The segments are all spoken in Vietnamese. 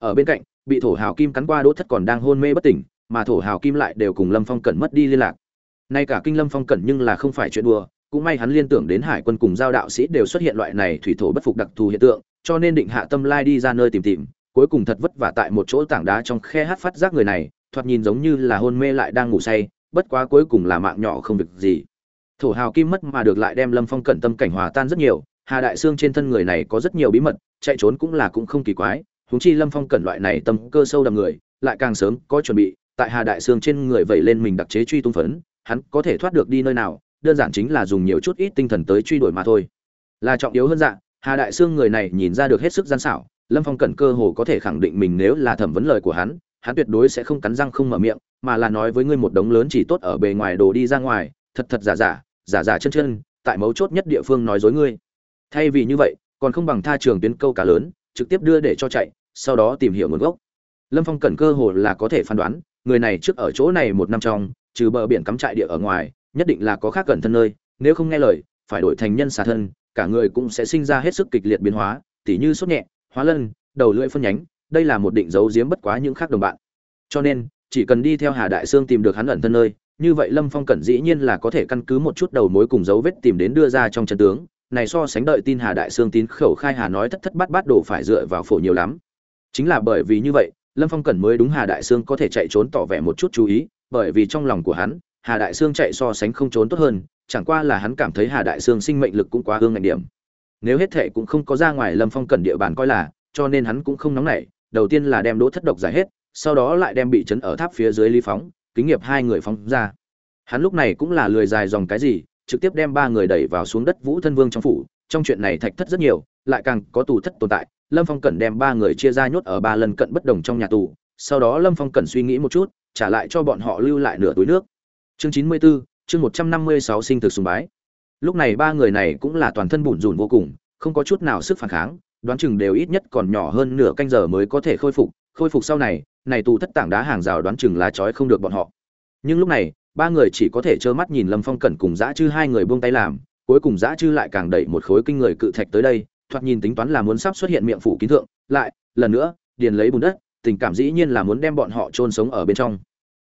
ở bên cạnh, bị thổ hào kim cắn qua đỗ thất còn đang hôn mê bất tỉnh, mà thổ hào kim lại đều cùng lâm phong cẩn mất đi liên lạc. Nay cả kinh lâm phong cẩn nhưng là không phải chuyện đùa, cũng may hắn liên tưởng đến hải quân cùng giao đạo sĩ đều xuất hiện loại này thủy thổ bất phục đặc thù hiện tượng, cho nên định hạ tâm lai đi ra nơi tìm tìm, cuối cùng thật vất vả tại một chỗ tảng đá trong khe hát phát giác người này, thoạt nhìn giống như là hôn mê lại đang ngủ say, bất quá cuối cùng là mạng nhỏ không việc gì. Thổ hào kim mất mà được lại đem lâm phong cẩn tâm cảnh hòa tan rất nhiều, hà đại xương trên thân người này có rất nhiều bí mật, chạy trốn cũng là cũng không kỳ quái huống chi lâm phong cẩn loại này tâm cơ sâu đầm người, lại càng sớm có chuẩn bị, tại hà đại xương trên người vẩy lên mình đặc chế truy tung phấn, hắn có thể thoát được đi nơi nào, đơn giản chính là dùng nhiều chút ít tinh thần tới truy đuổi mà thôi. Là trọng yếu hơn dạng hà đại xương người này nhìn ra được hết sức gian xảo, lâm phong cẩn cơ hồ có thể khẳng định mình nếu là thẩm vấn lời của hắn hắn tuyệt đối sẽ không cắn răng không mở miệng, mà là nói với ngươi một đống lớn chỉ tốt ở bề ngoài đồ đi ra ngoài, thật thật giả giả giả giả chân chân, tại mấu chốt nhất địa phương nói dối ngươi. Thay vì như vậy, còn không bằng tha trường tuyến câu cá lớn, trực tiếp đưa để cho chạy sau đó tìm hiểu nguồn gốc. Lâm phong cẩn cơ hồ là có thể phán đoán, người này trước ở chỗ này một năm trong, trừ bờ biển cắm trại địa ở ngoài, nhất định là có khác cẩn thân nơi, nếu không nghe lời, phải đổi thành nhân xà thân, cả người cũng sẽ sinh ra hết sức kịch liệt biến hóa, tỉ như sốt nhẹ, hóa lân, đầu lưỡi phân nhánh, đây là một định dấu giếm bất quá những khác đồng bạn. Cho nên, chỉ cần đi theo hà đại sương tìm được hắn ẩn thân nơi, như vậy lâm phong cẩn dĩ nhiên là có thể căn cứ một chút đầu mối cùng dấu vết tìm đến đưa ra trong trận tướng, này so sánh đợi tin hà đại sương tín khẩu khai hà nói thất thất bát bát đổ phải dựa vào phổ nhiều lắm chính là bởi vì như vậy, lâm phong cẩn mới đúng hà đại sương có thể chạy trốn tỏ vẻ một chút chú ý, bởi vì trong lòng của hắn, hà đại sương chạy so sánh không trốn tốt hơn, chẳng qua là hắn cảm thấy hà đại sương sinh mệnh lực cũng quá hương ngành điểm. Nếu hết thệ cũng không có ra ngoài lâm phong cẩn địa bàn coi là, cho nên hắn cũng không nóng nảy, đầu tiên là đem đỗ thất độc giải hết, sau đó lại đem bị chấn ở tháp phía dưới ly phóng, kính nghiệp hai người phóng ra. Hắn lúc này cũng là lười dài dòng cái gì, trực tiếp đem ba người đẩy vào xuống đất vũ thân vương trong phủ, trong chuyện này thạch thất rất nhiều, lại càng có tù thất tồn tại lâm phong cẩn đem ba người chia ra nhốt ở ba lần cận bất đồng trong nhà tù, sau đó lâm phong cẩn suy nghĩ một chút, trả lại cho bọn họ lưu lại nửa túi nước. Chương chín mươi bốn chương một trăm năm mươi sáu sinh thực sùng bái. Lúc này ba người này cũng là toàn thân bủn rủn vô cùng, không có chút nào sức phản kháng, đoán chừng đều ít nhất còn nhỏ hơn nửa canh giờ mới có thể khôi phục khôi phục sau này này tù thất tảng đá hàng rào đoán chừng lá trói không được bọn họ. Nhưng lúc này, ba người chỉ có thể trơ mắt nhìn lâm phong cẩn cùng dã chư hai người buông tay làm, cuối cùng dã chư lại càng đẩy một khối kinh người cự thạch tới đây thoạt nhìn tính toán là muốn sắp xuất hiện miệng phủ kín thượng, lại, lần nữa, điền lấy bùn đất, tình cảm dĩ nhiên là muốn đem bọn họ chôn sống ở bên trong.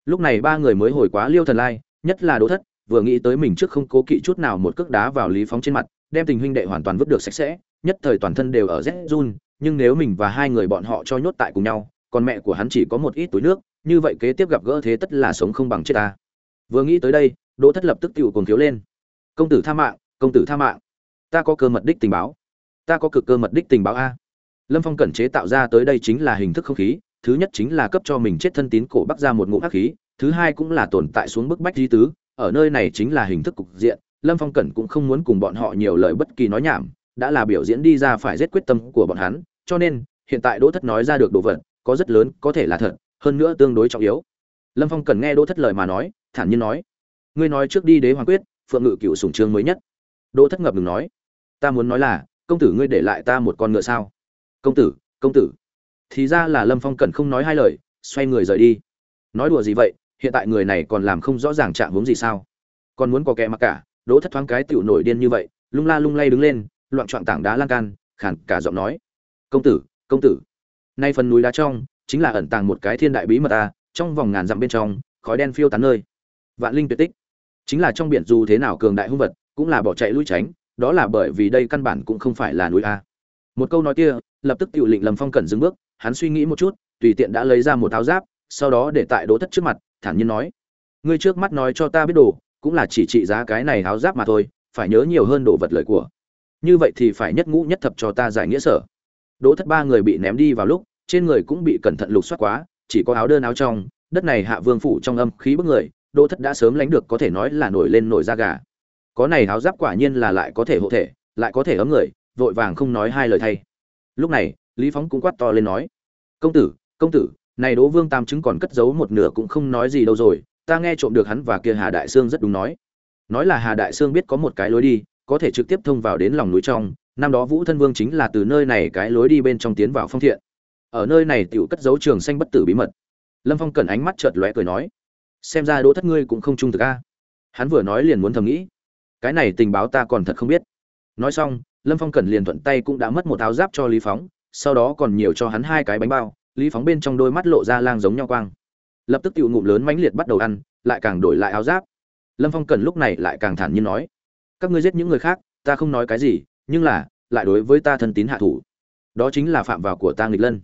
Lúc này ba người mới hồi quá liêu thần lai, nhất là đỗ thất, vừa nghĩ tới mình trước không cố kỵ chút nào một cước đá vào lý phóng trên mặt, đem tình huynh đệ hoàn toàn vứt được sạch sẽ, nhất thời toàn thân đều ở rét run, nhưng nếu mình và hai người bọn họ cho nhốt tại cùng nhau, còn mẹ của hắn chỉ có một ít túi nước, như vậy kế tiếp gặp gỡ thế tất là sống không bằng chết ta. Vừa nghĩ tới đây, đỗ thất lập tức tiểu cuồng thiếu lên. Công tử tha mạng, công tử tha mạng. Ta có cơ mật đích tình báo ta có cực cơ mật đích tình báo a. Lâm phong cẩn chế tạo ra tới đây chính là hình thức không khí, thứ nhất chính là cấp cho mình chết thân tín cổ bắc ra một ngụm hắc khí, thứ hai cũng là tồn tại xuống bức bách di tứ, ở nơi này chính là hình thức cục diện, lâm phong cẩn cũng không muốn cùng bọn họ nhiều lời bất kỳ nói nhảm, đã là biểu diễn đi ra phải giết quyết tâm của bọn hắn, cho nên, hiện tại đỗ thất nói ra được đồ vật, có rất lớn, có thể là thật, hơn nữa tương đối trọng yếu. Lâm phong cần nghe đỗ thất lời mà nói, thản nhiên nói, ngươi nói trước đi đế hoàng quyết, phượng ngự cựu sùng trương mới nhất. Đỗ thất ngập ngừng nói, ta muốn nói là công tử ngươi để lại ta một con ngựa sao? Công tử công tử. Thì ra là lâm phong cần không nói hai lời, xoay người rời đi. Nói đùa gì vậy, hiện tại người này còn làm không rõ ràng trạng hướng gì sao? Còn muốn có kẻ mặc cả đỗ thất thoáng cái tiểu nổi điên như vậy, lung la lung lay đứng lên, loạn trọn tảng đá lan can khản cả giọng nói. Công tử công tử. Nay phần núi đá trong, chính là ẩn tàng một cái thiên đại bí mật ta trong vòng ngàn dặm bên trong, khói đen phiêu tán nơi. Vạn linh tuyệt tích. Chính là trong biển dù thế nào cường đại hung vật, cũng là bỏ chạy lui tránh đó là bởi vì đây căn bản cũng không phải là núi a. Một câu nói kia, lập tức tiểu lệnh lâm phong cẩn dừng bước, hắn suy nghĩ một chút, tùy tiện đã lấy ra một áo giáp, sau đó để tại đỗ thất trước mặt, thản nhiên nói, ngươi trước mắt nói cho ta biết đồ, cũng là chỉ trị giá cái này áo giáp mà thôi, phải nhớ nhiều hơn đồ vật lời của. Như vậy thì phải nhất ngũ nhất thập cho ta giải nghĩa sở. Đỗ thất ba người bị ném đi vào lúc, trên người cũng bị cẩn thận lục soát quá, chỉ có áo đơn áo trong, đất này hạ vương phủ trong âm khí bức người, đỗ thất đã sớm lánh được có thể nói là nổi lên nổi da gà có này áo giáp quả nhiên là lại có thể hộ thể, lại có thể ấm người, vội vàng không nói hai lời thay. Lúc này, lý phóng cũng quát to lên nói, công tử công tử, này đỗ vương tam chứng còn cất giấu một nửa cũng không nói gì đâu rồi, ta nghe trộm được hắn và kia hà đại sương rất đúng nói. Nói là hà đại sương biết có một cái lối đi, có thể trực tiếp thông vào đến lòng núi trong, năm đó vũ thân vương chính là từ nơi này cái lối đi bên trong tiến vào phong thiện. Ở nơi này tiểu cất Giấu trường xanh bất tử bí mật. Lâm phong cần ánh mắt chợt lóe cười nói, xem ra đỗ thất ngươi cũng không trung thực a. Hắn vừa nói liền muốn thầm nghĩ cái này tình báo ta còn thật không biết. Nói xong, lâm phong cần liền thuận tay cũng đã mất một áo giáp cho lý phóng, sau đó còn nhiều cho hắn hai cái bánh bao, lý phóng bên trong đôi mắt lộ ra lang giống nhau quang. Lập tức tiểu ngụm lớn mãnh liệt bắt đầu ăn, lại càng đổi lại áo giáp. Lâm phong cần lúc này lại càng thản nhiên nói, các ngươi giết những người khác, ta không nói cái gì, nhưng là, lại đối với ta thân tín hạ thủ. Đó chính là phạm vào của ta nghịch lân.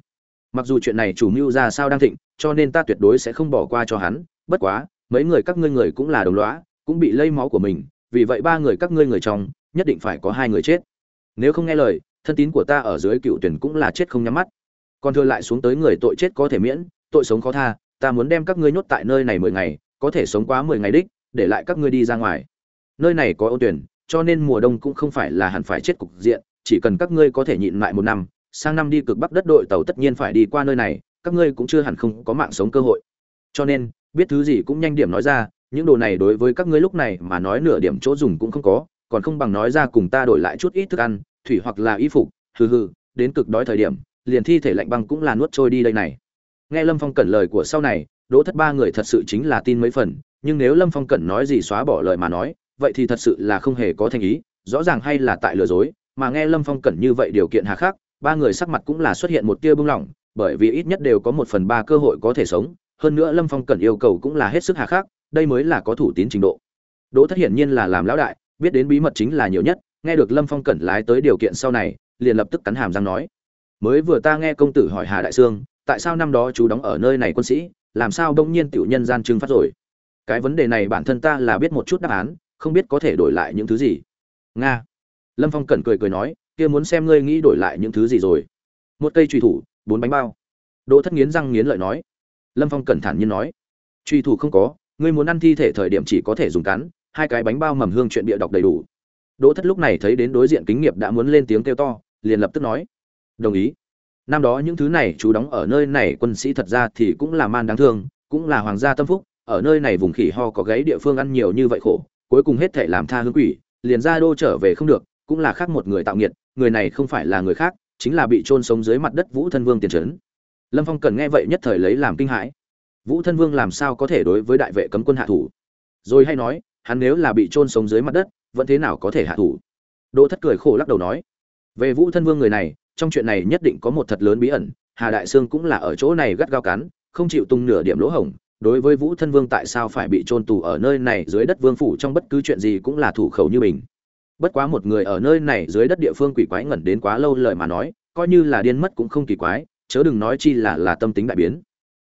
Mặc dù chuyện này chủ mưu ra sao đang thịnh, cho nên ta tuyệt đối sẽ không bỏ qua cho hắn, bất quá, mấy người các ngươi người cũng là đồng lõa, cũng bị lây máu của mình vì vậy ba người các ngươi người trong, nhất định phải có hai người chết. Nếu không nghe lời, thân tín của ta ở dưới cựu tuyển cũng là chết không nhắm mắt. Còn thừa lại xuống tới người tội chết có thể miễn, tội sống khó tha, ta muốn đem các ngươi nhốt tại nơi này mười ngày, có thể sống quá mười ngày đích, để lại các ngươi đi ra ngoài. Nơi này có ô tuyển, cho nên mùa đông cũng không phải là hẳn phải chết cục diện, chỉ cần các ngươi có thể nhịn lại một năm, sang năm đi cực bắc đất đội tàu tất nhiên phải đi qua nơi này, các ngươi cũng chưa hẳn không có mạng sống cơ hội. Cho nên, biết thứ gì cũng nhanh điểm nói ra những đồ này đối với các ngươi lúc này mà nói nửa điểm chỗ dùng cũng không có, còn không bằng nói ra cùng ta đổi lại chút ít thức ăn, thủy hoặc là y phục, hừ hừ, đến cực đói thời điểm, liền thi thể lạnh băng cũng là nuốt trôi đi đây này. Nghe lâm phong cẩn lời của sau này, đỗ thất ba người thật sự chính là tin mấy phần, nhưng nếu lâm phong cẩn nói gì xóa bỏ lời mà nói, vậy thì thật sự là không hề có thành ý, rõ ràng hay là tại lừa dối, mà nghe lâm phong cẩn như vậy điều kiện hà khắc, ba người sắc mặt cũng là xuất hiện một tia bưng lỏng, bởi vì ít nhất đều có một phần ba cơ hội có thể sống, hơn nữa lâm phong cẩn yêu cầu cũng là hết sức hà khắc đây mới là có thủ tín trình độ. Đỗ thất hiển nhiên là làm lão đại, biết đến bí mật chính là nhiều nhất, nghe được lâm phong cẩn lái tới điều kiện sau này, liền lập tức cắn hàm răng nói. Mới vừa ta nghe công tử hỏi hà đại sương, tại sao năm đó chú đóng ở nơi này quân sĩ, làm sao đông nhiên tiểu nhân gian trưng phát rồi? Cái vấn đề này bản thân ta là biết một chút đáp án, không biết có thể đổi lại những thứ gì. Nga. Lâm phong cẩn cười cười nói, kia muốn xem ngươi nghĩ đổi lại những thứ gì rồi. Một cây truy thủ, bốn bánh bao. Đỗ thất nghiến răng nghiến lợi nói. Lâm phong cẩn thản nhiên nói. Truy thủ không có ngươi muốn ăn thi thể thời điểm chỉ có thể dùng cắn, hai cái bánh bao mầm hương chuyện bịa đọc đầy đủ. Đỗ thất lúc này thấy đến đối diện kính nghiệp đã muốn lên tiếng kêu to, liền lập tức nói, đồng ý. Năm đó những thứ này chú đóng ở nơi này quân sĩ thật ra thì cũng là man đáng thương, cũng là hoàng gia tâm phúc, ở nơi này vùng khỉ ho có gáy địa phương ăn nhiều như vậy khổ, cuối cùng hết thể làm tha hương quỷ, liền ra đô trở về không được, cũng là khác một người tạo nghiệt, người này không phải là người khác, chính là bị trôn sống dưới mặt đất vũ thân vương tiền trấn. Lâm phong cần nghe vậy nhất thời lấy làm kinh hãi vũ thân vương làm sao có thể đối với đại vệ cấm quân hạ thủ? Rồi hay nói, hắn nếu là bị trôn sống dưới mặt đất, vẫn thế nào có thể hạ thủ? Đỗ thất cười khổ lắc đầu nói, về vũ thân vương người này, trong chuyện này nhất định có một thật lớn bí ẩn, hà đại sương cũng là ở chỗ này gắt gao cắn, không chịu tung nửa điểm lỗ hổng. Đối với vũ thân vương tại sao phải bị trôn tù ở nơi này dưới đất vương phủ trong bất cứ chuyện gì cũng là thủ khẩu như mình? Bất quá một người ở nơi này dưới đất địa phương quỷ quái ngẩn đến quá lâu lời mà nói, coi như là điên mất cũng không kỳ quái, chớ đừng nói chi là là tâm tính đại biến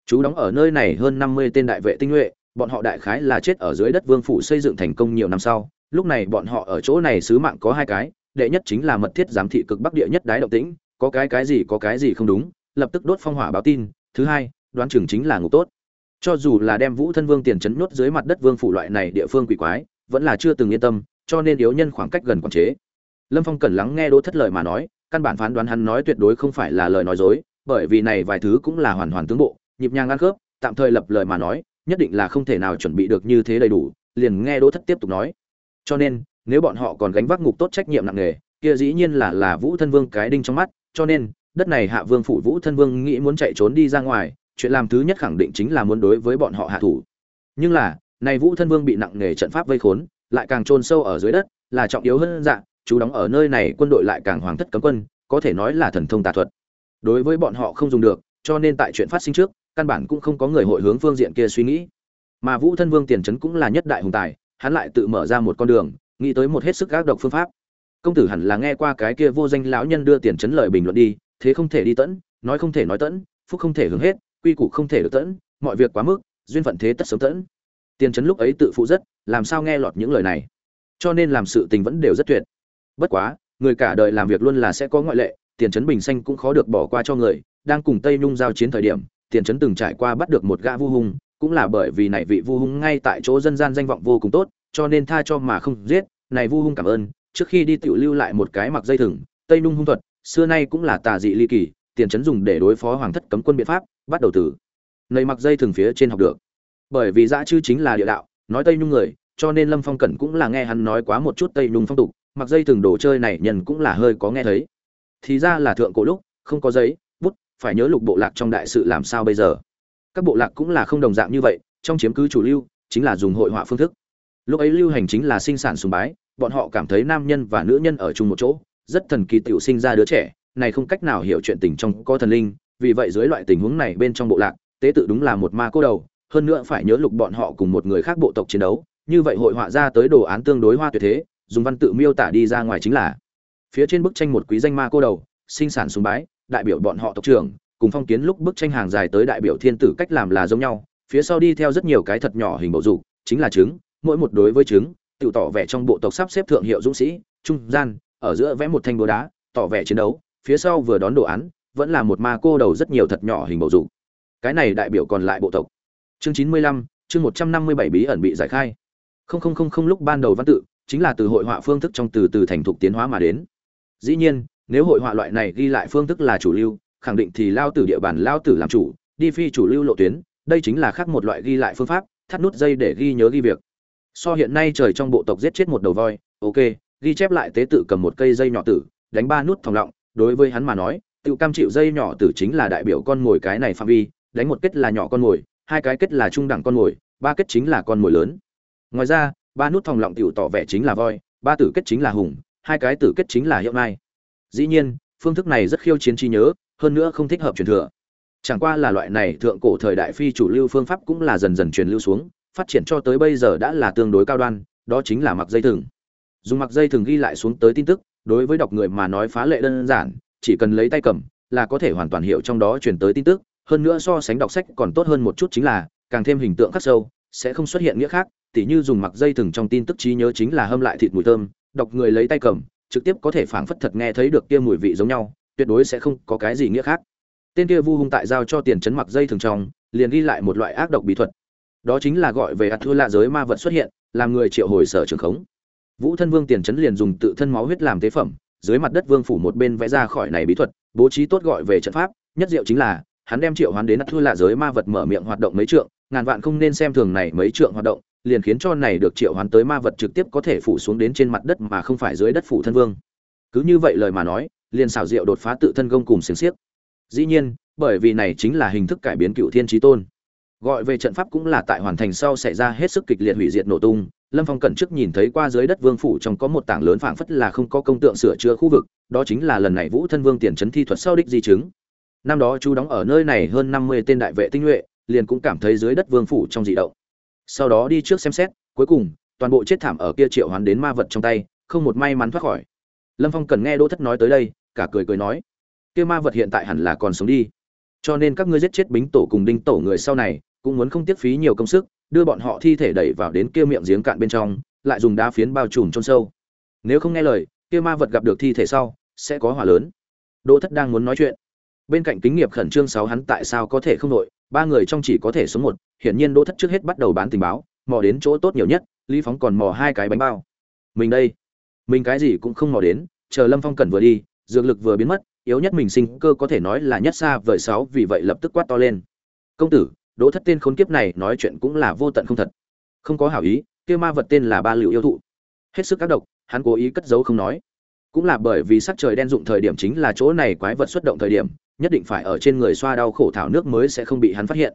chú đóng ở nơi này hơn năm mươi tên đại vệ tinh nhuệ, bọn họ đại khái là chết ở dưới đất vương phủ xây dựng thành công nhiều năm sau. Lúc này bọn họ ở chỗ này sứ mạng có hai cái, đệ nhất chính là mật thiết giám thị cực bắc địa nhất đái động tĩnh, có cái cái gì có cái gì không đúng, lập tức đốt phong hỏa báo tin. Thứ hai, đoán chừng chính là ngục tốt. Cho dù là đem vũ thân vương tiền chấn nhốt dưới mặt đất vương phủ loại này địa phương quỷ quái, vẫn là chưa từng yên tâm, cho nên yếu nhân khoảng cách gần quản chế. Lâm phong cần lắng nghe đỗ thất lời mà nói, căn bản phán đoán hắn nói tuyệt đối không phải là lời nói dối, bởi vì này vài thứ cũng là hoàn hoàn tướng bộ nhịp nhàng ăn khớp, tạm thời lập lời mà nói, nhất định là không thể nào chuẩn bị được như thế đầy đủ, liền nghe đỗ thất tiếp tục nói. Cho nên, nếu bọn họ còn gánh vác ngục tốt trách nhiệm nặng nề, kia dĩ nhiên là là vũ thân vương cái đinh trong mắt, cho nên, đất này hạ vương phủ vũ thân vương nghĩ muốn chạy trốn đi ra ngoài, chuyện làm thứ nhất khẳng định chính là muốn đối với bọn họ hạ thủ. Nhưng là, này vũ thân vương bị nặng nề trận pháp vây khốn, lại càng chôn sâu ở dưới đất, là trọng yếu hơn dạng chú đóng ở nơi này quân đội lại càng hoàng thất cấm quân, có thể nói là thần thông tà thuật. Đối với bọn họ không dùng được, cho nên tại chuyện phát sinh trước căn bản cũng không có người hội hướng phương diện kia suy nghĩ. Mà vũ thân vương tiền trấn cũng là nhất đại hùng tài, hắn lại tự mở ra một con đường, nghĩ tới một hết sức gác độc phương pháp. Công tử hẳn là nghe qua cái kia vô danh lão nhân đưa tiền chấn lời bình luận đi, thế không thể đi tẫn, nói không thể nói tẫn, phúc không thể hướng hết, quy củ không thể được tẫn, mọi việc quá mức, duyên phận thế tất sớm tẫn. Tiền chấn lúc ấy tự phụ rất, làm sao nghe lọt những lời này? Cho nên làm sự tình vẫn đều rất tuyệt. Bất quá, người cả đời làm việc luôn là sẽ có ngoại lệ, tiền chấn bình xanh cũng khó được bỏ qua cho người, đang cùng tây nhung giao chiến thời điểm tiền chấn từng trải qua bắt được một gã vu hùng, cũng là bởi vì này vị vu hùng ngay tại chỗ dân gian danh vọng vô cùng tốt cho nên tha cho mà không giết. Này vu hùng cảm ơn trước khi đi tiểu lưu lại một cái mặc dây thừng tây nung hung thuật xưa nay cũng là tà dị ly kỳ tiền chấn dùng để đối phó hoàng thất cấm quân biện pháp bắt đầu từ nầy mặc dây thừng phía trên học được. Bởi vì dã chư chính là địa đạo nói tây nhung người cho nên lâm phong cẩn cũng là nghe hắn nói quá một chút tây nhung phong tục mặc dây thừng đồ chơi này nhân cũng là hơi có nghe thấy. Thì ra là thượng cổ lúc không có giấy phải nhớ lục bộ lạc trong đại sự làm sao bây giờ. Các bộ lạc cũng là không đồng dạng như vậy, trong chiếm cứ chủ lưu, chính là dùng hội họa phương thức. Lúc ấy lưu hành chính là sinh sản sùng bái, bọn họ cảm thấy nam nhân và nữ nhân ở chung một chỗ, rất thần kỳ tiểu sinh ra đứa trẻ, này không cách nào hiểu chuyện tình trong có thần linh, vì vậy dưới loại tình huống này bên trong bộ lạc, tế tự đúng là một ma cô đầu, hơn nữa phải nhớ lục bọn họ cùng một người khác bộ tộc chiến đấu, như vậy hội họa ra tới đồ án tương đối hoa tuyệt thế, dùng văn tự miêu tả đi ra ngoài chính là. Phía trên bức tranh một quý danh ma cô đầu, sinh sản sùng bái đại biểu bọn họ tộc trưởng, cùng phong kiến lúc bức tranh hàng dài tới đại biểu thiên tử cách làm là giống nhau, phía sau đi theo rất nhiều cái thật nhỏ hình bầu dục, chính là trứng, mỗi một đối với trứng, tự tỏ vẻ trong bộ tộc sắp xếp thượng hiệu dũng sĩ, trung gian, ở giữa vẽ một thanh búa đá, tỏ vẻ chiến đấu, phía sau vừa đón đồ án, vẫn là một ma cô đầu rất nhiều thật nhỏ hình bầu dục. Cái này đại biểu còn lại bộ tộc. Chương chín mươi lăm, chương một trăm năm mươi bảy bí ẩn bị giải khai. Không không không không lúc ban đầu văn tự, chính là từ hội họa phương thức trong từ từ thành thục tiến hóa mà đến. Dĩ nhiên nếu hội họa loại này ghi lại phương thức là chủ lưu, khẳng định thì lao tử địa bàn lao tử làm chủ, đi phi chủ lưu lộ tuyến, đây chính là khác một loại ghi lại phương pháp, thắt nút dây để ghi nhớ ghi việc. So hiện nay trời trong bộ tộc giết chết một đầu voi, ok, ghi chép lại tế tự cầm một cây dây nhỏ tử, đánh ba nút thòng lọng, đối với hắn mà nói, tự cam chịu dây nhỏ tử chính là đại biểu con mồi cái này phạm vi, đánh một kết là nhỏ con mồi, hai cái kết là trung đẳng con mồi, ba kết chính là con mồi lớn. Ngoài ra, ba nút thòng lọng tiểu tỏ vẻ chính là voi, ba tử kết chính là hùng, hai cái tử kết chính là hiệu mai dĩ nhiên, phương thức này rất khiêu chiến trí nhớ, hơn nữa không thích hợp truyền thừa. Chẳng qua là loại này thượng cổ thời đại phi chủ lưu phương pháp cũng là dần dần truyền lưu xuống, phát triển cho tới bây giờ đã là tương đối cao đoan, đó chính là mặc dây thừng. Dùng mặc dây thừng ghi lại xuống tới tin tức, đối với đọc người mà nói phá lệ đơn giản, chỉ cần lấy tay cầm, là có thể hoàn toàn hiểu trong đó truyền tới tin tức, hơn nữa so sánh đọc sách còn tốt hơn một chút chính là, càng thêm hình tượng khắc sâu, sẽ không xuất hiện nghĩa khác, tỉ như dùng mặc dây thừng trong tin tức trí nhớ chính là hâm lại thịt mùi thơm, đọc người lấy tay cầm trực tiếp có thể phảng phất thật nghe thấy được kia mùi vị giống nhau, tuyệt đối sẽ không có cái gì nghĩa khác. Tên kia vu hung tại giao cho tiền chấn mặc dây thường trong, liền ghi lại một loại ác độc bí thuật. Đó chính là gọi về ạt thua lạ giới ma vật xuất hiện, làm người triệu hồi sở trường khống. Vũ thân vương tiền chấn liền dùng tự thân máu huyết làm tế phẩm, dưới mặt đất vương phủ một bên vẽ ra khỏi này bí thuật, bố trí tốt gọi về trận pháp, nhất diệu chính là, hắn đem triệu hoán đến ạt thua lạ giới ma vật mở miệng hoạt động mấy trượng, ngàn vạn không nên xem thường này mấy trượng hoạt động liền khiến cho này được triệu hoán tới ma vật trực tiếp có thể phủ xuống đến trên mặt đất mà không phải dưới đất phủ thân vương. Cứ như vậy lời mà nói, liền xảo diệu đột phá tự thân công cùng xiềng xiếc. Dĩ nhiên, bởi vì này chính là hình thức cải biến cựu thiên trí tôn. Gọi về trận pháp cũng là tại hoàn thành sau xảy ra hết sức kịch liệt hủy diệt nổ tung. Lâm phong cẩn trước nhìn thấy qua dưới đất vương phủ trong có một tảng lớn phảng phất là không có công tượng sửa chữa khu vực, đó chính là lần này vũ thân vương tiền trấn thi thuật sau đích di chứng. Năm đó chú đóng ở nơi này hơn năm mươi tên đại vệ tinh nhuệ, liền cũng cảm thấy dưới đất vương phủ trong dị động sau đó đi trước xem xét, cuối cùng, toàn bộ chết thảm ở kia triệu hoán đến ma vật trong tay, không một may mắn thoát khỏi. Lâm phong cần nghe đỗ thất nói tới đây, cả cười cười nói, kia ma vật hiện tại hẳn là còn sống đi. Cho nên các ngươi giết chết bính tổ cùng đinh tổ người sau này, cũng muốn không tiếc phí nhiều công sức, đưa bọn họ thi thể đẩy vào đến kia miệng giếng cạn bên trong, lại dùng đá phiến bao trùm chôn sâu. Nếu không nghe lời, kia ma vật gặp được thi thể sau, sẽ có hỏa lớn. Đỗ thất đang muốn nói chuyện. Bên cạnh kính nghiệp khẩn trương sáu hắn tại sao có thể không nội ba người trong chỉ có thể số một, hiển nhiên đỗ thất trước hết bắt đầu bán tình báo, mò đến chỗ tốt nhiều nhất, lý phóng còn mò hai cái bánh bao. Mình đây. Mình cái gì cũng không mò đến, chờ lâm phong cần vừa đi, dược lực vừa biến mất, yếu nhất mình sinh cơ có thể nói là nhất xa vời sáu, vì vậy lập tức quát to lên. Công tử, đỗ thất tên khốn kiếp này nói chuyện cũng là vô tận không thật. Không có hảo ý kia ma vật tên là ba liệu yêu thụ. Hết sức các độc, hắn cố ý cất giấu không nói. Cũng là bởi vì sắc trời đen dụng thời điểm chính là chỗ này quái vật xuất động thời điểm nhất định phải ở trên người xoa đau khổ thảo nước mới sẽ không bị hắn phát hiện.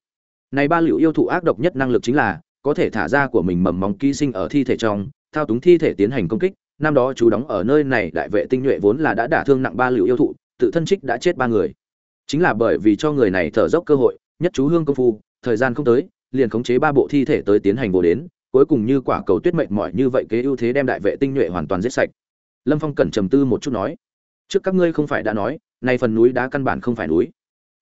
Này ba liệu yêu thụ ác độc nhất năng lực chính là, có thể thả ra của mình mầm móng ký sinh ở thi thể trong, thao túng thi thể tiến hành công kích. Năm đó chú đóng ở nơi này, đại vệ tinh nhuệ vốn là đã đả thương nặng ba liệu yêu thụ, tự thân trích đã chết ba người. Chính là bởi vì cho người này thở dốc cơ hội, nhất chú hương công phu, thời gian không tới, liền khống chế ba bộ thi thể tới tiến hành bổ đến, cuối cùng như quả cầu tuyết mệnh mỏi như vậy kế ưu thế đem đại vệ tinh nhuệ hoàn toàn giết sạch. Lâm phong cẩn trầm tư một chút nói, trước các ngươi không phải đã nói nay phần núi đá căn bản không phải núi.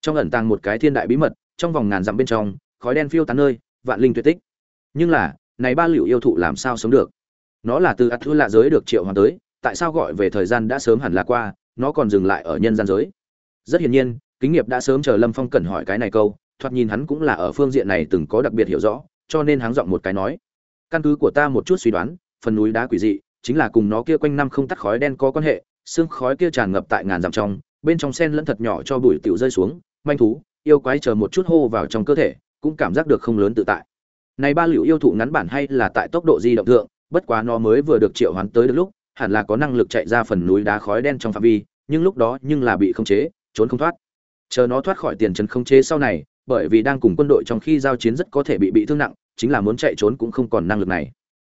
Trong ẩn tàng một cái thiên đại bí mật, trong vòng ngàn dặm bên trong, khói đen phiêu tán nơi, vạn linh tuyệt tích. Nhưng là, này ba liệu yêu thụ làm sao sống được? Nó là từ ắt thư lạ giới được triệu hoàng tới, tại sao gọi về thời gian đã sớm hẳn là qua, nó còn dừng lại ở nhân gian giới? Rất hiển nhiên, kính nghiệp đã sớm chờ lâm phong cần hỏi cái này câu, thoạt nhìn hắn cũng là ở phương diện này từng có đặc biệt hiểu rõ, cho nên hắn giọng một cái nói, căn cứ của ta một chút suy đoán, phần núi đá quỷ dị, chính là cùng nó kia quanh năm không tắt khói đen có quan hệ, xương khói kia tràn ngập tại ngàn dặm trong bên trong sen lẫn thật nhỏ cho bụi tiểu rơi xuống, manh thú, yêu quái chờ một chút hô vào trong cơ thể, cũng cảm giác được không lớn tự tại. Này ba liệu yêu thụ ngắn bản hay là tại tốc độ di động thượng, bất quá nó mới vừa được triệu hoán tới được lúc, hẳn là có năng lực chạy ra phần núi đá khói đen trong phạm vi, nhưng lúc đó nhưng là bị khống chế, trốn không thoát. Chờ nó thoát khỏi tiền trấn khống chế sau này, bởi vì đang cùng quân đội trong khi giao chiến rất có thể bị bị thương nặng, chính là muốn chạy trốn cũng không còn năng lực này.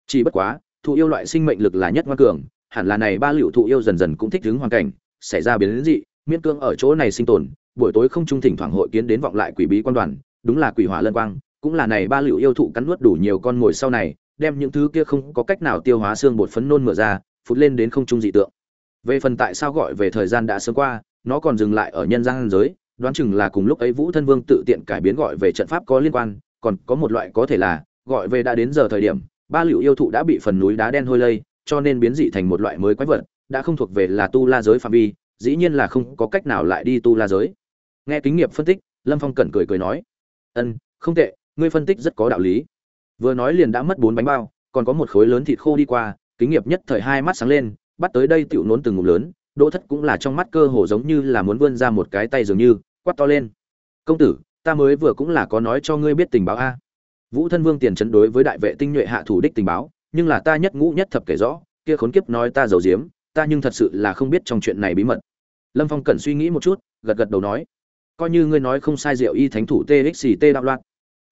Chỉ bất quá, thụ yêu loại sinh mệnh lực là nhất ngoan cường, hẳn là này ba liệu thụ yêu dần dần cũng thích ứng hoàn cảnh, xảy ra biến dị miễn cương ở chỗ này sinh tồn, buổi tối không trung thỉnh thoảng hội kiến đến vọng lại quỷ bí quan đoàn, đúng là quỷ hỏa lân quang, cũng là này ba liệu yêu thụ cắn nuốt đủ nhiều con mồi sau này, đem những thứ kia không có cách nào tiêu hóa xương bột phấn nôn mửa ra, phụt lên đến không trung dị tượng. Về phần tại sao gọi về thời gian đã sớm qua, nó còn dừng lại ở nhân gian giới, đoán chừng là cùng lúc ấy vũ thân vương tự tiện cải biến gọi về trận pháp có liên quan, còn có một loại có thể là, gọi về đã đến giờ thời điểm, ba liệu yêu thụ đã bị phần núi đá đen hôi lây, cho nên biến dị thành một loại mới quái vật, đã không thuộc về là tu la giới phạm vi dĩ nhiên là không có cách nào lại đi tu la giới. Nghe kính nghiệp phân tích, lâm phong cẩn cười cười nói, ân, không tệ, ngươi phân tích rất có đạo lý. Vừa nói liền đã mất bốn bánh bao, còn có một khối lớn thịt khô đi qua, kính nghiệp nhất thời hai mắt sáng lên, bắt tới đây tiểu nốn từng ngụm lớn, đỗ thất cũng là trong mắt cơ hồ giống như là muốn vươn ra một cái tay dường như, quát to lên. Công tử, ta mới vừa cũng là có nói cho ngươi biết tình báo a. Vũ thân vương tiền chấn đối với đại vệ tinh nhuệ hạ thủ đích tình báo, nhưng là ta nhất ngũ nhất thập kể rõ, kia khốn kiếp nói ta giàu diếm ta nhưng thật sự là không biết trong chuyện này bí mật. Lâm phong cần suy nghĩ một chút, gật gật đầu nói, coi như ngươi nói không sai rượu y thánh thủ txt đạo loạn.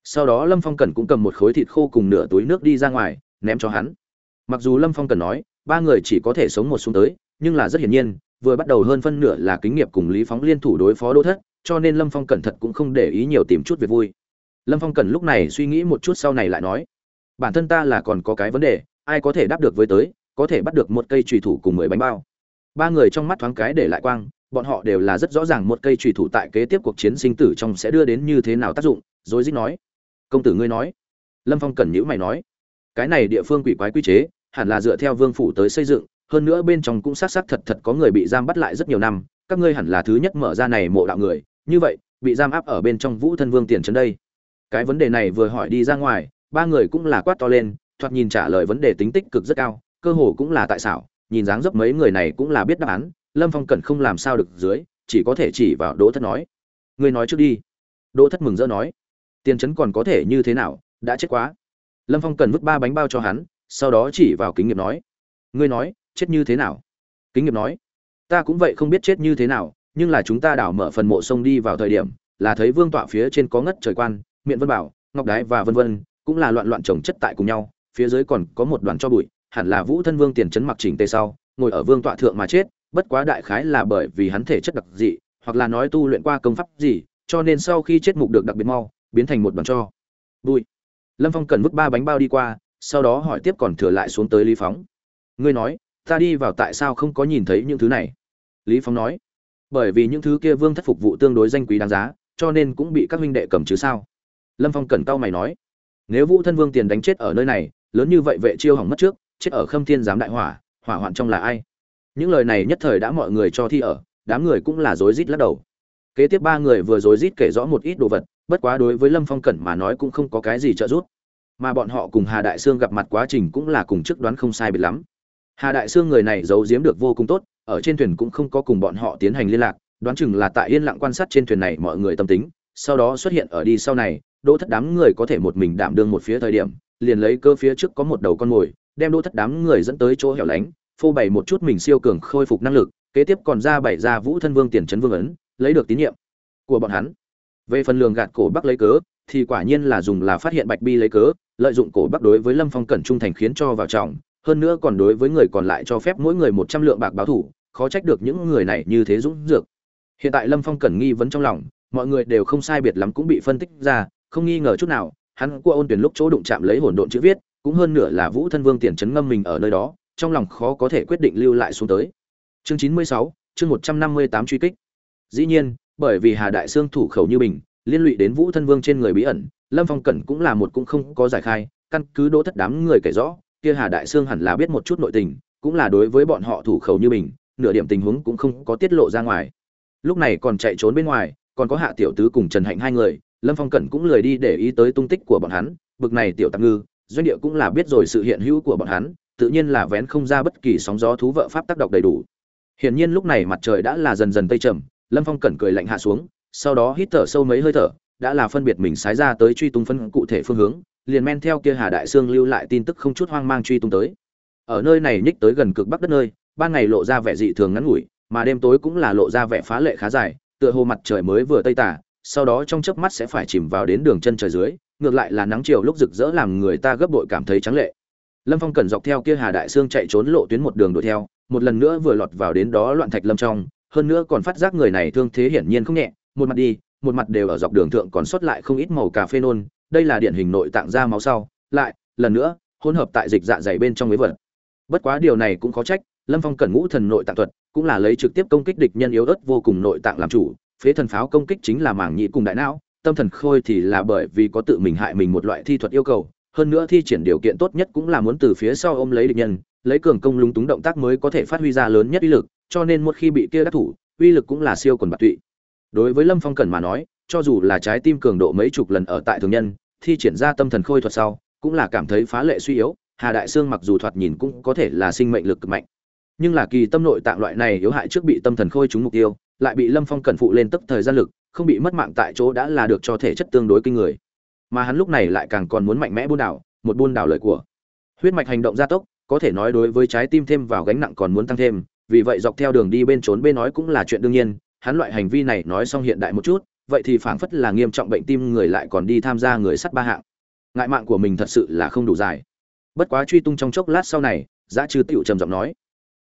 Sau đó lâm phong cần cũng cầm một khối thịt khô cùng nửa túi nước đi ra ngoài, ném cho hắn. Mặc dù lâm phong cần nói, ba người chỉ có thể sống một xuống tới, nhưng là rất hiển nhiên, vừa bắt đầu hơn phân nửa là kính nghiệp cùng lý phóng liên thủ đối phó đỗ thất, cho nên lâm phong cẩn thận cũng không để ý nhiều tìm chút việc vui. Lâm phong cần lúc này suy nghĩ một chút sau này lại nói, bản thân ta là còn có cái vấn đề, ai có thể đáp được với tới có thể bắt được một cây trùy thủ cùng mười bánh bao. Ba người trong mắt thoáng cái để lại quang, bọn họ đều là rất rõ ràng một cây trùy thủ tại kế tiếp cuộc chiến sinh tử trong sẽ đưa đến như thế nào tác dụng, rồi dích nói. Công tử ngươi nói. Lâm phong cần nhữ mày nói. Cái này địa phương quỷ quái quy chế, hẳn là dựa theo vương phủ tới xây dựng, hơn nữa bên trong cũng xác xác thật thật có người bị giam bắt lại rất nhiều năm, các ngươi hẳn là thứ nhất mở ra này mộ đạo người, như vậy, bị giam áp ở bên trong vũ thân vương tiền trấn đây. Cái vấn đề này vừa hỏi đi ra ngoài, ba người cũng là quát to lên, thoạt nhìn trả lời vấn đề tính tích cực rất cao cơ hồ cũng là tại sao nhìn dáng dấp mấy người này cũng là biết đáp án, lâm phong cẩn không làm sao được dưới, chỉ có thể chỉ vào đỗ thất nói. Ngươi nói trước đi. Đỗ thất mừng rỡ nói. Tiền trấn còn có thể như thế nào, đã chết quá. Lâm phong cần vứt ba bánh bao cho hắn, sau đó chỉ vào kính nghiệp nói. Ngươi nói, chết như thế nào? Kính nghiệp nói. Ta cũng vậy không biết chết như thế nào, nhưng là chúng ta đảo mở phần mộ sông đi vào thời điểm, là thấy vương tọa phía trên có ngất trời quan, miệng vân bảo, ngọc đái và vân vân, cũng là loạn loạn trồng chất tại cùng nhau, phía dưới còn có một đoàn cho bụi hẳn là vũ thân vương tiền trấn mặc chỉnh tề sau, ngồi ở vương tọa thượng mà chết, bất quá đại khái là bởi vì hắn thể chất đặc dị, hoặc là nói tu luyện qua công pháp gì, cho nên sau khi chết mục được đặc biệt mau, biến thành một đoàn cho. Bụi lâm phong cần vứt ba bánh bao đi qua, sau đó hỏi tiếp còn thừa lại xuống tới lý phóng. Ngươi nói, ta đi vào tại sao không có nhìn thấy những thứ này? Lý phóng nói, bởi vì những thứ kia vương thất phục vụ tương đối danh quý đáng giá, cho nên cũng bị các huynh đệ cầm chứ sao? Lâm phong cẩn tao mày nói, nếu vũ thân vương tiền đánh chết ở nơi này, lớn như vậy vệ chiêu hỏng mất trước chết ở khâm thiên giám đại hỏa hỏa hoạn trong là ai? Những lời này nhất thời đã mọi người cho thi ở, đám người cũng là rối rít lắc đầu. Kế tiếp ba người vừa rối rít kể rõ một ít đồ vật, bất quá đối với lâm phong cẩn mà nói cũng không có cái gì trợ giúp. Mà bọn họ cùng hà đại sương gặp mặt quá trình cũng là cùng trước đoán không sai biệt lắm. Hà đại sương người này giấu giếm được vô cùng tốt, ở trên thuyền cũng không có cùng bọn họ tiến hành liên lạc, đoán chừng là tại yên lặng quan sát trên thuyền này mọi người tâm tính, sau đó xuất hiện ở đi sau này, đỗ thất đám người có thể một mình đảm đương một phía thời điểm, liền lấy cơ phía trước có một đầu con mồi đem đỗ thất đám người dẫn tới chỗ hẻo lánh, phô bày một chút mình siêu cường khôi phục năng lực, kế tiếp còn ra bày ra vũ thân vương tiền trấn vương ấn, lấy được tín nhiệm của bọn hắn. Về phần lường gạt cổ bắc lấy cớ, thì quả nhiên là dùng là phát hiện bạch bi lấy cớ, lợi dụng cổ bắc đối với lâm phong cẩn trung thành khiến cho vào trọng, hơn nữa còn đối với người còn lại cho phép mỗi người một trăm lượng bạc báo thủ, khó trách được những người này như thế dũng dược. Hiện tại lâm phong cẩn nghi vấn trong lòng, mọi người đều không sai biệt lắm cũng bị phân tích ra, không nghi ngờ chút nào, hắn qua ôn tuyển lúc chỗ đụng chạm lấy hỗn độn chữ viết cũng hơn nửa là vũ thân vương tiền chấn ngâm mình ở nơi đó, trong lòng khó có thể quyết định lưu lại xuống tới. Chương chín mươi sáu, chương một trăm năm mươi tám truy kích. Dĩ nhiên, bởi vì hà đại sương thủ khẩu như bình liên lụy đến vũ thân vương trên người bí ẩn, lâm phong cẩn cũng là một cũng không có giải khai, căn cứ đỗ thất đám người kể rõ, kia hà đại sương hẳn là biết một chút nội tình, cũng là đối với bọn họ thủ khẩu như bình nửa điểm tình huống cũng không có tiết lộ ra ngoài. Lúc này còn chạy trốn bên ngoài, còn có hạ tiểu tứ cùng trần hạnh hai người, lâm phong cẩn cũng lười đi để ý tới tung tích của bọn hắn, bực này tiểu tạp ngư doanh địa cũng là biết rồi sự hiện hữu của bọn hắn, tự nhiên là vén không ra bất kỳ sóng gió thú vợ pháp tác động đầy đủ. Hiển nhiên lúc này mặt trời đã là dần dần tây trầm, lâm phong cẩn cười lạnh hạ xuống, sau đó hít thở sâu mấy hơi thở, đã là phân biệt mình sái ra tới truy tung phân cụ thể phương hướng, liền men theo kia hà đại sương lưu lại tin tức không chút hoang mang truy tung tới. Ở nơi này nhích tới gần cực bắc đất nơi, ban ngày lộ ra vẻ dị thường ngắn ngủi, mà đêm tối cũng là lộ ra vẻ phá lệ khá dài, tựa hồ mặt trời mới vừa tây tả, sau đó trong chớp mắt sẽ phải chìm vào đến đường chân trời dưới ngược lại là nắng chiều lúc rực rỡ làm người ta gấp bội cảm thấy trắng lệ. Lâm phong cẩn dọc theo kia hà đại sương chạy trốn lộ tuyến một đường đuổi theo, một lần nữa vừa lọt vào đến đó loạn thạch lâm trong, hơn nữa còn phát giác người này thương thế hiển nhiên không nhẹ, một mặt đi, một mặt đều ở dọc đường thượng còn sót lại không ít màu cà phê nôn, đây là điển hình nội tạng da máu sau, lại, lần nữa, hỗn hợp tại dịch dạ dày bên trong mấy vật. Bất quá điều này cũng khó trách, lâm phong cần ngũ thần nội tạng thuật, cũng là lấy trực tiếp công kích địch nhân yếu ớt vô cùng nội tạng làm chủ, phế thần pháo công kích chính là mảng nhị cùng đại não tâm thần khôi thì là bởi vì có tự mình hại mình một loại thi thuật yêu cầu, hơn nữa thi triển điều kiện tốt nhất cũng là muốn từ phía sau ôm lấy địch nhân, lấy cường công lúng túng động tác mới có thể phát huy ra lớn nhất uy lực, cho nên một khi bị kia đắc thủ, uy lực cũng là siêu quần bạc tụy. Đối với lâm phong cần mà nói, cho dù là trái tim cường độ mấy chục lần ở tại thường nhân, thi triển ra tâm thần khôi thuật sau, cũng là cảm thấy phá lệ suy yếu, hà đại sương mặc dù thoạt nhìn cũng có thể là sinh mệnh lực cực mạnh, nhưng là kỳ tâm nội tạng loại này yếu hại trước bị tâm thần khôi trúng mục tiêu, lại bị lâm phong cẩn phụ lên tức thời gian lực không bị mất mạng tại chỗ đã là được cho thể chất tương đối kinh người. Mà hắn lúc này lại càng còn muốn mạnh mẽ buôn đảo, một buôn đảo lời của. Huyết mạch hành động gia tốc, có thể nói đối với trái tim thêm vào gánh nặng còn muốn tăng thêm, vì vậy dọc theo đường đi bên trốn bên nói cũng là chuyện đương nhiên, hắn loại hành vi này nói xong hiện đại một chút, vậy thì phảng phất là nghiêm trọng bệnh tim người lại còn đi tham gia người sắt ba hạng. Ngại mạng của mình thật sự là không đủ dài. Bất quá truy tung trong chốc lát sau này, giá trừ tựu trầm giọng nói,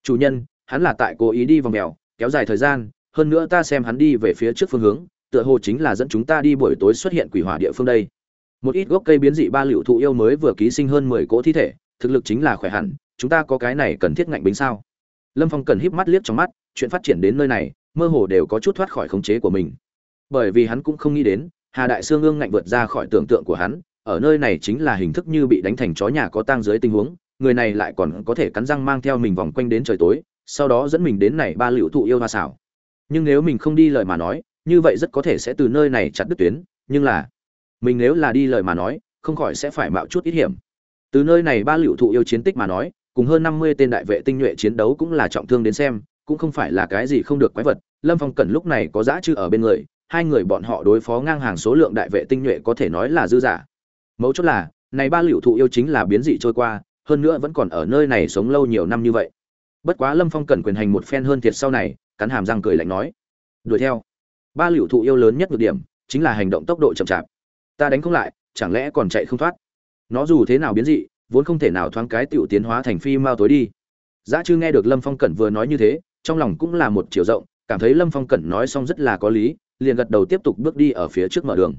chủ nhân, hắn là tại cố ý đi vòng mèo, kéo dài thời gian, hơn nữa ta xem hắn đi về phía trước phương hướng tựa hồ chính là dẫn chúng ta đi buổi tối xuất hiện quỷ hỏa địa phương đây. Một ít gốc cây biến dị ba liệu thụ yêu mới vừa ký sinh hơn mười cỗ thi thể, thực lực chính là khỏe hẳn, chúng ta có cái này cần thiết ngạnh bính sao? Lâm phong cần híp mắt liếc trong mắt, chuyện phát triển đến nơi này, mơ hồ đều có chút thoát khỏi khống chế của mình. Bởi vì hắn cũng không nghĩ đến, hà đại sương ương ngạnh vượt ra khỏi tưởng tượng của hắn, ở nơi này chính là hình thức như bị đánh thành chó nhà có tang dưới tình huống, người này lại còn có thể cắn răng mang theo mình vòng quanh đến trời tối, sau đó dẫn mình đến này ba liệu thụ yêu hoa xảo. Nhưng nếu mình không đi lời mà nói như vậy rất có thể sẽ từ nơi này chặt đứt tuyến, nhưng là, mình nếu là đi lời mà nói, không khỏi sẽ phải mạo chút ít hiểm. Từ nơi này ba liệu thụ yêu chiến tích mà nói, cùng hơn năm mươi tên đại vệ tinh nhuệ chiến đấu cũng là trọng thương đến xem, cũng không phải là cái gì không được quái vật. Lâm phong cẩn lúc này có giã chư ở bên người, hai người bọn họ đối phó ngang hàng số lượng đại vệ tinh nhuệ có thể nói là dư giả mấu chốt là, này ba liệu thụ yêu chính là biến dị trôi qua, hơn nữa vẫn còn ở nơi này sống lâu nhiều năm như vậy. Bất quá lâm phong cần quyền hành một phen hơn thiệt sau này, cắn hàm răng cười lạnh nói, đuổi theo ba liệu thụ yêu lớn nhất nhược điểm chính là hành động tốc độ chậm chạp. Ta đánh không lại, chẳng lẽ còn chạy không thoát? Nó dù thế nào biến dị, vốn không thể nào thoáng cái tiểu tiến hóa thành phi mao tối đi. Giá chư nghe được lâm phong cẩn vừa nói như thế, trong lòng cũng là một chiều rộng, cảm thấy lâm phong cẩn nói xong rất là có lý, liền gật đầu tiếp tục bước đi ở phía trước mở đường.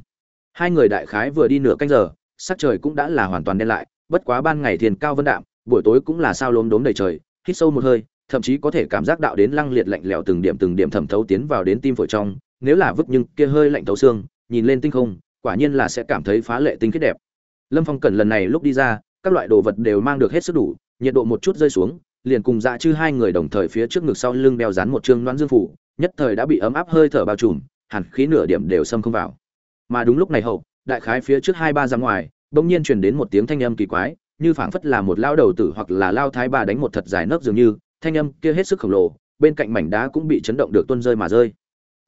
Hai người đại khái vừa đi nửa canh giờ, sắc trời cũng đã là hoàn toàn đen lại, bất quá ban ngày thiền cao vân đạm, buổi tối cũng là sao lốm đốm đầy trời, hít sâu một hơi, thậm chí có thể cảm giác đạo đến lăng liệt lạnh lẽo từng điểm từng điểm thẩm thấu tiến vào đến tim phổi trong nếu là vứt nhưng kia hơi lạnh tấu xương, nhìn lên tinh không, quả nhiên là sẽ cảm thấy phá lệ tinh khiết đẹp. Lâm phong cần lần này lúc đi ra, các loại đồ vật đều mang được hết sức đủ, nhiệt độ một chút rơi xuống, liền cùng dạ chư hai người đồng thời phía trước ngực sau lưng đeo dán một chương đoán dương phủ, nhất thời đã bị ấm áp hơi thở bao trùm, hẳn khí nửa điểm đều xâm không vào. Mà đúng lúc này hậu, đại khái phía trước hai ba ra ngoài, bỗng nhiên truyền đến một tiếng thanh âm kỳ quái, như phảng phất là một lao đầu tử hoặc là lao thái bà đánh một thật dài nấc dường như, thanh âm kia hết sức khổng lồ, bên cạnh mảnh đá cũng bị chấn động được tuôn rơi mà rơi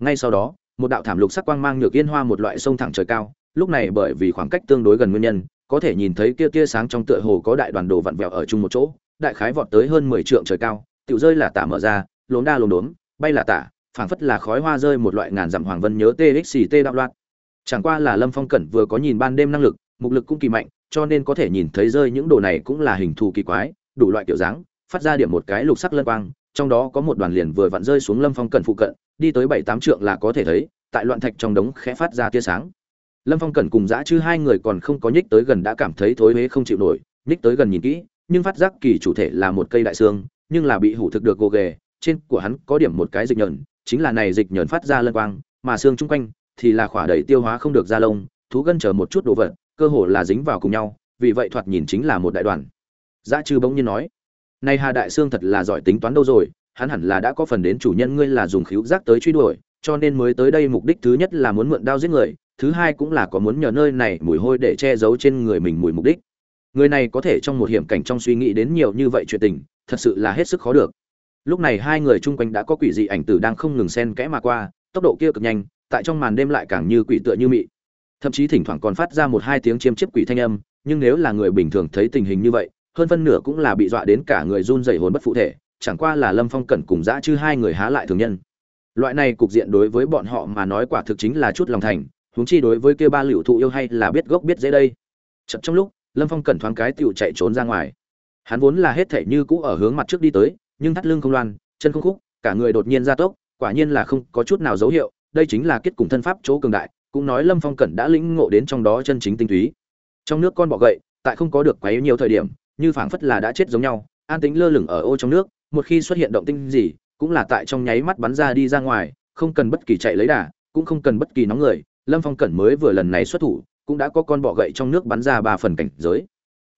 ngay sau đó, một đạo thảm lục sắc quang mang nhược yên hoa một loại sông thẳng trời cao, lúc này bởi vì khoảng cách tương đối gần nguyên nhân, có thể nhìn thấy kia tia sáng trong tựa hồ có đại đoàn đồ vặn vẹo ở chung một chỗ, đại khái vọt tới hơn mười trượng trời cao, tiểu rơi là tả mở ra, lốm đa lốm đốm, bay là tả, phảng phất là khói hoa rơi một loại ngàn dặm hoàng vân nhớ txt đạo loạn. Chẳng qua là lâm phong cẩn vừa có nhìn ban đêm năng lực, mục lực cũng kỳ mạnh, cho nên có thể nhìn thấy rơi những đồ này cũng là hình thù kỳ quái, đủ loại kiểu dáng, phát ra điểm một cái lục sắc lân quang, trong đó có một đoàn liền vừa vặn rơi xuống lâm phong cẩn phụ cận đi tới bảy tám trượng là có thể thấy, tại loạn thạch trong đống khẽ phát ra tia sáng. Lâm phong cẩn cùng dã chứ hai người còn không có nhích tới gần đã cảm thấy thối huế không chịu nổi, nhích tới gần nhìn kỹ, nhưng phát giác kỳ chủ thể là một cây đại xương, nhưng là bị hủ thực được gồ ghề, trên của hắn có điểm một cái dịch nhờn, chính là này dịch nhờn phát ra lân quang, mà xương chung quanh thì là khỏa đầy tiêu hóa không được da lông, thú gân chờ một chút đồ vật, cơ hồ là dính vào cùng nhau, vì vậy thoạt nhìn chính là một đại đoàn. Dã chư bỗng nhiên nói nay hà đại xương thật là giỏi tính toán đâu rồi hắn hẳn là đã có phần đến chủ nhân ngươi là dùng khíu giác tới truy đuổi, cho nên mới tới đây mục đích thứ nhất là muốn mượn đao giết người, thứ hai cũng là có muốn nhờ nơi này mùi hôi để che giấu trên người mình mùi mục đích. Người này có thể trong một hiểm cảnh trong suy nghĩ đến nhiều như vậy chuyện tình, thật sự là hết sức khó được. Lúc này hai người chung quanh đã có quỷ dị ảnh tử đang không ngừng xen kẽ mà qua, tốc độ kia cực nhanh, tại trong màn đêm lại càng như quỷ tựa như mị. Thậm chí thỉnh thoảng còn phát ra một hai tiếng chiêm chiếp quỷ thanh âm, nhưng nếu là người bình thường thấy tình hình như vậy, hơn phân nửa cũng là bị dọa đến cả người run rẩy hồn bất phụ thể chẳng qua là lâm phong cẩn cùng dã chứ hai người há lại thường nhân. Loại này cục diện đối với bọn họ mà nói quả thực chính là chút lòng thành, huống chi đối với kia ba liệu thụ yêu hay là biết gốc biết dễ đây. Chậm trong lúc, lâm phong cẩn thoáng cái tựu chạy trốn ra ngoài. Hắn vốn là hết thể như cũ ở hướng mặt trước đi tới, nhưng thắt lưng không loan, chân không khúc, cả người đột nhiên ra tốc, quả nhiên là không có chút nào dấu hiệu, đây chính là kết cùng thân pháp chỗ cường đại, cũng nói lâm phong cẩn đã lĩnh ngộ đến trong đó chân chính tinh túy. Trong nước con bọ gậy, tại không có được quấy nhiều thời điểm, như phảng phất là đã chết giống nhau, an tính lơ lửng ở ô trong nước một khi xuất hiện động tinh gì, cũng là tại trong nháy mắt bắn ra đi ra ngoài, không cần bất kỳ chạy lấy đà, cũng không cần bất kỳ nóng người. Lâm phong cẩn mới vừa lần này xuất thủ, cũng đã có con bọ gậy trong nước bắn ra ba phần cảnh giới.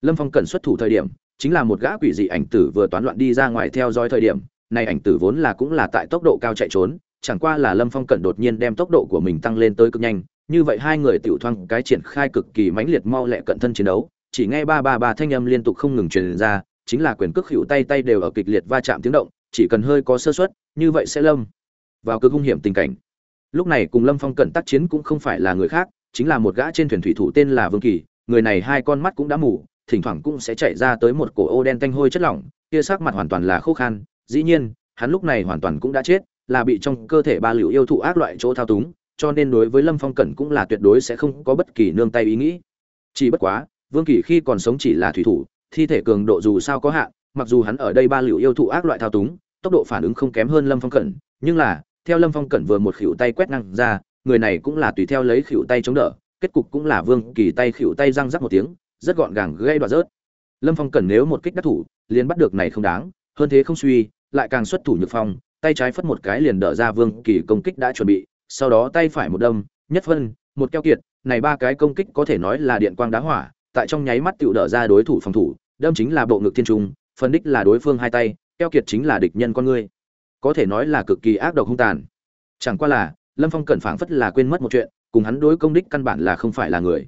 Lâm phong cẩn xuất thủ thời điểm, chính là một gã quỷ dị ảnh tử vừa toán loạn đi ra ngoài theo dõi thời điểm. Này ảnh tử vốn là cũng là tại tốc độ cao chạy trốn, chẳng qua là lâm phong cẩn đột nhiên đem tốc độ của mình tăng lên tới cực nhanh. Như vậy hai người tiểu thoang cái triển khai cực kỳ mãnh liệt mau lẹ cận thân chiến đấu, chỉ nghe ba ba ba thanh âm liên tục không ngừng truyền ra chính là quyền cước hữu tay tay đều ở kịch liệt va chạm tiếng động, chỉ cần hơi có sơ suất, như vậy sẽ lâm vào cực hung hiểm tình cảnh. Lúc này cùng lâm phong cẩn tác chiến cũng không phải là người khác, chính là một gã trên thuyền thủy thủ tên là vương kỳ, người này hai con mắt cũng đã mù, thỉnh thoảng cũng sẽ chạy ra tới một cổ ô đen tanh hôi chất lỏng, kia sắc mặt hoàn toàn là khô khan, dĩ nhiên, hắn lúc này hoàn toàn cũng đã chết, là bị trong cơ thể ba liệu yêu thụ ác loại chỗ thao túng, cho nên đối với lâm phong cẩn cũng là tuyệt đối sẽ không có bất kỳ nương tay ý nghĩ. Chỉ bất quá, vương kỳ khi còn sống chỉ là thủy thủ thi thể cường độ dù sao có hạn, mặc dù hắn ở đây ba liệu yêu thụ ác loại thao túng, tốc độ phản ứng không kém hơn lâm phong cẩn, nhưng là, theo lâm phong cẩn vừa một khỉu tay quét ngang ra, người này cũng là tùy theo lấy khỉu tay chống đỡ, kết cục cũng là vương kỳ tay khỉu tay răng rắc một tiếng, rất gọn gàng gây đoạt rớt. Lâm phong cẩn nếu một kích đắc thủ, liền bắt được này không đáng, hơn thế không suy, lại càng xuất thủ nhược phong, tay trái phất một cái liền đỡ ra vương kỳ công kích đã chuẩn bị, sau đó tay phải một đâm, nhất phân, một keo kiệt, này ba cái công kích có thể nói là điện quang đá hỏa, tại trong nháy mắt tựu đỡ ra đối thủ phòng thủ đâm chính là bộ ngực thiên trung, phân đích là đối phương hai tay, keo kiệt chính là địch nhân con ngươi. Có thể nói là cực kỳ ác độc hung tàn. Chẳng qua là, lâm phong cẩn phảng phất là quên mất một chuyện, cùng hắn đối công đích căn bản là không phải là người.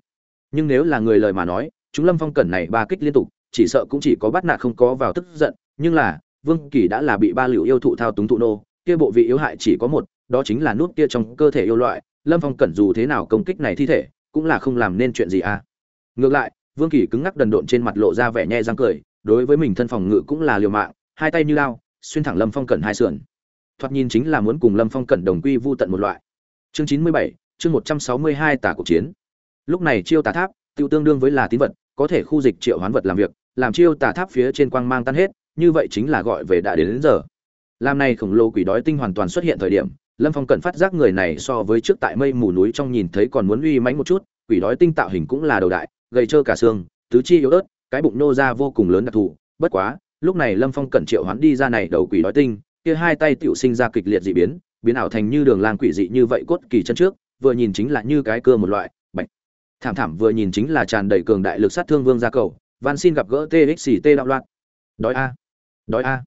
Nhưng nếu là người lời mà nói, chúng lâm phong cẩn này ba kích liên tục, chỉ sợ cũng chỉ có bắt nạt không có vào tức giận, nhưng là, vương kỳ đã là bị ba liệu yêu thụ thao túng thụ nô, kia bộ vị yếu hại chỉ có một, đó chính là nút kia trong cơ thể yêu loại. Lâm phong cẩn dù thế nào công kích này thi thể, cũng là không làm nên chuyện gì à. Ngược lại vương kỳ cứng ngắc đần độn trên mặt lộ ra vẻ nhe răng cười đối với mình thân phòng ngự cũng là liều mạng hai tay như lao xuyên thẳng lâm phong cẩn hai sườn. Thoạt nhìn chính là muốn cùng lâm phong cẩn đồng quy vu tận một loại. Chương chín mươi bảy chương một trăm sáu mươi hai tả cuộc chiến. Lúc này chiêu tà tháp tiêu tương đương với là tín vật có thể khu dịch triệu hoán vật làm việc làm chiêu tà tháp phía trên quang mang tan hết như vậy chính là gọi về đã đến, đến giờ. Làm này khổng lồ quỷ đói tinh hoàn toàn xuất hiện thời điểm lâm phong cẩn phát giác người này so với trước tại mây mù núi trong nhìn thấy còn muốn uy mãnh một chút quỷ đói tinh tạo hình cũng là đầu đại gầy trơ cả xương, tứ chi yếu ớt, cái bụng nô ra vô cùng lớn đặc thù. Bất quá, lúc này lâm phong cẩn triệu hoán đi ra này đầu quỷ đói tinh, kia hai tay tựu sinh ra kịch liệt dị biến biến ảo thành như đường lang quỷ dị như vậy cốt kỳ chân trước, vừa nhìn chính là như cái cưa một loại, bạch. Thảm thảm vừa nhìn chính là tràn đầy cường đại lực sát thương vương gia cầu, van xin gặp gỡ txt đạo loạn. Đói a đói a.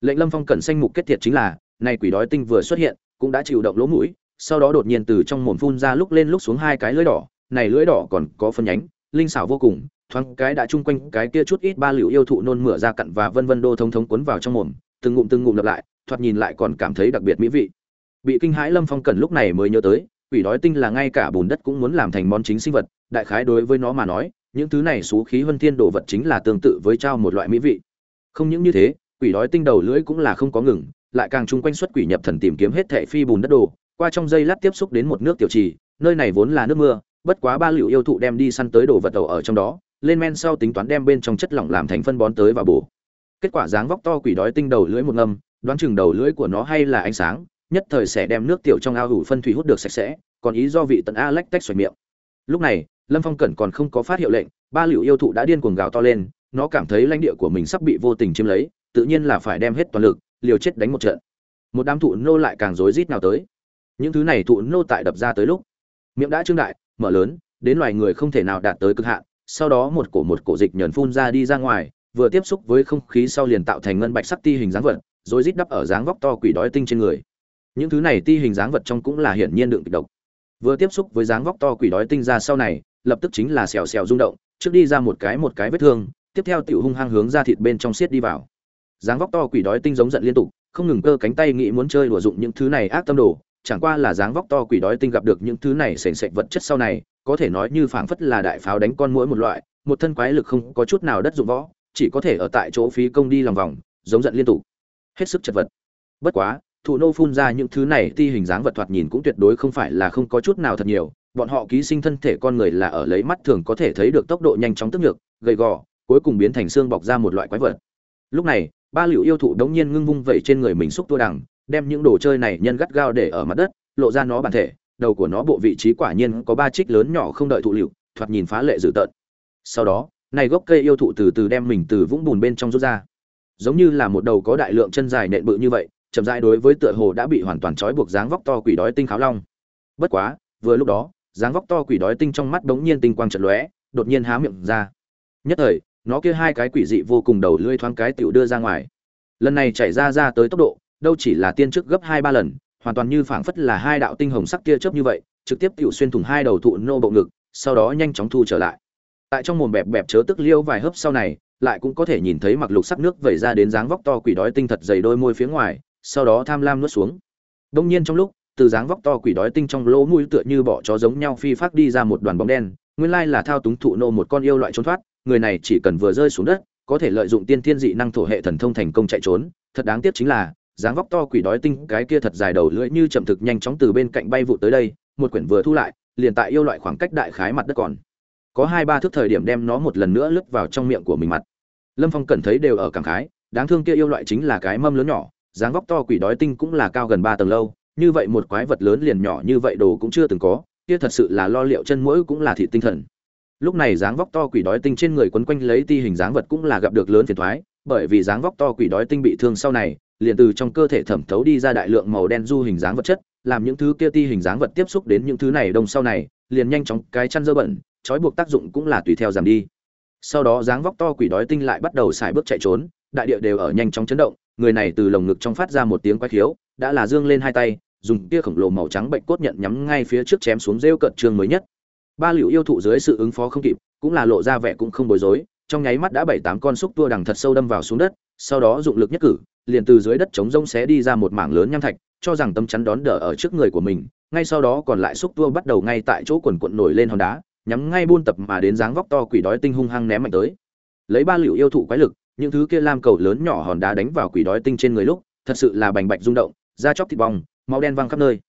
Lệnh lâm phong cẩn xanh mục kết thiệt chính là, này quỷ đói tinh vừa xuất hiện, cũng đã chịu động lỗ mũi, sau đó đột nhiên từ trong mồm phun ra lúc lên lúc xuống hai cái lưỡi đỏ, này lưỡi đỏ còn có phân nhánh linh xảo vô cùng, thoáng cái đã chung quanh cái kia chút ít ba liệu yêu thụ nôn mửa ra cặn và vân vân đô thống thống cuốn vào trong mồm, từng ngụm từng ngụm lặp lại, thoạt nhìn lại còn cảm thấy đặc biệt mỹ vị. Bị kinh hãi lâm phong cần lúc này mới nhớ tới, quỷ đói tinh là ngay cả bùn đất cũng muốn làm thành món chính sinh vật, đại khái đối với nó mà nói, những thứ này xú khí huân thiên đồ vật chính là tương tự với trao một loại mỹ vị. Không những như thế, quỷ đói tinh đầu lưỡi cũng là không có ngừng, lại càng chung quanh xuất quỷ nhập thần tìm kiếm hết thẻ phi bùn đất đồ, qua trong dây lát tiếp xúc đến một nước tiểu trì, nơi này vốn là nước mưa bất quá ba liệu yêu thụ đem đi săn tới đồ vật đầu ở trong đó, lên men sau tính toán đem bên trong chất lỏng làm thành phân bón tới và bổ. Kết quả dáng vóc to quỷ đói tinh đầu lưỡi một ngâm, đoán chừng đầu lưỡi của nó hay là ánh sáng, nhất thời sẽ đem nước tiểu trong ao ủ phân thủy hút được sạch sẽ, còn ý do vị tận a lách tách xoài miệng. Lúc này, lâm phong cẩn còn không có phát hiệu lệnh, ba liệu yêu thụ đã điên cuồng gào to lên, nó cảm thấy lãnh địa của mình sắp bị vô tình chiếm lấy, tự nhiên là phải đem hết toàn lực, liều chết đánh một trận. Một đám thụ nô lại càng rối rít nào tới. Những thứ này thụ nô tại đập ra tới lúc, miệng đã trương đại mở lớn, đến loài người không thể nào đạt tới cực hạn. Sau đó một cổ một cổ dịch nhờn phun ra đi ra ngoài, vừa tiếp xúc với không khí sau liền tạo thành ngân bạch sắc ti hình dáng vật, rồi rít đắp ở dáng vóc to quỷ đói tinh trên người. Những thứ này ti hình dáng vật trong cũng là hiển nhiên đựng kịch độc. Vừa tiếp xúc với dáng vóc to quỷ đói tinh ra sau này, lập tức chính là xèo xèo rung động, trước đi ra một cái một cái vết thương, tiếp theo tiểu hung hăng hướng ra thịt bên trong xiết đi vào. Dáng vóc to quỷ đói tinh giống giận liên tục, không ngừng cơ cánh tay nghĩ muốn chơi đùa dụng những thứ này ác tâm đồ chẳng qua là dáng vóc to quỷ đói tinh gặp được những thứ này sền sệt vật chất sau này, có thể nói như phảng phất là đại pháo đánh con mũi một loại, một thân quái lực không có chút nào đất dụng võ, chỉ có thể ở tại chỗ phí công đi lòng vòng, giống giận liên tục. Hết sức chật vật. Bất quá, thụ nô phun ra những thứ này ti hình dáng vật thoạt nhìn cũng tuyệt đối không phải là không có chút nào thật nhiều, bọn họ ký sinh thân thể con người là ở lấy mắt thường có thể thấy được tốc độ nhanh chóng tức ngược gầy gò, cuối cùng biến thành xương bọc ra một loại quái vật. Lúc này, ba liệu yêu thụ đống nhiên ngưng vung vẩy trên người mình xúc tua đằng đem những đồ chơi này nhân gắt gao để ở mặt đất, lộ ra nó bản thể, đầu của nó bộ vị trí quả nhiên có ba trích lớn nhỏ không đợi thụ liệu, thoạt nhìn phá lệ dữ tợn. Sau đó, này gốc cây yêu thụ từ từ đem mình từ vũng bùn bên trong rút ra. Giống như là một đầu có đại lượng chân dài nện bự như vậy, chậm rãi đối với tựa hồ đã bị hoàn toàn trói buộc dáng vóc to quỷ đói tinh kháo long. Bất quá, vừa lúc đó, dáng vóc to quỷ đói tinh trong mắt đống nhiên tinh quang trận lóe, đột nhiên há miệng ra. Nhất thời, nó kia hai cái quỷ dị vô cùng đầu lưỡi thoáng cái tiểu đưa ra ngoài. Lần này chảy ra ra tới tốc độ đâu chỉ là tiên trước gấp hai ba lần, hoàn toàn như phảng phất là hai đạo tinh hồng sắc kia chớp như vậy, trực tiếp tiểu xuyên thủng hai đầu thụ nô bộ ngực, sau đó nhanh chóng thu trở lại. Tại trong mồm bẹp bẹp chớ tức liêu vài hớp sau này, lại cũng có thể nhìn thấy mặc lục sắc nước vẩy ra đến dáng vóc to quỷ đói tinh thật dày đôi môi phía ngoài, sau đó tham lam nuốt xuống. Đông nhiên trong lúc, từ dáng vóc to quỷ đói tinh trong lỗ mũi tựa như bỏ chó giống nhau phi phát đi ra một đoàn bóng đen, nguyên lai là thao túng thụ nô một con yêu loại trốn thoát, người này chỉ cần vừa rơi xuống đất, có thể lợi dụng tiên thiên dị năng thổ hệ thần thông thành công chạy trốn, thật đáng tiếc chính là dáng vóc to quỷ đói tinh, cái kia thật dài đầu lưỡi như chậm thực nhanh chóng từ bên cạnh bay vụ tới đây, một quyển vừa thu lại, liền tại yêu loại khoảng cách đại khái mặt đất còn. Có hai ba thước thời điểm đem nó một lần nữa lướt vào trong miệng của mình mặt. Lâm phong cẩn thấy đều ở cảm khái, đáng thương kia yêu loại chính là cái mâm lớn nhỏ, dáng vóc to quỷ đói tinh cũng là cao gần ba tầng lâu, như vậy một quái vật lớn liền nhỏ như vậy đồ cũng chưa từng có, kia thật sự là lo liệu chân mũi cũng là thị tinh thần. Lúc này dáng vóc to quỷ đói tinh trên người quấn quanh lấy ti hình dáng vật cũng là gặp được lớn phiền thoái bởi vì dáng vóc to quỷ đói tinh bị thương sau này liền từ trong cơ thể thẩm thấu đi ra đại lượng màu đen du hình dáng vật chất, làm những thứ kia ti hình dáng vật tiếp xúc đến những thứ này đông sau này, liền nhanh chóng cái chăn dơ bẩn, trói buộc tác dụng cũng là tùy theo giảm đi. Sau đó dáng vóc to quỷ đói tinh lại bắt đầu xài bước chạy trốn, đại địa đều ở nhanh chóng chấn động, người này từ lồng ngực trong phát ra một tiếng quái khiếu, đã là dương lên hai tay, dùng kia khổng lồ màu trắng bệnh cốt nhận nhắm ngay phía trước chém xuống rêu cận trường mới nhất. Ba liệu yêu thụ dưới sự ứng phó không kịp, cũng là lộ ra vẻ cũng không bối rối, trong nháy mắt đã bảy tám con xúc tua đằng thật sâu đâm vào xuống đất, sau đó dụng lực nhất cử liền từ dưới đất chống rông xé đi ra một mảng lớn nham thạch, cho rằng tâm chắn đón đỡ ở trước người của mình, ngay sau đó còn lại xúc tua bắt đầu ngay tại chỗ quần quận nổi lên hòn đá, nhắm ngay buôn tập mà đến dáng vóc to quỷ đói tinh hung hăng ném mạnh tới. Lấy ba liệu yêu thụ quái lực, những thứ kia lam cầu lớn nhỏ hòn đá đánh vào quỷ đói tinh trên người lúc, thật sự là bành bạch rung động, da chóc thịt bong, máu đen văng khắp nơi.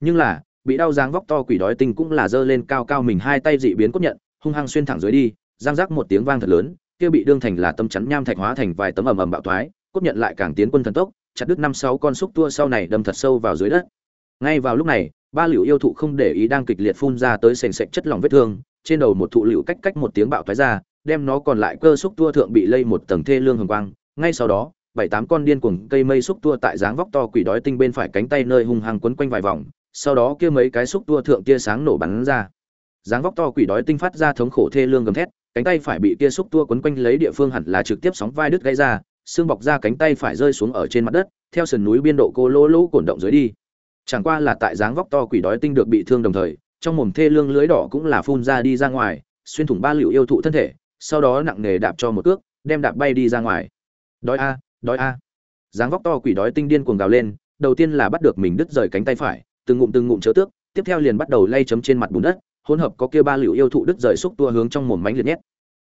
Nhưng là, bị đau dáng vóc to quỷ đói tinh cũng là giơ lên cao cao mình hai tay dị biến cốt nhận, hung hăng xuyên thẳng dưới đi giang rác một tiếng vang thật lớn, kia bị đương thành là tâm chắn nham thạch hóa thành vài tấm ầm ầm bạo thoái cốt nhận lại càng tiến quân thần tốc, chặt đứt năm sáu con xúc tua sau này đâm thật sâu vào dưới đất. Ngay vào lúc này, ba liệu yêu thụ không để ý đang kịch liệt phun ra tới sền sệt chất lỏng vết thương, trên đầu một thụ liệu cách cách một tiếng bạo thoái ra, đem nó còn lại cơ xúc tua thượng bị lây một tầng thê lương hồng quang. Ngay sau đó, bảy tám con điên cuồng cây mây xúc tua tại dáng vóc to quỷ đói tinh bên phải cánh tay nơi hung hăng quấn quanh vài vòng, sau đó kia mấy cái xúc tua thượng tia sáng nổ bắn ra. Dáng vóc to quỷ đói tinh phát ra thống khổ thê lương gầm thét, cánh tay phải bị kia xúc tua quấn quanh lấy địa phương hẳn là trực tiếp sóng vai đứt gãy ra xương bọc ra cánh tay phải rơi xuống ở trên mặt đất, theo sườn núi biên độ cô lỗ lỗ cổn động dưới đi. Chẳng qua là tại dáng vóc to quỷ đói tinh được bị thương đồng thời, trong mồm thê lương lưới đỏ cũng là phun ra đi ra ngoài, xuyên thủng ba liệu yêu thụ thân thể, sau đó nặng nề đạp cho một cước, đem đạp bay đi ra ngoài. Đói a đói a. Dáng vóc to quỷ đói tinh điên cuồng gào lên, đầu tiên là bắt được mình đứt rời cánh tay phải, từng ngụm từng ngụm chớ tước, tiếp theo liền bắt đầu lay chấm trên mặt bùn đất, hỗn hợp có kia ba liệu yêu thụ đứt rời xúc tua hướng trong mồm mánh liệt nhét.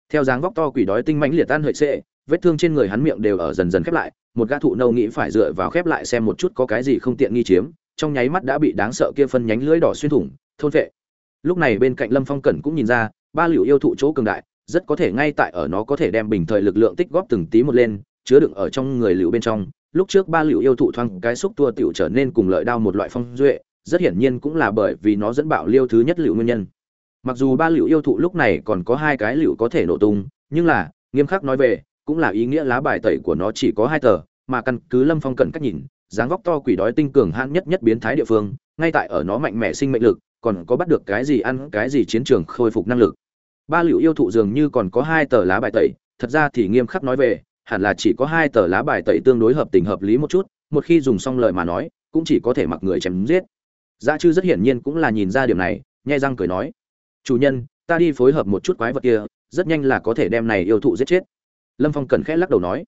Theo dáng vóc to quỷ đói tinh mánh liệt tan hợi xệ vết thương trên người hắn miệng đều ở dần dần khép lại, một gã thụ nâu nghĩ phải dựa vào khép lại xem một chút có cái gì không tiện nghi chiếm, trong nháy mắt đã bị đáng sợ kia phân nhánh lưỡi đỏ xuyên thủng, thôn vệ. Lúc này bên cạnh lâm phong cẩn cũng nhìn ra, ba liệu yêu thụ chỗ cường đại, rất có thể ngay tại ở nó có thể đem bình thời lực lượng tích góp từng tí một lên, chứa đựng ở trong người liệu bên trong. Lúc trước ba liệu yêu thụ thoang cái xúc tua tiểu trở nên cùng lợi đao một loại phong duệ, rất hiển nhiên cũng là bởi vì nó dẫn bạo liêu thứ nhất liệu nguyên nhân. Mặc dù ba liệu yêu thụ lúc này còn có hai cái liệu có thể nổ tung, nhưng là, nghiêm khắc nói về cũng là ý nghĩa lá bài tẩy của nó chỉ có hai tờ mà căn cứ lâm phong cận cách nhìn dáng vóc to quỷ đói tinh cường hãn nhất nhất biến thái địa phương ngay tại ở nó mạnh mẽ sinh mệnh lực còn có bắt được cái gì ăn cái gì chiến trường khôi phục năng lực ba liệu yêu thụ dường như còn có hai tờ lá bài tẩy thật ra thì nghiêm khắc nói về hẳn là chỉ có hai tờ lá bài tẩy tương đối hợp tình hợp lý một chút một khi dùng xong lời mà nói cũng chỉ có thể mặc người chém giết dạ Dã chư rất hiển nhiên cũng là nhìn ra điểm này, nhai răng cười nói: "Chủ nhân, ta đi phối hợp một chút quái vật kia, rất nhanh là có thể đem này yêu thụ giết chết." Lâm Phong cẩn khẽ lắc đầu nói: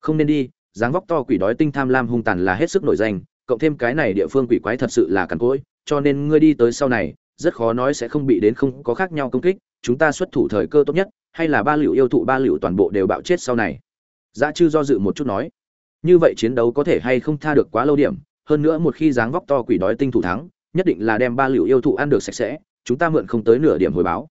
"Không nên đi, dáng vóc to quỷ đói tinh tham lam hung tàn là hết sức nổi danh, cộng thêm cái này địa phương quỷ quái thật sự là cằn cỗi, cho nên ngươi đi tới sau này, rất khó nói sẽ không bị đến không có khác nhau công kích, chúng ta xuất thủ thời cơ tốt nhất, hay là ba liệu yêu thụ ba liệu toàn bộ đều bạo chết sau này." Dạ dã Trư do dự một chút nói: "Như vậy chiến đấu có thể hay không tha được quá lâu điểm, hơn nữa một khi dáng vóc to quỷ đói tinh thủ thắng, nhất định là đem ba liệu yêu thụ ăn được sạch sẽ chúng ta mượn không tới nửa điểm hồi báo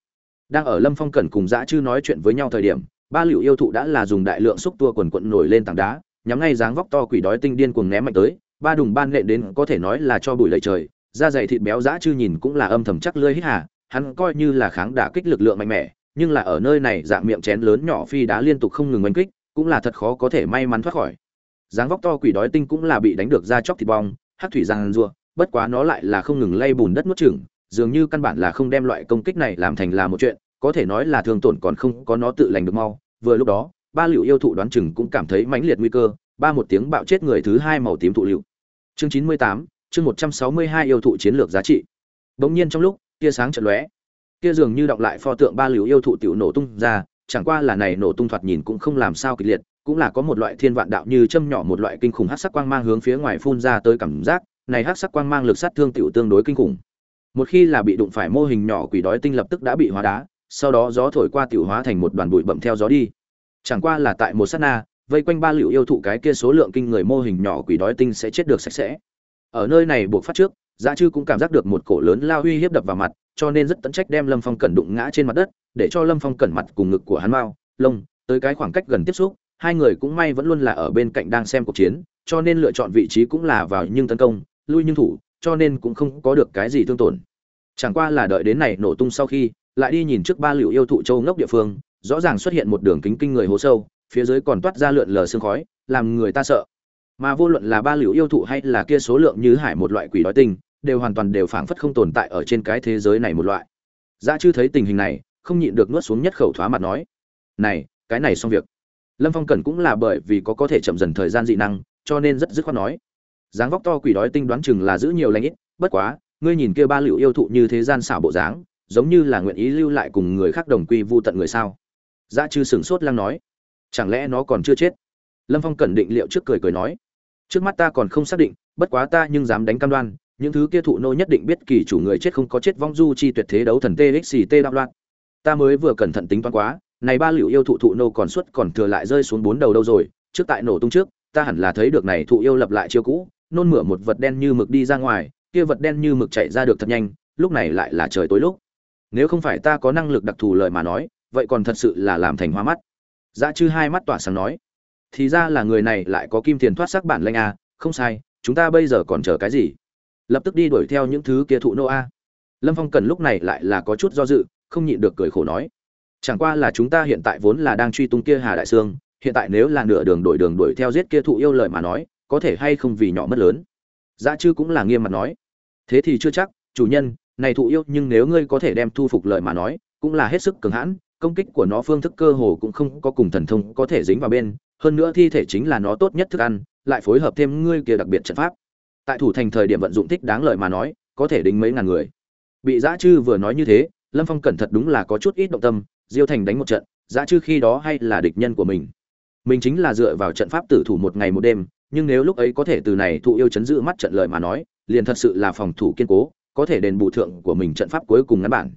đang ở lâm phong cẩn cùng dã chư nói chuyện với nhau thời điểm ba liệu yêu thụ đã là dùng đại lượng xúc tua quần quận nổi lên tảng đá, nhắm ngay dáng vóc to quỷ đói tinh điên cuồng ném mạnh tới, ba đùng ban nện đến có thể nói là cho bụi lầy trời, da dày thịt béo dã chư nhìn cũng là âm thầm chắc lưỡi hít hà, hắn coi như là kháng đả kích lực lượng mạnh mẽ, nhưng là ở nơi này dạng miệng chén lớn nhỏ phi đá liên tục không ngừng oanh kích, cũng là thật khó có thể may mắn thoát khỏi. Dáng vóc to quỷ đói tinh cũng là bị đánh được ra chóc thịt bong hát thủy giang rùa, bất quá nó lại là không ngừng lay bùn đất nuốt chửng, dường như căn bản là không đem loại công kích này làm thành là một chuyện có thể nói là thương tổn còn không có nó tự lành được mau. Vừa lúc đó, ba liệu yêu thụ đoán chừng cũng cảm thấy mãnh liệt nguy cơ, ba một tiếng bạo chết người thứ hai màu tím thụ liệu chương chín mươi tám, chương một trăm sáu mươi hai yêu thụ chiến lược giá trị. Bỗng nhiên trong lúc, tia sáng chợt lóe. Kia dường như đọc lại pho tượng ba liệu yêu thụ tiểu nổ tung ra, chẳng qua là này nổ tung thoạt nhìn cũng không làm sao kịch liệt, cũng là có một loại thiên vạn đạo như châm nhỏ một loại kinh khủng hắc sắc quang mang hướng phía ngoài phun ra tới cảm giác, này hắc sắc quang mang lực sát thương tiểu tương đối kinh khủng. Một khi là bị đụng phải mô hình nhỏ quỷ đói tinh lập tức đã bị hóa đá sau đó gió thổi qua tiểu hóa thành một đoàn bụi bậm theo gió đi. Chẳng qua là tại một sát na, vây quanh ba liệu yêu thụ cái kia số lượng kinh người mô hình nhỏ quỷ đói tinh sẽ chết được sạch sẽ. Ở nơi này buộc phát trước dạ trư cũng cảm giác được một cổ lớn lao uy hiếp đập vào mặt, cho nên rất tận trách đem lâm phong cẩn đụng ngã trên mặt đất, để cho lâm phong cẩn mặt cùng ngực của hắn mao lông, tới cái khoảng cách gần tiếp xúc, hai người cũng may vẫn luôn là ở bên cạnh đang xem cuộc chiến, cho nên lựa chọn vị trí cũng là vào nhưng tấn công, lui nhưng thủ, cho nên cũng không có được cái gì thương tổn. Chẳng qua là đợi đến này nổ tung sau khi lại đi nhìn trước ba liệu yêu thụ châu ngốc địa phương, rõ ràng xuất hiện một đường kính kinh người hố sâu, phía dưới còn toát ra lượn lờ sương khói, làm người ta sợ. Mà vô luận là ba liệu yêu thụ hay là kia số lượng như hải một loại quỷ đói tinh, đều hoàn toàn đều phảng phất không tồn tại ở trên cái thế giới này một loại. Dã chư thấy tình hình này, không nhịn được nuốt xuống nhất khẩu thoá mặt nói, này, cái này xong việc. Lâm phong cần cũng là bởi vì có có thể chậm dần thời gian dị năng, cho nên rất dứt khoát nói, dáng vóc to quỷ đói tinh đoán chừng là giữ nhiều lãnh ít, bất quá, ngươi nhìn kia ba liệu yêu thụ như thế gian xảo bộ dáng giống như là nguyện ý lưu lại cùng người khác đồng quy vu tận người sao? Dạ Dã chư sửng sốt lăng nói. Chẳng lẽ nó còn chưa chết? Lâm phong cẩn định liệu trước cười cười nói. Trước mắt ta còn không xác định, bất quá ta nhưng dám đánh cam đoan, những thứ kia thụ nô nhất định biết kỳ chủ người chết không có chết vong du chi tuyệt thế đấu thần txt đạo loạn. Ta mới vừa cẩn thận tính toán quá, này ba liệu yêu thụ thụ nô còn suất còn thừa lại rơi xuống bốn đầu đâu rồi, trước tại nổ tung trước, ta hẳn là thấy được này thụ yêu lập lại chiêu cũ, nôn mửa một vật đen như mực đi ra ngoài, kia vật đen như mực chạy ra được thật nhanh, lúc này lại là trời tối lúc nếu không phải ta có năng lực đặc thù lợi mà nói, vậy còn thật sự là làm thành hoa mắt. Dã chư hai mắt tỏa sáng nói, thì ra là người này lại có kim tiền thoát sắc bản lanh a à, không sai, chúng ta bây giờ còn chờ cái gì? Lập tức đi đuổi theo những thứ kia thụ nô a. Lâm phong cần lúc này lại là có chút do dự, không nhịn được cười khổ nói, chẳng qua là chúng ta hiện tại vốn là đang truy tung kia hà đại sương, hiện tại nếu là nửa đường đổi đường đuổi theo giết kia thụ yêu lời mà nói, có thể hay không vì nhỏ mất lớn? Dã chư cũng là nghiêm mặt nói, thế thì chưa chắc, chủ nhân này thụ yêu, nhưng nếu ngươi có thể đem thu phục lời mà nói, cũng là hết sức cường hãn, công kích của nó phương thức cơ hồ cũng không có cùng thần thông có thể dính vào bên, hơn nữa thi thể chính là nó tốt nhất thức ăn, lại phối hợp thêm ngươi kia đặc biệt trận pháp. Tại thủ thành thời điểm vận dụng thích đáng lợi mà nói, có thể đính mấy ngàn người. Bị giã chư vừa nói như thế, lâm phong cẩn thật đúng là có chút ít động tâm, diêu thành đánh một trận, giã chư khi đó hay là địch nhân của mình. Mình chính là dựa vào trận pháp tử thủ một ngày một đêm, nhưng nếu lúc ấy có thể từ này thụ yêu chấn giữ mắt trận lợi mà nói, liền thật sự là phòng thủ kiên cố có thể đền bù thượng của mình trận pháp cuối cùng ngắn bản.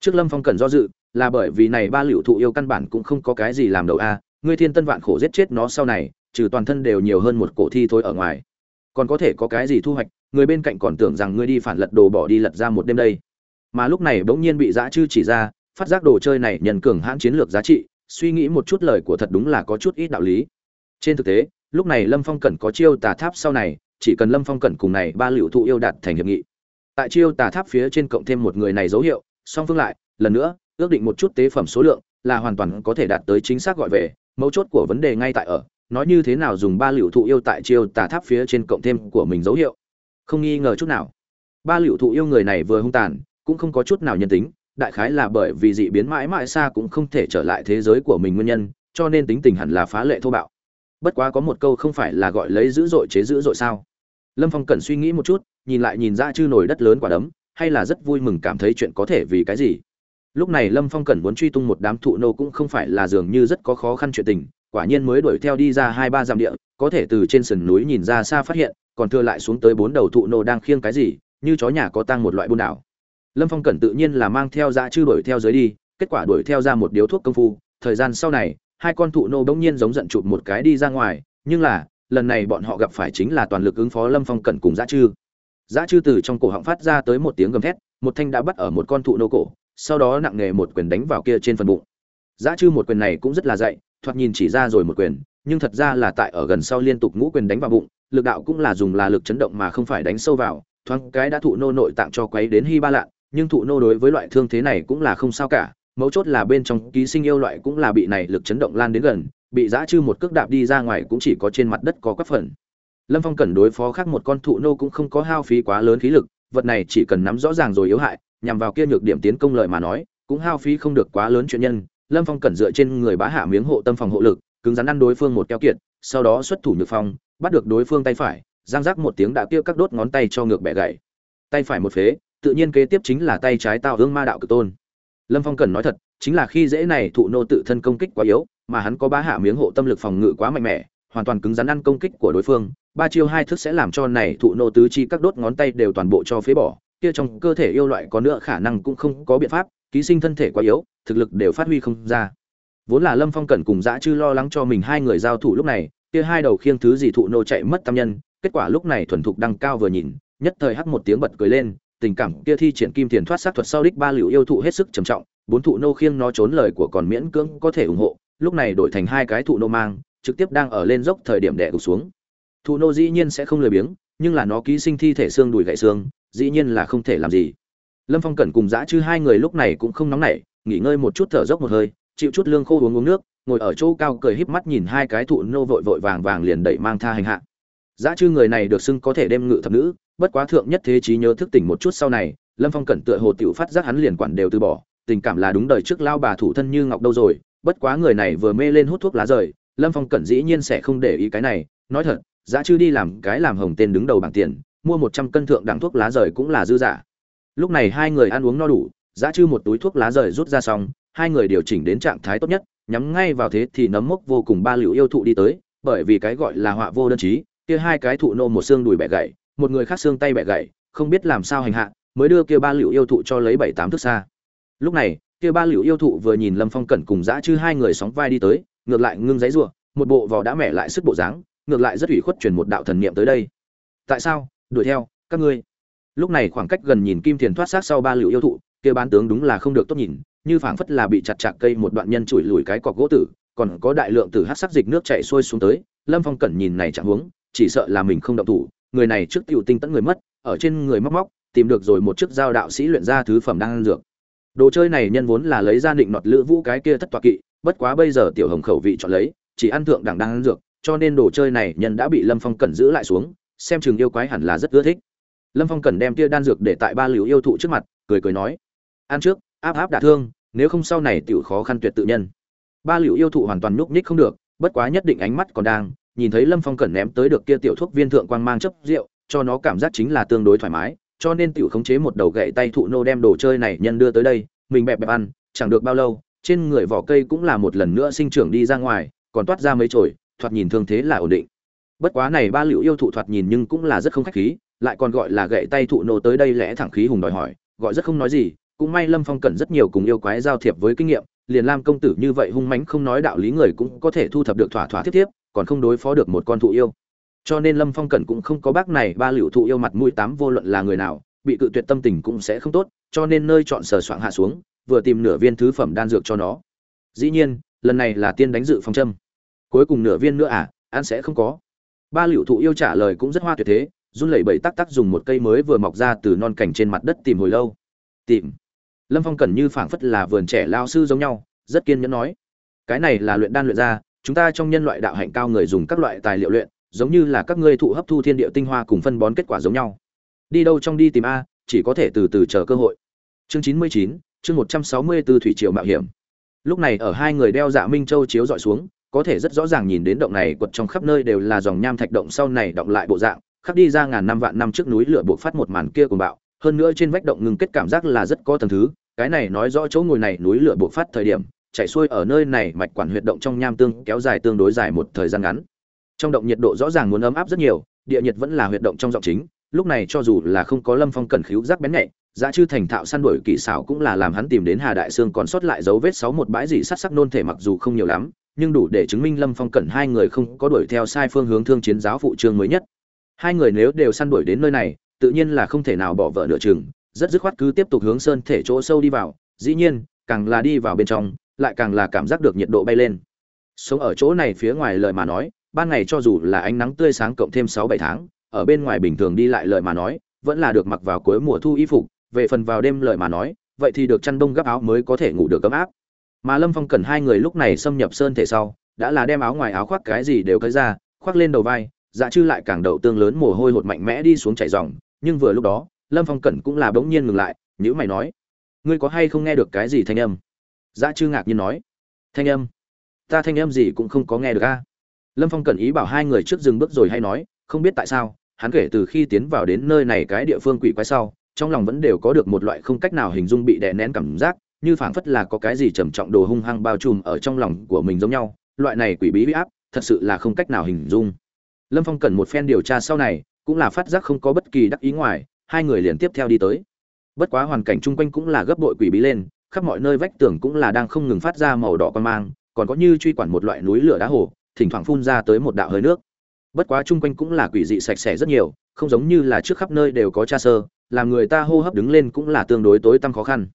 Trước lâm phong cần do dự, là bởi vì này ba liệu thụ yêu căn bản cũng không có cái gì làm đầu a, ngươi thiên tân vạn khổ giết chết nó sau này, trừ toàn thân đều nhiều hơn một cổ thi thôi ở ngoài. Còn có thể có cái gì thu hoạch, người bên cạnh còn tưởng rằng ngươi đi phản lật đồ bỏ đi lật ra một đêm đây. Mà lúc này bỗng nhiên bị dã chư chỉ ra, phát giác đồ chơi này nhận cường hãn chiến lược giá trị, suy nghĩ một chút lời của thật đúng là có chút ít đạo lý. Trên thực tế, lúc này lâm phong cẩn có chiêu tà tháp sau này, chỉ cần lâm phong cẩn cùng này ba liệu thụ yêu đạt thành hiệp nghị tại chiêu tà tháp phía trên cộng thêm một người này dấu hiệu, song phương lại, lần nữa, ước định một chút tế phẩm số lượng, là hoàn toàn có thể đạt tới chính xác gọi về, mấu chốt của vấn đề ngay tại ở, nói như thế nào dùng ba liệu thụ yêu tại chiêu tà tháp phía trên cộng thêm của mình dấu hiệu. Không nghi ngờ chút nào. Ba liệu thụ yêu người này vừa hung tàn, cũng không có chút nào nhân tính, đại khái là bởi vì dị biến mãi mãi xa cũng không thể trở lại thế giới của mình nguyên nhân, cho nên tính tình hẳn là phá lệ thô bạo. Bất quá có một câu không phải là gọi lấy dữ dội chế dữ dội sao? Lâm phong cần suy nghĩ một chút, nhìn lại nhìn ra chư nổi đất lớn quả đấm, hay là rất vui mừng cảm thấy chuyện có thể vì cái gì. Lúc này lâm phong cần muốn truy tung một đám thụ nô cũng không phải là dường như rất có khó khăn chuyện tình, quả nhiên mới đuổi theo đi ra hai ba dặm địa, có thể từ trên sườn núi nhìn ra xa phát hiện, còn thưa lại xuống tới bốn đầu thụ nô đang khiêng cái gì, như chó nhà có tăng một loại buôn đảo. Lâm phong cẩn tự nhiên là mang theo dã chư đuổi theo dưới đi, kết quả đuổi theo ra một điếu thuốc công phu, thời gian sau này, hai con thụ nô bỗng nhiên giống giận chụp một cái đi ra ngoài, nhưng là lần này bọn họ gặp phải chính là toàn lực ứng phó lâm phong cẩn cùng Giá chư. Giá chư từ trong cổ họng phát ra tới một tiếng gầm thét, một thanh đã bắt ở một con thụ nô cổ, sau đó nặng nề một quyền đánh vào kia trên phần bụng. Giá chư một quyền này cũng rất là dạy, thoạt nhìn chỉ ra rồi một quyền, nhưng thật ra là tại ở gần sau liên tục ngũ quyền đánh vào bụng, lực đạo cũng là dùng là lực chấn động mà không phải đánh sâu vào, thoáng cái đã thụ nô nội tạng cho quấy đến hy ba lạ nhưng thụ nô đối với loại thương thế này cũng là không sao cả, mấu chốt là bên trong ký sinh yêu loại cũng là bị này lực chấn động lan đến gần bị giã chư một cước đạp đi ra ngoài cũng chỉ có trên mặt đất có các phần. Lâm phong cần đối phó khác một con thụ nô cũng không có hao phí quá lớn khí lực, vật này chỉ cần nắm rõ ràng rồi yếu hại, nhằm vào kia nhược điểm tiến công lợi mà nói, cũng hao phí không được quá lớn chuyện nhân. Lâm phong cần dựa trên người bá hạ miếng hộ tâm phòng hộ lực, cứng rắn ăn đối phương một keo kiệt, sau đó xuất thủ nhược phong, bắt được đối phương tay phải, giang giác một tiếng đã kia các đốt ngón tay cho ngược bẻ gãy. Tay phải một phế, tự nhiên kế tiếp chính là tay trái tao hương ma đạo cực tôn. Lâm phong cần nói thật, chính là khi dễ này thụ nô tự thân công kích quá yếu mà hắn có ba hạ miếng hộ tâm lực phòng ngự quá mạnh mẽ, hoàn toàn cứng rắn ăn công kích của đối phương, ba chiêu hai thức sẽ làm cho này thụ nô tứ chi các đốt ngón tay đều toàn bộ cho phế bỏ, kia trong cơ thể yêu loại có nữa khả năng cũng không có biện pháp, ký sinh thân thể quá yếu, thực lực đều phát huy không ra. Vốn là lâm phong cẩn cùng dã chư lo lắng cho mình hai người giao thủ lúc này, kia hai đầu khiêng thứ gì thụ nô chạy mất tam nhân, kết quả lúc này thuần thục đăng cao vừa nhìn, nhất thời hắc một tiếng bật cười lên, tình cảm kia thi triển kim tiền thoát sát thuật sau đích ba liệu yêu thụ hết sức trầm trọng, bốn thụ nô khiêng nó trốn lời của còn miễn cưỡng có thể ủng hộ lúc này đổi thành hai cái thụ nô mang, trực tiếp đang ở lên dốc thời điểm đẻ gục xuống. Thụ nô dĩ nhiên sẽ không lười biếng, nhưng là nó ký sinh thi thể xương đùi gãy xương, dĩ nhiên là không thể làm gì. Lâm phong cẩn cùng dã chứ hai người lúc này cũng không nóng nảy, nghỉ ngơi một chút thở dốc một hơi, chịu chút lương khô uống uống nước, ngồi ở chỗ cao cười híp mắt nhìn hai cái thụ nô vội vội vàng vàng liền đẩy mang tha hành hạ. Dã chư người này được xưng có thể đem ngự thập nữ, bất quá thượng nhất thế trí nhớ thức tỉnh một chút sau này, lâm phong cẩn tựa hồ tiểu phát giác hắn liền quản đều từ bỏ, tình cảm là đúng đời trước lao bà thủ thân như ngọc đâu rồi bất quá người này vừa mê lên hút thuốc lá rời, lâm phong cẩn dĩ nhiên sẽ không để ý cái này, nói thật, giá chư đi làm cái làm hồng tên đứng đầu bảng tiền, mua một trăm cân thượng đẳng thuốc lá rời cũng là dư giả. Lúc này hai người ăn uống no đủ, giá chư một túi thuốc lá rời rút ra xong, hai người điều chỉnh đến trạng thái tốt nhất, nhắm ngay vào thế thì nấm mốc vô cùng ba liệu yêu thụ đi tới, bởi vì cái gọi là họa vô đơn chí, kia hai cái thụ nô một xương đùi bẻ gãy, một người khác xương tay bẻ gãy, không biết làm sao hành hạ, mới đưa kia ba liệu yêu thụ cho lấy bảy tám thước xa. Lúc này kia ba liễu yêu thụ vừa nhìn lâm phong cẩn cùng dã chư hai người sóng vai đi tới, ngược lại ngưng giấy rủa, một bộ vỏ đã mẻ lại sức bộ dáng, ngược lại rất ủy khuất truyền một đạo thần niệm tới đây. Tại sao? Đuổi theo, các ngươi. Lúc này khoảng cách gần nhìn kim thiền thoát sát sau ba liệu yêu thụ, kia bán tướng đúng là không được tốt nhìn, như phảng phất là bị chặt chặt cây một đoạn nhân chùi lùi cái cọc gỗ tử, còn có đại lượng từ hát sắc dịch nước chảy xuôi xuống tới. Lâm phong cẩn nhìn này chẳng huống, chỉ sợ là mình không động thủ, người này trước tiểu tinh tẫn người mất, ở trên người móc móc, tìm được rồi một chiếc dao đạo sĩ luyện ra thứ phẩm đang ăn dược đồ chơi này nhân vốn là lấy ra định nọt lữ vũ cái kia thất toạc kỵ, bất quá bây giờ tiểu hồng khẩu vị chọn lấy, chỉ ăn thượng đẳng đang ăn dược, cho nên đồ chơi này nhân đã bị lâm phong cẩn giữ lại xuống, xem chừng yêu quái hẳn là rất ưa thích. Lâm phong cẩn đem tia đan dược để tại ba liều yêu thụ trước mặt, cười cười nói, ăn trước, áp áp đả thương, nếu không sau này tiểu khó khăn tuyệt tự nhân. Ba liều yêu thụ hoàn toàn nhúc nhích không được, bất quá nhất định ánh mắt còn đang, nhìn thấy lâm phong cẩn ném tới được kia tiểu thuốc viên thượng quang mang chấp rượu, cho nó cảm giác chính là tương đối thoải mái cho nên tiểu khống chế một đầu gậy tay thụ nô đem đồ chơi này nhân đưa tới đây, mình bẹp bẹp ăn, chẳng được bao lâu, trên người vỏ cây cũng là một lần nữa sinh trưởng đi ra ngoài, còn toát ra mấy chồi thoạt nhìn thương thế là ổn định. Bất quá này ba liệu yêu thụ thoạt nhìn nhưng cũng là rất không khách khí, lại còn gọi là gậy tay thụ nô tới đây lẽ thẳng khí hùng đòi hỏi, gọi rất không nói gì, cũng may lâm phong cần rất nhiều cùng yêu quái giao thiệp với kinh nghiệm, liền lam công tử như vậy hung mãnh không nói đạo lý người cũng có thể thu thập được thỏa thỏa tiếp tiếp còn không đối phó được một con thụ yêu cho nên lâm phong cẩn cũng không có bác này ba liệu thụ yêu mặt mũi tám vô luận là người nào, bị cự tuyệt tâm tình cũng sẽ không tốt, cho nên nơi chọn sờ soạng hạ xuống, vừa tìm nửa viên thứ phẩm đan dược cho nó. Dĩ nhiên, lần này là tiên đánh dự phòng châm. Cuối cùng nửa viên nữa à ăn sẽ không có. Ba liệu thụ yêu trả lời cũng rất hoa tuyệt thế, run lẩy bẩy tắc tắc dùng một cây mới vừa mọc ra từ non cảnh trên mặt đất tìm hồi lâu. Tìm. Lâm phong cẩn như phảng phất là vườn trẻ lao sư giống nhau, rất kiên nhẫn nói. Cái này là luyện đan luyện ra, chúng ta trong nhân loại đạo hạnh cao người dùng các loại tài liệu luyện giống như là các ngươi thụ hấp thu thiên địa tinh hoa cùng phân bón kết quả giống nhau. Đi đâu trong đi tìm a, chỉ có thể từ từ chờ cơ hội. Chương chín mươi chín, chương một trăm sáu mươi b ố thủy triều mạo hiểm. Lúc này ở hai người đeo dạ minh châu chiếu dọi xuống, có thể rất rõ ràng nhìn đến động này quật trong khắp nơi đều là dòng nham thạch động sau này động lại bộ dạng, khắc đi ra ngàn năm vạn năm trước núi lửa buộc phát một màn kia cùng bạo, hơn nữa trên vách động ngừng kết cảm giác là rất có tầng thứ, cái này nói rõ chỗ ngồi này núi lửa buộc phát thời điểm, chảy xuôi ở nơi này mạch quản huyệt động trong nham tương kéo dài tương đối dài một thời gian ngắn trong động nhiệt độ rõ ràng muốn ấm áp rất nhiều, địa nhiệt vẫn là huyệt động trong giọng chính, lúc này cho dù là không có lâm phong cẩn khíu rác bén nhạy, giá chư thành thạo săn đuổi kỵ xảo cũng là làm hắn tìm đến hà đại sương còn sót lại dấu vết sáu một bãi dị sắt sắc nôn thể mặc dù không nhiều lắm, nhưng đủ để chứng minh lâm phong cẩn hai người không có đuổi theo sai phương hướng thương chiến giáo phụ trương mới nhất. Hai người nếu đều săn đuổi đến nơi này, tự nhiên là không thể nào bỏ vợ nửa chừng, rất dứt khoát cứ tiếp tục hướng sơn thể chỗ sâu đi vào, dĩ nhiên, càng là đi vào bên trong, lại càng là cảm giác được nhiệt độ bay lên. Sống ở chỗ này phía ngoài lời mà nói ban ngày cho dù là ánh nắng tươi sáng cộng thêm sáu bảy tháng, ở bên ngoài bình thường đi lại lời mà nói, vẫn là được mặc vào cuối mùa thu y phục, về phần vào đêm lời mà nói, vậy thì được chăn đông gấp áo mới có thể ngủ được ấm áp. Mà lâm phong cần hai người lúc này xâm nhập sơn thể sau, đã là đem áo ngoài áo khoác cái gì đều cởi ra, khoác lên đầu vai dạ chư lại càng đậu tương lớn mồ hôi hột mạnh mẽ đi xuống chảy ròng nhưng vừa lúc đó, lâm phong cẩn cũng là bỗng nhiên ngừng lại, nhíu mày nói, ngươi có hay không nghe được cái gì thanh âm? Dạ chư ngạc nhiên nói, thanh âm? Ta thanh âm gì cũng không có nghe được a lâm phong cẩn ý bảo hai người trước dừng bước rồi hay nói, không biết tại sao, hắn kể từ khi tiến vào đến nơi này cái địa phương quỷ quái sau, trong lòng vẫn đều có được một loại không cách nào hình dung bị đè nén cảm giác, như phảng phất là có cái gì trầm trọng đồ hung hăng bao trùm ở trong lòng của mình giống nhau, loại này quỷ bí huy áp, thật sự là không cách nào hình dung. Lâm phong cần một phen điều tra sau này, cũng là phát giác không có bất kỳ đắc ý ngoài, hai người liền tiếp theo đi tới. Bất quá hoàn cảnh chung quanh cũng là gấp bội quỷ bí lên, khắp mọi nơi vách tường cũng là đang không ngừng phát ra màu đỏ quan mang, còn có như truy quản một loại núi lửa đá hồ thỉnh thoảng phun ra tới một đạo hơi nước. Bất quá chung quanh cũng là quỷ dị sạch sẽ rất nhiều, không giống như là trước khắp nơi đều có cha sơ, làm người ta hô hấp đứng lên cũng là tương đối tối tăm khó khăn.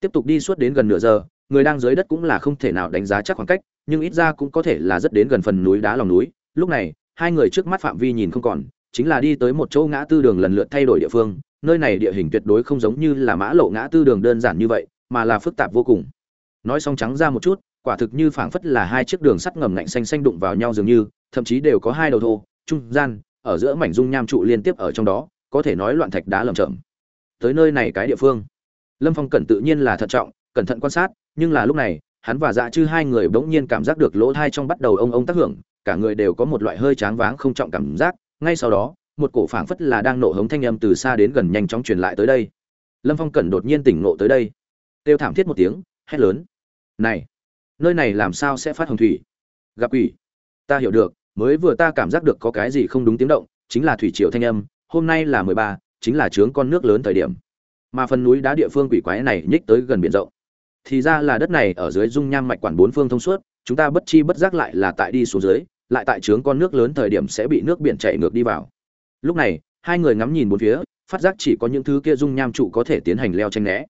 Tiếp tục đi suốt đến gần nửa giờ, người đang dưới đất cũng là không thể nào đánh giá chắc khoảng cách, nhưng ít ra cũng có thể là rất đến gần phần núi đá lòng núi. Lúc này, hai người trước mắt phạm vi nhìn không còn, chính là đi tới một chỗ ngã tư đường lần lượt thay đổi địa phương. Nơi này địa hình tuyệt đối không giống như là mã lộ ngã tư đường đơn giản như vậy, mà là phức tạp vô cùng. Nói xong trắng ra một chút quả thực như phảng phất là hai chiếc đường sắt ngầm ngạnh xanh xanh đụng vào nhau dường như, thậm chí đều có hai đầu thô, trung gian, ở giữa mảnh dung nham trụ liên tiếp ở trong đó, có thể nói loạn thạch đá lầm chởm. tới nơi này cái địa phương. Lâm phong cẩn tự nhiên là thận trọng, cẩn thận quan sát, nhưng là lúc này, hắn và dạ trư hai người bỗng nhiên cảm giác được lỗ tai trong bắt đầu ông ông tác hưởng, cả người đều có một loại hơi tráng váng không trọng cảm giác. Ngay sau đó, một cổ phảng phất là đang nổ hống thanh âm từ xa đến gần nhanh chóng truyền lại tới đây. Lâm phong cẩn đột nhiên tỉnh ngộ tới đây. Kêu thảm thiết một tiếng, hét lớn. Này nơi này làm sao sẽ phát hồng thủy? Gặp quỷ. Ta hiểu được, mới vừa ta cảm giác được có cái gì không đúng tiếng động, chính là thủy triều thanh âm, hôm nay là mười ba, chính là trướng con nước lớn thời điểm. Mà phần núi đá địa phương quỷ quái này nhích tới gần biển rộng. Thì ra là đất này ở dưới dung nham mạch quản bốn phương thông suốt, chúng ta bất chi bất giác lại là tại đi xuống dưới, lại tại trướng con nước lớn thời điểm sẽ bị nước biển chảy ngược đi vào. Lúc này, hai người ngắm nhìn bốn phía, phát giác chỉ có những thứ kia dung nham trụ có thể tiến hành leo tranh né.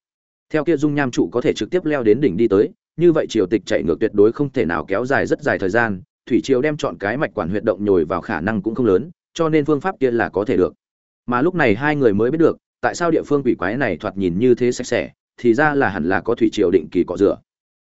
Theo kia dung nham trụ có thể trực tiếp leo đến đỉnh đi tới như vậy triều tịch chạy ngược tuyệt đối không thể nào kéo dài rất dài thời gian, thủy triều đem chọn cái mạch quản huyệt động nhồi vào khả năng cũng không lớn, cho nên phương pháp kia là có thể được. Mà lúc này hai người mới biết được, tại sao địa phương quỷ quái này thoạt nhìn như thế sạch sẽ, thì ra là hẳn là có thủy triều định kỳ cọ rửa.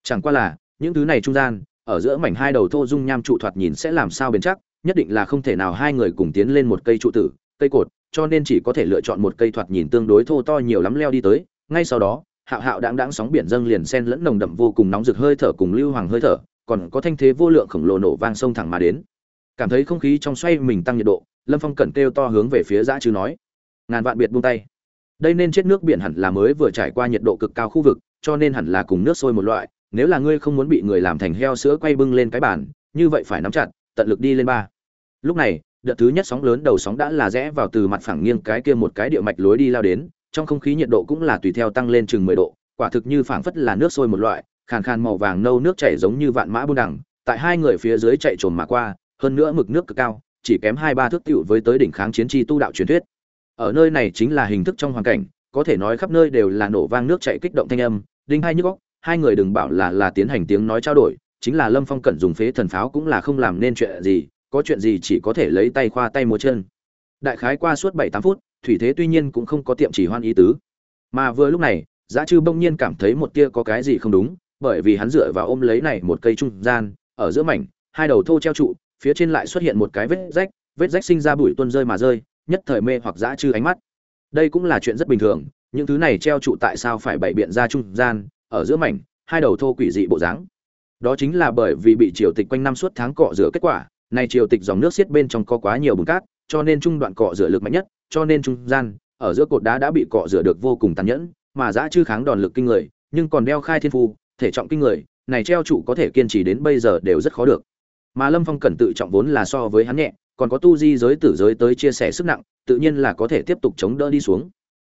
Chẳng qua là, những thứ này trung gian, ở giữa mảnh hai đầu thô dung nham trụ thoạt nhìn sẽ làm sao bền chắc, nhất định là không thể nào hai người cùng tiến lên một cây trụ tử, cây cột, cho nên chỉ có thể lựa chọn một cây thoạt nhìn tương đối thô to nhiều lắm leo đi tới, ngay sau đó hạo hạo đáng đáng sóng biển dâng liền sen lẫn nồng đậm vô cùng nóng rực hơi thở cùng lưu hoàng hơi thở, còn có thanh thế vô lượng khổng lồ nổ vang sông thẳng mà đến. Cảm thấy không khí trong xoay mình tăng nhiệt độ, lâm phong cẩn kêu to hướng về phía dã chứ nói, ngàn vạn biệt buông tay. Đây nên chết nước biển hẳn là mới vừa trải qua nhiệt độ cực cao khu vực, cho nên hẳn là cùng nước sôi một loại, nếu là ngươi không muốn bị người làm thành heo sữa quay bưng lên cái bàn, như vậy phải nắm chặt, tận lực đi lên ba. Lúc này, đợt thứ nhất sóng lớn đầu sóng đã là rẽ vào từ mặt phẳng nghiêng cái kia một cái địa mạch lối đi lao đến trong không khí nhiệt độ cũng là tùy theo tăng lên chừng mười độ quả thực như phảng phất là nước sôi một loại khàn khàn màu vàng nâu nước chảy giống như vạn mã buông đẳng tại hai người phía dưới chạy trồn mà qua hơn nữa mực nước cực cao chỉ kém hai ba thước tiểu với tới đỉnh kháng chiến chi tu đạo truyền thuyết. Ở nơi này chính là hình thức trong hoàn cảnh có thể nói khắp nơi đều là nổ vang nước chảy kích động thanh âm đinh hai nhức óc, hai người đừng bảo là là tiến hành tiếng nói trao đổi chính là lâm phong cẩn dùng phế thần pháo cũng là không làm nên chuyện gì có chuyện gì chỉ có thể lấy tay khoa tay múa chân. Đại khái qua suốt bảy tám phút thủy thế tuy nhiên cũng không có tiệm chỉ hoan ý tứ. Mà vừa lúc này, giá chư bỗng nhiên cảm thấy một tia có cái gì không đúng, bởi vì hắn dựa vào ôm lấy này một cây trung gian, ở giữa mảnh, hai đầu thô treo trụ, phía trên lại xuất hiện một cái vết rách vết rách sinh ra bụi tuôn rơi mà rơi, nhất thời mê hoặc Giá chư ánh mắt. Đây cũng là chuyện rất bình thường, những thứ này treo trụ tại sao phải bày biện ra trung gian, ở giữa mảnh, hai đầu thô quỷ dị bộ dáng. Đó chính là bởi vì bị triều tịch quanh năm suốt tháng cọ rửa kết quả này triều tịch dòng nước xiết bên trong có quá nhiều bùn cát, cho nên trung đoạn cọ rửa lực mạnh nhất cho nên trung gian, ở giữa cột đá đã bị cọ rửa được vô cùng tàn nhẫn, mà dã chư kháng đòn lực kinh người, nhưng còn đeo khai thiên phu, thể trọng kinh người, này treo trụ có thể kiên trì đến bây giờ đều rất khó được. Mà lâm phong cẩn tự trọng vốn là so với hắn nhẹ, còn có tu di giới tử giới tới chia sẻ sức nặng, tự nhiên là có thể tiếp tục chống đỡ đi xuống.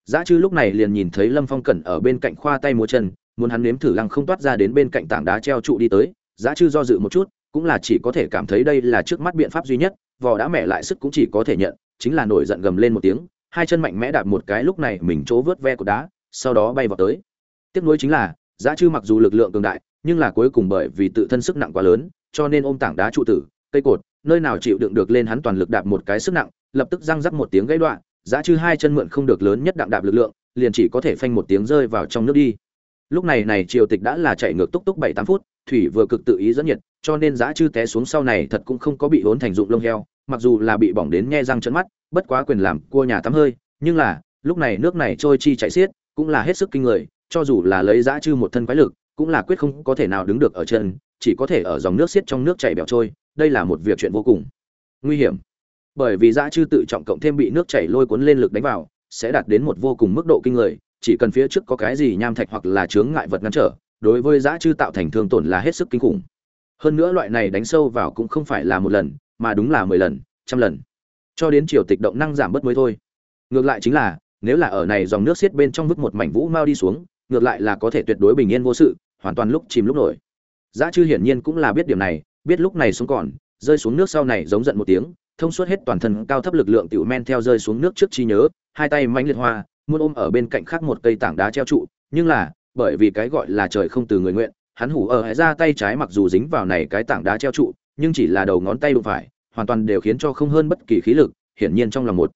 Giá chư lúc này liền nhìn thấy lâm phong cẩn ở bên cạnh khoa tay múa chân, muốn hắn nếm thử lăng không toát ra đến bên cạnh tảng đá treo trụ đi tới giá chư do dự một chút, cũng là chỉ có thể cảm thấy đây là trước mắt biện pháp duy nhất, vò đã mẹ lại sức cũng chỉ có thể nhận chính là nổi giận gầm lên một tiếng, hai chân mạnh mẽ đạp một cái lúc này mình chỗ vớt ve của đá, sau đó bay vào tới. Tiếp nối chính là giá chư mặc dù lực lượng cường đại, nhưng là cuối cùng bởi vì tự thân sức nặng quá lớn, cho nên ôm tảng đá trụ tử, cây cột, nơi nào chịu đựng được lên hắn toàn lực đạp một cái sức nặng, lập tức răng rắc một tiếng gãy đoạn giá chư hai chân mượn không được lớn nhất đặng đạp lực lượng, liền chỉ có thể phanh một tiếng rơi vào trong nước đi. Lúc này này triều tịch đã là chạy ngược túc túc bảy tám phút, thủy vừa cực tự ý dẫn nhiệt cho nên giá chư té xuống sau này thật cũng không có bị hốn thành dụng lông heo, mặc dù là bị bỏng đến nhe răng trận mắt, bất quá quyền làm cua nhà tắm hơi, nhưng là, lúc này nước này trôi chi chạy xiết, cũng là hết sức kinh người, cho dù là lấy giá chư một thân quái lực, cũng là quyết không có thể nào đứng được ở chân, chỉ có thể ở dòng nước xiết trong nước chảy bẹo trôi, đây là một việc chuyện vô cùng nguy hiểm. Bởi vì dã chư tự trọng cộng thêm bị nước chảy lôi cuốn lên lực đánh vào, sẽ đạt đến một vô cùng mức độ kinh người, chỉ cần phía trước có cái gì nham thạch hoặc là chướng ngại vật ngăn trở, đối với dã chư tạo thành thương tổn là hết sức kinh khủng hơn nữa loại này đánh sâu vào cũng không phải là một lần mà đúng là mười lần trăm lần. Cho đến chiều tịch động năng giảm bớt mới thôi. Ngược lại chính là nếu là ở này dòng nước xiết bên trong vứt một mảnh vũ mau đi xuống ngược lại là có thể tuyệt đối bình yên vô sự hoàn toàn lúc chìm lúc nổi. Giá chư hiển nhiên cũng là biết điểm này, biết lúc này xuống còn, rơi xuống nước sau này giống giận một tiếng, thông suốt hết toàn thân cao thấp lực lượng tiểu men theo rơi xuống nước trước chi nhớ, hai tay mãnh liệt hoa, muốn ôm ở bên cạnh khác một cây tảng đá treo trụ, nhưng là, bởi vì cái gọi là trời không từ người nguyện, hắn hủ ở hãy ra tay trái mặc dù dính vào này cái tảng đá treo trụ, nhưng chỉ là đầu ngón tay đụng phải, hoàn toàn đều khiến cho không hơn bất kỳ khí lực, hiển nhiên trong lòng một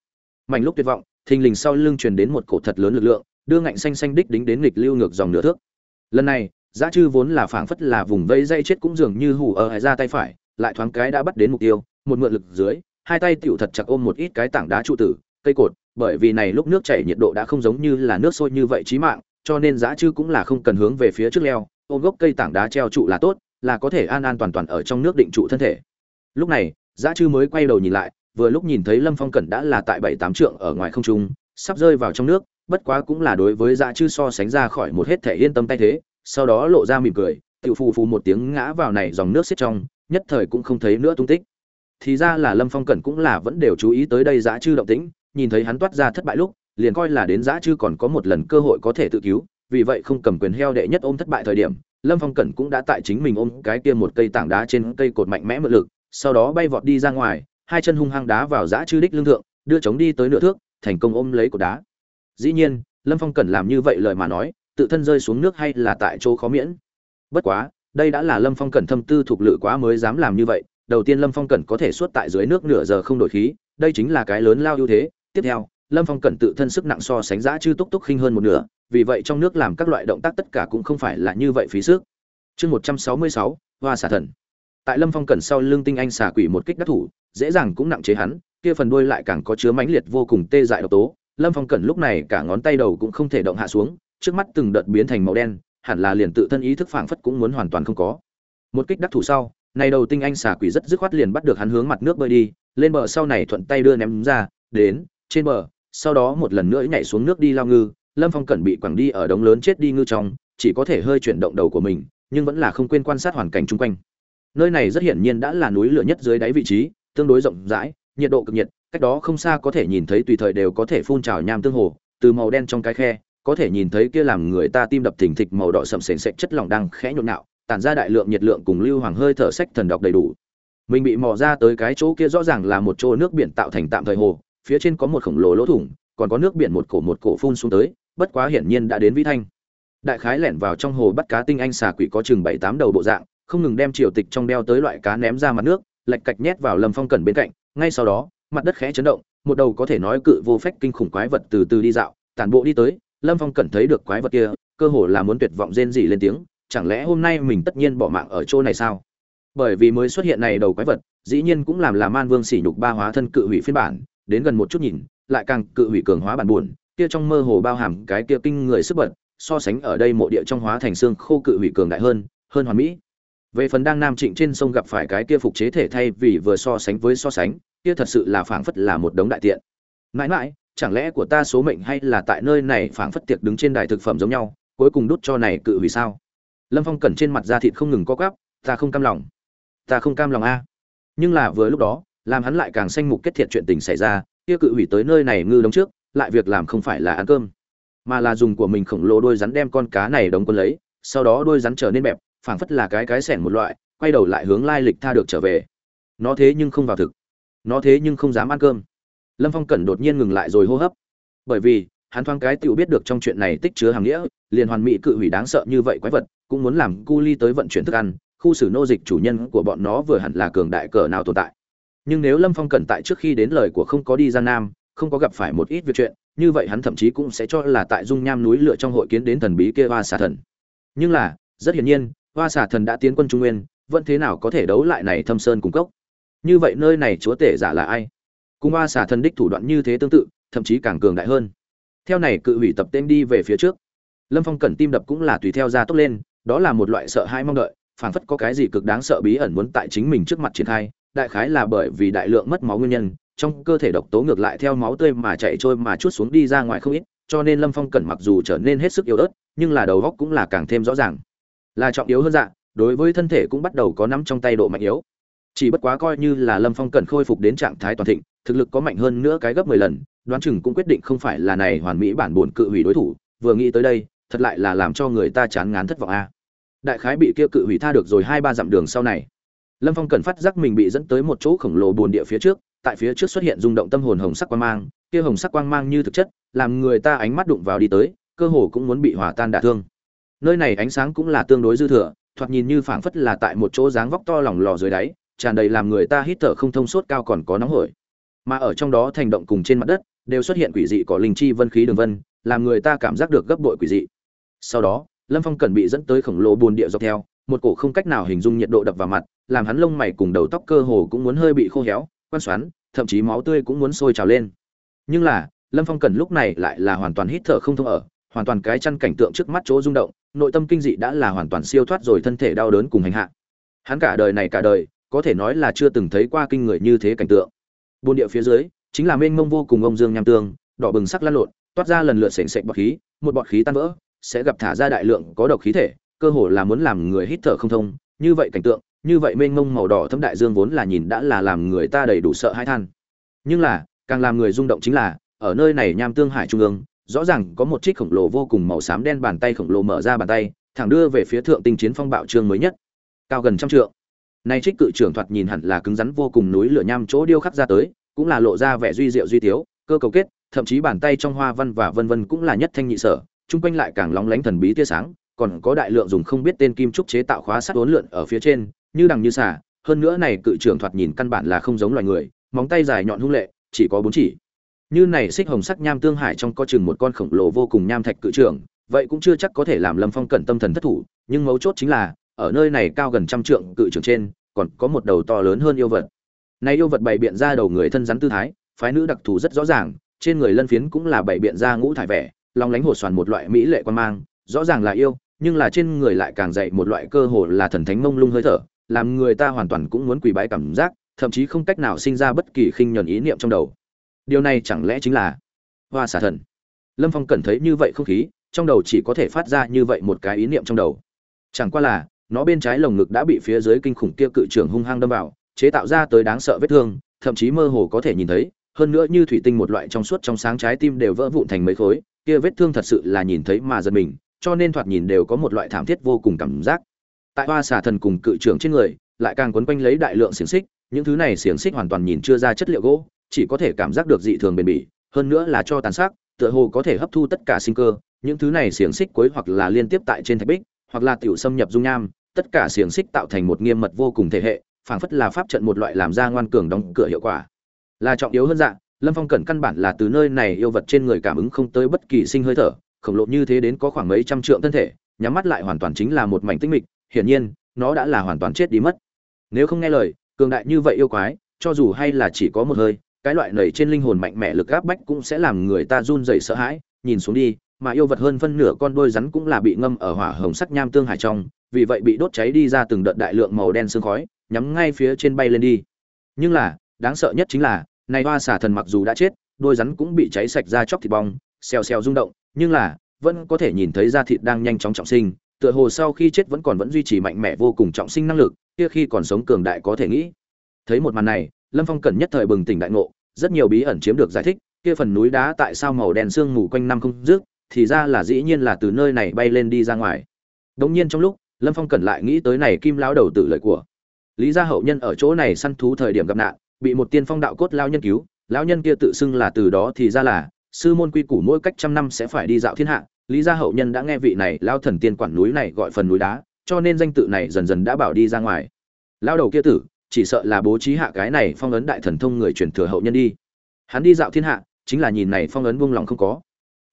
mạnh lúc tuyệt vọng, thình lình sau lưng truyền đến một cổ thật lớn lực lượng, đưa ngạnh xanh xanh đích đính đến nghịch lưu ngược dòng nửa thước. Lần này, Giá chư vốn là phảng phất là vùng vây dây chết cũng dường như hủ ở ra tay phải, lại thoáng cái đã bắt đến mục tiêu, một mượn lực dưới, hai tay tiểu thật chặt ôm một ít cái tảng đá trụ tử, cây cột, bởi vì này lúc nước chảy nhiệt độ đã không giống như là nước sôi như vậy chí mạng, cho nên giá chư cũng là không cần hướng về phía trước leo, ôm gốc cây tảng đá treo trụ là tốt, là có thể an an toàn toàn ở trong nước định trụ thân thể. Lúc này, giá chư mới quay đầu nhìn lại, vừa lúc nhìn thấy Lâm Phong Cẩn đã là tại bảy tám trượng ở ngoài không trung, sắp rơi vào trong nước, bất quá cũng là đối với giá chư so sánh ra khỏi một hết thể yên tâm tay thế, sau đó lộ ra mỉm cười tự phù phù một tiếng ngã vào này dòng nước xiết trong nhất thời cũng không thấy nữa tung tích thì ra là lâm phong cẩn cũng là vẫn đều chú ý tới đây giã chư động tĩnh nhìn thấy hắn toát ra thất bại lúc liền coi là đến giã chư còn có một lần cơ hội có thể tự cứu vì vậy không cầm quyền heo đệ nhất ôm thất bại thời điểm, lâm phong cẩn cũng đã tại chính mình ôm cái kia một cây tảng đá trên cây cột mạnh mẽ mượn lực, sau đó bay vọt đi ra ngoài, hai chân hung hăng đá vào giã chư đích lương thượng, đưa chống đi tới nửa thước, thành công ôm lấy cột đá. Dĩ nhiên, lâm phong cẩn làm như vậy lời mà nói, tự thân rơi xuống nước hay là tại chỗ khó miễn? Bất quá, đây đã là lâm phong cẩn thâm tư thuộc lự quá mới dám làm như vậy, đầu tiên lâm phong cẩn có thể suốt tại dưới nước nửa giờ không đổi khí, đây chính là cái lớn lao ưu thế. Tiếp theo, lâm phong cẩn tự thân sức nặng so sánh giã chư túc túc khinh hơn một nửa vì vậy trong nước làm các loại động tác tất cả cũng không phải là như vậy phí sức. Chương một trăm sáu mươi sáu, hoa xả thần. Tại lâm phong cẩn sau lưng tinh anh xả quỷ một kích đắc thủ, dễ dàng cũng nặng chế hắn, kia phần đuôi lại càng có chứa mãnh liệt vô cùng tê dại độc tố. Lâm phong cẩn lúc này cả ngón tay đầu cũng không thể động hạ xuống, trước mắt từng đợt biến thành màu đen, hẳn là liền tự thân ý thức phảng phất cũng muốn hoàn toàn không có. Một kích đắc thủ sau, này đầu tinh anh xà quỷ rất dứt khoát liền bắt được hắn hướng mặt nước bơi đi, lên bờ sau này thuận tay đưa ném ra, đến, trên bờ, sau đó một lần nữa nhảy xuống nước đi lao ngư lâm phong cẩn bị quẳng đi ở đống lớn chết đi ngư trong chỉ có thể hơi chuyển động đầu của mình nhưng vẫn là không quên quan sát hoàn cảnh chung quanh nơi này rất hiển nhiên đã là núi lửa nhất dưới đáy vị trí tương đối rộng rãi nhiệt độ cực nhiệt cách đó không xa có thể nhìn thấy tùy thời đều có thể phun trào nham tương hồ từ màu đen trong cái khe có thể nhìn thấy kia làm người ta tim đập thình thịch màu đỏ sậm sền sệt chất lỏng đang khẽ nhộn nhạo, tản ra đại lượng nhiệt lượng cùng lưu hoàng hơi thở sách thần độc đầy đủ. Mình bị mò ra tới cái chỗ kia rõ ràng là một chỗ nước biển tạo thành tạm thời hồ, phía trên có một khổng lồ lỗ thủng, còn có nước biển một cổ một cổ phun xuống tới, bất quá hiển nhiên đã đến vĩ thanh. Đại khái lẻn vào trong hồ bắt cá tinh anh xà quỷ có chừng bảy tám đầu bộ dạng, không ngừng đem triều tịch trong đeo tới loại cá ném ra mặt nước, lạch cạch nhét vào Lâm Phong cẩn bên cạnh, ngay sau đó, mặt đất khẽ chấn động, một đầu có thể nói cự vô phách kinh khủng quái vật từ từ đi dạo, tản bộ đi tới, lâm phong cẩn thấy được quái vật kia cơ hồ là muốn tuyệt vọng rên rỉ lên tiếng chẳng lẽ hôm nay mình tất nhiên bỏ mạng ở chỗ này sao bởi vì mới xuất hiện này đầu quái vật dĩ nhiên cũng làm là man vương sỉ nhục ba hóa thân cự hủy phiên bản đến gần một chút nhìn lại càng cự hủy cường hóa bản buồn kia trong mơ hồ bao hàm cái kia kinh người sức bật, so sánh ở đây mộ địa trong hóa thành xương khô cự hủy cường đại hơn hơn hoàn mỹ. Về phần đang nam trịnh trên sông gặp phải cái kia phục chế thể thay vì vừa so sánh với so sánh, kia thật sự là phảng phất là một đống đại tiện. Mãi mãi, chẳng lẽ của ta số mệnh hay là tại nơi này phảng phất tiệc đứng trên đài thực phẩm giống nhau, cuối cùng đút cho này cự hủy sao? Lâm phong cẩn trên mặt da thịt không ngừng co quắp, ta không cam lòng. Ta không cam lòng a. Nhưng là vừa lúc đó, làm hắn lại càng xanh mục kết thiệt chuyện tình xảy ra, kia cự hủy tới nơi này ngư đống trước lại việc làm không phải là ăn cơm, mà là dùng của mình khổng lồ đôi rắn đem con cá này đóng quân lấy, sau đó đôi rắn trở nên bẹp, phảng phất là cái cái sẻn một loại, quay đầu lại hướng lai lịch tha được trở về. Nó thế nhưng không vào thực. Nó thế nhưng không dám ăn cơm. Lâm phong cẩn đột nhiên ngừng lại rồi hô hấp. Bởi vì, hắn thoáng cái tự biết được trong chuyện này tích chứa hàng nghĩa, liền hoàn mỹ cự hủy đáng sợ như vậy quái vật, cũng muốn làm cu ly tới vận chuyển thức ăn, khu xử nô dịch chủ nhân của bọn nó vừa hẳn là cường đại cờ nào tồn tại. Nhưng nếu lâm phong cẩn tại trước khi đến lời của không có đi gian nam không có gặp phải một ít việc chuyện, như vậy hắn thậm chí cũng sẽ cho là tại dung nham núi lửa trong hội kiến đến thần bí kia hoa xà thần. Nhưng là, rất hiển nhiên, hoa xà thần đã tiến quân trung nguyên, vẫn thế nào có thể đấu lại này thâm sơn cung cốc? Như vậy nơi này chúa tể giả là ai? Cùng hoa xà thần đích thủ đoạn như thế tương tự, thậm chí càng cường đại hơn. Theo này cự hủy tập tên đi về phía trước. Lâm phong cẩn tim đập cũng là tùy theo ra tốc lên, đó là một loại sợ hãi mong đợi, phảng phất có cái gì cực đáng sợ bí ẩn muốn tại chính mình trước mặt triển khai, đại khái là bởi vì đại lượng mất máu nguyên nhân trong cơ thể độc tố ngược lại theo máu tươi mà chạy trôi mà chút xuống đi ra ngoài không ít, cho nên lâm phong cẩn mặc dù trở nên hết sức yếu ớt, nhưng là đầu óc cũng là càng thêm rõ ràng. Là trọng yếu hơn dạ đối với thân thể cũng bắt đầu có nắm trong tay độ mạnh yếu. Chỉ bất quá coi như là lâm phong cẩn khôi phục đến trạng thái toàn thịnh, thực lực có mạnh hơn nữa cái gấp mười lần, đoán chừng cũng quyết định không phải là này hoàn mỹ bản buồn cự hủy đối thủ, vừa nghĩ tới đây, thật lại là làm cho người ta chán ngán thất vọng a. Đại khái bị kia cự hủy tha được rồi hai ba dặm đường sau này. Lâm phong Cẩn phát giác mình bị dẫn tới một chỗ khổng lồ buồn địa phía trước tại phía trước xuất hiện rung động tâm hồn hồng sắc quang mang, kia hồng sắc quang mang như thực chất, làm người ta ánh mắt đụng vào đi tới, cơ hồ cũng muốn bị hòa tan đả thương. Nơi này ánh sáng cũng là tương đối dư thừa, thoạt nhìn như phảng phất là tại một chỗ dáng vóc to lỏng lò dưới đáy, tràn đầy làm người ta hít thở không thông suốt cao còn có nóng hổi. Mà ở trong đó thành động cùng trên mặt đất, đều xuất hiện quỷ dị có linh chi vân khí đường vân, làm người ta cảm giác được gấp bội quỷ dị. Sau đó, lâm phong cần bị dẫn tới khổng lồ bồn địa dọc theo, một cổ không cách nào hình dung nhiệt độ đập vào mặt, làm hắn lông mày cùng đầu tóc cơ hồ cũng muốn hơi bị khô héo quan xoắn, thậm chí máu tươi cũng muốn sôi trào lên. Nhưng là, lâm phong cần lúc này lại là hoàn toàn hít thở không thông ở, hoàn toàn cái chăn cảnh tượng trước mắt chỗ rung động, nội tâm kinh dị đã là hoàn toàn siêu thoát rồi thân thể đau đớn cùng hành hạ. Hắn cả đời này cả đời, có thể nói là chưa từng thấy qua kinh người như thế cảnh tượng. Bồn địa phía dưới, chính là mênh mông vô cùng ông dương nham tương, đỏ bừng sắc lan lộn, toát ra lần lượt sền sệt bọt khí, một bọt khí tan vỡ, sẽ gặp thả ra đại lượng có độc khí thể, cơ hồ là muốn làm người hít thở không thông, như vậy cảnh tượng như vậy mênh mông màu đỏ thâm đại dương vốn là nhìn đã là làm người ta đầy đủ sợ hãi than. Nhưng là, càng làm người rung động chính là, ở nơi này nham tương hải trung ương, rõ ràng có một chiếc khổng lồ vô cùng màu xám đen bàn tay khổng lồ mở ra bàn tay, thẳng đưa về phía thượng tinh chiến phong bạo trương mới nhất. Cao gần trăm trượng. Nay trích cự trưởng thoạt nhìn hẳn là cứng rắn vô cùng núi lửa nham chỗ điêu khắc ra tới, cũng là lộ ra vẻ duy diệu duy tiếu, cơ cầu kết, thậm chí bàn tay trong hoa văn và vân vân cũng là nhất thanh nhị sở, chung quanh lại càng lóng lánh thần bí tia sáng, còn có đại lượng dùng không biết tên kim trúc chế tạo khóa sắt uốn lượn ở phía trên như đằng như xà, hơn nữa này cự trưởng thoạt nhìn căn bản là không giống loài người, móng tay dài nhọn hung lệ, chỉ có bốn chỉ. Như này xích hồng sắc nham tương hải trong có chừng một con khổng lồ vô cùng nham thạch cự trưởng, vậy cũng chưa chắc có thể làm lâm phong cẩn tâm thần thất thủ, nhưng mấu chốt chính là, ở nơi này cao gần trăm trượng cự trưởng trên, còn có một đầu to lớn hơn yêu vật. Này yêu vật bày biện ra đầu người thân rắn tư thái, phái nữ đặc thù rất rõ ràng, trên người lân phiến cũng là bày biện ra ngũ thải vẻ, long lánh hồ xoàn một loại mỹ lệ quan mang, rõ ràng là yêu, nhưng là trên người lại càng dậy một loại cơ hồ là thần thánh mông lung hơi thở làm người ta hoàn toàn cũng muốn quỳ bái cảm giác, thậm chí không cách nào sinh ra bất kỳ khinh nhẫn ý niệm trong đầu. Điều này chẳng lẽ chính là hoa xà thần? Lâm phong cẩn thấy như vậy không khí, trong đầu chỉ có thể phát ra như vậy một cái ý niệm trong đầu. Chẳng qua là, nó bên trái lồng ngực đã bị phía dưới kinh khủng kia cự trưởng hung hăng đâm vào, chế tạo ra tới đáng sợ vết thương, thậm chí mơ hồ có thể nhìn thấy, hơn nữa như thủy tinh một loại trong suốt trong sáng trái tim đều vỡ vụn thành mấy khối, kia vết thương thật sự là nhìn thấy mà giật mình, cho nên thoạt nhìn đều có một loại thảm thiết vô cùng cảm giác tại hoa xà thần cùng cự trưởng trên người lại càng quấn quanh lấy đại lượng xiềng xích những thứ này xiềng xích hoàn toàn nhìn chưa ra chất liệu gỗ chỉ có thể cảm giác được dị thường bền bỉ hơn nữa là cho tàn sát, tựa hồ có thể hấp thu tất cả sinh cơ những thứ này xiềng xích cuối hoặc là liên tiếp tại trên thạch bích hoặc là tiểu xâm nhập dung nham tất cả xiềng xích tạo thành một nghiêm mật vô cùng thể hệ phảng phất là pháp trận một loại làm ra ngoan cường đóng cửa hiệu quả. Là trọng yếu hơn dạng lâm phong cẩn căn bản là từ nơi này yêu vật trên người cảm ứng không tới bất kỳ sinh hơi thở khổng lồ như thế đến có khoảng mấy trăm trượng thân thể nhắm mắt lại hoàn toàn chính là một mảnh tinh mịch hiển nhiên, nó đã là hoàn toàn chết đi mất. Nếu không nghe lời, cường đại như vậy yêu quái, cho dù hay là chỉ có một hơi, cái loại nảy trên linh hồn mạnh mẽ lực áp bách cũng sẽ làm người ta run rẩy sợ hãi. Nhìn xuống đi, mà yêu vật hơn phân nửa con đôi rắn cũng là bị ngâm ở hỏa hồng sắc nham tương hải trong, vì vậy bị đốt cháy đi ra từng đợt đại lượng màu đen sương khói, nhắm ngay phía trên bay lên đi. Nhưng là, đáng sợ nhất chính là, này hoa xả thần mặc dù đã chết đôi rắn cũng bị cháy sạch ra chóc thịt bong, xèo xèo rung động, nhưng là, vẫn có thể nhìn thấy da thịt đang nhanh chóng trọng sinh tựa hồ sau khi chết vẫn còn vẫn duy trì mạnh mẽ vô cùng trọng sinh năng lực, kia khi còn sống cường đại có thể nghĩ. Thấy một màn này, lâm phong cần nhất thời bừng tỉnh đại ngộ, rất nhiều bí ẩn chiếm được giải thích, kia phần núi đá tại sao màu đen sương mù quanh năm không dứt, thì ra là dĩ nhiên là từ nơi này bay lên đi ra ngoài. Đống nhiên trong lúc, lâm phong cần lại nghĩ tới này kim lão đầu tử lời của. Lý gia hậu nhân ở chỗ này săn thú thời điểm gặp nạn, bị một tiên phong đạo cốt lao nhân cứu, lão nhân kia tự xưng là từ đó thì ra là, sư môn quy củ mỗi cách trăm năm sẽ phải đi dạo thiên hạ lý gia hậu nhân đã nghe vị này lao thần tiên quản núi này gọi phần núi đá, cho nên danh tự này dần dần đã bảo đi ra ngoài. Lao đầu kia tử, chỉ sợ là bố trí hạ cái này phong ấn đại thần thông người truyền thừa hậu nhân đi. Hắn đi dạo thiên hạ, chính là nhìn này phong ấn buông lỏng không có.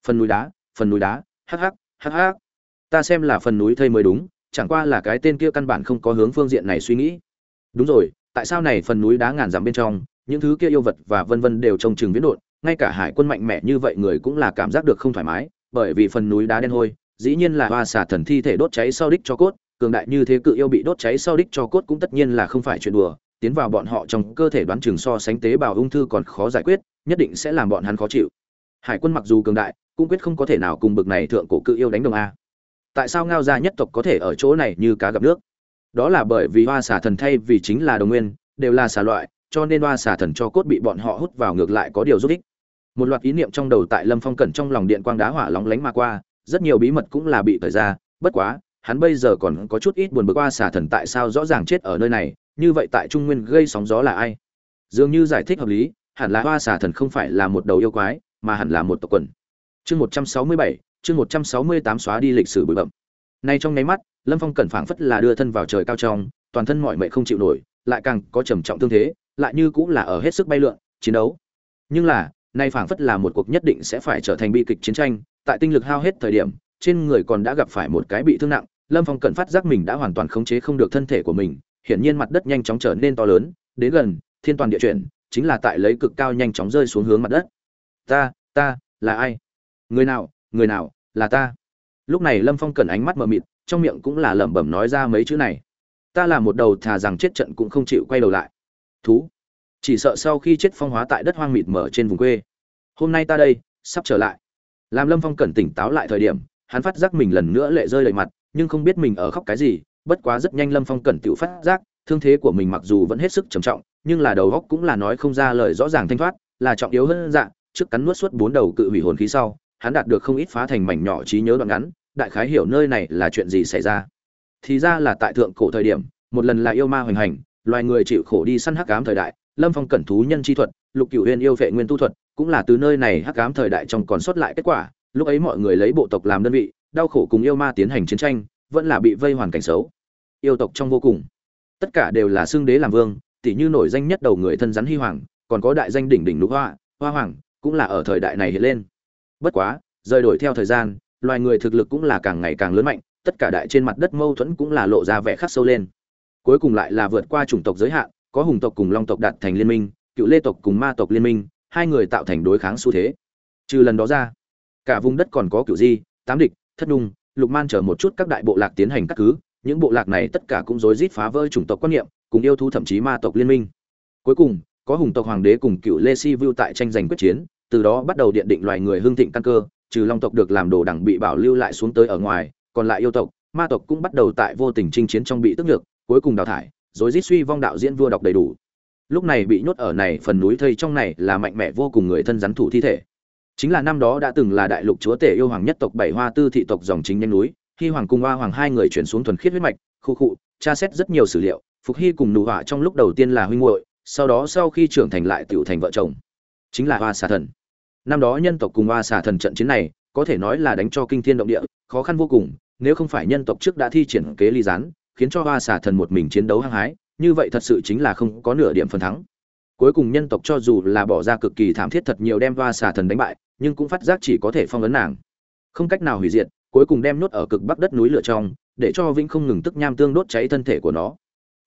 Phần núi đá, phần núi đá, hắc hắc hắc hắc. Ta xem là phần núi thây mới đúng, chẳng qua là cái tên kia căn bản không có hướng phương diện này suy nghĩ. Đúng rồi, tại sao này phần núi đá ngàn dặm bên trong, những thứ kia yêu vật và vân vân đều trông chừng viễn đột ngay cả hải quân mạnh mẽ như vậy người cũng là cảm giác được không thoải mái bởi vì phần núi đá đen hôi, dĩ nhiên là hoa xả thần thi thể đốt cháy sau đích cho cốt, cường đại như thế cự yêu bị đốt cháy sau đích cho cốt cũng tất nhiên là không phải chuyện đùa, tiến vào bọn họ trong cơ thể đoán chừng so sánh tế bào ung thư còn khó giải quyết, nhất định sẽ làm bọn hắn khó chịu. Hải quân mặc dù cường đại, cũng quyết không có thể nào cùng bực này thượng cổ cự yêu đánh đồng a. Tại sao ngao gia nhất tộc có thể ở chỗ này như cá gặp nước? Đó là bởi vì hoa xả thần thay vì chính là đồng nguyên, đều là xả loại, cho nên hoa xả thần cho cốt bị bọn họ hút vào ngược lại có điều giúp ích một loạt ý niệm trong đầu tại lâm phong cẩn trong lòng điện quang đá hỏa lóng lánh mà qua, rất nhiều bí mật cũng là bị thời ra, bất quá, hắn bây giờ còn có chút ít buồn bực qua xả thần tại sao rõ ràng chết ở nơi này, như vậy tại trung nguyên gây sóng gió là ai? Dường như giải thích hợp lý, hẳn là hoa xả thần không phải là một đầu yêu quái, mà hẳn là một tộc quần. Chương một trăm sáu mươi bảy, chương một trăm sáu mươi tám xóa đi lịch sử bụi bậm nay trong nháy mắt, lâm phong cẩn phảng phất là đưa thân vào trời cao trong, toàn thân mọi mệnh không chịu nổi, lại càng có trầm trọng tương thế, lại như cũng là ở hết sức bay lượn, chiến đấu. Nhưng là nay phảng phất là một cuộc nhất định sẽ phải trở thành bi kịch chiến tranh, tại tinh lực hao hết thời điểm, trên người còn đã gặp phải một cái bị thương nặng, lâm phong cẩn phát giác mình đã hoàn toàn khống chế không được thân thể của mình, hiển nhiên mặt đất nhanh chóng trở nên to lớn, đến gần, thiên toàn địa chuyển, chính là tại lấy cực cao nhanh chóng rơi xuống hướng mặt đất. Ta ta, là ai? Người nào người nào, là ta? Lúc này lâm phong cẩn ánh mắt mờ mịt, trong miệng cũng là lẩm bẩm nói ra mấy chữ này. Ta là một đầu thà rằng chết trận cũng không chịu quay đầu lại. Thú! Chỉ sợ sau khi chết phong hóa tại đất hoang mịt mở trên vùng quê. Hôm nay ta đây, sắp trở lại. Làm lâm phong cẩn tỉnh táo lại thời điểm, hắn phát giác mình lần nữa lệ rơi đầy mặt, nhưng không biết mình ở khóc cái gì, bất quá rất nhanh lâm phong cẩn tự phát giác, thương thế của mình mặc dù vẫn hết sức trầm trọng, nhưng là đầu góc cũng là nói không ra lời rõ ràng thanh thoát, là trọng yếu hơn dạng trước cắn nuốt suốt bốn đầu cự hủy hồn khí sau, hắn đạt được không ít phá thành mảnh nhỏ trí nhớ đoạn ngắn, đại khái hiểu nơi này là chuyện gì xảy ra. Thì ra là tại thượng cổ thời điểm, một lần là yêu ma hoành hành, loài người chịu khổ đi săn hắc ám thời đại lâm phong cẩn thú nhân chi thuật, lục cửu huyền yêu vệ nguyên tu thuật, cũng là từ nơi này hắc ám thời đại trong còn sót lại kết quả. Lúc ấy mọi người lấy bộ tộc làm đơn vị, đau khổ cùng yêu ma tiến hành chiến tranh, vẫn là bị vây hoàn cảnh xấu. Yêu tộc trong vô cùng. Tất cả đều là xương đế làm vương tỷ như nổi danh nhất đầu người thân rắn hy hoàng, còn có đại danh đỉnh đỉnh lục hoa hoa hoàng, cũng là ở thời đại này hiện lên. Bất quá, rời đổi theo thời gian, loài người thực lực cũng là càng ngày càng lớn mạnh, tất cả đại trên mặt đất mâu thuẫn cũng là lộ ra vẻ khắc sâu lên. Cuối cùng lại là vượt qua chủng tộc giới hạn có hùng tộc cùng long tộc đạt thành liên minh, cựu lê tộc cùng ma tộc liên minh, hai người tạo thành đối kháng xu thế. Trừ lần đó ra, cả vùng đất còn có cựu di, tám địch, thất nung, lục man chở một chút các đại bộ lạc tiến hành các cứ, những bộ lạc này tất cả cũng rối rít phá vỡ chủng tộc quan niệm, cùng yêu thú thậm chí ma tộc liên minh. Cuối cùng, có hùng tộc hoàng đế cùng cựu lê si vu tại tranh giành quyết chiến, từ đó bắt đầu điện định loài người hương thịnh căn cơ, trừ long tộc được làm đồ đẳng bị bảo lưu lại xuống tới ở ngoài, còn lại yêu tộc, ma tộc cũng bắt đầu tại vô tình chinh chiến trong bị tức ngược cuối cùng đào thải rồi rít suy vong đạo diễn vua đọc đầy đủ. Lúc này bị nhốt ở này phần núi thây trong này là mạnh mẽ vô cùng người thân rắn thủ thi thể. Chính là năm đó đã từng là đại lục chúa tể yêu hoàng nhất tộc bảy hoa tư thị tộc dòng chính nhanh núi khi hoàng cung hoa hoàng hai người chuyển xuống thuần khiết huyết mạch, khu khụ tra xét rất nhiều sử liệu, phục hy cùng nụ họa trong lúc đầu tiên là huynh muội, sau đó sau khi trưởng thành lại tiểu thành vợ chồng. Chính là hoa xà thần. Năm đó nhân tộc cùng hoa xà thần trận chiến này, có thể nói là đánh cho kinh thiên động địa, khó khăn vô cùng, nếu không phải nhân tộc trước đã thi triển kế ly gián khiến cho hoa xà thần một mình chiến đấu hăng hái, như vậy thật sự chính là không có nửa điểm phần thắng. Cuối cùng nhân tộc cho dù là bỏ ra cực kỳ thảm thiết thật nhiều đem hoa xà thần đánh bại, nhưng cũng phát giác chỉ có thể phong ấn nàng. Không cách nào hủy diệt, cuối cùng đem nhốt ở cực bắc đất núi lửa trong, để cho vĩnh không ngừng tức nham tương đốt cháy thân thể của nó.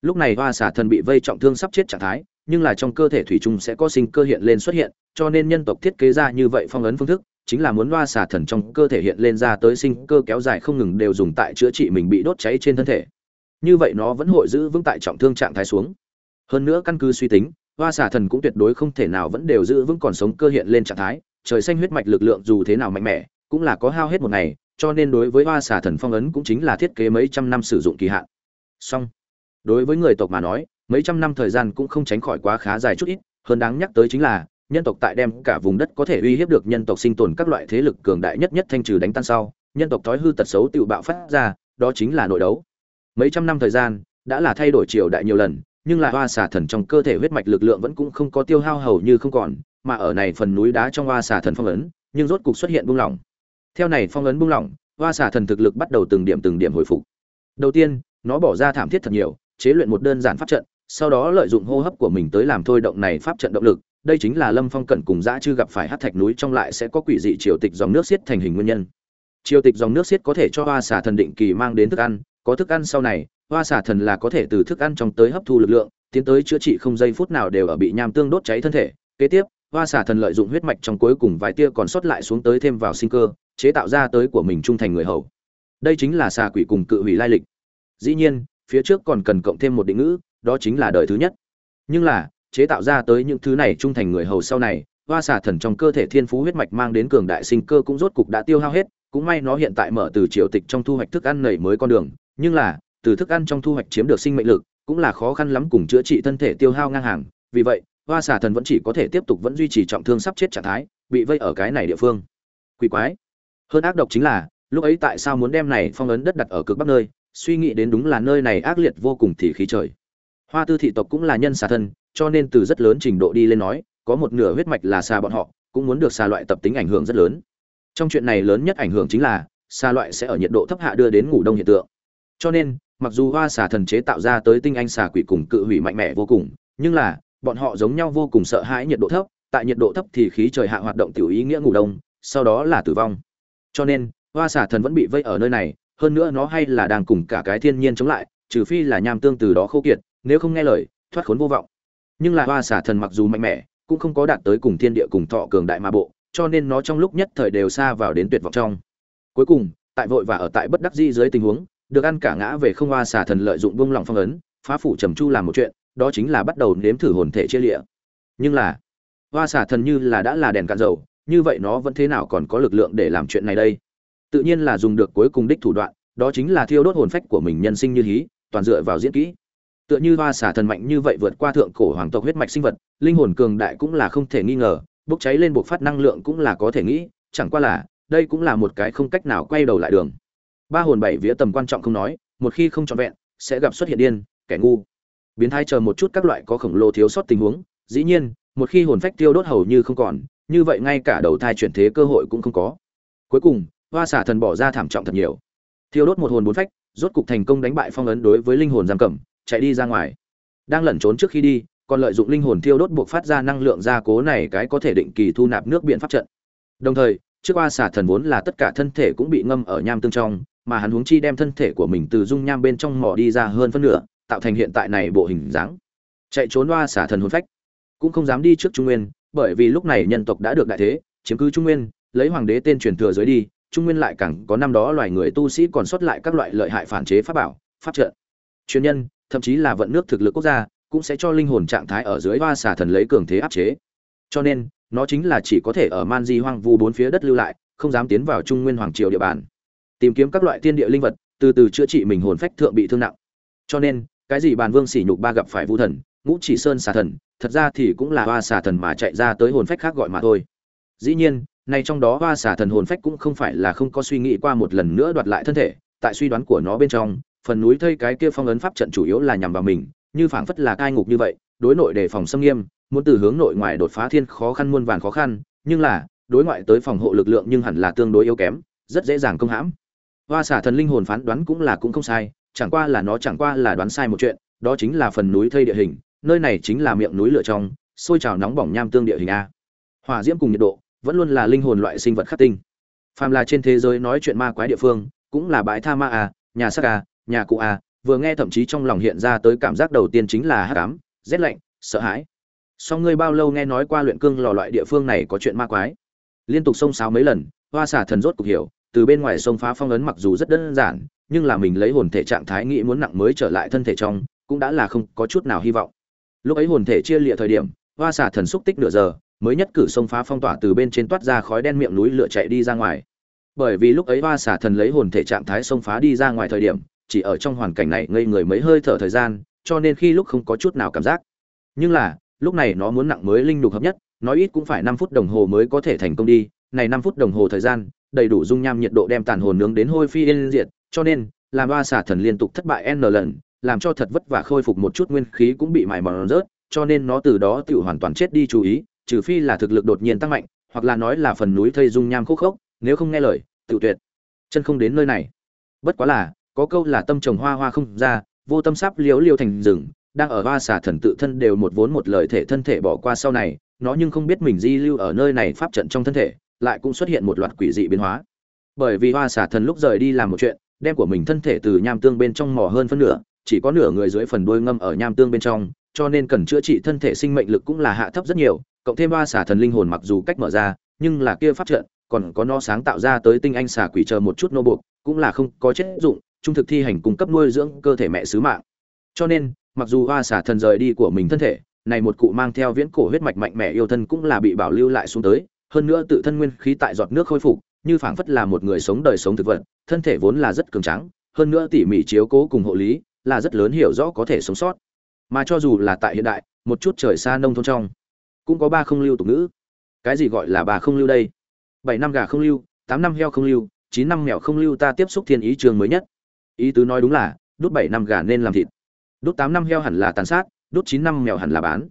Lúc này hoa xà thần bị vây trọng thương sắp chết trạng thái, nhưng là trong cơ thể thủy chung sẽ có sinh cơ hiện lên xuất hiện, cho nên nhân tộc thiết kế ra như vậy phong ấn phương thức, chính là muốn hoa xà thần trong cơ thể hiện lên ra tới sinh cơ kéo dài không ngừng đều dùng tại chữa trị mình bị đốt cháy trên thân thể như vậy nó vẫn hội giữ vững tại trọng thương trạng thái xuống. Hơn nữa căn cứ suy tính, hoa xà thần cũng tuyệt đối không thể nào vẫn đều giữ vững còn sống cơ hiện lên trạng thái, trời xanh huyết mạch lực lượng dù thế nào mạnh mẽ, cũng là có hao hết một ngày, cho nên đối với hoa xà thần phong ấn cũng chính là thiết kế mấy trăm năm sử dụng kỳ hạn. Song đối với người tộc mà nói, mấy trăm năm thời gian cũng không tránh khỏi quá khá dài chút ít, hơn đáng nhắc tới chính là, nhân tộc tại đem cả vùng đất có thể uy hiếp được nhân tộc sinh tồn các loại thế lực cường đại nhất nhất thanh trừ đánh tan sau, nhân tộc thói hư tật xấu tự bạo phát ra, đó chính là nội đấu mấy trăm năm thời gian, đã là thay đổi triều đại nhiều lần, nhưng là hoa xà thần trong cơ thể huyết mạch lực lượng vẫn cũng không có tiêu hao hầu như không còn, mà ở này phần núi đá trong hoa xà thần phong ấn, nhưng rốt cục xuất hiện buông lỏng. Theo này phong ấn buông lỏng, hoa xà thần thực lực bắt đầu từng điểm từng điểm hồi phục. Đầu tiên, nó bỏ ra thảm thiết thật nhiều, chế luyện một đơn giản pháp trận, sau đó lợi dụng hô hấp của mình tới làm thôi động này pháp trận động lực, đây chính là lâm phong cận cùng dã chư gặp phải hát thạch núi trong lại sẽ có quỷ dị triều tịch dòng nước xiết thành hình nguyên nhân. Triều tịch dòng nước xiết có thể cho hoa xà thần định kỳ mang đến thức ăn có thức ăn sau này, hoa xà thần là có thể từ thức ăn trong tới hấp thu lực lượng, tiến tới chữa trị không giây phút nào đều ở bị nham tương đốt cháy thân thể. Kế tiếp, hoa xà thần lợi dụng huyết mạch trong cuối cùng vài tia còn sót lại xuống tới thêm vào sinh cơ, chế tạo ra tới của mình trung thành người hầu. Đây chính là xà quỷ cùng cự hủy lai lịch. Dĩ nhiên, phía trước còn cần cộng thêm một định ngữ, đó chính là đời thứ nhất. Nhưng là, chế tạo ra tới những thứ này trung thành người hầu sau này, hoa xà thần trong cơ thể thiên phú huyết mạch mang đến cường đại sinh cơ cũng rốt cục đã tiêu hao hết, cũng may nó hiện tại mở từ triều tịch trong thu hoạch thức ăn nảy mới con đường nhưng là, từ thức ăn trong thu hoạch chiếm được sinh mệnh lực, cũng là khó khăn lắm cùng chữa trị thân thể tiêu hao ngang hàng. Vì vậy, hoa xà thần vẫn chỉ có thể tiếp tục vẫn duy trì trọng thương sắp chết trạng thái, bị vây ở cái này địa phương. Quỷ quái. Hơn ác độc chính là, lúc ấy tại sao muốn đem này phong ấn đất đặt ở cực bắc nơi, suy nghĩ đến đúng là nơi này ác liệt vô cùng thì khí trời. Hoa tư thị tộc cũng là nhân xà thân, cho nên từ rất lớn trình độ đi lên nói, có một nửa huyết mạch là xà bọn họ, cũng muốn được xà loại tập tính ảnh hưởng rất lớn. Trong chuyện này lớn nhất ảnh hưởng chính là, xà loại sẽ ở nhiệt độ thấp hạ đưa đến ngủ đông hiện tượng cho nên, mặc dù hoa xà thần chế tạo ra tới tinh anh xà quỷ cùng cự hủy mạnh mẽ vô cùng, nhưng là, bọn họ giống nhau vô cùng sợ hãi nhiệt độ thấp, tại nhiệt độ thấp thì khí trời hạ hoạt động tiểu ý nghĩa ngủ đông, sau đó là tử vong. Cho nên, hoa xà thần vẫn bị vây ở nơi này, hơn nữa nó hay là đang cùng cả cái thiên nhiên chống lại, trừ phi là nham tương từ đó khô kiệt, nếu không nghe lời, thoát khốn vô vọng. Nhưng là hoa xà thần mặc dù mạnh mẽ, cũng không có đạt tới cùng thiên địa cùng thọ cường đại ma bộ, cho nên nó trong lúc nhất thời đều xa vào đến tuyệt vọng trong. Cuối cùng, tại vội và ở tại bất đắc di dưới tình huống được ăn cả ngã về không hoa xà thần lợi dụng buông lỏng phong ấn, phá phủ trầm chu làm một chuyện, đó chính là bắt đầu nếm thử hồn thể chia lịa. Nhưng là hoa xà thần như là đã là đèn cạn dầu, như vậy nó vẫn thế nào còn có lực lượng để làm chuyện này đây? Tự nhiên là dùng được cuối cùng đích thủ đoạn, đó chính là thiêu đốt hồn phách của mình nhân sinh như hí, toàn dựa vào diễn kỹ. Tựa như hoa xà thần mạnh như vậy vượt qua thượng cổ hoàng tộc huyết mạch sinh vật, linh hồn cường đại cũng là không thể nghi ngờ, bốc cháy lên buộc phát năng lượng cũng là có thể nghĩ, chẳng qua là, đây cũng là một cái không cách nào quay đầu lại đường ba hồn bảy vía tầm quan trọng không nói, một khi không trọn vẹn, sẽ gặp xuất hiện điên, kẻ ngu. Biến thái chờ một chút các loại có khổng lồ thiếu sót tình huống, dĩ nhiên, một khi hồn phách tiêu đốt hầu như không còn, như vậy ngay cả đầu thai chuyển thế cơ hội cũng không có. Cuối cùng, hoa xả thần bỏ ra thảm trọng thật nhiều. Thiêu đốt một hồn bốn phách, rốt cục thành công đánh bại phong ấn đối với linh hồn giam cầm, chạy đi ra ngoài. Đang lẩn trốn trước khi đi, còn lợi dụng linh hồn thiêu đốt buộc phát ra năng lượng gia cố này cái có thể định kỳ thu nạp nước biển pháp trận. Đồng thời, trước hoa xả thần vốn là tất cả thân thể cũng bị ngâm ở nham tương trong mà hắn huống chi đem thân thể của mình từ dung nham bên trong mỏ đi ra hơn phân nửa, tạo thành hiện tại này bộ hình dáng. Chạy trốn qua xả thần hồn phách. Cũng không dám đi trước trung nguyên, bởi vì lúc này nhân tộc đã được đại thế, chiếm cứ trung nguyên, lấy hoàng đế tên truyền thừa dưới đi, trung nguyên lại càng có năm đó loài người tu sĩ còn sót lại các loại lợi hại phản chế pháp bảo, pháp trận chuyên nhân, thậm chí là vận nước thực lực quốc gia, cũng sẽ cho linh hồn trạng thái ở dưới hoa xà thần lấy cường thế áp chế. Cho nên, nó chính là chỉ có thể ở man di hoang vu bốn phía đất lưu lại, không dám tiến vào trung nguyên hoàng triều địa bàn tìm kiếm các loại tiên địa linh vật, từ từ chữa trị mình hồn phách thượng bị thương nặng. Cho nên, cái gì bàn vương sỉ nhục ba gặp phải vu thần, ngũ chỉ sơn xà thần, thật ra thì cũng là hoa xà thần mà chạy ra tới hồn phách khác gọi mà thôi. Dĩ nhiên nay trong đó hoa xà thần hồn phách cũng không phải là không có suy nghĩ qua một lần nữa đoạt lại thân thể, tại suy đoán của nó bên trong, phần núi thây cái kia phong ấn pháp trận chủ yếu là nhằm vào mình, như phảng phất là cai ngục như vậy, đối nội đề phòng xâm nghiêm, muốn từ hướng nội ngoại đột phá thiên khó khăn muôn vàn khó khăn, nhưng là, đối ngoại tới phòng hộ lực lượng nhưng hẳn là tương đối yếu kém, rất dễ dàng công hãm hoa xả thần linh hồn phán đoán cũng là cũng không sai, chẳng qua là nó chẳng qua là đoán sai một chuyện, đó chính là phần núi thây địa hình, nơi này chính là miệng núi lửa trong, sôi trào nóng bỏng nham tương địa hình a. Hỏa diễm cùng nhiệt độ, vẫn luôn là linh hồn loại sinh vật khắc tinh. Phàm là trên thế giới nói chuyện ma quái địa phương, cũng là bãi tha ma a, nhà sắc a, nhà cụ a, vừa nghe thậm chí trong lòng hiện ra tới cảm giác đầu tiên chính là hắc ám rét lạnh, sợ hãi. Song ngươi bao lâu nghe nói qua luyện cương lò loại địa phương này có chuyện ma quái? Liên tục xông xáo mấy lần, hoa xả thần rốt cục hiểu từ bên ngoài sông phá phong ấn mặc dù rất đơn giản, nhưng là mình lấy hồn thể trạng thái nghĩ muốn nặng mới trở lại thân thể trong, cũng đã là không có chút nào hy vọng. Lúc ấy hồn thể chia lịa thời điểm, hoa xả thần xúc tích nửa giờ, mới nhất cử sông phá phong tỏa từ bên trên toát ra khói đen miệng núi lửa chạy đi ra ngoài. Bởi vì lúc ấy hoa xả thần lấy hồn thể trạng thái sông phá đi ra ngoài thời điểm, chỉ ở trong hoàn cảnh này ngây người mấy hơi thở thời gian, cho nên khi lúc không có chút nào cảm giác. Nhưng là, lúc này nó muốn nặng mới linh đục hợp nhất, nói ít cũng phải năm phút đồng hồ mới có thể thành công đi, này năm phút đồng hồ thời gian đầy đủ dung nham nhiệt độ đem tàn hồn nướng đến hôi phi yên diệt, cho nên, làm ba xả thần liên tục thất bại n lần, làm cho thật vất vả khôi phục một chút nguyên khí cũng bị mài mòn rớt, cho nên nó từ đó tự hoàn toàn chết đi chú ý, trừ phi là thực lực đột nhiên tăng mạnh, hoặc là nói là phần núi thây dung nham khúc khốc, nếu không nghe lời tự tuyệt. Chân không đến nơi này. Bất quá là, có câu là tâm trồng hoa hoa không ra, vô tâm sắp liếu liêu thành rừng, đang ở hoa xả thần tự thân đều một vốn một lời thể thân thể bỏ qua sau này, nó nhưng không biết mình di lưu ở nơi này pháp trận trong thân thể lại cũng xuất hiện một loạt quỷ dị biến hóa. Bởi vì hoa xà thần lúc rời đi làm một chuyện, đem của mình thân thể từ nham tương bên trong mò hơn phân nửa, chỉ có nửa người dưới phần đuôi ngâm ở nham tương bên trong, cho nên cần chữa trị thân thể sinh mệnh lực cũng là hạ thấp rất nhiều, cộng thêm hoa xà thần linh hồn mặc dù cách mở ra, nhưng là kia pháp trận, còn có nó sáng tạo ra tới tinh anh xà quỷ chờ một chút nô buộc, cũng là không có chết dụng, trung thực thi hành cung cấp nuôi dưỡng cơ thể mẹ sứ mạng. Cho nên, mặc dù hoa xà thần rời đi của mình thân thể, này một cụ mang theo viễn cổ huyết mạch mạnh mẽ yêu thân cũng là bị bảo lưu lại xuống tới hơn nữa tự thân nguyên khí tại giọt nước khôi phục, như phảng phất là một người sống đời sống thực vật, thân thể vốn là rất cường tráng, hơn nữa tỉ mỉ chiếu cố cùng hộ lý là rất lớn hiểu rõ có thể sống sót. Mà cho dù là tại hiện đại, một chút trời xa nông thôn trong, cũng có ba không lưu tục ngữ. Cái gì gọi là bà không lưu đây? Bảy năm gà không lưu, tám năm heo không lưu, chín năm mèo không lưu ta tiếp xúc thiên ý trường mới nhất. Ý tứ nói đúng là đốt bảy năm gà nên làm thịt. Đốt tám năm heo hẳn là tàn sát đốt chín năm mèo hẳn là bán.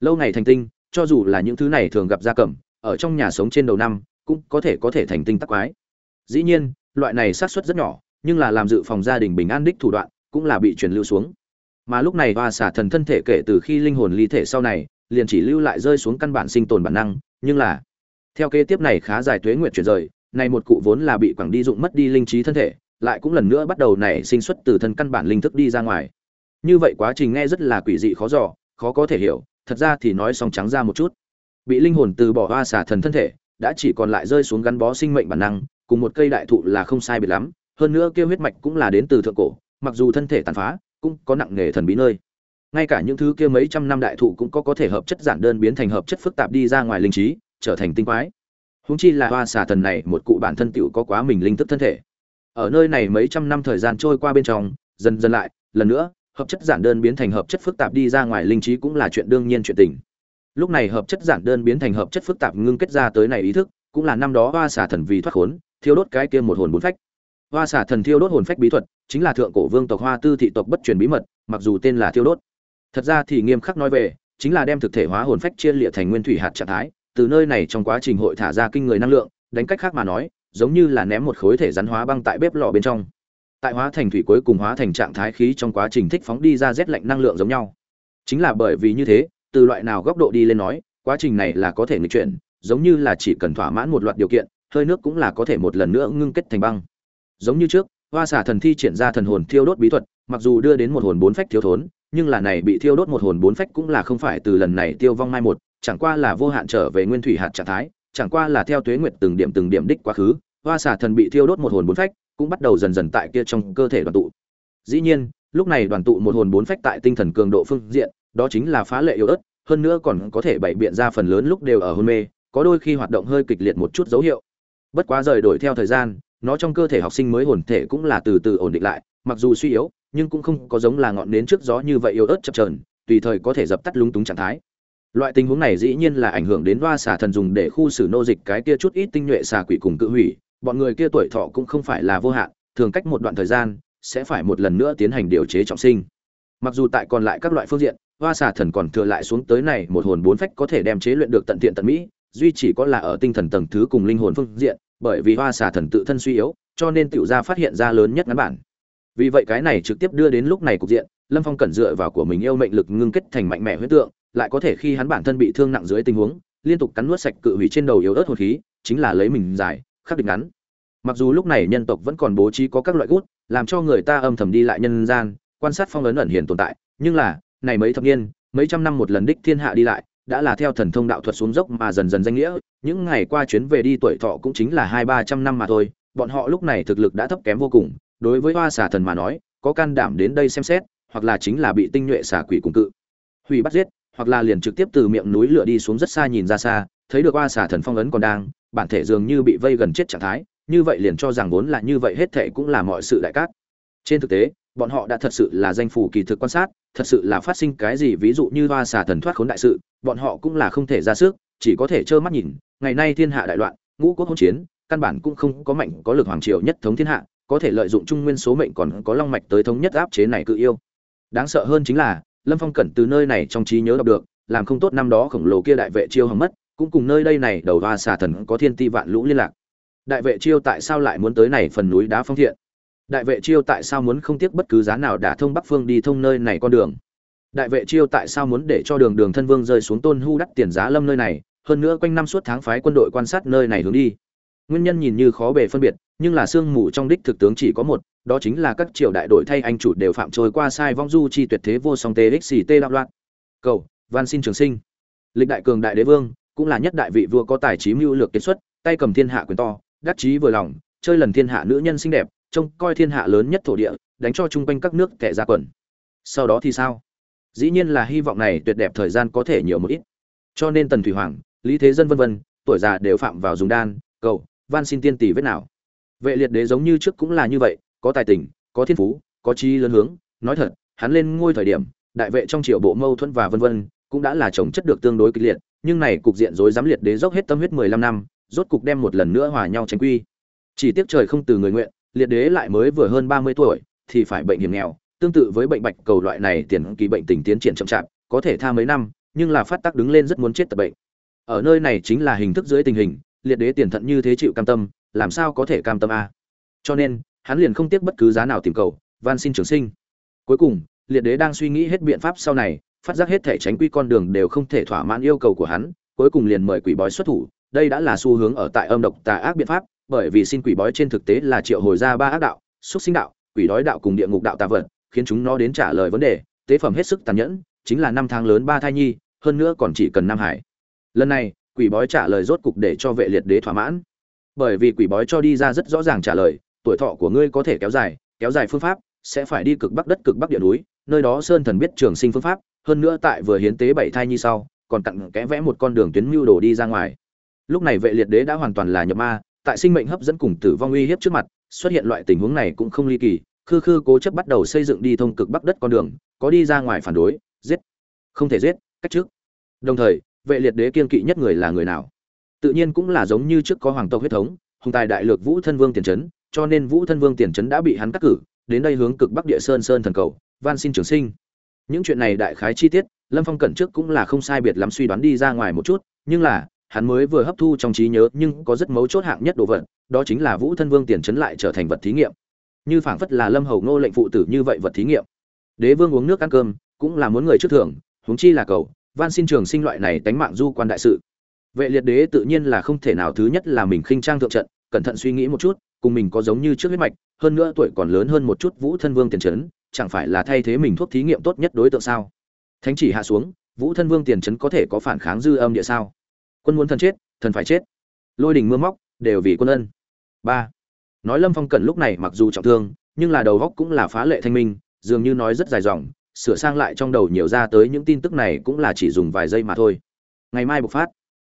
Lâu ngày thành tinh, cho dù là những thứ này thường gặp gia cầm ở trong nhà sống trên đầu năm, cũng có thể có thể thành tinh tắc quái. Dĩ nhiên, loại này xác suất rất nhỏ, nhưng là làm dự phòng gia đình bình an đích thủ đoạn, cũng là bị truyền lưu xuống. Mà lúc này hoa xả thần thân thể kể từ khi linh hồn ly thể sau này, liền chỉ lưu lại rơi xuống căn bản sinh tồn bản năng, nhưng là, theo kế tiếp này khá dài tuế nguyện chuyển rời, này một cụ vốn là bị quảng đi dụng mất đi linh trí thân thể, lại cũng lần nữa bắt đầu nảy sinh xuất từ thân căn bản linh thức đi ra ngoài. Như vậy quá trình nghe rất là quỷ dị khó dò, khó có thể hiểu, thật ra thì nói xong trắng ra một chút bị linh hồn từ bỏ hoa xả thần thân thể, đã chỉ còn lại rơi xuống gắn bó sinh mệnh bản năng, cùng một cây đại thụ là không sai biệt lắm, hơn nữa kêu huyết mạch cũng là đến từ thượng cổ, mặc dù thân thể tàn phá, cũng có nặng nghề thần bí nơi. Ngay cả những thứ kia mấy trăm năm đại thụ cũng có có thể hợp chất giản đơn biến thành hợp chất phức tạp đi ra ngoài linh trí, trở thành tinh quái. Húng chi là hoa xà thần này, một cụ bản thân tựu có quá mình linh thức thân thể. Ở nơi này mấy trăm năm thời gian trôi qua bên trong, dần dần lại, lần nữa, hợp chất giản đơn biến thành hợp chất phức tạp đi ra ngoài linh trí cũng là chuyện đương nhiên chuyện tình lúc này hợp chất giản đơn biến thành hợp chất phức tạp ngưng kết ra tới này ý thức, cũng là năm đó hoa xà thần vì thoát khốn, thiêu đốt cái kia một hồn bốn phách. Hoa xà thần thiêu đốt hồn phách bí thuật, chính là thượng cổ vương tộc hoa tư thị tộc bất truyền bí mật, mặc dù tên là thiêu đốt. Thật ra thì nghiêm khắc nói về, chính là đem thực thể hóa hồn phách chia liệt thành nguyên thủy hạt trạng thái, từ nơi này trong quá trình hội thả ra kinh người năng lượng, đánh cách khác mà nói, giống như là ném một khối thể rắn hóa băng tại bếp lò bên trong. Tại hóa thành thủy cuối cùng hóa thành trạng thái khí trong quá trình thích phóng đi ra rét lạnh năng lượng giống nhau. Chính là bởi vì như thế từ loại nào góc độ đi lên nói, quá trình này là có thể nghịch chuyển, giống như là chỉ cần thỏa mãn một loạt điều kiện, hơi nước cũng là có thể một lần nữa ngưng kết thành băng. Giống như trước, hoa xả thần thi triển ra thần hồn thiêu đốt bí thuật, mặc dù đưa đến một hồn bốn phách thiếu thốn, nhưng là này bị thiêu đốt một hồn bốn phách cũng là không phải từ lần này tiêu vong mai một, chẳng qua là vô hạn trở về nguyên thủy hạt trạng thái, chẳng qua là theo tuế nguyệt từng điểm từng điểm đích quá khứ, hoa xả thần bị thiêu đốt một hồn bốn phách, cũng bắt đầu dần dần tại kia trong cơ thể đoàn tụ. Dĩ nhiên, lúc này đoàn tụ một hồn bốn phách tại tinh thần cường độ phương diện đó chính là phá lệ yếu ớt, hơn nữa còn có thể bày biện ra phần lớn lúc đều ở hôn mê, có đôi khi hoạt động hơi kịch liệt một chút dấu hiệu. Bất quá rời đổi theo thời gian, nó trong cơ thể học sinh mới hồn thể cũng là từ từ ổn định lại, mặc dù suy yếu, nhưng cũng không có giống là ngọn nến trước gió như vậy yếu ớt chập trờn tùy thời có thể dập tắt lúng túng trạng thái. Loại tình huống này dĩ nhiên là ảnh hưởng đến đoa xà thần dùng để khu xử nô dịch cái kia chút ít tinh nhuệ xà quỷ cùng cự hủy, bọn người kia tuổi thọ cũng không phải là vô hạn, thường cách một đoạn thời gian, sẽ phải một lần nữa tiến hành điều chế trọng sinh. Mặc dù tại còn lại các loại phương diện hoa xà thần còn thừa lại xuống tới này một hồn bốn phách có thể đem chế luyện được tận tiện tận mỹ, duy chỉ có là ở tinh thần tầng thứ cùng linh hồn phương diện, bởi vì hoa xà thần tự thân suy yếu, cho nên tiểu gia phát hiện ra lớn nhất ngắn bản. Vì vậy cái này trực tiếp đưa đến lúc này cục diện, lâm phong cẩn dựa vào của mình yêu mệnh lực ngưng kết thành mạnh mẽ huyết tượng, lại có thể khi hắn bản thân bị thương nặng dưới tình huống, liên tục cắn nuốt sạch cự hủy trên đầu yếu ớt hồn khí, chính là lấy mình giải, khắc định ngắn. Mặc dù lúc này nhân tộc vẫn còn bố trí có các loại gút, làm cho người ta âm thầm đi lại nhân gian, quan sát phong ấn ẩn hiền tồn tại, nhưng là này mấy thập niên, mấy trăm năm một lần đích thiên hạ đi lại, đã là theo thần thông đạo thuật xuống dốc mà dần dần danh nghĩa. Những ngày qua chuyến về đi tuổi thọ cũng chính là hai ba trăm năm mà thôi. Bọn họ lúc này thực lực đã thấp kém vô cùng. Đối với hoa xà thần mà nói, có can đảm đến đây xem xét, hoặc là chính là bị tinh nhuệ xà quỷ cùng cự, hủy bắt giết, hoặc là liền trực tiếp từ miệng núi lửa đi xuống rất xa nhìn ra xa, thấy được hoa xà thần phong ấn còn đang, bản thể dường như bị vây gần chết trạng thái, như vậy liền cho rằng vốn là như vậy hết thệ cũng là mọi sự đại cát. Trên thực tế bọn họ đã thật sự là danh phủ kỳ thực quan sát, thật sự là phát sinh cái gì, ví dụ như hoa xà thần thoát khốn đại sự, bọn họ cũng là không thể ra sức, chỉ có thể trơ mắt nhìn, ngày nay thiên hạ đại loạn, ngũ quốc hỗn chiến, căn bản cũng không có mạnh, có lực hoàng triều nhất thống thiên hạ, có thể lợi dụng trung nguyên số mệnh còn có long mạch tới thống nhất áp chế này cự yêu. Đáng sợ hơn chính là, lâm phong cẩn từ nơi này trong trí nhớ đọc được, làm không tốt năm đó khổng lồ kia đại vệ chiêu hầm mất, cũng cùng nơi đây này đầu hoa xà thần có thiên ti vạn lũ liên lạc. Đại vệ chiêu tại sao lại muốn tới này phần núi đá phong thiện? Đại vệ chiêu tại sao muốn không tiếc bất cứ giá nào đả thông bắc phương đi thông nơi này con đường? Đại vệ chiêu tại sao muốn để cho đường đường thân vương rơi xuống tôn hưu đắt tiền giá lâm nơi này, hơn nữa quanh năm suốt tháng phái quân đội quan sát nơi này hướng đi. Nguyên nhân nhìn như khó bề phân biệt, nhưng là sương mù trong đích thực tướng chỉ có một, đó chính là các triều đại đội thay anh chủ đều phạm trôi qua sai vong du chi tuyệt thế vô song txt đạo loạn. Cầu, van xin trường sinh. Lịch đại cường đại đế vương, cũng là nhất đại vị vua có tài trí mưu lược kết xuất, tay cầm thiên hạ quyền to, đắc chí vừa lòng, chơi lần thiên hạ nữ nhân xinh đẹp trông coi thiên hạ lớn nhất thổ địa, đánh cho chung quanh các nước kẻ ra quần. Sau đó thì sao? Dĩ nhiên là hy vọng này tuyệt đẹp thời gian có thể nhiều một ít. Cho nên tần thủy hoàng, lý thế dân vân vân, tuổi già đều phạm vào dùng đan, cầu, van xin tiên tỷ vết nào. Vệ liệt đế giống như trước cũng là như vậy, có tài tình, có thiên phú, có chi lớn hướng. Nói thật, hắn lên ngôi thời điểm, đại vệ trong triều bộ mâu thuẫn và vân vân cũng đã là chồng chất được tương đối kịch liệt, nhưng này cục diện rối giám liệt đế dốc hết tâm huyết 15 năm, rốt cục đem một lần nữa hòa nhau tránh quy. Chỉ tiếc trời không từ người nguyện liệt đế lại mới vừa hơn 30 tuổi, thì phải bệnh hiểm nghèo, tương tự với bệnh bạch cầu loại này tiền kỳ bệnh tình tiến triển chậm chạp, có thể tha mấy năm, nhưng là phát tác đứng lên rất muốn chết tập bệnh. Ở nơi này chính là hình thức dưới tình hình, liệt đế tiền thận như thế chịu cam tâm, làm sao có thể cam tâm a? Cho nên, hắn liền không tiếc bất cứ giá nào tìm cầu, van xin trường sinh. Cuối cùng, liệt đế đang suy nghĩ hết biện pháp sau này, phát giác hết thể tránh quy con đường đều không thể thỏa mãn yêu cầu của hắn, cuối cùng liền mời quỷ bói xuất thủ, đây đã là xu hướng ở tại âm độc tà ác biện pháp bởi vì xin quỷ bói trên thực tế là triệu hồi ra ba ác đạo, xúc sinh đạo, quỷ đói đạo cùng địa ngục đạo tà vật, khiến chúng nó đến trả lời vấn đề, tế phẩm hết sức tàn nhẫn, chính là năm tháng lớn ba thai nhi, hơn nữa còn chỉ cần năm hải. Lần này, quỷ bói trả lời rốt cục để cho vệ liệt đế thỏa mãn. Bởi vì quỷ bói cho đi ra rất rõ ràng trả lời, tuổi thọ của ngươi có thể kéo dài kéo dài phương pháp, sẽ phải đi cực bắc đất cực bắc địa núi, nơi đó sơn thần biết trường sinh phương pháp, hơn nữa tại vừa hiến tế bảy thai nhi sau, còn cặn kẽ vẽ một con đường tuyến mưu đồ đi ra ngoài. Lúc này vệ liệt đế đã hoàn toàn là nhập ma tại sinh mệnh hấp dẫn cùng tử vong uy hiếp trước mặt, xuất hiện loại tình huống này cũng không ly kỳ. Khư khư cố chấp bắt đầu xây dựng đi thông cực bắc đất con đường, có đi ra ngoài phản đối, giết. Không thể giết, cách trước. Đồng thời, vệ liệt đế kiên kỵ nhất người là người nào? Tự nhiên cũng là giống như trước có hoàng tộc huyết thống, hùng tài đại lược vũ thân vương tiền trấn cho nên vũ thân vương tiền trấn đã bị hắn cắt cử, đến đây hướng cực bắc địa sơn sơn thần cầu, van xin trường sinh. Những chuyện này đại khái chi tiết, lâm phong cẩn trước cũng là không sai biệt lắm suy đoán đi ra ngoài một chút, nhưng là hắn mới vừa hấp thu trong trí nhớ nhưng có rất mấu chốt hạng nhất đồ vật, đó chính là vũ thân vương tiền trấn lại trở thành vật thí nghiệm. Như phảng phất là lâm hầu ngô lệnh phụ tử như vậy vật thí nghiệm. Đế vương uống nước ăn cơm, cũng là muốn người trước thưởng, huống chi là cầu, van xin trường sinh loại này tánh mạng du quan đại sự. Vệ liệt đế tự nhiên là không thể nào thứ nhất là mình khinh trang thượng trận, cẩn thận suy nghĩ một chút, cùng mình có giống như trước huyết mạch, hơn nữa tuổi còn lớn hơn một chút vũ thân vương tiền trấn chẳng phải là thay thế mình thuốc thí nghiệm tốt nhất đối tượng sao? Thánh chỉ hạ xuống, vũ thân vương tiền trấn có thể có phản kháng dư âm địa sao? Quân muốn thần chết, thần phải chết. Lôi đình mưa móc, đều vì quân ân. Ba. Nói lâm phong cần lúc này mặc dù trọng thương, nhưng là đầu góc cũng là phá lệ thanh minh, dường như nói rất dài dòng, sửa sang lại trong đầu nhiều ra tới những tin tức này cũng là chỉ dùng vài giây mà thôi. Ngày mai bộc phát.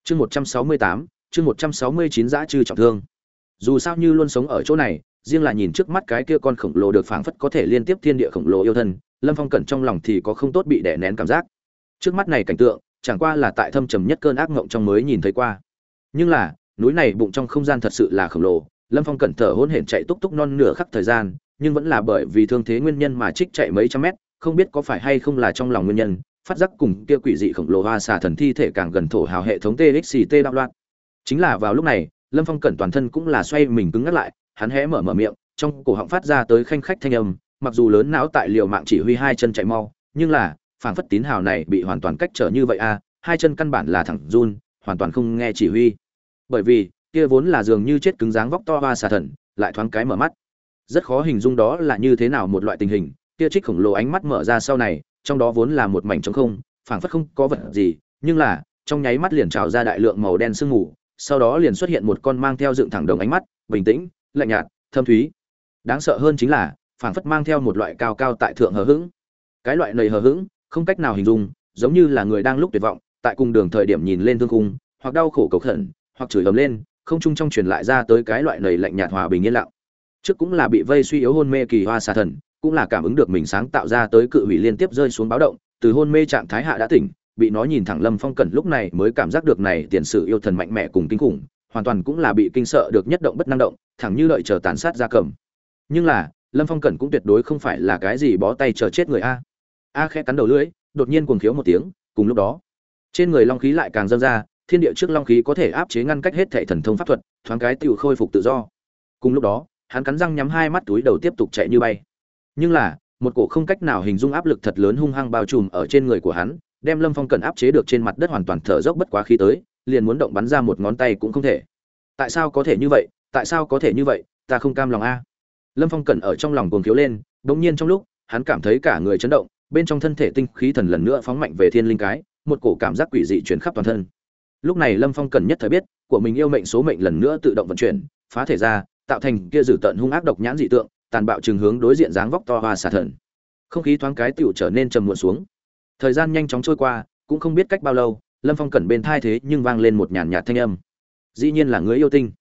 Chương một trăm sáu mươi tám, chương một trăm sáu mươi chín giã trừ trọng thương. Dù sao như luôn sống ở chỗ này, riêng là nhìn trước mắt cái kia con khổng lồ được phảng phất có thể liên tiếp thiên địa khổng lồ yêu thân, lâm phong cẩn trong lòng thì có không tốt bị đè nén cảm giác. Trước mắt này cảnh tượng chẳng qua là tại thâm trầm nhất cơn ác ngộng trong mới nhìn thấy qua. Nhưng là, núi này bụng trong không gian thật sự là khổng lồ, lâm phong cẩn thở hôn hển chạy túc túc non nửa khắc thời gian, nhưng vẫn là bởi vì thương thế nguyên nhân mà trích chạy mấy trăm mét, không biết có phải hay không là trong lòng nguyên nhân, phát giác cùng kia quỷ dị khổng lồ hoa xà thần thi thể càng gần thổ hào hệ thống txt đạo loạn. Chính là vào lúc này, lâm phong cẩn toàn thân cũng là xoay mình cứng ngắt lại, hắn hé mở mở miệng, trong cổ họng phát ra tới khanh khách thanh âm, mặc dù lớn não tại liều mạng chỉ huy hai chân chạy mau, nhưng là phảng phất tín hào này bị hoàn toàn cách trở như vậy a à, hai chân căn bản là thẳng run hoàn toàn không nghe chỉ huy. Bởi vì kia vốn là dường như chết cứng dáng vóc to hoa xà thần lại thoáng cái mở mắt. Rất khó hình dung đó là như thế nào một loại tình hình kia trích khổng lồ ánh mắt mở ra sau này trong đó vốn là một mảnh trống không phảng phất không có vật gì nhưng là trong nháy mắt liền trào ra đại lượng màu đen sương mù sau đó liền xuất hiện một con mang theo dựng thẳng đồng ánh mắt bình tĩnh lạnh nhạt thâm thúy. Đáng sợ hơn chính là phảng phất mang theo một loại cao cao tại thượng hờ hững. Cái loại nầy hờ hững không cách nào hình dung, giống như là người đang lúc tuyệt vọng, tại cùng đường thời điểm nhìn lên thương cung hoặc đau khổ cầu khẩn, hoặc chửi ầm lên, không trung trong truyền lại ra tới cái loại nầy lạnh nhạt hòa bình yên lặng. Trước cũng là bị vây suy yếu hôn mê kỳ hoa xà thần, cũng là cảm ứng được mình sáng tạo ra tới cự hủy liên tiếp rơi xuống báo động, từ hôn mê trạng thái hạ đã tỉnh, bị nó nhìn thẳng lâm phong cẩn lúc này mới cảm giác được này tiền sự yêu thần mạnh mẽ cùng kinh khủng, hoàn toàn cũng là bị kinh sợ được nhất động bất năng động, thẳng như đợi chờ tàn sát ra cầm. Nhưng là, lâm phong cẩn cũng tuyệt đối không phải là cái gì bó tay chờ chết người a a khẽ cắn đầu lưỡi, đột nhiên cuồng khiếu một tiếng, cùng lúc đó, trên người long khí lại càng dâng ra, thiên địa trước long khí có thể áp chế ngăn cách hết thệ thần thông pháp thuật, thoáng cái tự khôi phục tự do. Cùng lúc đó, hắn cắn răng nhắm hai mắt túi đầu tiếp tục chạy như bay. Nhưng là, một cổ không cách nào hình dung áp lực thật lớn hung hăng bao trùm ở trên người của hắn, đem lâm phong cẩn áp chế được trên mặt đất hoàn toàn thở dốc bất quá khí tới, liền muốn động bắn ra một ngón tay cũng không thể. Tại sao có thể như vậy? Tại sao có thể như vậy? Ta không cam lòng a. Lâm phong cẩn ở trong lòng cuồng khiếu lên đ ỗ n g nhiên trong lúc, hắn cảm thấy cả người chấn động bên trong thân thể tinh khí thần lần nữa phóng mạnh về thiên linh cái, một cổ cảm giác quỷ dị chuyển khắp toàn thân. Lúc này lâm phong cần nhất thời biết, của mình yêu mệnh số mệnh lần nữa tự động vận chuyển, phá thể ra, tạo thành kia dử tận hung ác độc nhãn dị tượng, tàn bạo chừng hướng đối diện dáng vóc to hoa xà thần. Không khí thoáng cái tựu trở nên trầm muộn xuống. Thời gian nhanh chóng trôi qua, cũng không biết cách bao lâu, lâm phong cẩn bên thai thế nhưng vang lên một nhàn nhạt thanh âm. Dĩ nhiên là người yêu tinh.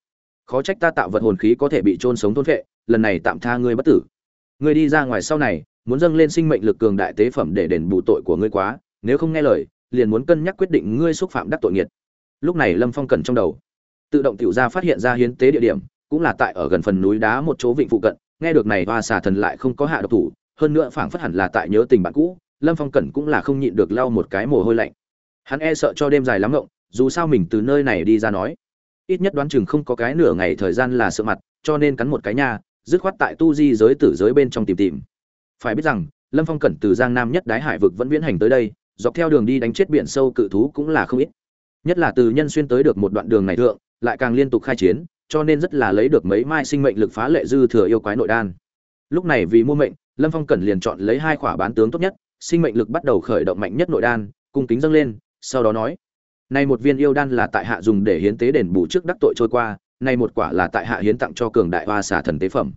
Khó trách ta tạo vật hồn khí có thể bị trôn sống thôn vệ lần này tạm tha ngươi bất tử. Ngươi đi ra ngoài sau này muốn dâng lên sinh mệnh lực cường đại tế phẩm để đền bù tội của ngươi quá, nếu không nghe lời, liền muốn cân nhắc quyết định ngươi xúc phạm đắc tội nghiệt. Lúc này lâm phong cẩn trong đầu, tự động tiểu ra phát hiện ra hiến tế địa điểm, cũng là tại ở gần phần núi đá một chỗ vịnh phụ cận, nghe được này hoa xà thần lại không có hạ độc thủ, hơn nữa phảng phất hẳn là tại nhớ tình bạn cũ, lâm phong cẩn cũng là không nhịn được lau một cái mồ hôi lạnh. Hắn e sợ cho đêm dài lắm ngộng, dù sao mình từ nơi này đi ra nói, ít nhất đoán chừng không có cái nửa ngày thời gian là sợ mặt, cho nên cắn một cái nha, dứt khoát tại tu di giới tử giới bên trong tìm tìm phải biết rằng, lâm phong cẩn từ giang nam nhất đái hải vực vẫn viễn hành tới đây, dọc theo đường đi đánh chết biển sâu cự thú cũng là không ít. Nhất là từ nhân xuyên tới được một đoạn đường này thượng, lại càng liên tục khai chiến, cho nên rất là lấy được mấy mai sinh mệnh lực phá lệ dư thừa yêu quái nội đan. Lúc này vì mua mệnh, lâm phong cẩn liền chọn lấy hai khỏa bán tướng tốt nhất, sinh mệnh lực bắt đầu khởi động mạnh nhất nội đan, cung kính dâng lên, sau đó nói nay một viên yêu đan là tại hạ dùng để hiến tế đền bù trước đắc tội trôi qua nay một quả là tại hạ hiến tặng cho cường đại hoa xà thần tế phẩm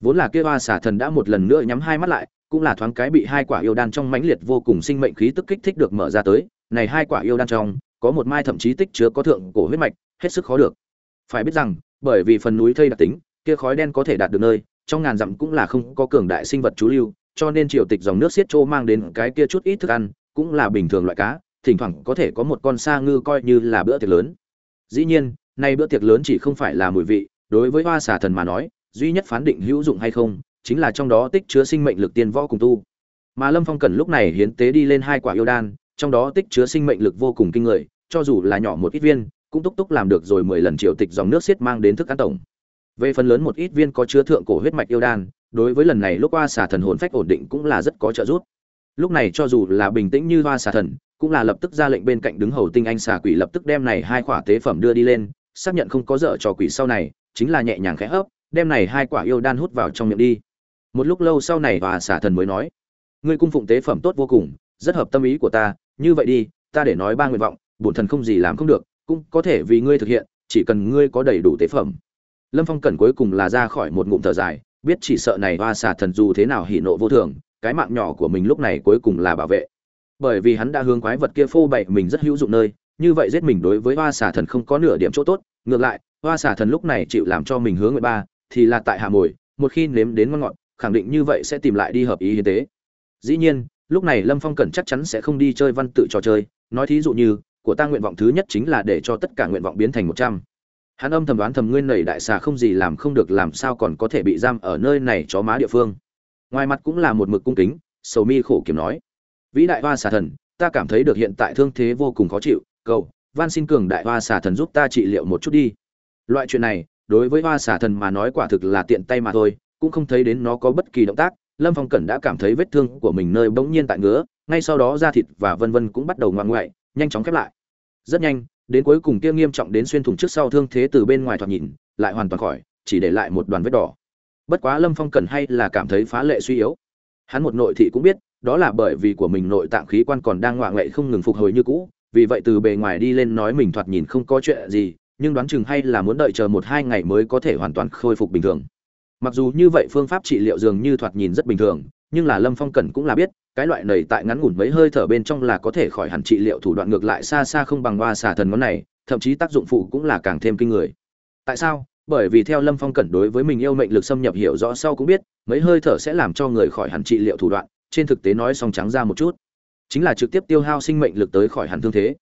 vốn là kia hoa xà thần đã một lần nữa nhắm hai mắt lại, cũng là thoáng cái bị hai quả yêu đan trong mãnh liệt vô cùng sinh mệnh khí tức kích thích được mở ra tới. Này hai quả yêu đan trong, có một mai thậm chí tích chứa có thượng cổ huyết mạch, hết sức khó được. Phải biết rằng, bởi vì phần núi thây đặc tính, kia khói đen có thể đạt được nơi, trong ngàn dặm cũng là không có cường đại sinh vật chú lưu, cho nên triều tịch dòng nước xiết trô mang đến cái kia chút ít thức ăn, cũng là bình thường loại cá, thỉnh thoảng có thể có một con sa ngư coi như là bữa tiệc lớn. Dĩ nhiên, nay bữa tiệc lớn chỉ không phải là mùi vị, đối với hoa xà thần mà nói duy nhất phán định hữu dụng hay không, chính là trong đó tích chứa sinh mệnh lực tiên võ cùng tu. Mà lâm phong cần lúc này hiến tế đi lên hai quả yêu đan, trong đó tích chứa sinh mệnh lực vô cùng kinh người, cho dù là nhỏ một ít viên, cũng túc túc làm được rồi mười lần triệu tịch dòng nước xiết mang đến thức ăn tổng. Về phần lớn một ít viên có chứa thượng cổ huyết mạch yêu đan, đối với lần này lúc hoa xà thần hồn phách ổn định cũng là rất có trợ giúp. Lúc này cho dù là bình tĩnh như hoa xà thần, cũng là lập tức ra lệnh bên cạnh đứng hầu tinh anh xà quỷ lập tức đem này hai quả tế phẩm đưa đi lên, xác nhận không có dở trò quỷ sau này, chính là nhẹ nhàng khẽ hấp đem này hai quả yêu đan hút vào trong miệng đi. Một lúc lâu sau này và xà thần mới nói, ngươi cung phụng tế phẩm tốt vô cùng, rất hợp tâm ý của ta, như vậy đi, ta để nói ba nguyện vọng, bổn thần không gì làm không được, cũng có thể vì ngươi thực hiện, chỉ cần ngươi có đầy đủ tế phẩm. Lâm phong cẩn cuối cùng là ra khỏi một ngụm thở dài, biết chỉ sợ này và xà thần dù thế nào hỉ nộ vô thường, cái mạng nhỏ của mình lúc này cuối cùng là bảo vệ. Bởi vì hắn đã hướng quái vật kia phô bậy mình rất hữu dụng nơi, như vậy giết mình đối với hoa xà thần không có nửa điểm chỗ tốt, ngược lại hoa xà thần lúc này chịu làm cho mình hướng người ba thì là tại hạ mồi, một khi nếm đến ngon ngọt, khẳng định như vậy sẽ tìm lại đi hợp ý hiến tế. Dĩ nhiên, lúc này lâm phong cần chắc chắn sẽ không đi chơi văn tự trò chơi, nói thí dụ như, của ta nguyện vọng thứ nhất chính là để cho tất cả nguyện vọng biến thành một trăm. Hắn âm thầm đoán thầm nguyên nầy đại xà không gì làm không được làm sao còn có thể bị giam ở nơi này chó má địa phương. Ngoài mặt cũng là một mực cung kính, sầu mi khổ kiếm nói. Vĩ đại hoa xà thần, ta cảm thấy được hiện tại thương thế vô cùng khó chịu, cầu, van xin cường đại hoa xà thần giúp ta trị liệu một chút đi. Loại chuyện này đối với hoa xà thần mà nói quả thực là tiện tay mà thôi, cũng không thấy đến nó có bất kỳ động tác. Lâm phong cẩn đã cảm thấy vết thương của mình nơi bỗng nhiên tại ngứa, ngay sau đó da thịt và vân vân cũng bắt đầu ngoan ngoại, nhanh chóng khép lại. Rất nhanh, đến cuối cùng kia nghiêm trọng đến xuyên thủng trước sau thương thế từ bên ngoài thoạt nhìn, lại hoàn toàn khỏi, chỉ để lại một đoàn vết đỏ. Bất quá lâm phong cẩn hay là cảm thấy phá lệ suy yếu. Hắn một nội thị cũng biết, đó là bởi vì của mình nội tạng khí quan còn đang ngoạ ngoại không ngừng phục hồi như cũ, vì vậy từ bề ngoài đi lên nói mình thoạt nhìn không có chuyện gì nhưng đoán chừng hay là muốn đợi chờ một hai ngày mới có thể hoàn toàn khôi phục bình thường. Mặc dù như vậy phương pháp trị liệu dường như thoạt nhìn rất bình thường, nhưng là lâm phong cẩn cũng là biết, cái loại này tại ngắn ngủn mấy hơi thở bên trong là có thể khỏi hẳn trị liệu thủ đoạn ngược lại xa xa không bằng hoa xà thần ngón này, thậm chí tác dụng phụ cũng là càng thêm kinh người. Tại sao? Bởi vì theo lâm phong cẩn đối với mình yêu mệnh lực xâm nhập hiểu rõ sau cũng biết, mấy hơi thở sẽ làm cho người khỏi hẳn trị liệu thủ đoạn, trên thực tế nói song trắng ra một chút. Chính là trực tiếp tiêu hao sinh mệnh lực tới khỏi hẳn thương thế.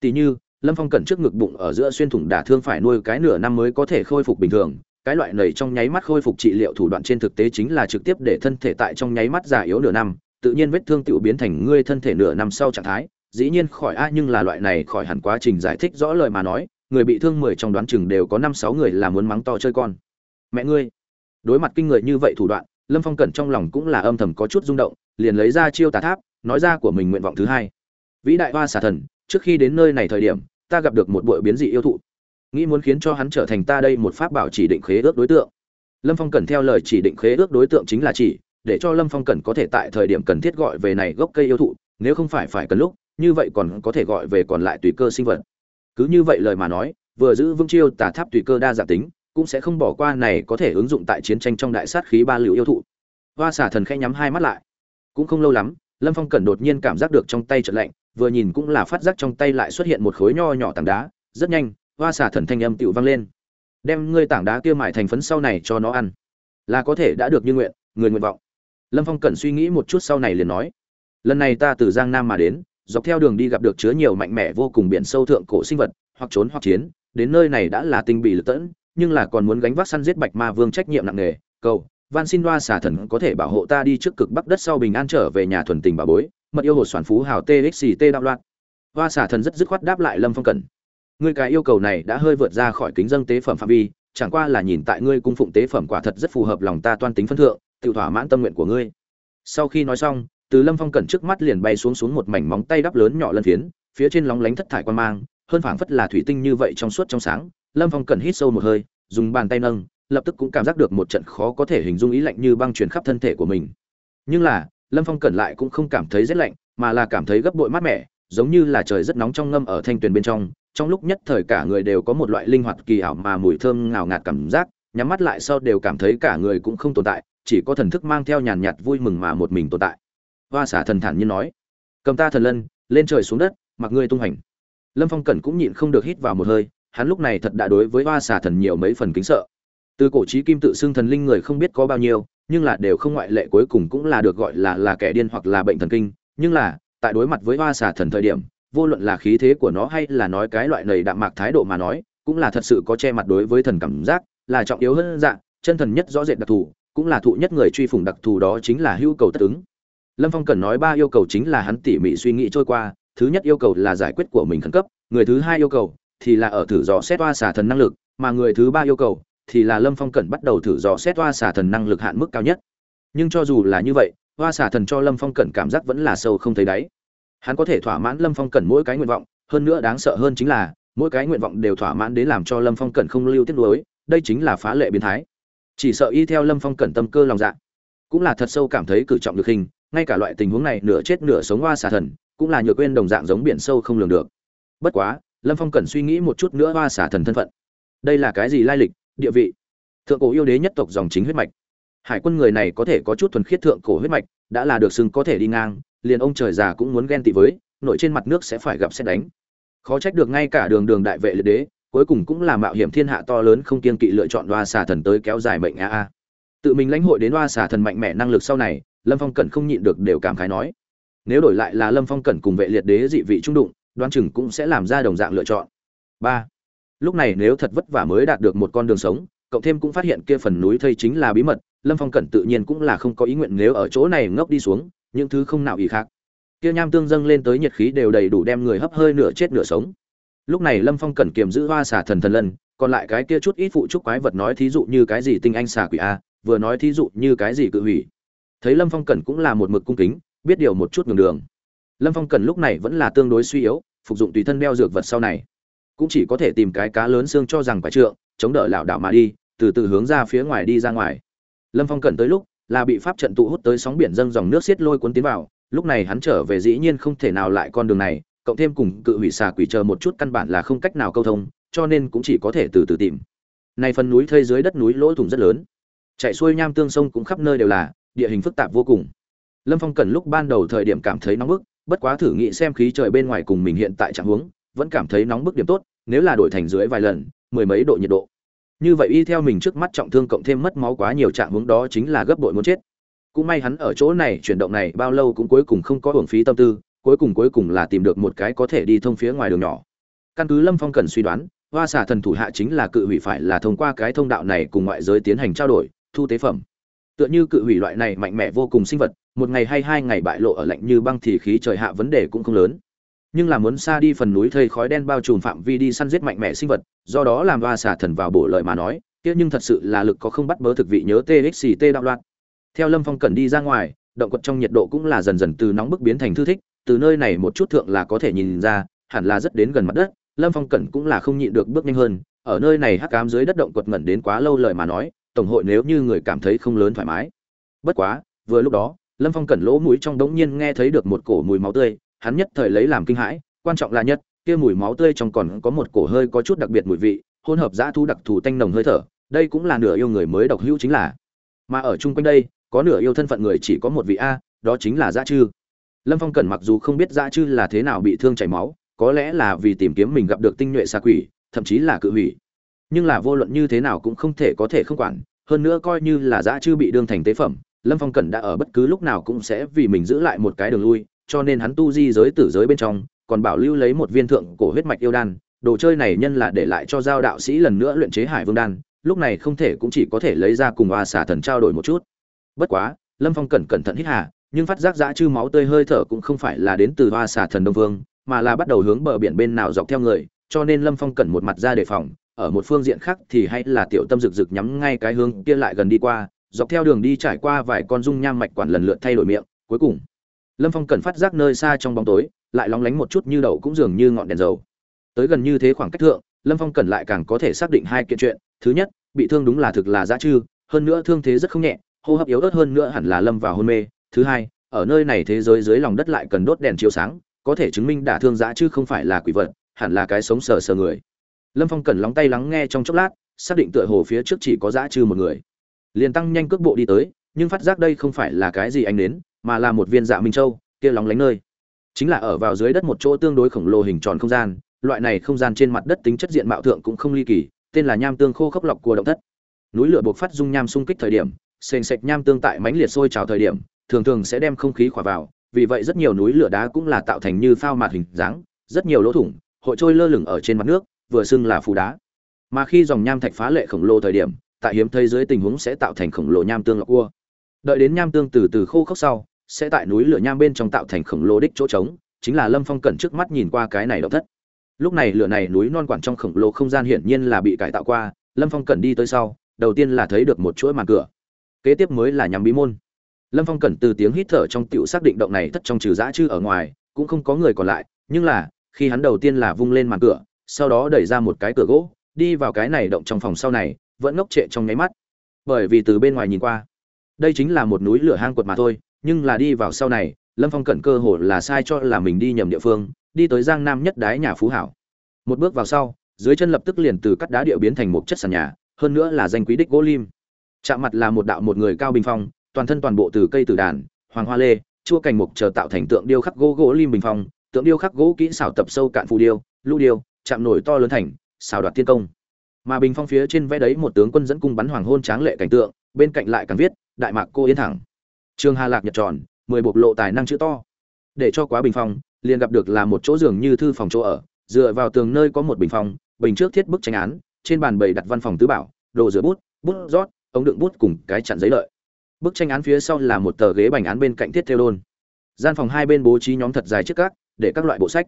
Tỷ như lâm phong cẩn trước ngực bụng ở giữa xuyên thủng đả thương phải nuôi cái nửa năm mới có thể khôi phục bình thường. Cái loại này trong nháy mắt khôi phục trị liệu thủ đoạn trên thực tế chính là trực tiếp để thân thể tại trong nháy mắt già yếu nửa năm, tự nhiên vết thương tự biến thành ngươi thân thể nửa năm sau trạng thái. Dĩ nhiên khỏi a nhưng là loại này khỏi hẳn quá trình giải thích rõ lời mà nói, người bị thương mười trong đoán chừng đều có năm sáu người là muốn mắng to chơi con. Mẹ ngươi! Đối mặt kinh người như vậy thủ đoạn, lâm phong cẩn trong lòng cũng là âm thầm có chút rung động, liền lấy ra chiêu tà tháp, nói ra của mình nguyện vọng thứ hai. Vĩ đại hoa xà thần trước khi đến nơi này thời điểm, ta gặp được một bội biến dị yêu thụ. Nghĩ muốn khiến cho hắn trở thành ta đây một pháp bảo chỉ định khế ước đối tượng. Lâm phong cần theo lời chỉ định khế ước đối tượng chính là chỉ, để cho lâm phong cần có thể tại thời điểm cần thiết gọi về này gốc cây yêu thụ, nếu không phải phải cần lúc, như vậy còn có thể gọi về còn lại tùy cơ sinh vật. Cứ như vậy lời mà nói, vừa giữ vững chiêu tà tháp tùy cơ đa dạng tính, cũng sẽ không bỏ qua này có thể ứng dụng tại chiến tranh trong đại sát khí ba liệu yêu thụ. Hoa xả thần khẽ nhắm hai mắt lại. Cũng không lâu lắm, lâm phong Cần đột nhiên cảm giác được trong tay trận lạnh vừa nhìn cũng là phát giác trong tay lại xuất hiện một khối nho nhỏ tảng đá, rất nhanh, hoa xả thần thanh âm tựu vang lên. Đem ngươi tảng đá kia mại thành phấn sau này cho nó ăn. Là có thể đã được như nguyện, người nguyện vọng. Lâm phong cẩn suy nghĩ một chút sau này liền nói. Lần này ta từ giang nam mà đến, dọc theo đường đi gặp được chứa nhiều mạnh mẽ vô cùng biển sâu thượng cổ sinh vật, hoặc trốn hoặc chiến, đến nơi này đã là tinh bị lực tẫn, nhưng là còn muốn gánh vác săn giết bạch ma vương trách nhiệm nặng nề, cầu, van xin đoa xà thần có thể bảo hộ ta đi trước cực bắc đất sau bình an trở về nhà thuần tình bà bối mật yêu hột soản phú hào txt đạo loạn. Hoa xả thần rất dứt khoát đáp lại lâm phong cẩn. Ngươi cái yêu cầu này đã hơi vượt ra khỏi kính dân tế phẩm phạm vi, chẳng qua là nhìn tại ngươi cung phụng tế phẩm quả thật rất phù hợp lòng ta toan tính phân thượng, tự thỏa mãn tâm nguyện của ngươi. Sau khi nói xong, từ lâm phong cẩn trước mắt liền bay xuống xuống một mảnh móng tay đắp lớn nhỏ lân phiến, phía trên lóng lánh thất thải quan mang, hơn phảng phất là thủy tinh như vậy trong suốt trong sáng. Lâm phong cẩn hít sâu một hơi, dùng bàn tay nâng, lập tức cũng cảm giác được một trận khó có thể hình dung ý lạnh như băng truyền khắp thân thể của mình. Nhưng là lâm phong cẩn lại cũng không cảm thấy rét lạnh, mà là cảm thấy gấp bội mát mẻ, giống như là trời rất nóng trong ngâm ở thanh tuyền bên trong. Trong lúc nhất thời cả người đều có một loại linh hoạt kỳ ảo mà mùi thơm ngào ngạt cảm giác, nhắm mắt lại sau đều cảm thấy cả người cũng không tồn tại, chỉ có thần thức mang theo nhàn nhạt vui mừng mà một mình tồn tại. Hoa xả thần thản như nói, cầm ta thần lân, lên trời xuống đất, mặc ngươi tung hành. Lâm phong cẩn cũng nhịn không được hít vào một hơi, hắn lúc này thật đã đối với hoa xả thần nhiều mấy phần kính sợ từ cổ trí kim tự xưng thần linh người không biết có bao nhiêu, nhưng là đều không ngoại lệ cuối cùng cũng là được gọi là là kẻ điên hoặc là bệnh thần kinh. Nhưng là, tại đối mặt với hoa xả thần thời điểm, vô luận là khí thế của nó hay là nói cái loại nầy đạm mạc thái độ mà nói, cũng là thật sự có che mặt đối với thần cảm giác, là trọng yếu hơn dạng chân thần nhất rõ rệt đặc thù, cũng là thụ nhất người truy phủng đặc thù đó chính là hưu cầu tất ứng. Lâm phong cần nói ba yêu cầu chính là hắn tỉ mỉ suy nghĩ trôi qua, thứ nhất yêu cầu là giải quyết của mình khẩn cấp, người thứ hai yêu cầu thì là ở thử dò xét hoa xả thần năng lực, mà người thứ ba yêu cầu thì là lâm phong cẩn bắt đầu thử dò xét toa xả thần năng lực hạn mức cao nhất. Nhưng cho dù là như vậy, hoa xả thần cho lâm phong cẩn cảm giác vẫn là sâu không thấy đáy. Hắn có thể thỏa mãn lâm phong cẩn mỗi cái nguyện vọng, hơn nữa đáng sợ hơn chính là, mỗi cái nguyện vọng đều thỏa mãn đến làm cho lâm phong cẩn không lưu tiết lối đây chính là phá lệ biến thái. Chỉ sợ y theo lâm phong cẩn tâm cơ lòng dạ cũng là thật sâu cảm thấy cử trọng được hình, ngay cả loại tình huống này nửa chết nửa sống hoa xà thần, cũng là nhược quên đồng dạng giống biển sâu không lường được. Bất quá, lâm phong cẩn suy nghĩ một chút nữa hoa xà thần thân phận. Đây là cái gì lai lịch? Địa vị. Thượng cổ yêu đế nhất tộc dòng chính huyết mạch. Hải quân người này có thể có chút thuần khiết thượng cổ huyết mạch, đã là được xưng có thể đi ngang, liền ông trời già cũng muốn ghen tị với, nội trên mặt nước sẽ phải gặp xét đánh. Khó trách được ngay cả đường đường đại vệ liệt đế, cuối cùng cũng là mạo hiểm thiên hạ to lớn không kiên kỵ lựa chọn đoa xà thần tới kéo dài mệnh a a. Tự mình lãnh hội đến đoa xà thần mạnh mẽ năng lực sau này, lâm phong cẩn không nhịn được đều cảm khái nói. Nếu đổi lại là lâm phong cẩn cùng vệ liệt đế dị vị trung đụng, đoan chừng cũng sẽ làm ra đồng dạng lựa chọn. Ba lúc này nếu thật vất vả mới đạt được một con đường sống cộng thêm cũng phát hiện kia phần núi thây chính là bí mật lâm phong cẩn tự nhiên cũng là không có ý nguyện nếu ở chỗ này ngốc đi xuống những thứ không nào ý khác. Kia nham tương dâng lên tới nhiệt khí đều đầy đủ đem người hấp hơi nửa chết nửa sống. Lúc này lâm phong cẩn kiềm giữ hoa xả thần thần lần, còn lại cái kia chút ít phụ trúc quái vật nói thí dụ như cái gì tinh anh xà quỷ a vừa nói thí dụ như cái gì cự hủy. Thấy lâm phong cẩn cũng là một mực cung kính biết điều một chút ngừng đường. Lâm phong cẩn lúc này vẫn là tương đối suy yếu phục dụng tùy thân đeo dược vật sau này cũng chỉ có thể tìm cái cá lớn xương cho rằng phải trượng, chống đỡ lảo đảo mà đi, từ từ hướng ra phía ngoài đi ra ngoài. Lâm phong cẩn tới lúc, là bị pháp trận tụ hút tới sóng biển dâng dòng nước xiết lôi cuốn tiến vào, lúc này hắn trở về dĩ nhiên không thể nào lại con đường này, cộng thêm cùng cự hủy xà quỷ chờ một chút căn bản là không cách nào câu thông, cho nên cũng chỉ có thể từ từ tìm. Này phần núi thây dưới đất núi lỗ thủng rất lớn. Chạy xuôi nham tương sông cũng khắp nơi đều là, địa hình phức tạp vô cùng. Lâm phong cần lúc ban đầu thời điểm cảm thấy nóng bức, bất quá thử nghĩ xem khí trời bên ngoài cùng mình hiện tại trạng huống vẫn cảm thấy nóng bức điểm tốt, nếu là đổi thành dưới vài lần, mười mấy độ nhiệt độ. Như vậy y theo mình trước mắt trọng thương cộng thêm mất máu quá nhiều trạng hướng đó chính là gấp bội muốn chết. Cũng may hắn ở chỗ này, chuyển động này bao lâu cũng cuối cùng không có hưởng phí tâm tư, cuối cùng cuối cùng là tìm được một cái có thể đi thông phía ngoài đường nhỏ. Căn cứ lâm phong cần suy đoán, hoa xả thần thủ hạ chính là cự hủy phải là thông qua cái thông đạo này cùng ngoại giới tiến hành trao đổi, thu tế phẩm. Tựa như cự hủy loại này mạnh mẽ vô cùng sinh vật, một ngày hay hai ngày bại lộ ở lạnh như băng thì khí trời hạ vấn đề cũng không lớn nhưng là muốn xa đi phần núi thây khói đen bao trùm phạm vi đi săn giết mạnh mẽ sinh vật, do đó làm va xả thần vào bổ lợi mà nói, kia nhưng thật sự là lực có không bắt bớ thực vị nhớ txt đạo loạn. Theo lâm phong cần đi ra ngoài, động quật trong nhiệt độ cũng là dần dần từ nóng bức biến thành thư thích, từ nơi này một chút thượng là có thể nhìn ra, hẳn là rất đến gần mặt đất, lâm phong cẩn cũng là không nhịn được bước nhanh hơn, ở nơi này hắc cám dưới đất động quật ngẩn đến quá lâu lời mà nói, tổng hội nếu như người cảm thấy không lớn thoải mái. Bất quá, vừa lúc đó, lâm phong cẩn lỗ mũi trong đống nhiên nghe thấy được một cổ mùi máu tươi hắn nhất thời lấy làm kinh hãi, quan trọng là nhất, kia mùi máu tươi trong còn có một cổ hơi có chút đặc biệt mùi vị, hỗn hợp dã thu đặc thù tanh nồng hơi thở, đây cũng là nửa yêu người mới độc hữu chính là. Mà ở chung quanh đây, có nửa yêu thân phận người chỉ có một vị a, đó chính là dã chư. Lâm phong cẩn mặc dù không biết dã chư là thế nào bị thương chảy máu, có lẽ là vì tìm kiếm mình gặp được tinh nhuệ xa quỷ, thậm chí là cự hủy. Nhưng là vô luận như thế nào cũng không thể có thể không quản, hơn nữa coi như là dã chư bị đương thành tế phẩm, lâm phong cẩn đã ở bất cứ lúc nào cũng sẽ vì mình giữ lại một cái đường lui cho nên hắn tu di giới tử giới bên trong, còn bảo lưu lấy một viên thượng cổ huyết mạch yêu đan, đồ chơi này nhân là để lại cho giao đạo sĩ lần nữa luyện chế hải vương đan, lúc này không thể cũng chỉ có thể lấy ra cùng oa xả thần trao đổi một chút. Bất quá, lâm phong cẩn cẩn thận hít hà, nhưng phát giác dã chư máu tươi hơi thở cũng không phải là đến từ oa xả thần đông vương, mà là bắt đầu hướng bờ biển bên nào dọc theo người, cho nên lâm phong cẩn một mặt ra đề phòng, ở một phương diện khác thì hay là tiểu tâm rực rực nhắm ngay cái hướng kia lại gần đi qua, dọc theo đường đi trải qua vài con dung nham mạch quản lần lượt thay đổi miệng, cuối cùng lâm phong Cần phát giác nơi xa trong bóng tối, lại lóng lánh một chút như đậu cũng dường như ngọn đèn dầu. Tới gần như thế khoảng cách thượng, lâm phong Cần lại càng có thể xác định hai kiện chuyện. Thứ nhất, bị thương đúng là thực là dã chư, hơn nữa thương thế rất không nhẹ, hô hấp yếu ớt hơn nữa hẳn là lâm vào hôn mê. Thứ hai, ở nơi này thế giới dưới lòng đất lại cần đốt đèn chiếu sáng, có thể chứng minh đả thương dã chư không phải là quỷ vật, hẳn là cái sống sờ sờ người. Lâm phong Cần lóng tay lắng nghe trong chốc lát, xác định tựa hồ phía trước chỉ có dã chư một người. Liền tăng nhanh cước bộ đi tới, nhưng phát giác đây không phải là cái gì anh đến mà là một viên dạ minh châu, kia lóng lánh nơi. Chính là ở vào dưới đất một chỗ tương đối khổng lồ hình tròn không gian, loại này không gian trên mặt đất tính chất diện mạo thượng cũng không ly kỳ, tên là nham tương khô khốc lọc của động thất. Núi lửa buộc phát dung nham xung kích thời điểm, sền sệt nham tương tại mãnh liệt sôi trào thời điểm, thường thường sẽ đem không khí khỏa vào, vì vậy rất nhiều núi lửa đá cũng là tạo thành như phao mạt hình dáng, rất nhiều lỗ thủng, hội trôi lơ lửng ở trên mặt nước, vừa xưng là phù đá. Mà khi dòng nham thạch phá lệ khổng lồ thời điểm, tại hiếm thấy dưới tình huống sẽ tạo thành khổng lồ nham tương lọc cua đợi đến nham tương từ từ khô khốc sau, sẽ tại núi lửa nham bên trong tạo thành khổng lồ đích chỗ trống, chính là lâm phong cẩn trước mắt nhìn qua cái này động thất. Lúc này lửa này núi non quản trong khổng lồ không gian hiển nhiên là bị cải tạo qua, lâm phong cẩn đi tới sau, đầu tiên là thấy được một chuỗi màn cửa. Kế tiếp mới là nhắm bí môn. Lâm phong cẩn từ tiếng hít thở trong tựu xác định động này thất trong trừ giã chư ở ngoài, cũng không có người còn lại, nhưng là, khi hắn đầu tiên là vung lên màn cửa, sau đó đẩy ra một cái cửa gỗ, đi vào cái này động trong phòng sau này, vẫn ngốc trệ trong nháy mắt. Bởi vì từ bên ngoài nhìn qua đây chính là một núi lửa hang quật mà thôi, nhưng là đi vào sau này, lâm phong cẩn cơ hồ là sai cho là mình đi nhầm địa phương, đi tới giang nam nhất đái nhà phú hảo. Một bước vào sau, dưới chân lập tức liền từ cắt đá địa biến thành một chất sàn nhà, hơn nữa là danh quý đích gỗ lim. Chạm mặt là một đạo một người cao bình phong, toàn thân toàn bộ từ cây từ đàn, hoàng hoa lê, chua cành mục chờ tạo thành tượng điêu khắc gỗ gỗ lim bình phong, tượng điêu khắc gỗ kỹ xảo tập sâu cạn phù điêu, lũ điêu, chạm nổi to lớn thành, xảo đoạt thiên công. Mà bình phong phía trên vẽ đấy một tướng quân dẫn cung bắn hoàng hôn tráng lệ cảnh tượng, bên cạnh lại càng viết đại mạc cô yên thẳng. Trường hà lạc nhật tròn, mười bộc lộ tài năng chữ to. Để cho quá bình phong, liền gặp được là một chỗ giường như thư phòng chỗ ở, dựa vào tường nơi có một bình phong, bình trước thiết bức tranh án, trên bàn bày đặt văn phòng tứ bảo, đồ rửa bút bút rót, ống đựng bút cùng cái chặn giấy lợi. Bức tranh án phía sau là một tờ ghế bành án bên cạnh thiết theo đôn. Gian phòng hai bên bố trí nhóm thật dài trước các để các loại bộ sách.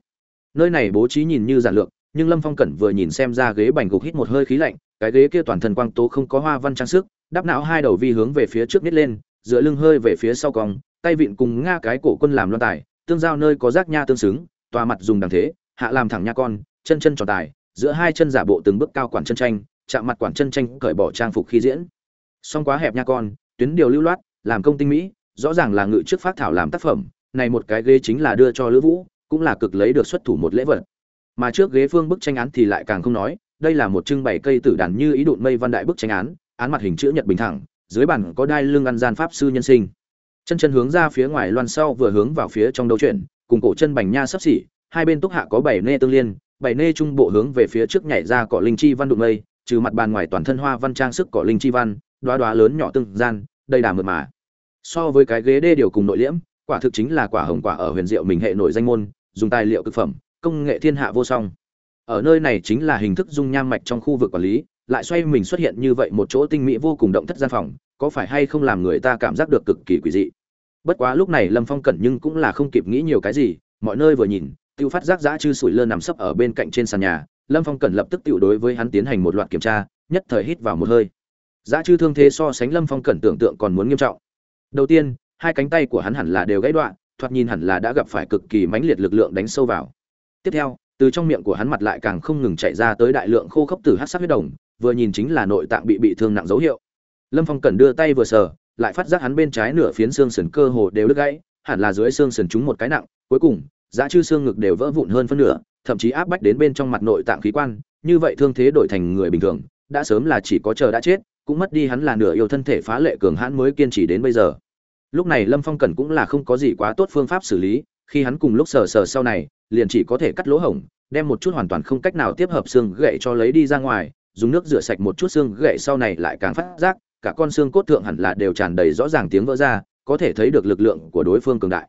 Nơi này bố trí nhìn như giản lược, nhưng lâm phong cẩn vừa nhìn xem ra ghế bành gục hít một hơi khí lạnh, cái ghế kia toàn thân quang tố không có hoa văn trang sức đáp não hai đầu vi hướng về phía trước nít lên, dựa lưng hơi về phía sau cong, tay vịn cùng nga cái cổ quân làm loan tài, tương giao nơi có rác nha tương xứng, tòa mặt dùng đằng thế, hạ làm thẳng nha con, chân chân tròn tài, giữa hai chân giả bộ từng bước cao quản chân tranh, chạm mặt quản chân tranh cởi bỏ trang phục khi diễn. Song quá hẹp nha con, tuyến điều lưu loát, làm công tinh mỹ, rõ ràng là ngự trước phát thảo làm tác phẩm, này một cái ghế chính là đưa cho lữ vũ, cũng là cực lấy được xuất thủ một lễ vật. Mà trước ghế phương bức tranh án thì lại càng không nói, đây là một trưng bày cây tử đàn như ý đụn mây văn đại bức tranh án án mặt hình chữ nhật bình thẳng, dưới bàn có đai lưng ăn gian pháp sư nhân sinh. Chân chân hướng ra phía ngoài loan sau vừa hướng vào phía trong đấu chuyển, cùng cổ chân bành nha sắp xỉ, hai bên túc hạ có bảy nê tương liên, bảy nê trung bộ hướng về phía trước nhảy ra cỏ linh chi văn đụng mây, trừ mặt bàn ngoài toàn thân hoa văn trang sức cỏ linh chi văn đoá đoá lớn nhỏ tương gian, đầy đà mượt mà. So với cái ghế đê điều cùng nội liễm, quả thực chính là quả hồng quả ở huyền diệu mình hệ nổi danh môn, dùng tài liệu cực phẩm, công nghệ thiên hạ vô song. Ở nơi này chính là hình thức dung nham mạch trong khu vực quản lý lại xoay mình xuất hiện như vậy một chỗ tinh mỹ vô cùng động thất gian phòng, có phải hay không làm người ta cảm giác được cực kỳ quỷ dị? Bất quá lúc này lâm phong cẩn nhưng cũng là không kịp nghĩ nhiều cái gì, mọi nơi vừa nhìn, tiêu phát giác giã chư sủi lơ nằm sấp ở bên cạnh trên sàn nhà, lâm phong cẩn lập tức tự đối với hắn tiến hành một loạt kiểm tra, nhất thời hít vào một hơi. Giã chư thương thế so sánh lâm phong cẩn tưởng tượng còn muốn nghiêm trọng. Đầu tiên, hai cánh tay của hắn hẳn là đều gãy đoạn, thoạt nhìn hẳn là đã gặp phải cực kỳ mãnh liệt lực lượng đánh sâu vào. Tiếp theo, từ trong miệng của hắn mặt lại càng không ngừng chạy ra tới đại lượng khô khốc từ hát sắc huyết đồng vừa nhìn chính là nội tạng bị bị thương nặng dấu hiệu. Lâm phong cần đưa tay vừa sờ, lại phát giác hắn bên trái nửa phiến xương sườn cơ hồ đều đứt gãy, hẳn là dưới xương sườn chúng một cái nặng, cuối cùng, giá chư xương ngực đều vỡ vụn hơn phân nửa, thậm chí áp bách đến bên trong mặt nội tạng khí quan, như vậy thương thế đổi thành người bình thường, đã sớm là chỉ có chờ đã chết, cũng mất đi hắn là nửa yêu thân thể phá lệ cường hãn mới kiên trì đến bây giờ. Lúc này lâm phong cần cũng là không có gì quá tốt phương pháp xử lý, khi hắn cùng lúc sờ sờ sau này, liền chỉ có thể cắt lỗ hổng, đem một chút hoàn toàn không cách nào tiếp hợp xương gậy cho lấy đi ra ngoài dùng nước rửa sạch một chút xương gậy sau này lại càng phát giác, cả con xương cốt thượng hẳn là đều tràn đầy rõ ràng tiếng vỡ ra, có thể thấy được lực lượng của đối phương cường đại.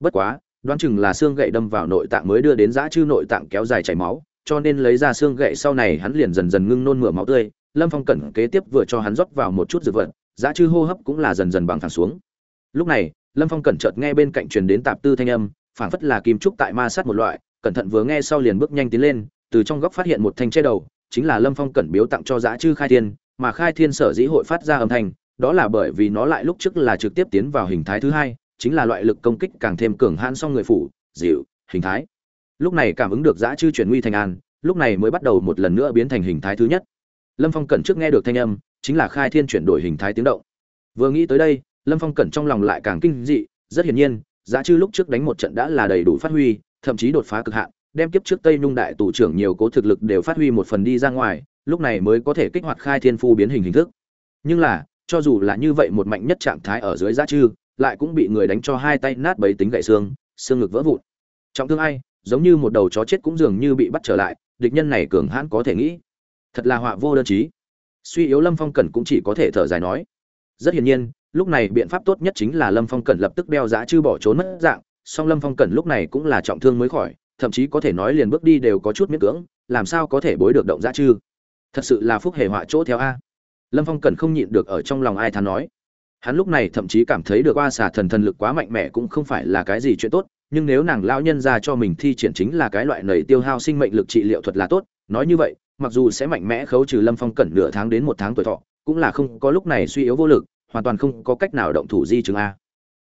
Bất quá, đoán chừng là xương gậy đâm vào nội tạng mới đưa đến dã chư nội tạng kéo dài chảy máu, cho nên lấy ra xương gậy sau này hắn liền dần dần ngưng nôn mửa máu tươi, lâm phong cẩn kế tiếp vừa cho hắn rót vào một chút dược vật dã chư hô hấp cũng là dần dần bằng phẳng xuống. Lúc này, lâm phong cẩn chợt nghe bên cạnh truyền đến tạp tư thanh âm, phảng phất là kim trúc tại ma sát một loại, cẩn thận vừa nghe sau liền bước nhanh tiến lên, từ trong góc phát hiện một thanh che đầu chính là lâm phong cẩn biếu tặng cho giã chư khai thiên, mà khai thiên sở dĩ hội phát ra âm thanh, đó là bởi vì nó lại lúc trước là trực tiếp tiến vào hình thái thứ hai, chính là loại lực công kích càng thêm cường hãn song người phủ, dịu, hình thái. Lúc này cảm ứng được giã chư chuyển nguy thành an, lúc này mới bắt đầu một lần nữa biến thành hình thái thứ nhất. Lâm phong cẩn trước nghe được thanh âm, chính là khai thiên chuyển đổi hình thái tiếng động. Vừa nghĩ tới đây, lâm phong cẩn trong lòng lại càng kinh dị, rất hiển nhiên, giã chư lúc trước đánh một trận đã là đầy đủ phát huy, thậm chí đột phá cực hạn đem kiếp trước tây nhung đại tù trưởng nhiều cố thực lực đều phát huy một phần đi ra ngoài, lúc này mới có thể kích hoạt khai thiên phu biến hình hình thức. Nhưng là, cho dù là như vậy một mạnh nhất trạng thái ở dưới giá chư lại cũng bị người đánh cho hai tay nát bấy tính gãy xương xương ngực vỡ vụn. Trọng thương ai, giống như một đầu chó chết cũng dường như bị bắt trở lại, địch nhân này cường hãn có thể nghĩ. Thật là họa vô đơn chí. Suy yếu lâm phong cẩn cũng chỉ có thể thở dài nói. Rất hiển nhiên, lúc này biện pháp tốt nhất chính là lâm phong cẩn lập tức đeo giá chư bỏ trốn mất dạng, song lâm phong cẩn lúc này cũng là trọng thương mới khỏi thậm chí có thể nói liền bước đi đều có chút miễn cưỡng, làm sao có thể bối được động dã chư? Thật sự là phúc hề họa chỗ theo a. Lâm phong cẩn không nhịn được ở trong lòng ai thán nói. Hắn lúc này thậm chí cảm thấy được oa xà thần thần lực quá mạnh mẽ cũng không phải là cái gì chuyện tốt, nhưng nếu nàng lão nhân ra cho mình thi triển chính là cái loại nầy tiêu hao sinh mệnh lực trị liệu thuật là tốt, nói như vậy, mặc dù sẽ mạnh mẽ khấu trừ lâm phong cẩn nửa tháng đến một tháng tuổi thọ, cũng là không có lúc này suy yếu vô lực, hoàn toàn không có cách nào động thủ di chứng a.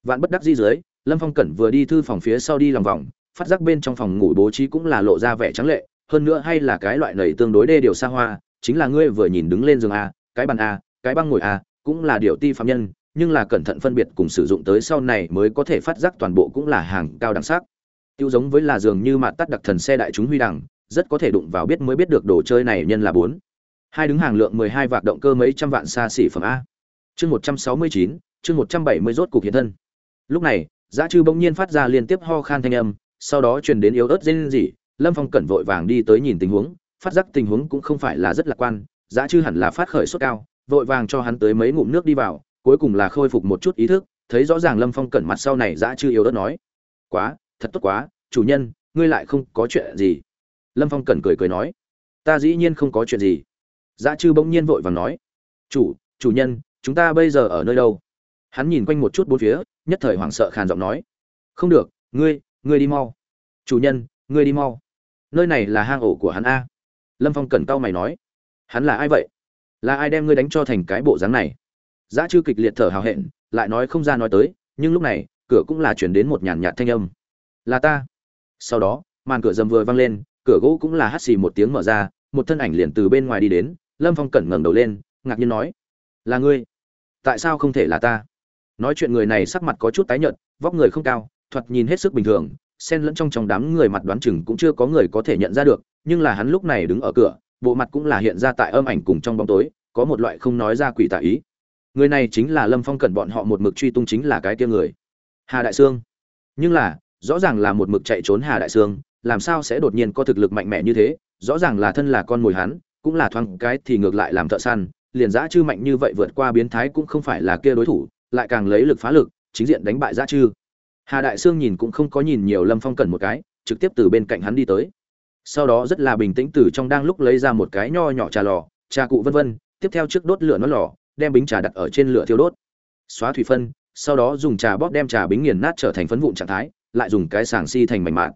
Vạn bất đắc di dưới, lâm phong cẩn vừa đi thư phòng phía sau đi lòng vòng phát giác bên trong phòng ngủ bố trí cũng là lộ ra vẻ trắng lệ, hơn nữa hay là cái loại nầy tương đối đê điều xa hoa, chính là ngươi vừa nhìn đứng lên giường a, cái bàn a, cái băng ngồi a, cũng là điều ti phạm nhân, nhưng là cẩn thận phân biệt cùng sử dụng tới sau này mới có thể phát giác toàn bộ cũng là hàng cao đẳng sắc. Tiêu giống với là giường như mạt tắt đặc thần xe đại chúng huy đẳng rất có thể đụng vào biết mới biết được đồ chơi này nhân là bốn. Hai đứng hàng lượng mười hai vạc động cơ mấy trăm vạn xa xỉ phẩm a. Chương một trăm sáu mươi chín, chương một trăm bảy mươi rốt cục hiện thân. Lúc này, giá chư bỗng nhiên phát ra liên tiếp ho khan thanh âm sau đó truyền đến yếu ớt rên rỉ, lâm phong cẩn vội vàng đi tới nhìn tình huống, phát giác tình huống cũng không phải là rất lạc quan, giá chư hẳn là phát khởi sốt cao, vội vàng cho hắn tới mấy ngụm nước đi vào, cuối cùng là khôi phục một chút ý thức, thấy rõ ràng lâm phong cẩn mặt sau này giá chư yếu ớt nói, quá, thật tốt quá, chủ nhân, ngươi lại không có chuyện gì. Lâm phong cẩn cười cười nói, ta dĩ nhiên không có chuyện gì. Giá chư bỗng nhiên vội vàng nói, chủ chủ nhân, chúng ta bây giờ ở nơi đâu? Hắn nhìn quanh một chút bốn phía, nhất thời hoảng sợ khàn giọng nói, không được, ngươi ngươi đi mau. Chủ nhân, ngươi đi mau. Nơi này là hang ổ của hắn a. Lâm phong cẩn cau mày nói. Hắn là ai vậy? Là ai đem ngươi đánh cho thành cái bộ dáng này? Giá chư kịch liệt thở hào hẹn, lại nói không ra nói tới, nhưng lúc này, cửa cũng là chuyển đến một nhàn nhạt thanh âm. Là ta. Sau đó, màn cửa dầm vừa văng lên, cửa gỗ cũng là hắt xì một tiếng mở ra, một thân ảnh liền từ bên ngoài đi đến, lâm phong cẩn ngẩng đầu lên, ngạc nhiên nói. Là ngươi. Tại sao không thể là ta? Nói chuyện người này sắc mặt có chút tái nhợt, vóc người không cao thoạt nhìn hết sức bình thường xen lẫn trong trong đám người mặt đoán chừng cũng chưa có người có thể nhận ra được, nhưng là hắn lúc này đứng ở cửa, bộ mặt cũng là hiện ra tại âm ảnh cùng trong bóng tối, có một loại không nói ra quỷ tạ ý. Người này chính là lâm phong cẩn bọn họ một mực truy tung chính là cái kia người. Hà đại sương. Nhưng là, rõ ràng là một mực chạy trốn hà đại sương, làm sao sẽ đột nhiên có thực lực mạnh mẽ như thế? Rõ ràng là thân là con mồi hắn, cũng là thoáng cái thì ngược lại làm thợ săn, liền giã chư mạnh như vậy vượt qua biến thái cũng không phải là kia đối thủ, lại càng lấy lực phá lực, chính diện đánh bại giã chư hà đại sương nhìn cũng không có nhìn nhiều lâm phong cần một cái, trực tiếp từ bên cạnh hắn đi tới. Sau đó rất là bình tĩnh từ trong đang lúc lấy ra một cái nho nhỏ trà lò, trà cụ vân vân, tiếp theo trước đốt lửa nó lò, đem bính trà đặt ở trên lửa thiêu đốt. Xóa thủy phân, sau đó dùng trà bóp đem trà bính nghiền nát trở thành phấn vụn trạng thái, lại dùng cái sàng si thành mảnh mạn.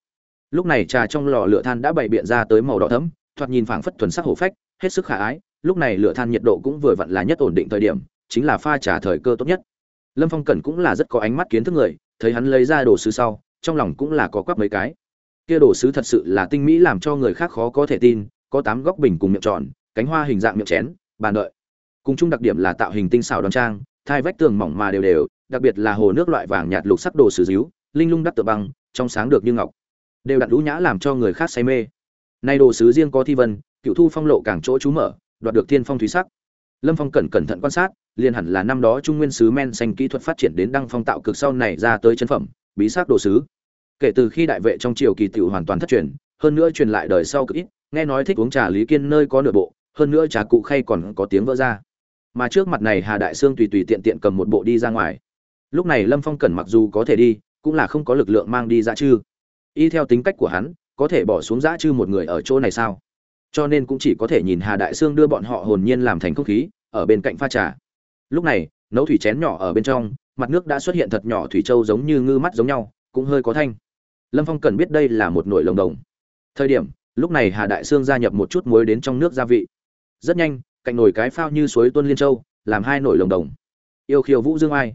Lúc này trà trong lò lửa than đã bày biện ra tới màu đỏ thẫm, thoạt nhìn phảng phất thuần sắc hổ phách, hết sức khả ái, lúc này lửa than nhiệt độ cũng vừa vặn là nhất ổn định thời điểm, chính là pha trà thời cơ tốt nhất. Lâm phong cẩn cũng là rất có ánh mắt kiến thức người thấy hắn lấy ra đồ sứ sau, trong lòng cũng là có quắc mấy cái. Kia đồ sứ thật sự là tinh mỹ làm cho người khác khó có thể tin, có tám góc bình cùng miệng tròn, cánh hoa hình dạng miệng chén, bàn đợi. Cùng chung đặc điểm là tạo hình tinh xảo đoan trang, thai vách tường mỏng mà đều đều, đặc biệt là hồ nước loại vàng nhạt lục sắc đồ sứ díu, linh lung đắp tự băng, trong sáng được như ngọc. Đều đặt lũ nhã làm cho người khác say mê. Nay đồ sứ riêng có thi vân, cựu thu phong lộ càng chỗ chú mở, đoạt được thiên phong thúy sắc lâm phong cẩn cẩn thận quan sát, liền hẳn là năm đó trung nguyên sứ men xanh kỹ thuật phát triển đến đăng phong tạo cực sau này ra tới chân phẩm, bí sắc đồ sứ. Kể từ khi đại vệ trong triều kỳ tiểu hoàn toàn thất truyền, hơn nữa truyền lại đời sau cực ít, nghe nói thích uống trà lý kiên nơi có nửa bộ, hơn nữa trà cụ khay còn có tiếng vỡ ra. Mà trước mặt này hà đại sương tùy tùy tiện tiện cầm một bộ đi ra ngoài. Lúc này lâm phong cẩn mặc dù có thể đi, cũng là không có lực lượng mang đi dã chư y theo tính cách của hắn, có thể bỏ xuống dã chư một người ở chỗ này sao? Cho nên cũng chỉ có thể nhìn hà đại sương đưa bọn họ hồn nhiên làm thành không khí, ở bên cạnh pha trà. Lúc này, nấu thủy chén nhỏ ở bên trong, mặt nước đã xuất hiện thật nhỏ thủy châu giống như ngư mắt giống nhau, cũng hơi có thanh. Lâm phong cần biết đây là một nồi lồng đồng. Thời điểm, lúc này hà đại sương gia nhập một chút muối đến trong nước gia vị. Rất nhanh, cạnh nồi cái phao như suối tuân liên châu, làm hai nồi lồng đồng. Yêu khiêu vũ dương ai.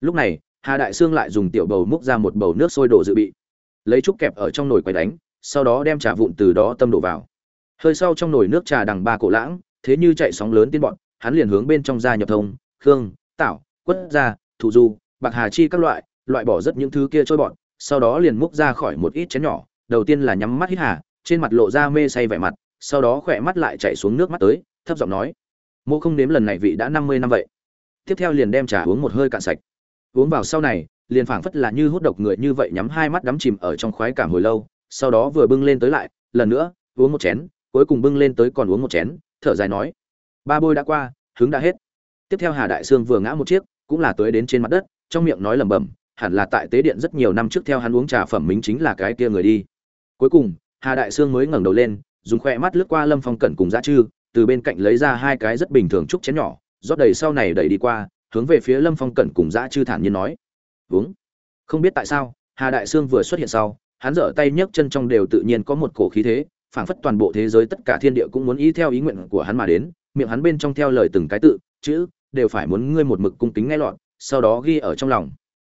Lúc này, hà đại sương lại dùng tiểu bầu múc ra một bầu nước sôi đổ dự bị. Lấy trúc kẹp ở trong nồi quay đánh, sau đó đem trà vụn từ đó tâm đổ vào hơi sau trong nồi nước trà đằng ba cổ lãng, thế như chạy sóng lớn tiên bọn, hắn liền hướng bên trong ra nhập thông, khương tạo quất gia, thủ du, bạc hà chi các loại loại bỏ rất những thứ kia trôi bọn, sau đó liền múc ra khỏi một ít chén nhỏ, đầu tiên là nhắm mắt hít hà, trên mặt lộ ra mê say vẻ mặt, sau đó khỏe mắt lại chạy xuống nước mắt tới, thấp giọng nói mô không nếm lần này vị đã năm mươi năm vậy. Tiếp theo liền đem trà uống một hơi cạn sạch. Uống vào sau này, liền phảng phất là như hút độc người như vậy nhắm hai mắt đắm chìm ở trong khoái cảm hồi lâu, sau đó vừa bưng lên tới lại, lần nữa, uống một chén cuối cùng bưng lên tới còn uống một chén, thở dài nói, ba bôi đã qua, hứng đã hết. Tiếp theo hà đại sương vừa ngã một chiếc, cũng là tới đến trên mặt đất, trong miệng nói lẩm bẩm, hẳn là tại tế điện rất nhiều năm trước theo hắn uống trà phẩm mính chính là cái kia người đi. Cuối cùng, hà đại sương mới ngẩng đầu lên, dùng khoe mắt lướt qua lâm phong cẩn cùng dã chư, từ bên cạnh lấy ra hai cái rất bình thường chúc chén nhỏ, rót đầy sau này đẩy đi qua, hướng về phía lâm phong cẩn cùng dã chư thản nhiên nói, uống. Không biết tại sao, hà đại sương vừa xuất hiện sau, hắn dở tay nhấc chân trong đều tự nhiên có một cổ khí thế phảng phất toàn bộ thế giới tất cả thiên địa cũng muốn ý theo ý nguyện của hắn mà đến, miệng hắn bên trong theo lời từng cái tự, chữ, đều phải muốn ngươi một mực cung kính nghe lọt, sau đó ghi ở trong lòng.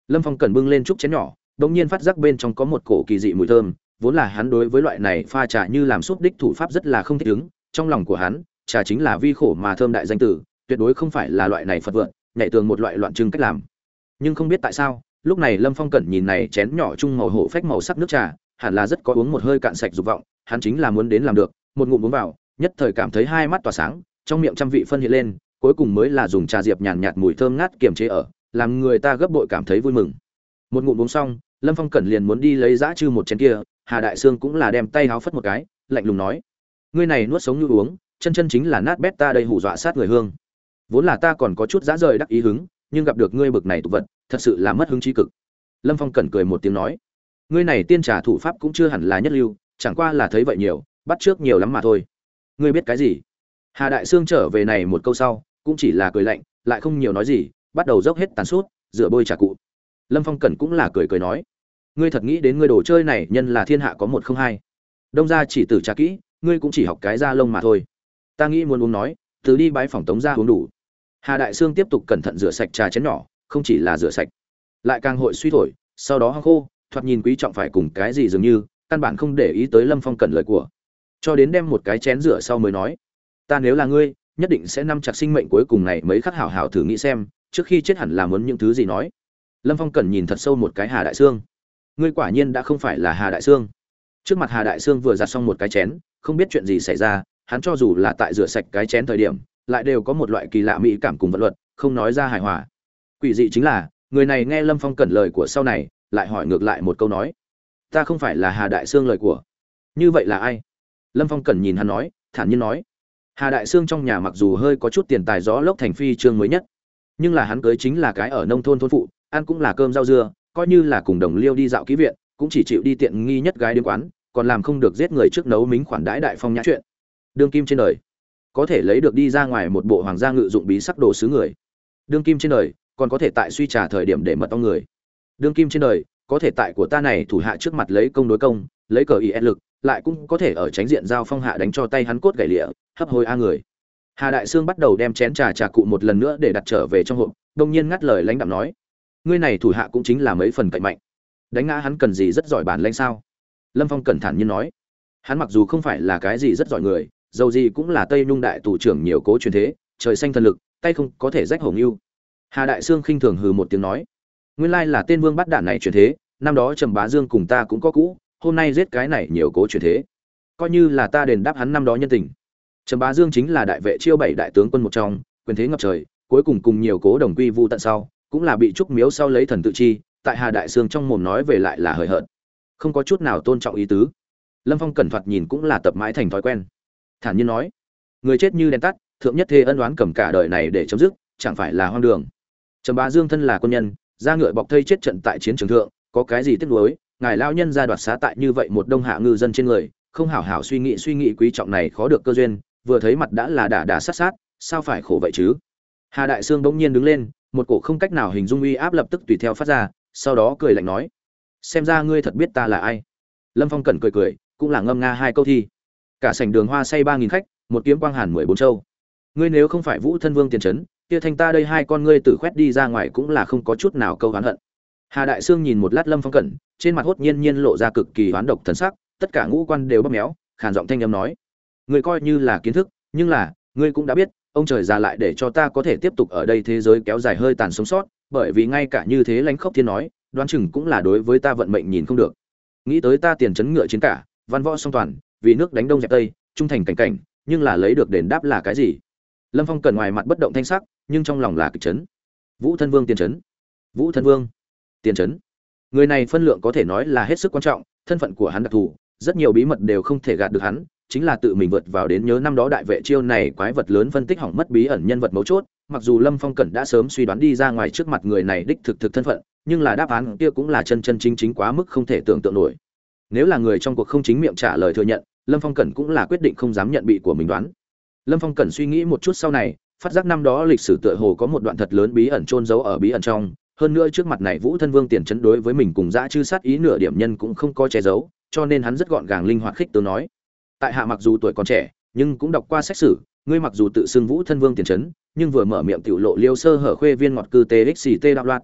Lâm phong cần bưng lên chút chén nhỏ, đống nhiên phát giác bên trong có một cổ kỳ dị mùi thơm, vốn là hắn đối với loại này pha trà như làm súp đích thủ pháp rất là không thích ứng, trong lòng của hắn, trà chính là vi khổ mà thơm đại danh tử, tuyệt đối không phải là loại này phật vượng nhảy tường một loại loạn trưng cách làm. Nhưng không biết tại sao, lúc này lâm phong cẩn nhìn này chén nhỏ chung màu hổ phách màu sắc nước trà, hẳn là rất có uống một hơi cạn sạch dục vọng hắn chính là muốn đến làm được một ngụm uống vào nhất thời cảm thấy hai mắt tỏa sáng trong miệng trăm vị phân hiện lên cuối cùng mới là dùng trà diệp nhàn nhạt, mùi thơm ngát kiềm chế ở làm người ta gấp bội cảm thấy vui mừng. Một ngụm uống xong lâm phong cẩn liền muốn đi lấy giã chư một chén kia hà đại sương cũng là đem tay háo phất một cái lạnh lùng nói ngươi này nuốt sống như uống chân chân chính là nát bét ta đây hù dọa sát người hương. Vốn là ta còn có chút dã rời đắc ý hứng nhưng gặp được ngươi bực này tục vật thật sự là mất hứng trí cực. Lâm phong cẩn cười một tiếng nói ngươi này tiên trà thủ pháp cũng chưa hẳn là nhất lưu chẳng qua là thấy vậy nhiều, bắt trước nhiều lắm mà thôi. Ngươi biết cái gì? Hà đại sương trở về này một câu sau, cũng chỉ là cười lạnh, lại không nhiều nói gì, bắt đầu dốc hết tàn suốt, rửa bôi trà cụ. Lâm phong cẩn cũng là cười cười nói, ngươi thật nghĩ đến ngươi đồ chơi này nhân là thiên hạ có một không hai. Đông ra chỉ từ trà kỹ, ngươi cũng chỉ học cái da lông mà thôi. Ta nghĩ muốn uống nói, từ đi bãi phòng tống ra uống đủ. Hà đại sương tiếp tục cẩn thận rửa sạch trà chén nhỏ, không chỉ là rửa sạch, lại càng hội suy thổi, sau đó hăng khô, thoạt nhìn quý trọng phải cùng cái gì dường như căn bản không để ý tới lâm phong cẩn lời của. Cho đến đem một cái chén rửa sau mới nói, ta nếu là ngươi, nhất định sẽ nắm chặt sinh mệnh cuối cùng này mấy khắc hảo hảo thử nghĩ xem, trước khi chết hẳn là muốn những thứ gì nói. Lâm phong cẩn nhìn thật sâu một cái hà đại sương. Ngươi quả nhiên đã không phải là hà đại sương. Trước mặt hà đại sương vừa giặt xong một cái chén, không biết chuyện gì xảy ra, hắn cho dù là tại rửa sạch cái chén thời điểm, lại đều có một loại kỳ lạ mỹ cảm cùng vật luật, không nói ra hài hòa. Quỷ dị chính là, người này nghe lâm phong cẩn lời của sau này, lại hỏi ngược lại một câu nói ta không phải là hà đại sương lời của. Như vậy là ai? Lâm phong cẩn nhìn hắn nói, thản nhiên nói. Hà đại sương trong nhà mặc dù hơi có chút tiền tài gió lốc thành phi trương mới nhất, nhưng là hắn cưới chính là cái ở nông thôn thôn phụ, ăn cũng là cơm rau dưa, coi như là cùng đồng liêu đi dạo ký viện, cũng chỉ chịu đi tiện nghi nhất gái đến quán, còn làm không được giết người trước nấu mính khoản đãi đại phong nhã chuyện. Đương kim trên đời, có thể lấy được đi ra ngoài một bộ hoàng gia ngự dụng bí sắc đồ sứ người. Đương kim trên đời, còn có thể tại suy trả thời điểm để mật ong người. Đương kim trên đời có thể tại của ta này thủ hạ trước mặt lấy công đối công, lấy cờ ý lực, lại cũng có thể ở tránh diện giao phong hạ đánh cho tay hắn cốt gãy lịa, hấp hối a người. Hà đại sương bắt đầu đem chén trà trà cụ một lần nữa để đặt trở về trong hộp, đông nhiên ngắt lời lãnh đạm nói, ngươi này thủ hạ cũng chính là mấy phần cạnh mạnh. Đánh ngã hắn cần gì rất giỏi bản lãnh sao? Lâm phong cẩn thận như nói, hắn mặc dù không phải là cái gì rất giỏi người, dầu gì cũng là tây nhung đại tù trưởng nhiều cố truyền thế, trời xanh thần lực, tay không có thể rách hồng yêu hà đại sương khinh thường hừ một tiếng nói nguyên lai là tên vương bắt đạn này chuyển thế, năm đó trầm bá dương cùng ta cũng có cũ, hôm nay giết cái này nhiều cố chuyển thế. Coi như là ta đền đáp hắn năm đó nhân tình. Trầm bá dương chính là đại vệ chiêu bảy đại tướng quân một trong, quyền thế ngập trời, cuối cùng cùng nhiều cố đồng quy vu tận sau, cũng là bị trúc miếu sau lấy thần tự chi, tại hà đại sương trong mồm nói về lại là hời hợt. Không có chút nào tôn trọng ý tứ. Lâm phong cẩn thoạt nhìn cũng là tập mãi thành thói quen. Thản nhiên nói, người chết như đèn tắt, thượng nhất thê ân đoán cầm cả đời này để chấm dứt, chẳng phải là hoang đường. Trầm bá dương thân là quân nhân ra ngựa bọc thây chết trận tại chiến trường thượng, có cái gì tiếc nuối? Ngài lao nhân ra đoạt xá tại như vậy một đông hạ ngư dân trên người, không hảo hảo suy nghĩ suy nghĩ quý trọng này khó được cơ duyên, vừa thấy mặt đã là đả đả sát sát, sao phải khổ vậy chứ? Hà đại sương bỗng nhiên đứng lên, một cổ không cách nào hình dung uy áp lập tức tùy theo phát ra, sau đó cười lạnh nói, xem ra ngươi thật biết ta là ai? Lâm phong cẩn cười cười, cũng là ngâm nga hai câu thi. Cả sảnh đường hoa say ba nghìn khách, một kiếm quang hàn mười bốn châu. Ngươi nếu không phải vũ thân vương tiền trấn kia thanh ta đây hai con ngươi tử khoét đi ra ngoài cũng là không có chút nào câu oán hận. Hà đại sương nhìn một lát lâm phong cẩn, trên mặt hốt nhiên nhiên lộ ra cực kỳ hoán độc thần sắc, tất cả ngũ quan đều bóp méo, khàn giọng thanh âm nói, ngươi coi như là kiến thức, nhưng là, ngươi cũng đã biết, ông trời già lại để cho ta có thể tiếp tục ở đây thế giới kéo dài hơi tàn sống sót, bởi vì ngay cả như thế lãnh khốc thiên nói, đoán chừng cũng là đối với ta vận mệnh nhìn không được. Nghĩ tới ta tiền chấn ngựa chiến cả, văn võ song toàn, vì nước đánh đông dẹp tây, trung thành cảnh cảnh, nhưng là lấy được đền đáp là cái gì? Lâm phong cần ngoài mặt bất động thanh sắc nhưng trong lòng là kịch chấn. Vũ thân vương tiền chấn. Vũ thân vương tiền chấn. Người này phân lượng có thể nói là hết sức quan trọng, thân phận của hắn đặc thù, rất nhiều bí mật đều không thể gạt được hắn, chính là tự mình vượt vào đến nhớ năm đó đại vệ chiêu này quái vật lớn phân tích hỏng mất bí ẩn nhân vật mấu chốt, mặc dù lâm phong cẩn đã sớm suy đoán đi ra ngoài trước mặt người này đích thực thực thân phận, nhưng là đáp án kia cũng là chân chân chính chính quá mức không thể tưởng tượng nổi. Nếu là người trong cuộc không chính miệng trả lời thừa nhận, lâm phong cẩn cũng là quyết định không dám nhận bị của mình đoán. Lâm phong cẩn suy nghĩ một chút sau này phát giác năm đó lịch sử tựa hồ có một đoạn thật lớn bí ẩn trôn giấu ở bí ẩn trong. Hơn nữa trước mặt này vũ thân vương tiền chấn đối với mình cùng dã chư sát ý nửa điểm nhân cũng không có che giấu, cho nên hắn rất gọn gàng linh hoạt khích tướng nói. Tại hạ mặc dù tuổi còn trẻ, nhưng cũng đọc qua sách sử, ngươi mặc dù tự xưng vũ thân vương tiền chấn, nhưng vừa mở miệng tiểu lộ liêu sơ hở khuê viên ngọt cư txt đạo loạt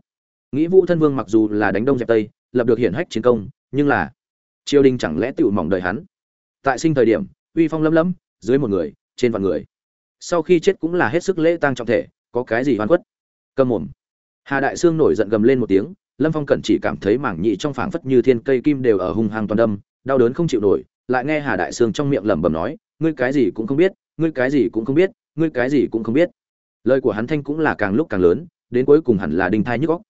nghĩ vũ thân vương mặc dù là đánh đông dẹp tây, lập được hiển hách chiến công, nhưng là triều đình chẳng lẽ tiểu mỏng đợi hắn? Tại sinh thời điểm, uy phong lâm lâm dưới một người, trên vạn người sau khi chết cũng là hết sức lễ tang trọng thể, có cái gì hoan khuất? Cầm mồm. Hà đại sương nổi giận gầm lên một tiếng, lâm phong cẩn chỉ cảm thấy mảng nhị trong phảng phất như thiên cây kim đều ở hung hăng toàn đâm, đau đớn không chịu nổi, lại nghe hà đại sương trong miệng lẩm bẩm nói, ngươi cái gì cũng không biết, ngươi cái gì cũng không biết, ngươi cái gì cũng không biết. Lời của hắn thanh cũng là càng lúc càng lớn, đến cuối cùng hẳn là đinh thai nhức góc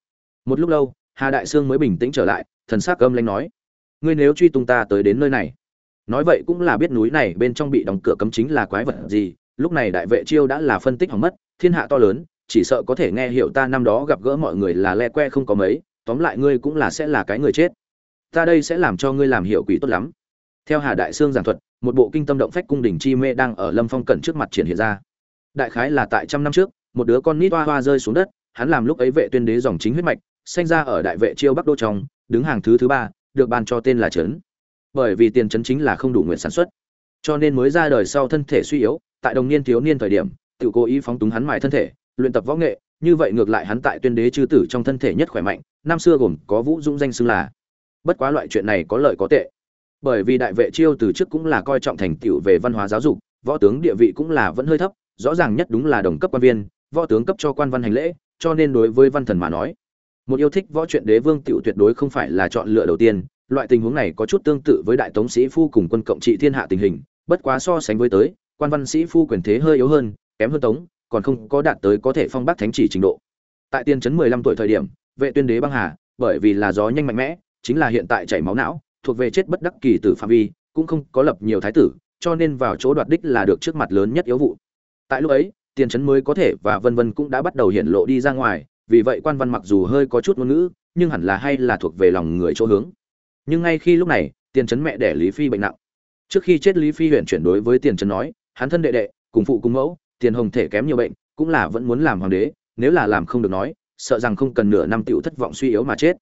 một lúc lâu, hà đại sương mới bình tĩnh trở lại, thần s ắ c lanh nói, ngươi nếu truy tung ta tới đến nơi này, nói vậy cũng là biết núi này bên trong bị đóng cửa cấm chính là quái vật gì lúc này đại vệ chiêu đã là phân tích hỏng mất, thiên hạ to lớn, chỉ sợ có thể nghe hiểu ta năm đó gặp gỡ mọi người là le que không có mấy, tóm lại ngươi cũng là sẽ là cái người chết. Ta đây sẽ làm cho ngươi làm hiểu quỷ tốt lắm. Theo hà đại sương giảng thuật, một bộ kinh tâm động phách cung đình chi mê đang ở lâm phong cẩn trước mặt triển hiện ra. Đại khái là tại trăm năm trước, một đứa con nít hoa hoa rơi xuống đất, hắn làm lúc ấy vệ tuyên đế dòng chính huyết mạch, sinh ra ở đại vệ chiêu bắc đô trong, đứng hàng thứ thứ ba, được ban cho tên là trấn. Bởi vì tiền trấn chính là không đủ nguyện sản xuất, cho nên mới ra đời sau thân thể suy yếu tại đồng niên thiếu niên thời điểm tự cố ý phóng túng hắn mài thân thể, luyện tập võ nghệ, như vậy ngược lại hắn tại tuyên đế chư tử trong thân thể nhất khỏe mạnh, năm xưa gồm có vũ dũng danh xưng là. Bất quá loại chuyện này có lợi có tệ. Bởi vì đại vệ chiêu từ trước cũng là coi trọng thành tựu về văn hóa giáo dục, võ tướng địa vị cũng là vẫn hơi thấp, rõ ràng nhất đúng là đồng cấp quan viên, võ tướng cấp cho quan văn hành lễ, cho nên đối với văn thần mà nói, một yêu thích võ truyện đế vương tiểu tuyệt đối không phải là chọn lựa đầu tiên, loại tình huống này có chút tương tự với đại tống sĩ phu cùng quân cộng trị thiên hạ tình hình, bất quá so sánh với tới quan văn sĩ phu quyền thế hơi yếu hơn, kém hơn tống, còn không có đạt tới có thể phong bác thánh chỉ trình độ. Tại tiên trấn mười lăm tuổi thời điểm, vệ tuyên đế băng hà, bởi vì là gió nhanh mạnh mẽ, chính là hiện tại chảy máu não, thuộc về chết bất đắc kỳ tử phạm vi, cũng không có lập nhiều thái tử, cho nên vào chỗ đoạt đích là được trước mặt lớn nhất yếu vụ. Tại lúc ấy tiền trấn mới có thể và vân vân cũng đã bắt đầu hiện lộ đi ra ngoài, vì vậy quan văn mặc dù hơi có chút ngôn ngữ, nhưng hẳn là hay là thuộc về lòng người chỗ hướng. Nhưng ngay khi lúc này tiền trấn mẹ đẻ lý phi bệnh nặng. Trước khi chết lý phi huyện chuyển đối với tiền trấn nói hắn thân đệ đệ, cùng phụ cùng mẫu, tiền hồng thể kém nhiều bệnh, cũng là vẫn muốn làm hoàng đế, nếu là làm không được nói, sợ rằng không cần nửa năm tiểu thất vọng suy yếu mà chết.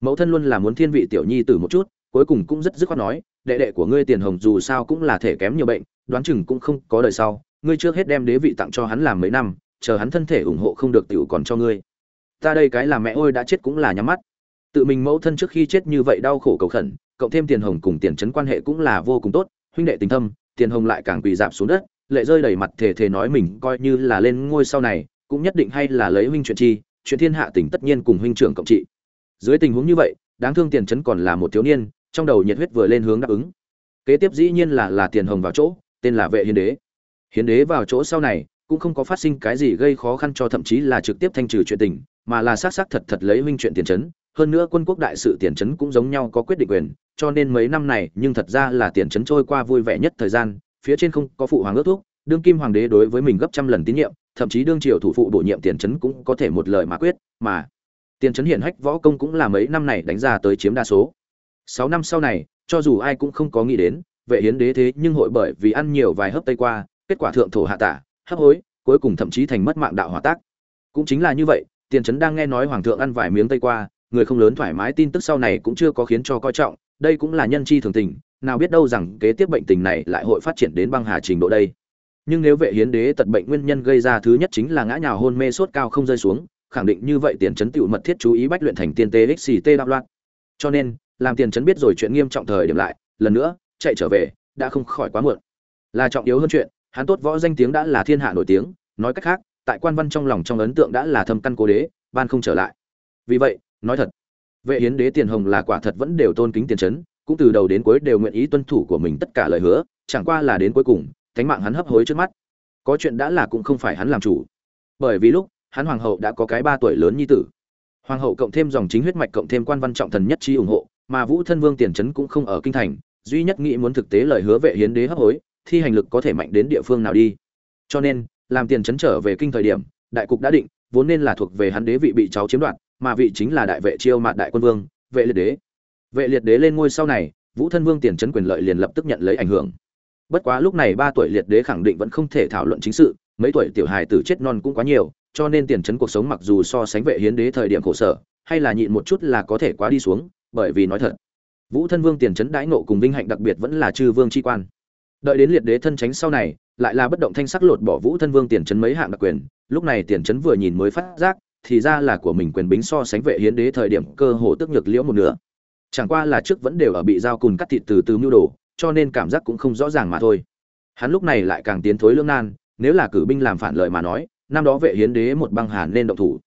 Mẫu thân luôn là muốn thiên vị tiểu nhi tử một chút, cuối cùng cũng rất dứt khoát nói, đệ đệ của ngươi tiền hồng dù sao cũng là thể kém nhiều bệnh, đoán chừng cũng không có đời sau, ngươi trước hết đem đế vị tặng cho hắn làm mấy năm, chờ hắn thân thể ủng hộ không được tiểu còn cho ngươi. Ta đây cái là mẹ ôi đã chết cũng là nhắm mắt. Tự mình mẫu thân trước khi chết như vậy đau khổ cầu khẩn, cộng thêm tiền hồng cùng tiền trấn quan hệ cũng là vô cùng tốt, huynh đệ tình thâm tiền hồng lại càng quỳ dạp xuống đất, lệ rơi đầy mặt thể thể nói mình coi như là lên ngôi sau này, cũng nhất định hay là lấy huynh chuyện chi, chuyện thiên hạ tình tất nhiên cùng huynh trưởng cộng trị. Dưới tình huống như vậy, đáng thương tiền trấn còn là một thiếu niên, trong đầu nhiệt huyết vừa lên hướng đáp ứng. Kế tiếp dĩ nhiên là là tiền hồng vào chỗ, tên là vệ hiến đế. Hiến đế vào chỗ sau này, cũng không có phát sinh cái gì gây khó khăn cho thậm chí là trực tiếp thanh trừ chuyện tình, mà là xác xác thật thật lấy huynh chuyện tiền trấn hơn nữa quân quốc đại sự tiền trấn cũng giống nhau có quyết định quyền, cho nên mấy năm này, nhưng thật ra là tiền trấn trôi qua vui vẻ nhất thời gian, phía trên không có phụ hoàng ước thúc, đương kim hoàng đế đối với mình gấp trăm lần tín nhiệm, thậm chí đương triều thủ phụ bổ nhiệm tiền trấn cũng có thể một lời mà quyết, mà tiền trấn hiển hách võ công cũng là mấy năm này đánh ra tới chiếm đa số. Sáu năm sau này, cho dù ai cũng không có nghĩ đến, vệ hiến đế thế nhưng hội bởi vì ăn nhiều vài hớp tây qua, kết quả thượng thổ hạ tả, hấp hối, cuối cùng thậm chí thành mất mạng đạo hỏa tác. Cũng chính là như vậy, tiền trấn đang nghe nói hoàng thượng ăn vài miếng tây qua người không lớn thoải mái tin tức sau này cũng chưa có khiến cho coi trọng, đây cũng là nhân chi thường tình, nào biết đâu rằng kế tiếp bệnh tình này lại hội phát triển đến băng hà trình độ đây. Nhưng nếu vệ hiến đế tật bệnh nguyên nhân gây ra thứ nhất chính là ngã nhào hôn mê sốt cao không rơi xuống, khẳng định như vậy tiền trấn tựu mật thiết chú ý bách luyện thành tiên tế xct đạo loạn. Cho nên, làm tiền trấn biết rồi chuyện nghiêm trọng thời điểm lại, lần nữa, chạy trở về, đã không khỏi quá muộn. Là trọng yếu hơn chuyện, hắn tốt võ danh tiếng đã là thiên hạ nổi tiếng, nói cách khác, tại quan văn trong lòng trong ấn tượng đã là thâm căn cố đế, ban không trở lại. Vì vậy nói thật, vệ hiến đế tiền hồng là quả thật vẫn đều tôn kính tiền trấn cũng từ đầu đến cuối đều nguyện ý tuân thủ của mình tất cả lời hứa, chẳng qua là đến cuối cùng, thánh mạng hắn hấp hối trước mắt. Có chuyện đã là cũng không phải hắn làm chủ. Bởi vì lúc, hắn hoàng hậu đã có cái ba tuổi lớn nhi tử. Hoàng hậu cộng thêm dòng chính huyết mạch cộng thêm quan văn trọng thần nhất trí ủng hộ, mà vũ thân vương tiền trấn cũng không ở kinh thành, duy nhất nghĩ muốn thực tế lời hứa vệ hiến đế hấp hối, thi hành lực có thể mạnh đến địa phương nào đi. Cho nên, làm tiền trấn trở về kinh thời điểm, đại cục đã định, vốn nên là thuộc về hắn đế vị bị cháu chiếm đoạt mà vị chính là đại vệ chiêu mạt đại quân vương, vệ liệt đế. Vệ liệt đế lên ngôi sau này, vũ thân vương tiền trấn quyền lợi liền lập tức nhận lấy ảnh hưởng. Bất quá lúc này ba tuổi liệt đế khẳng định vẫn không thể thảo luận chính sự, mấy tuổi tiểu hài tử chết non cũng quá nhiều, cho nên tiền trấn cuộc sống mặc dù so sánh vệ hiến đế thời điểm khổ sở, hay là nhịn một chút là có thể quá đi xuống, bởi vì nói thật, vũ thân vương tiền trấn đãi nộ cùng vinh hạnh đặc biệt vẫn là chư vương chi quan. Đợi đến liệt đế thân tránh sau này, lại là bất động thanh sắc lột bỏ vũ thân vương tiền trấn mấy hạng đặc quyền, lúc này tiền trấn vừa nhìn mới phát giác thì ra là của mình quyền bính so sánh vệ hiến đế thời điểm cơ hồ tức nhược liễu một nửa. Chẳng qua là trước vẫn đều ở bị dao cùn cắt thịt từ từ mưu đồ, cho nên cảm giác cũng không rõ ràng mà thôi. Hắn lúc này lại càng tiến thối lương nan, nếu là cử binh làm phản lợi mà nói, năm đó vệ hiến đế một băng hàn nên động thủ.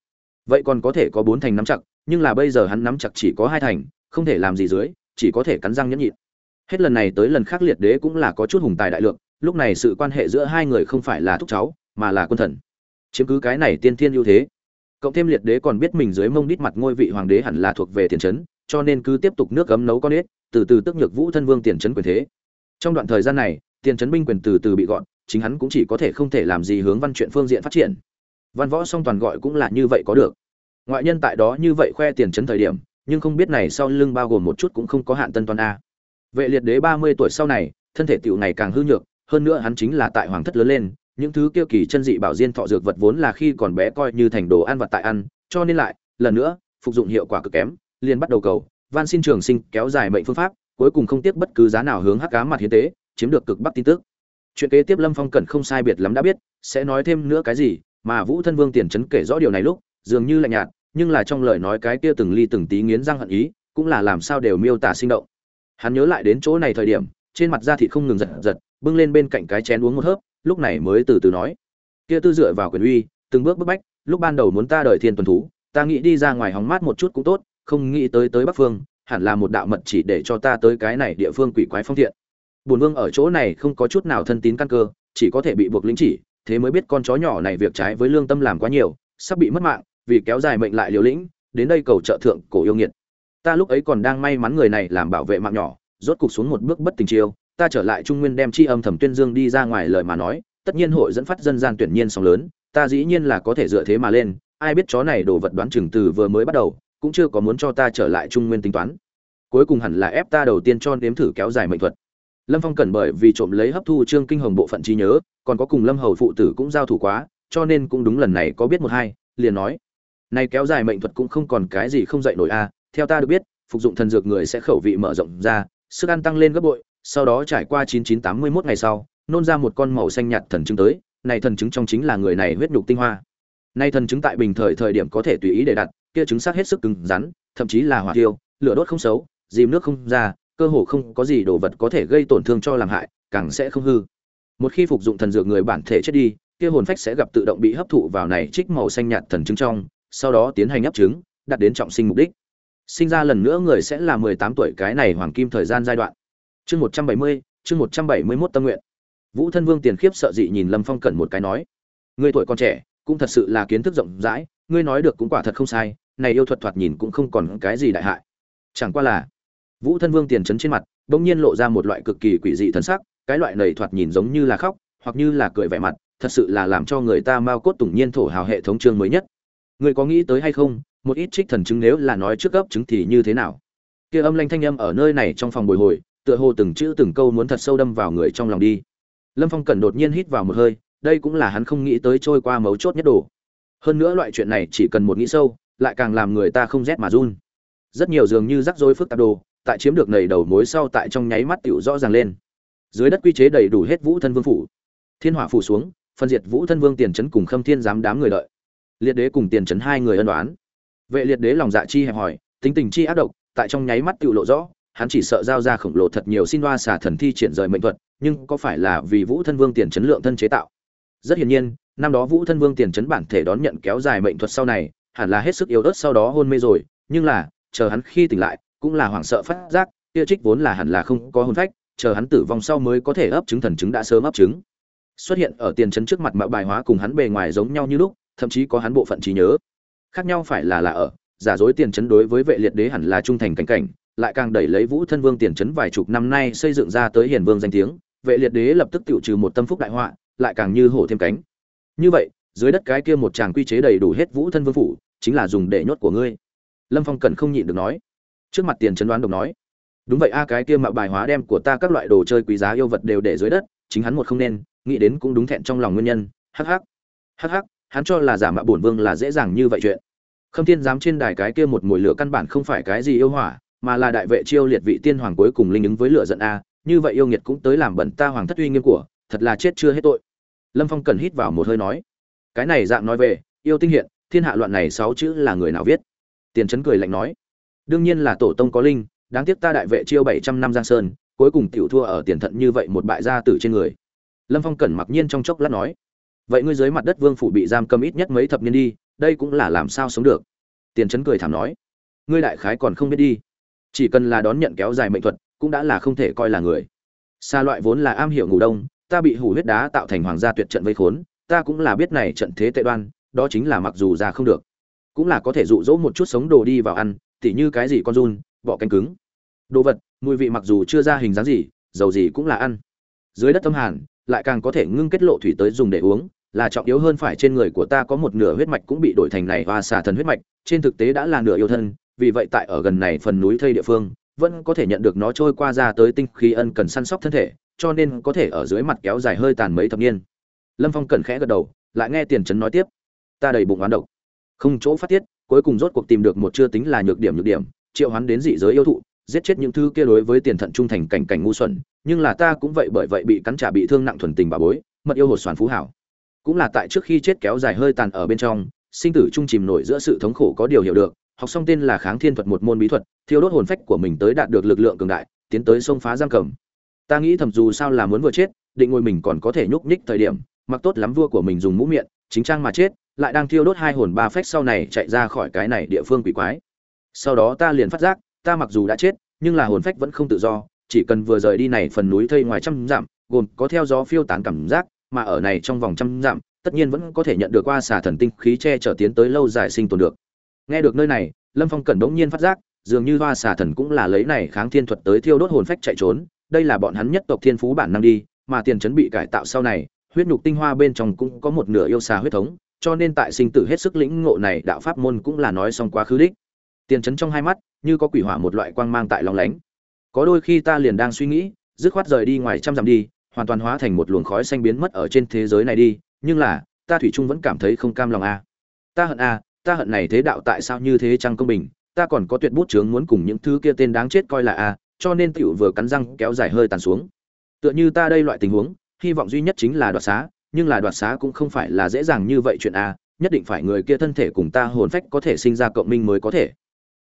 Vậy còn có thể có bốn thành nắm chặt, nhưng là bây giờ hắn nắm chặt chỉ có hai thành, không thể làm gì dưới, chỉ có thể cắn răng nhẫn nhịn. Hết lần này tới lần khác liệt đế cũng là có chút hùng tài đại lượng, lúc này sự quan hệ giữa hai người không phải là thúc cháu, mà là quân thần. Chiếm cứ cái này tiên thiên ưu thế cộng thêm liệt đế còn biết mình dưới mông đít mặt ngôi vị hoàng đế hẳn là thuộc về tiền trấn cho nên cứ tiếp tục nước cấm nấu con ếch, từ từ tức nhược vũ thân vương tiền trấn quyền thế. Trong đoạn thời gian này, tiền trấn binh quyền từ từ bị gọn, chính hắn cũng chỉ có thể không thể làm gì hướng văn chuyện phương diện phát triển. Văn võ song toàn gọi cũng là như vậy có được. Ngoại nhân tại đó như vậy khoe tiền trấn thời điểm, nhưng không biết này sau lưng bao gồm một chút cũng không có hạn tân toàn a. Vệ liệt đế ba mươi tuổi sau này, thân thể tiểu ngày càng hư nhược, hơn nữa hắn chính là tại hoàng thất lớn lên những thứ kia kỳ chân dị bảo diên thọ dược vật vốn là khi còn bé coi như thành đồ ăn vật tại ăn, cho nên lại, lần nữa, phục dụng hiệu quả cực kém, liền bắt đầu cầu, van xin trường sinh kéo dài mệnh phương pháp, cuối cùng không tiếc bất cứ giá nào hướng hắc ám mặt hiến tế, chiếm được cực bắc tin tức. Chuyện kế tiếp lâm phong cẩn không sai biệt lắm đã biết, sẽ nói thêm nữa cái gì, mà vũ thân vương tiền trấn kể rõ điều này lúc, dường như lạnh nhạt, nhưng là trong lời nói cái kia từng ly từng tí nghiến răng hận ý, cũng là làm sao đều miêu tả sinh động. Hắn nhớ lại đến chỗ này thời điểm, trên mặt da thịt không ngừng giật giật, bưng lên bên cạnh cái chén uống một hớp lúc này mới từ từ nói. Kia tư dựa vào quyền uy, từng bước bức bách, lúc ban đầu muốn ta đợi thiên tuần thú, ta nghĩ đi ra ngoài hóng mát một chút cũng tốt, không nghĩ tới tới bắc phương, hẳn là một đạo mật chỉ để cho ta tới cái này địa phương quỷ quái phong thiện. Bùn vương ở chỗ này không có chút nào thân tín căn cơ, chỉ có thể bị buộc lính chỉ, thế mới biết con chó nhỏ này việc trái với lương tâm làm quá nhiều, sắp bị mất mạng, vì kéo dài mệnh lại liều lĩnh, đến đây cầu trợ thượng cổ yêu nghiệt. Ta lúc ấy còn đang may mắn người này làm bảo vệ mạng nhỏ, rốt cục xuống một bước bất tình chiêu ta trở lại trung nguyên đem chi âm thầm tuyên dương đi ra ngoài lời mà nói, tất nhiên hội dẫn phát dân gian tuyển nhiên sóng lớn, ta dĩ nhiên là có thể dựa thế mà lên, ai biết chó này đồ vật đoán chừng từ vừa mới bắt đầu, cũng chưa có muốn cho ta trở lại trung nguyên tính toán. Cuối cùng hẳn là ép ta đầu tiên cho nếm thử kéo dài mệnh thuật. Lâm phong cần bởi vì trộm lấy hấp thu trương kinh hồng bộ phận trí nhớ, còn có cùng lâm hầu phụ tử cũng giao thủ quá, cho nên cũng đúng lần này có biết một hai, liền nói, này kéo dài mệnh thuật cũng không còn cái gì không dạy nổi a à, theo ta được biết, phục dụng thần dược người sẽ khẩu vị mở rộng ra, sức ăn tăng lên gấp bội sau đó trải qua 9981 ngày sau, nôn ra một con màu xanh nhạt thần trứng tới, này thần trứng trong chính là người này huyết nhục tinh hoa. Nay thần trứng tại bình thời thời điểm có thể tùy ý để đặt, kia trứng sắc hết sức cứng rắn, thậm chí là hỏa tiêu lửa đốt không xấu, dìm nước không ra, cơ hồ không có gì đồ vật có thể gây tổn thương cho làm hại, càng sẽ không hư. Một khi phục dụng thần dược người bản thể chết đi, kia hồn phách sẽ gặp tự động bị hấp thụ vào này trích màu xanh nhạt thần trứng trong, sau đó tiến hành ấp trứng, đạt đến trọng sinh mục đích. Sinh ra lần nữa người sẽ là mười tám tuổi cái này hoàng kim thời gian giai đoạn chương một trăm bảy mươi, chương một trăm bảy mươi mốt tâm nguyện. Vũ thân vương tiền khiếp sợ dị nhìn lâm phong cẩn một cái nói, ngươi tuổi còn trẻ, cũng thật sự là kiến thức rộng rãi, ngươi nói được cũng quả thật không sai, này yêu thuật thoạt nhìn cũng không còn cái gì đại hại. Chẳng qua là, vũ thân vương tiền chấn trên mặt, bỗng nhiên lộ ra một loại cực kỳ quỷ dị thân sắc, cái loại này thoạt nhìn giống như là khóc, hoặc như là cười vẻ mặt, thật sự là làm cho người ta mau cốt tủng nhiên thổ hào hệ thống chương mới nhất. Ngươi có nghĩ tới hay không, một ít trích thần chứng nếu là nói trước gấp chứng thì như thế nào? Kia âm lanh thanh âm ở nơi này trong phòng bồi hồi tựa hồ từng chữ từng câu muốn thật sâu đâm vào người trong lòng đi. Lâm phong cẩn đột nhiên hít vào một hơi, đây cũng là hắn không nghĩ tới trôi qua mấu chốt nhất đồ. Hơn nữa loại chuyện này chỉ cần một nghĩ sâu, lại càng làm người ta không rét mà run. Rất nhiều dường như rắc rối phức tạp đồ, tại chiếm được nầy đầu mối sau tại trong nháy mắt tựu rõ ràng lên. Dưới đất quy chế đầy đủ hết vũ thân vương phủ. Thiên hỏa phủ xuống, phân diệt vũ thân vương tiền trấn cùng khâm thiên giám đám người đợi. Liệt đế cùng tiền trấn hai người ân đoán. Vệ liệt đế lòng dạ chi hẹp hỏi tính tình chi ác độc, tại trong nháy mắt tựu lộ rõ hắn chỉ sợ giao ra khổng lồ thật nhiều xin hoa xả thần thi triển rời mệnh thuật, nhưng có phải là vì vũ thân vương tiền chấn lượng thân chế tạo? Rất hiển nhiên, năm đó vũ thân vương tiền chấn bản thể đón nhận kéo dài mệnh thuật sau này, hẳn là hết sức yếu ớt sau đó hôn mê rồi, nhưng là, chờ hắn khi tỉnh lại, cũng là hoảng sợ phát giác, kia trích vốn là hẳn là không có hôn phách, chờ hắn tử vong sau mới có thể ấp trứng thần trứng đã sớm ấp trứng. Xuất hiện ở tiền chấn trước mặt mạo bài hóa cùng hắn bề ngoài giống nhau như lúc, thậm chí có hắn bộ phận trí nhớ. Khác nhau phải là là ở, giả dối tiền chấn đối với vệ liệt đế hẳn là trung thành cảnh cảnh lại càng đẩy lấy vũ thân vương tiền chấn vài chục năm nay xây dựng ra tới hiền vương danh tiếng, vệ liệt đế lập tức tiêu trừ một tâm phúc đại họa, lại càng như hổ thêm cánh. Như vậy, dưới đất cái kia một chàng quy chế đầy đủ hết vũ thân vương phủ, chính là dùng để nhốt của ngươi. Lâm phong cần không nhịn được nói. Trước mặt tiền chấn đoán đồng nói, đúng vậy a, cái kia mạo bài hóa đem của ta các loại đồ chơi quý giá yêu vật đều để dưới đất, chính hắn một không nên, nghĩ đến cũng đúng thẹn trong lòng nguyên nhân. Hắc hắc hắc hắc, hắn cho là giả mạo bổn vương là dễ dàng như vậy chuyện. Khâm thiên dám trên đài cái kia một mùi lửa căn bản không phải cái gì yêu hỏa mà là đại vệ chiêu liệt vị tiên hoàng cuối cùng linh ứng với lửa giận a, như vậy yêu nghiệt cũng tới làm bẩn ta hoàng thất uy nghiêm của, thật là chết chưa hết tội. Lâm phong cần hít vào một hơi nói, cái này dạng nói về, yêu tinh hiện, thiên hạ loạn này sáu chữ là người nào viết? Tiền trấn cười lạnh nói, đương nhiên là tổ tông có linh, đáng tiếc ta đại vệ chiêu bảy trăm năm giang sơn, cuối cùng tiểu thua ở tiền thận như vậy một bại gia tử trên người. Lâm phong cẩn mặc nhiên trong chốc lát nói, vậy ngươi dưới mặt đất vương phủ bị giam cầm ít nhất mấy thập niên đi, đây cũng là làm sao sống được? Tiền trấn cười thảm nói, ngươi đại khái còn không biết đi chỉ cần là đón nhận kéo dài mệnh thuật, cũng đã là không thể coi là người. Xa loại vốn là am hiểu ngủ đông, ta bị hủ huyết đá tạo thành hoàng gia tuyệt trận vây khốn, ta cũng là biết này trận thế tệ đoan, đó chính là mặc dù ra không được, cũng là có thể dụ dỗ một chút sống đồ đi vào ăn, tỉ như cái gì con run, bọ canh cứng. Đồ vật, mùi vị mặc dù chưa ra hình dáng gì, dầu gì cũng là ăn. Dưới đất tâm hàn, lại càng có thể ngưng kết lộ thủy tới dùng để uống, là trọng yếu hơn phải trên người của ta có một nửa huyết mạch cũng bị đổi thành này và xả thần huyết mạch, trên thực tế đã là nửa yêu thân vì vậy tại ở gần này phần núi thây địa phương, vẫn có thể nhận được nó trôi qua ra tới tinh khí ân cần săn sóc thân thể, cho nên có thể ở dưới mặt kéo dài hơi tàn mấy thập niên. Lâm phong cẩn khẽ gật đầu, lại nghe tiền trấn nói tiếp. Ta đầy bụng oán độc. Không chỗ phát tiết, cuối cùng rốt cuộc tìm được một chưa tính là nhược điểm nhược điểm, triệu hoán đến dị giới yêu thụ, giết chết những thứ kia đối với tiền thận trung thành cảnh cảnh ngu xuẩn, nhưng là ta cũng vậy bởi vậy bị cắn trả bị thương nặng thuần tình bà bối, mật yêu hột xoàn phú hảo. Cũng là tại trước khi chết kéo dài hơi tàn ở bên trong sinh tử trung chìm nổi giữa sự thống khổ có điều hiểu được, học xong tên là kháng thiên thuật một môn bí thuật, thiêu đốt hồn phách của mình tới đạt được lực lượng cường đại, tiến tới sông phá giam cầm. Ta nghĩ thầm dù sao là muốn vừa chết, định ngôi mình còn có thể nhúc nhích thời điểm, mặc tốt lắm vua của mình dùng mũ miệng, chính trang mà chết, lại đang thiêu đốt hai hồn ba phách sau này chạy ra khỏi cái này địa phương quỷ quái. Sau đó ta liền phát giác, ta mặc dù đã chết, nhưng là hồn phách vẫn không tự do, chỉ cần vừa rời đi này phần núi thây ngoài trăm dặm, gồm có theo gió phiêu tán cảm giác, mà ở này trong vòng trăm dặm tất nhiên vẫn có thể nhận được qua xà thần tinh khí che chở tiến tới lâu dài sinh tồn được. Nghe được nơi này, lâm phong cẩn đống nhiên phát giác, dường như hoa xà thần cũng là lấy này kháng thiên thuật tới thiêu đốt hồn phách chạy trốn, đây là bọn hắn nhất tộc thiên phú bản năng đi, mà tiền chấn bị cải tạo sau này, huyết nhục tinh hoa bên trong cũng có một nửa yêu xà huyết thống, cho nên tại sinh tử hết sức lĩnh ngộ này đạo pháp môn cũng là nói xong quá khứ đích. Tiền chấn trong hai mắt, như có quỷ hỏa một loại quang mang tại lòng lánh. Có đôi khi ta liền đang suy nghĩ, dứt khoát rời đi ngoài trăm dặm đi, hoàn toàn hóa thành một luồng khói xanh biến mất ở trên thế giới này đi nhưng là, ta thủy trung vẫn cảm thấy không cam lòng a ta hận a ta hận này thế đạo tại sao như thế chăng công bình, ta còn có tuyệt bút chướng muốn cùng những thứ kia tên đáng chết coi là a cho nên tiểu vừa cắn răng kéo dài hơi tàn xuống. Tựa như ta đây loại tình huống, hy vọng duy nhất chính là đoạt xá, nhưng là đoạt xá cũng không phải là dễ dàng như vậy chuyện a nhất định phải người kia thân thể cùng ta hồn phách có thể sinh ra cộng minh mới có thể.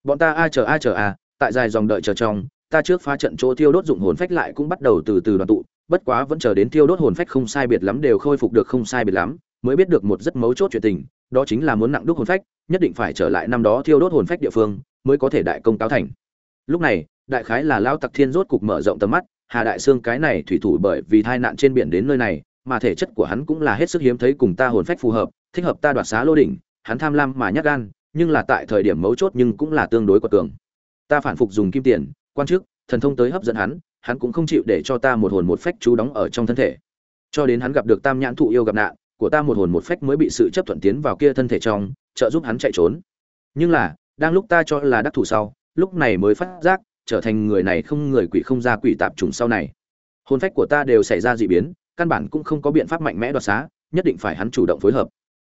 Bọn ta a chờ a chờ a, tại dài dòng đợi chờ trong, ta trước phá trận chỗ thiêu đốt dụng hồn phách lại cũng bắt đầu từ từ đoàn tụ bất quá vẫn chờ đến thiêu đốt hồn phách không sai biệt lắm đều khôi phục được không sai biệt lắm, mới biết được một rất mấu chốt chuyện tình, đó chính là muốn nặng đúc hồn phách, nhất định phải trở lại năm đó thiêu đốt hồn phách địa phương, mới có thể đại công cáo thành. Lúc này, đại khái là lao tặc thiên rốt cục mở rộng tầm mắt, hà đại xương cái này thủy thủ bởi vì tai nạn trên biển đến nơi này, mà thể chất của hắn cũng là hết sức hiếm thấy cùng ta hồn phách phù hợp, thích hợp ta đoạt xá lô đỉnh, hắn tham lam mà nhát gan, nhưng là tại thời điểm mấu chốt nhưng cũng là tương đối quật cường. Ta phản phục dùng kim tiền, quan chức, thần thông tới hấp dẫn hắn hắn cũng không chịu để cho ta một hồn một phách chú đóng ở trong thân thể. Cho đến hắn gặp được tam nhãn thụ yêu gặp nạn, của ta một hồn một phách mới bị sự chấp thuận tiến vào kia thân thể trong, trợ giúp hắn chạy trốn. Nhưng là, đang lúc ta cho là đắc thủ sau, lúc này mới phát giác, trở thành người này không người quỷ không ra quỷ tạp trùng sau này. Hồn phách của ta đều xảy ra dị biến, căn bản cũng không có biện pháp mạnh mẽ đoạt xá, nhất định phải hắn chủ động phối hợp.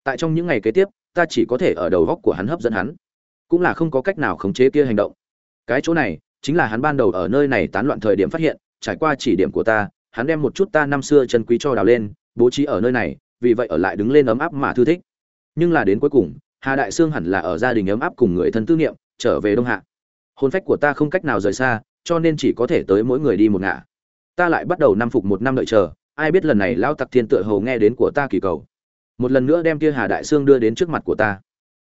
Tại trong những ngày kế tiếp, ta chỉ có thể ở đầu góc của hắn hấp dẫn hắn. Cũng là không có cách nào khống chế kia hành động. Cái chỗ này chính là hắn ban đầu ở nơi này tán loạn thời điểm phát hiện, trải qua chỉ điểm của ta, hắn đem một chút ta năm xưa chân quý cho đào lên, bố trí ở nơi này, vì vậy ở lại đứng lên ấm áp mà thư thích. Nhưng là đến cuối cùng, hà đại sương hẳn là ở gia đình ấm áp cùng người thân tư niệm, trở về đông hạ. Hôn phách của ta không cách nào rời xa, cho nên chỉ có thể tới mỗi người đi một ngả. Ta lại bắt đầu năm phục một năm đợi chờ, ai biết lần này lão tặc thiên tựa hầu nghe đến của ta kỳ cầu. Một lần nữa đem kia hà đại sương đưa đến trước mặt của ta.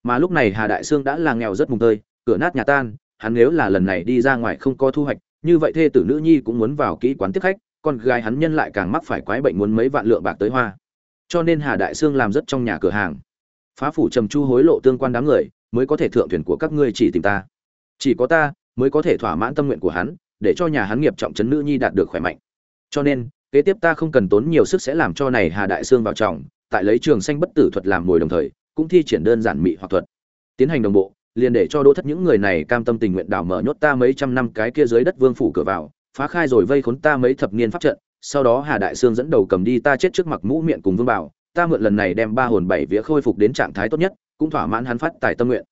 Mà lúc này hà đại sương đã là nghèo rất mùng tơi, cửa nát nhà tan hắn nếu là lần này đi ra ngoài không có thu hoạch, như vậy thê tử nữ nhi cũng muốn vào kỹ quán tiếp khách, con gái hắn nhân lại càng mắc phải quái bệnh muốn mấy vạn lượng bạc tới hoa. Cho nên hà đại sương làm rất trong nhà cửa hàng. Phá phủ trầm chu hối lộ tương quan đám người, mới có thể thượng thuyền của các ngươi chỉ tìm ta. Chỉ có ta, mới có thể thỏa mãn tâm nguyện của hắn, để cho nhà hắn nghiệp trọng trấn nữ nhi đạt được khỏe mạnh. Cho nên, kế tiếp ta không cần tốn nhiều sức sẽ làm cho này hà đại sương vào trọng, tại lấy trường xanh bất tử thuật làm mồi đồng thời, cũng thi triển đơn giản mị hoặc thuật. Tiến hành đồng bộ liền để cho đỗ thất những người này cam tâm tình nguyện đảo mở nhốt ta mấy trăm năm cái kia dưới đất vương phủ cửa vào, phá khai rồi vây khốn ta mấy thập niên pháp trận, sau đó hà đại sương dẫn đầu cầm đi ta chết trước mặt mũ miệng cùng vương bảo, ta mượn lần này đem ba hồn bảy vía khôi phục đến trạng thái tốt nhất, cũng thỏa mãn hắn phát tài tâm nguyện.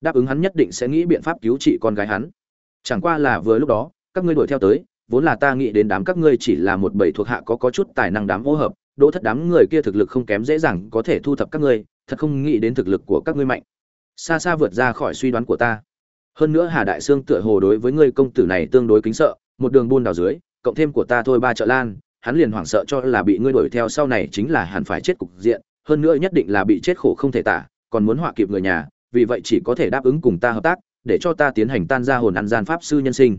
Đáp ứng hắn nhất định sẽ nghĩ biện pháp cứu trị con gái hắn. Chẳng qua là vừa lúc đó, các ngươi đuổi theo tới, vốn là ta nghĩ đến đám các ngươi chỉ là một bầy thuộc hạ có có chút tài năng đám hỗ hợp, đỗ thất đám người kia thực lực không kém dễ dàng có thể thu thập các ngươi, thật không nghĩ đến thực lực của các ngươi mạnh xa xa vượt ra khỏi suy đoán của ta. Hơn nữa hà đại sương tựa hồ đối với ngươi công tử này tương đối kính sợ, một đường buôn đào dưới, cộng thêm của ta thôi ba chợ lan, hắn liền hoảng sợ cho là bị ngươi đuổi theo sau này chính là hẳn phải chết cục diện, hơn nữa nhất định là bị chết khổ không thể tả, còn muốn họa kịp người nhà, vì vậy chỉ có thể đáp ứng cùng ta hợp tác, để cho ta tiến hành tan ra hồn ăn gian pháp sư nhân sinh.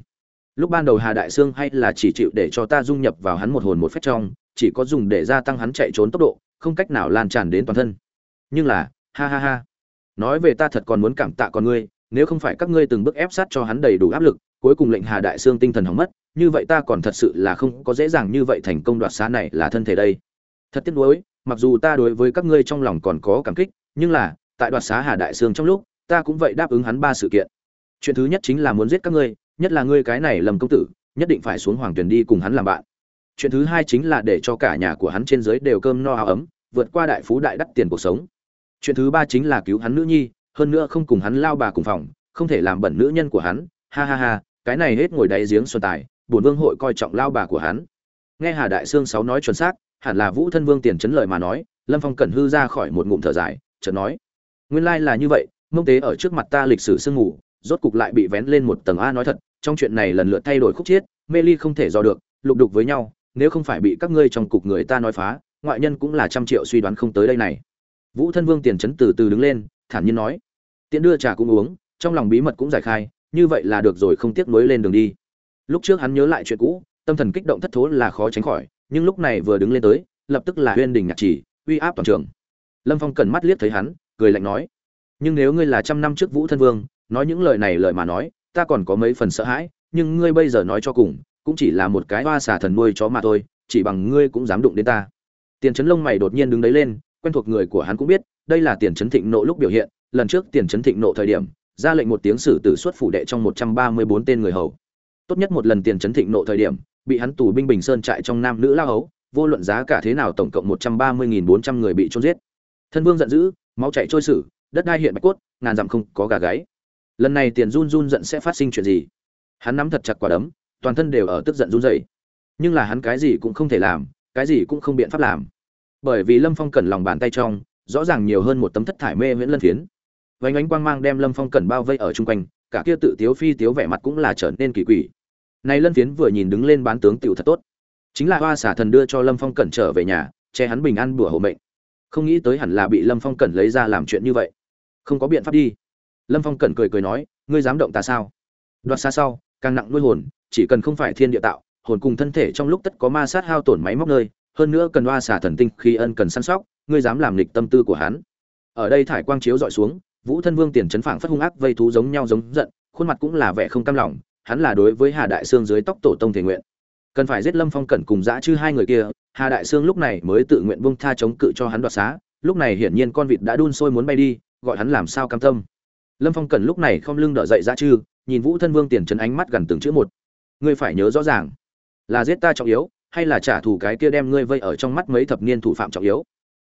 Lúc ban đầu hà đại sương hay là chỉ chịu để cho ta dung nhập vào hắn một hồn một phép trong, chỉ có dùng để gia tăng hắn chạy trốn tốc độ, không cách nào lan tràn đến toàn thân. Nhưng là, ha ha ha nói về ta thật còn muốn cảm tạ con ngươi, nếu không phải các ngươi từng bước ép sát cho hắn đầy đủ áp lực, cuối cùng lệnh hà đại sương tinh thần hỏng mất, như vậy ta còn thật sự là không có dễ dàng như vậy thành công đoạt xá này là thân thể đây. Thật tiếc nuối, mặc dù ta đối với các ngươi trong lòng còn có cảm kích, nhưng là, tại đoạt xá hà đại sương trong lúc, ta cũng vậy đáp ứng hắn ba sự kiện. Chuyện thứ nhất chính là muốn giết các ngươi, nhất là ngươi cái này lầm công tử, nhất định phải xuống hoàng tuyển đi cùng hắn làm bạn. Chuyện thứ hai chính là để cho cả nhà của hắn trên dưới đều cơm no áo ấm, vượt qua đại phú đại đắt tiền cuộc sống chuyện thứ ba chính là cứu hắn nữ nhi, hơn nữa không cùng hắn lao bà cùng phòng, không thể làm bẩn nữ nhân của hắn. Ha ha ha, cái này hết ngồi đáy giếng xuân tài, bổn vương hội coi trọng lao bà của hắn. Nghe hà đại sương sáu nói chuẩn xác, hẳn là vũ thân vương tiền chấn lời mà nói, lâm phong cẩn hư ra khỏi một ngụm thở dài, chợt nói, nguyên lai là như vậy, mông tế ở trước mặt ta lịch sử sương ngủ, rốt cục lại bị vén lên một tầng a nói thật, trong chuyện này lần lượt thay đổi khúc chiết, mê ly không thể dò được, lục đục với nhau, nếu không phải bị các ngươi trong cục người ta nói phá, ngoại nhân cũng là trăm triệu suy đoán không tới đây này vũ thân vương tiền chấn từ từ đứng lên, thản nhiên nói tiện đưa trà cũng uống, trong lòng bí mật cũng giải khai, như vậy là được rồi, không tiếc nối lên đường đi. Lúc trước hắn nhớ lại chuyện cũ, tâm thần kích động thất thố là khó tránh khỏi, nhưng lúc này vừa đứng lên tới, lập tức là huyên đình nhạc chỉ, uy áp toàn trường. Lâm phong cần mắt liếc thấy hắn, cười lạnh nói, nhưng nếu ngươi là trăm năm trước vũ thân vương, nói những lời này lời mà nói, ta còn có mấy phần sợ hãi, nhưng ngươi bây giờ nói cho cùng, cũng chỉ là một cái hoa xà thần nuôi chó mà thôi, chỉ bằng ngươi cũng dám đụng đến ta. Tiền trấn lông mày đột nhiên đứng đấy lên quen thuộc người của hắn cũng biết, đây là tiền trấn thịnh nộ lúc biểu hiện, lần trước tiền trấn thịnh nộ thời điểm, ra lệnh một tiếng xử tử suất phủ đệ trong một trăm ba mươi bốn tên người hầu. Tốt nhất một lần tiền trấn thịnh nộ thời điểm, bị hắn tù binh bình sơn trại trong nam nữ lao hấu vô luận giá cả thế nào tổng cộng một trăm ba mươi nghìn bốn trăm người bị trôn giết. Thân vương giận dữ, máu chảy trôi sử đất đai hiện bạch cốt, ngàn dặm không có gà gáy. Lần này tiền run run giận sẽ phát sinh chuyện gì? Hắn nắm thật chặt quả đấm, toàn thân đều ở tức giận run rẩy. Nhưng là hắn cái gì cũng không thể làm, cái gì cũng không biện pháp làm bởi vì lâm phong cần lòng bàn tay trong, rõ ràng nhiều hơn một tấm thất thải mê viễn lân phiến. Vánh ánh quang mang đem lâm phong cần bao vây ở chung quanh, cả kia tự tiếu phi tiếu vẻ mặt cũng là trở nên kỳ quỷ. Này lân phiến vừa nhìn đứng lên bán tướng tiểu thật tốt. Chính là hoa xả thần đưa cho lâm phong cẩn trở về nhà, che hắn bình an bùa hộ mệnh. Không nghĩ tới hẳn là bị lâm phong cẩn lấy ra làm chuyện như vậy. Không có biện pháp đi. Lâm phong cẩn cười cười nói, ngươi dám động ta sao? Đoạt xa sau, càng nặng nuôi hồn, chỉ cần không phải thiên địa tạo, hồn cùng thân thể trong lúc tất có ma sát hao tổn máy móc nơi hơn nữa cần oa xả thần tinh khi ân cần săn sóc, ngươi dám làm lịch tâm tư của hắn. Ở đây thải quang chiếu dọi xuống, vũ thân vương tiền chấn phảng phất hung ác vây thú giống nhau giống giận, khuôn mặt cũng là vẻ không cam lòng, hắn là đối với hà đại sương dưới tóc tổ tông thể nguyện. Cần phải giết lâm phong cẩn cùng dã chư hai người kia, hà đại sương lúc này mới tự nguyện buông tha chống cự cho hắn đoạt xá, lúc này hiển nhiên con vịt đã đun sôi muốn bay đi, gọi hắn làm sao cam tâm. Lâm phong cẩn lúc này không lưng đỡ dậy dã chư, nhìn vũ thân vương tiền chấn ánh mắt gần từng chữ một. Ngươi phải nhớ rõ ràng, là giết ta trọng yếu hay là trả thù cái kia đem ngươi vây ở trong mắt mấy thập niên thủ phạm trọng yếu?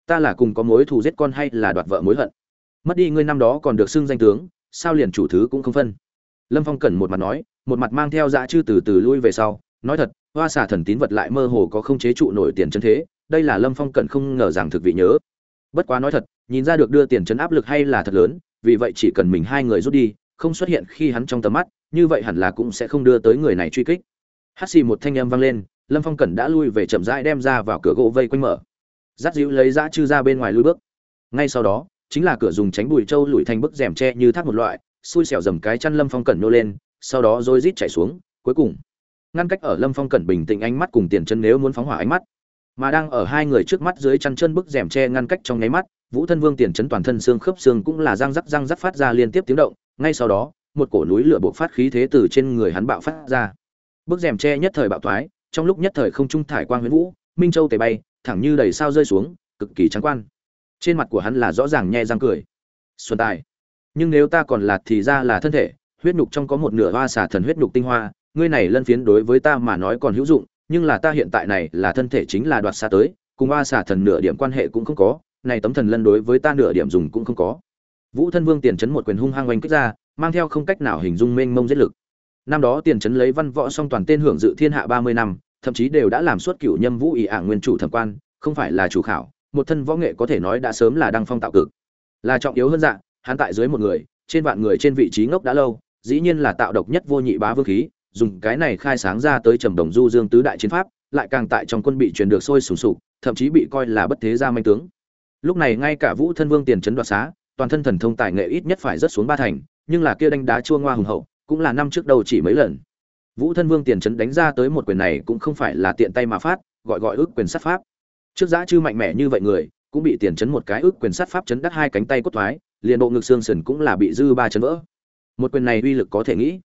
Ta là cùng có mối thù giết con hay là đoạt vợ mối hận? Mất đi ngươi năm đó còn được xưng danh tướng, sao liền chủ thứ cũng không phân? Lâm phong cẩn một mặt nói, một mặt mang theo dã chư từ từ lui về sau, nói thật, hoa xà thần tín vật lại mơ hồ có không chế trụ nổi tiền chân thế, đây là lâm phong cẩn không ngờ rằng thực vị nhớ. Bất quá nói thật, nhìn ra được đưa tiền chấn áp lực hay là thật lớn, vì vậy chỉ cần mình hai người rút đi, không xuất hiện khi hắn trong tầm mắt, như vậy hẳn là cũng sẽ không đưa tới người này truy kích. Hát xì một thanh âm vang lên lâm phong cẩn đã lui về chậm rãi đem ra vào cửa gỗ vây quanh mở. Dắt dịu lấy dã chư ra bên ngoài lui bước. Ngay sau đó, chính là cửa dùng tránh bùi trâu lủi thành bức rèm tre như thác một loại, xui xẻo dầm cái chăn lâm phong cẩn nô lên, sau đó rồi rít chạy xuống, cuối cùng, ngăn cách ở lâm phong cẩn bình tĩnh ánh mắt cùng tiền chân nếu muốn phóng hỏa ánh mắt, mà đang ở hai người trước mắt dưới chăn chân bức rèm tre ngăn cách trong nháy mắt, vũ thân vương tiền chấn toàn thân xương khớp xương cũng là răng rắc răng rắc phát ra liên tiếp tiếng động, ngay sau đó, một cổ núi lửa buộc phát khí thế từ trên người hắn bạo phát ra. Bức rèm tre nhất thời bạo thoái trong lúc nhất thời không trung thải quang huyễn vũ, minh châu tề bay, thẳng như đầy sao rơi xuống, cực kỳ trắng quan. Trên mặt của hắn là rõ ràng nhe răng cười. Xuân tài, nhưng nếu ta còn lạt thì ra là thân thể, huyết nhục trong có một nửa hoa xả thần huyết nhục tinh hoa, ngươi này lân phiến đối với ta mà nói còn hữu dụng, nhưng là ta hiện tại này là thân thể chính là đoạt xa tới, cùng hoa xả thần nửa điểm quan hệ cũng không có, này tấm thần lân đối với ta nửa điểm dùng cũng không có. Vũ thân vương tiền chấn một quyền hung hăng oanh kích ra, mang theo không cách nào hình dung mênh mông giết lực năm đó tiền chấn lấy văn võ song toàn tên hưởng dự thiên hạ ba mươi năm, thậm chí đều đã làm suốt cửu nhâm vũ ỷ ảng nguyên chủ thẩm quan, không phải là chủ khảo, một thân võ nghệ có thể nói đã sớm là đăng phong tạo cực. Là trọng yếu hơn dạng hắn tại dưới một người, trên vạn người trên vị trí ngốc đã lâu, dĩ nhiên là tạo độc nhất vô nhị bá vương khí, dùng cái này khai sáng ra tới trầm đồng du dương tứ đại chiến pháp, lại càng tại trong quân bị truyền được sôi sùng sục, thậm chí bị coi là bất thế gia manh tướng. Lúc này ngay cả vũ thân vương tiền chấn đoạt xá, toàn thân thần thông tài nghệ ít nhất phải rất xuống ba thành, nhưng là kia đánh đá chua ngoa hùng hậu cũng là năm trước đầu chỉ mấy lần. Vũ thân vương tiền chấn đánh ra tới một quyền này cũng không phải là tiện tay mà phát, gọi gọi ước quyền sát pháp. Trước giã chư mạnh mẽ như vậy người, cũng bị tiền chấn một cái ước quyền sát pháp chấn đắc hai cánh tay cốt thoái, liền bộ ngực xương sườn cũng là bị dư ba chấn vỡ. Một quyền này uy lực có thể nghĩ.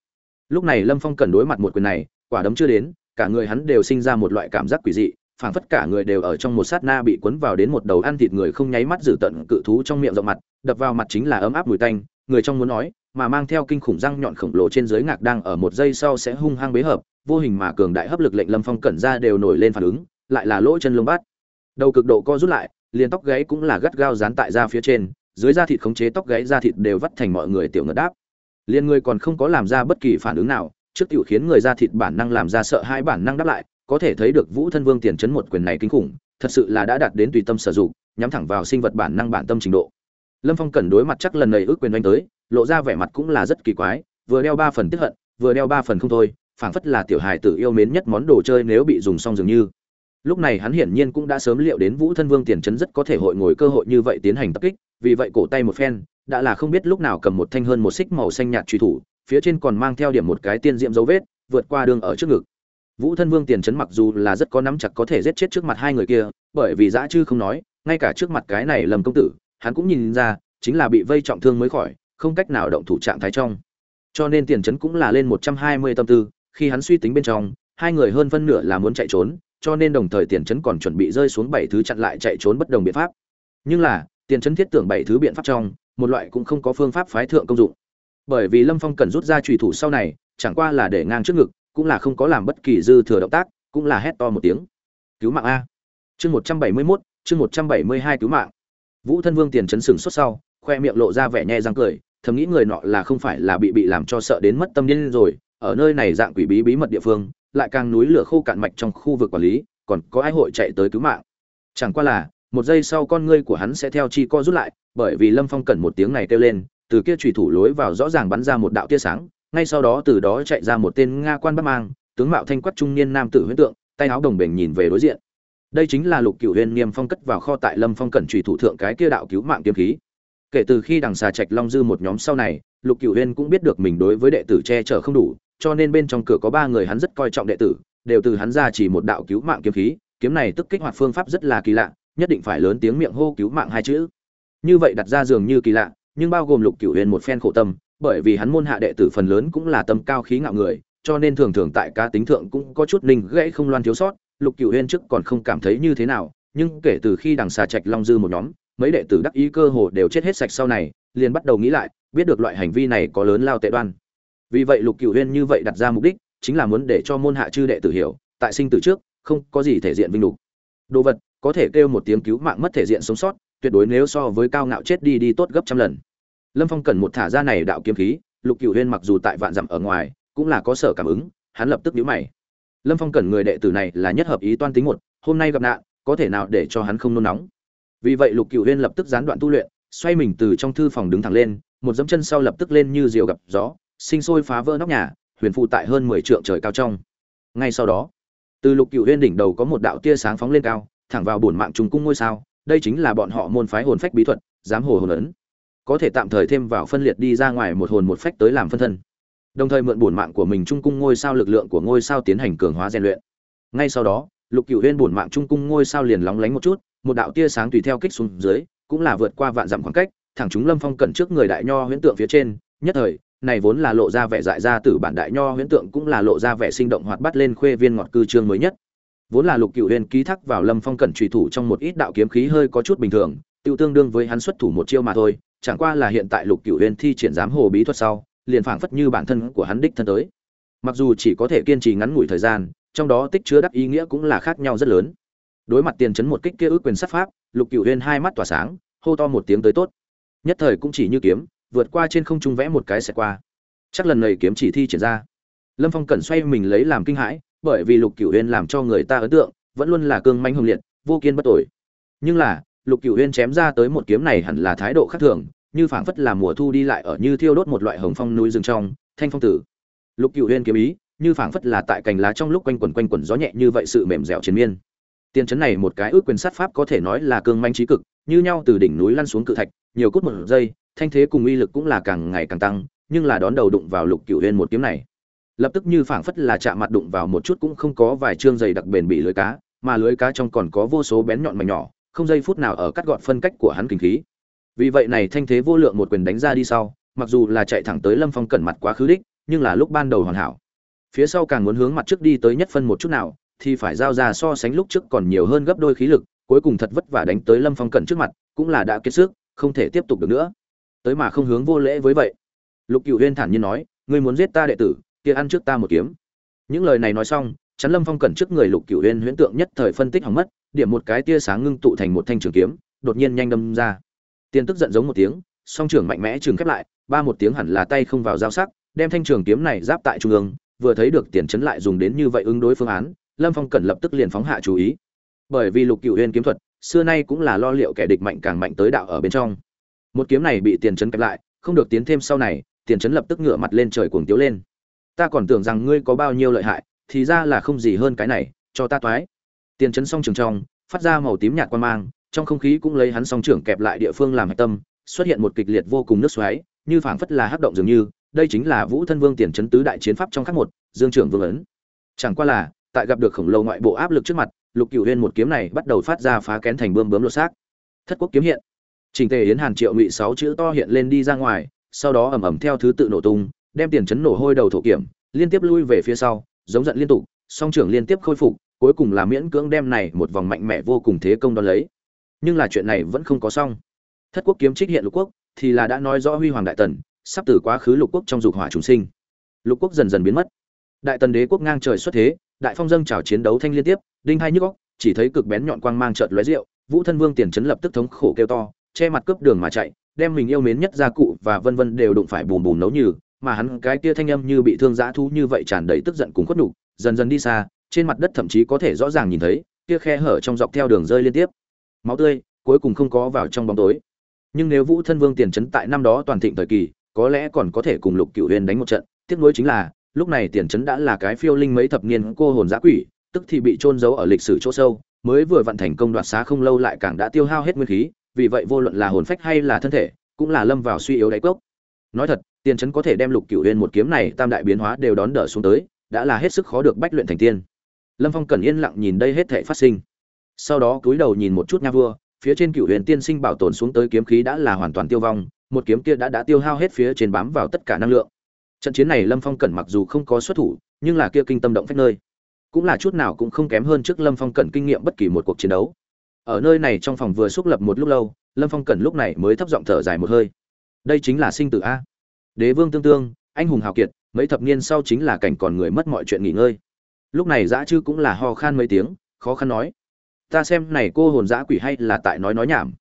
Lúc này lâm phong cần đối mặt một quyền này, quả đấm chưa đến, cả người hắn đều sinh ra một loại cảm giác quỷ dị, phảng phất cả người đều ở trong một sát na bị cuốn vào đến một đầu ăn thịt người không nháy mắt giữ tận cự thú trong miệng rộng mặt, đập vào mặt chính là ấm áp mùi tanh, người trong muốn nói mà mang theo kinh khủng răng nhọn khổng lồ trên dưới ngạc đang ở một giây sau sẽ hung hăng bế hợp, vô hình mà cường đại hấp lực lệnh lâm phong cẩn ra đều nổi lên phản ứng, lại là lỗ chân lông bát đầu cực độ co rút lại, liền tóc gáy cũng là gắt gao dán tại da phía trên, dưới da thịt khống chế tóc gáy da thịt đều vắt thành mọi người tiểu ngật đáp. Liền người còn không có làm ra bất kỳ phản ứng nào, trước tiểu khiến người da thịt bản năng làm ra sợ hãi bản năng đáp lại, có thể thấy được vũ thân vương tiền chấn một quyền này kinh khủng, thật sự là đã đạt đến tùy tâm sử dụng, nhắm thẳng vào sinh vật bản năng bản tâm trình độ. Lâm phong cẩn đối mặt chắc lần này ước quyền đánh tới lộ ra vẻ mặt cũng là rất kỳ quái, vừa đeo ba phần tiếp hận, vừa đeo ba phần không thôi, phảng phất là tiểu hài tử yêu mến nhất món đồ chơi nếu bị dùng xong dường như. Lúc này hắn hiển nhiên cũng đã sớm liệu đến vũ thân vương tiền chấn rất có thể hội ngồi cơ hội như vậy tiến hành tập kích, vì vậy cổ tay một phen, đã là không biết lúc nào cầm một thanh hơn một xích màu xanh nhạt truy thủ, phía trên còn mang theo điểm một cái tiên diệm dấu vết, vượt qua đường ở trước ngực. Vũ thân vương tiền chấn mặc dù là rất có nắm chặt có thể giết chết trước mặt hai người kia, bởi vì dã chư không nói, ngay cả trước mặt cái này lầm công tử, hắn cũng nhìn ra, chính là bị vây trọng thương mới khỏi không cách nào động thủ trạng thái trong. Cho nên tiền chấn cũng là lên một trăm hai mươi tâm tư, khi hắn suy tính bên trong, hai người hơn phân nửa là muốn chạy trốn, cho nên đồng thời tiền chấn còn chuẩn bị rơi xuống bảy thứ chặn lại chạy trốn bất đồng biện pháp. Nhưng là, tiền chấn thiết tưởng bảy thứ biện pháp trong, một loại cũng không có phương pháp phái thượng công dụng. Bởi vì lâm phong cần rút ra trùy thủ sau này, chẳng qua là để ngang trước ngực, cũng là không có làm bất kỳ dư thừa động tác, cũng là hét to một tiếng. Cứu mạng a. Chương một trăm bảy mươi mốt, chương một trăm bảy mươi hai cứu mạng. Vũ thân vương tiền chấn sừng xuất sau, khoe miệng lộ ra vẻ nhẹ răng cười thầm nghĩ người nọ là không phải là bị bị làm cho sợ đến mất tâm điên rồi, ở nơi này dạng quỷ bí bí mật địa phương, lại càng núi lửa khô cạn mạch trong khu vực quản lý, còn có ai hội chạy tới cứu mạng. Chẳng qua là, một giây sau con ngươi của hắn sẽ theo chi co rút lại, bởi vì lâm phong cần một tiếng này kêu lên, từ kia chủy thủ lối vào rõ ràng bắn ra một đạo tia sáng, ngay sau đó từ đó chạy ra một tên nga quan bắt mang, tướng mạo thanh quắc trung niên nam tử huyễn tượng, tay áo đồng bền nhìn về đối diện. Đây chính là lục cửu huyền niêm phong cất vào kho tại lâm phong cẩn chủy thủ thượng cái kia đạo cứu mạng kiếm khí kể từ khi đằng xà trạch long dư một nhóm sau này, lục cửu huyên cũng biết được mình đối với đệ tử che chở không đủ, cho nên bên trong cửa có ba người hắn rất coi trọng đệ tử, đều từ hắn ra chỉ một đạo cứu mạng kiếm khí, kiếm này tức kích hoạt phương pháp rất là kỳ lạ, nhất định phải lớn tiếng miệng hô cứu mạng hai chữ. Như vậy đặt ra dường như kỳ lạ, nhưng bao gồm lục cửu huyền một phen khổ tâm, bởi vì hắn môn hạ đệ tử phần lớn cũng là tâm cao khí ngạo người, cho nên thường thường tại cá tính thượng cũng có chút ninh gãy không loan thiếu sót, lục cửu huyên trước còn không cảm thấy như thế nào, nhưng kể từ khi đằng xà trạch long dư một nhóm mấy đệ tử đắc ý cơ hồ đều chết hết sạch sau này, liền bắt đầu nghĩ lại, biết được loại hành vi này có lớn lao tệ đoan. Vì vậy lục cửu huyên như vậy đặt ra mục đích, chính là muốn để cho môn hạ chư đệ tử hiểu, tại sinh tử trước, không có gì thể diện vinh lục. Đồ vật, có thể kêu một tiếng cứu mạng mất thể diện sống sót, tuyệt đối nếu so với cao ngạo chết đi đi tốt gấp trăm lần. Lâm phong cần một thả ra này đạo kiếm khí, lục cửu huyên mặc dù tại vạn dặm ở ngoài, cũng là có sở cảm ứng, hắn lập tức nhíu mày. Lâm phong cần người đệ tử này là nhất hợp ý toan tính một, hôm nay gặp nạn, có thể nào để cho hắn không nôn nóng? Vì vậy lục cửu huyên lập tức gián đoạn tu luyện, xoay mình từ trong thư phòng đứng thẳng lên, một dẫm chân sau lập tức lên như diều gặp gió, sinh sôi phá vỡ nóc nhà, huyền phụ tại hơn mười trượng trời cao trong. Ngay sau đó, từ lục cửu huyên đỉnh đầu có một đạo tia sáng phóng lên cao, thẳng vào bổn mạng trùng cung ngôi sao, đây chính là bọn họ môn phái hồn phách bí thuật, dám hồ hồn ấn. Có thể tạm thời thêm vào phân liệt đi ra ngoài một hồn một phách tới làm phân thân. Đồng thời mượn bổn mạng của mình trung cung ngôi sao lực lượng của ngôi sao tiến hành cường hóa rèn luyện. Ngay sau đó, lục cựu huyên bổn mạng trung cung ngôi sao liền lóng lánh một chút một đạo tia sáng tùy theo kích xuống dưới, cũng là vượt qua vạn dặm khoảng cách, thẳng chúng lâm phong cận trước người đại nho huyễn tượng phía trên. Nhất thời, này vốn là lộ ra vẻ dại ra từ bản đại nho huyễn tượng cũng là lộ ra vẻ sinh động hoạt bát lên khuê viên ngọt cư trương mới nhất. Vốn là lục cửu huyên ký thác vào lâm phong cận chủy thủ trong một ít đạo kiếm khí hơi có chút bình thường, tiêu tương đương với hắn xuất thủ một chiêu mà thôi, chẳng qua là hiện tại lục cửu huyên thi triển giám hồ bí thuật sau, liền phảng phất như bản thân của hắn đích thân tới. Mặc dù chỉ có thể kiên trì ngắn ngủi thời gian, trong đó tích chứa đắc ý nghĩa cũng là khác nhau rất lớn đối mặt tiền chấn một kích kia ước quyền sát pháp, lục cựu huyên hai mắt tỏa sáng, hô to một tiếng tới tốt. Nhất thời cũng chỉ như kiếm, vượt qua trên không trung vẽ một cái sẽ qua. Chắc lần này kiếm chỉ thi triển ra. Lâm phong cẩn xoay mình lấy làm kinh hãi, bởi vì lục cửu huyên làm cho người ta ấn tượng, vẫn luôn là cương manh hùng liệt, vô kiên bất tội nhưng là, lục cửu huyên chém ra tới một kiếm này hẳn là thái độ khác thường, như phảng phất là mùa thu đi lại ở như thiêu đốt một loại hồng phong núi rừng trong, thanh phong tử. Lục cửu huyên kiếm ý, như phảng phất là tại cành lá trong lúc quanh quẩn quanh quẩn gió nhẹ như vậy sự mềm dẻo chiến miên. Tiền chấn này một cái ước quyền sát pháp có thể nói là cương manh trí cực, như nhau từ đỉnh núi lăn xuống cự thạch, nhiều cút một giây, thanh thế cùng uy lực cũng là càng ngày càng tăng, nhưng là đón đầu đụng vào lục cửu huyên một kiếm này. Lập tức như phảng phất là chạm mặt đụng vào một chút cũng không có vài chương dày đặc bền bị lưới cá, mà lưới cá trong còn có vô số bén nhọn mảnh nhỏ, không giây phút nào ở cắt gọn phân cách của hắn kinh khí. Vì vậy này thanh thế vô lượng một quyền đánh ra đi sau, mặc dù là chạy thẳng tới lâm phong cẩn mặt quá khứ đích, nhưng là lúc ban đầu hoàn hảo. Phía sau càng muốn hướng mặt trước đi tới nhất phân một chút nào thì phải giao ra so sánh lúc trước còn nhiều hơn gấp đôi khí lực, cuối cùng thật vất vả đánh tới lâm phong cẩn trước mặt, cũng là đã kiệt sức, không thể tiếp tục được nữa. Tới mà không hướng vô lễ với vậy. Lục cựu huyên thản nhiên nói, ngươi muốn giết ta đệ tử, kia ăn trước ta một kiếm. Những lời này nói xong, chắn lâm phong cẩn trước người lục cựu huyên huyễn tượng nhất thời phân tích hỏng mất, điểm một cái tia sáng ngưng tụ thành một thanh trường kiếm, đột nhiên nhanh đâm ra. Tiên tức giận giống một tiếng, song trưởng mạnh mẽ trường khép lại, ba một tiếng hẳn là tay không vào giao sắc, đem thanh trường kiếm này giáp tại trung ương, vừa thấy được tiền chấn lại dùng đến như vậy ứng đối phương án lâm phong cẩn lập tức liền phóng hạ chú ý. Bởi vì lục cựu huyên kiếm thuật, xưa nay cũng là lo liệu kẻ địch mạnh càng mạnh tới đạo ở bên trong. Một kiếm này bị tiền chấn kẹp lại, không được tiến thêm sau này, tiền chấn lập tức ngửa mặt lên trời cuồng tiếu lên. Ta còn tưởng rằng ngươi có bao nhiêu lợi hại, thì ra là không gì hơn cái này, cho ta toái. Tiền chấn song trường trong, phát ra màu tím nhạt quan mang, trong không khí cũng lấy hắn song trưởng kẹp lại địa phương làm hạch tâm, xuất hiện một kịch liệt vô cùng nước xoáy, như phảng phất là hắc động dường như, đây chính là vũ thân vương tiền chấn tứ đại chiến pháp trong khắc một, dương trưởng vương ấn. Chẳng qua là tại gặp được khổng lồ ngoại bộ áp lực trước mặt, lục cửu huyên một kiếm này bắt đầu phát ra phá kén thành bươm bướm lột xác. Thất quốc kiếm hiện. Trình tề yến hàn triệu ngụy sáu chữ to hiện lên đi ra ngoài, sau đó ầm ầm theo thứ tự nổ tung, đem tiền chấn nổ hôi đầu thổ kiểm, liên tiếp lui về phía sau, giống giận liên tục, song trưởng liên tiếp khôi phục, cuối cùng là miễn cưỡng đem này một vòng mạnh mẽ vô cùng thế công đón lấy. Nhưng là chuyện này vẫn không có xong. Thất quốc kiếm trích hiện lục quốc, thì là đã nói rõ huy hoàng đại tần, sắp từ quá khứ lục quốc trong dục hỏa chúng sinh. Lục quốc dần dần biến mất. Đại tần đế quốc ngang trời xuất thế đại phong dâng trào chiến đấu thanh liên tiếp, đinh hai nhức góc chỉ thấy cực bén nhọn quang mang trợt lóe rượu, vũ thân vương tiền chấn lập tức thống khổ kêu to, che mặt cướp đường mà chạy, đem mình yêu mến nhất gia cụ và vân vân đều đụng phải bùm bùm nấu như mà hắn cái kia thanh âm như bị thương dã thú như vậy tràn đầy tức giận cùng khuất nhục, dần dần đi xa, trên mặt đất thậm chí có thể rõ ràng nhìn thấy, kia khe hở trong dọc theo đường rơi liên tiếp. Máu tươi cuối cùng không có vào trong bóng tối. Nhưng nếu vũ thân vương tiền trấn tại năm đó toàn thịnh thời kỳ, có lẽ còn có thể cùng lục cựu huyền đánh một trận, tiếc nuối chính là lúc này tiền trấn đã là cái phiêu linh mấy thập niên cô hồn giã quỷ, tức thì bị trôn giấu ở lịch sử chỗ sâu, mới vừa vận thành công đoạt xá không lâu lại càng đã tiêu hao hết nguyên khí, vì vậy vô luận là hồn phách hay là thân thể, cũng là lâm vào suy yếu đáy cốc. Nói thật, tiền trấn có thể đem lục cựu huyền một kiếm này tam đại biến hóa đều đón đỡ xuống tới, đã là hết sức khó được bách luyện thành tiên. Lâm phong cần yên lặng nhìn đây hết thể phát sinh. Sau đó cúi đầu nhìn một chút nha vua, phía trên cựu huyền tiên sinh bảo tồn xuống tới kiếm khí đã là hoàn toàn tiêu vong, một kiếm kia đã đã tiêu hao hết phía trên bám vào tất cả năng lượng trận chiến này lâm phong cẩn mặc dù không có xuất thủ, nhưng là kia kinh tâm động phách nơi, cũng là chút nào cũng không kém hơn trước lâm phong cẩn kinh nghiệm bất kỳ một cuộc chiến đấu. Ở nơi này trong phòng vừa xúc lập một lúc lâu, lâm phong cẩn lúc này mới thấp giọng thở dài một hơi. Đây chính là sinh tử a. Đế vương tương tương, anh hùng hào kiệt, mấy thập niên sau chính là cảnh còn người mất mọi chuyện nghỉ ngơi. Lúc này dã chư cũng là ho khan mấy tiếng, khó khăn nói, ta xem này cô hồn dã quỷ hay là tại nói nói nhảm.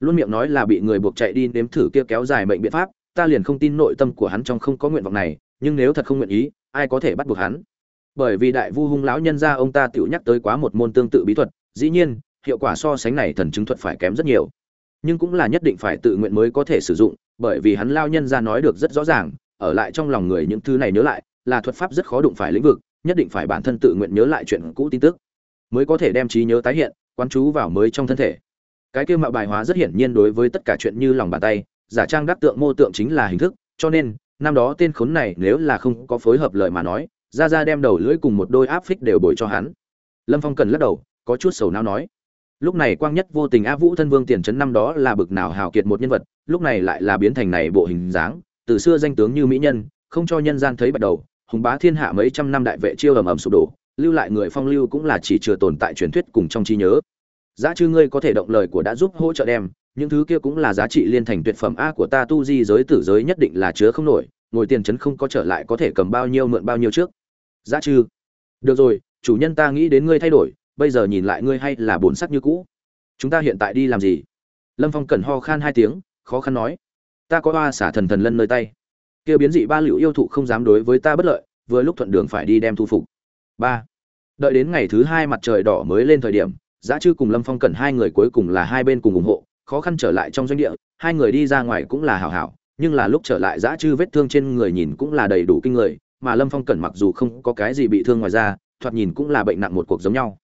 Luôn miệng nói là bị người buộc chạy đi nếm thử kia kéo dài mệnh biện pháp ta liền không tin nội tâm của hắn trong không có nguyện vọng này, nhưng nếu thật không nguyện ý, ai có thể bắt buộc hắn? Bởi vì đại vu hung lão nhân gia ông ta tự nhắc tới quá một môn tương tự bí thuật, dĩ nhiên, hiệu quả so sánh này thần chứng thuật phải kém rất nhiều. Nhưng cũng là nhất định phải tự nguyện mới có thể sử dụng, bởi vì hắn lao nhân ra nói được rất rõ ràng, ở lại trong lòng người những thứ này nhớ lại, là thuật pháp rất khó đụng phải lĩnh vực, nhất định phải bản thân tự nguyện nhớ lại chuyện cũ tin tức, mới có thể đem trí nhớ tái hiện, quán chú vào mới trong thân thể. Cái kia mạo bài hóa rất hiển nhiên đối với tất cả chuyện như lòng bàn tay giả trang đắc tượng mô tượng chính là hình thức, cho nên, năm đó tên khốn này nếu là không có phối hợp lời mà nói ra ra đem đầu lưỡi cùng một đôi áp phích đều bồi cho hắn. Lâm phong cần lắc đầu, có chút sầu não nói. Lúc này quang nhất vô tình á vũ thân vương tiền trấn năm đó là bực nào hào kiệt một nhân vật, lúc này lại là biến thành này bộ hình dáng, từ xưa danh tướng như mỹ nhân, không cho nhân gian thấy bắt đầu, hùng bá thiên hạ mấy trăm năm đại vệ chiêu ầm ầm sụp đổ, lưu lại người phong lưu cũng là chỉ chưa tồn tại truyền thuyết cùng trong trí nhớ. Giá chư ngươi có thể động lời của đã giúp hỗ trợ đem những thứ kia cũng là giá trị liên thành tuyệt phẩm a của ta tu di giới tử giới nhất định là chứa không nổi, ngồi tiền chấn không có trở lại có thể cầm bao nhiêu mượn bao nhiêu trước. Giá trừ. Được rồi, chủ nhân ta nghĩ đến ngươi thay đổi, bây giờ nhìn lại ngươi hay là bổn sắc như cũ. Chúng ta hiện tại đi làm gì? Lâm phong cần ho khan hai tiếng, khó khăn nói. Ta có hoa xả thần thần lân nơi tay. Kia biến dị ba liệu yêu thụ không dám đối với ta bất lợi, vừa lúc thuận đường phải đi đem thu phục. Ba. Đợi đến ngày thứ hai mặt trời đỏ mới lên thời điểm, giá chư cùng lâm phong cần hai người cuối cùng là hai bên cùng ủng hộ khó khăn trở lại trong doanh địa, hai người đi ra ngoài cũng là hảo hảo, nhưng là lúc trở lại dã chư vết thương trên người nhìn cũng là đầy đủ kinh người, mà lâm phong cẩn mặc dù không có cái gì bị thương ngoài ra thoạt nhìn cũng là bệnh nặng một cuộc giống nhau.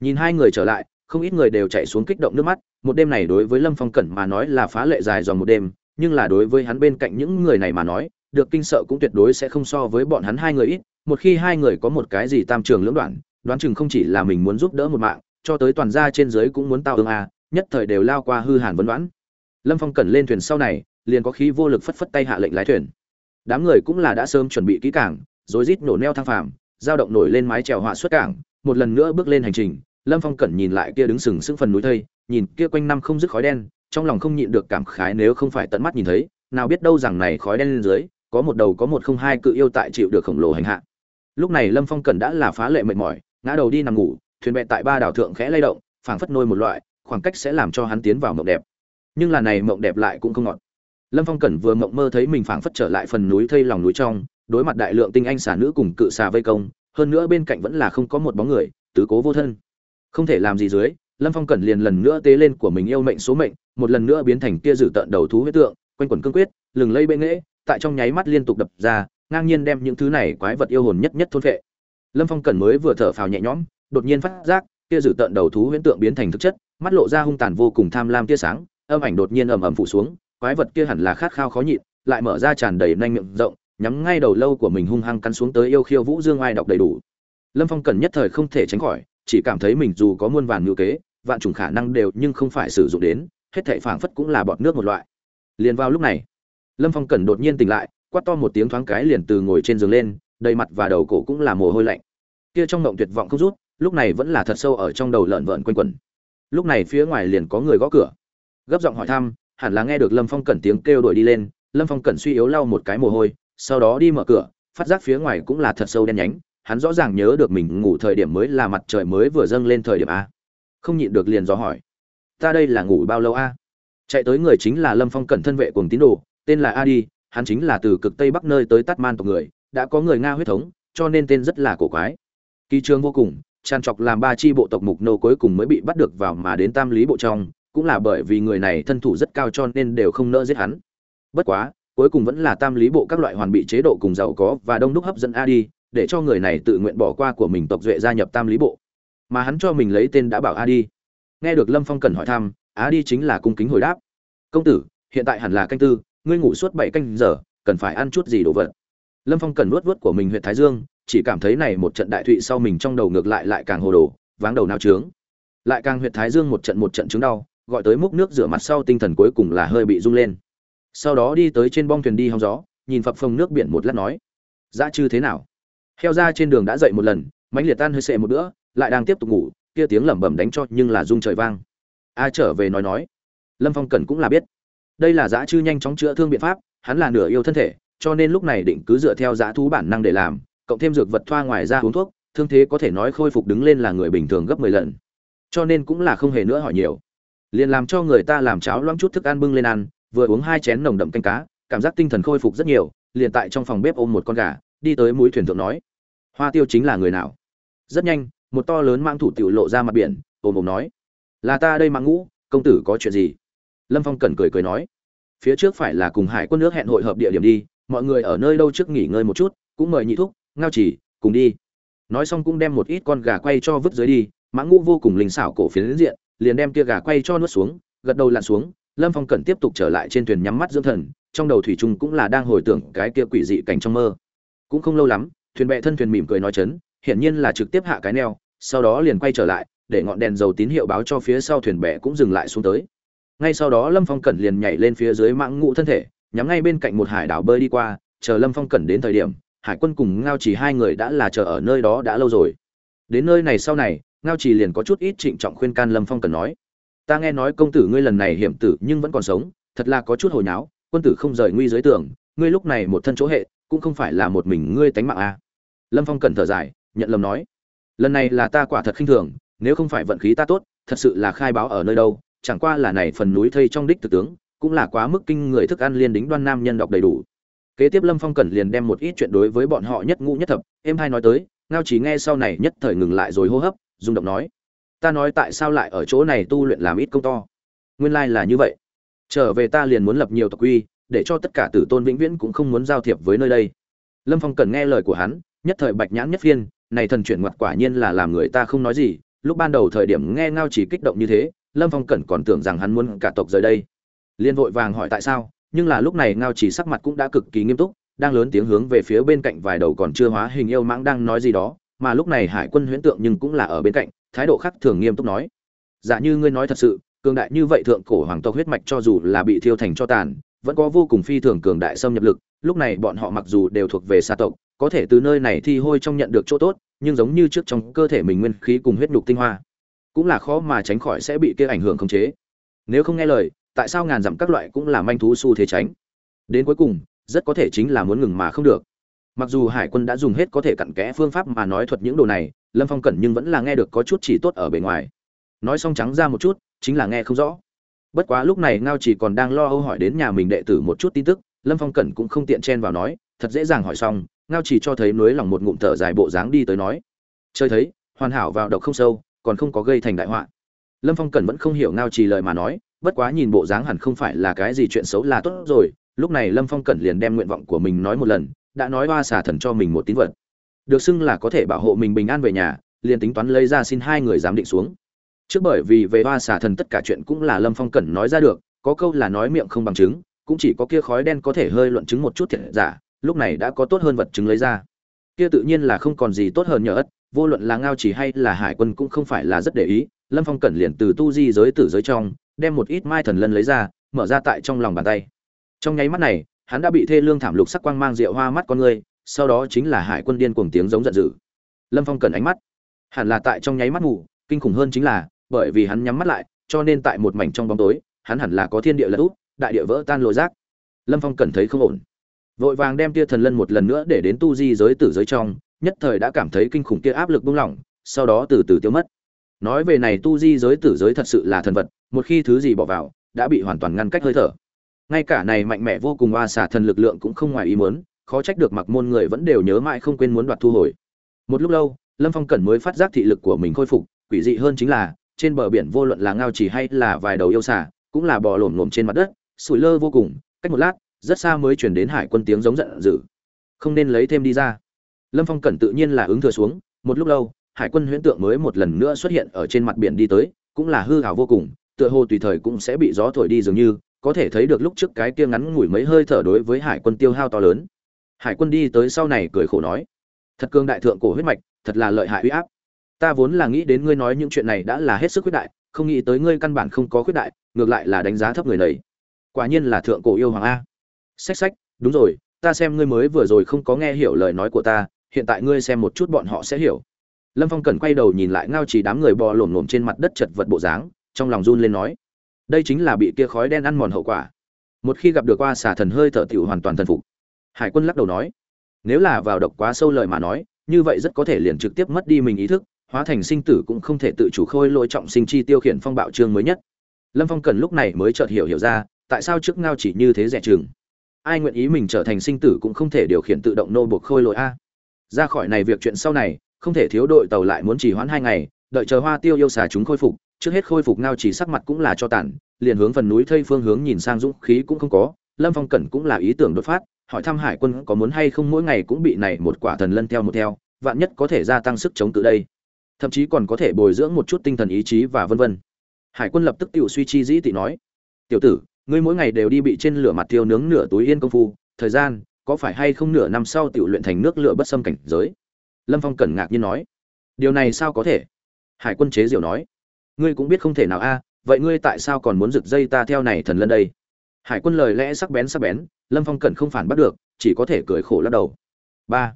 Nhìn hai người trở lại, không ít người đều chạy xuống kích động nước mắt, một đêm này đối với lâm phong cẩn mà nói là phá lệ dài dòng một đêm, nhưng là đối với hắn bên cạnh những người này mà nói, được kinh sợ cũng tuyệt đối sẽ không so với bọn hắn hai người ít, một khi hai người có một cái gì tam trường lưỡng đoạn, đoán chừng không chỉ là mình muốn giúp đỡ một mạng, cho tới toàn gia trên dưới cũng muốn tao ương a nhất thời đều lao qua hư hàn vấn đoán. Lâm phong cẩn lên thuyền sau này, liền có khí vô lực phất phất tay hạ lệnh lái thuyền. Đám người cũng là đã sớm chuẩn bị kỹ cảng rồi rít nổ neo thang phàm, dao động nổi lên mái chèo họa xuất cảng, một lần nữa bước lên hành trình, lâm phong cẩn nhìn lại kia đứng sừng sững phần núi thây, nhìn kia quanh năm không dứt khói đen, trong lòng không nhịn được cảm khái nếu không phải tận mắt nhìn thấy, nào biết đâu rằng này khói đen lên dưới, có một đầu có một không hai cự yêu tại chịu được khổng lồ hành hạ. Lúc này lâm phong cẩn đã là phá lệ mệt mỏi, ngã đầu đi nằm ngủ, thuyền bè tại ba đảo thượng khẽ lay động, phảng phất nôi một loại khoảng cách sẽ làm cho hắn tiến vào mộng đẹp. Nhưng là này mộng đẹp lại cũng không ngọt. Lâm phong cẩn vừa mộng mơ thấy mình phảng phất trở lại phần núi thây lòng núi trong, đối mặt đại lượng tinh anh xà nữ cùng cự xà vây công, hơn nữa bên cạnh vẫn là không có một bóng người, tứ cố vô thân. Không thể làm gì dưới, lâm phong cẩn liền lần nữa tế lên của mình yêu mệnh số mệnh, một lần nữa biến thành kia dử tợn đầu thú huyết tượng, quanh quẩn cương quyết, lừng lây bệ nghễ, tại trong nháy mắt liên tục đập ra, ngang nhiên đem những thứ này quái vật yêu hồn nhất nhất thôn phệ. Lâm phong cẩn mới vừa thở phào nhẹ nhõm, đột nhiên phát giác kia dử tợn đầu thú huyễn tượng biến thành thực chất mắt lộ ra hung tàn vô cùng tham lam tia sáng, âm ảnh đột nhiên ầm ầm phủ xuống, quái vật kia hẳn là khát khao khó nhịn, lại mở ra tràn đầy nanh miệng rộng, nhắm ngay đầu lâu của mình hung hăng cắn xuống tới yêu khiêu vũ dương ai đọc đầy đủ. Lâm phong cần nhất thời không thể tránh khỏi, chỉ cảm thấy mình dù có muôn vàn ngữ kế, vạn chủng khả năng đều nhưng không phải sử dụng đến, hết thảy phảng phất cũng là bọt nước một loại. Liền vào lúc này, lâm phong cần đột nhiên tỉnh lại, quát to một tiếng thoáng cái liền từ ngồi trên giường lên, đầy mặt và đầu cổ cũng là mồ hôi lạnh. Kia trong mộng tuyệt vọng không rút, lúc này vẫn là thật sâu ở trong đầu lợn vợn quanh quẩn lúc này phía ngoài liền có người gõ cửa. Gấp giọng hỏi thăm, hẳn là nghe được lâm phong cẩn tiếng kêu đuổi đi lên. Lâm phong cẩn suy yếu lau một cái mồ hôi, sau đó đi mở cửa, phát giác phía ngoài cũng là thật sâu đen nhánh. Hắn rõ ràng nhớ được mình ngủ thời điểm mới là mặt trời mới vừa dâng lên thời điểm a. Không nhịn được liền dò hỏi, ta đây là ngủ bao lâu a? Chạy tới người chính là lâm phong cẩn thân vệ cùng tín đồ, tên là a đi hắn chính là từ cực tây bắc nơi tới tắt man tộc người, đã có người nga huyết thống, cho nên tên rất là cổ quái. Kỳ trường vô cùng tràn trọc làm ba chi bộ tộc mục nô cuối cùng mới bị bắt được vào mà đến tam lý bộ trong, cũng là bởi vì người này thân thủ rất cao cho nên đều không nỡ giết hắn. Bất quá, cuối cùng vẫn là tam lý bộ các loại hoàn bị chế độ cùng giàu có và đông đúc hấp dẫn a đi để cho người này tự nguyện bỏ qua của mình tộc duệ gia nhập tam lý bộ. Mà hắn cho mình lấy tên đã bảo a đi nghe được lâm phong cần hỏi thăm a đi chính là cung kính hồi đáp. Công tử, hiện tại hẳn là canh tư, ngươi ngủ suốt bảy canh giờ, cần phải ăn chút gì đồ vật? Lâm phong cần nuốt vớt của mình huyện thái dương chỉ cảm thấy này một trận đại thụy sau mình trong đầu ngược lại lại càng hồ đồ, váng đầu nao trướng. Lại càng huyệt thái dương một trận một trận chứng đau, gọi tới múc nước rửa mặt sau tinh thần cuối cùng là hơi bị rung lên. Sau đó đi tới trên bong thuyền đi hóng gió, nhìn phập phồng nước biển một lát nói, dã chư thế nào? Heo ra trên đường đã dậy một lần mánh liệt tan hơi sệ một bữa, lại đang tiếp tục ngủ, kia tiếng lẩm bẩm đánh cho nhưng là rung trời vang. A trở về nói nói, lâm phong cần cũng là biết. Đây là dã chư nhanh chóng chữa thương biện pháp, hắn là nửa yêu thân thể, cho nên lúc này định cứ dựa theo dã thú bản năng để làm cộng thêm dược vật thoa ngoài ra uống thuốc, thương thế có thể nói khôi phục đứng lên là người bình thường gấp mười lần. Cho nên cũng là không hề nữa hỏi nhiều. Liền làm cho người ta làm cháo loãng chút thức ăn bưng lên ăn, vừa uống hai chén nồng đậm canh cá, cảm giác tinh thần khôi phục rất nhiều, liền tại trong phòng bếp ôm một con gà, đi tới mũi thuyền thượng nói, hoa tiêu chính là người nào? Rất nhanh, một to lớn mang thủ tiểu lộ ra mặt biển ôm ôm nói, là ta đây mạng ngũ công tử có chuyện gì? Lâm phong cẩn cười cười nói, phía trước phải là cùng hải quân nước hẹn hội hợp địa điểm đi, mọi người ở nơi đâu trước nghỉ ngơi một chút, cũng mời nhị thúc ngao chỉ, cùng đi. Nói xong cũng đem một ít con gà quay cho vứt dưới đi, Mã ngũ vô cùng linh xảo cổ phiến diện, liền đem kia gà quay cho nuốt xuống, gật đầu lặn xuống, lâm phong cẩn tiếp tục trở lại trên thuyền nhắm mắt dưỡng thần, trong đầu thủy trung cũng là đang hồi tưởng cái kia quỷ dị cảnh trong mơ. Cũng không lâu lắm, thuyền bè thân thuyền mỉm cười nói chấn, hiển nhiên là trực tiếp hạ cái neo, sau đó liền quay trở lại, để ngọn đèn dầu tín hiệu báo cho phía sau thuyền bè cũng dừng lại xuống tới. Ngay sau đó lâm phong cẩn liền nhảy lên phía dưới mạng ngũ thân thể, nhắm ngay bên cạnh một hải đảo bơi đi qua, chờ lâm phong cẩn đến thời điểm hải quân cùng ngao chỉ hai người đã là chờ ở nơi đó đã lâu rồi. Đến nơi này sau này, ngao chỉ liền có chút ít trịnh trọng khuyên can lâm phong Cần nói. Ta nghe nói công tử ngươi lần này hiểm tử nhưng vẫn còn sống, thật là có chút hồi nháo, quân tử không rời nguy giới tưởng ngươi lúc này một thân chỗ hệ, cũng không phải là một mình ngươi tánh mạng a à. lâm phong Cần thở dài nhận lầm nói. Lần này là ta quả thật khinh thường, nếu không phải vận khí ta tốt, thật sự là khai báo ở nơi đâu, chẳng qua là này phần núi thây trong đích thực tướng, cũng là quá mức kinh người thức ăn liên đính đoan nam nhân đọc đầy đủ kế tiếp lâm phong cẩn liền đem một ít chuyện đối với bọn họ nhất ngũ nhất thập em hai nói tới, ngao chỉ nghe sau này nhất thời ngừng lại rồi hô hấp, rung động nói, ta nói tại sao lại ở chỗ này tu luyện làm ít công to? Nguyên lai là như vậy. Trở về ta liền muốn lập nhiều tộc quy, để cho tất cả tử tôn vĩnh viễn cũng không muốn giao thiệp với nơi đây. Lâm phong cần nghe lời của hắn, nhất thời bạch nhãn nhất phiên, này thần chuyển ngoặt quả nhiên là làm người ta không nói gì. Lúc ban đầu thời điểm nghe ngao chỉ kích động như thế, lâm phong cẩn còn tưởng rằng hắn muốn cả tộc rời đây. Liên vội vàng hỏi tại sao? Nhưng là lúc này ngao chỉ sắc mặt cũng đã cực kỳ nghiêm túc, đang lớn tiếng hướng về phía bên cạnh vài đầu còn chưa hóa hình yêu mãng đang nói gì đó, mà lúc này hải quân huyễn tượng nhưng cũng là ở bên cạnh, thái độ khác thường nghiêm túc nói. Dạ như ngươi nói thật sự, cường đại như vậy thượng cổ hoàng tộc huyết mạch cho dù là bị thiêu thành cho tàn, vẫn có vô cùng phi thường cường đại xâm nhập lực, lúc này bọn họ mặc dù đều thuộc về xa tộc, có thể từ nơi này thi hôi trong nhận được chỗ tốt, nhưng giống như trước trong cơ thể mình nguyên khí cùng huyết nhục tinh hoa, cũng là khó mà tránh khỏi sẽ bị kia ảnh hưởng khống chế. Nếu không nghe lời tại sao ngàn dặm các loại cũng là manh thú xu thế tránh? Đến cuối cùng, rất có thể chính là muốn ngừng mà không được. Mặc dù hải quân đã dùng hết có thể cặn kẽ phương pháp mà nói thuật những đồ này, lâm phong cẩn nhưng vẫn là nghe được có chút chỉ tốt ở bề ngoài. Nói xong trắng ra một chút, chính là nghe không rõ. Bất quá lúc này ngao chỉ còn đang lo âu hỏi đến nhà mình đệ tử một chút tin tức, lâm phong cẩn cũng không tiện chen vào nói, thật dễ dàng hỏi xong, ngao chỉ cho thấy nới lòng một ngụm thở dài bộ dáng đi tới nói. Chơi thấy, hoàn hảo vào độc không sâu, còn không có gây thành đại họa. Lâm phong cẩn vẫn không hiểu ngao chỉ lời mà nói bất quá nhìn bộ dáng hẳn không phải là cái gì chuyện xấu là tốt rồi, lúc này lâm phong cẩn liền đem nguyện vọng của mình nói một lần, đã nói hoa xả thần cho mình một tín vật. Được xưng là có thể bảo hộ mình bình an về nhà, liền tính toán lấy ra xin hai người giám định xuống. Trước bởi vì về hoa xả thần tất cả chuyện cũng là lâm phong cẩn nói ra được, có câu là nói miệng không bằng chứng, cũng chỉ có kia khói đen có thể hơi luận chứng một chút thiệt giả, lúc này đã có tốt hơn vật chứng lấy ra. Kia tự nhiên là không còn gì tốt hơn nhờ ất vô luận là ngao chỉ hay là hải quân cũng không phải là rất để ý, lâm phong cẩn liền từ tu di giới tử giới trong đem một ít mai thần lân lấy ra, mở ra tại trong lòng bàn tay. Trong nháy mắt này, hắn đã bị thê lương thảm lục sắc quang mang rượu hoa mắt con người, sau đó chính là hải quân điên cuồng tiếng giống giận dữ. Lâm phong cần ánh mắt. Hẳn là tại trong nháy mắt ngủ, kinh khủng hơn chính là, bởi vì hắn nhắm mắt lại, cho nên tại một mảnh trong bóng tối, hắn hẳn là có thiên địa lật úp đại địa vỡ tan lội rác. Lâm phong cần thấy không ổn. Vội vàng đem tia thần lân một lần nữa để đến tu di giới tử giới trong, nhất thời đã cảm thấy kinh khủng kia áp lực buông lỏng, sau đó từ từ tiêu mất nói về này tu di giới tử giới thật sự là thần vật, một khi thứ gì bỏ vào, đã bị hoàn toàn ngăn cách hơi thở. Ngay cả này mạnh mẽ vô cùng oa xả thần lực lượng cũng không ngoài ý muốn, khó trách được mặc môn người vẫn đều nhớ mãi không quên muốn đoạt thu hồi. Một lúc lâu, lâm phong cẩn mới phát giác thị lực của mình khôi phục, quỷ dị hơn chính là, trên bờ biển vô luận là ngao chỉ hay là vài đầu yêu xà, cũng là bò lổm lổm trên mặt đất, sủi lơ vô cùng, cách một lát, rất xa mới chuyển đến hải quân tiếng giống giận dữ. Không nên lấy thêm đi ra. Lâm phong cẩn tự nhiên là ứng thừa xuống, một lúc lâu hải quân huyễn tượng mới một lần nữa xuất hiện ở trên mặt biển đi tới, cũng là hư hảo vô cùng, tựa hồ tùy thời cũng sẽ bị gió thổi đi dường như, có thể thấy được lúc trước cái kia ngắn ngủi mấy hơi thở đối với hải quân tiêu hao to lớn. Hải quân đi tới sau này cười khổ nói, thật cương đại thượng cổ huyết mạch, thật là lợi hại uy áp. Ta vốn là nghĩ đến ngươi nói những chuyện này đã là hết sức khuyết đại, không nghĩ tới ngươi căn bản không có khuyết đại, ngược lại là đánh giá thấp người này. Quả nhiên là thượng cổ yêu hoàng a. Sách sách đúng rồi, ta xem ngươi mới vừa rồi không có nghe hiểu lời nói của ta, hiện tại ngươi xem một chút bọn họ sẽ hiểu lâm phong cần quay đầu nhìn lại ngao chỉ đám người bò lổm lổm trên mặt đất chật vật bộ dáng, trong lòng run lên nói, đây chính là bị kia khói đen ăn mòn hậu quả. Một khi gặp được qua xả thần hơi thở tiểu hoàn toàn thần phục, hải quân lắc đầu nói, nếu là vào độc quá sâu lời mà nói, như vậy rất có thể liền trực tiếp mất đi mình ý thức, hóa thành sinh tử cũng không thể tự chủ khôi lỗi trọng sinh chi tiêu khiển phong bạo trương mới nhất. Lâm phong cần lúc này mới chợt hiểu hiểu ra, tại sao trước ngao chỉ như thế rẻ chừng. Ai nguyện ý mình trở thành sinh tử cũng không thể điều khiển tự động nô buộc khôi lỗi a? Ra khỏi này việc chuyện sau này không thể thiếu đội tàu lại muốn chỉ hoãn hai ngày, đợi chờ hoa tiêu yêu xà chúng khôi phục, trước hết khôi phục ngao chỉ sắc mặt cũng là cho tàn, liền hướng phần núi thây phương hướng nhìn sang dũng khí cũng không có, lâm phong cẩn cũng là ý tưởng đột phát, hỏi thăm hải quân có muốn hay không mỗi ngày cũng bị này một quả thần lân theo một theo, vạn nhất có thể gia tăng sức chống tự đây. Thậm chí còn có thể bồi dưỡng một chút tinh thần ý chí và vân vân. Hải quân lập tức tự suy chi dĩ tị nói, tiểu tử, ngươi mỗi ngày đều đi bị trên lửa mặt tiêu nướng nửa túi yên công phu, thời gian, có phải hay không nửa năm sau tiểu luyện thành nước lửa bất xâm cảnh giới? Lâm phong cẩn ngạc nhiên nói điều này sao có thể? Hải quân chế diệu nói ngươi cũng biết không thể nào a vậy ngươi tại sao còn muốn rực dây ta theo này thần lân đây? Hải quân lời lẽ sắc bén sắc bén lâm phong cẩn không phản bắt được chỉ có thể cười khổ lắc đầu. Ba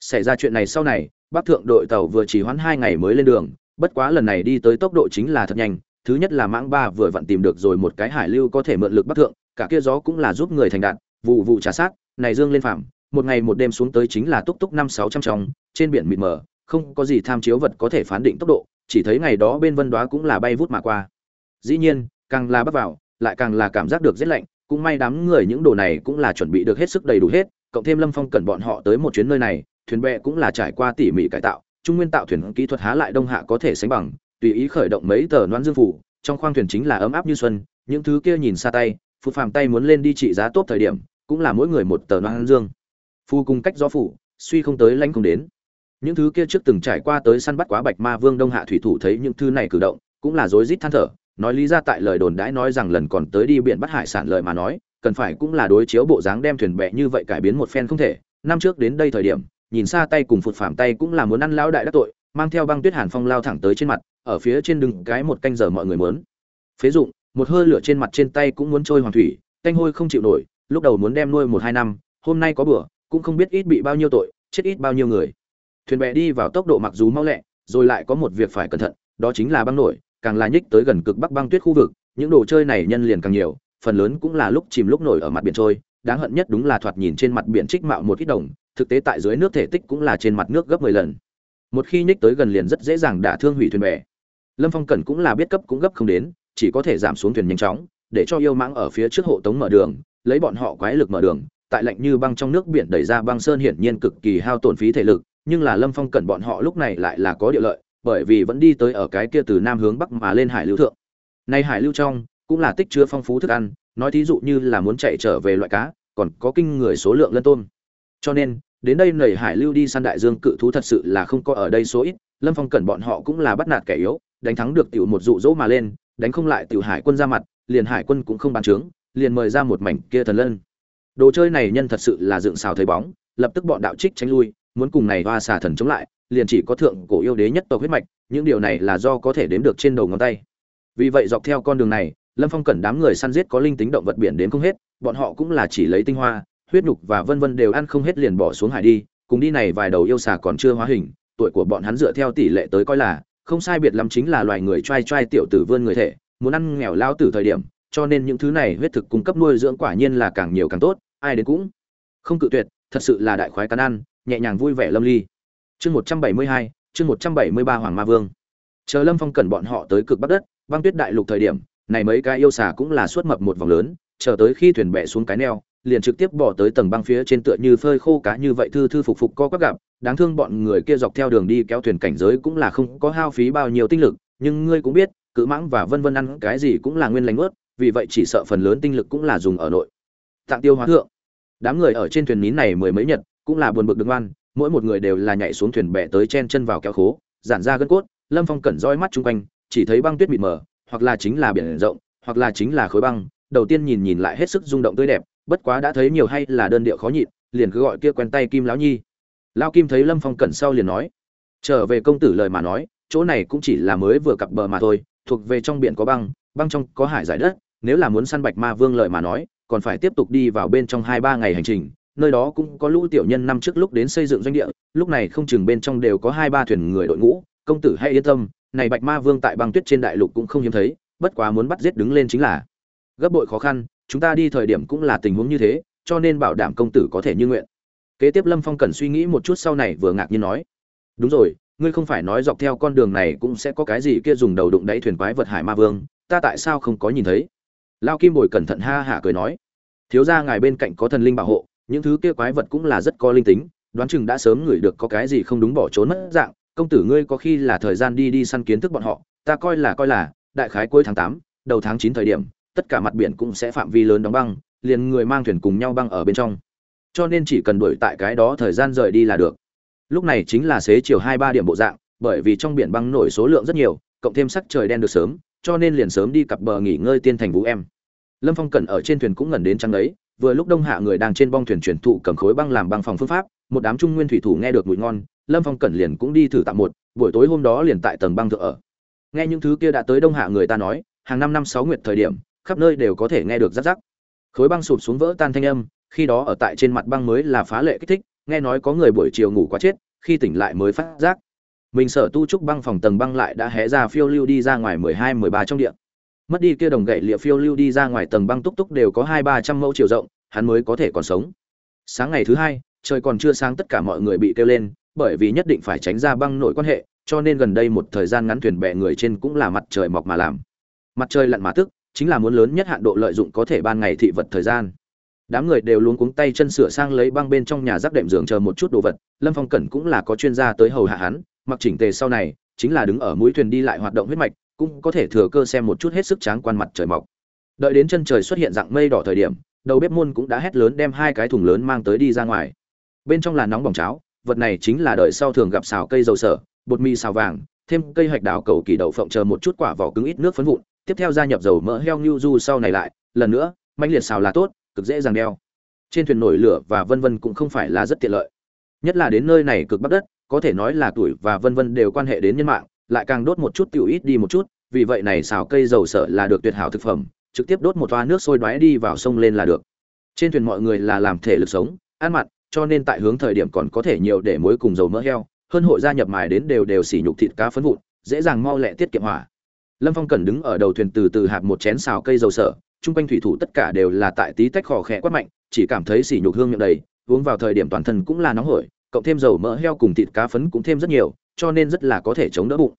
xảy ra chuyện này sau này bác thượng đội tàu vừa chỉ hoãn hai ngày mới lên đường bất quá lần này đi tới tốc độ chính là thật nhanh thứ nhất là mãng ba vừa vặn tìm được rồi một cái hải lưu có thể mượn lực bắc thượng cả kia gió cũng là giúp người thành đạt, vụ vụ trả sát này dương lên phạm một ngày một đêm xuống tới chính là túc túc năm sáu trăm trong, trên biển mịt mờ, không có gì tham chiếu vật có thể phán định tốc độ, chỉ thấy ngày đó bên vân đoá cũng là bay vút mà qua. Dĩ nhiên, càng là bắt vào, lại càng là cảm giác được rét lạnh, cũng may đám người những đồ này cũng là chuẩn bị được hết sức đầy đủ hết, cộng thêm lâm phong cần bọn họ tới một chuyến nơi này, thuyền bè cũng là trải qua tỉ mỉ cải tạo, trung nguyên tạo thuyền kỹ thuật há lại đông hạ có thể sánh bằng, tùy ý khởi động mấy tờ noan dương phủ, trong khoang thuyền chính là ấm áp như xuân, những thứ kia nhìn xa tay phù phàm tay muốn lên đi trị giá tốt thời điểm, cũng là mỗi người một tờ noan dương phu cùng cách gió phủ, suy không tới lãnh không đến. Những thứ kia trước từng trải qua tới săn bắt quá bạch ma vương đông hạ thủy thủ thấy những thứ này cử động, cũng là rối rít than thở, nói lý ra tại lời đồn đãi nói rằng lần còn tới đi biển bắt hải sản lợi mà nói, cần phải cũng là đối chiếu bộ dáng đem thuyền bè như vậy cải biến một phen không thể. Năm trước đến đây thời điểm, nhìn xa tay cùng phụt phàm tay cũng là muốn ăn lão đại đắc tội, mang theo băng tuyết hàn phong lao thẳng tới trên mặt, ở phía trên đừng cái một canh giờ mọi người muốn. Phế dụng, một hơi lửa trên mặt trên tay cũng muốn trôi hoàng thủy, canh hôi không chịu nổi, lúc đầu muốn đem nuôi một hai năm, hôm nay có bữa cũng không biết ít bị bao nhiêu tội, chết ít bao nhiêu người. Thuyền bè đi vào tốc độ mặc dù mau lẹ, rồi lại có một việc phải cẩn thận, đó chính là băng nổi, càng là nhích tới gần cực bắc băng tuyết khu vực, những đồ chơi này nhân liền càng nhiều, phần lớn cũng là lúc chìm lúc nổi ở mặt biển trôi, đáng hận nhất đúng là thoạt nhìn trên mặt biển trích mạo một ít đồng, thực tế tại dưới nước thể tích cũng là trên mặt nước gấp 10 lần. Một khi nhích tới gần liền rất dễ dàng đả thương hủy thuyền bè. Lâm phong cẩn cũng là biết cấp cũng gấp không đến, chỉ có thể giảm xuống thuyền nhanh chóng, để cho yêu mãng ở phía trước hộ tống mở đường, lấy bọn họ quái lực mở đường tại lạnh như băng trong nước biển đẩy ra băng sơn hiển nhiên cực kỳ hao tổn phí thể lực, nhưng là lâm phong cẩn bọn họ lúc này lại là có địa lợi, bởi vì vẫn đi tới ở cái kia từ nam hướng bắc mà lên hải lưu thượng. Nay hải lưu trong, cũng là tích chứa phong phú thức ăn, nói thí dụ như là muốn chạy trở về loại cá, còn có kinh người số lượng lân tôm. Cho nên, đến đây nảy hải lưu đi săn đại dương cự thú thật sự là không có ở đây số ít, lâm phong cẩn bọn họ cũng là bắt nạt kẻ yếu, đánh thắng được tiểu một dụ dỗ mà lên, đánh không lại tiểu hải quân ra mặt, liền hải quân cũng không bàn trướng, liền mời ra một mảnh kia thần lân đồ chơi này nhân thật sự là dựng xào thấy bóng, lập tức bọn đạo trích tránh lui, muốn cùng này hoa xà thần chống lại, liền chỉ có thượng cổ yêu đế nhất tộc huyết mạch, những điều này là do có thể đếm được trên đầu ngón tay. Vì vậy dọc theo con đường này, lâm phong cẩn đám người săn giết có linh tính động vật biển đến không hết, bọn họ cũng là chỉ lấy tinh hoa, huyết nhục và vân vân đều ăn không hết liền bỏ xuống hải đi, cùng đi này vài đầu yêu xà còn chưa hóa hình, tuổi của bọn hắn dựa theo tỷ lệ tới coi là, không sai biệt lắm chính là loài người trai trai tiểu tử vươn người thể, muốn ăn nghèo lao từ thời điểm, cho nên những thứ này huyết thực cung cấp nuôi dưỡng quả nhiên là càng nhiều càng tốt ai đến cũng không cự tuyệt, thật sự là đại khoái cán ăn, nhẹ nhàng vui vẻ lâm ly. Chương một trăm bảy mươi hai, chương một trăm bảy mươi ba hoàng ma vương. Chờ lâm phong cần bọn họ tới cực bắc đất, băng tuyết đại lục thời điểm, này mấy cái yêu xà cũng là suốt mập một vòng lớn, chờ tới khi thuyền bè xuống cái neo, liền trực tiếp bỏ tới tầng băng phía trên tựa như phơi khô cá như vậy thư thư phục phục co quắp gặp đáng thương bọn người kia dọc theo đường đi kéo thuyền cảnh giới cũng là không có hao phí bao nhiêu tinh lực, nhưng ngươi cũng biết, cự mãng và vân vân ăn cái gì cũng là nguyên lành ướt vì vậy chỉ sợ phần lớn tinh lực cũng là dùng ở nội. Tạng tiêu hóa thượng đám người ở trên thuyền nín này mười mấy nhật, cũng là buồn bực đứng ngoan mỗi một người đều là nhảy xuống thuyền bè tới chen chân vào kéo khố, giản ra gân cốt, lâm phong cẩn roi mắt chung quanh, chỉ thấy băng tuyết mịt mờ, hoặc là chính là biển rộng, hoặc là chính là khối băng, đầu tiên nhìn nhìn lại hết sức rung động tươi đẹp, bất quá đã thấy nhiều hay là đơn điệu khó nhịn, liền cứ gọi kia quen tay kim lão nhi. Lão kim thấy lâm phong cẩn sau liền nói, trở về công tử lời mà nói, chỗ này cũng chỉ là mới vừa cặp bờ mà thôi, thuộc về trong biển có băng băng trong có hải giải đất, nếu là muốn săn bạch ma vương lời mà nói còn phải tiếp tục đi vào bên trong hai ba ngày hành trình, nơi đó cũng có lũ tiểu nhân năm trước lúc đến xây dựng doanh địa, lúc này không chừng bên trong đều có hai ba thuyền người đội ngũ, công tử hãy yên tâm, này bạch ma vương tại băng tuyết trên đại lục cũng không hiếm thấy, bất quá muốn bắt giết đứng lên chính là gấp bội khó khăn, chúng ta đi thời điểm cũng là tình huống như thế, cho nên bảo đảm công tử có thể như nguyện. Kế tiếp lâm phong cần suy nghĩ một chút sau này vừa ngạc nhiên nói. Đúng rồi, ngươi không phải nói dọc theo con đường này cũng sẽ có cái gì kia dùng đầu đụng đáy thuyền quái vật hải ma vương, ta tại sao không có nhìn thấy? Lao kim bồi cẩn thận ha hả cười nói, thiếu ra ngài bên cạnh có thần linh bảo hộ, những thứ kia quái vật cũng là rất có linh tính, đoán chừng đã sớm ngửi được có cái gì không đúng bỏ trốn mất dạng, công tử ngươi có khi là thời gian đi đi săn kiến thức bọn họ, ta coi là coi là, đại khái cuối tháng tám, đầu tháng chín thời điểm, tất cả mặt biển cũng sẽ phạm vi lớn đóng băng, liền người mang thuyền cùng nhau băng ở bên trong. Cho nên chỉ cần đuổi tại cái đó thời gian rời đi là được. Lúc này chính là xế chiều hai ba điểm bộ dạng, bởi vì trong biển băng nổi số lượng rất nhiều, cộng thêm sắc trời đen được sớm cho nên liền sớm đi cặp bờ nghỉ ngơi tiên thành vũ em. Lâm phong cẩn ở trên thuyền cũng ngẩn đến trăng đấy vừa lúc đông hạ người đang trên bong thuyền truyền thụ cầm khối băng làm băng phòng phương pháp, một đám trung nguyên thủy thủ nghe được mùi ngon, lâm phong cẩn liền cũng đi thử tạm một, buổi tối hôm đó liền tại tầng băng thượng ở. Nghe những thứ kia đã tới đông hạ người ta nói, hàng năm năm sáu nguyệt thời điểm, khắp nơi đều có thể nghe được rắc rắc. Khối băng sụp xuống vỡ tan thanh âm, khi đó ở tại trên mặt băng mới là phá lệ kích thích, nghe nói có người buổi chiều ngủ quá chết, khi tỉnh lại mới phát giác mình sở tu trúc băng phòng tầng băng lại đã hé ra phiêu lưu đi ra ngoài mười hai, mười ba trong điện mất đi kia đồng gậy liệu phiêu lưu đi ra ngoài tầng băng túc túc đều có hai, ba trăm mẫu chiều rộng, hắn mới có thể còn sống. Sáng ngày thứ hai, trời còn chưa sáng tất cả mọi người bị kêu lên, bởi vì nhất định phải tránh ra băng nội quan hệ, cho nên gần đây một thời gian ngắn thuyền bè người trên cũng là mặt trời mọc mà làm. Mặt trời lặn mà tức, chính là muốn lớn nhất hạn độ lợi dụng có thể ban ngày thị vật thời gian. Đám người đều luống cuống tay chân sửa sang lấy băng bên trong nhà giáp đệm giường chờ một chút đồ vật, lâm phong cẩn cũng là có chuyên gia tới hầu hạ hắn mặc chỉnh tề sau này, chính là đứng ở mũi thuyền đi lại hoạt động huyết mạch, cũng có thể thừa cơ xem một chút hết sức tráng quan mặt trời mọc. Đợi đến chân trời xuất hiện dạng mây đỏ thời điểm, đầu bếp môn cũng đã hét lớn đem hai cái thùng lớn mang tới đi ra ngoài. Bên trong là nóng bỏng cháo, vật này chính là đợi sau thường gặp xào cây dầu sở, bột mì xào vàng, thêm cây hạch đào cầu kỳ đậu phộng chờ một chút quả vỏ cứng ít nước phấn vụn, tiếp theo gia nhập dầu mỡ heo nhu du sau này lại, lần nữa manh liệt xào là tốt, cực dễ dàng đeo. Trên thuyền nổi lửa và vân vân cũng không phải là rất tiện lợi. Nhất là đến nơi này cực bắc đất có thể nói là tuổi và vân vân đều quan hệ đến nhân mạng lại càng đốt một chút tiểu ít đi một chút vì vậy này xào cây dầu sợ là được tuyệt hảo thực phẩm trực tiếp đốt một toa nước sôi đoái đi vào sông lên là được. Trên thuyền mọi người là làm thể lực sống ăn mặn cho nên tại hướng thời điểm còn có thể nhiều để muối cùng dầu mỡ heo hơn hội gia nhập mài đến đều đều xỉ nhục thịt cá phấn vụn dễ dàng mau lẹ tiết kiệm hỏa. Lâm phong cần đứng ở đầu thuyền từ từ hạt một chén xào cây dầu sợ, chung quanh thủy thủ tất cả đều là tại tí tách khò khẽ quát mạnh chỉ cảm thấy xỉ nhục hương miệng đầy uống vào thời điểm toàn thân cũng là nóng hổi cộng thêm dầu mỡ heo cùng thịt cá phấn cũng thêm rất nhiều, cho nên rất là có thể chống đỡ bụng.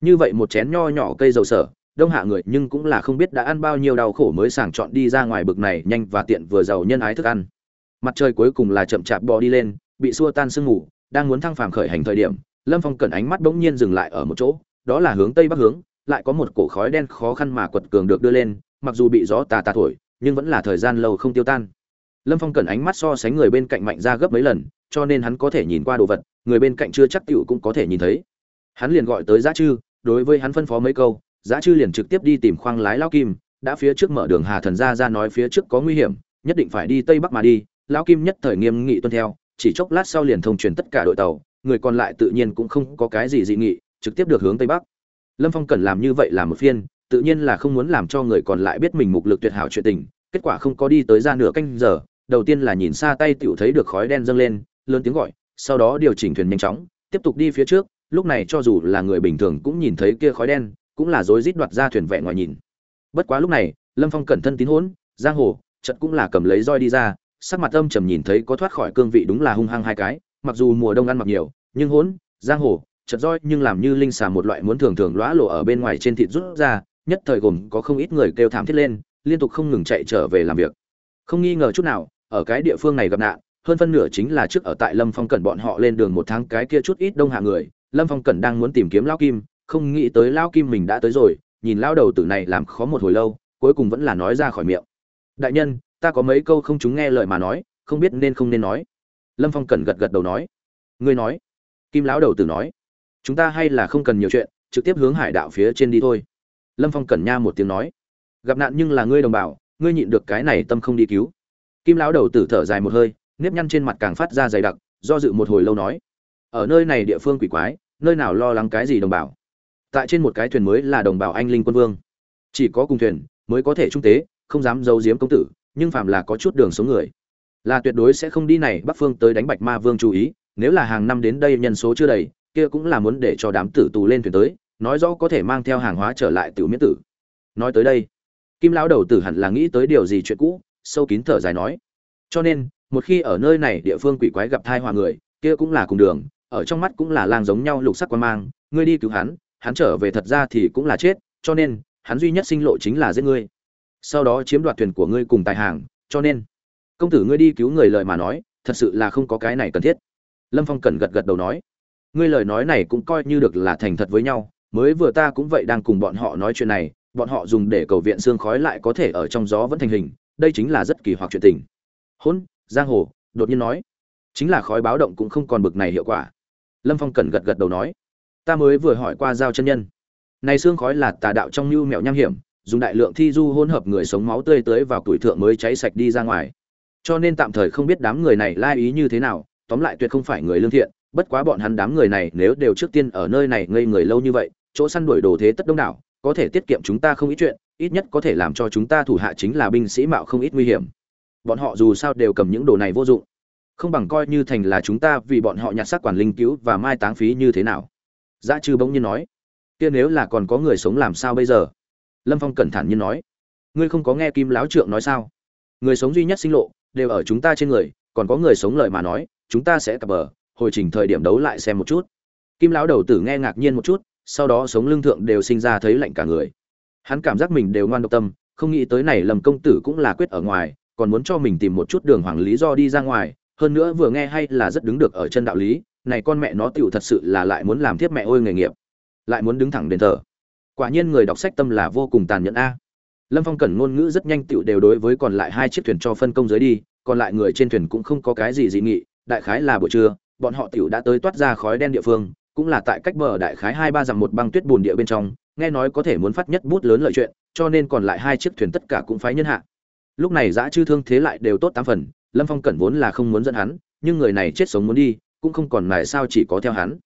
Như vậy một chén nho nhỏ cây dầu sở, đông hạ người nhưng cũng là không biết đã ăn bao nhiêu đau khổ mới sàng chọn đi ra ngoài bực này nhanh và tiện vừa giàu nhân ái thức ăn. Mặt trời cuối cùng là chậm chạp bò đi lên, bị xua tan sương ngủ đang muốn thăng phàm khởi hành thời điểm, lâm phong cẩn ánh mắt bỗng nhiên dừng lại ở một chỗ, đó là hướng tây bắc hướng, lại có một cổ khói đen khó khăn mà quật cường được đưa lên, mặc dù bị gió tà tà thổi, nhưng vẫn là thời gian lâu không tiêu tan. Lâm phong cẩn ánh mắt so sánh người bên cạnh mạnh ra gấp mấy lần cho nên hắn có thể nhìn qua đồ vật, người bên cạnh chưa chắc tựu cũng có thể nhìn thấy. Hắn liền gọi tới giá chư, đối với hắn phân phó mấy câu, giá chư liền trực tiếp đi tìm khoang lái lao kim, đã phía trước mở đường hà thần ra ra nói phía trước có nguy hiểm, nhất định phải đi tây bắc mà đi lao kim nhất thời nghiêm nghị tuân theo, chỉ chốc lát sau liền thông truyền tất cả đội tàu, người còn lại tự nhiên cũng không có cái gì dị nghị, trực tiếp được hướng tây bắc. Lâm phong cần làm như vậy là một phiên, tự nhiên là không muốn làm cho người còn lại biết mình mục lực tuyệt hảo chuyện tình, kết quả không có đi tới ra nửa canh giờ, đầu tiên là nhìn xa tay tựu thấy được khói đen dâng lên lớn tiếng gọi, sau đó điều chỉnh thuyền nhanh chóng, tiếp tục đi phía trước, lúc này cho dù là người bình thường cũng nhìn thấy kia khói đen, cũng là rối rít đoạt ra thuyền vẹn ngoài nhìn. Bất quá lúc này, lâm phong cẩn thân tín hỗn giang hồ, chợt cũng là cầm lấy roi đi ra, sắc mặt âm trầm nhìn thấy có thoát khỏi cương vị đúng là hung hăng hai cái, mặc dù mùa đông ăn mặc nhiều, nhưng hỗn, giang hồ chật roi nhưng làm như linh xà một loại muốn thường thường lõa lộ ở bên ngoài trên thịt rút ra, nhất thời gồm có không ít người kêu thảm thiết lên, liên tục không ngừng chạy trở về làm việc. Không nghi ngờ chút nào, ở cái địa phương này gặp nạn hơn phân nửa chính là trước ở tại lâm phong cẩn bọn họ lên đường một tháng cái kia chút ít đông hạ người, lâm phong cẩn đang muốn tìm kiếm lao kim, không nghĩ tới lao kim mình đã tới rồi, nhìn lao đầu tử này làm khó một hồi lâu, cuối cùng vẫn là nói ra khỏi miệng. Đại nhân, ta có mấy câu không chúng nghe lời mà nói, không biết nên không nên nói. Lâm phong cẩn gật gật đầu nói. Ngươi nói. Kim lão đầu tử nói. Chúng ta hay là không cần nhiều chuyện, trực tiếp hướng hải đạo phía trên đi thôi. Lâm phong cẩn nha một tiếng nói. Gặp nạn nhưng là ngươi đồng bào, ngươi nhịn được cái này tâm không đi cứu. Kim lão đầu tử thở dài một hơi nếp nhăn trên mặt càng phát ra dày đặc, do dự một hồi lâu nói, ở nơi này địa phương quỷ quái, nơi nào lo lắng cái gì đồng bào? Tại trên một cái thuyền mới là đồng bào anh linh quân vương. Chỉ có cùng thuyền mới có thể trung tế, không dám giấu giếm công tử, nhưng phạm là có chút đường số người, là tuyệt đối sẽ không đi này bắc phương tới đánh bạch ma vương chú ý, nếu là hàng năm đến đây nhân số chưa đầy, kia cũng là muốn để cho đám tử tù lên thuyền tới, nói rõ có thể mang theo hàng hóa trở lại tiểu miễn tử. Nói tới đây, kim lão đầu tử hẳn là nghĩ tới điều gì chuyện cũ, sâu kín thở dài nói, cho nên một khi ở nơi này địa phương quỷ quái gặp thai hòa người, kia cũng là cùng đường, ở trong mắt cũng là lang giống nhau lục sắc quan mang, ngươi đi cứu hắn hắn trở về thật ra thì cũng là chết, cho nên, hắn duy nhất sinh lộ chính là giết ngươi. Sau đó chiếm đoạt thuyền của ngươi cùng tài hàng, cho nên, công tử ngươi đi cứu người lời mà nói, thật sự là không có cái này cần thiết. Lâm phong cần gật gật đầu nói, ngươi lời nói này cũng coi như được là thành thật với nhau, mới vừa ta cũng vậy đang cùng bọn họ nói chuyện này, bọn họ dùng để cầu viện xương khói lại có thể ở trong gió vẫn thành hình, đây chính là rất kỳ hoặc chuyện tình. Hôn giang hồ, đột nhiên nói, chính là khói báo động cũng không còn bực này hiệu quả. Lâm phong cần gật gật đầu nói, ta mới vừa hỏi qua giao chân nhân. Này xương khói là tà đạo trong mưu mẹo nham hiểm, dùng đại lượng thi du hỗn hợp người sống máu tươi tới vào tuổi thượng mới cháy sạch đi ra ngoài. Cho nên tạm thời không biết đám người này lai ý như thế nào, tóm lại tuyệt không phải người lương thiện, bất quá bọn hắn đám người này nếu đều trước tiên ở nơi này ngây người lâu như vậy, chỗ săn đuổi đồ thế tất đông đảo, có thể tiết kiệm chúng ta không ít chuyện, ít nhất có thể làm cho chúng ta thủ hạ chính là binh sĩ mạo không ít nguy hiểm bọn họ dù sao đều cầm những đồ này vô dụng. Không bằng coi như thành là chúng ta vì bọn họ nhặt xác quản linh cứu và mai táng phí như thế nào. Dã trừ bỗng nhiên nói. Kia nếu là còn có người sống làm sao bây giờ? Lâm phong cẩn thận như nói. Ngươi không có nghe kim láo trượng nói sao? Người sống duy nhất sinh lộ đều ở chúng ta trên người, còn có người sống lời mà nói, chúng ta sẽ cập bờ, hồi trình thời điểm đấu lại xem một chút. Kim lão đầu tử nghe ngạc nhiên một chút, sau đó sống lưng thượng đều sinh ra thấy lạnh cả người. Hắn cảm giác mình đều ngoan độc tâm, không nghĩ tới này lầm công tử cũng là quyết ở ngoài còn muốn cho mình tìm một chút đường hoàng lý do đi ra ngoài, hơn nữa vừa nghe hay là rất đứng được ở chân đạo lý, này con mẹ nó tựu thật sự là lại muốn làm thiếp mẹ ôi nghề nghiệp, lại muốn đứng thẳng đền thờ. Quả nhiên người đọc sách tâm là vô cùng tàn nhẫn a. Lâm phong cẩn ngôn ngữ rất nhanh tựu đều đối với còn lại hai chiếc thuyền cho phân công dưới đi, còn lại người trên thuyền cũng không có cái gì dị nghị, đại khái là buổi trưa, bọn họ tiểu đã tới toát ra khói đen địa phương, cũng là tại cách bờ đại khái hai ba dặm một băng tuyết bùn địa bên trong, nghe nói có thể muốn phát nhất bút lớn lợi chuyện, cho nên còn lại hai chiếc thuyền tất cả cũng phái nhân hạ lúc này giã chư thương thế lại đều tốt tám phần, lâm phong cẩn vốn là không muốn dẫn hắn, nhưng người này chết sống muốn đi, cũng không còn mài sao chỉ có theo hắn.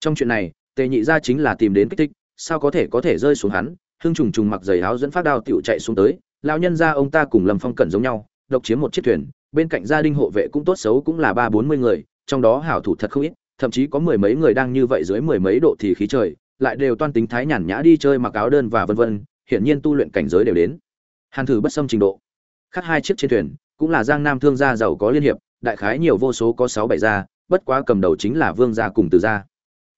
Trong chuyện này, tề nhị gia chính là tìm đến kích thích, sao có thể có thể rơi xuống hắn? Hưng trùng trùng mặc giày áo dẫn phát đao tiểu chạy xuống tới lao nhân ra ông ta cùng lâm phong cẩn giống nhau, độc chiếm một chiếc thuyền, bên cạnh gia đình hộ vệ cũng tốt xấu cũng là ba bốn mươi người, trong đó hảo thủ thật không ít, thậm chí có mười mấy người đang như vậy dưới mười mấy độ thì khí trời, lại đều toan tính thái nhàn nhã đi chơi mặc áo đơn và vân vân, hiển nhiên tu luyện cảnh giới đều đến. Hàn thử bất xâm trình độ khác hai chiếc trên thuyền, cũng là giang nam thương gia giàu có liên hiệp, đại khái nhiều vô số có sáu bảy gia, bất quá cầm đầu chính là vương gia cùng từ gia.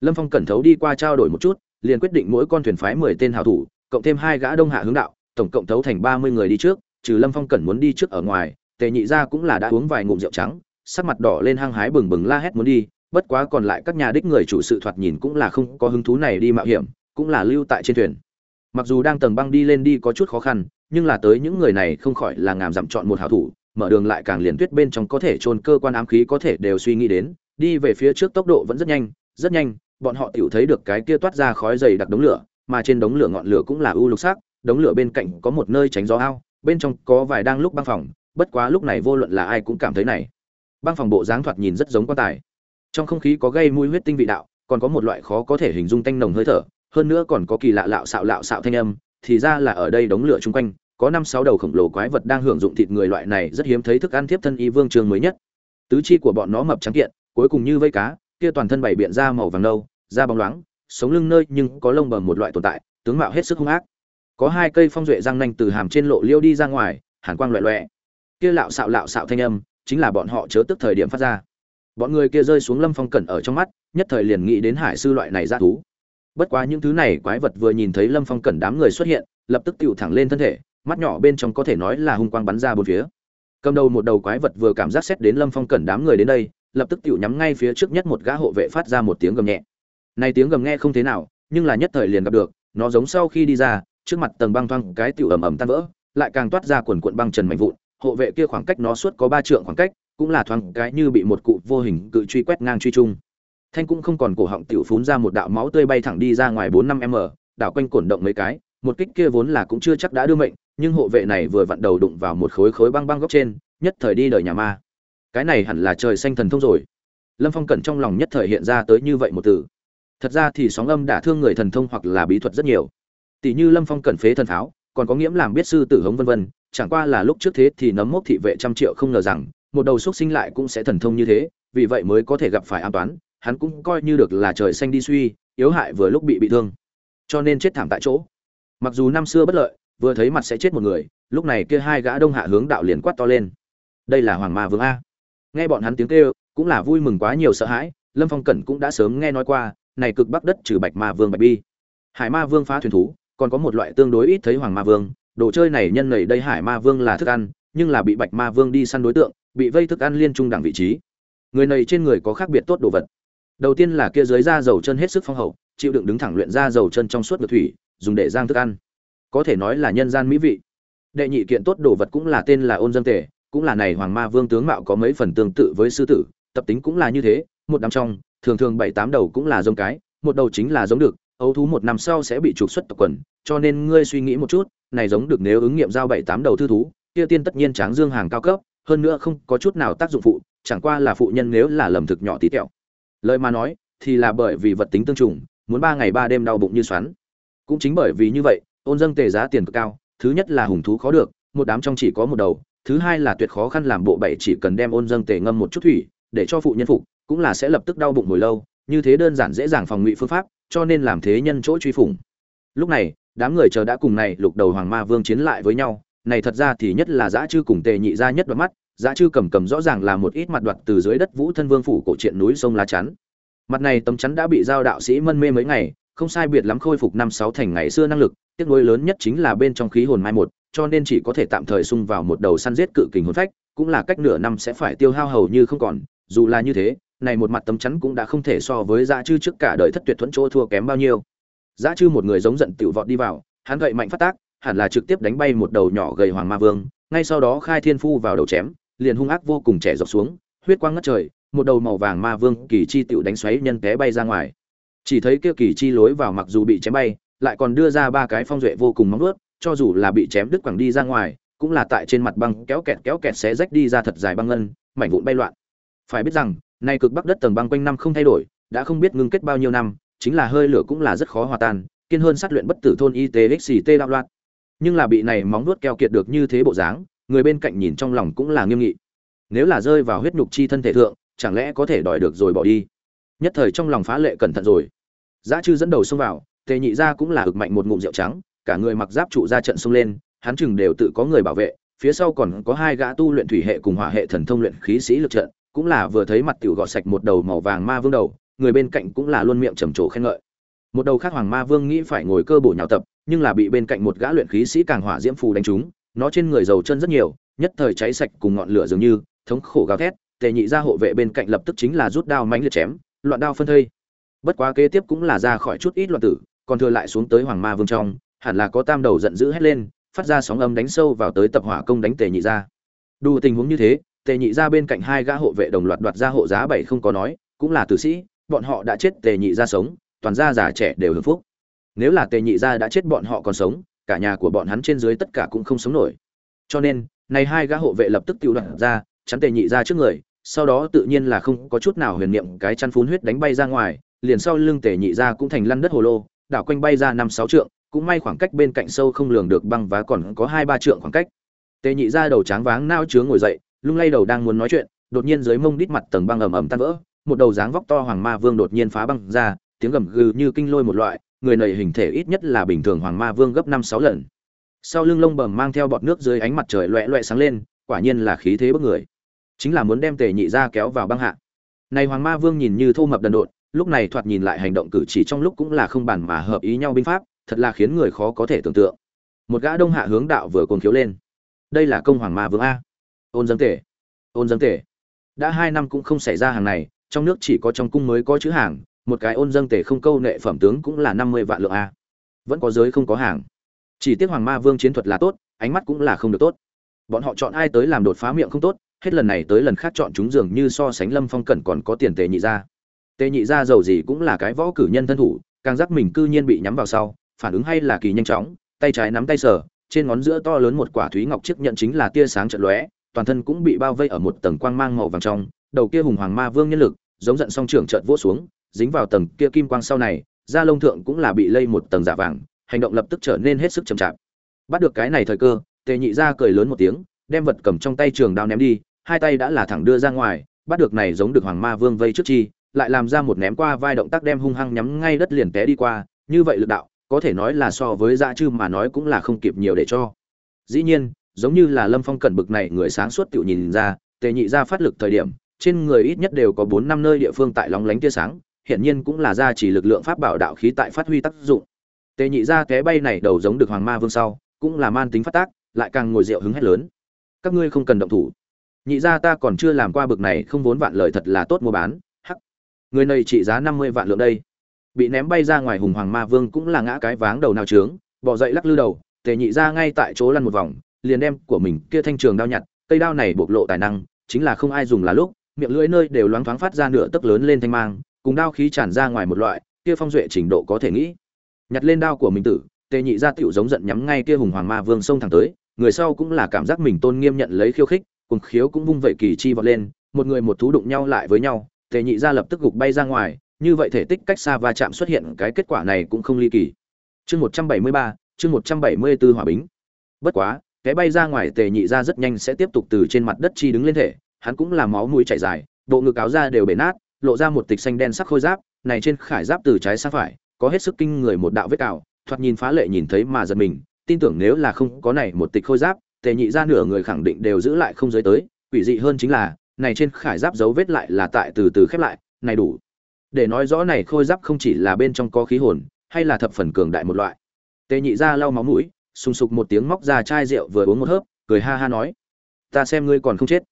Lâm phong cẩn thấu đi qua trao đổi một chút, liền quyết định mỗi con thuyền phái mười tên hảo thủ, cộng thêm hai gã đông hạ hướng đạo, tổng cộng thấu thành ba mươi người đi trước, trừ lâm phong cẩn muốn đi trước ở ngoài, tề nhị gia cũng là đã uống vài ngụm rượu trắng, sắc mặt đỏ lên hăng hái bừng bừng la hét muốn đi, bất quá còn lại các nhà đích người chủ sự thoạt nhìn cũng là không có hứng thú này đi mạo hiểm, cũng là lưu tại trên thuyền. Mặc dù đang tầng băng đi lên đi có chút khó khăn nhưng là tới những người này không khỏi là ngàm dặm chọn một hảo thủ, mở đường lại càng liền tuyết bên trong có thể trôn cơ quan ám khí có thể đều suy nghĩ đến, đi về phía trước tốc độ vẫn rất nhanh rất nhanh, bọn họ tiểu thấy được cái kia toát ra khói dày đặc đống lửa, mà trên đống lửa ngọn lửa cũng là u lục sắc, đống lửa bên cạnh có một nơi tránh gió ao, bên trong có vài đang lúc băng phòng, bất quá lúc này vô luận là ai cũng cảm thấy này. Băng phòng bộ dáng thoạt nhìn rất giống quan tài. Trong không khí có gây mùi huyết tinh vị đạo, còn có một loại khó có thể hình dung tanh nồng hơi thở, hơn nữa còn có kỳ lạ lạo xạo lạo xạo thanh âm thì ra là ở đây đống lửa chung quanh, có năm sáu đầu khổng lồ quái vật đang hưởng dụng thịt người loại này, rất hiếm thấy thức ăn thiếp thân y vương trường mới nhất. Tứ chi của bọn nó mập trắng kiện, cuối cùng như vây cá, kia toàn thân bảy biện da màu vàng nâu, da bóng loáng, sống lưng nơi nhưng có lông bầm một loại tồn tại, tướng mạo hết sức hung ác. Có hai cây phong duệ răng nanh từ hàm trên lộ liêu đi ra ngoài, hàn quang loẹ loẹ. Kia lạo xạo lạo xạo thanh âm, chính là bọn họ chớ tức thời điểm phát ra. Bọn người kia rơi xuống lâm phong cẩn ở trong mắt, nhất thời liền nghĩ đến hải sư loại này ra thú bất quá những thứ này quái vật vừa nhìn thấy lâm phong cẩn đám người xuất hiện, lập tức tựu thẳng lên thân thể, mắt nhỏ bên trong có thể nói là hung quang bắn ra bốn phía. Cầm đầu một đầu quái vật vừa cảm giác xét đến lâm phong cẩn đám người đến đây, lập tức tựu nhắm ngay phía trước nhất một gã hộ vệ phát ra một tiếng gầm nhẹ. Này tiếng gầm nghe không thế nào, nhưng là nhất thời liền gặp được, nó giống sau khi đi ra, trước mặt tầng băng thoang cái tựu ầm ầm tan vỡ, lại càng toát ra quần cuộn băng trần mạnh vụn, hộ vệ kia khoảng cách nó suốt có ba trượng khoảng cách, cũng là thoáng cái như bị một cụ vô hình cự truy quét ngang truy trung thanh cũng không còn cổ họng tiểu phún ra một đạo máu tươi bay thẳng đi ra ngoài bốn năm m đảo quanh cổn động mấy cái, một kích kia vốn là cũng chưa chắc đã đưa mệnh, nhưng hộ vệ này vừa vặn đầu đụng vào một khối khối băng băng góc trên, nhất thời đi đời nhà ma. Cái này hẳn là trời xanh thần thông rồi. Lâm phong cẩn trong lòng nhất thời hiện ra tới như vậy một từ. Thật ra thì sóng âm đả thương người thần thông hoặc là bí thuật rất nhiều. Tỷ như lâm phong cẩn phế thần pháo, còn có nghiễm làm biết sư tử hống vân vân, chẳng qua là lúc trước thế thì nấm mốc thị vệ trăm triệu không ngờ rằng, một đầu xúc sinh lại cũng sẽ thần thông như thế, vì vậy mới có thể gặp phải an toán hắn cũng coi như được là trời xanh đi suy, yếu hại vừa lúc bị bị thương. Cho nên chết thảm tại chỗ. Mặc dù năm xưa bất lợi, vừa thấy mặt sẽ chết một người, lúc này kia hai gã đông hạ hướng đạo liền quát to lên. Đây là hoàng ma vương a. Nghe bọn hắn tiếng kêu, cũng là vui mừng quá nhiều sợ hãi, lâm phong cẩn cũng đã sớm nghe nói qua, này cực bắc đất trừ bạch ma vương bạch bi. Hải ma vương phá thuyền thú, còn có một loại tương đối ít thấy hoàng ma vương, đồ chơi này nhân nảy đây hải ma vương là thức ăn, nhưng là bị bạch ma vương đi săn đối tượng, bị vây thức ăn liên trung đẳng vị trí. Người này trên người có khác biệt tốt đồ vật đầu tiên là kia dưới da dầu chân hết sức phong hậu, chịu đựng đứng thẳng luyện da dầu chân trong suốt ngược thủy, dùng để giang thức ăn. Có thể nói là nhân gian mỹ vị. Đệ nhị kiện tốt đồ vật cũng là tên là ôn dân tể cũng là này hoàng ma vương tướng mạo có mấy phần tương tự với sư tử, tập tính cũng là như thế, một năm trong, thường thường bảy tám đầu cũng là giống cái, một đầu chính là giống được, ấu thú một năm sau sẽ bị trục xuất tộc quần, cho nên ngươi suy nghĩ một chút, này giống được nếu ứng nghiệm giao bảy tám đầu thư thú, kia tiên tất nhiên tráng dương hàng cao cấp, hơn nữa không có chút nào tác dụng phụ, chẳng qua là phụ nhân nếu là lầm thực nhỏ tí tẹo lời mà nói, thì là bởi vì vật tính tương trùng, muốn ba ngày ba đêm đau bụng như xoắn. Cũng chính bởi vì như vậy, ôn dâng tề giá tiền cực cao, thứ nhất là hùng thú khó được, một đám trong chỉ có một đầu, thứ hai là tuyệt khó khăn làm bộ bảy chỉ cần đem ôn dâng tề ngâm một chút thủy, để cho phụ nhân phục, cũng là sẽ lập tức đau bụng hồi lâu, như thế đơn giản dễ dàng phòng ngụy phương pháp, cho nên làm thế nhân chỗ truy phủng. Lúc này, đám người chờ đã cùng này lục đầu hoàng ma vương chiến lại với nhau, này thật ra thì nhất là dã chư cùng tề nhị ra nhất đoạn mắt giá chư cầm cầm rõ ràng là một ít mặt đoạt từ dưới đất vũ thân vương phủ cổ truyện núi sông lá chắn. Mặt này tấm chắn đã bị giao đạo sĩ mân mê mấy ngày, không sai biệt lắm khôi phục năm sáu thành ngày xưa năng lực, tiếc nuối lớn nhất chính là bên trong khí hồn mai một, cho nên chỉ có thể tạm thời sung vào một đầu săn giết cự kình hồn phách, cũng là cách nửa năm sẽ phải tiêu hao hầu như không còn, dù là như thế, này một mặt tấm chắn cũng đã không thể so với dã chư trước cả đời thất tuyệt thuẫn chỗ thua kém bao nhiêu. Dã chư một người giống giận tiểu vọt đi vào, hắn gậy mạnh phát tác, hẳn là trực tiếp đánh bay một đầu nhỏ gầy hoàng ma vương, ngay sau đó khai thiên phu vào đầu chém liền hung ác vô cùng trẻ dọc xuống, huyết quang ngất trời, một đầu màu vàng ma vương kỳ chi tiểu đánh xoáy nhân té bay ra ngoài. Chỉ thấy kia kỳ chi lối vào mặc dù bị chém bay, lại còn đưa ra ba cái phong duệ vô cùng móng vuốt, cho dù là bị chém đứt quẳng đi ra ngoài, cũng là tại trên mặt băng kéo kẹt kéo kẹt xé rách đi ra thật dài băng ngân, mảnh vụn bay loạn. Phải biết rằng, nay cực bắc đất tầng băng quanh năm không thay đổi, đã không biết ngưng kết bao nhiêu năm, chính là hơi lửa cũng là rất khó hòa tan, kiên hơn sát luyện bất tử thôn y tế xct đạo loạn. Nhưng là bị này móng vuốt keo kiệt được như thế bộ dáng người bên cạnh nhìn trong lòng cũng là nghiêm nghị. Nếu là rơi vào huyết nhục chi thân thể thượng, chẳng lẽ có thể đòi được rồi bỏ đi? Nhất thời trong lòng phá lệ cẩn thận rồi. Giá chư dẫn đầu xông vào, tề nhị ra cũng là ực mạnh một ngụm rượu trắng, cả người mặc giáp trụ ra trận xông lên, hắn chừng đều tự có người bảo vệ, phía sau còn có hai gã tu luyện thủy hệ cùng hỏa hệ thần thông luyện khí sĩ lực trận, cũng là vừa thấy mặt tiểu gọt sạch một đầu màu vàng ma vương đầu, người bên cạnh cũng là luôn miệng trầm trồ khen ngợi. Một đầu khác hoàng ma vương nghĩ phải ngồi cơ bổ nhào tập, nhưng là bị bên cạnh một gã luyện khí sĩ càng hỏa diễm phù đánh trúng nó trên người dầu chân rất nhiều, nhất thời cháy sạch cùng ngọn lửa dường như, thống khổ gào thét, tề nhị ra hộ vệ bên cạnh lập tức chính là rút đao mánh liệt chém, loạn đao phân thây. Bất quá kế tiếp cũng là ra khỏi chút ít loạn tử, còn thừa lại xuống tới hoàng ma vương trong, hẳn là có tam đầu giận dữ hét lên, phát ra sóng âm đánh sâu vào tới tập hỏa công đánh tề nhị ra đủ tình huống như thế, tề nhị ra bên cạnh hai gã hộ vệ đồng loạt đoạt ra hộ giá bảy không có nói, cũng là tử sĩ, bọn họ đã chết tề nhị ra sống, toàn gia già trẻ đều hưởng phúc. Nếu là tề nhị ra đã chết bọn họ còn sống cả nhà của bọn hắn trên dưới tất cả cũng không sống nổi. Cho nên, này hai gã hộ vệ lập tức tiêu đoạn ra, chắn tề nhị ra trước người, sau đó tự nhiên là không có chút nào huyền niệm cái chăn phun huyết đánh bay ra ngoài, liền sau lưng tề nhị ra cũng thành lăn đất hồ lô, đảo quanh bay ra năm sáu trượng, cũng may khoảng cách bên cạnh sâu không lường được băng vá còn có hai ba trượng khoảng cách. Tề nhị ra đầu tráng váng nao chướng ngồi dậy, lung lay đầu đang muốn nói chuyện, đột nhiên dưới mông đít mặt tầng băng ầm ầm tan vỡ, một đầu dáng vóc to hoàng ma vương đột nhiên phá băng ra, tiếng gầm gừ như kinh lôi một loại người này hình thể ít nhất là bình thường hoàng ma vương gấp năm sáu lần. Sau lưng lông bầm mang theo bọt nước dưới ánh mặt trời loẹ loẹ sáng lên, quả nhiên là khí thế bức người. Chính là muốn đem tề nhị ra kéo vào băng hạ. Này hoàng ma vương nhìn như thô mập đần độn, lúc này thoạt nhìn lại hành động cử chỉ trong lúc cũng là không bàn mà hợp ý nhau binh pháp, thật là khiến người khó có thể tưởng tượng. Một gã đông hạ hướng đạo vừa cồn khiếu lên. Đây là công hoàng ma vương a. Ôn dâng tể. Ôn dâng tể. Đã hai năm cũng không xảy ra hàng này, trong nước chỉ có trong cung mới có chữ hàng một cái ôn dâng tể không câu nệ phẩm tướng cũng là năm mươi vạn lượng a. Vẫn có giới không có hàng. Chỉ tiếc hoàng ma vương chiến thuật là tốt, ánh mắt cũng là không được tốt. Bọn họ chọn ai tới làm đột phá miệng không tốt, hết lần này tới lần khác chọn chúng dường như so sánh lâm phong cẩn còn có tiền tề nhị ra tề nhị ra giàu gì cũng là cái võ cử nhân thân thủ, càng giác mình cư nhiên bị nhắm vào sau, phản ứng hay là kỳ nhanh chóng, tay trái nắm tay sờ, trên ngón giữa to lớn một quả thúy ngọc chiếc nhận chính là tia sáng trận lóe, toàn thân cũng bị bao vây ở một tầng quang mang màu vàng trong, đầu kia hùng hoàng ma vương nhân lực, giống giận song trưởng trợn vỗ xuống dính vào tầng kia kim quang sau này, da lông thượng cũng là bị lây một tầng giả vàng, hành động lập tức trở nên hết sức chậm chạp. Bắt được cái này thời cơ, tề nhị ra cười lớn một tiếng, đem vật cầm trong tay trường đao ném đi, hai tay đã là thẳng đưa ra ngoài, bắt được này giống được hoàng ma vương vây trước chi, lại làm ra một ném qua vai động tác đem hung hăng nhắm ngay đất liền té đi qua, như vậy lực đạo, có thể nói là so với dã chư mà nói cũng là không kịp nhiều để cho. Dĩ nhiên, giống như là lâm phong cẩn bực này người sáng suốt tự nhìn ra, tề nhị ra phát lực thời điểm, trên người ít nhất đều có bốn năm nơi địa phương tại lóng lánh tia sáng hiển nhiên cũng là ra chỉ lực lượng pháp bảo đạo khí tại phát huy tác dụng. Tề nhị ra té bay này đầu giống được hoàng ma vương sau, cũng là man tính phát tác, lại càng ngồi rượu hứng hét lớn. Các ngươi không cần động thủ. Nhị ra ta còn chưa làm qua bực này, không vốn vạn lời thật là tốt mua bán. Hắc. Người này trị giá năm mươi vạn lượng đây. Bị ném bay ra ngoài hùng hoàng ma vương cũng là ngã cái váng đầu nào trướng bò dậy lắc lư đầu, tề nhị ra ngay tại chỗ lăn một vòng, liền đem của mình kia thanh trường đao nhặt, cây đao này bộc lộ tài năng, chính là không ai dùng là lúc, miệng lưỡi nơi đều loáng thoáng phát ra nửa tức lớn lên thanh mang cùng đao khí tràn ra ngoài một loại, kia phong duệ trình độ có thể nghĩ. Nhặt lên đao của mình tử, tề nhị gia tiểu giống giận nhắm ngay kia hùng hoàng ma vương xông thẳng tới, người sau cũng là cảm giác mình tôn nghiêm nhận lấy khiêu khích, cùng khiếu cũng vung vậy kỳ chi vọt lên, một người một thú đụng nhau lại với nhau, tề nhị gia lập tức gục bay ra ngoài, như vậy thể tích cách xa va chạm xuất hiện, cái kết quả này cũng không ly kỳ. Chương một trăm bảy mươi ba, chương một trăm bảy mươi b ố hỏa bính. Bất quá, cái bay ra ngoài tề nhị gia rất nhanh sẽ tiếp tục từ trên mặt đất chi đứng lên thể, hắn cũng là máu mũi chảy dài, bộ ngực áo ra đều bể nát lộ ra một tịch xanh đen sắc khôi giáp, này trên khải giáp từ trái sang phải, có hết sức kinh người một đạo vết cào, thoạt nhìn phá lệ nhìn thấy mà giật mình, tin tưởng nếu là không có này một tịch khôi giáp, tề nhị ra nửa người khẳng định đều giữ lại không giới tới, quỷ dị hơn chính là, này trên khải giáp dấu vết lại là tại từ từ khép lại, này đủ. Để nói rõ này khôi giáp không chỉ là bên trong có khí hồn, hay là thập phần cường đại một loại. Tề nhị ra lau máu mũi, sùng sục một tiếng móc ra chai rượu vừa uống một hớp, cười ha ha nói, ta xem ngươi còn không chết.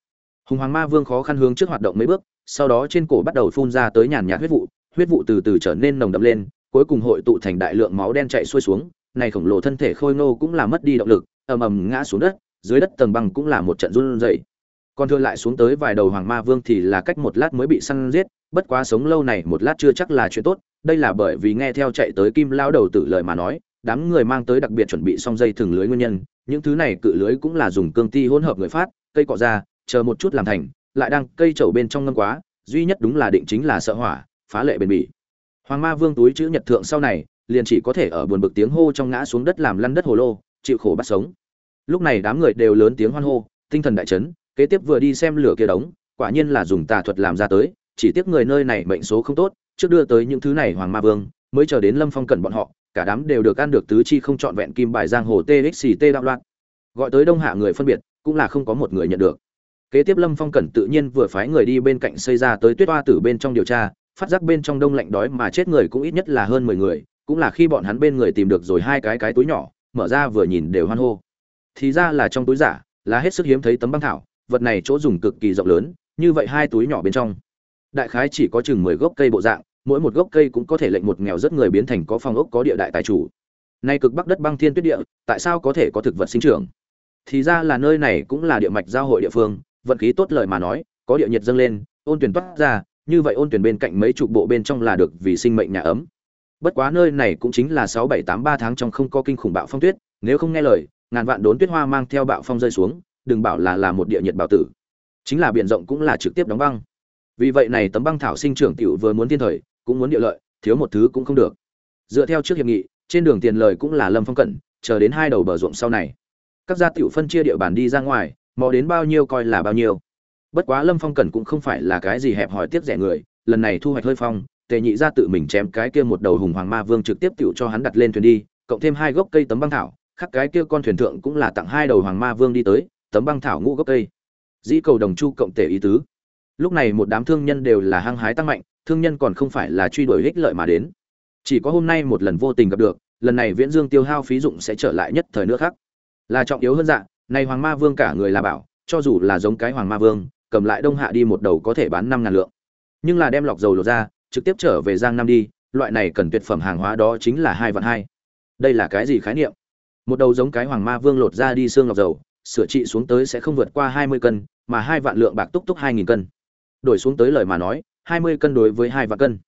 Hùng hoàng ma vương khó khăn hướng trước hoạt động mấy bước sau đó trên cổ bắt đầu phun ra tới nhàn nhạt huyết vụ huyết vụ từ từ trở nên nồng đậm lên, cuối cùng hội tụ thành đại lượng máu đen chạy xuôi xuống, này khổng lồ thân thể khôi ngô cũng là mất đi động lực, ầm ầm ngã xuống đất, dưới đất tầng băng cũng là một trận run rẩy. Còn thừa lại xuống tới vài đầu hoàng ma vương thì là cách một lát mới bị săn giết, bất quá sống lâu này một lát chưa chắc là chuyện tốt, đây là bởi vì nghe theo chạy tới kim lao đầu tử lời mà nói, đám người mang tới đặc biệt chuẩn bị xong dây thừng lưới nguyên nhân, những thứ này cự lưới cũng là dùng cương ti hỗn hợp người phát, cây cọ ra, chờ một chút làm thành lại đang cây chậu bên trong ngâm quá, duy nhất đúng là định chính là sợ hỏa, phá lệ bền bỉ. Hoàng ma vương túi chữ nhật thượng sau này, liền chỉ có thể ở buồn bực tiếng hô trong ngã xuống đất làm lăn đất hồ lô, chịu khổ bắt sống. Lúc này đám người đều lớn tiếng hoan hô, tinh thần đại chấn, kế tiếp vừa đi xem lửa kia đống, quả nhiên là dùng tà thuật làm ra tới, chỉ tiếc người nơi này mệnh số không tốt, trước đưa tới những thứ này hoàng ma vương, mới chờ đến lâm phong cẩn bọn họ, cả đám đều được ăn được tứ chi không trọn vẹn kim bài giang hồ txt đạo loạn. Gọi tới đông hạ người phân biệt, cũng là không có một người nhận được kế tiếp lâm phong cẩn tự nhiên vừa phái người đi bên cạnh xây ra tới tuyết oa tử bên trong điều tra, phát giác bên trong đông lạnh đói mà chết người cũng ít nhất là hơn mười người, cũng là khi bọn hắn bên người tìm được rồi hai cái cái túi nhỏ, mở ra vừa nhìn đều hoan hô. Thì ra là trong túi giả, là hết sức hiếm thấy tấm băng thảo, vật này chỗ dùng cực kỳ rộng lớn, như vậy hai túi nhỏ bên trong. Đại khái chỉ có chừng mười gốc cây bộ dạng, mỗi một gốc cây cũng có thể lệnh một nghèo rất người biến thành có phong ốc có địa đại tài chủ. Nay cực bắc đất băng thiên tuyết địa, tại sao có thể có thực vật sinh trưởng? Thì ra là nơi này cũng là địa mạch giao hội địa phương vận khí tốt lời mà nói, có địa nhiệt dâng lên, ôn tuyển toát ra, như vậy ôn tuyển bên cạnh mấy chục bộ bên trong là được vì sinh mệnh nhà ấm. Bất quá nơi này cũng chính là sáu bảy tám ba tháng trong không có kinh khủng bạo phong tuyết, nếu không nghe lời, ngàn vạn đốn tuyết hoa mang theo bạo phong rơi xuống, đừng bảo là là một địa nhiệt bảo tử. Chính là biển rộng cũng là trực tiếp đóng băng. Vì vậy này tấm băng thảo sinh trưởng tiểu vừa muốn thiên thời, cũng muốn địa lợi, thiếu một thứ cũng không được. Dựa theo trước hiệp nghị, trên đường tiền lời cũng là lâm phong cẩn, chờ đến hai đầu bờ ruộng sau này. Các gia tiểu phân chia địa bàn đi ra ngoài mò đến bao nhiêu coi là bao nhiêu. Bất quá lâm phong cần cũng không phải là cái gì hẹp hòi tiếp rẻ người, lần này thu hoạch hơi phong, tề nhị ra tự mình chém cái kia một đầu hùng hoàng ma vương trực tiếp tiểu cho hắn đặt lên thuyền đi, cộng thêm hai gốc cây tấm băng thảo khắc cái kia con thuyền thượng cũng là tặng hai đầu hoàng ma vương đi tới, tấm băng thảo ngũ gốc cây. Dĩ cầu đồng chu cộng tể ý tứ. Lúc này một đám thương nhân đều là hăng hái tăng mạnh, thương nhân còn không phải là truy đuổi ích lợi mà đến. Chỉ có hôm nay một lần vô tình gặp được, lần này viễn dương tiêu hao phí dụng sẽ trở lại nhất thời nữa khác. Là trọng yếu hơn dạng này hoàng ma vương cả người là bảo, cho dù là giống cái hoàng ma vương, cầm lại đông hạ đi một đầu có thể bán năm ngàn lượng. Nhưng là đem lọc dầu lột ra, trực tiếp trở về giang nam đi, loại này cần tuyệt phẩm hàng hóa đó chính là hai vạn hai. Đây là cái gì khái niệm? Một đầu giống cái hoàng ma vương lột ra đi xương lọc dầu, sửa trị xuống tới sẽ không vượt qua hai mươi cân, mà hai vạn lượng bạc túc túc hai nghìn cân. Đổi xuống tới lời mà nói, hai mươi cân đối với hai vạn cân.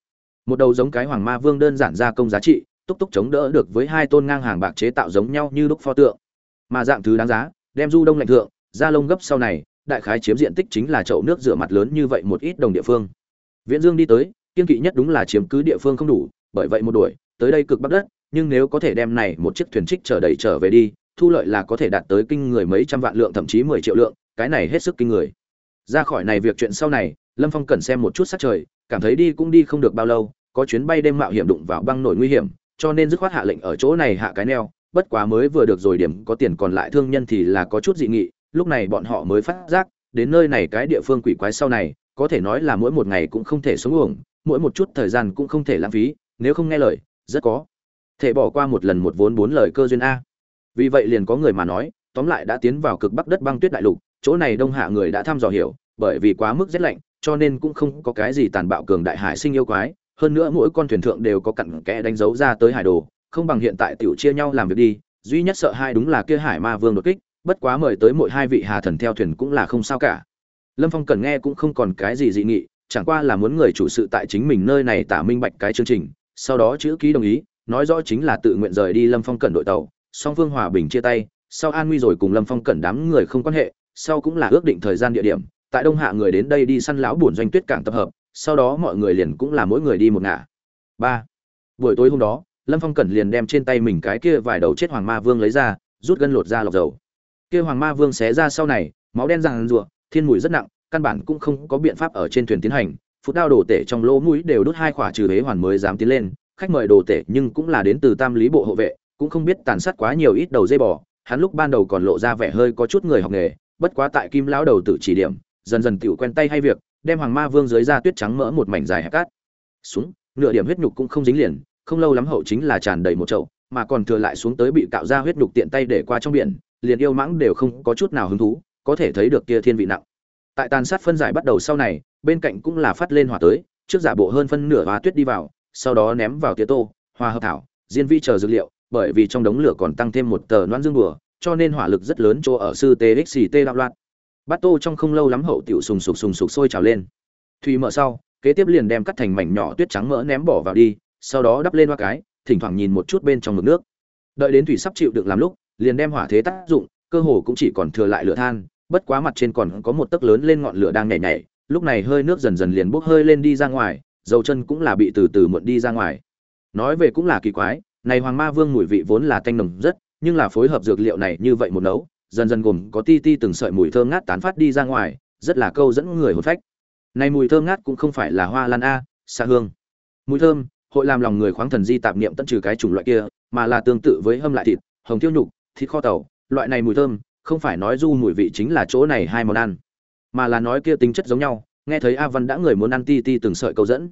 Một đầu giống cái hoàng ma vương đơn giản gia công giá trị, túc túc chống đỡ được với hai tôn ngang hàng bạc chế tạo giống nhau như đúc pho tượng. Mà dạng thứ đáng giá đem du đông lạnh thượng, da lông gấp sau này, đại khái chiếm diện tích chính là chậu nước rửa mặt lớn như vậy một ít đồng địa phương. Viễn dương đi tới, kiên kỵ nhất đúng là chiếm cứ địa phương không đủ, bởi vậy một đuổi, tới đây cực bắc đất, nhưng nếu có thể đem này một chiếc thuyền trích trở đầy trở về đi, thu lợi là có thể đạt tới kinh người mấy trăm vạn lượng, thậm chí mười triệu lượng, cái này hết sức kinh người. Ra khỏi này việc chuyện sau này, lâm phong cần xem một chút sát trời, cảm thấy đi cũng đi không được bao lâu, có chuyến bay đêm mạo hiểm đụng vào băng nổi nguy hiểm, cho nên dứt khoát hạ lệnh ở chỗ này hạ cái neo bất quá mới vừa được rồi điểm có tiền còn lại thương nhân thì là có chút dị nghị, lúc này bọn họ mới phát giác, đến nơi này cái địa phương quỷ quái sau này, có thể nói là mỗi một ngày cũng không thể sống uổng, mỗi một chút thời gian cũng không thể lãng phí, nếu không nghe lời, rất có thể bỏ qua một lần một vốn bốn lời cơ duyên a. Vì vậy liền có người mà nói, tóm lại đã tiến vào cực bắc đất băng tuyết đại lục, chỗ này đông hạ người đã thăm dò hiểu, bởi vì quá mức rét lạnh, cho nên cũng không có cái gì tàn bạo cường đại hải sinh yêu quái, hơn nữa mỗi con thuyền thượng đều có cặn kẽ đánh dấu ra tới hải đồ không bằng hiện tại tiểu chia nhau làm việc đi, duy nhất sợ hai đúng là kia hải ma vương đột kích, bất quá mời tới mỗi hai vị hà thần theo thuyền cũng là không sao cả. Lâm phong cần nghe cũng không còn cái gì dị nghị, chẳng qua là muốn người chủ sự tại chính mình nơi này tả minh bạch cái chương trình, sau đó chữ ký đồng ý, nói rõ chính là tự nguyện rời đi lâm phong cần đội tàu, song vương hòa bình chia tay, sau an nguy rồi cùng lâm phong cần đám người không quan hệ, sau cũng là ước định thời gian địa điểm, tại đông hạ người đến đây đi săn lão buồn doanh tuyết cảng tập hợp, sau đó mọi người liền cũng là mỗi người đi một ngả. Ba. Buổi tối hôm đó lâm phong cẩn liền đem trên tay mình cái kia vài đầu chết hoàng ma vương lấy ra, rút gân lột ra lọc dầu. Kia hoàng ma vương xé ra sau này, máu đen ràng rụa, thiên mùi rất nặng, căn bản cũng không có biện pháp ở trên thuyền tiến hành. Phút đao đồ tể trong lỗ mũi đều đốt hai khỏa trừ huế hoàn mới dám tiến lên, khách mời đồ tể nhưng cũng là đến từ tam lý bộ hộ vệ, cũng không biết tàn sát quá nhiều ít đầu dây bò. Hắn lúc ban đầu còn lộ ra vẻ hơi có chút người học nghề, bất quá tại kim lão đầu tự chỉ điểm, dần dần tự quen tay hay việc, đem hoàng ma vương dưới da tuyết trắng mỡ một mảnh dài hẹp cát. Xuống, nửa điểm huyết nhục cũng không dính liền không lâu lắm hậu chính là tràn đầy một chậu, mà còn thừa lại xuống tới bị cạo ra huyết nhục tiện tay để qua trong biển, liền yêu mãng đều không có chút nào hứng thú, có thể thấy được kia thiên vị nặng. Tại tàn sát phân giải bắt đầu sau này, bên cạnh cũng là phát lên hỏa tới, trước giả bộ hơn phân nửa hóa tuyết đi vào, sau đó ném vào tía tô, hoa hợp thảo, diên vi chờ dược liệu, bởi vì trong đống lửa còn tăng thêm một tờ loan dương bùa, cho nên hỏa lực rất lớn chỗ ở sư txt đạo loạn. Bát tô trong không lâu lắm hậu tiểu sùng sục sùng sục sôi trào lên. Thủy mở sau, kế tiếp liền đem cắt thành mảnh nhỏ tuyết trắng mỡ ném bỏ vào đi sau đó đắp lên hoa cái, thỉnh thoảng nhìn một chút bên trong mực nước. Đợi đến thủy sắp chịu được làm lúc, liền đem hỏa thế tác dụng, cơ hồ cũng chỉ còn thừa lại lửa than, bất quá mặt trên còn có một tấc lớn lên ngọn lửa đang nhảy nhảy, lúc này hơi nước dần dần liền bốc hơi lên đi ra ngoài, dầu chân cũng là bị từ từ muộn đi ra ngoài. Nói về cũng là kỳ quái, này hoàng ma vương mùi vị vốn là tanh nồng rất, nhưng là phối hợp dược liệu này như vậy một nấu, dần dần gồm có ti ti từng sợi mùi thơm ngát tán phát đi ra ngoài, rất là câu dẫn người hồn phách. Này mùi thơm ngát cũng không phải là hoa lan a xa hương. Mùi thơm hội làm lòng người khoáng thần di tạp niệm tận trừ cái chủng loại kia mà là tương tự với hâm lại thịt hồng tiêu nhục thịt kho tàu loại này mùi thơm không phải nói du mùi vị chính là chỗ này hai món ăn mà là nói kia tính chất giống nhau nghe thấy a văn đã người muốn ăn ti ti từng sợi câu dẫn.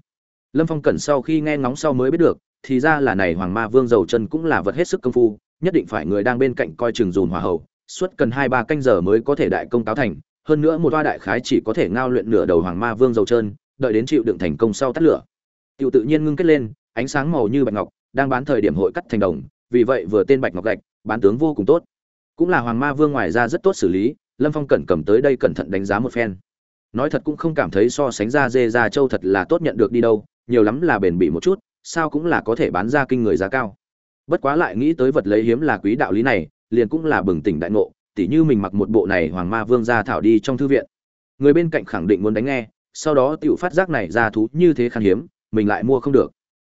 Lâm phong cẩn sau khi nghe ngóng sau mới biết được thì ra là này hoàng ma vương dầu chân cũng là vật hết sức công phu nhất định phải người đang bên cạnh coi chừng dùn hỏa hậu suốt cần hai ba canh giờ mới có thể đại công táo thành hơn nữa một toa đại khái chỉ có thể ngao luyện nửa đầu hoàng ma vương dầu chân, đợi đến chịu đựng thành công sau tắt lửa tiểu tự nhiên ngưng kết lên, ánh sáng màu như bạch ngọc, đang bán thời điểm hội cắt thành đồng, vì vậy vừa tên bạch ngọc gạch, bán tướng vô cùng tốt. Cũng là hoàng ma vương ngoài ra rất tốt xử lý, lâm phong cẩn cầm tới đây cẩn thận đánh giá một phen. Nói thật cũng không cảm thấy so sánh ra dê ra châu thật là tốt nhận được đi đâu, nhiều lắm là bền bỉ một chút, sao cũng là có thể bán ra kinh người giá cao. Bất quá lại nghĩ tới vật lấy hiếm là quý đạo lý này, liền cũng là bừng tỉnh đại ngộ, tỉ như mình mặc một bộ này hoàng ma vương ra thảo đi trong thư viện. Người bên cạnh khẳng định muốn đánh nghe, sau đó tiểu phát giác này ra thú như thế khan hiếm mình lại mua không được.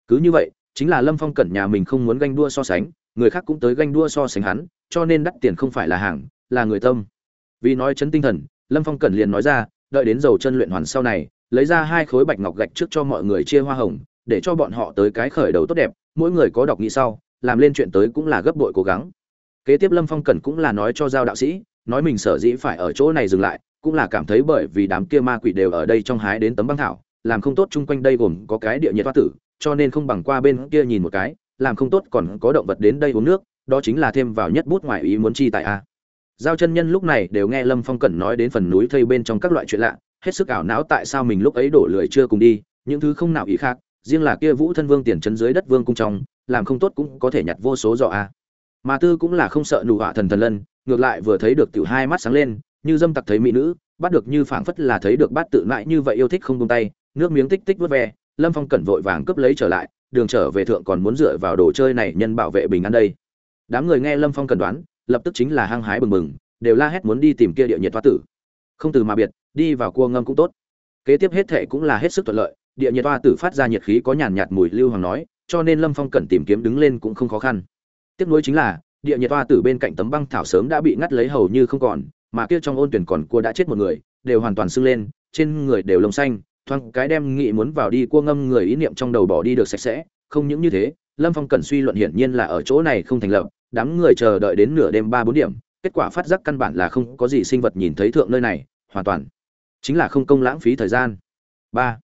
Cứ như vậy, chính là lâm phong cẩn nhà mình không muốn ganh đua so sánh, người khác cũng tới ganh đua so sánh hắn, cho nên đắt tiền không phải là hàng, là người tâm. Vì nói chấn tinh thần, lâm phong cẩn liền nói ra, đợi đến dầu chân luyện hoàn sau này, lấy ra hai khối bạch ngọc gạch trước cho mọi người chia hoa hồng, để cho bọn họ tới cái khởi đầu tốt đẹp, mỗi người có đọc nghĩ sau, làm lên chuyện tới cũng là gấp bội cố gắng. Kế tiếp lâm phong cẩn cũng là nói cho giao đạo sĩ, nói mình sở dĩ phải ở chỗ này dừng lại, cũng là cảm thấy bởi vì đám kia ma quỷ đều ở đây trong hái đến tấm băng thảo làm không tốt chung quanh đây gồm có cái địa nhiệt hoa tử, cho nên không bằng qua bên kia nhìn một cái, làm không tốt còn có động vật đến đây uống nước, đó chính là thêm vào nhất bút ngoại ý muốn chi tại a. Giao chân nhân lúc này đều nghe lâm phong cẩn nói đến phần núi thây bên trong các loại chuyện lạ, hết sức ảo não tại sao mình lúc ấy đổ lười chưa cùng đi, những thứ không nào ý khác, riêng là kia vũ thân vương tiền chấn dưới đất vương cung trong, làm không tốt cũng có thể nhặt vô số dọ a. Mà tư cũng là không sợ nụ họa thần thần lân, ngược lại vừa thấy được tiểu hai mắt sáng lên, như dâm tặc thấy mỹ nữ, bắt được như phảng phất là thấy được bát tự mãi như vậy yêu thích không buông tay nước miếng tích tích vớt ve, lâm phong cẩn vội vàng cướp lấy trở lại, đường trở về thượng còn muốn dựa vào đồ chơi này nhân bảo vệ bình an đây. Đám người nghe lâm phong cần đoán, lập tức chính là hăng hái bừng bừng, đều la hét muốn đi tìm kia địa nhiệt toa tử. Không từ mà biệt, đi vào cua ngâm cũng tốt. Kế tiếp hết thệ cũng là hết sức thuận lợi, địa nhiệt toa tử phát ra nhiệt khí có nhàn nhạt mùi lưu hoàng nói, cho nên lâm phong cần tìm kiếm đứng lên cũng không khó khăn. Tiếp nối chính là, địa nhiệt toa tử bên cạnh tấm băng thảo sớm đã bị ngắt lấy hầu như không còn, mà kia trong ôn tuyển còn cua đã chết một người, đều hoàn toàn sưng lên, trên người đều lông xanh thoáng cái đem nghị muốn vào đi cua ngâm người ý niệm trong đầu bỏ đi được sạch sẽ, không những như thế, lâm phong cần suy luận hiển nhiên là ở chỗ này không thành lập, đám người chờ đợi đến nửa đêm ba bốn điểm, kết quả phát giác căn bản là không có gì sinh vật nhìn thấy thượng nơi này, hoàn toàn chính là không công lãng phí thời gian. Ba,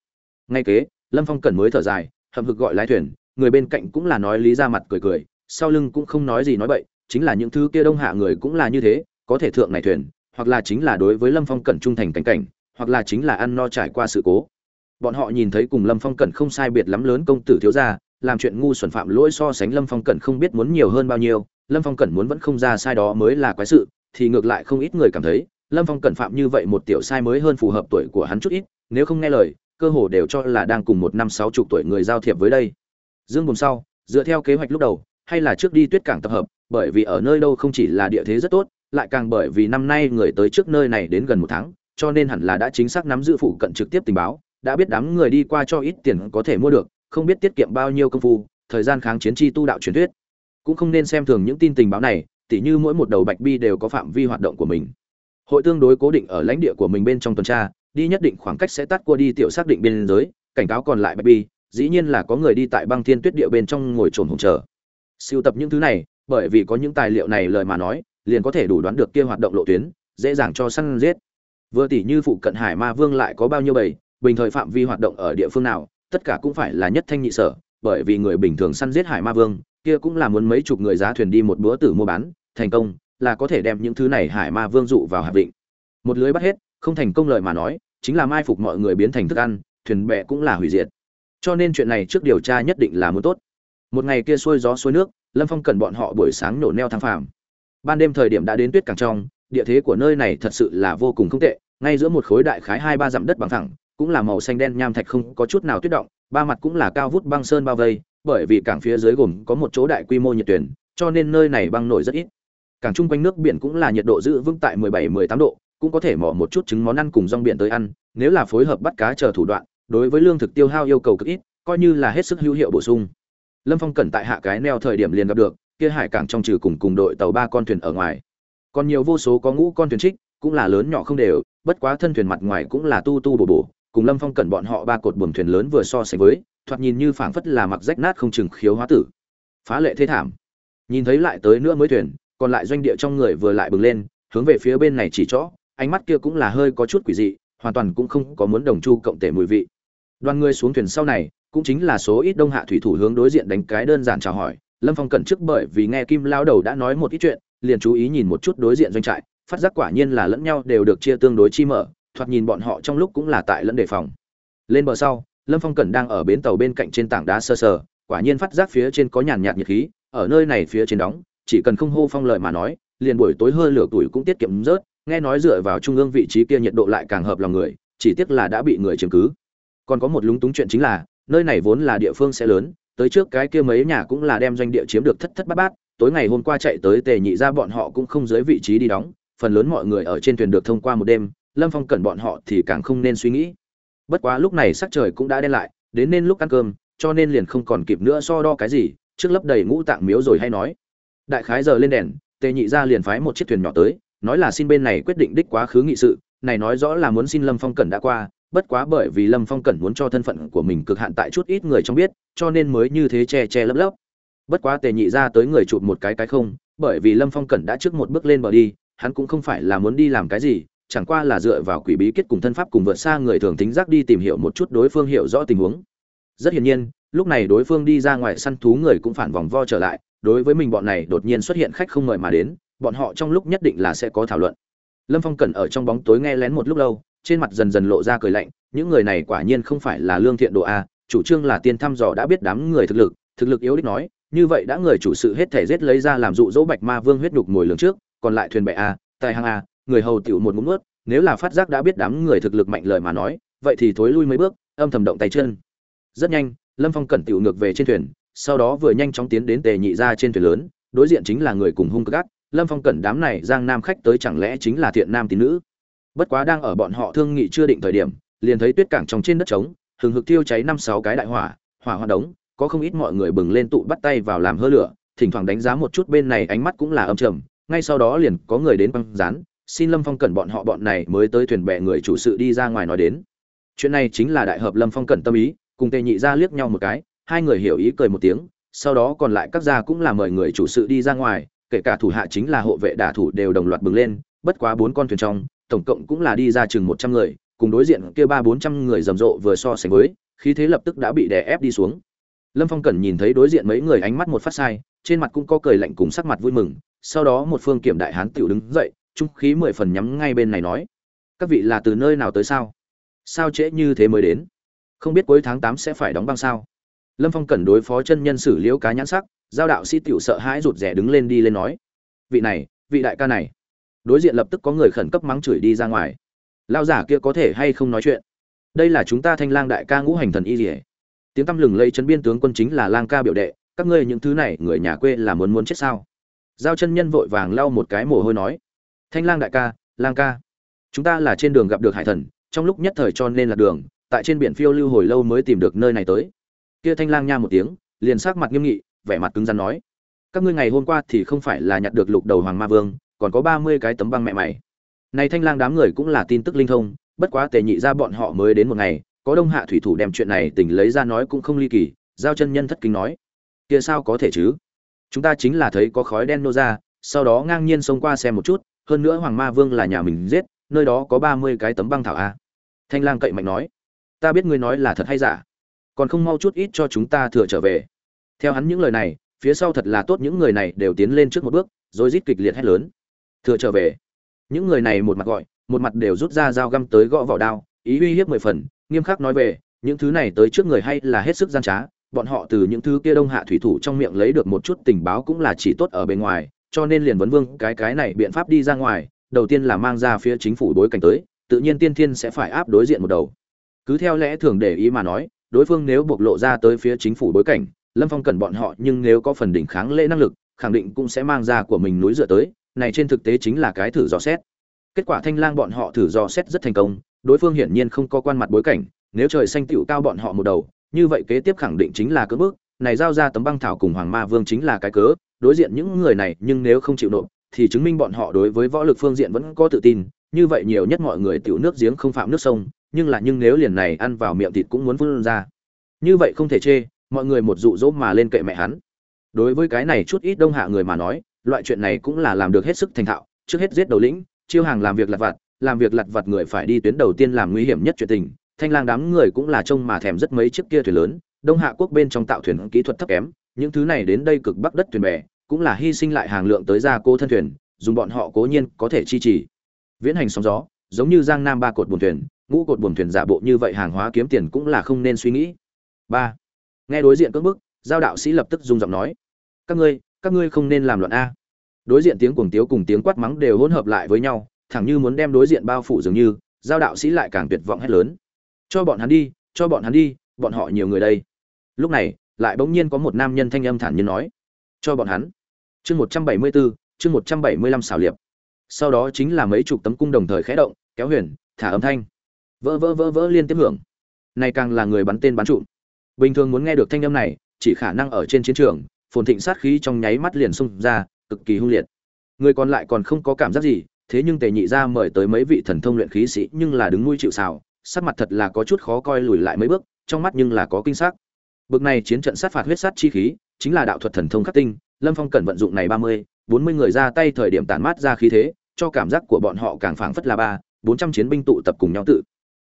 ngay kế, lâm phong cần mới thở dài, hậm hực gọi lái thuyền, người bên cạnh cũng là nói lý ra mặt cười cười, sau lưng cũng không nói gì nói bậy, chính là những thứ kia đông hạ người cũng là như thế, có thể thượng này thuyền, hoặc là chính là đối với lâm phong cẩn trung thành cảnh cảnh hoặc là chính là ăn no trải qua sự cố. Bọn họ nhìn thấy cùng lâm phong cẩn không sai biệt lắm lớn công tử thiếu gia, làm chuyện ngu xuẩn phạm lỗi so sánh lâm phong cẩn không biết muốn nhiều hơn bao nhiêu, lâm phong cẩn muốn vẫn không ra sai đó mới là quái sự, thì ngược lại không ít người cảm thấy, lâm phong cẩn phạm như vậy một tiểu sai mới hơn phù hợp tuổi của hắn chút ít, nếu không nghe lời, cơ hồ đều cho là đang cùng một năm sáu chục tuổi người giao thiệp với đây. Dương buồn sau, dựa theo kế hoạch lúc đầu, hay là trước đi tuyết cảng tập hợp, bởi vì ở nơi đâu không chỉ là địa thế rất tốt, lại càng bởi vì năm nay người tới trước nơi này đến gần một tháng cho nên hẳn là đã chính xác nắm giữ phụ cận trực tiếp tình báo, đã biết đám người đi qua cho ít tiền có thể mua được, không biết tiết kiệm bao nhiêu công phu, thời gian kháng chiến chi tu đạo truyền thuyết. Cũng không nên xem thường những tin tình báo này, tỉ như mỗi một đầu bạch bi đều có phạm vi hoạt động của mình. Hội tương đối cố định ở lãnh địa của mình bên trong tuần tra, đi nhất định khoảng cách sẽ tắt qua đi tiểu xác định biên giới, cảnh cáo còn lại bạch bi, dĩ nhiên là có người đi tại băng thiên tuyết địa bên trong ngồi trồn hùng chờ. Siêu tập những thứ này, bởi vì có những tài liệu này lời mà nói, liền có thể đủ đoán được kia hoạt động lộ tuyến, dễ dàng cho săn giết vừa tỉ như phụ cận hải ma vương lại có bao nhiêu bầy, bình thời phạm vi hoạt động ở địa phương nào, tất cả cũng phải là nhất thanh nhị sở, bởi vì người bình thường săn giết hải ma vương, kia cũng là muốn mấy chục người giá thuyền đi một bữa tử mua bán, thành công, là có thể đem những thứ này hải ma vương dụ vào hạ định một lưới bắt hết, không thành công lời mà nói, chính là mai phục mọi người biến thành thức ăn, thuyền bè cũng là hủy diệt. Cho nên chuyện này trước điều tra nhất định là muốn tốt. Một ngày kia xuôi gió xuôi nước, lâm phong cần bọn họ buổi sáng nổ neo thang phàm. Ban đêm thời điểm đã đến tuyết càng trong địa thế của nơi này thật sự là vô cùng không tệ, ngay giữa một khối đại khái hai ba dặm đất bằng thẳng cũng là màu xanh đen nham thạch không có chút nào tuyết động, ba mặt cũng là cao vút băng sơn bao vây, bởi vì cảng phía dưới gồm có một chỗ đại quy mô nhiệt tuyển, cho nên nơi này băng nổi rất ít. Cảng chung quanh nước biển cũng là nhiệt độ giữ vững tại 17-18 độ, cũng có thể mỏ một chút trứng món ăn cùng rong biển tới ăn, nếu là phối hợp bắt cá chờ thủ đoạn, đối với lương thực tiêu hao yêu cầu cực ít, coi như là hết sức hữu hiệu bổ sung. Lâm phong cẩn tại hạ cái neo thời điểm liền gặp được, kia hải cảng trong trừ cùng cùng đội tàu ba con thuyền ở ngoài còn nhiều vô số có ngũ con thuyền trích, cũng là lớn nhỏ không đều, bất quá thân thuyền mặt ngoài cũng là tu tu bổ bổ, cùng lâm phong cẩn bọn họ ba cột buồm thuyền lớn vừa so sánh với, thoạt nhìn như phảng phất là mặc rách nát không chừng khiếu hóa tử. Phá lệ thế thảm. Nhìn thấy lại tới nữa mới thuyền, còn lại doanh địa trong người vừa lại bừng lên, hướng về phía bên này chỉ chỗ, ánh mắt kia cũng là hơi có chút quỷ dị, hoàn toàn cũng không có muốn đồng chu cộng tể mùi vị. Đoàn người xuống thuyền sau này, cũng chính là số ít đông hạ thủy thủ hướng đối diện đánh cái đơn giản chào hỏi, lâm phong cẩn trước bởi vì nghe kim lao đầu đã nói một ít chuyện liền chú ý nhìn một chút đối diện doanh trại, phát giác quả nhiên là lẫn nhau đều được chia tương đối chi mở, thoạt nhìn bọn họ trong lúc cũng là tại lẫn đề phòng. Lên bờ sau, lâm phong cẩn đang ở bến tàu bên cạnh trên tảng đá sơ sờ, quả nhiên phát giác phía trên có nhàn nhạt nhiệt khí, ở nơi này phía trên đóng, chỉ cần không hô phong lời mà nói, liền buổi tối hơi lửa tuổi cũng tiết kiệm rớt, nghe nói dựa vào trung ương vị trí kia nhiệt độ lại càng hợp lòng người, chỉ tiếc là đã bị người chiếm cứ. Còn có một lúng túng chuyện chính là, nơi này vốn là địa phương sẽ lớn, tới trước cái kia mấy nhà cũng là đem doanh địa chiếm được thất thất bát bát tối ngày hôm qua chạy tới tề nhị ra bọn họ cũng không dưới vị trí đi đóng, phần lớn mọi người ở trên thuyền được thông qua một đêm, lâm phong cẩn bọn họ thì càng không nên suy nghĩ. Bất quá lúc này sắc trời cũng đã đen lại, đến nên lúc ăn cơm, cho nên liền không còn kịp nữa so đo cái gì, trước lấp đầy ngũ tạng miếu rồi hay nói. Đại khái giờ lên đèn, tề nhị ra liền phái một chiếc thuyền nhỏ tới, nói là xin bên này quyết định đích quá khứ nghị sự, này nói rõ là muốn xin lâm phong cẩn đã qua, bất quá bởi vì lâm phong cẩn muốn cho thân phận của mình cực hạn tại chút ít người trong biết, cho nên mới như thế che che lấp lấp bất quá tề nhị ra tới người chụp một cái cái không, bởi vì lâm phong cẩn đã trước một bước lên bờ đi, hắn cũng không phải là muốn đi làm cái gì, chẳng qua là dựa vào quỷ bí kết cùng thân pháp cùng vượt xa người thường tính giác đi tìm hiểu một chút đối phương hiểu rõ tình huống. Rất hiển nhiên, lúc này đối phương đi ra ngoài săn thú người cũng phản vòng vo trở lại, đối với mình bọn này đột nhiên xuất hiện khách không mời mà đến, bọn họ trong lúc nhất định là sẽ có thảo luận. Lâm phong cẩn ở trong bóng tối nghe lén một lúc lâu, trên mặt dần dần lộ ra cười lạnh, những người này quả nhiên không phải là lương thiện độ a, chủ trương là tiên thăm dò đã biết đám người thực lực thực lực yếu đích nói như vậy đã người chủ sự hết thể giết lấy ra làm dụ dỗ bạch ma vương huyết đục mồi lường trước, còn lại thuyền bè a, tài hàng a, người hầu tiểu một ngụm nuốt, nếu là phát giác đã biết đám người thực lực mạnh lời mà nói, vậy thì thối lui mấy bước, âm thầm động tay chân. Rất nhanh, lâm phong cẩn tiểu ngược về trên thuyền, sau đó vừa nhanh chóng tiến đến tề nhị ra trên thuyền lớn, đối diện chính là người cùng hung cực gắt lâm phong cẩn đám này giang nam khách tới chẳng lẽ chính là thiện nam tín nữ? Bất quá đang ở bọn họ thương nghị chưa định thời điểm, liền thấy tuyết cảng trong trên đất trống, hừng hực thiêu cháy năm sáu cái đại hỏa hỏa hoa đống có không ít mọi người bừng lên tụ bắt tay vào làm hơ lửa, thỉnh thoảng đánh giá một chút bên này ánh mắt cũng là âm trầm, ngay sau đó liền có người đến băng rán, xin lâm phong cẩn bọn họ bọn này mới tới thuyền bè người chủ sự đi ra ngoài nói đến. Chuyện này chính là đại hợp lâm phong cẩn tâm ý, cùng tề nhị ra liếc nhau một cái, hai người hiểu ý cười một tiếng, sau đó còn lại các gia cũng là mời người chủ sự đi ra ngoài, kể cả thủ hạ chính là hộ vệ đả thủ đều đồng loạt bừng lên, bất quá bốn con thuyền trong, tổng cộng cũng là đi ra chừng một trăm người, cùng đối diện kia ba bốn trăm người rầm rộ vừa so sánh với, khí thế lập tức đã bị đè ép đi xuống lâm phong cẩn nhìn thấy đối diện mấy người ánh mắt một phát sai, trên mặt cũng có cười lạnh cùng sắc mặt vui mừng, sau đó một phương kiểm đại hán tiểu đứng dậy, trung khí mười phần nhắm ngay bên này nói, các vị là từ nơi nào tới sao? Sao trễ như thế mới đến? Không biết cuối tháng tám sẽ phải đóng băng sao? Lâm phong cẩn đối phó chân nhân sử liễu cá nhãn sắc, giao đạo sĩ tiểu sợ hãi rụt rẻ đứng lên đi lên nói, vị này, vị đại ca này. Đối diện lập tức có người khẩn cấp mắng chửi đi ra ngoài lao giả kia có thể hay không nói chuyện? Đây là chúng ta thanh lang đại ca ngũ hành thần y rỉa tiếng tăm lừng lây chân biên tướng quân chính là lang ca biểu đệ, các ngươi những thứ này, người nhà quê là muốn muốn chết sao? Giao chân nhân vội vàng lau một cái mồ hôi nói, thanh lang đại ca, lang ca, chúng ta là trên đường gặp được hải thần, trong lúc nhất thời cho nên là đường, tại trên biển phiêu lưu hồi lâu mới tìm được nơi này tới. Kia thanh lang nha một tiếng, liền sắc mặt nghiêm nghị, vẻ mặt cứng rắn nói, các ngươi ngày hôm qua thì không phải là nhặt được lục đầu hoàng ma vương, còn có ba mươi cái tấm băng mẹ mày. Này thanh lang đám người cũng là tin tức linh thông, bất quá tề nhị ra bọn họ mới đến một ngày có đông hạ thủy thủ đem chuyện này tỉnh lấy ra nói cũng không ly kỳ, giao chân nhân thất kính nói. Kia sao có thể chứ? Chúng ta chính là thấy có khói đen nô ra, sau đó ngang nhiên xông qua xem một chút, hơn nữa hoàng ma vương là nhà mình giết, nơi đó có ba mươi cái tấm băng thảo a. Thanh lang cậy mạnh nói. Ta biết ngươi nói là thật hay giả, còn không mau chút ít cho chúng ta thừa trở về. Theo hắn những lời này, phía sau thật là tốt những người này đều tiến lên trước một bước, rồi rít kịch liệt hét lớn. Thừa trở về. Những người này một mặt gọi, một mặt đều rút ra dao găm tới gõ vỏ đao, ý uy hiếp mười phần nghiêm khắc nói về, những thứ này tới trước người hay là hết sức gian trá, bọn họ từ những thứ kia đông hạ thủy thủ trong miệng lấy được một chút tình báo cũng là chỉ tốt ở bên ngoài, cho nên liền vấn vương cái cái này biện pháp đi ra ngoài, đầu tiên là mang ra phía chính phủ đối cảnh tới, tự nhiên tiên thiên sẽ phải áp đối diện một đầu. Cứ theo lẽ thường để ý mà nói, đối phương nếu bộc lộ ra tới phía chính phủ bối cảnh, lâm phong cần bọn họ nhưng nếu có phần đỉnh kháng lễ năng lực, khẳng định cũng sẽ mang ra của mình núi dựa tới, này trên thực tế chính là cái thử dò xét. Kết quả thanh lang bọn họ thử dò xét rất thành công đối phương hiển nhiên không có quan mặt bối cảnh, nếu trời xanh tựu cao bọn họ một đầu, như vậy kế tiếp khẳng định chính là cỡ bước, này giao ra tấm băng thảo cùng hoàng ma vương chính là cái cớ, đối diện những người này nhưng nếu không chịu nộp, thì chứng minh bọn họ đối với võ lực phương diện vẫn có tự tin, như vậy nhiều nhất mọi người tiểu nước giếng không phạm nước sông, nhưng là nhưng nếu liền này ăn vào miệng thịt cũng muốn phun ra. Như vậy không thể chê, mọi người một dụ dỗ mà lên kệ mẹ hắn. Đối với cái này chút ít đông hạ người mà nói, loại chuyện này cũng là làm được hết sức thành thạo, trước hết giết đầu lĩnh, chiêu hàng làm việc lặt vặt làm việc lặt vặt người phải đi tuyến đầu tiên làm nguy hiểm nhất chuyện tình. Thanh lang đám người cũng là trông mà thèm rất mấy chiếc kia thuyền lớn, đông hạ quốc bên trong tạo thuyền kỹ thuật thấp kém, những thứ này đến đây cực bắc đất thuyền bè, cũng là hy sinh lại hàng lượng tới ra cô thân thuyền, dùng bọn họ cố nhiên có thể chi trì. Viễn hành sóng gió, giống như giang nam ba cột buồn thuyền, ngũ cột buồn thuyền giả bộ như vậy hàng hóa kiếm tiền cũng là không nên suy nghĩ. Ba, nghe đối diện cưỡng bức, giao đạo sĩ lập tức dùng giọng nói, các ngươi các ngươi không nên làm loạn a. Đối diện tiếng cuồng tiếu cùng tiếng quát mắng đều hỗn hợp lại với nhau thẳng như muốn đem đối diện bao phủ dường như, giao đạo sĩ lại càng tuyệt vọng hét lớn. Cho bọn hắn đi, cho bọn hắn đi, bọn họ nhiều người đây. Lúc này, lại bỗng nhiên có một nam nhân thanh âm thản nhiên nói, cho bọn hắn. Chương một trăm bảy mươi bốn, chương một trăm bảy mươi lăm xảo liệp. Sau đó chính là mấy chục tấm cung đồng thời khẽ động, kéo huyền, thả âm thanh. Vỡ vỡ vỡ vỡ liên tiếp hưởng. Này càng là người bắn tên bắn trụ. Bình thường muốn nghe được thanh âm này, chỉ khả năng ở trên chiến trường, phồn thịnh sát khí trong nháy mắt liền xung ra, cực kỳ hung liệt. Người còn lại còn không có cảm giác gì thế nhưng tề nhị ra mời tới mấy vị thần thông luyện khí sĩ nhưng là đứng nuôi chịu xào sắc mặt thật là có chút khó coi lùi lại mấy bước, trong mắt nhưng là có kinh sắc. Bực này chiến trận sát phạt huyết sát chi khí, chính là đạo thuật thần thông khắc tinh, lâm phong cần vận dụng này ba mươi, bốn mươi người ra tay thời điểm tản mát ra khí thế, cho cảm giác của bọn họ càng phảng phất là ba, bốn trăm chiến binh tụ tập cùng nhau tự.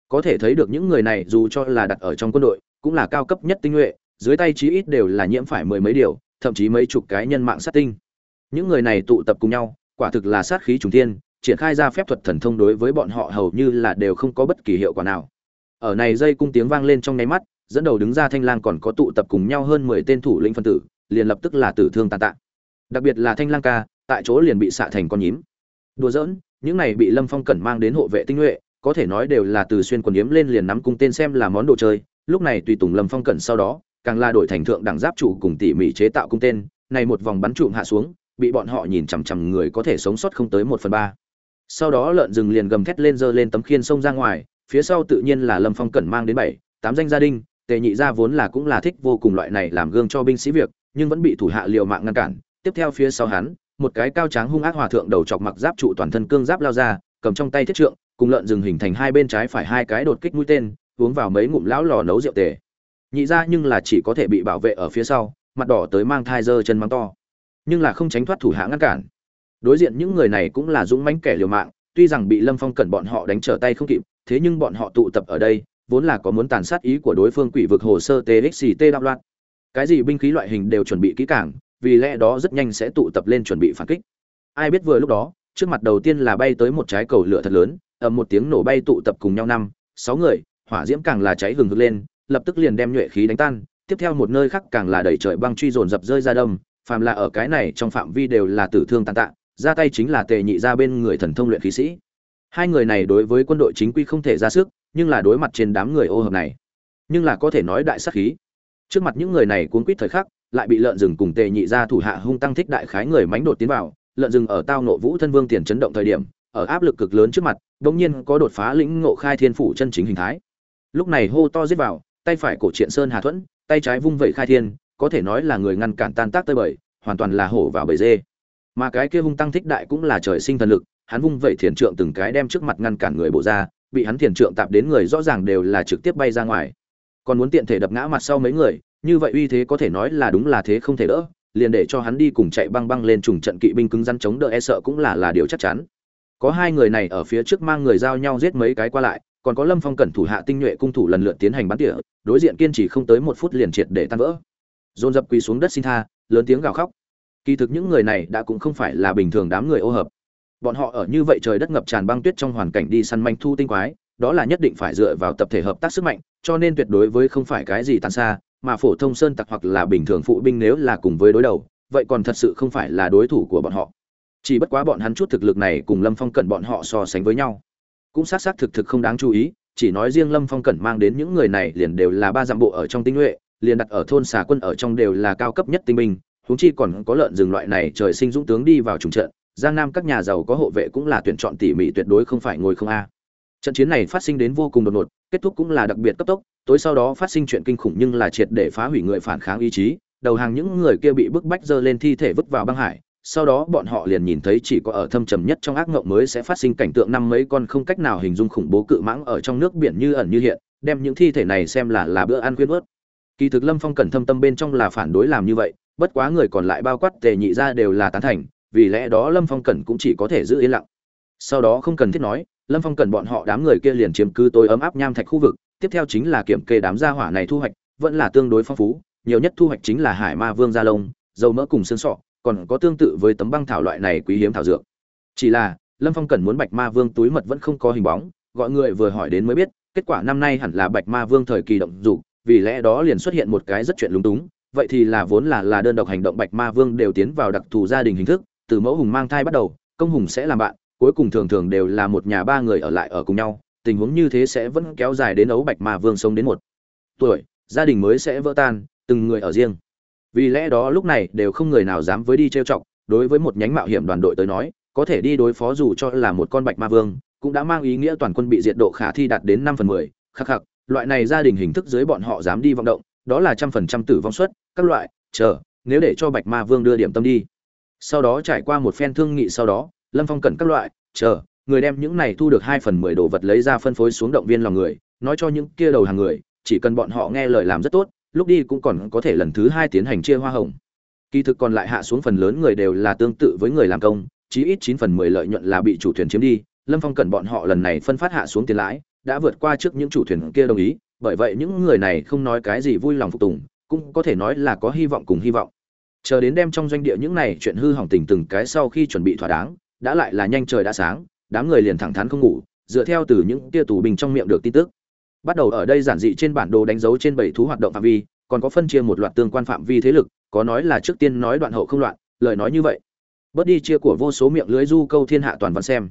Có thể thấy được những người này dù cho là đặt ở trong quân đội, cũng là cao cấp nhất tinh nhuệ, dưới tay chí ít đều là nhiễm phải mười mấy điều, thậm chí mấy chục cái nhân mạng sát tinh. Những người này tụ tập cùng nhau, quả thực là sát khí trùng thiên triển khai ra phép thuật thần thông đối với bọn họ hầu như là đều không có bất kỳ hiệu quả nào. Ở này dây cung tiếng vang lên trong nháy mắt, dẫn đầu đứng ra thanh lang còn có tụ tập cùng nhau hơn mười tên thủ lĩnh phân tử, liền lập tức là tử thương tàn tạ. Đặc biệt là thanh lang ca, tại chỗ liền bị xạ thành con nhím. Đùa giỡn, những này bị lâm phong cẩn mang đến hộ vệ tinh nhuệ, có thể nói đều là từ xuyên quần yếm lên liền nắm cung tên xem là món đồ chơi, lúc này tùy tùng lâm phong cẩn sau đó, càng là đổi thành thượng đẳng giáp trụ cùng tỉ mỉ chế tạo cung tên, này một vòng bắn trụm hạ xuống, bị bọn họ nhìn chằm chằm người có thể sống sót không tới một phần ba sau đó lợn rừng liền gầm thét lên giơ lên tấm khiên sông ra ngoài, phía sau tự nhiên là lâm phong cẩn mang đến bảy, tám danh gia đình, tề nhị gia vốn là cũng là thích vô cùng loại này làm gương cho binh sĩ việc, nhưng vẫn bị thủ hạ liều mạng ngăn cản. Tiếp theo phía sau hắn, một cái cao tráng hung ác hòa thượng đầu chọc mặc giáp trụ toàn thân cương giáp lao ra, cầm trong tay thiết trượng, cùng lợn rừng hình thành hai bên trái phải hai cái đột kích mũi tên, uống vào mấy ngụm lão lò nấu rượu tề. Nhị ra nhưng là chỉ có thể bị bảo vệ ở phía sau, mặt đỏ tới mang thai dơ chân mắng to. Nhưng là không tránh thoát thủ hạ ngăn cản đối diện những người này cũng là dũng mãnh kẻ liều mạng, tuy rằng bị lâm phong cẩn bọn họ đánh trở tay không kịp, thế nhưng bọn họ tụ tập ở đây, vốn là có muốn tàn sát ý của đối phương quỷ vực hồ sơ txt đạo loạn. Cái gì binh khí loại hình đều chuẩn bị kỹ càng, vì lẽ đó rất nhanh sẽ tụ tập lên chuẩn bị phản kích. Ai biết vừa lúc đó, trước mặt đầu tiên là bay tới một trái cầu lửa thật lớn, ầm một tiếng nổ bay tụ tập cùng nhau năm, sáu người, hỏa diễm càng là cháy hừng hực lên, lập tức liền đem nhuệ khí đánh tan, tiếp theo một nơi khác càng là đẩy trời băng truy dồn dập rơi ra đông, phàm là ở cái này trong phạm vi đều là tử thương tàn tạ ra tay chính là tề nhị ra bên người thần thông luyện khí sĩ. Hai người này đối với quân đội chính quy không thể ra sức, nhưng là đối mặt trên đám người ô hợp này, nhưng là có thể nói đại sắc khí. Trước mặt những người này cuốn quýt thời khắc, lại bị lợn rừng cùng tề nhị ra thủ hạ hung tăng thích đại khái người mánh đột tiến vào, lợn rừng ở tao nộ vũ thân vương tiền chấn động thời điểm, ở áp lực cực lớn trước mặt bỗng nhiên có đột phá lĩnh ngộ khai thiên phủ chân chính hình thái. Lúc này hô to giết vào, tay phải cổ triện sơn hà thuẫn, tay trái vung vẩy khai thiên, có thể nói là người ngăn cản tan tác tơi bời, hoàn toàn là hổ vào bầy dê mà cái kia hung tăng thích đại cũng là trời sinh thần lực, hắn vung vẩy thiền trượng từng cái đem trước mặt ngăn cản người bộ ra, bị hắn thiền trượng tạp đến người rõ ràng đều là trực tiếp bay ra ngoài. Còn muốn tiện thể đập ngã mặt sau mấy người, như vậy uy thế có thể nói là đúng là thế không thể đỡ, liền để cho hắn đi cùng chạy băng băng lên trùng trận kỵ binh cứng rắn chống đỡ e sợ cũng là là điều chắc chắn. Có hai người này ở phía trước mang người giao nhau giết mấy cái qua lại, còn có lâm phong cẩn thủ hạ tinh nhuệ cung thủ lần lượt tiến hành bắn tỉa, đối diện kiên trì không tới một phút liền triệt để tan vỡ. Dồn dập quỳ xuống đất xin tha, lớn tiếng gào khóc kỳ thực những người này đã cũng không phải là bình thường đám người ô hợp. Bọn họ ở như vậy trời đất ngập tràn băng tuyết trong hoàn cảnh đi săn manh thu tinh quái, đó là nhất định phải dựa vào tập thể hợp tác sức mạnh, cho nên tuyệt đối với không phải cái gì tàn xa, mà phổ thông sơn tặc hoặc là bình thường phụ binh nếu là cùng với đối đầu, vậy còn thật sự không phải là đối thủ của bọn họ. Chỉ bất quá bọn hắn chút thực lực này cùng lâm phong cẩn bọn họ so sánh với nhau. Cũng xác xác thực thực không đáng chú ý, chỉ nói riêng lâm phong cẩn mang đến những người này liền đều là ba dặm bộ ở trong tinh nhuệ, liền đặt ở thôn xà quân ở trong đều là cao cấp nhất tinh binh huống chi còn có lợn rừng loại này trời sinh dũng tướng đi vào trùng trận, giang nam các nhà giàu có hộ vệ cũng là tuyển chọn tỉ mỉ tuyệt đối không phải ngồi không a. Trận chiến này phát sinh đến vô cùng đột ngột, kết thúc cũng là đặc biệt cấp tốc, tối sau đó phát sinh chuyện kinh khủng nhưng là triệt để phá hủy người phản kháng ý chí, đầu hàng những người kia bị bức bách dơ lên thi thể vứt vào băng hải, sau đó bọn họ liền nhìn thấy chỉ có ở thâm trầm nhất trong ác ngộng mới sẽ phát sinh cảnh tượng năm mấy con không cách nào hình dung khủng bố cự mãng ở trong nước biển như ẩn như hiện, đem những thi thể này xem là là bữa ăn quyến ướt kỳ thực lâm phong cẩn thâm tâm bên trong là phản đối làm như vậy bất quá người còn lại bao quát tề nhị ra đều là tán thành, vì lẽ đó lâm phong cẩn cũng chỉ có thể giữ yên lặng. Sau đó không cần thiết nói, lâm phong cần bọn họ đám người kia liền chiếm cứ tối ấm áp nham thạch khu vực, tiếp theo chính là kiểm kê đám gia hỏa này thu hoạch, vẫn là tương đối phong phú, nhiều nhất thu hoạch chính là hải ma vương gia lông dầu mỡ cùng xương sọ, còn có tương tự với tấm băng thảo loại này quý hiếm thảo dược. Chỉ là, lâm phong cần muốn bạch ma vương túi mật vẫn không có hình bóng, gọi người vừa hỏi đến mới biết, kết quả năm nay hẳn là bạch ma vương thời kỳ động dục, vì lẽ đó liền xuất hiện một cái rất chuyện lúng túng vậy thì là vốn là là đơn độc hành động bạch ma vương đều tiến vào đặc thù gia đình hình thức, từ mẫu hùng mang thai bắt đầu, công hùng sẽ làm bạn, cuối cùng thường thường đều là một nhà ba người ở lại ở cùng nhau, tình huống như thế sẽ vẫn kéo dài đến ấu bạch ma vương sống đến một tuổi, gia đình mới sẽ vỡ tan, từng người ở riêng. Vì lẽ đó lúc này đều không người nào dám với đi trêu chọc, đối với một nhánh mạo hiểm đoàn đội tới nói, có thể đi đối phó dù cho là một con bạch ma vương, cũng đã mang ý nghĩa toàn quân bị diệt độ khả thi đạt đến năm phần mười, khắc khắc, loại này gia đình hình thức dưới bọn họ dám đi vọng động đó là trăm phần trăm tử vong suất, các loại, chờ, nếu để cho bạch ma vương đưa điểm tâm đi. Sau đó trải qua một phen thương nghị sau đó, lâm phong cần các loại, chờ, người đem những này thu được hai phần mười đồ vật lấy ra phân phối xuống động viên lòng người, nói cho những kia đầu hàng người, chỉ cần bọn họ nghe lời làm rất tốt, lúc đi cũng còn có thể lần thứ hai tiến hành chia hoa hồng. Kỳ thực còn lại hạ xuống phần lớn người đều là tương tự với người làm công, chí ít chín phần mười lợi nhuận là bị chủ thuyền chiếm đi. Lâm phong cần bọn họ lần này phân phát hạ xuống tiền lãi, đã vượt qua trước những chủ thuyền kia đồng ý bởi vậy những người này không nói cái gì vui lòng phục tùng, cũng có thể nói là có hy vọng cùng hy vọng. Chờ đến đem trong doanh địa những này chuyện hư hỏng tình từng cái sau khi chuẩn bị thỏa đáng, đã lại là nhanh trời đã sáng, đám người liền thẳng thắn không ngủ, dựa theo từ những tia tù binh trong miệng được tin tức. Bắt đầu ở đây giản dị trên bản đồ đánh dấu trên bảy thú hoạt động phạm vi, còn có phân chia một loạt tương quan phạm vi thế lực, có nói là trước tiên nói đoạn hậu không loạn, lời nói như vậy. Bớt đi chia của vô số miệng lưới du câu thiên hạ toàn văn xem.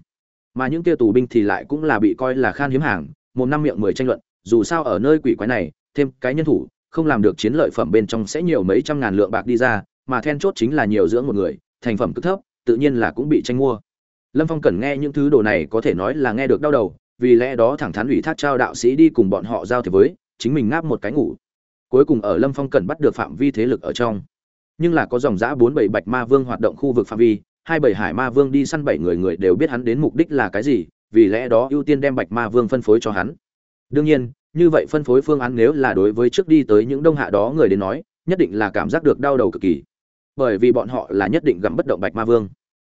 Mà những tia tù binh thì lại cũng là bị coi là khan hiếm hàng, một năm miệng mười tranh luận dù sao ở nơi quỷ quái này, thêm cái nhân thủ, không làm được chiến lợi phẩm bên trong sẽ nhiều mấy trăm ngàn lượng bạc đi ra, mà then chốt chính là nhiều dưỡng một người, thành phẩm cực thấp, tự nhiên là cũng bị tranh mua. Lâm phong cần nghe những thứ đồ này có thể nói là nghe được đau đầu, vì lẽ đó thẳng thắn ủy thác trao đạo sĩ đi cùng bọn họ giao thiệp với, chính mình ngáp một cái ngủ. Cuối cùng ở lâm phong cần bắt được phạm vi thế lực ở trong. Nhưng là có dòng giã bốn bảy bạch ma vương hoạt động khu vực phạm vi, hai bảy hải ma vương đi săn bảy người người đều biết hắn đến mục đích là cái gì, vì lẽ đó ưu tiên đem bạch ma vương phân phối cho hắn đương nhiên, như vậy phân phối phương án nếu là đối với trước đi tới những đông hạ đó người đến nói, nhất định là cảm giác được đau đầu cực kỳ. Bởi vì bọn họ là nhất định gặm bất động bạch ma vương.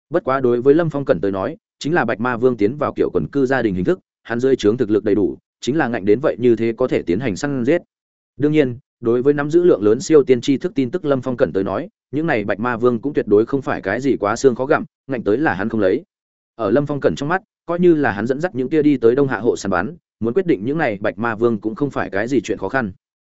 Bất quá đối với lâm phong cần tới nói, chính là bạch ma vương tiến vào kiểu quần cư gia đình hình thức, hắn dưới trướng thực lực đầy đủ, chính là ngạnh đến vậy như thế có thể tiến hành săn giết. Đương nhiên, đối với nắm giữ lượng lớn siêu tiên tri thức tin tức lâm phong cần tới nói, những này bạch ma vương cũng tuyệt đối không phải cái gì quá xương khó gặm, ngạnh tới là hắn không lấy. Ở lâm phong cần trong mắt, coi như là hắn dẫn dắt những kia đi tới đông hạ hộ săn bán muốn quyết định những này, bạch ma vương cũng không phải cái gì chuyện khó khăn.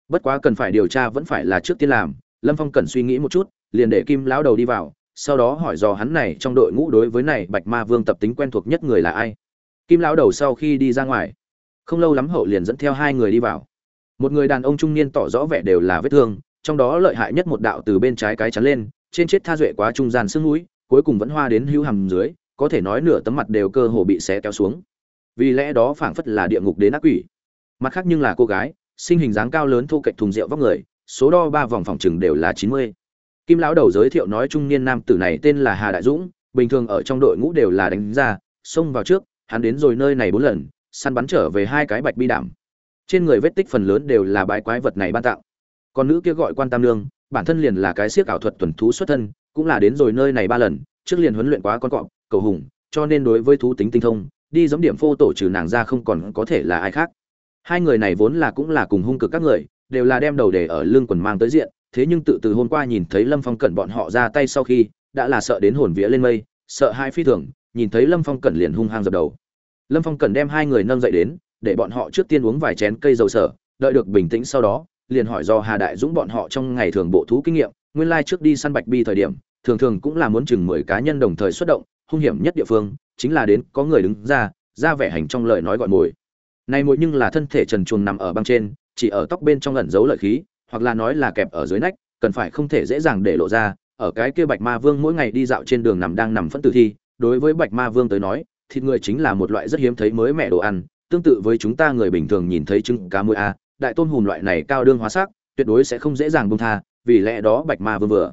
Bất quá cần phải điều tra vẫn phải là trước tiên làm. Lâm phong cần suy nghĩ một chút, liền để kim lão đầu đi vào, sau đó hỏi dò hắn này trong đội ngũ đối với này bạch ma vương tập tính quen thuộc nhất người là ai. Kim lão đầu sau khi đi ra ngoài, không lâu lắm hậu liền dẫn theo hai người đi vào. Một người đàn ông trung niên tỏ rõ vẻ đều là vết thương, trong đó lợi hại nhất một đạo từ bên trái cái chắn lên, trên chết tha duệ quá trung gian sương núi cuối cùng vẫn hoa đến hữu hầm dưới, có thể nói nửa tấm mặt đều cơ hồ bị xé kéo xuống vì lẽ đó phảng phất là địa ngục đến ác quỷ. Mặt khác nhưng là cô gái, sinh hình dáng cao lớn thu cạnh thùng rượu vóc người, số đo ba vòng phòng chừng đều là chín mươi. Kim lão đầu giới thiệu nói trung niên nam tử này tên là hà đại dũng, bình thường ở trong đội ngũ đều là đánh ra, xông vào trước, hắn đến rồi nơi này bốn lần, săn bắn trở về hai cái bạch bi đảm trên người vết tích phần lớn đều là bãi quái vật này ban tặng. Còn nữ kia gọi quan tam lương bản thân liền là cái siếc ảo thuật tuần thú xuất thân, cũng là đến rồi nơi này ba lần, trước liền huấn luyện quá con cọp, cầu hùng, cho nên đối với thú tính tinh thông đi giống điểm phô tổ trừ nàng ra không còn có thể là ai khác. Hai người này vốn là cũng là cùng hung cực các người, đều là đem đầu để ở lưng quần mang tới diện, thế nhưng tự từ hôm qua nhìn thấy lâm phong cẩn bọn họ ra tay sau khi, đã là sợ đến hồn vía lên mây, sợ hai phi thường, nhìn thấy lâm phong cẩn liền hung hăng dập đầu. Lâm phong cẩn đem hai người nâng dậy đến, để bọn họ trước tiên uống vài chén cây dầu sở, đợi được bình tĩnh sau đó, liền hỏi do hà đại dũng bọn họ trong ngày thường bộ thú kinh nghiệm, nguyên lai trước đi săn bạch bi thời điểm, thường thường cũng là muốn chừng mười cá nhân đồng thời xuất động, hung hiểm nhất địa phương chính là đến có người đứng ra ra vẻ hành trong lời nói gọi mồi. Này mồi nhưng là thân thể trần chuồng nằm ở băng trên, chỉ ở tóc bên trong ẩn giấu lợi khí, hoặc là nói là kẹp ở dưới nách, cần phải không thể dễ dàng để lộ ra. Ở cái kia bạch ma vương mỗi ngày đi dạo trên đường nằm đang nằm phẫn tử thi, đối với bạch ma vương tới nói, thịt người chính là một loại rất hiếm thấy mới mẻ đồ ăn, tương tự với chúng ta người bình thường nhìn thấy trứng cá muối a, đại tôn hùm loại này cao đương hóa sắc, tuyệt đối sẽ không dễ dàng bông tha, vì lẽ đó bạch ma vương vừa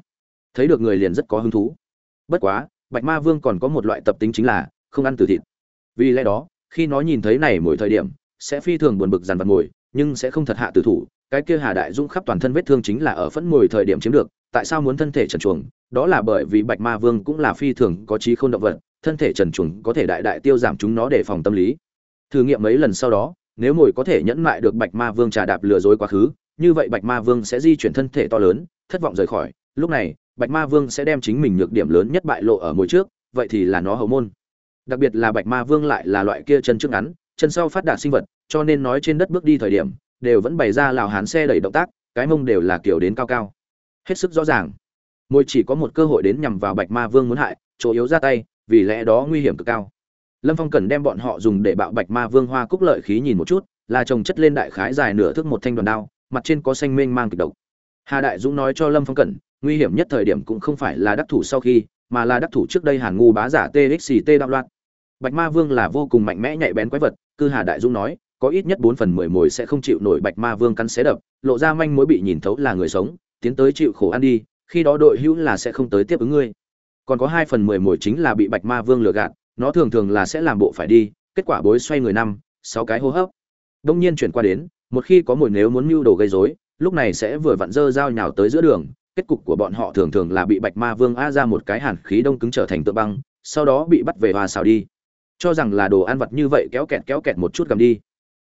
thấy được người liền rất có hứng thú. Bất quá bạch ma vương còn có một loại tập tính chính là không ăn từ thịt. Vì lẽ đó, khi nó nhìn thấy này mỗi thời điểm, sẽ phi thường buồn bực dằn vặt mồi nhưng sẽ không thật hạ tử thủ. Cái kia hà đại dũng khắp toàn thân vết thương chính là ở phẫn mồi thời điểm chiếm được. Tại sao muốn thân thể trần chuồng đó là bởi vì bạch ma vương cũng là phi thường có trí không động vật, thân thể trần chuồng có thể đại đại tiêu giảm chúng nó để phòng tâm lý. Thử nghiệm mấy lần sau đó, nếu mồi có thể nhẫn mại được bạch ma vương trà đạp lừa dối quá khứ, như vậy bạch ma vương sẽ di chuyển thân thể to lớn, thất vọng rời khỏi. Lúc này bạch ma vương sẽ đem chính mình nhược điểm lớn nhất bại lộ ở mồi trước, vậy thì là nó hậu môn. Đặc biệt là bạch ma vương lại là loại kia chân trước ngắn, chân sau phát đạt sinh vật, cho nên nói trên đất bước đi thời điểm, đều vẫn bày ra lào hán xe đẩy động tác, cái mông đều là kiểu đến cao cao. Hết sức rõ ràng. Môi chỉ có một cơ hội đến nhằm vào bạch ma vương muốn hại, chỗ yếu ra tay, vì lẽ đó nguy hiểm cực cao. Lâm phong cần đem bọn họ dùng để bạo bạch ma vương hoa cúc lợi khí nhìn một chút, là trồng chất lên đại khái dài nửa thước một thanh đoàn đao, mặt trên có xanh mênh mang kịch độc. Hà đại dũng nói cho lâm phong cẩn nguy hiểm nhất thời điểm cũng không phải là đắc thủ sau khi, mà là đắc thủ trước đây hàn ngu bá giả txt đạo loạn. Bạch ma vương là vô cùng mạnh mẽ nhạy bén quái vật, cư hà đại dung nói, có ít nhất bốn phần mười mồi sẽ không chịu nổi bạch ma vương cắn xé đập, lộ ra manh mối bị nhìn thấu là người sống, tiến tới chịu khổ ăn đi, khi đó đội hữu là sẽ không tới tiếp ứng ngươi. Còn có hai phần mười mồi chính là bị bạch ma vương lừa gạt, nó thường thường là sẽ làm bộ phải đi, kết quả bối xoay người năm, sáu cái hô hấp. Đông nhiên chuyển qua đến, một khi có mồi nếu muốn mưu đồ gây rối, lúc này sẽ vừa vặn dơ dao nhào tới giữa đường kết cục của bọn họ thường thường là bị bạch ma vương a ra một cái hàn khí đông cứng trở thành tượng băng, sau đó bị bắt về hòa xào đi. Cho rằng là đồ ăn vặt như vậy kéo kẹt kéo kẹt một chút cầm đi.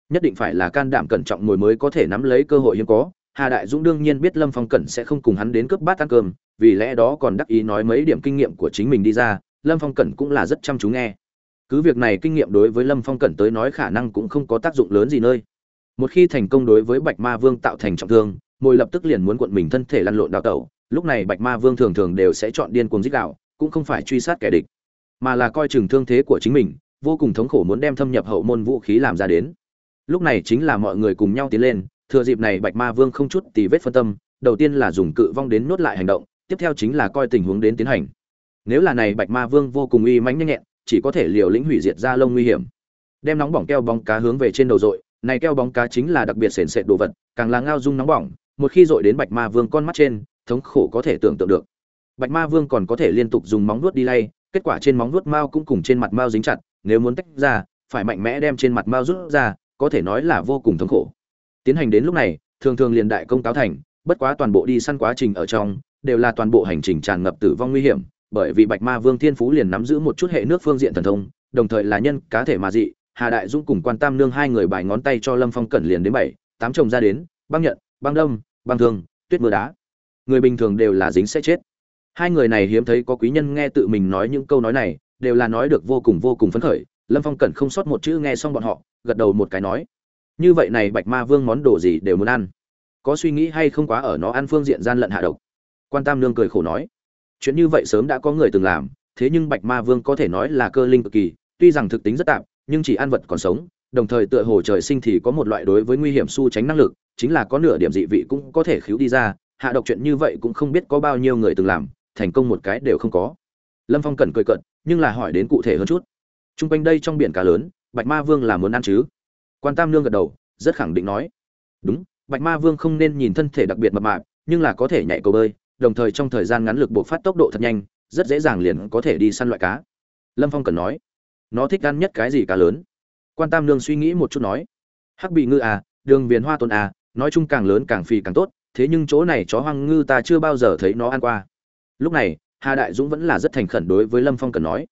Nhất định phải là can đảm cẩn trọng ngồi mới có thể nắm lấy cơ hội hiếm có, hà đại dũng đương nhiên biết lâm phong cẩn sẽ không cùng hắn đến cướp bát ăn cơm, vì lẽ đó còn đắc ý nói mấy điểm kinh nghiệm của chính mình đi ra, lâm phong cẩn cũng là rất chăm chú nghe. Cứ việc này kinh nghiệm đối với lâm phong cẩn tới nói khả năng cũng không có tác dụng lớn gì nơi. Một khi thành công đối với bạch ma vương tạo thành trọng thương mồi lập tức liền muốn cuộn mình thân thể lăn lộn đào tẩu. Lúc này bạch ma vương thường thường đều sẽ chọn điên cuồng dích đạo cũng không phải truy sát kẻ địch, mà là coi chừng thương thế của chính mình, vô cùng thống khổ muốn đem thâm nhập hậu môn vũ khí làm ra đến. Lúc này chính là mọi người cùng nhau tiến lên, thừa dịp này bạch ma vương không chút tì vết phân tâm, đầu tiên là dùng cự vong đến nốt lại hành động, tiếp theo chính là coi tình huống đến tiến hành. Nếu là này bạch ma vương vô cùng uy mãnh nhanh nhẹn, chỉ có thể liều lĩnh hủy diệt ra lông nguy hiểm. Đem nóng bỏng keo bóng cá hướng về trên đầu dội, này keo bóng cá chính là đặc biệt sền sệt đồ vật, càng là ngao dung nóng bỏng một khi dội đến bạch ma vương con mắt trên, thống khổ có thể tưởng tượng được. Bạch ma vương còn có thể liên tục dùng móng nuốt đi lay, kết quả trên móng nuốt mao cũng cùng trên mặt mao dính chặt, nếu muốn tách ra, phải mạnh mẽ đem trên mặt mao rút ra, có thể nói là vô cùng thống khổ. Tiến hành đến lúc này, thường thường liền đại công cáo thành, bất quá toàn bộ đi săn quá trình ở trong, đều là toàn bộ hành trình tràn ngập tử vong nguy hiểm, bởi vì bạch ma vương thiên phú liền nắm giữ một chút hệ nước phương diện thần thông, đồng thời là nhân, cá thể mà dị, hà đại dũng cùng quan tam nương hai người bài ngón tay cho lâm phong cẩn liền đến bảy, tám chồng ra đến, băng nhận, băng đông băng thương, tuyết mưa đá. Người bình thường đều là dính sẽ chết. Hai người này hiếm thấy có quý nhân nghe tự mình nói những câu nói này, đều là nói được vô cùng vô cùng phấn khởi. Lâm phong cẩn không sót một chữ nghe xong bọn họ, gật đầu một cái nói, như vậy này bạch ma vương món đồ gì đều muốn ăn. Có suy nghĩ hay không quá ở nó ăn phương diện gian lận hạ độc. Quan tam nương cười khổ nói, chuyện như vậy sớm đã có người từng làm, thế nhưng bạch ma vương có thể nói là cơ linh cực kỳ, tuy rằng thực tính rất tạm, nhưng chỉ ăn vật còn sống, đồng thời tựa hồ trời sinh thì có một loại đối với nguy hiểm su tránh năng lực chính là có nửa điểm dị vị cũng có thể khiếu đi ra, hạ độc chuyện như vậy cũng không biết có bao nhiêu người từng làm, thành công một cái đều không có. Lâm phong cần cười cận nhưng là hỏi đến cụ thể hơn chút. T r u n g quanh đây trong biển cá lớn, bạch ma vương là muốn ăn chứ? Quan tam nương gật đầu, rất khẳng định nói. Đúng, bạch ma vương không nên nhìn thân thể đặc biệt mập mạp, nhưng là có thể nhảy cầu bơi, đồng thời trong thời gian ngắn lực buộc phát tốc độ thật nhanh, rất dễ dàng liền có thể đi săn loại cá. Lâm phong cần nói. Nó thích ăn nhất cái gì cá lớn? Quan tam nương suy nghĩ một chút nói. Hắc bị ngư à đường viền hoa tôn à nói chung càng lớn càng phì càng tốt, thế nhưng chỗ này chó hoang ngư ta chưa bao giờ thấy nó ăn qua. Lúc này, hà đại dũng vẫn là rất thành khẩn đối với lâm phong cần nói,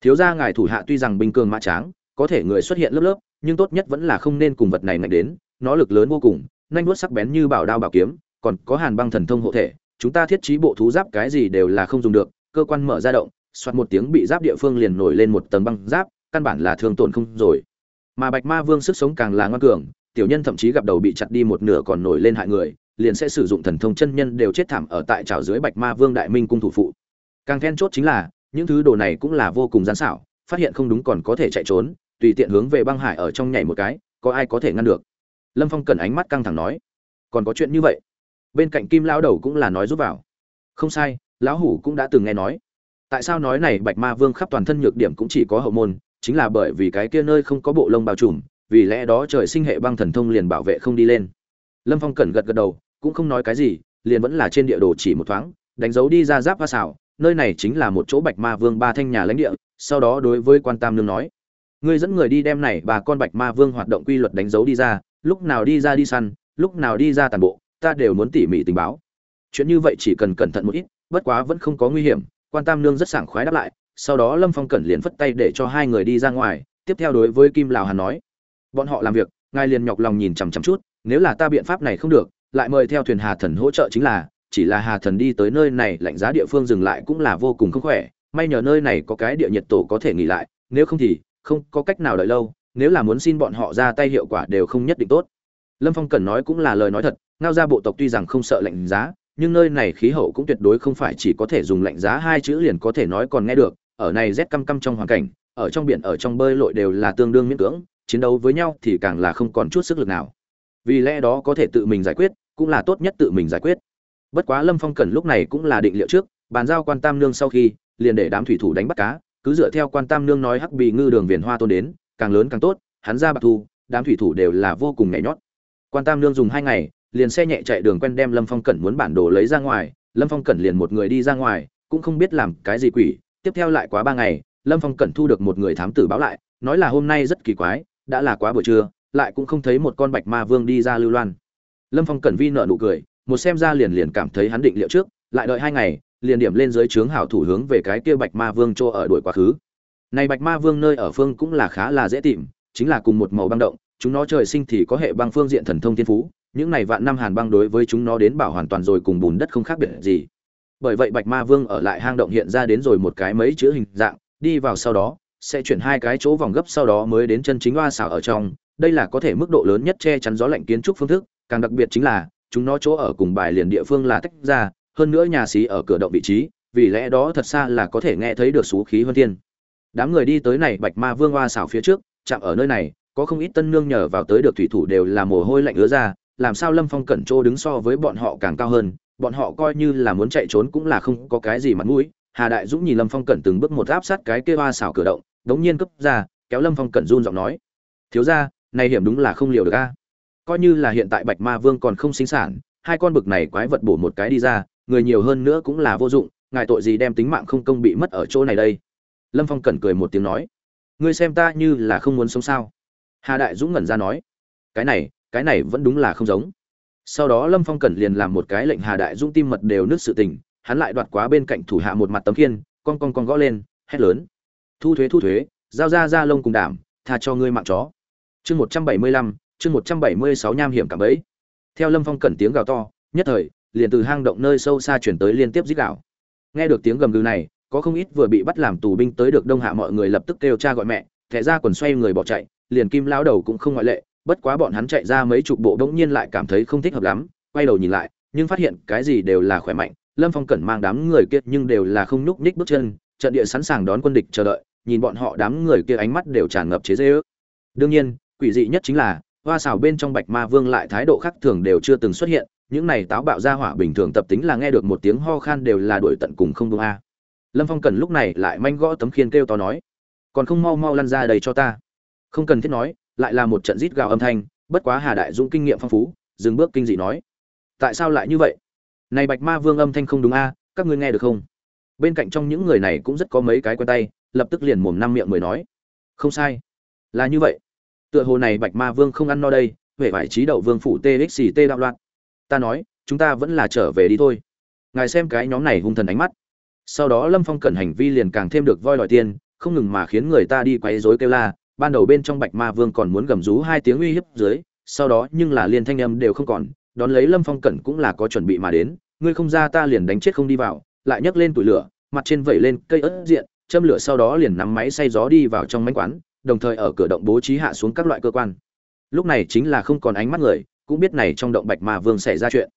thiếu gia ngài thủ hạ tuy rằng bình cường mã tráng, có thể người xuất hiện lớp lớp, nhưng tốt nhất vẫn là không nên cùng vật này mạnh đến, nó lực lớn vô cùng nhanh vuốt sắc bén như bảo đao bảo kiếm, còn có hàn băng thần thông hộ thể, chúng ta thiết trí bộ thú giáp cái gì đều là không dùng được, cơ quan mở ra động, soạt một tiếng bị giáp địa phương liền nổi lên một tầng băng giáp, căn bản là thương tổn không rồi. Mà bạch ma vương sức sống càng là ngoan cường tiểu nhân thậm chí gặp đầu bị chặt đi một nửa còn nổi lên hại người, liền sẽ sử dụng thần thông chân nhân đều chết thảm ở tại trào dưới bạch ma vương đại minh cung thủ phụ. Càng then chốt chính là, những thứ đồ này cũng là vô cùng gian xảo, phát hiện không đúng còn có thể chạy trốn, tùy tiện hướng về băng hải ở trong nhảy một cái, có ai có thể ngăn được? Lâm phong cần ánh mắt căng thẳng nói. Còn có chuyện như vậy? Bên cạnh kim lão đầu cũng là nói giúp vào. Không sai, lão hủ cũng đã từng nghe nói. Tại sao nói này bạch ma vương khắp toàn thân nhược điểm cũng chỉ có hậu môn, chính là bởi vì cái kia nơi không có bộ lông bao trùm vì lẽ đó trời sinh hệ băng thần thông liền bảo vệ không đi lên. Lâm phong cẩn gật gật đầu, cũng không nói cái gì, liền vẫn là trên địa đồ chỉ một thoáng, đánh dấu đi ra giáp hoa xảo, nơi này chính là một chỗ bạch ma vương ba thanh nhà lãnh địa, sau đó đối với quan tam nương nói, ngươi dẫn người đi đem này bà con bạch ma vương hoạt động quy luật đánh dấu đi ra, lúc nào đi ra đi săn, lúc nào đi ra tàn bộ, ta đều muốn tỉ mỉ tình báo. Chuyện như vậy chỉ cần cẩn thận một ít, bất quá vẫn không có nguy hiểm, quan tam nương rất sảng khoái đáp lại, sau đó lâm phong cẩn liền phất tay để cho hai người đi ra ngoài, tiếp theo đối với kim lào hàn nói bọn họ làm việc, ngài liền nhọc lòng nhìn chằm chằm chút, nếu là ta biện pháp này không được, lại mời theo thuyền hà thần hỗ trợ chính là, chỉ là hà thần đi tới nơi này, lạnh giá địa phương dừng lại cũng là vô cùng không khỏe, may nhờ nơi này có cái địa nhiệt tổ có thể nghỉ lại, nếu không thì, không có cách nào đợi lâu, nếu là muốn xin bọn họ ra tay hiệu quả đều không nhất định tốt. Lâm phong cần nói cũng là lời nói thật, ngao ra bộ tộc tuy rằng không sợ lạnh giá, nhưng nơi này khí hậu cũng tuyệt đối không phải chỉ có thể dùng lạnh giá hai chữ liền có thể nói còn nghe được, ở này rét căm căm trong hoàn cảnh, ở trong biển ở trong bơi lội đều là tương đương miễn cưỡng chiến đấu với nhau thì càng là không còn chút sức lực nào. Vì lẽ đó có thể tự mình giải quyết, cũng là tốt nhất tự mình giải quyết. Bất quá lâm phong cần lúc này cũng là định liệu trước, bàn giao quan tam nương sau khi, liền để đám thủy thủ đánh bắt cá, cứ dựa theo quan tam nương nói hắc bì ngư đường viền hoa tôn đến, càng lớn càng tốt, hắn ra bạc thu, đám thủy thủ đều là vô cùng nhảy nhót. Quan tam nương dùng hai ngày, liền xe nhẹ chạy đường quen đem lâm phong cẩn muốn bản đồ lấy ra ngoài, lâm phong cẩn liền một người đi ra ngoài, cũng không biết làm cái gì quỷ, tiếp theo lại quá ba ngày, lâm phong cẩn thu được một người thám tử báo lại, nói là hôm nay rất kỳ quái đã là quá buổi trưa, lại cũng không thấy một con bạch ma vương đi ra lưu loan. Lâm phong cẩn vi nợ nụ cười, một xem ra liền liền cảm thấy hắn định liệu trước, lại đợi hai ngày, liền điểm lên dưới trướng hảo thủ hướng về cái kia bạch ma vương chỗ ở đuổi quá khứ. Này bạch ma vương nơi ở phương cũng là khá là dễ tìm, chính là cùng một màu băng động, chúng nó trời sinh thì có hệ băng phương diện thần thông thiên phú, những này vạn năm hàn băng đối với chúng nó đến bảo hoàn toàn rồi cùng bùn đất không khác biệt gì. Bởi vậy bạch ma vương ở lại hang động hiện ra đến rồi một cái mấy chữ hình dạng, đi vào sau đó sẽ chuyển hai cái chỗ vòng gấp sau đó mới đến chân chính hoa xảo ở trong. Đây là có thể mức độ lớn nhất che chắn gió lạnh kiến trúc phương thức, càng đặc biệt chính là, chúng nó chỗ ở cùng bài liền địa phương là tách ra, hơn nữa nhà xí ở cửa động vị trí, vì lẽ đó thật xa là có thể nghe thấy được xú khí hơn thiên. Đám người đi tới này bạch ma vương hoa xảo phía trước, chạm ở nơi này, có không ít tân nương nhờ vào tới được thủy thủ đều là mồ hôi lạnh ứa ra, làm sao lâm phong cẩn trô đứng so với bọn họ càng cao hơn, bọn họ coi như là muốn chạy trốn cũng là không có cái gì mặt mũi hà đại dũng nhìn lâm phong cẩn từng bước một áp sát cái kia hoa xảo cửa động đống nhiên cấp ra kéo lâm phong cẩn run giọng nói thiếu gia, này hiểm đúng là không liều được a. Coi như là hiện tại bạch ma vương còn không sinh sản hai con bực này quái vật bổ một cái đi ra người nhiều hơn nữa cũng là vô dụng ngài tội gì đem tính mạng không công bị mất ở chỗ này đây? Lâm phong cẩn cười một tiếng nói ngươi xem ta như là không muốn sống sao? Hà đại dũng ngẩn ra nói cái này cái này vẫn đúng là không giống. Sau đó lâm phong cẩn liền làm một cái lệnh hà đại dũng tim mật đều nứt sự tình hắn lại đoạt quá bên cạnh thủ hạ một mặt tấm khiên con con con gõ lên, hét lớn. Thu thuế thu thuế, giao ra ra lông cùng đảm, tha cho ngươi mạng chó. Chương một trăm bảy mươi lăm, chương một trăm bảy mươi sáu nham hiểm cảm ấy theo lâm phong cẩn tiếng gào to, nhất thời, liền từ hang động nơi sâu xa chuyển tới liên tiếp dích gào. Nghe được tiếng gầm gừ này, có không ít vừa bị bắt làm tù binh tới được đông hạ mọi người lập tức kêu cha gọi mẹ, thẻ ra quần xoay người bỏ chạy, liền kim lão đầu cũng không ngoại lệ, bất quá bọn hắn chạy ra mấy chục bộ đống nhiên lại cảm thấy không thích hợp lắm, quay đầu nhìn lại, nhưng phát hiện cái gì đều là khỏe mạnh lâm phong cẩn mang đám người kia nhưng đều là không nhúc nhích bước chân, trận địa sẵn sàng đón quân địch chờ đợi, nhìn bọn họ đám người kia ánh mắt đều tràn ngập chế dễ ước đương nhiên, quỷ dị nhất chính là, hoa xào bên trong bạch ma vương lại thái độ khác thường đều chưa từng xuất hiện, những này táo bạo ra hỏa bình thường tập tính là nghe được một tiếng ho khan đều là đuổi tận cùng không đúng a. Lâm phong cần lúc này lại manh gõ tấm khiên kêu to nói, còn không mau mau lăn ra đầy cho ta. Không cần thiết nói, lại là một trận rít gào âm thanh, bất quá hà đại dũng kinh nghiệm phong phú, dừng bước kinh dị nói, tại sao lại như vậy? Này bạch ma vương âm thanh không đúng a, các ngươi nghe được không? Bên cạnh trong những người này cũng rất có mấy cái quen tay, lập tức liền mồm năm miệng mười nói. Không sai. Là như vậy. Tựa hồ này bạch ma vương không ăn no đây huệ phải trí đậu vương phủ txt đạo loạn. Ta nói, chúng ta vẫn là trở về đi thôi. Ngài xem cái nhóm này hung thần ánh mắt. Sau đó lâm phong cẩn hành vi liền càng thêm được voi đòi tiền, không ngừng mà khiến người ta đi quấy rối kêu la. Ban đầu bên trong bạch ma vương còn muốn gầm rú hai tiếng uy hiếp dưới, sau đó nhưng là liên thanh âm đều không còn đón lấy lâm phong cẩn cũng là có chuẩn bị mà đến, ngươi không ra ta liền đánh chết không đi vào, lại nhấc lên tủi lửa, mặt trên vẩy lên cây ớt diện, châm lửa sau đó liền nắm máy xay gió đi vào trong mánh quán, đồng thời ở cửa động bố trí hạ xuống các loại cơ quan. Lúc này chính là không còn ánh mắt người, cũng biết này trong động bạch mà vương xảy ra chuyện.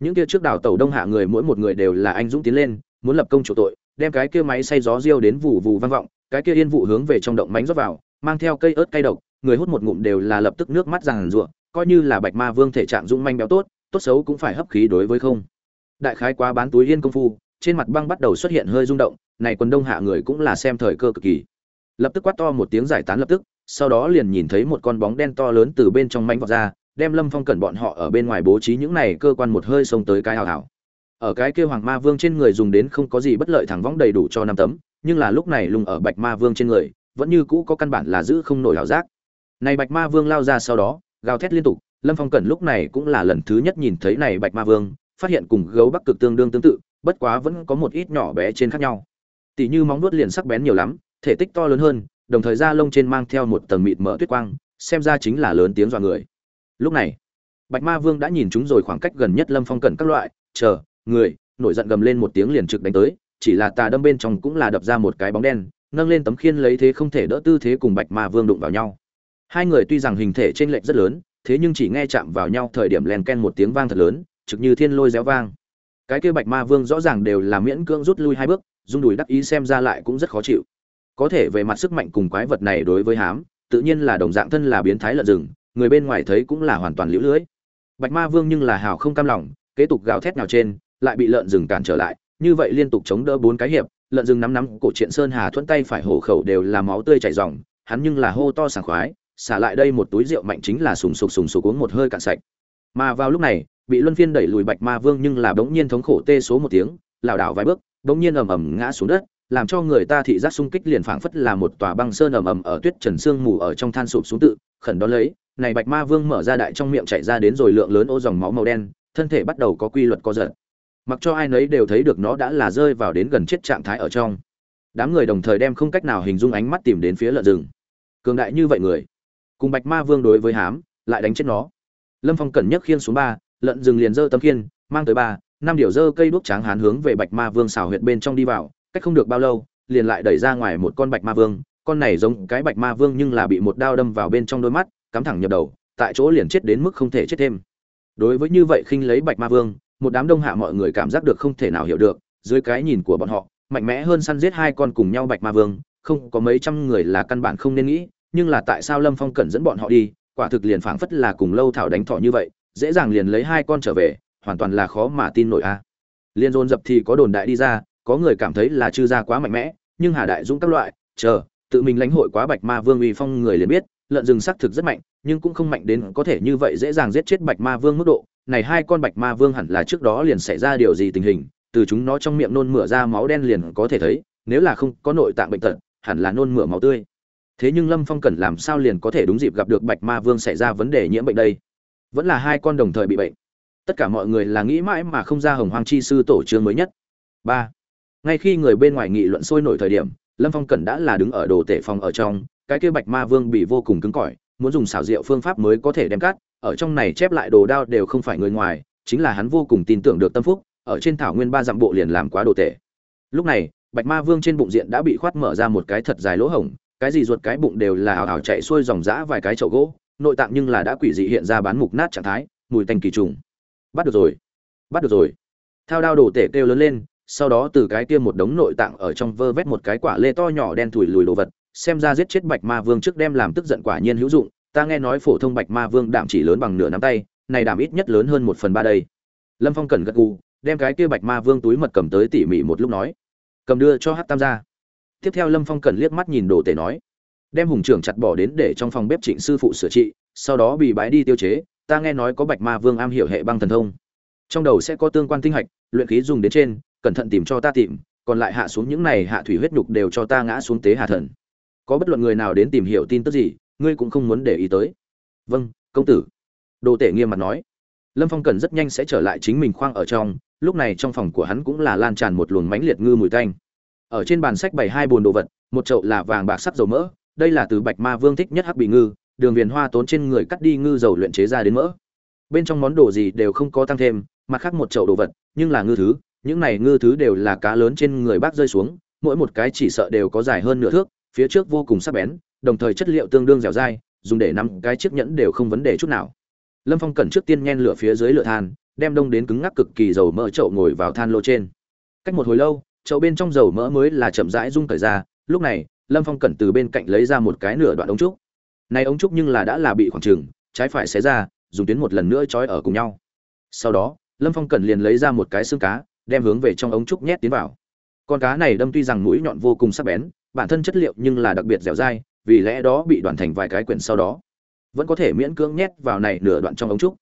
Những kia trước đảo tàu đông hạ người mỗi một người đều là anh dũng tiến lên, muốn lập công chủ tội, đem cái kia máy xay gió riêu đến vụ vụ vang vọng, cái kia yên vụ hướng về trong động mánh rót vào, mang theo cây ớt cay độc, người hút một ngụm đều là lập tức nước mắt ràng rụa coi như là bạch ma vương thể trạng dũng manh béo tốt tốt xấu cũng phải hấp khí đối với không. Đại khái quá bán túi yên công phu, trên mặt băng bắt đầu xuất hiện hơi rung động, này quần đông hạ người cũng là xem thời cơ cực kỳ. Lập tức quát to một tiếng giải tán lập tức, sau đó liền nhìn thấy một con bóng đen to lớn từ bên trong mánh vọt ra, đem lâm phong cẩn bọn họ ở bên ngoài bố trí những này cơ quan một hơi xông tới cái hào hào. Ở cái kia hoàng ma vương trên người dùng đến không có gì bất lợi thẳng võng đầy đủ cho năm tấm, nhưng là lúc này lùng ở bạch ma vương trên người, vẫn như cũ có căn bản là giữ không nổi hảo giác. Này bạch ma vương lao ra sau đó gào thét liên tục, lâm phong cẩn lúc này cũng là lần thứ nhất nhìn thấy này bạch ma vương, phát hiện cùng gấu bắc cực tương đương tương tự, bất quá vẫn có một ít nhỏ bé trên khác nhau. Tỷ như móng nuốt liền sắc bén nhiều lắm, thể tích to lớn hơn, đồng thời da lông trên mang theo một tầng mịt mở tuyết quang, xem ra chính là lớn tiếng dọa người. Lúc này, bạch ma vương đã nhìn chúng rồi khoảng cách gần nhất lâm phong cẩn các loại, chờ, người, nổi giận gầm lên một tiếng liền trực đánh tới, chỉ là tà đâm bên trong cũng là đập ra một cái bóng đen, nâng lên tấm khiên lấy thế không thể đỡ tư thế cùng bạch ma vương đụng vào nhau hai người tuy rằng hình thể t r ê n lệch rất lớn, thế nhưng chỉ nghe chạm vào nhau thời điểm len ken một tiếng vang thật lớn, trực như thiên lôi réo vang. Cái kia bạch ma vương rõ ràng đều là miễn cưỡng rút lui hai bước dung đùi đắc ý xem ra lại cũng rất khó chịu. Có thể về mặt sức mạnh cùng quái vật này đối với hám, tự nhiên là đồng dạng thân là biến thái lợn rừng, người bên ngoài thấy cũng là hoàn toàn liễu lưới. Bạch ma vương nhưng là hào không cam lòng, kế tục gào thét nào trên, lại bị lợn rừng cản trở lại, như vậy liên tục chống đỡ bốn cái hiệp, lợn rừng nắm nắm, cổ triện sơn hà thuận tay phải hổ khẩu đều là máu tươi chảy ròng, hắn nhưng là hô to sảng khoái xả lại đây một túi rượu mạnh chính là sùng sục sùng sục uống một hơi cạn sạch. Mà vào lúc này, bị luân phiên đẩy lùi bạch ma vương nhưng là bỗng nhiên thống khổ tê số một tiếng, lảo đảo vài bước, bỗng nhiên ầm ầm ngã xuống đất, làm cho người ta thị giác xung kích liền phảng phất là một tòa băng sơn ầm ầm ở tuyết trần sương mù ở trong than sụp xuống tự, khẩn đó lấy, này bạch ma vương mở ra đại trong miệng chảy ra đến rồi lượng lớn ô dòng máu màu đen, thân thể bắt đầu có quy luật co giật. Mặc cho ai nấy đều thấy được nó đã là rơi vào đến gần chết trạng thái ở trong. Đám người đồng thời đem không cách nào hình dung ánh mắt tìm đến phía lợn rừng. Cường đại như vậy người cùng bạch ma vương đối với hám, lại đánh chết nó. Lâm phong cẩn nhất khiên xuống ba lợn rừng liền dơ tấm khiên, mang tới ba, năm điều dơ cây đuốc tráng hán hướng về bạch ma vương xào huyệt bên trong đi vào, cách không được bao lâu, liền lại đẩy ra ngoài một con bạch ma vương, con này giống cái bạch ma vương nhưng là bị một đao đâm vào bên trong đôi mắt, cắm thẳng nhập đầu, tại chỗ liền chết đến mức không thể chết thêm. Đối với như vậy khinh lấy bạch ma vương, một đám đông hạ mọi người cảm giác được không thể nào hiểu được, dưới cái nhìn của bọn họ, mạnh mẽ hơn săn giết hai con cùng nhau bạch ma vương, không có mấy trăm người là căn bản không nên nghĩ nhưng là tại sao lâm phong cẩn dẫn bọn họ đi, quả thực liền phảng phất là cùng lâu thảo đánh thọ như vậy, dễ dàng liền lấy hai con trở về, hoàn toàn là khó mà tin nổi a. Liên dồn dập thì có đồn đại đi ra, có người cảm thấy là chư gia quá mạnh mẽ, nhưng hà đại dũng các loại, chờ, tự mình lãnh hội quá bạch ma vương uy phong người liền biết, lợn rừng xác thực rất mạnh, nhưng cũng không mạnh đến có thể như vậy dễ dàng giết chết bạch ma vương mức độ. Này hai con bạch ma vương hẳn là trước đó liền xảy ra điều gì tình hình, từ chúng nó trong miệng nôn mửa ra máu đen liền có thể thấy, nếu là không có nội tạng bệnh tật, hẳn là nôn mửa máu tươi thế nhưng lâm phong cần làm sao liền có thể đúng dịp gặp được bạch ma vương xảy ra vấn đề nhiễm bệnh đây? Vẫn là hai con đồng thời bị bệnh. Tất cả mọi người là nghĩ mãi mà không ra hồng hoàng chi sư tổ trương mới nhất. Ba. Ngay khi người bên ngoài nghị luận sôi nổi thời điểm, lâm phong cần đã là đứng ở đồ tể phòng ở trong, cái kia bạch ma vương bị vô cùng cứng cỏi, muốn dùng xảo diệu phương pháp mới có thể đem cắt ở trong này chép lại đồ đao đều không phải người ngoài, chính là hắn vô cùng tin tưởng được tâm phúc, ở trên thảo nguyên ba dặm bộ liền làm quá đồ tể. Lúc này, bạch ma vương trên bụng diện đã bị khoát mở ra một cái thật dài lỗ hổng cái gì ruột cái bụng đều là ảo ảo chạy xuôi dòng dã vài cái chậu gỗ, nội tạng nhưng là đã quỷ dị hiện ra bán mục nát trạng thái, mùi tanh kỳ trùng. Bắt được rồi, bắt được rồi. Thao đao đồ tể kêu lớn lên, sau đó từ cái kia một đống nội tạng ở trong vơ vét một cái quả lê to nhỏ đen thùi lùi đồ vật, xem ra giết chết bạch ma vương trước đem làm tức giận quả nhiên hữu dụng, ta nghe nói phổ thông bạch ma vương đảm chỉ lớn bằng nửa nắm tay, này đảm ít nhất lớn hơn một phần ba đây. Lâm phong cần gật gù, đem cái kia bạch ma vương túi mật cầm tới tỉ mỉ một lúc nói. Cầm đưa cho hát tam gia tiếp theo lâm phong cần liếc mắt nhìn đồ tể nói, đem hùng trưởng chặt bỏ đến để trong phòng bếp trịnh sư phụ sửa trị, sau đó bị bái đi tiêu chế, ta nghe nói có bạch ma vương am hiểu hệ băng thần thông. Trong đầu sẽ có tương quan tinh hạch, luyện khí dùng đến trên, cẩn thận tìm cho ta tìm, còn lại hạ xuống những này hạ thủy huyết nhục đều cho ta ngã xuống tế hạ thần. Có bất luận người nào đến tìm hiểu tin tức gì, ngươi cũng không muốn để ý tới. Vâng công tử. Đồ tể nghiêm mặt nói. Lâm phong cần rất nhanh sẽ trở lại chính mình khoang ở trong, lúc này trong phòng của hắn cũng là lan tràn một luồng mánh liệt ngư mùi tanh ở trên bàn sách bày hai bồn đồ vật, một chậu là vàng bạc sắc dầu mỡ, đây là từ bạch ma vương thích nhất hắc bị ngư, đường viền hoa tốn trên người cắt đi ngư dầu luyện chế ra đến mỡ. Bên trong món đồ gì đều không có tăng thêm, mặt khác một chậu đồ vật, nhưng là ngư thứ, những này ngư thứ đều là cá lớn trên người bác rơi xuống, mỗi một cái chỉ sợ đều có dài hơn nửa thước, phía trước vô cùng sắc bén, đồng thời chất liệu tương đương dẻo dai, dùng để nắm cái chiếc nhẫn đều không vấn đề chút nào. Lâm phong cẩn trước tiên nhen lửa phía dưới lửa than, đem đông đến cứng ngắc cực kỳ dầu mỡ chậu ngồi vào than lô trên. Cách một hồi lâu chậu bên trong dầu mỡ mới là chậm rãi rung thời ra, lúc này, lâm phong cẩn từ bên cạnh lấy ra một cái nửa đoạn ống trúc. Này ống trúc nhưng là đã là bị khoảng trừng trái phải xé ra, dùng tuyến một lần nữa trói ở cùng nhau. Sau đó, lâm phong cẩn liền lấy ra một cái xương cá, đem hướng về trong ống trúc nhét tiến vào. Con cá này đâm tuy rằng mũi nhọn vô cùng sắc bén, bản thân chất liệu nhưng là đặc biệt dẻo dai, vì lẽ đó bị đoàn thành vài cái quyển sau đó, vẫn có thể miễn cưỡng nhét vào này nửa đoạn trong ống trúc.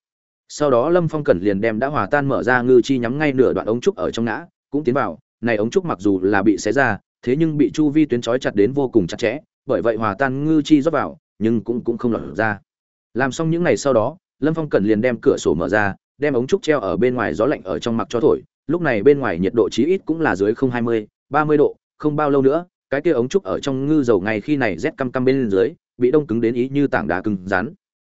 Sau đó lâm phong cẩn liền đem đã hòa tan mở ra ngư chi nhắm ngay nửa đoạn ống trúc ở trong ngã, cũng tiến vào này ống trúc mặc dù là bị xé ra, thế nhưng bị chu vi tuyến trói chặt đến vô cùng chặt chẽ, bởi vậy hòa tan ngư chi rót vào, nhưng cũng cũng không lọt ra. Làm xong những ngày sau đó, lâm phong cẩn liền đem cửa sổ mở ra, đem ống trúc treo ở bên ngoài gió lạnh ở trong mặc cho thổi, lúc này bên ngoài nhiệt độ chí ít cũng là dưới không hai mươi, ba mươi độ, không bao lâu nữa, cái kia ống trúc ở trong ngư dầu ngay khi này rét căm căm bên dưới, bị đông cứng đến ý như tảng đá cứng rắn.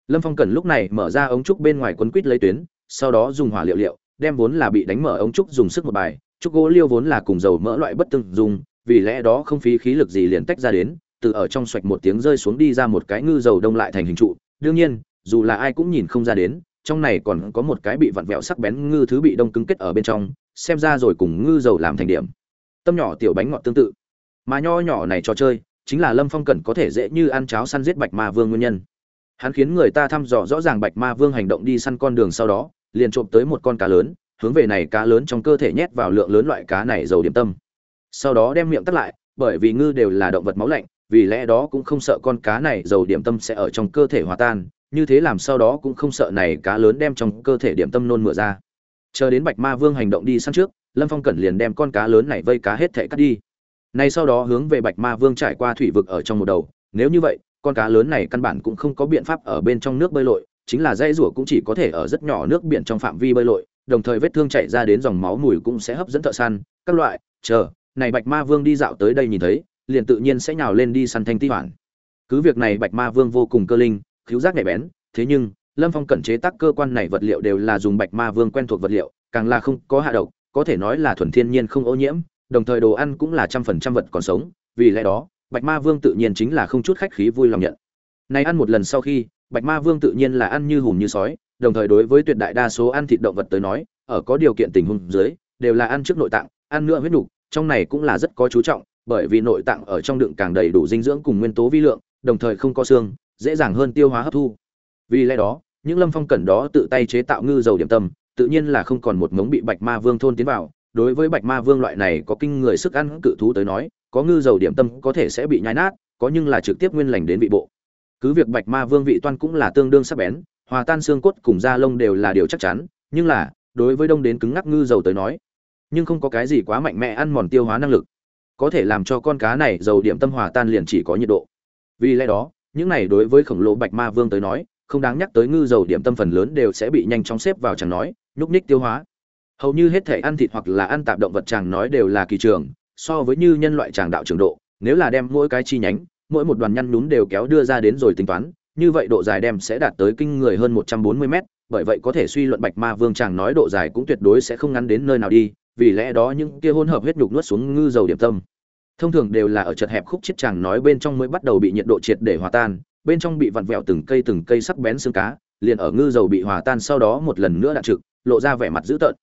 Lâm phong cần lúc này mở ra ống trúc bên ngoài quấn quít lấy tuyến, sau đó dùng hỏa liệu liệu, đem vốn là bị đánh mở ống trúc dùng sức một bài trúc gỗ liêu vốn là cùng dầu mỡ loại bất tương dùng vì lẽ đó không phí khí lực gì liền tách ra đến, từ ở trong xoạch một tiếng rơi xuống đi ra một cái ngư dầu đông lại thành hình trụ. Đương nhiên, dù là ai cũng nhìn không ra đến, trong này còn có một cái bị vặn vẹo sắc bén ngư thứ bị đông cứng kết ở bên trong, xem ra rồi cùng ngư dầu làm thành điểm. Tâm nhỏ tiểu bánh ngọt tương tự. Mà nho nhỏ này trò chơi, chính là lâm phong cẩn có thể dễ như ăn cháo săn giết bạch ma vương nguyên nhân. Hắn khiến người ta thăm dò rõ ràng bạch ma vương hành động đi săn con đường sau đó, liền trộm tới một con cá lớn hướng về này cá lớn trong cơ thể nhét vào lượng lớn loại cá này dầu điểm tâm. Sau đó đem miệng tắt lại, bởi vì ngư đều là động vật máu lạnh, vì lẽ đó cũng không sợ con cá này dầu điểm tâm sẽ ở trong cơ thể hòa tan, như thế làm sau đó cũng không sợ này cá lớn đem trong cơ thể điểm tâm nôn mửa ra. Chờ đến bạch ma vương hành động đi săn trước, lâm phong cẩn liền đem con cá lớn này vây cá hết thể cắt đi. Nay sau đó hướng về bạch ma vương trải qua thủy vực ở trong một đầu, nếu như vậy, con cá lớn này căn bản cũng không có biện pháp ở bên trong nước bơi lội, chính là dây rủa cũng chỉ có thể ở rất nhỏ nước biển trong phạm vi bơi lội đồng thời vết thương chảy ra đến dòng máu mùi cũng sẽ hấp dẫn thợ săn, các loại. Chờ, này bạch ma vương đi dạo tới đây nhìn thấy, liền tự nhiên sẽ nhào lên đi săn thanh ti hoàn. Cứ việc này bạch ma vương vô cùng cơ linh cứu giác nhạy bén, thế nhưng, lâm phong cẩn chế tác cơ quan này vật liệu đều là dùng bạch ma vương quen thuộc vật liệu, càng là không có hạ độc, có thể nói là thuần thiên nhiên không ô nhiễm, đồng thời đồ ăn cũng là trăm phần trăm vật còn sống, vì lẽ đó, bạch ma vương tự nhiên chính là không chút khách khí vui lòng nhận. Này ăn một lần sau khi, bạch ma vương tự nhiên là ăn như hùm như sói đồng thời đối với tuyệt đại đa số ăn thịt động vật tới nói, ở có điều kiện tình huống dưới, đều là ăn trước nội tạng, ăn nữa huyết nục trong này cũng là rất có chú trọng, bởi vì nội tạng ở trong đựng càng đầy đủ dinh dưỡng cùng nguyên tố vi lượng, đồng thời không có xương, dễ dàng hơn tiêu hóa hấp thu. Vì lẽ đó, những lâm phong cẩn đó tự tay chế tạo ngư dầu điểm tâm, tự nhiên là không còn một ngống bị bạch ma vương thôn tiến vào. Đối với bạch ma vương loại này có kinh người sức ăn cự thú tới nói, có ngư dầu điểm tâm có thể sẽ bị nhai nát, có nhưng là trực tiếp nguyên lành đến vị bộ. Cứ việc bạch ma vương vị toan cũng là tương đương sắc bén hòa tan xương cốt cùng da lông đều là điều chắc chắn, nhưng là, đối với đông đến cứng ngắc ngư dầu tới nói, nhưng không có cái gì quá mạnh mẽ ăn mòn tiêu hóa năng lực. Có thể làm cho con cá này dầu điểm tâm hòa tan liền chỉ có nhiệt độ. Vì lẽ đó, những này đối với khổng lồ bạch ma vương tới nói, không đáng nhắc tới ngư dầu điểm tâm phần lớn đều sẽ bị nhanh chóng xếp vào chẳng nói, nhúc nhích tiêu hóa. Hầu như hết thể ăn thịt hoặc là ăn tạp động vật chàng nói đều là kỳ trường, so với như nhân loại chàng đạo trường độ, nếu là đem mỗi cái chi nhánh, mỗi một đoàn nhăn nhún đều kéo đưa ra đến rồi tính toán như vậy độ dài đem sẽ đạt tới kinh người hơn 140 mét, bởi vậy có thể suy luận bạch ma vương chàng nói độ dài cũng tuyệt đối sẽ không ngắn đến nơi nào đi, vì lẽ đó những kia hỗn hợp huyết nhục nuốt xuống ngư dầu điểm tâm. Thông thường đều là ở chật hẹp khúc chiết chàng nói bên trong mới bắt đầu bị nhiệt độ triệt để hòa tan, bên trong bị vặn vẹo từng cây từng cây sắc bén xương cá, liền ở ngư dầu bị hòa tan sau đó một lần nữa đạn trực, lộ ra vẻ mặt dữ tợn.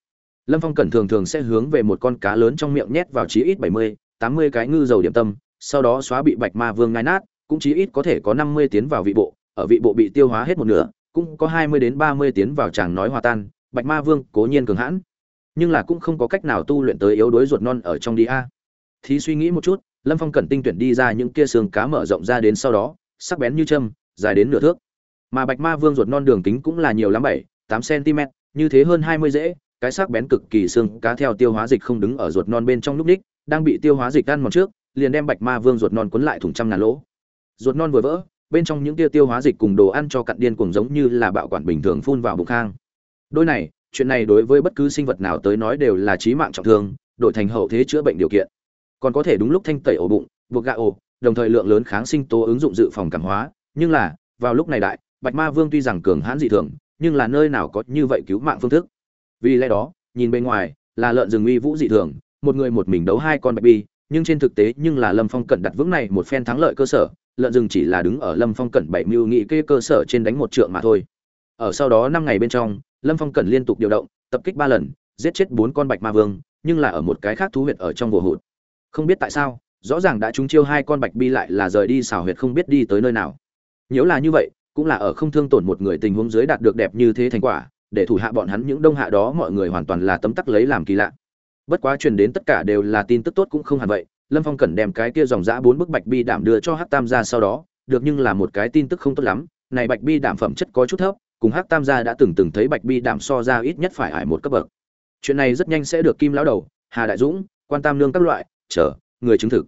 Lâm phong cẩn thường thường sẽ hướng về một con cá lớn trong miệng nhét vào chí ít bảy mươi, tám mươi cái ngư dầu điểm tâm, sau đó xóa bị bạch ma vương ngai nát, cũng chí ít có thể có năm mươi tiến vào vị bộ ở vị bộ bị tiêu hóa hết một nửa, cũng có hai mươi đến ba mươi tiến vào chàng nói hòa tan, bạch ma vương cố nhiên cường hãn. Nhưng là cũng không có cách nào tu luyện tới yếu đuối ruột non ở trong đi a. Thí suy nghĩ một chút, lâm phong cẩn tinh tuyển đi ra những kia xương cá mở rộng ra đến sau đó, sắc bén như châm, dài đến nửa thước. Mà bạch ma vương ruột non đường kính cũng là nhiều lắm bảy, tám cm như thế hơn hai mươi dễ, cái sắc bén cực kỳ xương cá theo tiêu hóa dịch không đứng ở ruột non bên trong lúc ních, đang bị tiêu hóa dịch ăn mòn trước, liền đem bạch ma vương ruột non cuốn lại thủng trăm ngàn lỗ. Ruột non vừa vỡ bên trong những tia tiêu hóa dịch cùng đồ ăn cho cặn điên cuồng giống như là bạo quản bình thường phun vào bụng khang. Đôi này, chuyện này đối với bất cứ sinh vật nào tới nói đều là chí mạng trọng thương, đổi thành hậu thế chữa bệnh điều kiện. Còn có thể đúng lúc thanh tẩy ổ bụng, buộc gạ ổ, đồng thời lượng lớn kháng sinh tố ứng dụng dự phòng cảm hóa. Nhưng là, vào lúc này đại, bạch ma vương tuy rằng cường hãn dị thường, nhưng là nơi nào có như vậy cứu mạng phương thức. Vì lẽ đó, nhìn bên ngoài, là lợn rừng uy vũ dị thường, một người một mình đấu hai con bạch bi, nhưng trên thực tế nhưng là lâm phong cẩn đặt vững này một phen thắng lợi cơ sở lợn rừng chỉ là đứng ở lâm phong cẩn bảy mưu nghị kê cơ sở trên đánh một trượng mà thôi. Ở sau đó năm ngày bên trong, lâm phong cẩn liên tục điều động, tập kích ba lần, giết chết bốn con bạch ma vương, nhưng là ở một cái khác thú huyệt ở trong vồ hụt. Không biết tại sao, rõ ràng đã trúng chiêu hai con bạch bi lại là rời đi xào huyệt không biết đi tới nơi nào. Nếu là như vậy, cũng là ở không thương tổn một người tình huống dưới đạt được đẹp như thế thành quả, để thủ hạ bọn hắn những đông hạ đó mọi người hoàn toàn là tấm tắc lấy làm kỳ lạ. Bất quá truyền đến tất cả đều là tin tức tốt cũng không hẳn vậy lâm phong Cần đem cái kia dòng dã bốn bức bạch bi đảm đưa cho hát tam gia sau đó, được nhưng là một cái tin tức không tốt lắm. Này bạch bi đảm phẩm chất có chút thấp, cùng hát tam gia đã từng từng thấy bạch bi đảm so ra ít nhất phải ải một cấp bậc. Chuyện này rất nhanh sẽ được kim lão đầu, hà đại dũng, quan tam lương các loại, chờ, người chứng thực.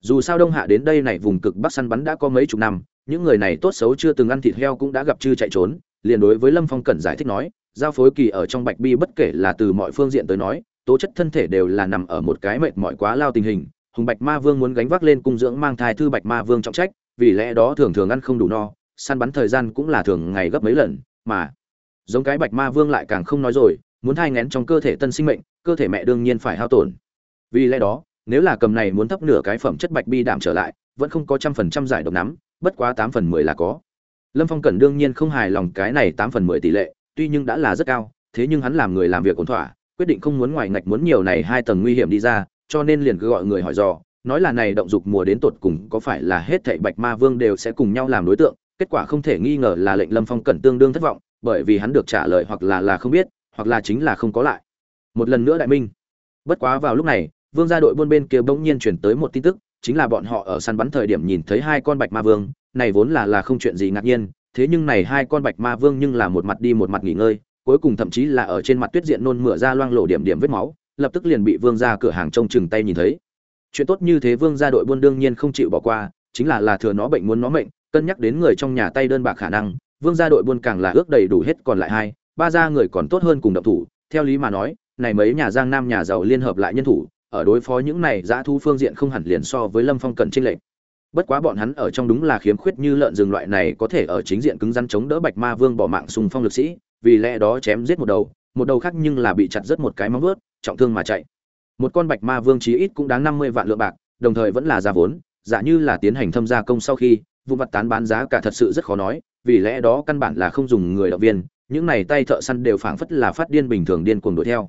Dù sao đông hạ đến đây này vùng cực bắc săn bắn đã có mấy chục năm, những người này tốt xấu chưa từng ăn thịt heo cũng đã gặp chư chạy trốn, liền đối với lâm phong cẩn giải thích nói, giao phối kỳ ở trong bạch bi bất kể là từ mọi phương diện tới nói, tố chất thân thể đều là nằm ở một cái mệt mỏi quá lao tình hình hùng bạch ma vương muốn gánh vác lên cung dưỡng mang thai thư bạch ma vương trọng trách, vì lẽ đó thường thường ăn không đủ no, săn bắn thời gian cũng là thường ngày gấp mấy lần, mà giống cái bạch ma vương lại càng không nói rồi, muốn thai ngén trong cơ thể tân sinh mệnh, cơ thể mẹ đương nhiên phải hao tổn. Vì lẽ đó, nếu là cầm này muốn thấp nửa cái phẩm chất bạch bi đảm trở lại, vẫn không có trăm phần trăm giải độc nắm, bất quá tám phần mười là có. Lâm phong cẩn đương nhiên không hài lòng cái này tám phần mười tỷ lệ, tuy nhưng đã là rất cao, thế nhưng hắn làm người làm việc ổn thỏa, quyết định không muốn ngoài ngạch muốn nhiều này hai tầng nguy hiểm đi ra cho nên liền cứ gọi người hỏi dò, nói là này động dục mùa đến tột cùng có phải là hết thảy bạch ma vương đều sẽ cùng nhau làm đối tượng, kết quả không thể nghi ngờ là lệnh lâm phong cẩn tương đương thất vọng, bởi vì hắn được trả lời hoặc là là không biết, hoặc là chính là không có lại. Một lần nữa đại minh. Bất quá vào lúc này, vương gia đội buôn bên kia bỗng nhiên chuyển tới một tin tức, chính là bọn họ ở săn bắn thời điểm nhìn thấy hai con bạch ma vương, này vốn là là không chuyện gì ngạc nhiên, thế nhưng này hai con bạch ma vương nhưng là một mặt đi một mặt nghỉ ngơi, cuối cùng thậm chí là ở trên mặt tuyết diện nôn mửa ra loang lổ điểm điểm vết máu lập tức liền bị vương gia cửa hàng trông chừng tay nhìn thấy. Chuyện tốt như thế vương gia đội buôn đương nhiên không chịu bỏ qua, chính là là thừa nó bệnh muốn nó mệnh, cân nhắc đến người trong nhà tay đơn bạc khả năng, vương gia đội buôn càng là ước đầy đủ hết còn lại hai, ba gia người còn tốt hơn cùng động thủ. Theo lý mà nói, này mấy nhà giang nam nhà giàu liên hợp lại nhân thủ, ở đối phó những này dã thu phương diện không hẳn liền so với lâm phong cận trinh lệnh bất quá bọn hắn ở trong đúng là khiếm khuyết như lợn rừng loại này có thể ở chính diện cứng rắn chống đỡ bạch ma vương bỏ mạng xung phong lực sĩ, vì lẽ đó chém giết một đầu một đầu khác nhưng là bị chặt rất một cái móng vuốt, trọng thương mà chạy. Một con bạch ma vương chí ít cũng đáng 50 vạn lượng bạc, đồng thời vẫn là giá vốn, giả như là tiến hành thâm gia công sau khi, vụ vật tán bán giá cả thật sự rất khó nói, vì lẽ đó căn bản là không dùng người động viên, những này tay thợ săn đều phảng phất là phát điên bình thường điên cuồng đuổi theo.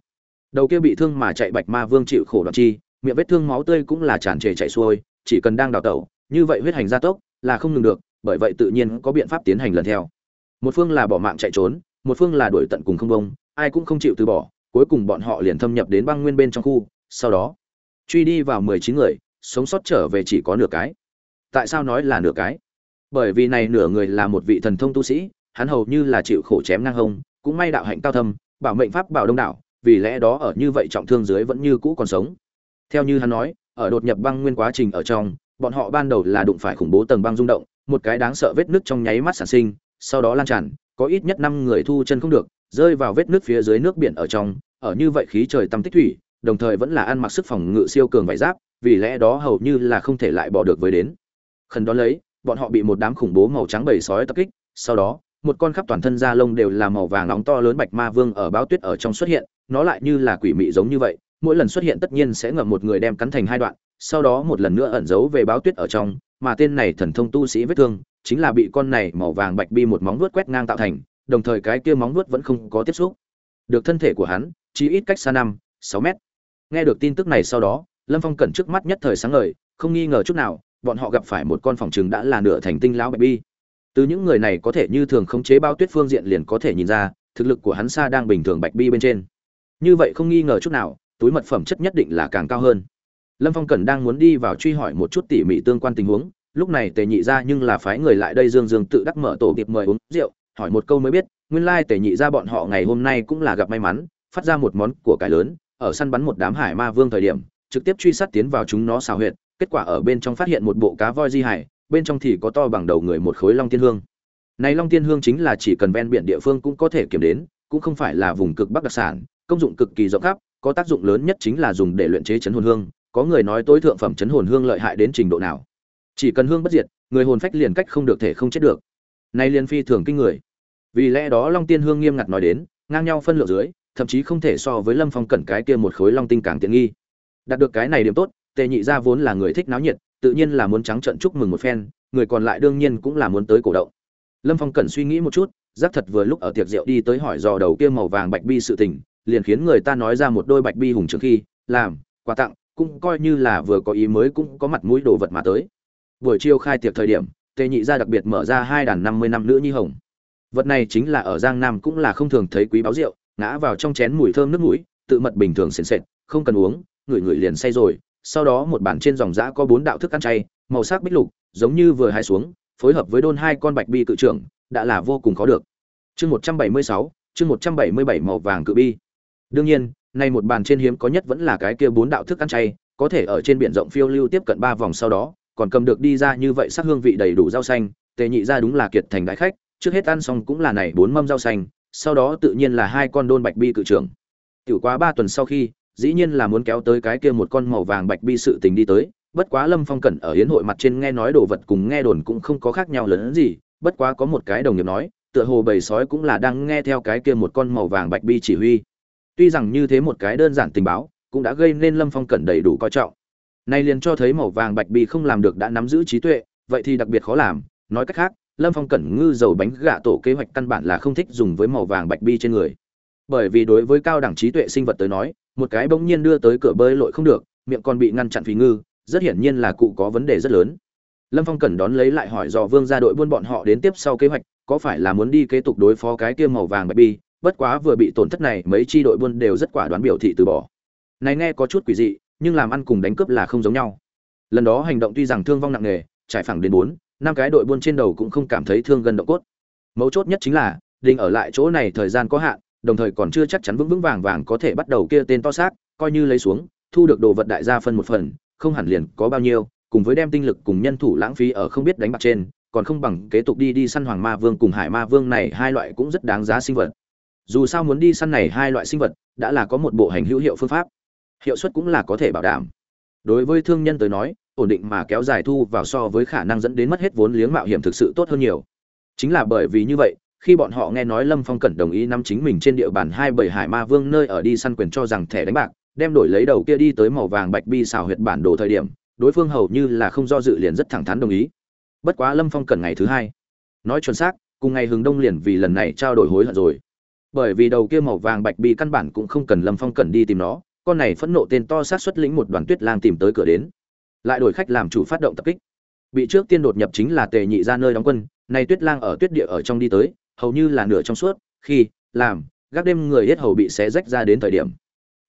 Đầu kia bị thương mà chạy bạch ma vương chịu khổ đoạn chi, miệng vết thương máu tươi cũng là tràn trề chạy xuôi, chỉ cần đang đào tẩu, như vậy huyết hành gia tốc là không ngừng được, bởi vậy tự nhiên có biện pháp tiến hành lần theo. Một phương là bỏ mạng chạy trốn, một phương là đuổi tận cùng không bông, ai cũng không chịu từ bỏ, cuối cùng bọn họ liền thâm nhập đến băng nguyên bên trong khu, sau đó truy đi vào mười chín người, sống sót trở về chỉ có nửa cái. Tại sao nói là nửa cái? Bởi vì này nửa người là một vị thần thông tu sĩ, hắn hầu như là chịu khổ chém ngang hông, cũng may đạo hạnh cao thâm, bảo mệnh pháp bảo đông đảo, vì lẽ đó ở như vậy trọng thương dưới vẫn như cũ còn sống. Theo như hắn nói, ở đột nhập băng nguyên quá trình ở trong, bọn họ ban đầu là đụng phải khủng bố tầng băng rung động, một cái đáng sợ vết nứt trong nháy mắt sản sinh, sau đó lan tràn, có ít nhất năm người thu chân không được, rơi vào vết nước phía dưới nước biển ở trong, ở như vậy khí trời tăm tích thủy, đồng thời vẫn là ăn mặc sức phòng ngự siêu cường vải giáp, vì lẽ đó hầu như là không thể lại bỏ được với đến. Khẩn đó lấy, bọn họ bị một đám khủng bố màu trắng bầy sói tập kích, sau đó, một con khắp toàn thân da lông đều là màu vàng nóng to lớn bạch ma vương ở báo tuyết ở trong xuất hiện, nó lại như là quỷ mị giống như vậy, mỗi lần xuất hiện tất nhiên sẽ ngậm một người đem cắn thành hai đoạn, sau đó một lần nữa ẩn giấu về báo tuyết ở trong, mà tên này thần thông tu sĩ vết thương, chính là bị con này màu vàng bạch bi một móng vuốt quét ngang tạo thành, đồng thời cái kia móng vuốt vẫn không có tiếp xúc được thân thể của hắn, chỉ ít cách xa năm, sáu mét. Nghe được tin tức này sau đó, Lâm Phong cẩn trước mắt nhất thời sáng ngời, không nghi ngờ chút nào, bọn họ gặp phải một con phòng chừng đã là nửa thành tinh lão bạch bi. Từ những người này có thể như thường khống chế bao tuyết phương diện liền có thể nhìn ra, thực lực của hắn xa đang bình thường bạch bi bên trên. Như vậy không nghi ngờ chút nào, túi mật phẩm chất nhất định là càng cao hơn. Lâm Phong Cẩn đang muốn đi vào truy hỏi một chút tỉ mỉ tương quan tình huống, lúc này Tề Nhị ra nhưng là phái người lại đây Dương Dương tự đắc mở tổ kịp mời uống rượu, hỏi một câu mới biết, nguyên lai tể Nhị ra bọn họ ngày hôm nay cũng là gặp may mắn, phát ra một món của cải lớn, ở săn bắn một đám hải ma vương thời điểm, trực tiếp truy sát tiến vào chúng nó xào huyệt, kết quả ở bên trong phát hiện một bộ cá voi di hải, bên trong thì có to bằng đầu người một khối long tiên hương. Này long tiên hương chính là chỉ cần ven biển địa phương cũng có thể kiểm đến, cũng không phải là vùng cực bắc đặc sản, công dụng cực kỳ rộng khắp, có tác dụng lớn nhất chính là dùng để luyện chế chấn hồn hương, có người nói tối thượng phẩm chấn hồn hương lợi hại đến trình độ nào chỉ cần hương bất diệt người hồn phách liền cách không được thể không chết được nay liên phi thường kinh người. Vì lẽ đó long tiên hương nghiêm ngặt nói đến, ngang nhau phân lượng dưới, thậm chí không thể so với lâm phong cẩn cái kia một khối long tinh càng tiện nghi. Đạt được cái này điểm tốt, tề nhị gia vốn là người thích náo nhiệt, tự nhiên là muốn trắng trận chúc mừng một phen, người còn lại đương nhiên cũng là muốn tới cổ động. Lâm phong cẩn suy nghĩ một chút giác thật vừa lúc ở tiệc rượu đi tới hỏi dò đầu kia màu vàng bạch bi sự tình, liền khiến người ta nói ra một đôi bạch bi hùng trưởng khi, làm, quà tặng, cũng coi như là vừa có ý mới cũng có mặt mũi đồ vật mà tới. Buổi chiều khai tiệc thời điểm tề nhị gia đặc biệt mở ra hai đàn năm mươi năm nữ nhi hồng. Vật này chính là ở giang nam cũng là không thường thấy quý báo rượu, ngã vào trong chén mùi thơm nước mũi, tự mật bình thường sền sệt, không cần uống, ngửi ngửi liền say rồi, sau đó một bản trên dòng giã có bốn đạo thức ăn chay, màu sắc bích lục, giống như vừa hai xuống, phối hợp với đôn hai con bạch bi cự trưởng, đã là vô cùng khó được. Chương một trăm bảy mươi sáu, chương một trăm bảy mươi bảy màu vàng cự bi. Đương nhiên, nay một bàn trên hiếm có nhất vẫn là cái kia bốn đạo thức ăn chay, có thể ở trên biển rộng phiêu lưu tiếp cận ba vòng sau đó còn cầm được đi ra như vậy sắc hương vị đầy đủ rau xanh, tề nhị ra đúng là kiệt thành đại khách, trước hết ăn xong cũng là này bốn mâm rau xanh, sau đó tự nhiên là hai con đôn bạch bi cự trưởng. Tiểu quá ba tuần sau khi, dĩ nhiên là muốn kéo tới cái kia một con màu vàng bạch bi sự tình đi tới, bất quá lâm phong cẩn ở hiến hội mặt trên nghe nói đồ vật cùng nghe đồn cũng không có khác nhau lớn gì, bất quá có một cái đồng nghiệp nói, tựa hồ bầy sói cũng là đang nghe theo cái kia một con màu vàng bạch bi chỉ huy. Tuy rằng như thế một cái đơn giản tình báo, cũng đã gây nên lâm phong cẩn đầy đủ coi trọng này liền cho thấy màu vàng bạch bi không làm được đã nắm giữ trí tuệ, vậy thì đặc biệt khó làm, nói cách khác, Lâm Phong cẩn ngư dầu bánh gạ tổ kế hoạch căn bản là không thích dùng với màu vàng bạch bi trên người. Bởi vì đối với cao đẳng trí tuệ sinh vật tới nói, một cái bỗng nhiên đưa tới cửa bơi lội không được, miệng còn bị ngăn chặn phí ngư, rất hiển nhiên là cụ có vấn đề rất lớn. Lâm Phong cẩn đón lấy lại hỏi dò Vương gia đội buôn bọn họ đến tiếp sau kế hoạch, có phải là muốn đi kế tục đối phó cái kia màu vàng bạch bi, bất quá vừa bị tổn thất này, mấy chi đội buôn đều rất quả đoán biểu thị từ bỏ. Này nghe có chút quỷ dị, nhưng làm ăn cùng đánh cướp là không giống nhau. Lần đó hành động tuy rằng thương vong nặng nề, trải phẳng đến bốn, năm cái đội buôn trên đầu cũng không cảm thấy thương gần động cốt. Mấu chốt nhất chính là, đình ở lại chỗ này thời gian có hạn, đồng thời còn chưa chắc chắn vững vững vàng vàng có thể bắt đầu kia tên to xác, coi như lấy xuống, thu được đồ vật đại gia phân một phần, không hẳn liền có bao nhiêu, cùng với đem tinh lực cùng nhân thủ lãng phí ở không biết đánh bạc trên, còn không bằng kế tục đi đi săn hoàng ma vương cùng hải ma vương này hai loại cũng rất đáng giá sinh vật. Dù sao muốn đi săn này hai loại sinh vật, đã là có một bộ hành hữu hiệu phương pháp hiệu suất cũng là có thể bảo đảm. Đối với thương nhân tới nói, ổn định mà kéo dài thu vào so với khả năng dẫn đến mất hết vốn liếng mạo hiểm thực sự tốt hơn nhiều. Chính là bởi vì như vậy, khi bọn họ nghe nói lâm phong cẩn đồng ý nắm chính mình trên địa bàn hai bảy hải ma vương nơi ở đi săn quyền cho rằng thẻ đánh bạc, đem đổi lấy đầu kia đi tới màu vàng bạch bi xào huyệt bản đồ thời điểm, đối phương hầu như là không do dự liền rất thẳng thắn đồng ý. Bất quá lâm phong cẩn ngày thứ hai, nói chuẩn xác, cùng ngày hướng đông liền vì lần này trao đổi hối hận rồi. Bởi vì đầu kia màu vàng bạch bi căn bản cũng không cần lâm phong cẩn đi tìm nó con này phẫn nộ tên to sát xuất lĩnh một đoàn tuyết lang tìm tới cửa đến. Lại đổi khách làm chủ phát động tập kích. Bị trước tiên đột nhập chính là tề nhị ra nơi đóng quân, nay tuyết lang ở tuyết địa ở trong đi tới, hầu như là nửa trong suốt, khi, làm, gác đêm người hết hầu bị xé rách ra đến thời điểm.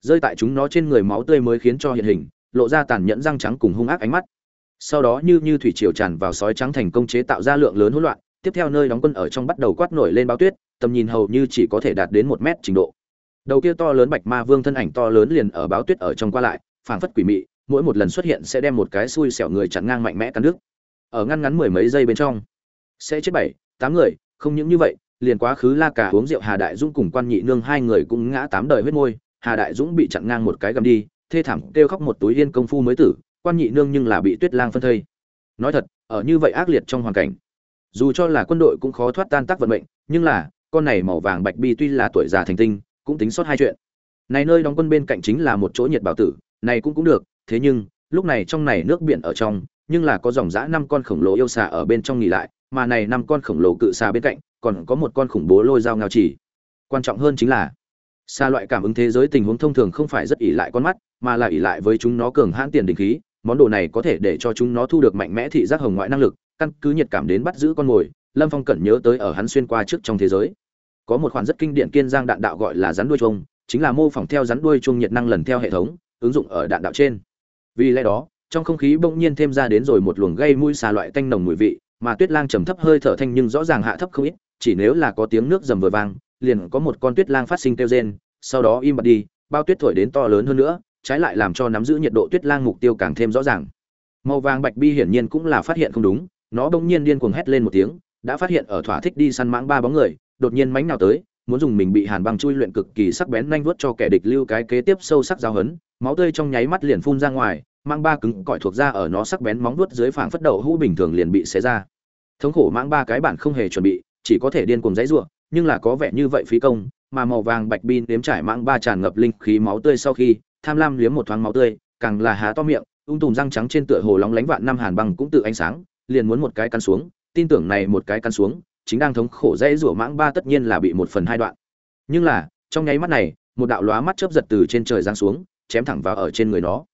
Rơi tại chúng nó trên người máu tươi mới khiến cho hiện hình, lộ ra tàn nhẫn răng trắng cùng hung ác ánh mắt. Sau đó như như thủy triều tràn vào sói trắng thành công chế tạo ra lượng lớn hỗn loạn, tiếp theo nơi đóng quân ở trong bắt đầu quát nổi lên báo tuyết, tầm nhìn hầu như chỉ có thể đạt đến một mét trình độ đầu kia to lớn bạch ma vương thân ảnh to lớn liền ở báo tuyết ở trong qua lại, phảng phất quỷ mị, mỗi một lần xuất hiện sẽ đem một cái xui xẻo người chặn ngang mạnh mẽ cắn nước ở ngăn ngắn mười mấy giây bên trong, sẽ chết bảy, tám người, không những như vậy, liền quá khứ la cả uống rượu hà đại dũng cùng quan nhị nương hai người cũng ngã tám đời huyết môi, hà đại dũng bị chặn ngang một cái gầm đi, thê thảm kêu khóc một túi yên công phu mới tử, quan nhị nương nhưng là bị tuyết lang phân thây. Nói thật, ở như vậy ác liệt trong hoàn cảnh, dù cho là quân đội cũng khó thoát tan tác vận mệnh, nhưng là, con này màu vàng bạch bi tuy là tuổi già thành tinh cũng tính sót hai chuyện. Này nơi đóng quân bên cạnh chính là một chỗ nhiệt bảo tử, này cũng cũng được, thế nhưng, lúc này trong này nước biển ở trong, nhưng là có dòng dã năm con khổng lồ yêu xà ở bên trong nghỉ lại, mà này năm con khổng lồ cự xà bên cạnh, còn có một con khủng bố lôi dao ngao chỉ. Quan trọng hơn chính là xa loại cảm ứng thế giới tình huống thông thường không phải rất ỷ lại con mắt, mà là ỷ lại với chúng nó cường hãn tiền đình khí, món đồ này có thể để cho chúng nó thu được mạnh mẽ thị giác hồng ngoại năng lực, căn cứ nhiệt cảm đến bắt giữ con mồi, lâm phong cẩn nhớ tới ở hắn xuyên qua trước trong thế giới có một khoản rất kinh điển kiên giang đạn đạo gọi là rắn đuôi chuông, chính là mô phỏng theo rắn đuôi chuông nhiệt năng lần theo hệ thống, ứng dụng ở đạn đạo trên. Vì lẽ đó, trong không khí bỗng nhiên thêm ra đến rồi một luồng gây mũi xà loại tanh nồng mùi vị, mà tuyết lang trầm thấp hơi thở thanh nhưng rõ ràng hạ thấp không ít, chỉ nếu là có tiếng nước rầm vừa vang, liền có một con tuyết lang phát sinh kêu rên, sau đó im bặt đi, bao tuyết thổi đến to lớn hơn nữa, trái lại làm cho nắm giữ nhiệt độ tuyết lang mục tiêu càng thêm rõ ràng. Màu vàng bạch bi hiển nhiên cũng là phát hiện không đúng, nó bỗng nhiên điên cuồng hét lên một tiếng, đã phát hiện ở thỏa thích đi săn mãng ba bóng người đột nhiên mánh nào tới, muốn dùng mình bị hàn băng chui luyện cực kỳ sắc bén nhanh vuốt cho kẻ địch lưu cái kế tiếp sâu sắc giao hấn, máu tươi trong nháy mắt liền phun ra ngoài mang ba cứng cỏi thuộc ra ở nó sắc bén móng vuốt dưới phảng phất đầu hũ bình thường liền bị xé ra. Thống khổ mang ba cái bản không hề chuẩn bị, chỉ có thể điên cuồng dãy rủa, nhưng là có vẻ như vậy phí công, mà màu vàng bạch bin nếm trải mang ba tràn ngập linh khí máu tươi sau khi, tham lam liếm một thoáng máu tươi, càng là há to miệng, ung tùm răng trắng trên tựa hồ lóng lánh vạn năm hàn băng cũng tự ánh sáng, liền muốn một cái căn xuống, tin tưởng này một cái căn xuống chính đang thống khổ dễ rủa mãng ba tất nhiên là bị một phần hai đoạn. Nhưng là, trong nháy mắt này, một đạo lóa mắt chớp giật từ trên trời giáng xuống, chém thẳng vào ở trên người nó.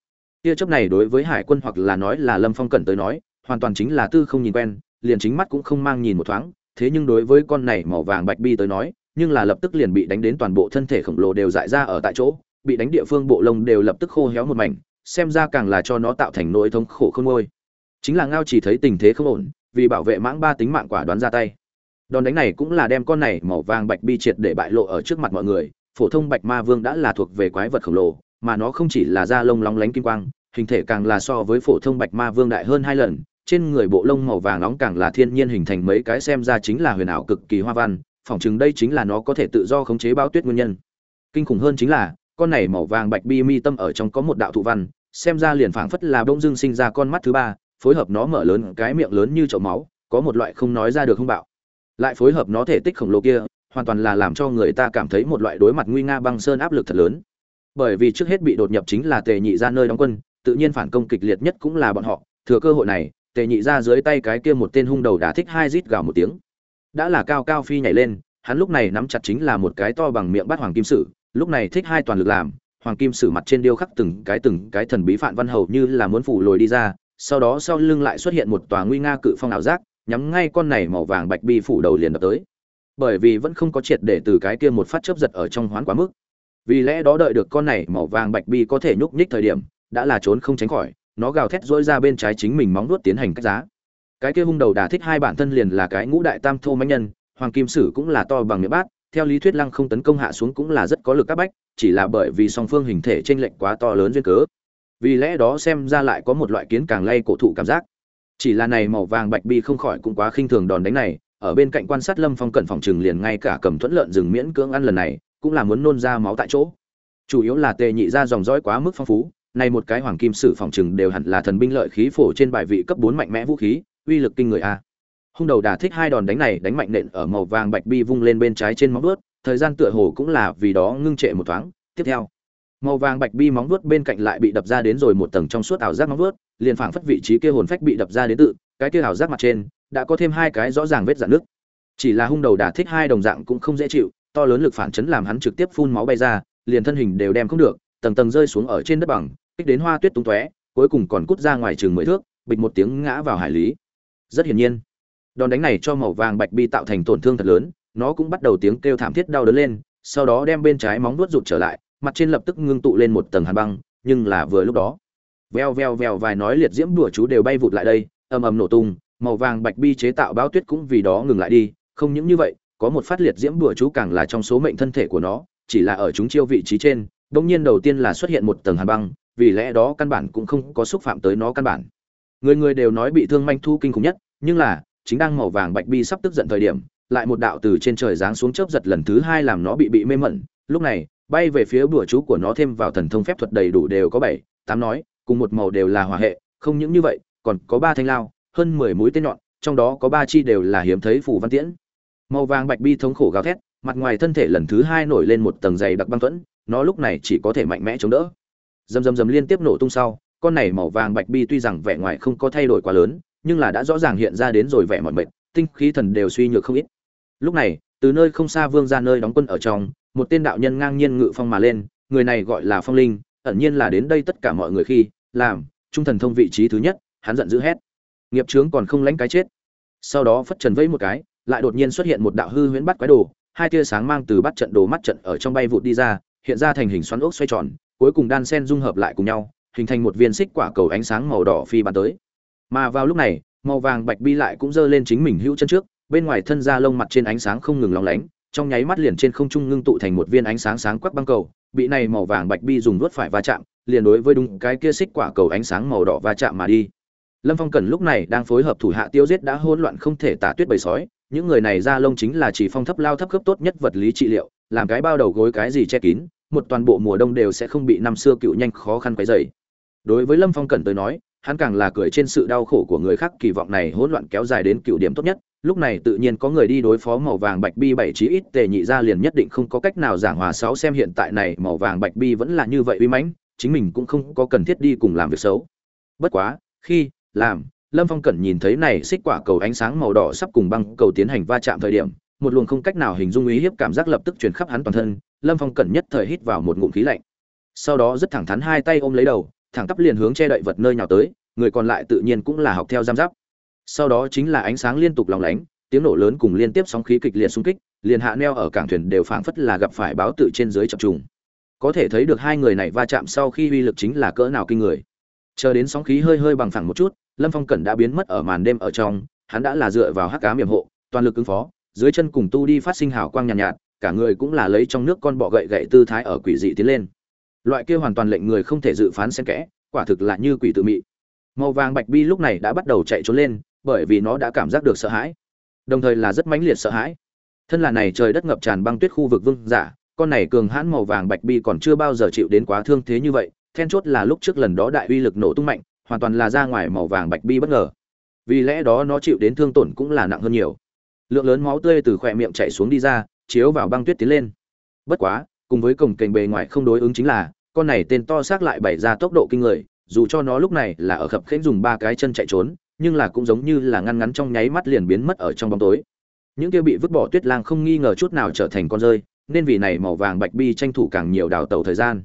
Tia chớp này đối với hải quân hoặc là nói là lâm phong cẩn tới nói, hoàn toàn chính là tư không nhìn quen, liền chính mắt cũng không mang nhìn một thoáng, thế nhưng đối với con này màu vàng bạch bi tới nói, nhưng là lập tức liền bị đánh đến toàn bộ thân thể khổng lồ đều dại ra ở tại chỗ, bị đánh địa phương bộ lông đều lập tức khô héo một mảnh, xem ra càng là cho nó tạo thành nỗi thống khổ không ngôi. Chính là ngao chỉ thấy tình thế không ổn, vì bảo vệ mãng ba tính mạng quả đoán ra tay đòn đánh này cũng là đem con này màu vàng bạch bi triệt để bại lộ ở trước mặt mọi người. Phổ thông bạch ma vương đã là thuộc về quái vật khổng lồ, mà nó không chỉ là da lông lóng lánh kim quang, hình thể càng là so với phổ thông bạch ma vương đại hơn hai lần. Trên người bộ lông màu vàng nóng càng là thiên nhiên hình thành mấy cái xem ra chính là huyền ảo cực kỳ hoa văn, phỏng chừng đây chính là nó có thể tự do khống chế bao tuyết nguyên nhân. Kinh khủng hơn chính là, con này màu vàng bạch bi mi tâm ở trong có một đạo thụ văn, xem ra liền phảng phất là bông dưng sinh ra con mắt thứ ba, phối hợp nó mở lớn cái miệng lớn như chậu máu, có một loại không nói ra được hung bạo lại phối hợp nó thể tích khổng lồ kia, hoàn toàn là làm cho người ta cảm thấy một loại đối mặt nguy nga băng sơn áp lực thật lớn. Bởi vì trước hết bị đột nhập chính là tề nhị ra nơi đóng quân, tự nhiên phản công kịch liệt nhất cũng là bọn họ. Thừa cơ hội này, tề nhị ra dưới tay cái kia một tên hung đầu đã thích hai rít gào một tiếng. Đã là cao cao phi nhảy lên, hắn lúc này nắm chặt chính là một cái to bằng miệng bắt hoàng kim sử, lúc này thích hai toàn lực làm, hoàng kim sử mặt trên điêu khắc từng cái từng cái thần bí phạn văn hầu như là muốn phủ lồi đi ra, sau đó sau lưng lại xuất hiện một tòa nguy nga cự phong ảo giác nhắm ngay con này màu vàng bạch bi phủ đầu liền đập tới. Bởi vì vẫn không có triệt để từ cái kia một phát chớp giật ở trong hoán quá mức. Vì lẽ đó đợi được con này màu vàng bạch bi có thể nhúc nhích thời điểm, đã là trốn không tránh khỏi, nó gào thét dỗi ra bên trái chính mình móng nuốt tiến hành cách giá. Cái kia hung đầu đà thích hai bản thân liền là cái ngũ đại tam thô mãnh nhân, hoàng kim sử cũng là to bằng miệng bát, theo lý thuyết lăng không tấn công hạ xuống cũng là rất có lực các bách, chỉ là bởi vì song phương hình thể chênh lệch quá to lớn duyên cớ. Vì lẽ đó xem ra lại có một loại kiến càng lay cổ thụ cảm giác chỉ là này màu vàng bạch bi không khỏi cũng quá khinh thường đòn đánh này, ở bên cạnh quan sát lâm phong cẩn phòng trừng liền ngay cả cầm thuẫn lợn rừng miễn cưỡng ăn lần này, cũng là muốn nôn ra máu tại chỗ. Chủ yếu là tề nhị ra dòng dõi quá mức phong phú, này một cái hoàng kim sử phòng trừng đều hẳn là thần binh lợi khí phổ trên bài vị cấp bốn mạnh mẽ vũ khí, uy lực kinh người a. Hung đầu đà thích hai đòn đánh này đánh mạnh nện ở màu vàng bạch bi vung lên bên trái trên móng ướt thời gian tựa hồ cũng là vì đó ngưng trệ một thoáng. Tiếp theo màu vàng bạch bi móng vuốt bên cạnh lại bị đập ra đến rồi một tầng trong suốt ảo giác móng vuốt, liền phảng phất vị trí kia hồn phách bị đập ra đến tự, cái kia ảo giác mặt trên, đã có thêm hai cái rõ ràng vết dạn nước chỉ là hung đầu đả thích hai đồng dạng cũng không dễ chịu, to lớn lực phản chấn làm hắn trực tiếp phun máu bay ra, liền thân hình đều đem không được, tầng tầng rơi xuống ở trên đất bằng, kích đến hoa tuyết tung tóe, cuối cùng còn cút ra ngoài trường mười thước, bịch một tiếng ngã vào hải lý. Rất hiển nhiên, đòn đánh này cho màu vàng bạch bi tạo thành tổn thương thật lớn, nó cũng bắt đầu tiếng kêu thảm thiết đau đớn lên, sau đó đem bên trái móng vuốt rụt trở lại mặt trên lập tức ngưng tụ lên một tầng hàn băng, nhưng là vừa lúc đó, veo veo veo vài nói liệt diễm đùa chú đều bay vụt lại đây, ầm ầm nổ tung, màu vàng bạch bi chế tạo báo tuyết cũng vì đó ngừng lại đi. Không những như vậy, có một phát liệt diễm đùa chú càng là trong số mệnh thân thể của nó, chỉ là ở chúng chiêu vị trí trên bỗng nhiên đầu tiên là xuất hiện một tầng hàn băng, vì lẽ đó căn bản cũng không có xúc phạm tới nó căn bản. Người người đều nói bị thương manh thu kinh khủng nhất, nhưng là, chính đang màu vàng bạch bi sắp tức giận thời điểm, lại một đạo từ trên trời giáng xuống chớp giật lần thứ hai làm nó bị bị mê mẩn. Lúc này bay về phía bùa chú của nó thêm vào thần thông phép thuật đầy đủ đều có bảy, tám nói, cùng một màu đều là hỏa hệ, không những như vậy, còn có ba thanh lao, hơn mười mũi tên nhọn, trong đó có ba chi đều là hiếm thấy phù văn tiễn. Màu vàng bạch bi thống khổ gào thét, mặt ngoài thân thể lần thứ hai nổi lên một tầng dày đặc băng thuẫn, nó lúc này chỉ có thể mạnh mẽ chống đỡ. Dầm dầm dầm liên tiếp nổ tung sau, con này màu vàng bạch bi tuy rằng vẻ ngoài không có thay đổi quá lớn, nhưng là đã rõ ràng hiện ra đến rồi vẻ mỏi mệt, tinh khí thần đều suy nhược không ít. Lúc này, từ nơi không xa vương ra nơi đóng quân ở trong một tên đạo nhân ngang nhiên ngự phong mà lên, người này gọi là phong linh, ẩn nhiên là đến đây tất cả mọi người khi, làm, trung thần thông vị trí thứ nhất, hắn giận dữ hét. Nghiệp chướng còn không lãnh cái chết. Sau đó phất trần vẫy một cái, lại đột nhiên xuất hiện một đạo hư huyễn bắt quái đồ, hai tia sáng mang từ bắt trận đồ mắt trận ở trong bay vụt đi ra, hiện ra thành hình xoắn ốc xoay tròn, cuối cùng đan sen dung hợp lại cùng nhau, hình thành một viên xích quả cầu ánh sáng màu đỏ phi bắn tới. Mà vào lúc này, màu vàng bạch bi lại cũng giơ lên chính mình hữu chân trước, bên ngoài thân da lông mặt trên ánh sáng không ngừng lóng lánh trong nháy mắt liền trên không trung ngưng tụ thành một viên ánh sáng sáng quắc băng cầu, bị này màu vàng bạch bi dùng đuốt phải va chạm, liền đối với đúng cái kia xích quả cầu ánh sáng màu đỏ va chạm mà đi lâm phong cần lúc này đang phối hợp thủ hạ tiêu giết đã hỗn loạn không thể tả tuyết bầy sói, những người này ra lông chính là chỉ phong thấp lao thấp cấp tốt nhất vật lý trị liệu, làm cái bao đầu gối cái gì che kín, một toàn bộ mùa đông đều sẽ không bị năm xưa cựu nhanh khó khăn quấy rầy. đối với lâm phong cần tới nói hắn càng là cười trên sự đau khổ của người khác, kỳ vọng này hỗn loạn kéo dài đến cựu điểm tốt nhất. Lúc này tự nhiên có người đi đối phó màu vàng bạch bi bảy chí ít, tề nhị ra liền nhất định không có cách nào giảng hòa sáu xem hiện tại này, màu vàng bạch bi vẫn là như vậy uy mãnh, chính mình cũng không có cần thiết đi cùng làm việc xấu. Bất quá, khi, làm, lâm phong cẩn nhìn thấy này xích quả cầu ánh sáng màu đỏ sắp cùng băng cầu tiến hành va chạm thời điểm, một luồng không cách nào hình dung ý hiếp cảm giác lập tức truyền khắp hắn toàn thân. Lâm phong cẩn nhất thời hít vào một ngụm khí lạnh. Sau đó rất thẳng thắn hai tay ôm lấy đầu thẳng tắp liền hướng che đậy vật nơi nào tới người còn lại tự nhiên cũng là học theo giam giáp. Sau đó chính là ánh sáng liên tục lóng lánh tiếng nổ lớn cùng liên tiếp sóng khí kịch liệt xung kích liền hạ neo ở cảng thuyền đều phảng phất là gặp phải báo tự trên dưới chập trùng. Có thể thấy được hai người này va chạm sau khi uy lực chính là cỡ nào kinh người. Chờ đến sóng khí hơi hơi bằng phẳng một chút lâm phong cẩn đã biến mất ở màn đêm ở trong hắn đã là dựa vào hắc cá miểm hộ toàn lực ứng phó dưới chân cùng tu đi phát sinh hào quang nhàn nhạt, nhạt cả người cũng là lấy trong nước con bọ gậy gậy tư thái ở quỷ dị tiến lên loại kia hoàn toàn lệnh người không thể dự phán xen kẽ, quả thực là như quỷ tự mị. Màu vàng bạch bi lúc này đã bắt đầu chạy trốn lên, bởi vì nó đã cảm giác được sợ hãi. Đồng thời là rất mãnh liệt sợ hãi. Thân là này trời đất ngập tràn băng tuyết khu vực vương giả, con này cường hãn màu vàng bạch bi còn chưa bao giờ chịu đến quá thương thế như vậy, then chốt là lúc trước lần đó đại uy lực nổ tung mạnh, hoàn toàn là ra ngoài màu vàng bạch bi bất ngờ. Vì lẽ đó nó chịu đến thương tổn cũng là nặng hơn nhiều. Lượng lớn máu tươi từ khỏe miệng chảy xuống đi ra, chiếu vào băng tuyết tiến lên. Bất quá cùng với cổng kềnh bề ngoài không đối ứng chính là, con này tên to xác lại bày ra tốc độ kinh người, dù cho nó lúc này là ở khập khẽnh dùng ba cái chân chạy trốn, nhưng là cũng giống như là ngăn ngắn trong nháy mắt liền biến mất ở trong bóng tối. Những kia bị vứt bỏ tuyết lang không nghi ngờ chút nào trở thành con rơi, nên vì này màu vàng bạch bi tranh thủ càng nhiều đào tàu thời gian.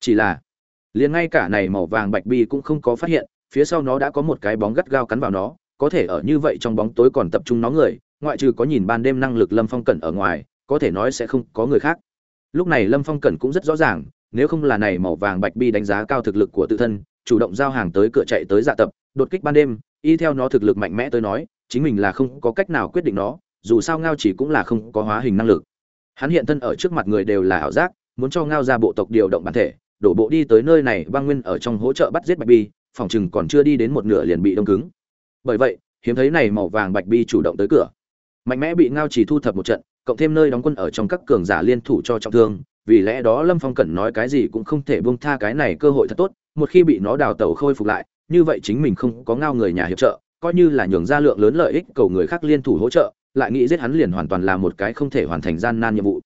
Chỉ là, liền ngay cả này màu vàng bạch bi cũng không có phát hiện, phía sau nó đã có một cái bóng gắt gao cắn vào nó, có thể ở như vậy trong bóng tối còn tập trung nó người, ngoại trừ có nhìn ban đêm năng lực lâm phong cẩn ở ngoài, có thể nói sẽ không có người khác lúc này lâm phong cẩn cũng rất rõ ràng, nếu không là này màu vàng bạch bi đánh giá cao thực lực của tự thân, chủ động giao hàng tới cửa chạy tới dạ tập, đột kích ban đêm, y theo nó thực lực mạnh mẽ tới nói, chính mình là không có cách nào quyết định nó, dù sao ngao chỉ cũng là không có hóa hình năng lực. Hắn hiện thân ở trước mặt người đều là ảo giác, muốn cho ngao ra bộ tộc điều động bản thể, đổ bộ đi tới nơi này, băng nguyên ở trong hỗ trợ bắt giết bạch bi, phòng chừng còn chưa đi đến một nửa liền bị đông cứng. Bởi vậy, hiếm thấy này màu vàng bạch bi chủ động tới cửa. Mạnh mẽ bị ngao chỉ thu thập một trận cộng thêm nơi đóng quân ở trong các cường giả liên thủ cho trọng thương, vì lẽ đó lâm phong cẩn nói cái gì cũng không thể buông tha cái này cơ hội thật tốt, một khi bị nó đào tẩu khôi phục lại, như vậy chính mình không có ngao người nhà hiệp trợ, coi như là nhường ra lượng lớn lợi ích cầu người khác liên thủ hỗ trợ, lại nghĩ giết hắn liền hoàn toàn là một cái không thể hoàn thành gian nan nhiệm vụ.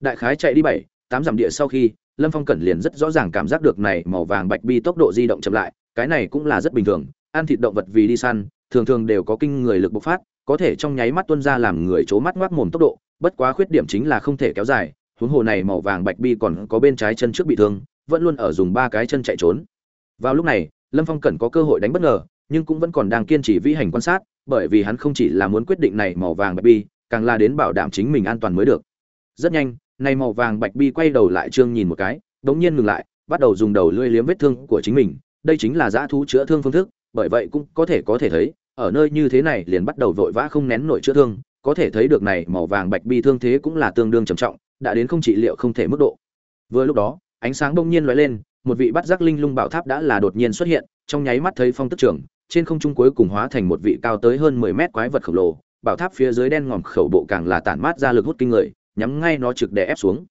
Đại khái chạy đi bảy, tám dặm địa sau khi, lâm phong cẩn liền rất rõ ràng cảm giác được này màu vàng bạch bi tốc độ di động chậm lại, cái này cũng là rất bình thường, ăn thịt động vật vì đi săn, thường thường đều có kinh người lực bộc phát, có thể trong nháy mắt tuôn ra làm người chố mắt ngoác mồm tốc độ bất quá khuyết điểm chính là không thể kéo dài, huống hồ này màu vàng bạch bi còn có bên trái chân trước bị thương, vẫn luôn ở dùng ba cái chân chạy trốn. Vào lúc này, lâm phong cẩn có cơ hội đánh bất ngờ, nhưng cũng vẫn còn đang kiên trì vĩ hành quan sát, bởi vì hắn không chỉ là muốn quyết định này màu vàng bạch bi, càng là đến bảo đảm chính mình an toàn mới được. Rất nhanh, này màu vàng bạch bi quay đầu lại trương nhìn một cái, đống nhiên ngừng lại, bắt đầu dùng đầu lưỡi liếm vết thương của chính mình. Đây chính là dã thú chữa thương phương thức, bởi vậy cũng có thể có thể thấy, ở nơi như thế này liền bắt đầu vội vã không nén nổi chữa thương có thể thấy được này màu vàng bạch bi thương thế cũng là tương đương trầm trọng, đã đến không trị liệu không thể mức độ. Vừa lúc đó, ánh sáng bỗng nhiên lóe lên, một vị bắt giác linh lung bảo tháp đã là đột nhiên xuất hiện, trong nháy mắt thấy phong tức trưởng trên không trung cuối cùng hóa thành một vị cao tới hơn 10 mét quái vật khổng lồ, bảo tháp phía dưới đen ngòm khẩu bộ càng là tản mát ra lực hút kinh người, nhắm ngay nó trực đè ép xuống.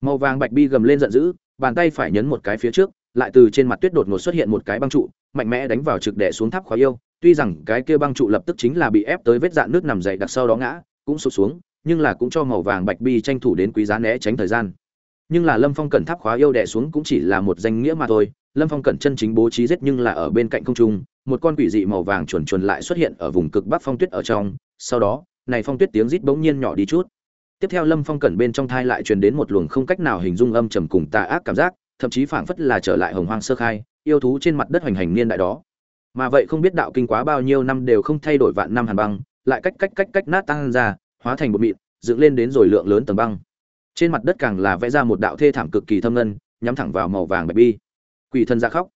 Màu vàng bạch bi gầm lên giận dữ, bàn tay phải nhấn một cái phía trước, lại từ trên mặt tuyết đột ngột xuất hiện một cái băng trụ, mạnh mẽ đánh vào trực đè xuống tháp khóa yêu tuy rằng cái kia băng trụ lập tức chính là bị ép tới vết dạn nước nằm dày đặc sau đó ngã, cũng sụt xuống, nhưng là cũng cho màu vàng bạch bi tranh thủ đến quý giá né tránh thời gian. Nhưng là lâm phong cẩn tháp khóa yêu đẻ xuống cũng chỉ là một danh nghĩa mà thôi. Lâm phong cẩn chân chính bố trí giết nhưng là ở bên cạnh không trung, một con quỷ dị màu vàng chuồn chuồn lại xuất hiện ở vùng cực bắc phong tuyết ở trong. Sau đó, này phong tuyết tiếng rít bỗng nhiên nhỏ đi chút. Tiếp theo lâm phong cẩn bên trong thai lại truyền đến một luồng không cách nào hình dung âm trầm cùng tà ác cảm giác, thậm chí phảng phất là trở lại hồng hoang sơ khai, yêu thú trên mặt đất hoành hành niên đại đó mà vậy không biết đạo kinh quá bao nhiêu năm đều không thay đổi vạn năm hàn băng, lại cách cách cách cách nát tăng ra, hóa thành một mịn, dựng lên đến rồi lượng lớn tầng băng. Trên mặt đất càng là vẽ ra một đạo thê thảm cực kỳ thâm ngân, nhắm thẳng vào màu vàng bạch bi. Quỷ thần dạ khóc.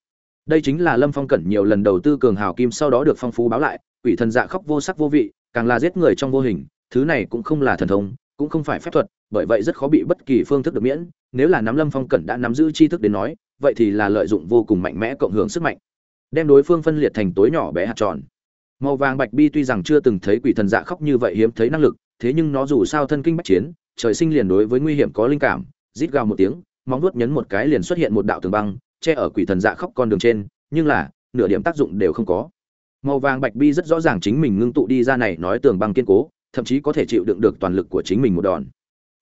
Đây chính là lâm phong cẩn nhiều lần đầu tư cường hào kim sau đó được phong phú báo lại, quỷ thần dạ khóc vô sắc vô vị, càng là giết người trong vô hình, thứ này cũng không là thần thông, cũng không phải phép thuật, bởi vậy rất khó bị bất kỳ phương thức được miễn, nếu là nắm lâm phong cẩn đã nắm giữ tri thức đến nói, vậy thì là lợi dụng vô cùng mạnh mẽ cộng hưởng sức mạnh đem đối phương phân liệt thành tối nhỏ bé hạt tròn. Màu vàng bạch bi tuy rằng chưa từng thấy quỷ thần dạ khóc như vậy hiếm thấy năng lực, thế nhưng nó dù sao thân kinh bách chiến, trời sinh liền đối với nguy hiểm có linh cảm, rít gào một tiếng, móng vuốt nhấn một cái liền xuất hiện một đạo tường băng, che ở quỷ thần dạ khóc con đường trên, nhưng là, nửa điểm tác dụng đều không có. Màu vàng bạch bi rất rõ ràng chính mình ngưng tụ đi ra này nói tường băng kiên cố, thậm chí có thể chịu đựng được toàn lực của chính mình một đòn.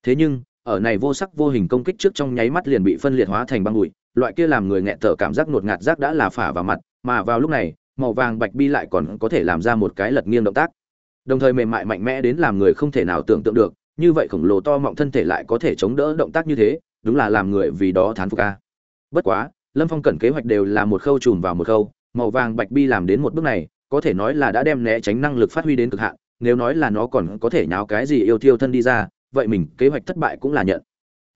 Thế nhưng, ở này vô sắc vô hình công kích trước trong nháy mắt liền bị phân liệt hóa thành băng bụi, loại kia làm người nghẹt thở cảm giác ngột ngạt giác đã là phả vào mặt mà vào lúc này, màu vàng bạch bi lại còn có thể làm ra một cái lật nghiêng động tác. Đồng thời mềm mại mạnh mẽ đến làm người không thể nào tưởng tượng được, như vậy khổng lồ to mọng thân thể lại có thể chống đỡ động tác như thế, đúng là làm người vì đó thán phục ca bất quá, lâm phong cẩn kế hoạch đều là một khâu chùm vào một khâu, màu vàng bạch bi làm đến một bước này, có thể nói là đã đem né tránh năng lực phát huy đến cực hạn, nếu nói là nó còn có thể nháo cái gì yêu thiêu thân đi ra, vậy mình kế hoạch thất bại cũng là nhận.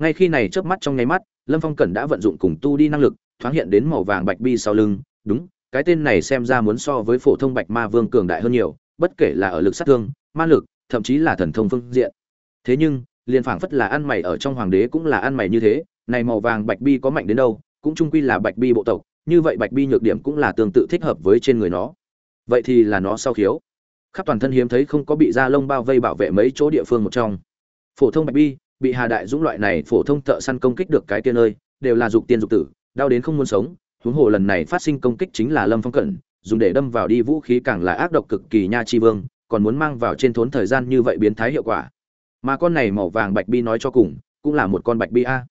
Ngay khi này chớp mắt trong nháy mắt, lâm phong cẩn đã vận dụng cùng tu đi năng lực, thoáng hiện đến màu vàng bạch bi sau lưng, đúng cái tên này xem ra muốn so với phổ thông bạch ma vương cường đại hơn nhiều, bất kể là ở lực sát thương, ma lực, thậm chí là thần thông phương diện. Thế nhưng, liền phảng phất là ăn mày ở trong hoàng đế cũng là ăn mày như thế, này màu vàng bạch bi có mạnh đến đâu, cũng chung quy là bạch bi bộ tộc, như vậy bạch bi nhược điểm cũng là tương tự thích hợp với trên người nó. Vậy thì là nó sau khiếu? Khắp toàn thân hiếm thấy không có bị da lông bao vây bảo vệ mấy chỗ địa phương một trong. Phổ thông bạch bi, bị hà đại dũng loại này phổ thông thợ săn công kích được cái tiên nơi, đều là dục tiên dục tử, đau đến không muốn sống huống hồ lần này phát sinh công kích chính là lâm phong cẩn, dùng để đâm vào đi vũ khí càng là ác độc cực kỳ nha chi vương, còn muốn mang vào trên thốn thời gian như vậy biến thái hiệu quả. Mà con này màu vàng bạch bi nói cho cùng, cũng là một con bạch bi a.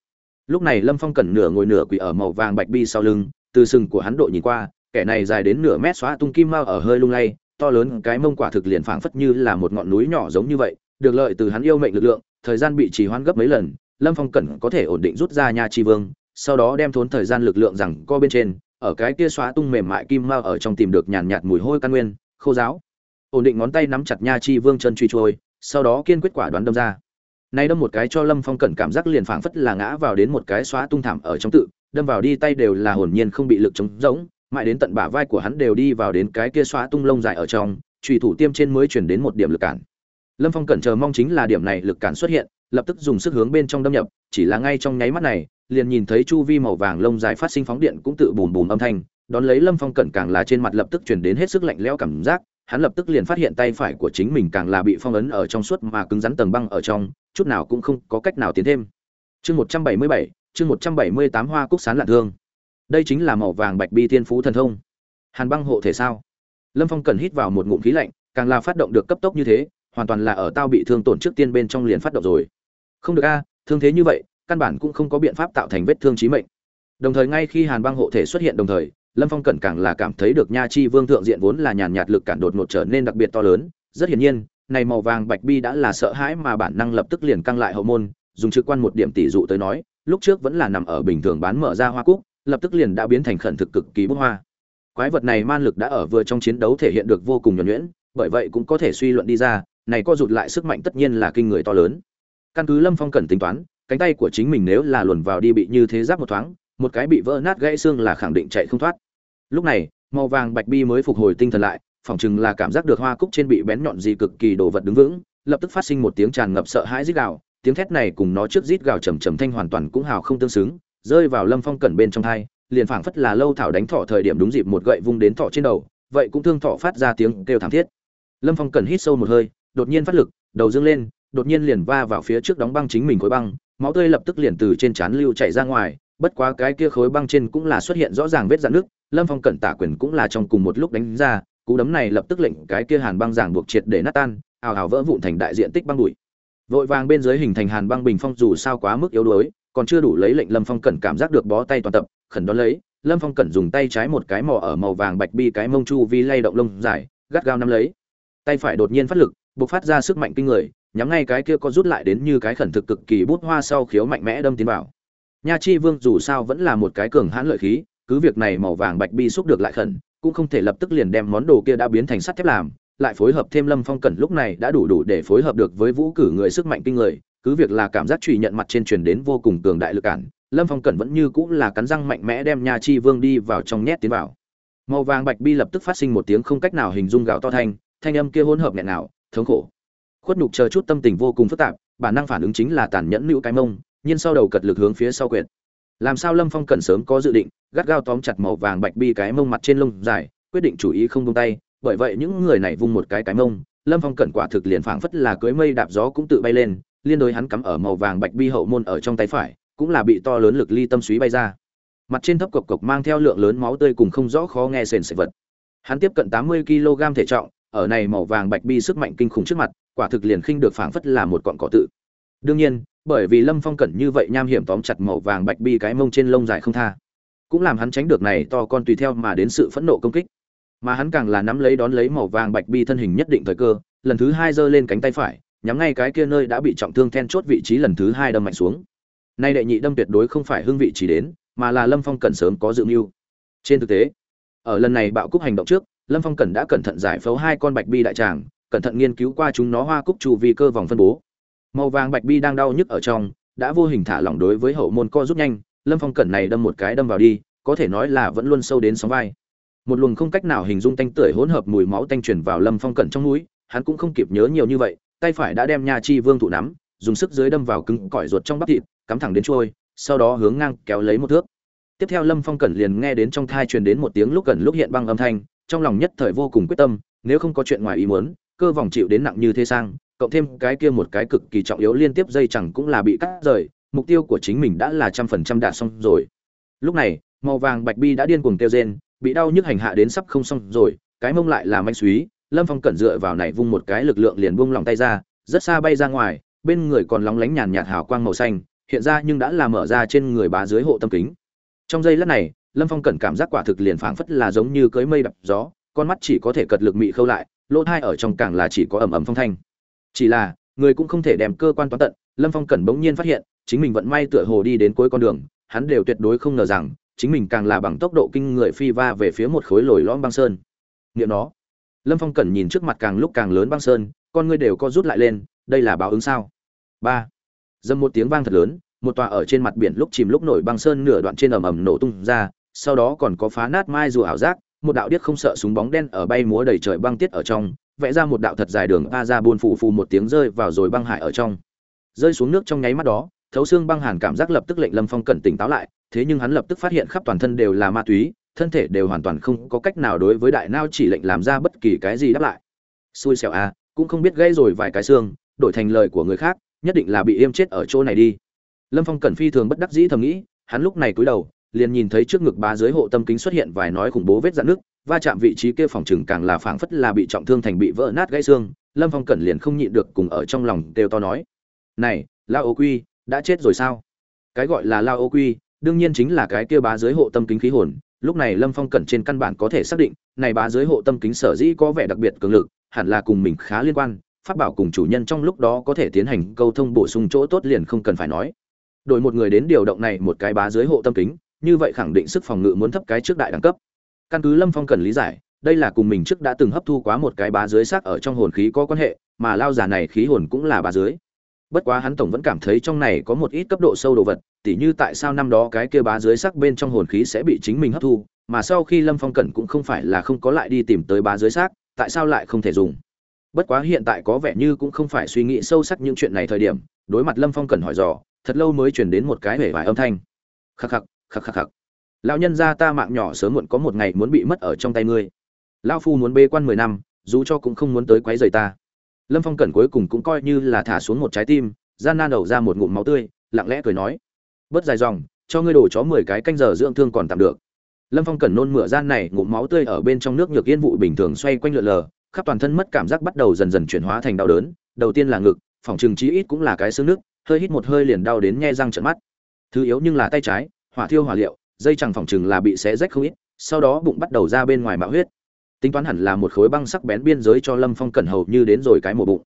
Lúc này lâm phong cẩn nửa ngồi nửa quỳ ở màu vàng bạch bi sau lưng, từ sừng của hắn độ nhìn qua, kẻ này dài đến nửa mét xóa tung kim mao ở hơi lung lay, to lớn cái mông quả thực liền phảng phất như là một ngọn núi nhỏ giống như vậy, được lợi từ hắn yêu mệnh lực lượng, thời gian bị trì hoãn gấp mấy lần, lâm phong cẩn có thể ổn định rút ra nha chi vương sau đó đem thốn thời gian lực lượng rằng co bên trên, ở cái kia xóa tung mềm mại kim mao ở trong tìm được nhàn nhạt mùi hôi căn nguyên, khô giáo ổn định ngón tay nắm chặt nha chi vương chân truy trôi, sau đó kiên quyết quả đoán đâm ra. Nay đâm một cái cho lâm phong cẩn cảm giác liền phảng phất là ngã vào đến một cái xóa tung thảm ở trong tự, đâm vào đi tay đều là hồn nhiên không bị lực chống rỗng, mãi đến tận bả vai của hắn đều đi vào đến cái kia xóa tung lông dài ở trong, trùy thủ tiêm trên mới chuyển đến một điểm lực cản. Lâm phong cẩn chờ mong chính là điểm này lực cản xuất hiện lập tức dùng sức hướng bên trong đâm nhập, chỉ là ngay trong nháy mắt này, liền nhìn thấy chu vi màu vàng lông dài phát sinh phóng điện cũng tự bùm bùm âm thanh, đón lấy lâm phong cẩn càng là trên mặt lập tức truyền đến hết sức lạnh lẽo cảm giác, hắn lập tức liền phát hiện tay phải của chính mình càng là bị phong ấn ở trong suốt mà cứng rắn tầng băng ở trong, chút nào cũng không có cách nào tiến thêm. Chương một trăm bảy mươi bảy, chương một trăm bảy mươi tám hoa cúc sán lạn thương. Đây chính là màu vàng bạch bi thiên phú thần thông. Hàn băng hộ thể sao? Lâm phong cần hít vào một ngụm khí lạnh, càng là phát động được cấp tốc như thế, hoàn toàn là ở tao bị thương tổn trước tiên bên trong liền phát động rồi không được a, thương thế như vậy, căn bản cũng không có biện pháp tạo thành vết thương chí mệnh. Đồng thời ngay khi hàn băng hộ thể xuất hiện đồng thời, lâm phong cẩn càng là cảm thấy được nha chi vương thượng diện vốn là nhàn nhạt lực cản đột ngột trở nên đặc biệt to lớn. Rất hiển nhiên, này màu vàng bạch bi đã là sợ hãi mà bản năng lập tức liền căng lại hậu môn, dùng trực quan một điểm tỷ dụ tới nói, lúc trước vẫn là nằm ở bình thường bán mở ra hoa cúc, lập tức liền đã biến thành khẩn thực cực kỳ bút hoa. Quái vật này man lực đã ở vừa trong chiến đấu thể hiện được vô cùng nhuẩn nhuyễn, bởi vậy cũng có thể suy luận đi ra, này co rụt lại sức mạnh tất nhiên là kinh người to lớn căn cứ lâm phong cần tính toán, cánh tay của chính mình nếu là luồn vào đi bị như thế giáp một thoáng, một cái bị vỡ nát gãy xương là khẳng định chạy không thoát. Lúc này, màu vàng bạch bi mới phục hồi tinh thần lại, phỏng chừng là cảm giác được hoa cúc trên bị bén nhọn gì cực kỳ đồ vật đứng vững, lập tức phát sinh một tiếng tràn ngập sợ hãi rít gào, tiếng thét này cùng nó trước rít gào trầm trầm thanh hoàn toàn cũng hào không tương xứng, rơi vào lâm phong cẩn bên trong thai liền phảng phất là lâu thảo đánh thọ thời điểm đúng dịp một gậy vung đến thọ trên đầu, vậy cũng thương thọ phát ra tiếng kêu thảm thiết. Lâm phong cẩn hít sâu một hơi, đột nhiên phát lực, đầu dương lên đột nhiên liền va vào phía trước đóng băng chính mình khối băng, máu tươi lập tức liền từ trên trán lưu chảy ra ngoài, bất quá cái kia khối băng trên cũng là xuất hiện rõ ràng vết dạn nước lâm phong cẩn tả quyền cũng là trong cùng một lúc đánh ra, cú đấm này lập tức lệnh cái kia hàn băng giảng buộc triệt để nát tan, ào ào vỡ vụn thành đại diện tích băng bụi. Vội vàng bên dưới hình thành hàn băng bình phong dù sao quá mức yếu đuối, còn chưa đủ lấy lệnh lâm phong cẩn cảm giác được bó tay toàn tập, khẩn đón lấy, lâm phong cẩn dùng tay trái một cái mò ở màu vàng bạch bi cái mông chu vi lay động lông dài, gắt gao nắm lấy. Tay phải đột nhiên phát lực buộc phát ra sức mạnh kinh người nhắm ngay cái kia có rút lại đến như cái khẩn thực cực kỳ bút hoa sau khiếu mạnh mẽ đâm tiến vào. Nha chi vương dù sao vẫn là một cái cường hãn lợi khí, cứ việc này màu vàng bạch bi xúc được lại khẩn, cũng không thể lập tức liền đem món đồ kia đã biến thành sắt thép làm, lại phối hợp thêm lâm phong cẩn lúc này đã đủ đủ để phối hợp được với vũ cử người sức mạnh kinh người, cứ việc là cảm giác trụy nhận mặt trên truyền đến vô cùng cường đại lực cản, lâm phong cẩn vẫn như cũng là cắn răng mạnh mẽ đem nha chi vương đi vào trong nhét tiến vào. Màu vàng bạch bi lập tức phát sinh một tiếng không cách nào hình dung gạo to thanh thanh âm kia hỗn hợp nghẹn nào thống khổ khuất nhục chờ chút tâm tình vô cùng phức tạp, bản năng phản ứng chính là tàn nhẫn nữ cái mông, nhiên sau đầu cật lực hướng phía sau quyệt. Làm sao lâm phong cần sớm có dự định, gắt gao tóm chặt màu vàng bạch bi cái mông mặt trên lông dài, quyết định chủ ý không tung tay, bởi vậy những người này vung một cái cái mông, lâm phong cẩn quả thực liền phảng phất là cưới mây đạp gió cũng tự bay lên, liên đối hắn cắm ở màu vàng bạch bi hậu môn ở trong tay phải, cũng là bị to lớn lực ly tâm suý bay ra. Mặt trên thấp cộc cộc mang theo lượng lớn máu tươi cùng không rõ khó nghe sền sệt vật. Hắn tiếp cận tám mươi kg thể trọng, ở này màu vàng bạch bi sức mạnh kinh khủng trước mặt quả thực liền khinh được phảng phất là một cọn cỏ tự. Đương nhiên, bởi vì lâm phong cẩn như vậy nham hiểm tóm chặt màu vàng bạch bi cái mông trên lông dài không tha. Cũng làm hắn tránh được này to con tùy theo mà đến sự phẫn nộ công kích. Mà hắn càng là nắm lấy đón lấy màu vàng bạch bi thân hình nhất định thời cơ, lần thứ hai giơ lên cánh tay phải, nhắm ngay cái kia nơi đã bị trọng thương then chốt vị trí lần thứ hai đâm mạnh xuống. Nay đệ nhị đâm tuyệt đối không phải hương vị chỉ đến, mà là lâm phong cẩn sớm có dự mưu. Trên thực tế, ở lần này bạo cúc hành động trước, lâm phong cẩn đã cẩn thận giải phẫu hai con bạch bi đại tràng cẩn thận nghiên cứu qua chúng nó hoa cúc chu vi cơ vòng phân bố. Màu vàng bạch bi đang đau nhức ở trong, đã vô hình thả lỏng đối với hậu môn co rút nhanh, lâm phong cẩn này đâm một cái đâm vào đi, có thể nói là vẫn luôn sâu đến sóng vai. Một luồng không cách nào hình dung tanh tưởi hỗn hợp mùi máu tanh truyền vào lâm phong cẩn trong mũi, hắn cũng không kịp nhớ nhiều như vậy, tay phải đã đem nha chi vương thụ nắm, dùng sức dưới đâm vào cứng cỏi ruột trong bắp thịt, cắm thẳng đến trôi sau đó hướng ngang kéo lấy một thước. Tiếp theo lâm phong cẩn liền nghe đến trong thai truyền đến một tiếng lúc gần lúc hiện băng âm thanh, trong lòng nhất thời vô cùng quyết tâm, nếu không có chuyện ngoài ý muốn cơ vòng chịu đến nặng như thế sang, cộng thêm cái kia một cái cực kỳ trọng yếu liên tiếp dây chẳng cũng là bị cắt rời, mục tiêu của chính mình đã là trăm phần trăm đạt xong rồi. Lúc này, màu vàng bạch bi đã điên cuồng tiêu rên, bị đau nhức hành hạ đến sắp không xong rồi, cái mông lại là manh suý lâm phong cẩn dựa vào này vung một cái lực lượng liền buông lòng tay ra, rất xa bay ra ngoài, bên người còn lóng lánh nhàn nhạt hào quang màu xanh, hiện ra nhưng đã là mở ra trên người bá dưới hộ tâm kính. Trong giây lát này, lâm phong cẩn cảm giác quả thực liền phảng phất là giống như cưới mây đập gió, con mắt chỉ có thể cật lực mị khâu lại lỗ thai ở trong càng là chỉ có ẩm ẩm phong thanh. Chỉ là, người cũng không thể đem cơ quan toán tận, lâm phong cẩn bỗng nhiên phát hiện, chính mình vận may tựa hồ đi đến cuối con đường, hắn đều tuyệt đối không ngờ rằng, chính mình càng là bằng tốc độ kinh người phi va về phía một khối lồi lõm băng sơn. Nghiệm nó. Lâm phong cẩn nhìn trước mặt càng lúc càng lớn băng sơn, con ngươi đều co rút lại lên, đây là báo ứng sao? Ba. Dâm một tiếng vang thật lớn, một tòa ở trên mặt biển lúc chìm lúc nổi băng sơn nửa đoạn trên ầm ầm nổ tung ra, sau đó còn có phá nát mai rùa ảo giác một đạo điếc không sợ súng bóng đen ở bay múa đầy trời băng tiết ở trong, vẽ ra một đạo thật dài đường a ra buôn phù phù một tiếng rơi vào rồi băng hải ở trong. Rơi xuống nước trong nháy mắt đó, thấu xương băng hàn cảm giác lập tức lệnh lâm phong cẩn tỉnh táo lại, thế nhưng hắn lập tức phát hiện khắp toàn thân đều là ma túy, thân thể đều hoàn toàn không có cách nào đối với đại nao chỉ lệnh làm ra bất kỳ cái gì đáp lại. Xui xẻo à cũng không biết gây rồi vài cái xương, đổi thành lời của người khác, nhất định là bị yêm chết ở chỗ này đi. Lâm phong cẩn phi thường bất đắc dĩ thầm nghĩ, hắn lúc này cúi đầu liền nhìn thấy trước ngực ba dưới hộ tâm kính xuất hiện vài nói khủng bố vết dạn nước, va chạm vị trí kia phòng trừng càng là phảng phất là bị trọng thương thành bị vỡ nát gãy xương, lâm phong cẩn liền không nhịn được cùng ở trong lòng đều to nói, này, lao ô quy, đã chết rồi sao? Cái gọi là lao ô quy, đương nhiên chính là cái kia bá giới hộ tâm kính khí hồn, lúc này lâm phong cẩn trên căn bản có thể xác định, này bá giới hộ tâm kính sở dĩ có vẻ đặc biệt cường lực, hẳn là cùng mình khá liên quan phát bảo cùng chủ nhân trong lúc đó có thể tiến hành câu thông bổ sung chỗ tốt liền không cần phải nói. Đổi một người đến điều động này một cái bá dưới hộ tâm kính như vậy khẳng định sức phòng ngự muốn thấp cái trước đại đẳng cấp. Căn cứ lâm phong cần lý giải, đây là cùng mình trước đã từng hấp thu quá một cái bá dưới sắc ở trong hồn khí có quan hệ, mà lao giả này khí hồn cũng là bá dưới. bất quá hắn tổng vẫn cảm thấy trong này có một ít cấp độ sâu đồ vật, tỉ như tại sao năm đó cái kia bá dưới sắc bên trong hồn khí sẽ bị chính mình hấp thu, mà sau khi lâm phong cẩn cũng không phải là không có lại đi tìm tới bá dưới sắc tại sao lại không thể dùng? Bất quá hiện tại có vẻ như cũng không phải suy nghĩ sâu sắc những chuyện này thời điểm, đối mặt lâm phong cẩn hỏi dò, thật lâu mới chuyển đến một cái hể vài âm thanh. Khắc khắc khắc khắc khắc. Lão nhân gia ta mạng nhỏ sớm muộn có một ngày muốn bị mất ở trong tay ngươi. Lão phu muốn bê quan mười năm, dù cho cũng không muốn tới quấy rầy ta. Lâm phong cẩn cuối cùng cũng coi như là thả xuống một trái tim, gian nan đầu ra một ngụm máu tươi, lặng lẽ cười nói. Bớt dài dòng, cho ngươi đổ chó mười cái canh giờ dưỡng thương còn tạm được. Lâm phong cẩn nôn mửa gian này, ngụm máu tươi ở bên trong nước nhược yên vụ bình thường xoay quanh lượn lờ, khắp toàn thân mất cảm giác bắt đầu dần dần chuyển hóa thành đau đớn, đầu tiên là ngực phòng trừng chí ít cũng là cái xương nước, hơi hít một hơi liền đau đến nhe răng trợn mắt. Thứ yếu nhưng là tay trái hỏa thiêu hỏa liệu, dây chẳng phòng trừng là bị xé rách không ít, sau đó bụng bắt đầu ra bên ngoài mạo huyết. Tính toán hẳn là một khối băng sắc bén biên giới cho lâm phong cẩn hầu như đến rồi cái mổ bụng.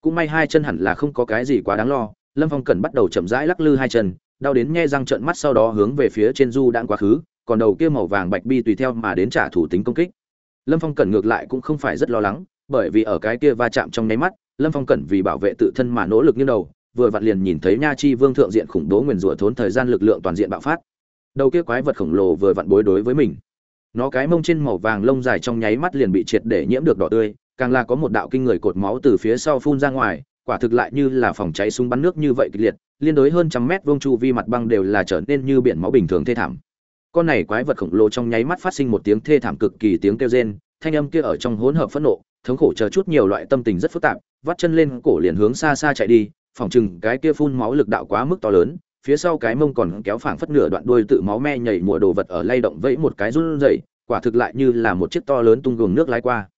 Cũng may hai chân hẳn là không có cái gì quá đáng lo, lâm phong cẩn bắt đầu chậm rãi lắc lư hai chân, đau đến nghe răng trợn mắt sau đó hướng về phía trên du đạn quá khứ, còn đầu kia màu vàng bạch bi tùy theo mà đến trả thủ tính công kích. Lâm phong cẩn ngược lại cũng không phải rất lo lắng, bởi vì ở cái kia va chạm trong nháy mắt, lâm phong cẩn vì bảo vệ tự thân mà nỗ lực như đầu, vừa vặn liền nhìn thấy nha chi vương thượng diện khủng bố nguyền rủa thốn thời gian lực lượng toàn diện bạo phát đầu kia quái vật khổng lồ vừa vặn bối đối với mình. Nó cái mông trên màu vàng lông dài trong nháy mắt liền bị triệt để nhiễm được đỏ tươi, càng là có một đạo kinh người cột máu từ phía sau phun ra ngoài, quả thực lại như là phòng cháy súng bắn nước như vậy kịch liệt, liên đối hơn trăm mét vuông chu vi mặt băng đều là trở nên như biển máu bình thường thê thảm. Con này quái vật khổng lồ trong nháy mắt phát sinh một tiếng thê thảm cực kỳ tiếng kêu rên, thanh âm kia ở trong hỗn hợp phẫn nộ, thống khổ chờ chút nhiều loại tâm tình rất phức tạp, vắt chân lên cổ liền hướng xa xa chạy đi phòng chừng cái kia phun máu lực đạo quá mức to lớn phía sau cái mông còn kéo phảng phất nửa đoạn đuôi tự máu me nhảy mùa đồ vật ở lay động vẫy một cái run rẩy, quả thực lại như là một chiếc to lớn tung gường nước lái qua.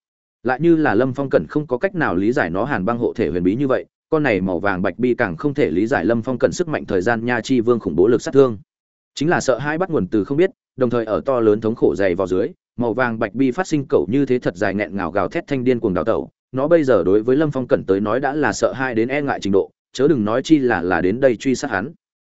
Lại như là lâm phong cẩn không có cách nào lý giải nó hàn băng hộ thể huyền bí như vậy, con này màu vàng bạch bi càng không thể lý giải lâm phong cẩn sức mạnh thời gian nha chi vương khủng bố lực sát thương. Chính là sợ hai bắt nguồn từ không biết, đồng thời ở to lớn thống khổ dày vào dưới, màu vàng bạch bi phát sinh cẩu như thế thật dài nghẹn ngào gào thét thanh điên cuồng đào tẩu. Nó bây giờ đối với lâm phong cẩn tới nói đã là sợ hai đến e ngại trình độ, chớ đừng nói chi là là đến đây truy sát hắn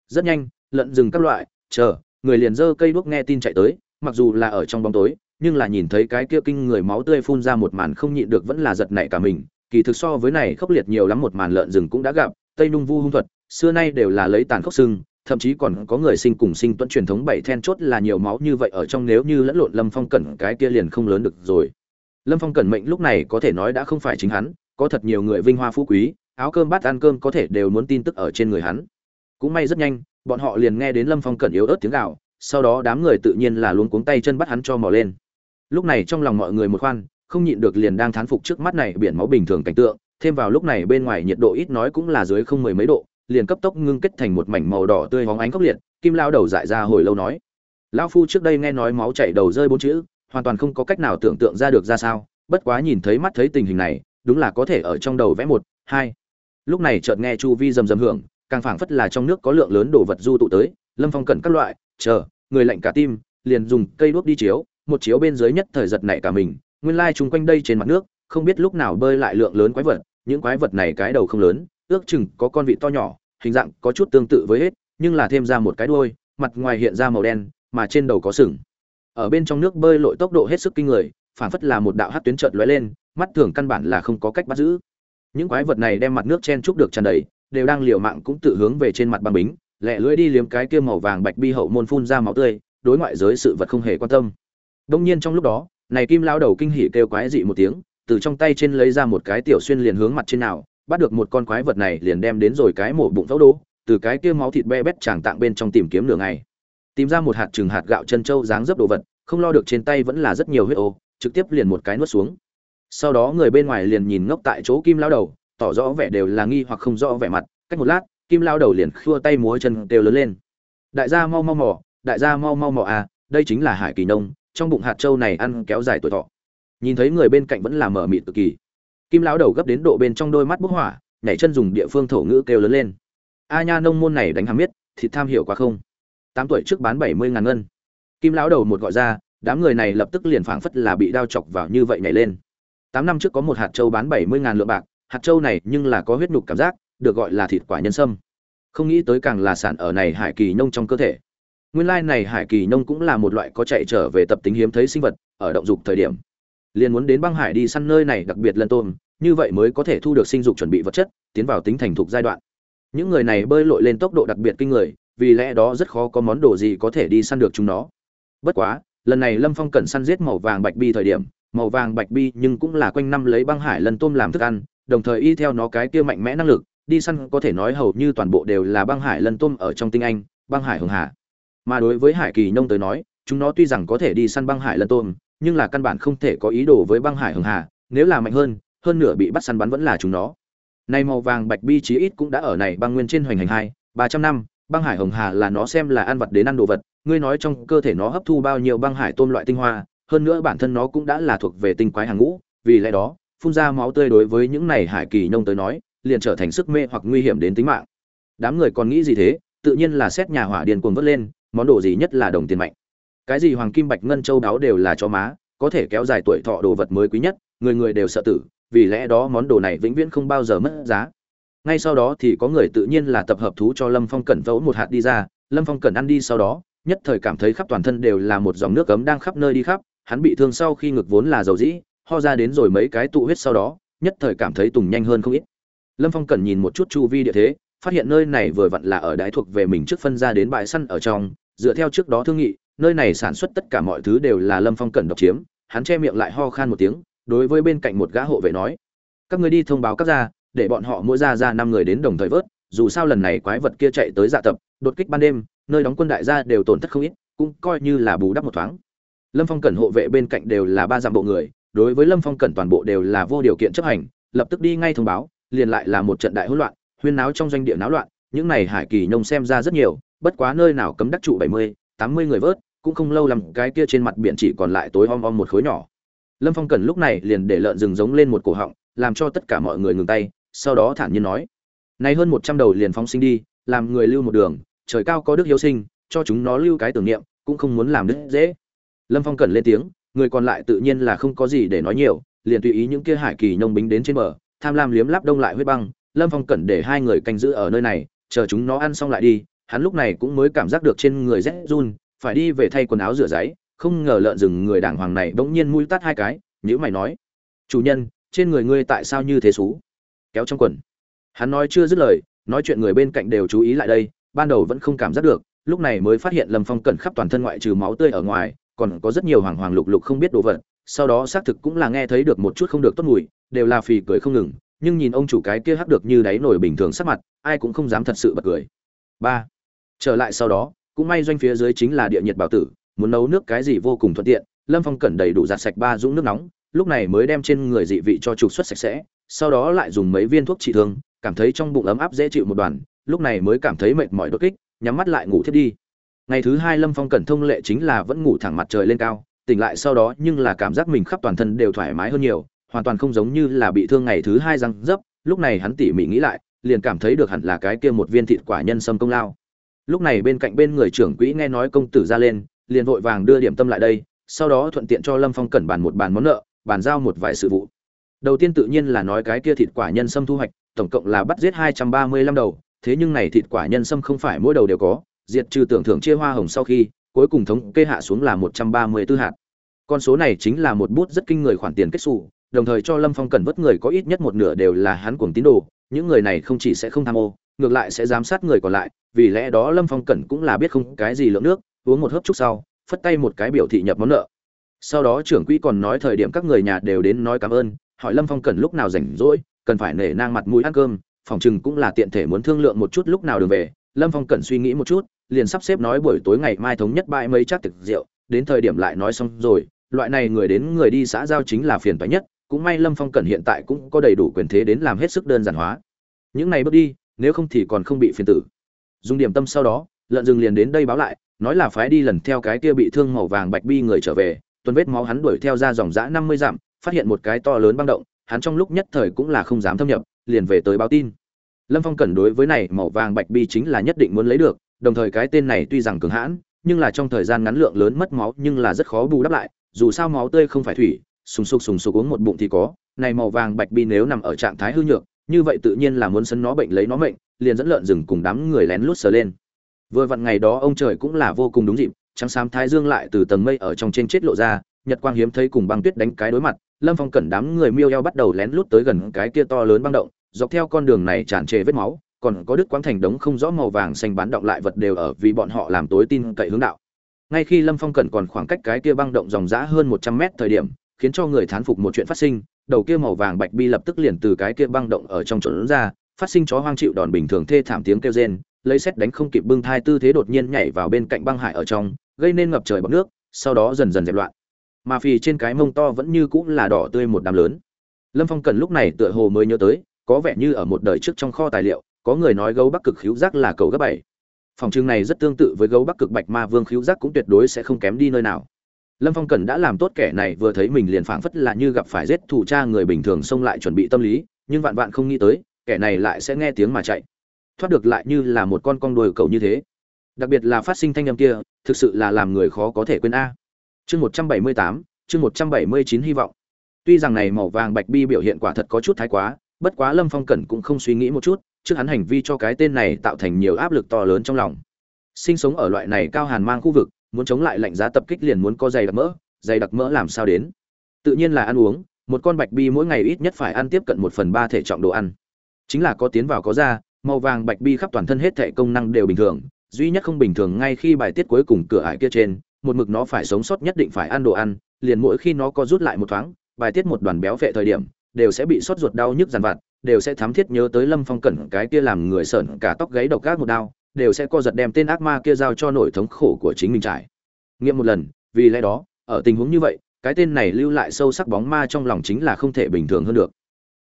rất nhanh lợn rừng các loại, chờ, người liền dơ cây đuốc nghe tin chạy tới, mặc dù là ở trong bóng tối, nhưng là nhìn thấy cái kia kinh người máu tươi phun ra một màn không nhịn được vẫn là giật nảy cả mình, kỳ thực so với này khốc liệt nhiều lắm một màn lợn rừng cũng đã gặp, tây nung vu hung thuật, xưa nay đều là lấy tàn khốc sưng thậm chí còn có người sinh cùng sinh tuẫn truyền thống bảy then chốt là nhiều máu như vậy ở trong nếu như lẫn lộn lâm phong cẩn cái kia liền không lớn được rồi. Lâm phong cẩn mệnh lúc này có thể nói đã không phải chính hắn, có thật nhiều người vinh hoa phú quý, áo cơm bát ăn cơm có thể đều muốn tin tức ở trên người hắn cũng may rất nhanh, bọn họ liền nghe đến lâm phong cẩn yếu ớt tiếng gạo sau đó đám người tự nhiên là luống cuống tay chân bắt hắn cho mò lên. Lúc này trong lòng mọi người một khoan, không nhịn được liền đang thán phục trước mắt này biển máu bình thường cảnh tượng, thêm vào lúc này bên ngoài nhiệt độ ít nói cũng là dưới không mười mấy độ, liền cấp tốc ngưng kết thành một mảnh màu đỏ tươi hóng ánh khốc liệt, kim lao đầu dại ra hồi lâu nói. Lão phu trước đây nghe nói máu chảy đầu rơi bốn chữ, hoàn toàn không có cách nào tưởng tượng ra được ra sao, bất quá nhìn thấy mắt thấy tình hình này, đúng là có thể ở trong đầu vẽ một, hai. Lúc này chợt nghe chu vi rầm rầm hưởng càng phảng phất là trong nước có lượng lớn đồ vật du tụ tới, lâm phong cẩn các loại, chờ, người lạnh cả tim, liền dùng cây đuốc đi chiếu, một chiếu bên dưới nhất thời giật nảy cả mình, nguyên lai chung quanh đây trên mặt nước, không biết lúc nào bơi lại lượng lớn quái vật, những quái vật này cái đầu không lớn, ước chừng có con vị to nhỏ, hình dạng có chút tương tự với hết, nhưng là thêm ra một cái đuôi, mặt ngoài hiện ra màu đen, mà trên đầu có sừng. Ở bên trong nước bơi lội tốc độ hết sức kinh người, phảng phất là một đạo hát tuyến chợt lóe lên, mắt thường căn bản là không có cách bắt giữ. Những quái vật này đem mặt nước chen trúc được tràn đầy đều đang liều mạng cũng tự hướng về trên mặt băng bính, lẹ lưỡi đi liếm cái kia màu vàng bạch bi hậu môn phun ra máu tươi, đối ngoại giới sự vật không hề quan tâm. Đông nhiên trong lúc đó, này kim lao đầu kinh hỉ kêu quái dị một tiếng, từ trong tay trên lấy ra một cái tiểu xuyên liền hướng mặt trên nào, bắt được một con quái vật này liền đem đến rồi cái mổ bụng phẫu đố từ cái kia máu thịt be bét chàng tạng bên trong tìm kiếm nửa ngày. Tìm ra một hạt trừng hạt gạo chân trâu dáng dấp đồ vật, không lo được trên tay vẫn là rất nhiều huyết ô, trực tiếp liền một cái nuốt xuống. Sau đó người bên ngoài liền nhìn ngốc tại chỗ kim lao đầu tỏ rõ vẻ đều là nghi hoặc không rõ vẻ mặt. Cách một lát, kim lao đầu liền khua tay múa chân đều lớn lên. Đại gia mau mau mỏ đại gia mau mau mỏ à đây chính là hải kỳ nông, trong bụng hạt châu này ăn kéo dài tuổi thọ. Nhìn thấy người bên cạnh vẫn là mở mịt cực kỳ. Kim lão đầu gấp đến độ bên trong đôi mắt bốc hỏa, nhảy chân dùng địa phương thổ ngữ kêu lớn lên. A nha nông môn này đánh hàm miết, thịt tham hiểu quá không. Tám tuổi trước bán bảy mươi ngàn ngân. Kim lão đầu một gọi ra, đám người này lập tức liền phảng phất là bị đao chọc vào như vậy nhảy lên. Tám năm trước có một hạt châu bán bảy mươi ngàn lượng bạc hạt châu này nhưng là có huyết nhục cảm giác, được gọi là thịt quả nhân sâm. Không nghĩ tới càng là sản ở này hải kỳ nông trong cơ thể. Nguyên lai này hải kỳ nông cũng là một loại có chạy trở về tập tính hiếm thấy sinh vật, ở động dục thời điểm. Liền muốn đến băng hải đi săn nơi này đặc biệt lân tôm, như vậy mới có thể thu được sinh dục chuẩn bị vật chất, tiến vào tính thành thục giai đoạn. Những người này bơi lội lên tốc độ đặc biệt kinh người, vì lẽ đó rất khó có món đồ gì có thể đi săn được chúng nó. Bất quá, lần này lâm phong cần săn giết màu vàng bạch bi thời điểm, màu vàng bạch bi nhưng cũng là quanh năm lấy băng hải lần tôm làm thức ăn đồng thời y theo nó cái kia mạnh mẽ năng lực, đi săn có thể nói hầu như toàn bộ đều là băng hải lần tôm ở trong tinh anh, băng hải hường hà. Mà đối với hải kỳ nông tới nói, chúng nó tuy rằng có thể đi săn băng hải lần tôm, nhưng là căn bản không thể có ý đồ với băng hải hường hà, nếu là mạnh hơn hơn nửa bị bắt săn bắn vẫn là chúng nó. Nay màu vàng bạch bi chí ít cũng đã ở này băng nguyên trên hoành hành hai, ba trăm năm, băng hải hồng hà là nó xem là ăn vật đến ăn đồ vật, ngươi nói trong cơ thể nó hấp thu bao nhiêu băng hải tôm loại tinh hoa, hơn nữa bản thân nó cũng đã là thuộc về tinh quái hàng ngũ, vì lẽ đó phun ra máu tươi đối với những này hải kỳ nông tới nói, liền trở thành sức mê hoặc nguy hiểm đến tính mạng. Đám người còn nghĩ gì thế? Tự nhiên là xét nhà hỏa điền cuồng vớt lên, món đồ gì nhất là đồng tiền mạnh? Cái gì hoàng kim bạch ngân châu đáo đều là cho má, có thể kéo dài tuổi thọ đồ vật mới quý nhất, người người đều sợ tử, vì lẽ đó món đồ này vĩnh viễn không bao giờ mất giá. Ngay sau đó thì có người tự nhiên là tập hợp thú cho lâm phong cẩn vẫu một hạt đi ra, lâm phong cẩn ăn đi sau đó, nhất thời cảm thấy khắp toàn thân đều là một dòng nước cấm đang khắp nơi đi khắp, hắn bị thương sau khi ngực vốn là dầu dĩ ho ra đến rồi mấy cái tụ huyết sau đó, nhất thời cảm thấy tùng nhanh hơn không ít. Lâm phong cẩn nhìn một chút chu vi địa thế, phát hiện nơi này vừa vặn là ở đái thuộc về mình trước phân ra đến bãi săn ở trong. Dựa theo trước đó thương nghị, nơi này sản xuất tất cả mọi thứ đều là lâm phong cẩn độc chiếm. Hắn che miệng lại ho khan một tiếng, đối với bên cạnh một gã hộ vệ nói, các người đi thông báo các gia, để bọn họ mỗi gia ra năm người đến đồng thời vớt, dù sao lần này quái vật kia chạy tới dạ tập, đột kích ban đêm, nơi đóng quân đại gia đều tổn thất không ít, cũng coi như là bù đắp một thoáng. Lâm phong cẩn hộ vệ bên cạnh đều là ba dặm bộ người đối với lâm phong cẩn toàn bộ đều là vô điều kiện chấp hành, lập tức đi ngay thông báo, liền lại là một trận đại hỗn loạn, huyên náo trong doanh địa náo loạn, những này hải kỳ nông xem ra rất nhiều, bất quá nơi nào cấm đắc trụ bảy mươi, tám mươi người vớt, cũng không lâu lắm, cái kia trên mặt biển chỉ còn lại tối om om một khối nhỏ. Lâm phong cẩn lúc này liền để lợn rừng giống lên một cổ họng, làm cho tất cả mọi người ngừng tay, sau đó thản nhiên nói, nay hơn một trăm đầu liền phóng sinh đi, làm người lưu một đường, trời cao có đức hiếu sinh, cho chúng nó lưu cái tưởng niệm, cũng không muốn làm đức dễ. Lâm phong cẩn lên tiếng người còn lại tự nhiên là không có gì để nói nhiều, liền tùy ý những kia hải kỳ nông bính đến trên bờ, tham lam liếm lắp đông lại huyết băng, lâm phong cẩn để hai người canh giữ ở nơi này, chờ chúng nó ăn xong lại đi, hắn lúc này cũng mới cảm giác được trên người rét run, phải đi về thay quần áo rửa giấy, không ngờ lợn rừng người đàng hoàng này bỗng nhiên mũi tắt hai cái nhữ mày nói, chủ nhân, trên người ngươi tại sao như thế xú? Kéo trong quần. Hắn nói chưa dứt lời, nói chuyện người bên cạnh đều chú ý lại đây, ban đầu vẫn không cảm giác được, lúc này mới phát hiện lâm phong cẩn khắp toàn thân ngoại trừ máu tươi ở ngoài còn có rất nhiều hoàng hoàng lục lục không biết đồ vật, sau đó xác thực cũng là nghe thấy được một chút không được tốt mùi, đều là phì cười không ngừng, nhưng nhìn ông chủ cái kia hắc được như đáy nổi bình thường sắc mặt, ai cũng không dám thật sự bật cười. Ba, trở lại sau đó, cũng may doanh phía dưới chính là địa nhiệt bảo tử, muốn nấu nước cái gì vô cùng thuận tiện, lâm phong cẩn đầy đủ giặt sạch ba dũng nước nóng, lúc này mới đem trên người dị vị cho trục xuất sạch sẽ, sau đó lại dùng mấy viên thuốc trị thương, cảm thấy trong bụng ấm áp dễ chịu một đoàn, lúc này mới cảm thấy mệt mỏi đột kích, nhắm mắt lại ngủ thiết đi ngày thứ hai lâm phong cẩn thông lệ chính là vẫn ngủ thẳng mặt trời lên cao, tỉnh lại sau đó nhưng là cảm giác mình khắp toàn thân đều thoải mái hơn nhiều, hoàn toàn không giống như là bị thương ngày thứ hai răng dấp, lúc này hắn tỉ mỉ nghĩ lại, liền cảm thấy được hẳn là cái kia một viên thịt quả nhân sâm công lao. Lúc này bên cạnh bên người trưởng quỹ nghe nói công tử ra lên, liền vội vàng đưa điểm tâm lại đây, sau đó thuận tiện cho lâm phong cẩn bàn một bàn món nợ, bàn giao một vài sự vụ. Đầu tiên tự nhiên là nói cái kia thịt quả nhân sâm thu hoạch, tổng cộng là bắt giết hai trăm ba mươi lăm đầu, thế nhưng này thịt quả nhân sâm không phải mỗi đầu đều có diệt trừ tưởng thưởng chia hoa hồng sau khi, cuối cùng thống kê hạ xuống là một trăm ba mươi 134 hạt. Con số này chính là một bút rất kinh người khoản tiền kết sổ đồng thời cho lâm phong cần vất người có ít nhất một nửa đều là hắn cuồng tín đồ, những người này không chỉ sẽ không tham ô, ngược lại sẽ giám sát người còn lại, vì lẽ đó lâm phong cần cũng là biết không cái gì lượng nước, uống một hớp chút sau, phất tay một cái biểu thị nhập món nợ. Sau đó trưởng quỹ còn nói thời điểm các người nhà đều đến nói cảm ơn, hỏi lâm phong cần lúc nào rảnh rỗi, cần phải nể nang mặt mũi ăn cơm, phòng chừng cũng là tiện thể muốn thương lượng một chút lúc nào đường về, lâm phong cần suy nghĩ một chút liền sắp xếp nói buổi tối ngày mai thống nhất bãi mấy chát thực rượu, đến thời điểm lại nói xong rồi, loại này người đến người đi xã giao chính là phiền toái nhất, cũng may lâm phong cẩn hiện tại cũng có đầy đủ quyền thế đến làm hết sức đơn giản hóa. Những này bước đi, nếu không thì còn không bị phiền tử. Dùng điểm tâm sau đó, lợn rừng liền đến đây báo lại, nói là phái đi lần theo cái kia bị thương màu vàng bạch bi người trở về, tuần vết máu hắn đuổi theo ra dòng dã năm mươi dặm, phát hiện một cái to lớn băng động, hắn trong lúc nhất thời cũng là không dám thâm nhập, liền về tới báo tin. Lâm phong cẩn đối với này màu vàng bạch bi chính là nhất định muốn lấy được đồng thời cái tên này tuy rằng cường hãn, nhưng là trong thời gian ngắn lượng lớn mất máu nhưng là rất khó bù đắp lại, dù sao máu tươi không phải thủy, sùng sục sùng sục uống một bụng thì có, này màu vàng bạch bi nếu nằm ở trạng thái hư nhược, như vậy tự nhiên là muốn sấn nó bệnh lấy nó mệnh, liền dẫn lợn rừng cùng đám người lén lút sờ lên. Vừa vặn ngày đó ông trời cũng là vô cùng đúng dịp, trắng xám thái dương lại từ tầng mây ở trong trên chết lộ ra, nhật quang hiếm thấy cùng băng tuyết đánh cái đối mặt, lâm phong cẩn đám người miêu eo bắt đầu lén lút tới gần cái kia to lớn băng động, dọc theo con đường này tràn trề vết máu còn có đứt quãng thành đống không rõ màu vàng xanh bán động lại vật đều ở vì bọn họ làm tối tin cậy hướng đạo. Ngay khi lâm phong cẩn còn khoảng cách cái kia băng động dòng dã hơn một trăm mét thời điểm, khiến cho người thán phục một chuyện phát sinh, đầu kia màu vàng bạch bi lập tức liền từ cái kia băng động ở trong chỗ lớn ra, phát sinh chó hoang chịu đòn bình thường thê thảm tiếng kêu rên, lấy xét đánh không kịp bưng thai tư thế đột nhiên nhảy vào bên cạnh băng hải ở trong, gây nên ngập trời bọc nước, sau đó dần dần dẹp loạn. Mà phì trên cái mông to vẫn như cũng là đỏ tươi một đám lớn. Lâm phong cần lúc này tựa hồ mới nhớ tới, có vẻ như ở một đời trước trong kho tài liệu có người nói gấu bắc cực khiếu giác là cầu gấp bảy. Phòng trường này rất tương tự với gấu bắc cực bạch ma vương khiếu giác cũng tuyệt đối sẽ không kém đi nơi nào. Lâm phong cần đã làm tốt kẻ này vừa thấy mình liền phảng phất là như gặp phải giết thủ cha người bình thường xông lại chuẩn bị tâm lý, nhưng vạn vạn không nghĩ tới, kẻ này lại sẽ nghe tiếng mà chạy. Thoát được lại như là một con con đuôi cầu như thế. Đặc biệt là phát sinh thanh âm kia, thực sự là làm người khó có thể quên a. Chương một trăm bảy mươi tám, chương một trăm bảy mươi chín hy vọng. Tuy rằng này màu vàng bạch bi biểu hiện quả thật có chút thái quá, bất quá lâm phong cẩn cũng không suy nghĩ một chút trước hắn hành vi cho cái tên này tạo thành nhiều áp lực to lớn trong lòng. Sinh sống ở loại này cao hàn mang khu vực, muốn chống lại lạnh giá tập kích liền muốn có dày đặc mỡ, dày đặc mỡ làm sao đến? Tự nhiên là ăn uống, một con bạch bi mỗi ngày ít nhất phải ăn tiếp cận một phần ba thể trọng đồ ăn. Chính là có tiến vào có ra, màu vàng bạch bi khắp toàn thân hết thể công năng đều bình thường, duy nhất không bình thường ngay khi bài tiết cuối cùng cửa ải kia trên, một mực nó phải sống sót nhất định phải ăn đồ ăn, liền mỗi khi nó có rút lại một thoáng, bài tiết một đoàn béo phệ thời điểm, đều sẽ bị sốt ruột đau nhức dằn vặt đều sẽ thám thiết nhớ tới lâm phong cẩn, cái kia làm người sởn cả tóc gáy độc gác một đau đều sẽ co giật đem tên ác ma kia giao cho nỗi thống khổ của chính mình trải. Nghiệm một lần, vì lẽ đó, ở tình huống như vậy, cái tên này lưu lại sâu sắc bóng ma trong lòng chính là không thể bình thường hơn được.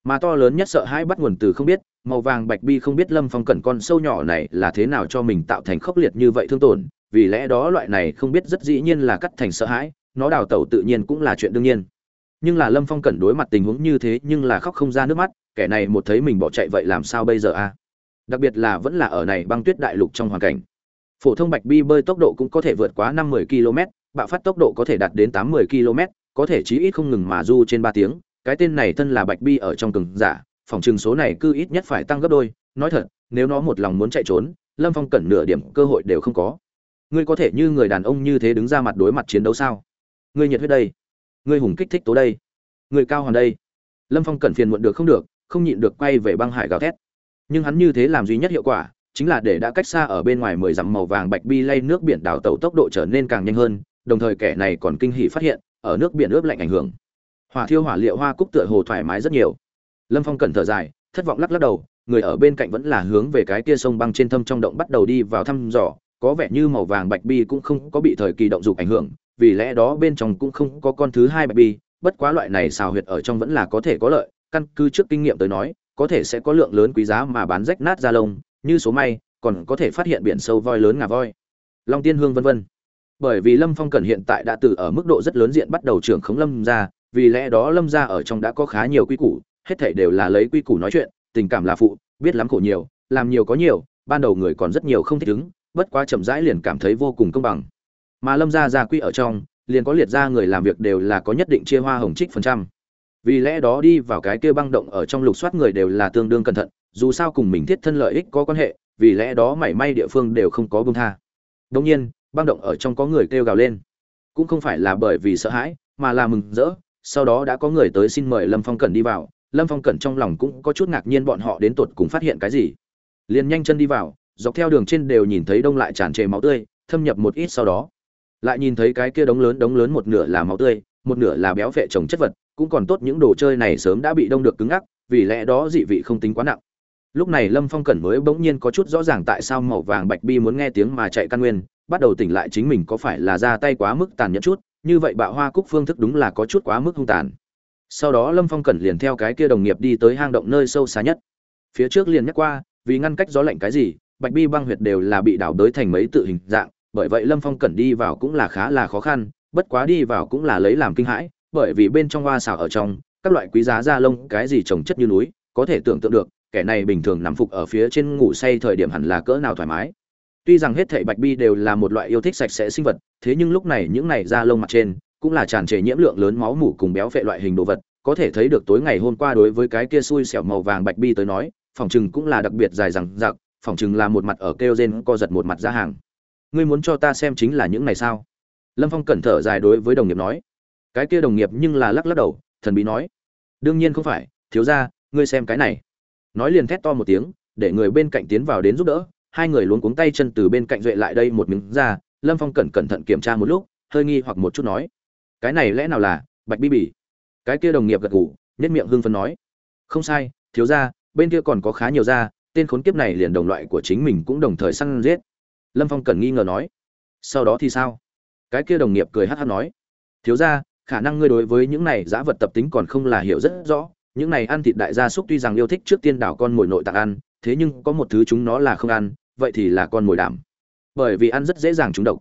Mà to lớn nhất sợ hãi bắt nguồn từ không biết, màu vàng bạch bi không biết lâm phong cẩn con sâu nhỏ này là thế nào cho mình tạo thành khốc liệt như vậy thương tổn, vì lẽ đó loại này không biết rất dĩ nhiên là cắt thành sợ hãi, nó đào tẩu tự nhiên cũng là chuyện đương nhiên. Nhưng là lâm phong cẩn đối mặt tình huống như thế nhưng là khóc không ra nước mắt kẻ này một thấy mình bỏ chạy vậy làm sao bây giờ a? Đặc biệt là vẫn là ở này băng tuyết đại lục trong hoàn cảnh. Phổ thông bạch bi bơi tốc độ cũng có thể vượt quá năm mươi km, bạo phát tốc độ có thể đạt đến tám mươi km, có thể chí ít không ngừng mà du trên ba tiếng. Cái tên này thân là bạch bi ở trong cường giả, phòng trường số này cư ít nhất phải tăng gấp đôi. Nói thật, nếu nó một lòng muốn chạy trốn, lâm phong cẩn nửa điểm cơ hội đều không có. Ngươi có thể như người đàn ông như thế đứng ra mặt đối mặt chiến đấu sao? Ngươi nhiệt huyết đây. Ngươi hùng kích thích tố đây. Ngươi cao hoàn đây. Lâm phong cẩn phiền muộn được không được không nhịn được quay về băng hải gào thét. Nhưng hắn như thế làm duy nhất hiệu quả, chính là để đã cách xa ở bên ngoài mười dặm màu vàng bạch bi lay nước biển đảo tàu tốc độ trở nên càng nhanh hơn, đồng thời kẻ này còn kinh hỉ phát hiện, ở nước biển ướp lạnh ảnh hưởng. Hỏa thiêu hỏa liệu hoa cúc tựa hồ thoải mái rất nhiều. Lâm phong cẩn thở dài, thất vọng lắc lắc đầu, người ở bên cạnh vẫn là hướng về cái kia sông băng trên thâm trong động bắt đầu đi vào thăm dò, có vẻ như màu vàng bạch bi cũng không có bị thời kỳ động dục ảnh hưởng, vì lẽ đó bên trong cũng không có con thứ hai bạch bi, bất quá loại này xào huyệt ở trong vẫn là có thể có lợi căn cứ trước kinh nghiệm tới nói có thể sẽ có lượng lớn quý giá mà bán rách nát ra lông như số may còn có thể phát hiện biển sâu voi lớn ngà voi. Long tiên hương vân vân. Bởi vì lâm phong cần hiện tại đã từ ở mức độ rất lớn diện bắt đầu trưởng khống lâm gia, vì lẽ đó lâm gia ở trong đã có khá nhiều quy củ hết thảy đều là lấy quy củ nói chuyện tình cảm là phụ biết lắm khổ nhiều làm nhiều có nhiều ban đầu người còn rất nhiều không thích ứng bất quá chậm rãi liền cảm thấy vô cùng công bằng. Mà lâm gia gia quy ở trong liền có liệt ra người làm việc đều là có nhất định chia hoa hồng trích phần trăm vì lẽ đó đi vào cái kia băng động ở trong lục soát người đều là tương đương cẩn thận, dù sao cùng mình thiết thân lợi ích có quan hệ, vì lẽ đó mảy may địa phương đều không có bông tha. Đông nhiên, băng động ở trong có người kêu gào lên. Cũng không phải là bởi vì sợ hãi, mà là mừng rỡ. Sau đó đã có người tới xin mời lâm phong cẩn đi vào. Lâm phong cẩn trong lòng cũng có chút ngạc nhiên bọn họ đến tột cùng phát hiện cái gì. Liền nhanh chân đi vào, dọc theo đường trên đều nhìn thấy đông lại tràn trề máu tươi, thâm nhập một ít sau đó. Lại nhìn thấy cái kia đống lớn đống lớn một nửa là máu tươi một nửa là béo vệ trồng chất vật, cũng còn tốt những đồ chơi này sớm đã bị đông được cứng ngắc, vì lẽ đó dị vị không tính quá nặng. Lúc này lâm phong cẩn mới bỗng nhiên có chút rõ ràng tại sao màu vàng bạch bi muốn nghe tiếng mà chạy căn nguyên, bắt đầu tỉnh lại chính mình có phải là ra tay quá mức tàn nhẫn chút, như vậy bạo hoa cúc phương thức đúng là có chút quá mức hung tàn. Sau đó lâm phong cẩn liền theo cái kia đồng nghiệp đi tới hang động nơi sâu xa nhất. Phía trước liền nhắc qua, vì ngăn cách gió lạnh cái gì, bạch bi băng huyệt đều là bị đảo đới thành mấy tự hình dạng, bởi vậy lâm phong cẩn đi vào cũng là khá là khó khăn bất quá đi vào cũng là lấy làm kinh hãi, bởi vì bên trong hoa xào ở trong, các loại quý giá da lông, cái gì trồng chất như núi, có thể tưởng tượng được, kẻ này bình thường nằm phục ở phía trên ngủ say thời điểm hẳn là cỡ nào thoải mái. Tuy rằng hết thảy bạch bi đều là một loại yêu thích sạch sẽ sinh vật, thế nhưng lúc này những này da lông mặt trên, cũng là tràn trề nhiễm lượng lớn máu mủ cùng béo phệ loại hình đồ vật, có thể thấy được tối ngày hôm qua đối với cái kia xui xẻo màu vàng bạch bi tới nói, phòng chừng cũng là đặc biệt dài rằng giặc phòng chừng là một mặt ở kêu gen co giật một mặt ra hàng. Ngươi muốn cho ta xem chính là những này sao? Lâm phong cẩn thở dài đối với đồng nghiệp nói, cái kia đồng nghiệp nhưng là lắc lắc đầu, thần bí nói, đương nhiên không phải, thiếu ra ngươi xem cái này. Nói liền thét to một tiếng, để người bên cạnh tiến vào đến giúp đỡ, hai người luống cuống tay chân từ bên cạnh duệ lại đây một miếng ra, lâm phong cẩn cẩn thận kiểm tra một lúc, hơi nghi hoặc một chút nói, cái này lẽ nào là bạch bi bỉ cái kia đồng nghiệp gật gù nhất miệng hưng phấn nói, không sai, thiếu ra bên kia còn có khá nhiều da tên khốn kiếp này liền đồng loại của chính mình cũng đồng thời săn giết. Lâm phong cẩn nghi ngờ nói, sau đó thì sao? Cái kia đồng nghiệp cười hát hát nói, thiếu ra khả năng ngươi đối với những này giã vật tập tính còn không là hiểu rất rõ. Những này ăn thịt đại gia súc tuy rằng yêu thích trước tiên đảo con mồi nội tạng ăn, thế nhưng có một thứ chúng nó là không ăn, vậy thì là con mồi đảm. Bởi vì ăn rất dễ dàng trúng độc.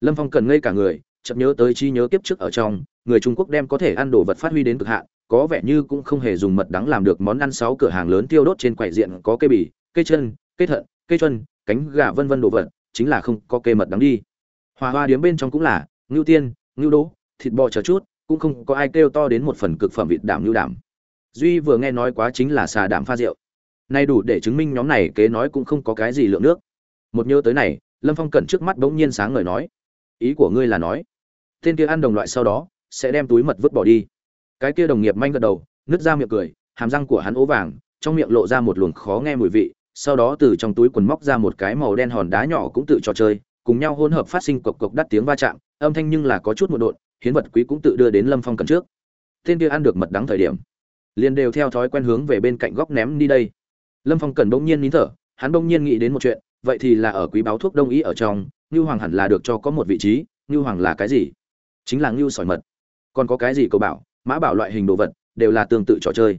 Lâm phong cần ngây cả người, chợt nhớ tới chi nhớ kiếp trước ở trong, người trung quốc đem có thể ăn đồ vật phát huy đến cực hạn, có vẻ như cũng không hề dùng mật đắng làm được món ăn sáu cửa hàng lớn tiêu đốt trên quầy diện có cây bì, cây chân, cây thận, cây chân, cánh gà vân vân đồ vật, chính là không có cây mật đắng đi hòa hoa điếm bên trong cũng là, ngưu tiên, ngưu đỗ, thịt bò chờ chút, cũng không có ai kêu to đến một phần cực phẩm vịt đảm ngưu đảm. Duy vừa nghe nói quá chính là xà đảm pha rượu. Nay đủ để chứng minh nhóm này kế nói cũng không có cái gì lượng nước. Một nhớ tới này, lâm phong cẩn trước mắt bỗng nhiên sáng ngời nói, ý của ngươi là nói, tên kia ăn đồng loại sau đó, sẽ đem túi mật vứt bỏ đi. Cái kia đồng nghiệp manh gật đầu, nứt ra miệng cười, hàm răng của hắn ố vàng, trong miệng lộ ra một luồng khó nghe mùi vị, sau đó từ trong túi quần móc ra một cái màu đen hòn đá nhỏ cũng tự trò chơi cùng nhau hỗn hợp phát sinh cộc cộc đắt tiếng va chạm, âm thanh nhưng là có chút một độn, hiến vật quý cũng tự đưa đến lâm phong cần trước. Tên kia ăn được mật đắng thời điểm, liền đều theo thói quen hướng về bên cạnh góc ném đi đây. Lâm phong cần bỗng nhiên nín thở, hắn bỗng nhiên nghĩ đến một chuyện, vậy thì là ở quý báo thuốc đông y ở trong Nưu hoàng hẳn là được cho có một vị trí Nưu hoàng là cái gì? Chính là Nưu sỏi mật. Còn có cái gì cầu bảo, mã bảo loại hình đồ vật, đều là tương tự trò chơi.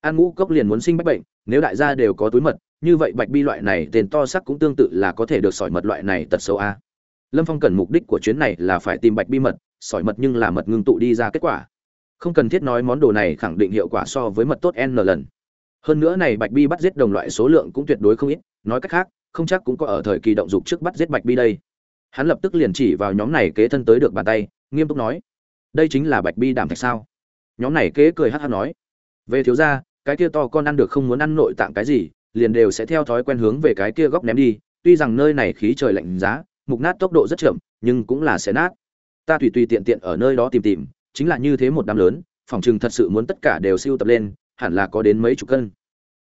Ăn ngũ cốc liền muốn sinh bách bệnh, nếu đại gia đều có túi mật như vậy bạch bi loại này tên to sắc cũng tương tự là có thể được sỏi mật loại này tật xấu a. Lâm phong cần mục đích của chuyến này là phải tìm bạch bi mật, sỏi mật nhưng là mật ngưng tụ đi ra kết quả. Không cần thiết nói món đồ này khẳng định hiệu quả so với mật tốt n lần. Hơn nữa này bạch bi bắt giết đồng loại số lượng cũng tuyệt đối không ít, nói cách khác, không chắc cũng có ở thời kỳ động dục trước bắt giết bạch bi đây. Hắn lập tức liền chỉ vào nhóm này kế thân tới được bàn tay, nghiêm túc nói, đây chính là bạch bi đảm thạch sao? Nhóm này kế cười hát hát nói, về thiếu gia, cái kia to con ăn được không muốn ăn nội tạng cái gì liền đều sẽ theo thói quen hướng về cái kia góc ném đi, tuy rằng nơi này khí trời lạnh giá, mục nát tốc độ rất chậm, nhưng cũng là sẽ nát. Ta tùy tùy tiện tiện ở nơi đó tìm tìm, chính là như thế một đám lớn, phòng chừng thật sự muốn tất cả đều siêu tập lên, hẳn là có đến mấy chục cân.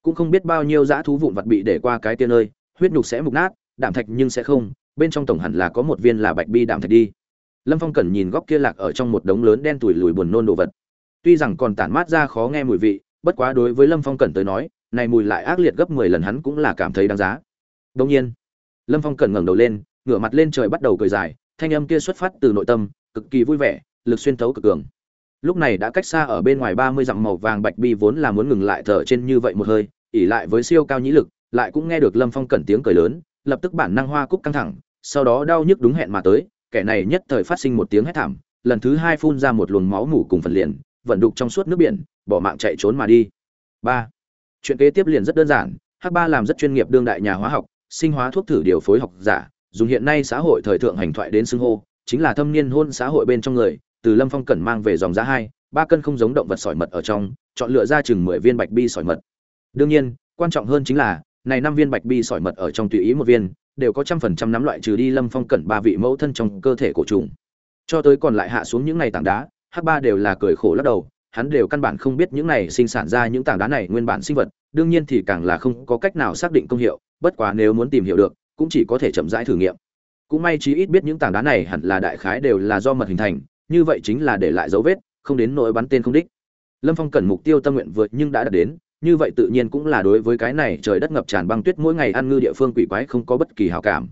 Cũng không biết bao nhiêu dã thú vụn vặt bị để qua cái kia nơi, huyết nhục sẽ mục nát, đạm thạch nhưng sẽ không, bên trong tổng hẳn là có một viên là bạch bi đạm thạch đi. Lâm phong cẩn nhìn góc kia lạc ở trong một đống lớn đen tủi lùi buồn nôn đồ vật. Tuy rằng còn tản mát ra khó nghe mùi vị, bất quá đối với lâm phong cẩn tới nói này mùi lại ác liệt gấp mười lần hắn cũng là cảm thấy đáng giá. Đương nhiên, lâm phong cẩn ngẩng đầu lên, ngửa mặt lên trời bắt đầu cười dài, thanh âm kia xuất phát từ nội tâm, cực kỳ vui vẻ, lực xuyên thấu cực cường. Lúc này đã cách xa ở bên ngoài ba mươi dặm màu vàng bạch bi vốn là muốn ngừng lại thở trên như vậy một hơi ỉ lại với siêu cao nhĩ lực, lại cũng nghe được lâm phong cẩn tiếng cười lớn, lập tức bản năng hoa cúc căng thẳng, sau đó đau nhức đúng hẹn mà tới, kẻ này nhất thời phát sinh một tiếng hét thảm, lần thứ hai phun ra một luồng máu mủ cùng phần liền, vận đục trong suốt nước biển, bỏ mạng chạy trốn mà đi. Ba chuyện kế tiếp liền rất đơn giản h ba làm rất chuyên nghiệp đương đại nhà hóa học, sinh hóa thuốc thử điều phối học giả, dùng hiện nay xã hội thời thượng hành thoại đến xưng hô, chính là thâm niên hôn xã hội bên trong người, từ lâm phong cẩn mang về dòng giá hai, ba cân không giống động vật sỏi mật ở trong, chọn lựa ra chừng mười viên bạch bi sỏi mật. Đương nhiên, quan trọng hơn chính là, này năm viên bạch bi sỏi mật ở trong tùy ý một viên, đều có trăm phần trăm nắm loại trừ đi lâm phong cẩn ba vị mẫu thân trong cơ thể cổ trùng. Cho tới còn lại hạ xuống những này tảng đá h ba đều là cười khổ lắc đầu hắn đều căn bản không biết những này sinh sản ra những tảng đá này nguyên bản sinh vật, đương nhiên thì càng là không có cách nào xác định công hiệu, bất quá nếu muốn tìm hiểu được, cũng chỉ có thể chậm rãi thử nghiệm. Cũng may chí ít biết những tảng đá này hẳn là đại khái đều là do mật hình thành, như vậy chính là để lại dấu vết, không đến nỗi bắn tên không đích. Lâm phong cần mục tiêu tâm nguyện vượt nhưng đã đạt đến, như vậy tự nhiên cũng là đối với cái này trời đất ngập tràn băng tuyết mỗi ngày ăn ngư địa phương quỷ quái không có bất kỳ hảo cảm.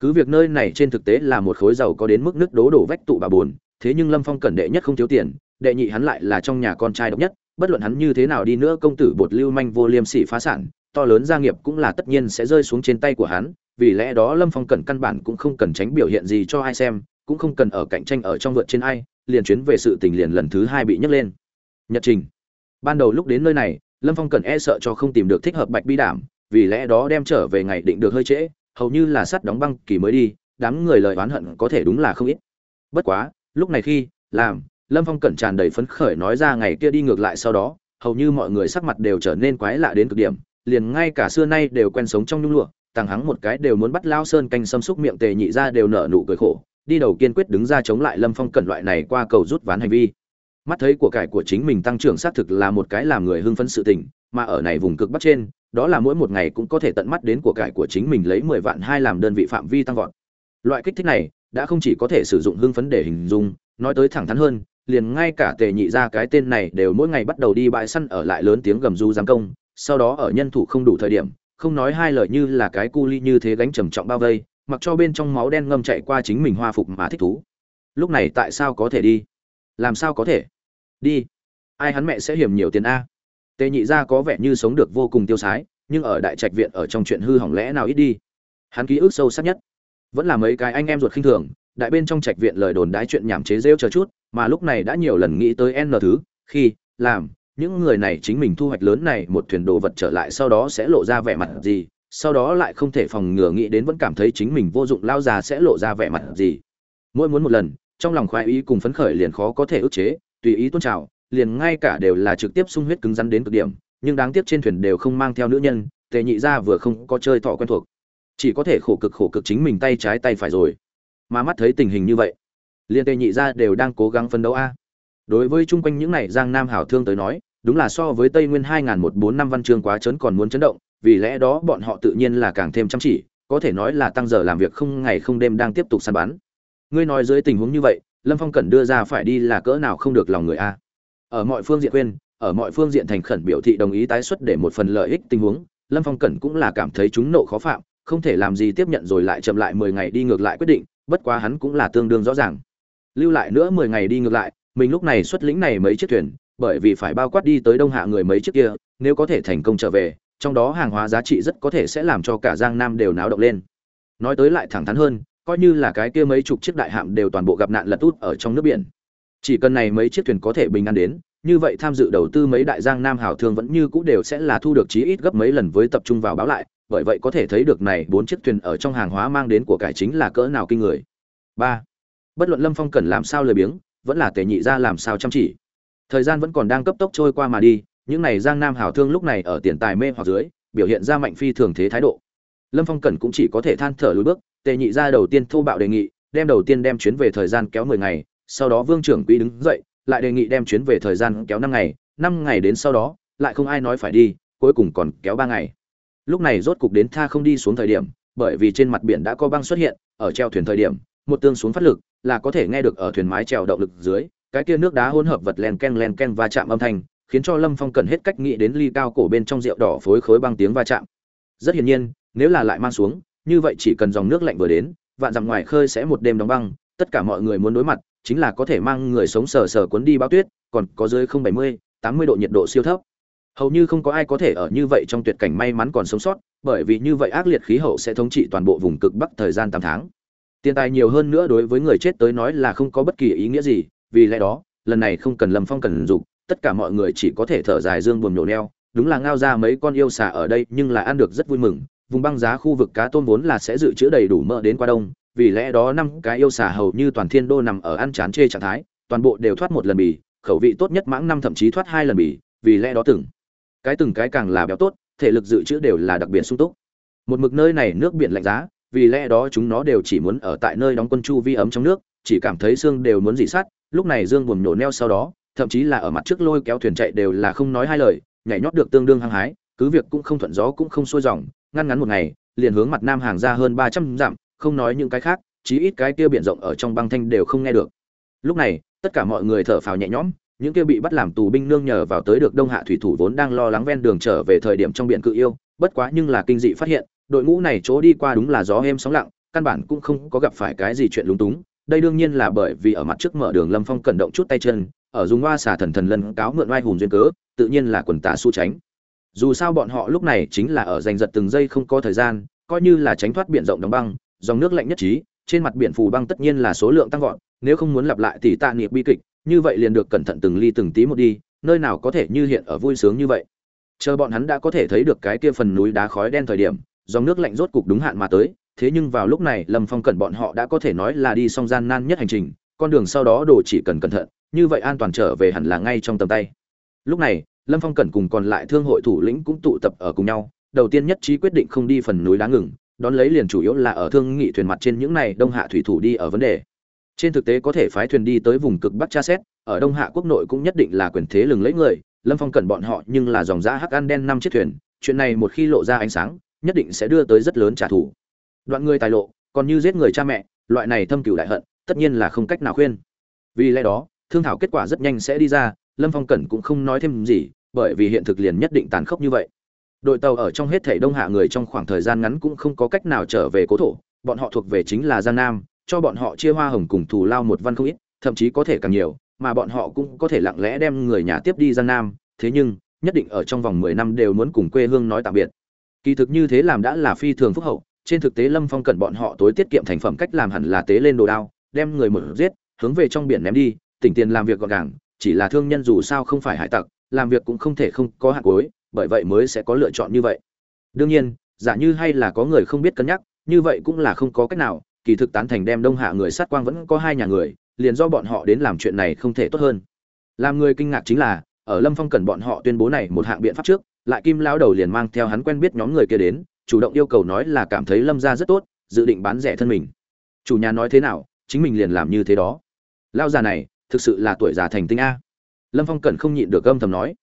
Cứ việc nơi này trên thực tế là một khối giàu có đến mức nước đố đổ vách tụ bà buồn, thế nhưng lâm phong cần đệ nhất không thiếu tiền đệ nhị hắn lại là trong nhà con trai độc nhất, bất luận hắn như thế nào đi nữa công tử bột lưu manh vô liêm sỉ phá sản, to lớn gia nghiệp cũng là tất nhiên sẽ rơi xuống trên tay của hắn, vì lẽ đó lâm phong cần căn bản cũng không cần tránh biểu hiện gì cho ai xem, cũng không cần ở cạnh tranh ở trong vượt trên ai, liền chuyến về sự tình liền lần thứ hai bị nhấc lên. Nhật trình. Ban đầu lúc đến nơi này, lâm phong cần e sợ cho không tìm được thích hợp bạch bi đảm, vì lẽ đó đem trở về ngày định được hơi trễ, hầu như là sắt đóng băng kỳ mới đi, đám người lời oán hận có thể đúng là không ít. Bất quá, lúc này khi, làm lâm phong cẩn tràn đầy phấn khởi nói ra ngày kia đi ngược lại sau đó, hầu như mọi người sắc mặt đều trở nên quái lạ đến cực điểm, liền ngay cả xưa nay đều quen sống trong nhung lụa, tàng hắng một cái đều muốn bắt lao sơn canh xâm xúc miệng tề nhị ra đều nở nụ cười khổ, đi đầu kiên quyết đứng ra chống lại lâm phong cẩn loại này qua cầu rút ván hành vi. Mắt thấy của cải của chính mình tăng trưởng xác thực là một cái làm người hưng phấn sự tình, mà ở này vùng cực bắc trên, đó là mỗi một ngày cũng có thể tận mắt đến của cải của chính mình lấy mười vạn hai làm đơn vị phạm vi tăng vọt. Loại kích thích này, đã không chỉ có thể sử dụng hưng phấn để hình dung, nói tới thẳng thắn hơn liền ngay cả tề nhị ra cái tên này đều mỗi ngày bắt đầu đi bãi săn ở lại lớn tiếng gầm du giáng công, sau đó ở nhân thủ không đủ thời điểm, không nói hai lời như là cái cu ly như thế gánh trầm trọng bao vây, mặc cho bên trong máu đen ngâm chạy qua chính mình hoa phục mà thích thú. Lúc này tại sao có thể đi? Làm sao có thể? Đi. Ai hắn mẹ sẽ hiểm nhiều tiền a? Tề nhị gia có vẻ như sống được vô cùng tiêu sái, nhưng ở đại trạch viện ở trong chuyện hư hỏng lẽ nào ít đi? Hắn ký ức sâu sắc nhất. Vẫn là mấy cái anh em ruột khinh thường, đại bên trong trạch viện lời đồn đái chuyện nhảm chế rêu chờ chút mà lúc này đã nhiều lần nghĩ tới n thứ, khi, làm, những người này chính mình thu hoạch lớn này một thuyền đồ vật trở lại sau đó sẽ lộ ra vẻ mặt gì, sau đó lại không thể phòng ngừa nghĩ đến vẫn cảm thấy chính mình vô dụng lao già sẽ lộ ra vẻ mặt gì. Mỗi muốn một lần, trong lòng khoái ý cùng phấn khởi liền khó có thể ức chế, tùy ý tôn trào, liền ngay cả đều là trực tiếp sung huyết cứng rắn đến cực điểm, nhưng đáng tiếc trên thuyền đều không mang theo nữ nhân, tề nhị ra vừa không có chơi thọ quen thuộc. Chỉ có thể khổ cực khổ cực chính mình tay trái tay phải rồi. Mà mắt thấy tình hình như vậy liên tề nhị gia đều đang cố gắng phấn đấu a. Đối với chung quanh những này giang nam hảo thương tới nói, đúng là so với tây nguyên hai nghìn một bốn năm văn chương quá chấn còn muốn chấn động, vì lẽ đó bọn họ tự nhiên là càng thêm chăm chỉ, có thể nói là tăng giờ làm việc không ngày không đêm đang tiếp tục săn bắn. Ngươi nói dưới tình huống như vậy, lâm phong cần đưa ra phải đi là cỡ nào không được lòng người a? Ở mọi phương diện quên ở mọi phương diện thành khẩn biểu thị đồng ý tái xuất để một phần lợi ích tình huống, lâm phong cẩn cũng là cảm thấy chúng nộ khó phạm, không thể làm gì tiếp nhận rồi lại chậm lại mười ngày đi ngược lại quyết định, bất quá hắn cũng là tương đương rõ ràng lưu lại nữa mười ngày đi ngược lại, mình lúc này xuất lĩnh này mấy chiếc thuyền, bởi vì phải bao quát đi tới đông hạ người mấy chiếc kia, nếu có thể thành công trở về, trong đó hàng hóa giá trị rất có thể sẽ làm cho cả giang nam đều náo động lên. Nói tới lại thẳng thắn hơn, coi như là cái kia mấy chục chiếc đại hạm đều toàn bộ gặp nạn lật út ở trong nước biển. Chỉ cần này mấy chiếc thuyền có thể bình an đến, như vậy tham dự đầu tư mấy đại giang nam hảo thương vẫn như cũ đều sẽ là thu được chí ít gấp mấy lần với tập trung vào báo lại, bởi vậy có thể thấy được này bốn chiếc thuyền ở trong hàng hóa mang đến của cải chính là cỡ nào kinh người. Ba bất luận lâm phong cần làm sao lười biếng, vẫn là tề nhị ra làm sao chăm chỉ. Thời gian vẫn còn đang cấp tốc trôi qua mà đi, những này giang nam hảo thương lúc này ở tiền tài mê hoặc dưới, biểu hiện ra mạnh phi thường thế thái độ. Lâm phong cần cũng chỉ có thể than thở lùi bước, tề nhị ra đầu tiên thô bạo đề nghị, đem đầu tiên đem chuyến về thời gian kéo mười ngày, sau đó vương trưởng quỹ đứng dậy, lại đề nghị đem chuyến về thời gian kéo năm ngày năm ngày đến sau đó, lại không ai nói phải đi, cuối cùng còn kéo ba ngày. Lúc này rốt cục đến tha không đi xuống thời điểm, bởi vì trên mặt biển đã có băng xuất hiện, ở treo thuyền thời điểm một tương xuống phát lực, là có thể nghe được ở thuyền mái trèo động lực dưới, cái kia nước đá hỗn hợp vật len ken len ken va chạm âm thanh, khiến cho lâm phong cần hết cách nghĩ đến ly cao cổ bên trong rượu đỏ phối khối băng tiếng va chạm. Rất hiển nhiên, nếu là lại mang xuống, như vậy chỉ cần dòng nước lạnh vừa đến, vạn dặm ngoài khơi sẽ một đêm đóng băng, tất cả mọi người muốn đối mặt, chính là có thể mang người sống sờ sờ cuốn đi bao tuyết, còn có dưới không bảy mươi, tám mươi độ nhiệt độ siêu thấp. Hầu như không có ai có thể ở như vậy trong tuyệt cảnh may mắn còn sống sót, bởi vì như vậy ác liệt khí hậu sẽ thống trị toàn bộ vùng cực bắc thời gian tám tháng tiền tài nhiều hơn nữa đối với người chết tới nói là không có bất kỳ ý nghĩa gì, vì lẽ đó, lần này không cần lâm phong cần dục, tất cả mọi người chỉ có thể thở dài dương buồn nhổ neo, đúng là ngao ra mấy con yêu xà ở đây, nhưng là ăn được rất vui mừng, vùng băng giá khu vực cá tôm vốn là sẽ dự trữ đầy đủ mỡ đến qua đông, vì lẽ đó năm cái yêu xà hầu như toàn thiên đô nằm ở ăn chán chê trạng thái, toàn bộ đều thoát một lần bì, khẩu vị tốt nhất mãng năm thậm chí thoát hai lần bì, vì lẽ đó từng cái từng cái càng là béo tốt, thể lực dự trữ đều là đặc biệt sung túc. Một mực nơi này nước biển lạnh giá vì lẽ đó chúng nó đều chỉ muốn ở tại nơi đóng quân chu vi ấm trong nước, chỉ cảm thấy xương đều muốn dị sát lúc này dương buồm nhổ neo sau đó, thậm chí là ở mặt trước lôi kéo thuyền chạy đều là không nói hai lời, nhảy nhót được tương đương hăng hái, cứ việc cũng không thuận gió cũng không xuôi dòng, ngăn ngắn một ngày, liền hướng mặt nam hàng ra hơn ba trăm dặm, không nói những cái khác, chí ít cái kia biển rộng ở trong băng thanh đều không nghe được. Lúc này, tất cả mọi người thở phào nhẹ nhõm, những kia bị bắt làm tù binh nương nhờ vào tới được đông hạ thủy thủ vốn đang lo lắng ven đường trở về thời điểm trong biển cự yêu, bất quá nhưng là kinh dị phát hiện đội ngũ này chỗ đi qua đúng là gió êm sóng lặng, căn bản cũng không có gặp phải cái gì chuyện lúng túng. Đây đương nhiên là bởi vì ở mặt trước mở đường lâm phong cẩn động chút tay chân, ở dùng hoa xả thần thần lân cáo mượn oai hùng duyên cớ, tự nhiên là quần tà su tránh. Dù sao bọn họ lúc này chính là ở giành giật từng giây không có thời gian, coi như là tránh thoát biển rộng đóng băng, dòng nước lạnh nhất trí, trên mặt biển phù băng tất nhiên là số lượng tăng vọt, nếu không muốn lặp lại thì tạ nghiệp bi kịch, như vậy liền được cẩn thận từng ly từng tí một đi, nơi nào có thể như hiện ở vui sướng như vậy. Chờ bọn hắn đã có thể thấy được cái kia phần núi đá khói đen thời điểm dòng nước lạnh rốt cục đúng hạn mà tới, thế nhưng vào lúc này, lâm phong cẩn bọn họ đã có thể nói là đi song gian nan nhất hành trình, con đường sau đó đồ chỉ cần cẩn thận, như vậy an toàn trở về hẳn là ngay trong tầm tay. Lúc này, lâm phong cẩn cùng còn lại thương hội thủ lĩnh cũng tụ tập ở cùng nhau, đầu tiên nhất trí quyết định không đi phần núi đá ngừng, đón lấy liền chủ yếu là ở thương nghị thuyền mặt trên những này đông hạ thủy thủ đi ở vấn đề. Trên thực tế có thể phái thuyền đi tới vùng cực bắc tra xét, ở đông hạ quốc nội cũng nhất định là quyền thế lừng lấy người, lâm phong cẩn bọn họ nhưng là dòng giã hắc ăn đen năm chiếc thuyền, chuyện này một khi lộ ra ánh sáng nhất định sẽ đưa tới rất lớn trả thù. Đoạn người tài lộ, còn như giết người cha mẹ, loại này thâm cửu đại hận, tất nhiên là không cách nào khuyên. Vì lẽ đó, thương thảo kết quả rất nhanh sẽ đi ra, lâm phong cẩn cũng không nói thêm gì, bởi vì hiện thực liền nhất định tàn khốc như vậy. Đội tàu ở trong hết thể đông hạ người trong khoảng thời gian ngắn cũng không có cách nào trở về cố thổ, bọn họ thuộc về chính là giang nam, cho bọn họ chia hoa hồng cùng thù lao một văn không ít, thậm chí có thể càng nhiều, mà bọn họ cũng có thể lặng lẽ đem người nhà tiếp đi giang nam. Thế nhưng, nhất định ở trong vòng mười năm đều muốn cùng quê hương nói tạm biệt kỳ thực như thế làm đã là phi thường phúc hậu, trên thực tế lâm phong cần bọn họ tối tiết kiệm thành phẩm cách làm hẳn là tế lên đồ đao, đem người một giết, hướng về trong biển ném đi, tỉnh tiền làm việc gọn gàng, chỉ là thương nhân dù sao không phải hải tặc, làm việc cũng không thể không có hạt cuối bởi vậy mới sẽ có lựa chọn như vậy. Đương nhiên, giả như hay là có người không biết cân nhắc, như vậy cũng là không có cách nào, kỳ thực tán thành đem đông hạ người sát quang vẫn có hai nhà người, liền do bọn họ đến làm chuyện này không thể tốt hơn. Làm người kinh ngạc chính là ở lâm phong cần bọn họ tuyên bố này một hạng biện pháp trước, lại kim lao đầu liền mang theo hắn quen biết nhóm người kia đến, chủ động yêu cầu nói là cảm thấy lâm ra rất tốt, dự định bán rẻ thân mình. Chủ nhà nói thế nào, chính mình liền làm như thế đó. Lao già này, thực sự là tuổi già thành tinh a. Lâm phong cẩn không nhịn được âm thầm nói.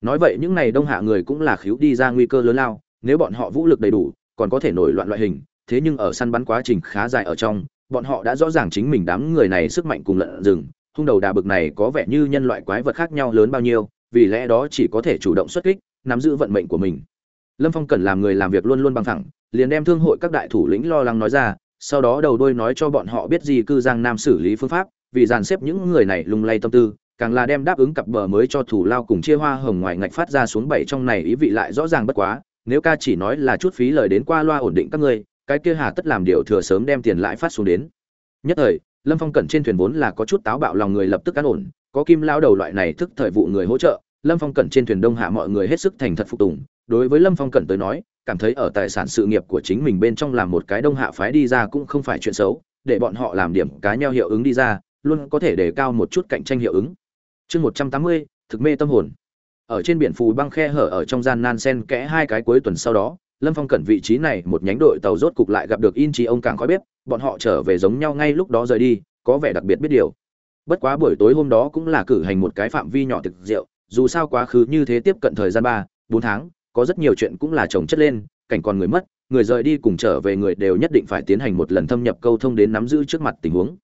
Nói vậy những n à y đông hạ người cũng là khiếu đi ra nguy cơ lớn lao, nếu bọn họ vũ lực đầy đủ, còn có thể nổi loạn loại hình, thế nhưng ở săn bắn quá trình khá dài ở trong, bọn họ đã rõ ràng chính mình đám người này sức mạnh cùng lợn rừng hung đầu đà bực này có vẻ như nhân loại quái vật khác nhau lớn bao nhiêu, vì lẽ đó chỉ có thể chủ động xuất kích, nắm giữ vận mệnh của mình. Lâm phong cần làm người làm việc luôn luôn bằng thẳng liền đem thương hội các đại thủ lĩnh lo lắng nói ra, sau đó đầu đôi nói cho bọn họ biết gì cư giang nam xử lý phương pháp, vì dàn xếp những người này lung lay tâm tư, càng là đem đáp ứng cặp bờ mới cho thủ lao cùng chia hoa hồng ngoài ngạch phát ra xuống bảy trong này ý vị lại rõ ràng bất quá, nếu ca chỉ nói là chút phí lời đến qua loa ổn định các ngươi, cái kia hà tất làm điều thừa sớm đem tiền lãi phát xuống đến. Nhất thời lâm phong cẩn trên thuyền vốn là có chút táo bạo lòng người lập tức cán ổn, có kim lao đầu loại này thức thời vụ người hỗ trợ, lâm phong cẩn trên thuyền đông hạ mọi người hết sức thành thật phục tùng. Đối với lâm phong cẩn tới nói, cảm thấy ở tài sản sự nghiệp của chính mình bên trong làm một cái đông hạ phái đi ra cũng không phải chuyện xấu, để bọn họ làm điểm cá nheo hiệu ứng đi ra, luôn có thể đề cao một chút cạnh tranh hiệu ứng. Chương một trăm tám mươi, thực mê tâm hồn. Ở trên biển phù băng khe hở ở trong gian nan sen kẽ hai cái cuối tuần sau đó lâm phong cẩn vị trí này, một nhánh đội tàu rốt cục lại gặp được in trí ông càng khói bếp, bọn họ trở về giống nhau ngay lúc đó rời đi, có vẻ đặc biệt biết điều. Bất quá buổi tối hôm đó cũng là cử hành một cái phạm vi nhỏ thực rượu, dù sao quá khứ như thế tiếp cận thời gian ba, bốn tháng, có rất nhiều chuyện cũng là chồng chất lên, cảnh còn người mất, người rời đi cùng trở về người đều nhất định phải tiến hành một lần thâm nhập câu thông đến nắm giữ trước mặt tình huống.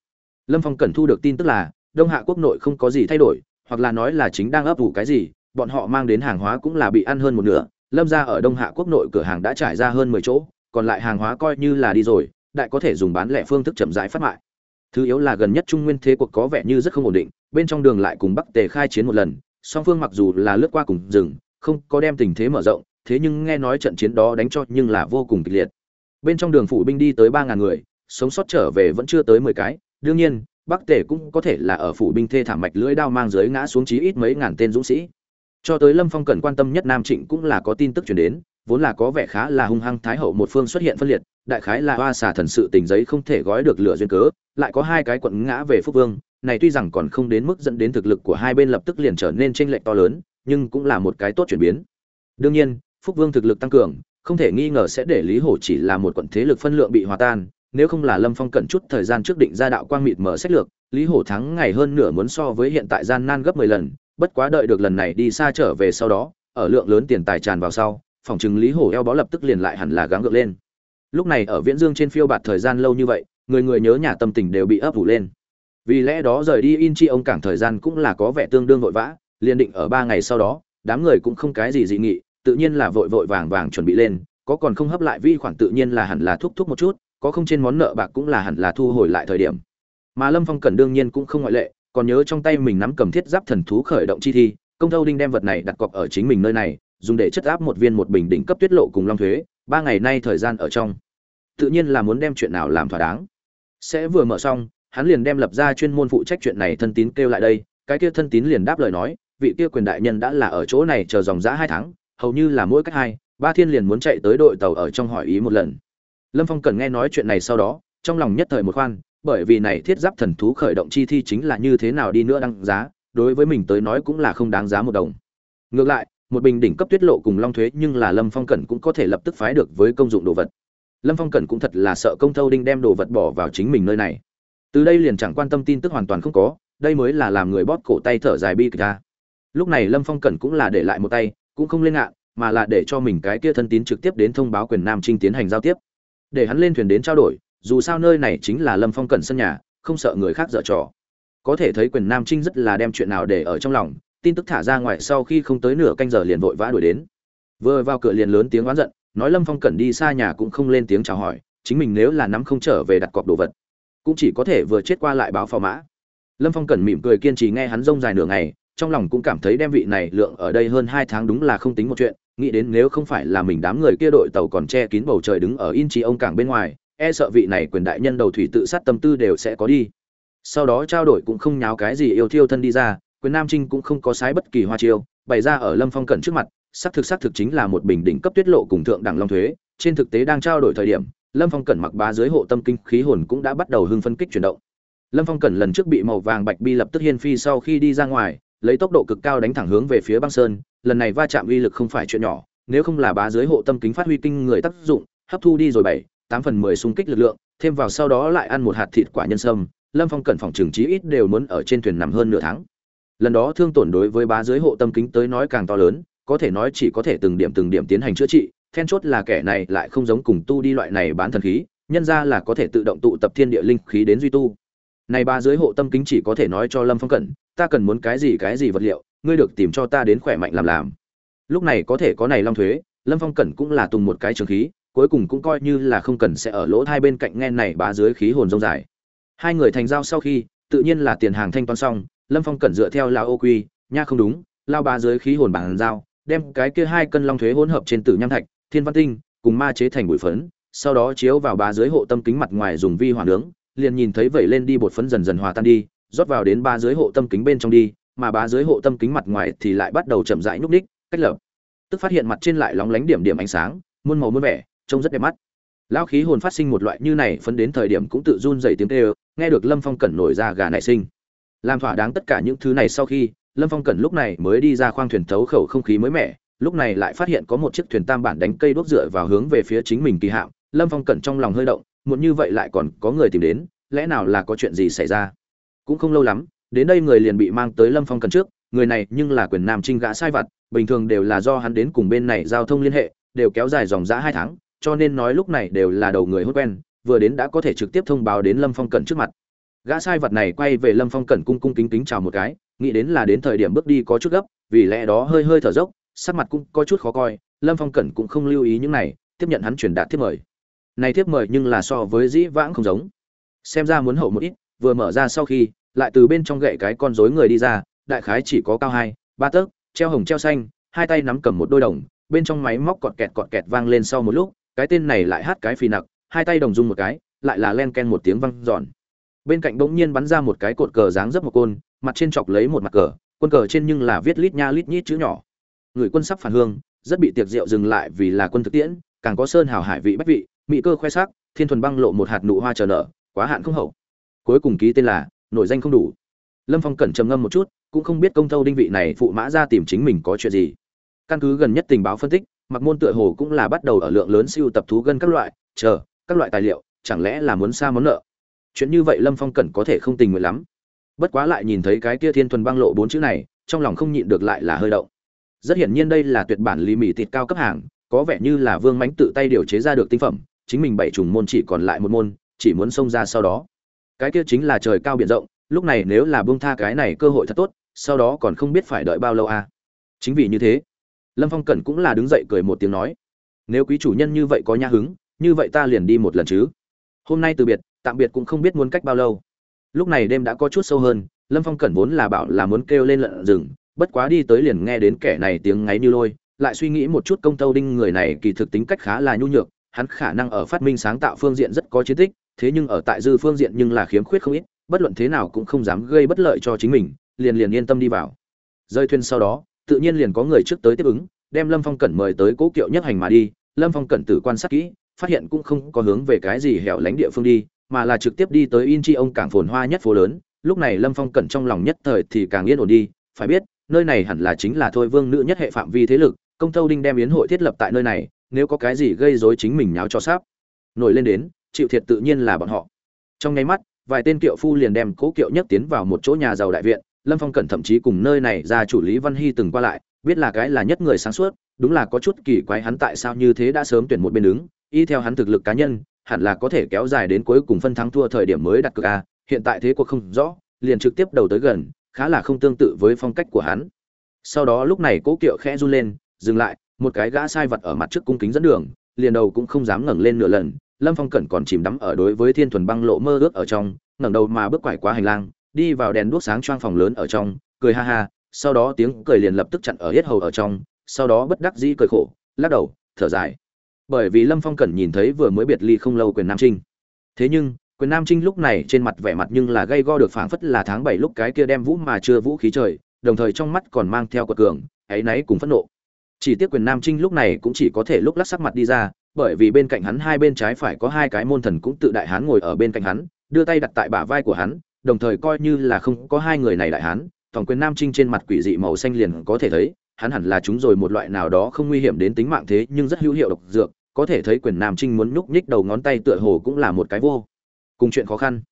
Lâm phong cẩn thu được tin tức là, đông hạ quốc nội không có gì thay đổi, hoặc là nói là chính đang ấp ủ cái gì, bọn họ mang đến hàng hóa cũng là bị ăn hơn một nửa lâm ra ở đông hạ quốc nội cửa hàng đã trải ra hơn mười chỗ, còn lại hàng hóa coi như là đi rồi, đại có thể dùng bán lẻ phương thức chậm rãi phát mại. Thứ yếu là gần nhất trung nguyên thế cuộc có vẻ như rất không ổn định, bên trong đường lại cùng bắc tề khai chiến một lần, song phương mặc dù là lướt qua cùng rừng, không có đem tình thế mở rộng, thế nhưng nghe nói trận chiến đó đánh cho nhưng là vô cùng kịch liệt. Bên trong đường phủ binh đi tới ba ngàn người, sống sót trở về vẫn chưa tới mười cái, đương nhiên, bắc tề cũng có thể là ở phủ binh thê thảm mạch lưỡi đao mang dưới ngã xuống chí ít mấy ngàn tên dũng sĩ cho tới lâm phong cần quan tâm nhất nam trịnh cũng là có tin tức chuyển đến, vốn là có vẻ khá là hung hăng thái hậu một phương xuất hiện phân liệt, đại khái là hoa xà thần sự tình giấy không thể gói được lửa duyên cớ, lại có hai cái quận ngã về phúc vương, này tuy rằng còn không đến mức dẫn đến thực lực của hai bên lập tức liền trở nên tranh lệch to lớn, nhưng cũng là một cái tốt chuyển biến. Đương nhiên, phúc vương thực lực tăng cường, không thể nghi ngờ sẽ để lý hổ chỉ là một quận thế lực phân lượng bị hòa tan, nếu không là lâm phong cẩn chút thời gian trước định ra đạo quang mịt mở sách lược, lý hổ thắng ngày hơn nửa muốn so với hiện tại gian nan gấp mười lần bất quá đợi được lần này đi xa trở về sau đó, ở lượng lớn tiền tài tràn vào sau, phòng chứng lý hổ eo bó lập tức liền lại hẳn là gắng gượng lên. Lúc này ở viễn dương trên phiêu bạt thời gian lâu như vậy, người người nhớ nhà tâm tình đều bị ấp ủ lên. Vì lẽ đó rời đi in chi ông cảng thời gian cũng là có vẻ tương đương vội vã, liền định ở ba ngày sau đó, đám người cũng không cái gì dị nghị, tự nhiên là vội vội vàng vàng chuẩn bị lên, có còn không hấp lại vi khoản tự nhiên là hẳn là thúc thúc một chút, có không trên món nợ bạc cũng là hẳn là thu hồi lại thời điểm. Mà lâm phong cần đương nhiên cũng không ngoại lệ còn nhớ trong tay mình nắm cầm thiết giáp thần thú khởi động chi thi, công thâu đinh đem vật này đặt cọc ở chính mình nơi này, dùng để chất áp một viên một bình đỉnh cấp tuyết lộ cùng long thuế, ba ngày nay thời gian ở trong. Tự nhiên là muốn đem chuyện nào làm thỏa đáng. Sẽ vừa mở xong, hắn liền đem lập ra chuyên môn phụ trách chuyện này thân tín kêu lại đây, cái kia thân tín liền đáp lời nói, vị kia quyền đại nhân đã là ở chỗ này chờ dòng giã hai tháng, hầu như là mỗi cách hai, ba thiên liền muốn chạy tới đội tàu ở trong hỏi ý một lần. Lâm phong cần nghe nói chuyện này sau đó, trong lòng nhất thời một khoan bởi vì này thiết giáp thần thú khởi động chi thi chính là như thế nào đi nữa đăng giá, đối với mình tới nói cũng là không đáng giá một đồng. Ngược lại, một bình đỉnh cấp tuyết lộ cùng long thuế nhưng là lâm phong cẩn cũng có thể lập tức phái được với công dụng đồ vật. Lâm phong cẩn cũng thật là sợ công thâu đinh đem đồ vật bỏ vào chính mình nơi này. Từ đây liền chẳng quan tâm tin tức hoàn toàn không có, đây mới là làm người bóp cổ tay thở dài bi kịch ra. Lúc này lâm phong cẩn cũng là để lại một tay, cũng không lên ngạn mà là để cho mình cái kia thân tín trực tiếp đến thông báo quyền nam trinh tiến hành giao tiếp. Để hắn lên thuyền đến trao đổi dù sao nơi này chính là lâm phong cẩn sân nhà, không sợ người khác dở trò. Có thể thấy quyền nam trinh rất là đem chuyện nào để ở trong lòng, tin tức thả ra ngoài sau khi không tới nửa canh giờ liền vội vã đuổi đến. Vừa vào cửa liền lớn tiếng oán giận, nói lâm phong cẩn đi xa nhà cũng không lên tiếng chào hỏi, chính mình nếu là nắm không trở về đặt cọc đồ vật, cũng chỉ có thể vừa chết qua lại báo phò mã. Lâm phong cẩn mỉm cười kiên trì nghe hắn rông dài nửa ngày, trong lòng cũng cảm thấy đem vị này lượng ở đây hơn hai tháng đúng là không tính một chuyện, nghĩ đến nếu không phải là mình đám người kia đội tàu còn che kín bầu trời đứng ở in trì ông cảng bên ngoài e sợ vị này quyền đại nhân đầu thủy tự sát tâm tư đều sẽ có đi. Sau đó trao đổi cũng không nháo cái gì yêu thiêu thân đi ra, quyền nam trinh cũng không có sái bất kỳ hoa chiêu, bày ra ở lâm phong cẩn trước mặt, xác thực xác thực chính là một bình đỉnh cấp tuyết lộ cùng thượng đẳng long thuế, trên thực tế đang trao đổi thời điểm, lâm phong cẩn mặc ba dưới hộ tâm kinh khí hồn cũng đã bắt đầu hưng phân kích chuyển động. Lâm phong cẩn lần trước bị màu vàng bạch bi lập tức hiên phi sau khi đi ra ngoài, lấy tốc độ cực cao đánh thẳng hướng về phía băng sơn, lần này va chạm uy lực không phải chuyện nhỏ, nếu không là bá dưới hộ tâm kính phát huy kinh người tác dụng, hấp thu đi rồi bảy tám phần mười xung kích lực lượng, thêm vào sau đó lại ăn một hạt thịt quả nhân sâm, lâm phong cẩn phòng trường trí ít đều muốn ở trên thuyền nằm hơn nửa tháng. Lần đó thương tổn đối với bá dưới hộ tâm kính tới nói càng to lớn, có thể nói chỉ có thể từng điểm từng điểm tiến hành chữa trị, then chốt là kẻ này lại không giống cùng tu đi loại này bán thần khí, nhân ra là có thể tự động tụ tập thiên địa linh khí đến duy tu. Này ba dưới hộ tâm kính chỉ có thể nói cho lâm phong cẩn, ta cần muốn cái gì cái gì vật liệu, ngươi được tìm cho ta đến khỏe mạnh làm làm. Lúc này có thể có này long thuế, lâm phong cẩn cũng là tùng một cái trường khí cuối cùng cũng coi như là không cần sẽ ở lỗ hai bên cạnh nghe này bá dưới khí hồn rông dài. Hai người thành giao sau khi, tự nhiên là tiền hàng thanh toán xong, lâm phong cẩn dựa theo lao ô quy, nha không đúng lao bá dưới khí hồn bằng giao, đem cái kia hai cân long thuế hỗn hợp trên tử nham thạch, thiên văn tinh, cùng ma chế thành bụi phấn, sau đó chiếu vào bá dưới hộ tâm kính mặt ngoài dùng vi hỏa nướng, liền nhìn thấy vẩy lên đi bột phấn dần dần hòa tan đi, rót vào đến ba dưới hộ tâm kính bên trong đi, mà bá dưới hộ tâm kính mặt ngoài thì lại bắt đầu chậm rãi núp ních cách lập. Tức phát hiện mặt trên lại lóng lánh điểm điểm ánh sáng, muôn màu muôn vẻ trông rất đẹp mắt. Lão khí hồn phát sinh một loại như này phấn đến thời điểm cũng tự run dày tiếng kêu, nghe được lâm phong cẩn nổi ra gà nảy sinh. Làm thỏa đáng tất cả những thứ này sau khi, lâm phong cẩn lúc này mới đi ra khoang thuyền thấu khẩu không khí mới mẻ, lúc này lại phát hiện có một chiếc thuyền tam bản đánh cây đốt dựa vào hướng về phía chính mình kỳ hạm. Lâm phong cẩn trong lòng hơi động muốn như vậy lại còn có người tìm đến, lẽ nào là có chuyện gì xảy ra? Cũng không lâu lắm, đến đây người liền bị mang tới lâm phong cẩn trước, người này nhưng là quyền nam trinh gã sai vặt, bình thường đều là do hắn đến cùng bên này giao thông liên hệ, đều kéo dài dòng dã hai tháng cho nên nói lúc này đều là đầu người hốt quen, vừa đến đã có thể trực tiếp thông báo đến lâm phong cẩn trước mặt. Gã sai vật này quay về lâm phong cẩn cung cung kính kính chào một cái, nghĩ đến là đến thời điểm bước đi có chút gấp, vì lẽ đó hơi hơi thở dốc, sắc mặt cũng có chút khó coi, lâm phong cẩn cũng không lưu ý những này, tiếp nhận hắn truyền đạt tiếp mời. Này tiếp mời nhưng là so với dĩ vãng không giống. Xem ra muốn hậu một ít, vừa mở ra sau khi, lại từ bên trong gậy cái con rối người đi ra, đại khái chỉ có cao hai, ba tấc, treo hồng treo xanh, hai tay nắm cầm một đôi đồng, bên trong máy móc cọt kẹt cọt kẹt vang lên sau một lúc cái tên này lại hát cái phì nặc, hai tay đồng dung một cái, lại là len ken một tiếng vang giòn bên cạnh bỗng nhiên bắn ra một cái cột cờ dáng dấp một côn, mặt trên chọc lấy một mặt cờ, quân cờ trên nhưng là viết lít nha lít nhít chữ nhỏ. Người quân sắp phản hương, rất bị tiệc rượu dừng lại vì là quân thực tiễn, càng có sơn hào hải vị bách vị mỹ cơ khoe sắc, thiên thuần băng lộ một hạt nụ hoa chờ nở, quá hạn không hậu. Cuối cùng ký tên là nội danh không đủ. Lâm phong cẩn trầm ngâm một chút, cũng không biết công thâu đinh vị này phụ mã ra tìm chính mình có chuyện gì. Căn cứ gần nhất tình báo phân tích mặc môn tựa hồ cũng là bắt đầu ở lượng lớn siêu tập thú gân các loại, chờ, các loại tài liệu, chẳng lẽ là muốn xa món nợ? Chuyện như vậy lâm phong cẩn có thể không tình nguyện lắm. Bất quá lại nhìn thấy cái kia thiên thuần băng lộ bốn chữ này, trong lòng không nhịn được lại là hơi động. Rất hiển nhiên đây là tuyệt bản lì mì thịt cao cấp hàng, có vẻ như là vương mánh tự tay điều chế ra được tinh phẩm, chính mình bảy trùng môn chỉ còn lại một môn, chỉ muốn xông ra sau đó. Cái kia chính là trời cao biển rộng, lúc này nếu là buông tha cái này cơ hội thật tốt, sau đó còn không biết phải đợi bao lâu à? Chính vì như thế lâm phong cẩn cũng là đứng dậy cười một tiếng nói, nếu quý chủ nhân như vậy có nhã hứng, như vậy ta liền đi một lần chứ. Hôm nay từ biệt, tạm biệt cũng không biết muốn cách bao lâu. Lúc này đêm đã có chút sâu hơn, lâm phong cẩn vốn là bảo là muốn kêu lên lợn rừng, bất quá đi tới liền nghe đến kẻ này tiếng ngáy như lôi, lại suy nghĩ một chút công tâu đinh người này kỳ thực tính cách khá là nhu nhược, hắn khả năng ở phát minh sáng tạo phương diện rất có chiến tích, thế nhưng ở tại dư phương diện nhưng là khiếm khuyết không ít, bất luận thế nào cũng không dám gây bất lợi cho chính mình, liền liền yên tâm đi vào. Rơi thuyền sau đó tự nhiên liền có người trước tới tiếp ứng, đem lâm phong cẩn mời tới cố kiệu nhất hành mà đi. Lâm phong cẩn tử quan sát kỹ, phát hiện cũng không có hướng về cái gì hẻo lánh địa phương đi, mà là trực tiếp đi tới in chi ông cảng phồn hoa nhất phố lớn. Lúc này lâm phong cẩn trong lòng nhất thời thì càng yên ổn đi. Phải biết, nơi này hẳn là chính là thôi vương nữ nhất hệ phạm vi thế lực, công tâu đinh đem yến hội thiết lập tại nơi này, nếu có cái gì gây rối chính mình nháo cho sáp. Nổi lên đến chịu thiệt tự nhiên là bọn họ. Trong nháy mắt, vài tên kiệu phu liền đem cố kiệu nhất tiến vào một chỗ nhà giàu đại viện lâm phong cẩn thậm chí cùng nơi này ra chủ lý văn hy từng qua lại, biết là cái là nhất người sáng suốt, đúng là có chút kỳ quái hắn tại sao như thế đã sớm tuyển một bên đứng, y theo hắn thực lực cá nhân, hẳn là có thể kéo dài đến cuối cùng phân thắng thua thời điểm mới đặt cược a, hiện tại thế cuộc không rõ, liền trực tiếp đầu tới gần, khá là không tương tự với phong cách của hắn. Sau đó lúc này cố kiệu khẽ run lên, dừng lại, một cái gã sai vật ở mặt trước cung kính dẫn đường, liền đầu cũng không dám ngẩng lên nửa lần, lâm phong cẩn còn chìm đắm ở đối với thiên thuần băng lộ mơ ước ở trong, ngẩng đầu mà bước quải qua hành lang đi vào đèn đuốc sáng choang phòng lớn ở trong, cười ha ha, sau đó tiếng cười liền lập tức chặn ở hết hầu ở trong, sau đó bất đắc dĩ cười khổ, lắc đầu, thở dài. Bởi vì lâm phong cẩn nhìn thấy vừa mới biệt ly không lâu quyền nam trinh. Thế nhưng, quyền nam trinh lúc này trên mặt vẻ mặt nhưng là gây go được phảng phất là tháng bảy lúc cái kia đem vũ mà chưa vũ khí trời, đồng thời trong mắt còn mang theo quật cường ấy náy cùng phẫn nộ. Chỉ tiếc quyền nam trinh lúc này cũng chỉ có thể lúc lắc sắc mặt đi ra, bởi vì bên cạnh hắn hai bên trái phải có hai cái môn thần cũng tự đại hán ngồi ở bên cạnh hắn, đưa tay đặt tại bả vai của hắn đồng thời coi như là không có hai người này đại hán tổng quyền nam trinh trên mặt quỷ dị màu xanh liền có thể thấy, hắn hẳn là chúng rồi một loại nào đó không nguy hiểm đến tính mạng thế, nhưng rất hữu hiệu độc dược, có thể thấy quyền nam trinh muốn nhúc nhích đầu ngón tay tựa hồ cũng là một cái vô cùng chuyện khó khăn.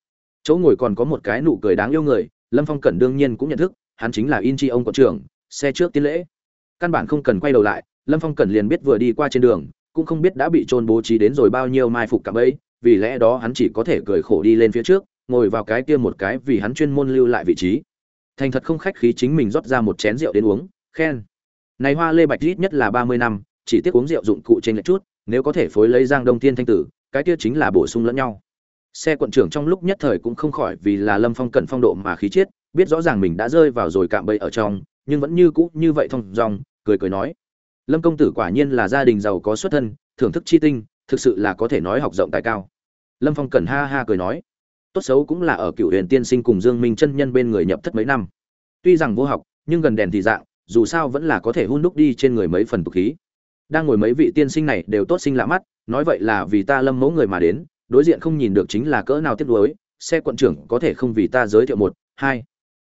Chỗ ngồi còn có một cái nụ cười đáng yêu người, lâm phong cẩn đương nhiên cũng nhận thức, hắn chính là in chi ông quận trưởng, xe trước tiến lễ. Căn bản không cần quay đầu lại, lâm phong cẩn liền biết vừa đi qua trên đường, cũng không biết đã bị trôn bố trí đến rồi bao nhiêu mai phục cạm ấy vì lẽ đó hắn chỉ có thể cười khổ đi lên phía trước ngồi vào cái kia một cái vì hắn chuyên môn lưu lại vị trí. Thành thật không khách khí chính mình rót ra một chén rượu đến uống khen. Này hoa lê bạch ít nhất là ba mươi năm chỉ tiếc uống rượu dụng cụ trên lệch chút nếu có thể phối lấy giang đông thiên thanh tử cái kia chính là bổ sung lẫn nhau. Xe quận trưởng trong lúc nhất thời cũng không khỏi vì là lâm phong cẩn phong độ mà khí chết biết rõ ràng mình đã rơi vào rồi cạm bẫy ở trong nhưng vẫn như cũ như vậy thong dong, cười cười nói. Lâm công tử quả nhiên là gia đình giàu có xuất thân thưởng thức chi tinh thực sự là có thể nói học rộng tài cao. Lâm phong cẩn ha ha cười nói tốt xấu cũng là ở cựu huyền tiên sinh cùng dương minh chân nhân bên người nhập thất mấy năm. Tuy rằng vô học, nhưng gần đèn thì dạng, dù sao vẫn là có thể hun đúc đi trên người mấy phần tục khí. Đang ngồi mấy vị tiên sinh này đều tốt sinh lạ mắt, nói vậy là vì ta lâm mẫu người mà đến, đối diện không nhìn được chính là cỡ nào tiếc đối xe quận trưởng có thể không vì ta giới thiệu một, hai.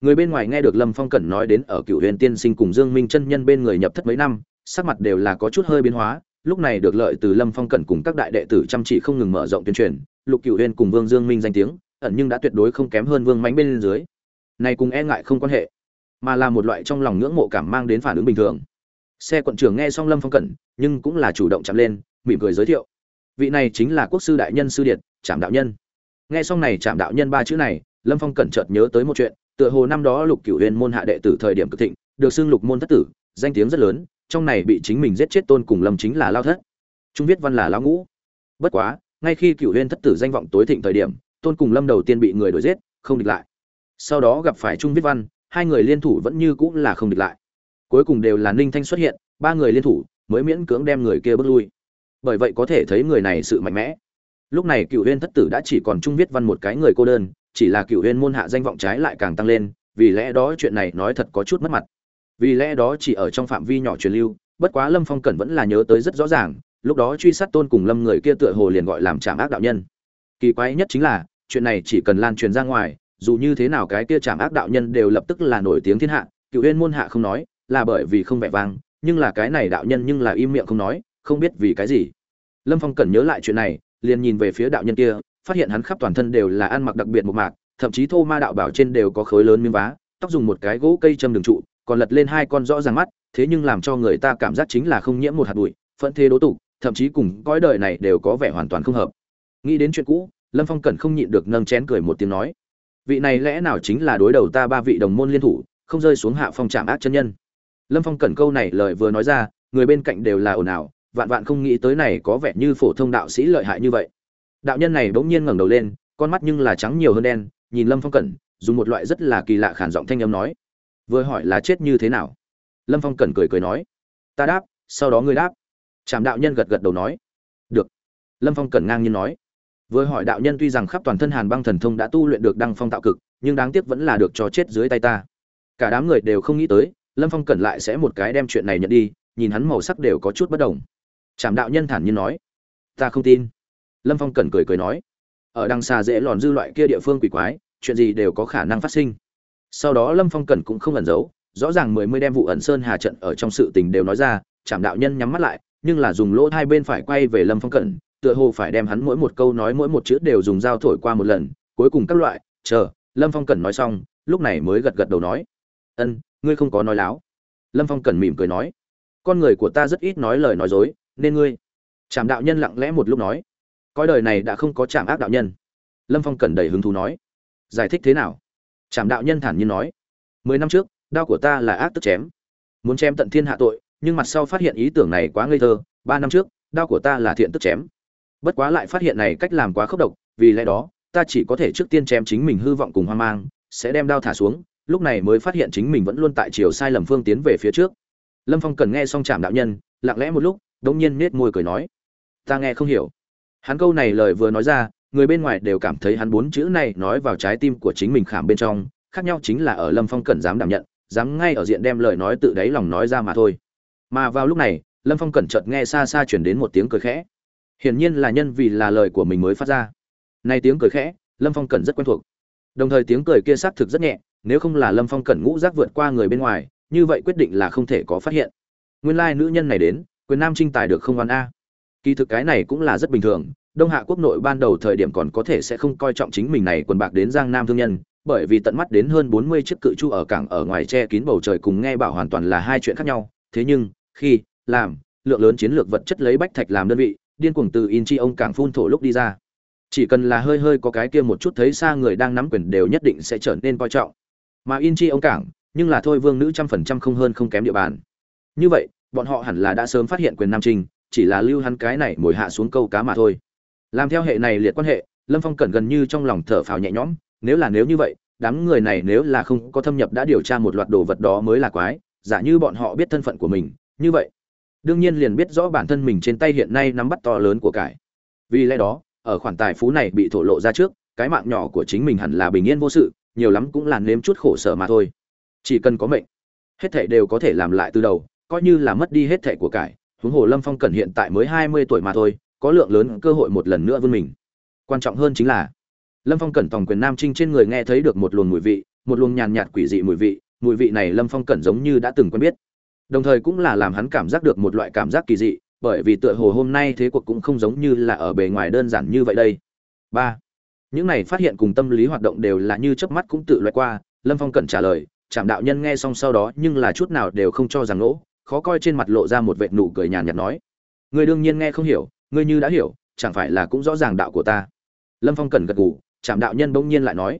Người bên ngoài nghe được lâm phong cẩn nói đến ở cựu huyền tiên sinh cùng dương minh chân nhân bên người nhập thất mấy năm, sắc mặt đều là có chút hơi biến hóa, lúc này được lợi từ lâm phong cẩn cùng các đại đệ tử chăm chỉ không ngừng mở rộng tuyên truyền, lục cựu huyền cùng vương dương minh danh tiếng ẩn nhưng đã tuyệt đối không kém hơn vương mánh bên dưới. Này cùng e ngại không quan hệ, mà là một loại trong lòng ngưỡng mộ cảm mang đến phản ứng bình thường. Xe quận trưởng nghe xong lâm phong cẩn, nhưng cũng là chủ động chạm lên, mỉm cười giới thiệu. Vị này chính là quốc sư đại nhân sư điện trạm đạo nhân. Nghe xong này trạm đạo nhân ba chữ này, lâm phong cẩn chợt nhớ tới một chuyện, tựa hồ năm đó lục cửu huyền môn hạ đệ tử thời điểm cực thịnh, được xưng lục môn thất tử, danh tiếng rất lớn, trong này bị chính mình giết chết tôn cùng lâm chính là lao thất. Trung viết văn là lao ngũ. Bất quá, ngay khi cửu huyền thất tử danh vọng tối thịnh thời điểm tôn cùng lâm đầu tiên bị người đuổi giết, không địch lại. Sau đó gặp phải trung viết văn, hai người liên thủ vẫn như cũng là không địch lại. Cuối cùng đều là ninh thanh xuất hiện, ba người liên thủ mới miễn cưỡng đem người kia bước lui. Bởi vậy có thể thấy người này sự mạnh mẽ. Lúc này cựu huyên thất tử đã chỉ còn trung viết văn một cái người cô đơn, chỉ là cựu huyên môn hạ danh vọng trái lại càng tăng lên, vì lẽ đó chuyện này nói thật có chút mất mặt. Vì lẽ đó chỉ ở trong phạm vi nhỏ truyền lưu, bất quá lâm phong cẩn vẫn là nhớ tới rất rõ ràng, lúc đó truy sát tôn cùng lâm người kia tựa hồ liền gọi làm trảm ác đạo nhân. Kỳ quái nhất chính là chuyện này chỉ cần lan truyền ra ngoài, dù như thế nào cái kia trảm ác đạo nhân đều lập tức là nổi tiếng thiên hạ, cựu huyên môn hạ không nói, là bởi vì không vẻ vang, nhưng là cái này đạo nhân nhưng là im miệng không nói, không biết vì cái gì. Lâm phong cần nhớ lại chuyện này, liền nhìn về phía đạo nhân kia, phát hiện hắn khắp toàn thân đều là ăn mặc đặc biệt một mạc, thậm chí thô ma đạo bảo trên đều có khối lớn miếng vá, tóc dùng một cái gỗ cây châm đường trụ, còn lật lên hai con rõ ràng mắt, thế nhưng làm cho người ta cảm giác chính là không nhiễm một hạt bụi, phẫn thế đố tục thậm chí cùng cõi đời này đều có vẻ hoàn toàn không hợp. Nghĩ đến chuyện cũ lâm phong cẩn không nhịn được nâng chén cười một tiếng nói, vị này lẽ nào chính là đối đầu ta ba vị đồng môn liên thủ, không rơi xuống hạ phong trạm ác chân nhân? Lâm phong cẩn câu này lời vừa nói ra, người bên cạnh đều là ồn ào, vạn vạn không nghĩ tới này có vẻ như phổ thông đạo sĩ lợi hại như vậy. Đạo nhân này bỗng nhiên ngẩng đầu lên, con mắt nhưng là trắng nhiều hơn đen, nhìn lâm phong cẩn, dùng một loại rất là kỳ lạ khản giọng thanh âm nói, vừa hỏi là chết như thế nào? Lâm phong cẩn cười cười nói, ta đáp, sau đó ngươi đáp. Trạm đạo nhân gật gật đầu nói, được. Lâm phong cẩn ngang nhiên nói vừa hỏi đạo nhân tuy rằng khắp toàn thân hàn băng thần thông đã tu luyện được đăng phong tạo cực, nhưng đáng tiếc vẫn là được cho chết dưới tay ta. Cả đám người đều không nghĩ tới, lâm phong cẩn lại sẽ một cái đem chuyện này nhận đi, nhìn hắn màu sắc đều có chút bất đồng. Trảm đạo nhân thản nhiên nói, ta không tin. Lâm phong cẩn cười cười nói, ở đằng xa dễ lòn dư loại kia địa phương quỷ quái, chuyện gì đều có khả năng phát sinh. Sau đó lâm phong cẩn cũng không ẩn giấu, rõ ràng mười mươi đem vụ ẩn sơn hà trận ở trong sự tình đều nói ra, trảm đạo nhân nhắm mắt lại, nhưng là dùng lỗ hai bên phải quay về lâm phong cẩn tựa hồ phải đem hắn mỗi một câu nói mỗi một chữ đều dùng dao thổi qua một lần, cuối cùng các loại, chờ, lâm phong cẩn nói xong, lúc này mới gật gật đầu nói, ân, ngươi không có nói láo. Lâm phong cẩn mỉm cười nói, con người của ta rất ít nói lời nói dối, nên ngươi. Trảm đạo nhân lặng lẽ một lúc nói coi đời này đã không có trảm ác đạo nhân. Lâm phong cẩn đầy hứng thú nói, giải thích thế nào? Trảm đạo nhân thản nhiên nói, mười năm trước, đao của ta là ác tức chém, muốn chém tận thiên hạ tội, nhưng mặt sau phát hiện ý tưởng này quá ngây thơ, ba năm trước, đao của ta là thiện tức chém bất quá lại phát hiện này cách làm quá khốc độc, vì lẽ đó, ta chỉ có thể trước tiên chém chính mình hư vọng cùng hoang mang, sẽ đem đao thả xuống, lúc này mới phát hiện chính mình vẫn luôn tại chiều sai lầm phương tiến về phía trước. Lâm phong cần nghe xong trạm đạo nhân, lặng lẽ một lúc đ ỗ n g nhiên nết môi cười nói, ta nghe không hiểu. Hắn câu này lời vừa nói ra, người bên ngoài đều cảm thấy hắn bốn chữ này nói vào trái tim của chính mình khảm bên trong, khác nhau chính là ở lâm phong cần dám đảm nhận, dám ngay ở diện đem lời nói tự đáy lòng nói ra mà thôi. Mà vào lúc này, lâm phong cẩn chợt nghe xa xa chuyển đến một tiếng cười khẽ hiển nhiên là nhân vì là lời của mình mới phát ra. Nay tiếng cười khẽ, lâm phong cẩn rất quen thuộc. Đồng thời tiếng cười kia xác thực rất nhẹ, nếu không là lâm phong cẩn ngũ giác vượt qua người bên ngoài, như vậy quyết định là không thể có phát hiện. Nguyên lai nữ nhân này đến, quyền nam trinh tài được không oan a. Kỳ thực cái này cũng là rất bình thường, đông hạ quốc nội ban đầu thời điểm còn có thể sẽ không coi trọng chính mình này quần bạc đến giang nam thương nhân, bởi vì tận mắt đến hơn bốn mươi chiếc cự chu ở cảng ở ngoài che kín bầu trời cùng nghe bảo hoàn toàn là hai chuyện khác nhau. Thế nhưng, khi, làm, lượng lớn chiến lược vật chất lấy bách thạch làm đơn vị điên cuồng từ in chi ông cảng phun thổ lúc đi ra. Chỉ cần là hơi hơi có cái kia một chút thấy xa người đang nắm quyền đều nhất định sẽ trở nên coi trọng. Mà in chi ông cảng, nhưng là thôi vương nữ trăm phần trăm không hơn không kém địa bàn. Như vậy, bọn họ hẳn là đã sớm phát hiện quyền nam trinh, chỉ là lưu hắn cái này mồi hạ xuống câu cá mà thôi. Làm theo hệ này liệt quan hệ, lâm phong cẩn gần như trong lòng thở phào nhẹ nhõm, nếu là nếu như vậy, đám người này nếu là không có thâm nhập đã điều tra một loạt đồ vật đó mới là quái, giả như bọn họ biết thân phận của mình, như vậy đương nhiên liền biết rõ bản thân mình trên tay hiện nay nắm bắt to lớn của cải. Vì lẽ đó, ở khoản tài phú này bị thổ lộ ra trước, cái mạng nhỏ của chính mình hẳn là bình yên vô sự, nhiều lắm cũng là nếm chút khổ sở mà thôi. Chỉ cần có mệnh, hết thảy đều có thể làm lại từ đầu, coi như là mất đi hết thảy của cải, huống hồ lâm phong cần hiện tại mới hai mươi tuổi mà thôi, có lượng lớn cơ hội một lần nữa vươn mình. Quan trọng hơn chính là, lâm phong cẩn tòng quyền nam trinh trên người nghe thấy được một luồng mùi vị, một luồng nhàn nhạt quỷ dị mùi vị mùi vị này lâm phong cẩn giống như đã từng quen biết đồng thời cũng là làm hắn cảm giác được một loại cảm giác kỳ dị, bởi vì tựa hồ hôm nay thế cuộc cũng không giống như là ở bề ngoài đơn giản như vậy đây. Ba, những này phát hiện cùng tâm lý hoạt động đều là như chớp mắt cũng tự loại qua, lâm phong cẩn trả lời, trạm đạo nhân nghe xong sau đó nhưng là chút nào đều không cho rằng lỗ khó coi trên mặt lộ ra một vệt nụ cười nhàn nhạt nói người đương nhiên nghe không hiểu, ngươi như đã hiểu, chẳng phải là cũng rõ ràng đạo của ta? Lâm phong cẩn gật gù, trạm đạo nhân bỗng nhiên lại nói,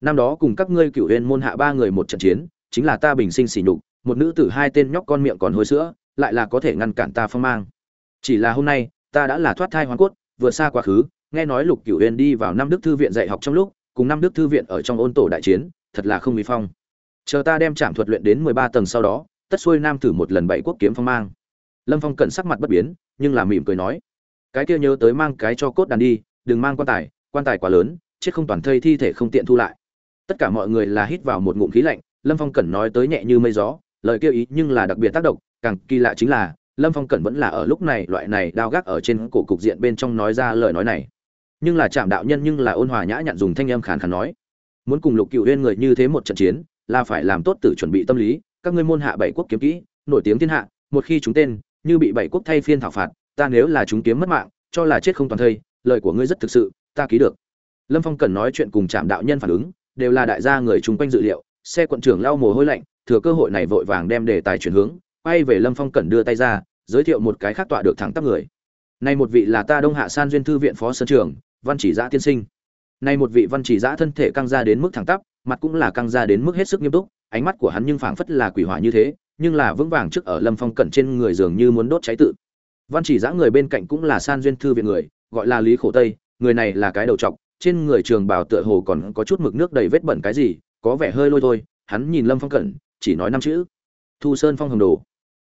năm đó cùng các ngươi cựu huyền môn hạ ba người một trận chiến, chính là ta bình sinh xỉ nhục một nữ tử hai tên nhóc con miệng còn hôi sữa, lại là có thể ngăn cản ta phong mang. Chỉ là hôm nay, ta đã là thoát thai hoàn cốt, vượt xa quá khứ, nghe nói lục cửu huyền đi vào năm đức thư viện dạy học trong lúc, cùng năm đức thư viện ở trong ôn tổ đại chiến, thật là không bị phong. Chờ ta đem trạm thuật luyện đến mười ba tầng sau đó, tất xuôi nam thử một lần bảy quốc kiếm phong mang. Lâm phong cẩn sắc mặt bất biến, nhưng là mỉm cười nói, cái kia nhớ tới mang cái cho cốt đàn đi, đừng mang quan tài quan tài quá lớn, chết không toàn thây thi thể không tiện thu lại. Tất cả mọi người là hít vào một ngụm khí lạnh, lâm phong cẩn nói tới nhẹ như mây gió lời kêu ý nhưng là đặc biệt tác động, càng kỳ lạ chính là, lâm phong cẩn vẫn là ở lúc này loại này đao gác ở trên cổ cục diện bên trong nói ra lời nói này. Nhưng là chạm đạo nhân nhưng là ôn hòa nhã nhặn dùng thanh âm khàn khàn nói, muốn cùng lục cựu huyên người như thế một trận chiến, là phải làm tốt từ chuẩn bị tâm lý, các ngươi môn hạ bảy quốc kiếm kỹ, nổi tiếng thiên hạ, một khi chúng tên như bị bảy quốc thay phiên thảo phạt, ta nếu là chúng kiếm mất mạng, cho là chết không toàn thây, lời của ngươi rất thực sự, ta ký được. Lâm phong cần nói chuyện cùng trạm đạo nhân phản ứng, đều là đại gia người chung quanh dự liệu, xe quận trưởng lau mồ hôi lạnh thừa cơ hội này vội vàng đem đề tài chuyển hướng, quay về lâm phong cẩn đưa tay ra, giới thiệu một cái khác tọa được thẳng tắp người. Này một vị là ta đông hạ san duyên thư viện phó sơn trưởng văn chỉ giã tiên sinh. Này một vị văn chỉ giã thân thể căng ra đến mức thẳng tắp, mặt cũng là căng ra đến mức hết sức nghiêm túc, ánh mắt của hắn nhưng phảng phất là quỷ hỏa như thế, nhưng là vững vàng trước ở lâm phong cẩn trên người dường như muốn đốt cháy tự. Văn chỉ giã người bên cạnh cũng là san duyên thư viện người, gọi là lý khổ tây, người này là cái đầu trọc, trên người trường bào tựa hồ còn có chút mực nước đầy vết bẩn cái gì, có vẻ hơi lôi thôi, hắn nhìn lâm phong cẩn chỉ nói năm chữ. Thu sơn phong hồng đồ.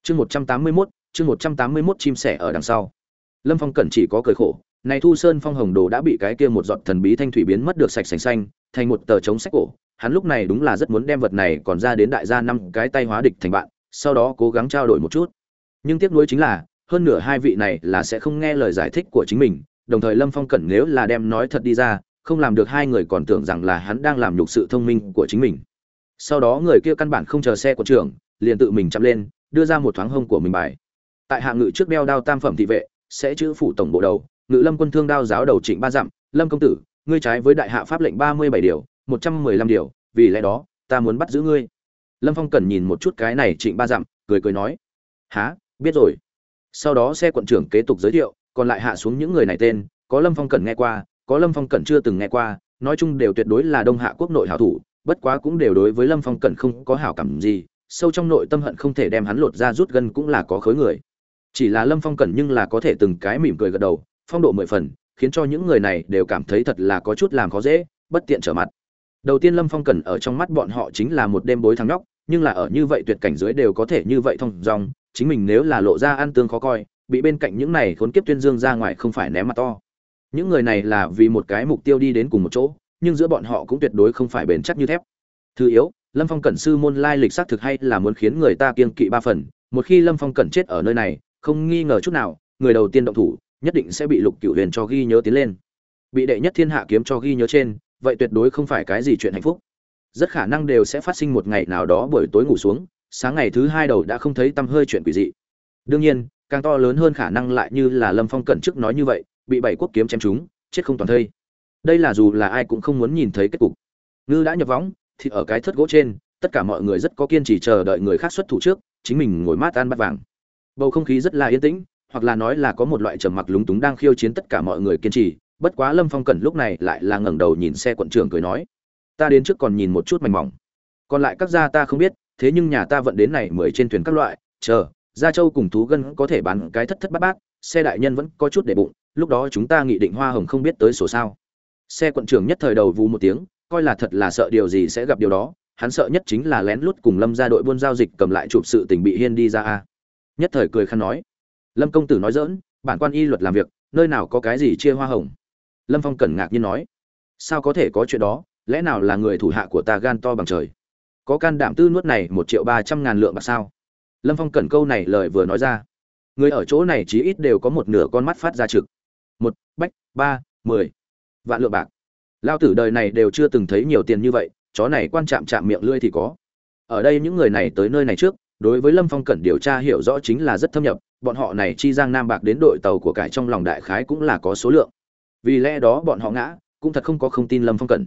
Chương một trăm tám mươi mốt, chương một trăm tám mươi mốt chim sẻ ở đằng sau. Lâm phong cẩn chỉ có cười khổ, này thu sơn phong hồng đồ đã bị cái kia một giọt thần bí thanh thủy biến mất được sạch sành xanh, thành một tờ chống sách cổ. Hắn lúc này đúng là rất muốn đem vật này còn ra đến đại gia năm cái tay hóa địch thành bạn, sau đó cố gắng trao đổi một chút. Nhưng tiếc nuối chính là, hơn nửa hai vị này là sẽ không nghe lời giải thích của chính mình, đồng thời lâm phong cẩn nếu là đem nói thật đi ra, không làm được hai người còn tưởng rằng là hắn đang làm nhục sự thông minh của chính mình sau đó người kia căn bản không chờ xe của trưởng, liền tự mình chắp lên, đưa ra một thoáng hông của mình bài. Tại hạ ngự trước đeo đao tam phẩm thị vệ, sẽ chữ phủ tổng bộ đầu, ngự lâm quân thương đao giáo đầu trịnh ba dặm, lâm công tử, ngươi trái với đại hạ pháp lệnh ba mươi bảy điều, một trăm mười lăm điều, vì lẽ đó, ta muốn bắt giữ ngươi. Lâm phong cần nhìn một chút cái này trịnh ba dặm, cười cười nói há biết rồi. Sau đó xe quận trưởng kế tục giới thiệu, còn lại hạ xuống những người này tên, có lâm phong cần nghe qua, có lâm phong cẩn chưa từng nghe qua, nói chung đều tuyệt đối là đông hạ quốc nội hảo thủ bất quá cũng đều đối với lâm phong cẩn không có hảo cảm gì, sâu trong nội tâm hận không thể đem hắn lột ra rút gân cũng là có khối người. Chỉ là lâm phong cẩn nhưng là có thể từng cái mỉm cười gật đầu, phong độ mười phần, khiến cho những người này đều cảm thấy thật là có chút làm khó dễ, bất tiện trở mặt. Đầu tiên lâm phong cẩn ở trong mắt bọn họ chính là một đêm bối thắng nhóc, nhưng là ở như vậy tuyệt cảnh dưới đều có thể như vậy thông dong, chính mình nếu là lộ ra ăn tương khó coi, bị bên cạnh những này khốn kiếp tuyên dương ra ngoài không phải ném mặt to. Những người này là vì một cái mục tiêu đi đến cùng một chỗ nhưng giữa bọn họ cũng tuyệt đối không phải bền chắc như thép. Thứ yếu, lâm phong cẩn sư môn lai lịch xác thực hay là muốn khiến người ta kiêng kỵ ba phần, một khi lâm phong cẩn chết ở nơi này, không nghi ngờ chút nào, người đầu tiên động thủ, nhất định sẽ bị lục cựu huyền cho ghi nhớ tiến lên. Bị đệ nhất thiên hạ kiếm cho ghi nhớ trên, vậy tuyệt đối không phải cái gì chuyện hạnh phúc. Rất khả năng đều sẽ phát sinh một ngày nào đó buổi tối ngủ xuống, sáng ngày thứ hai đầu đã không thấy tâm hơi chuyện quỷ dị. Đương nhiên, càng to lớn hơn khả năng lại như là lâm phong cẩn trước nói như vậy, bị bảy quốc kiếm chém chúng chết không toàn thây đây là dù là ai cũng không muốn nhìn thấy kết cục. Ngư đã nhập võng thì ở cái thất gỗ trên, tất cả mọi người rất có kiên trì chờ đợi người khác xuất thủ trước, chính mình ngồi mát ăn bát vàng. Bầu không khí rất là yên tĩnh, hoặc là nói là có một loại trầm mặc lúng túng đang khiêu chiến tất cả mọi người kiên trì, bất quá lâm phong cẩn lúc này lại là ngẩng đầu nhìn xe quận trưởng cười nói, ta đến trước còn nhìn một chút mảnh mỏng. Còn lại các gia ta không biết, thế nhưng nhà ta vận đến này mười trên thuyền các loại, chờ, gia châu cùng thú gân có thể bán cái thất thất bát bát, xe đại nhân vẫn có chút để bụng, lúc đó chúng ta nghị định hoa hồng không biết tới sổ sao xe quận trưởng nhất thời đầu vú một tiếng, coi là thật là sợ điều gì sẽ gặp điều đó, hắn sợ nhất chính là lén lút cùng lâm ra đội buôn giao dịch cầm lại chụp sự tình bị hiên đi ra a. Nhất thời cười khăn nói, lâm công tử nói dỡn bản quan y luật làm việc, nơi nào có cái gì chia hoa hồng? Lâm phong cẩn ngạc nhiên nói, sao có thể có chuyện đó, lẽ nào là người thủ hạ của ta gan to bằng trời? Có can đảm tư nuốt này một triệu ba trăm ngàn lượng bạc sao? Lâm phong cẩn câu này lời vừa nói ra, người ở chỗ này chí ít đều có một nửa con mắt phát ra trực. Một, bách, ba, mười vạn lượng bạc. Lao tử đời này đều chưa từng thấy nhiều tiền như vậy, chó này quan chạm chạm miệng lưỡi thì có. Ở đây những người này tới nơi này trước, đối với lâm phong cẩn điều tra hiểu rõ chính là rất thâm nhập, bọn họ này chi giang nam bạc đến đội tàu của cải trong lòng đại khái cũng là có số lượng. Vì lẽ đó bọn họ ngã, cũng thật không có không tin lâm phong cẩn.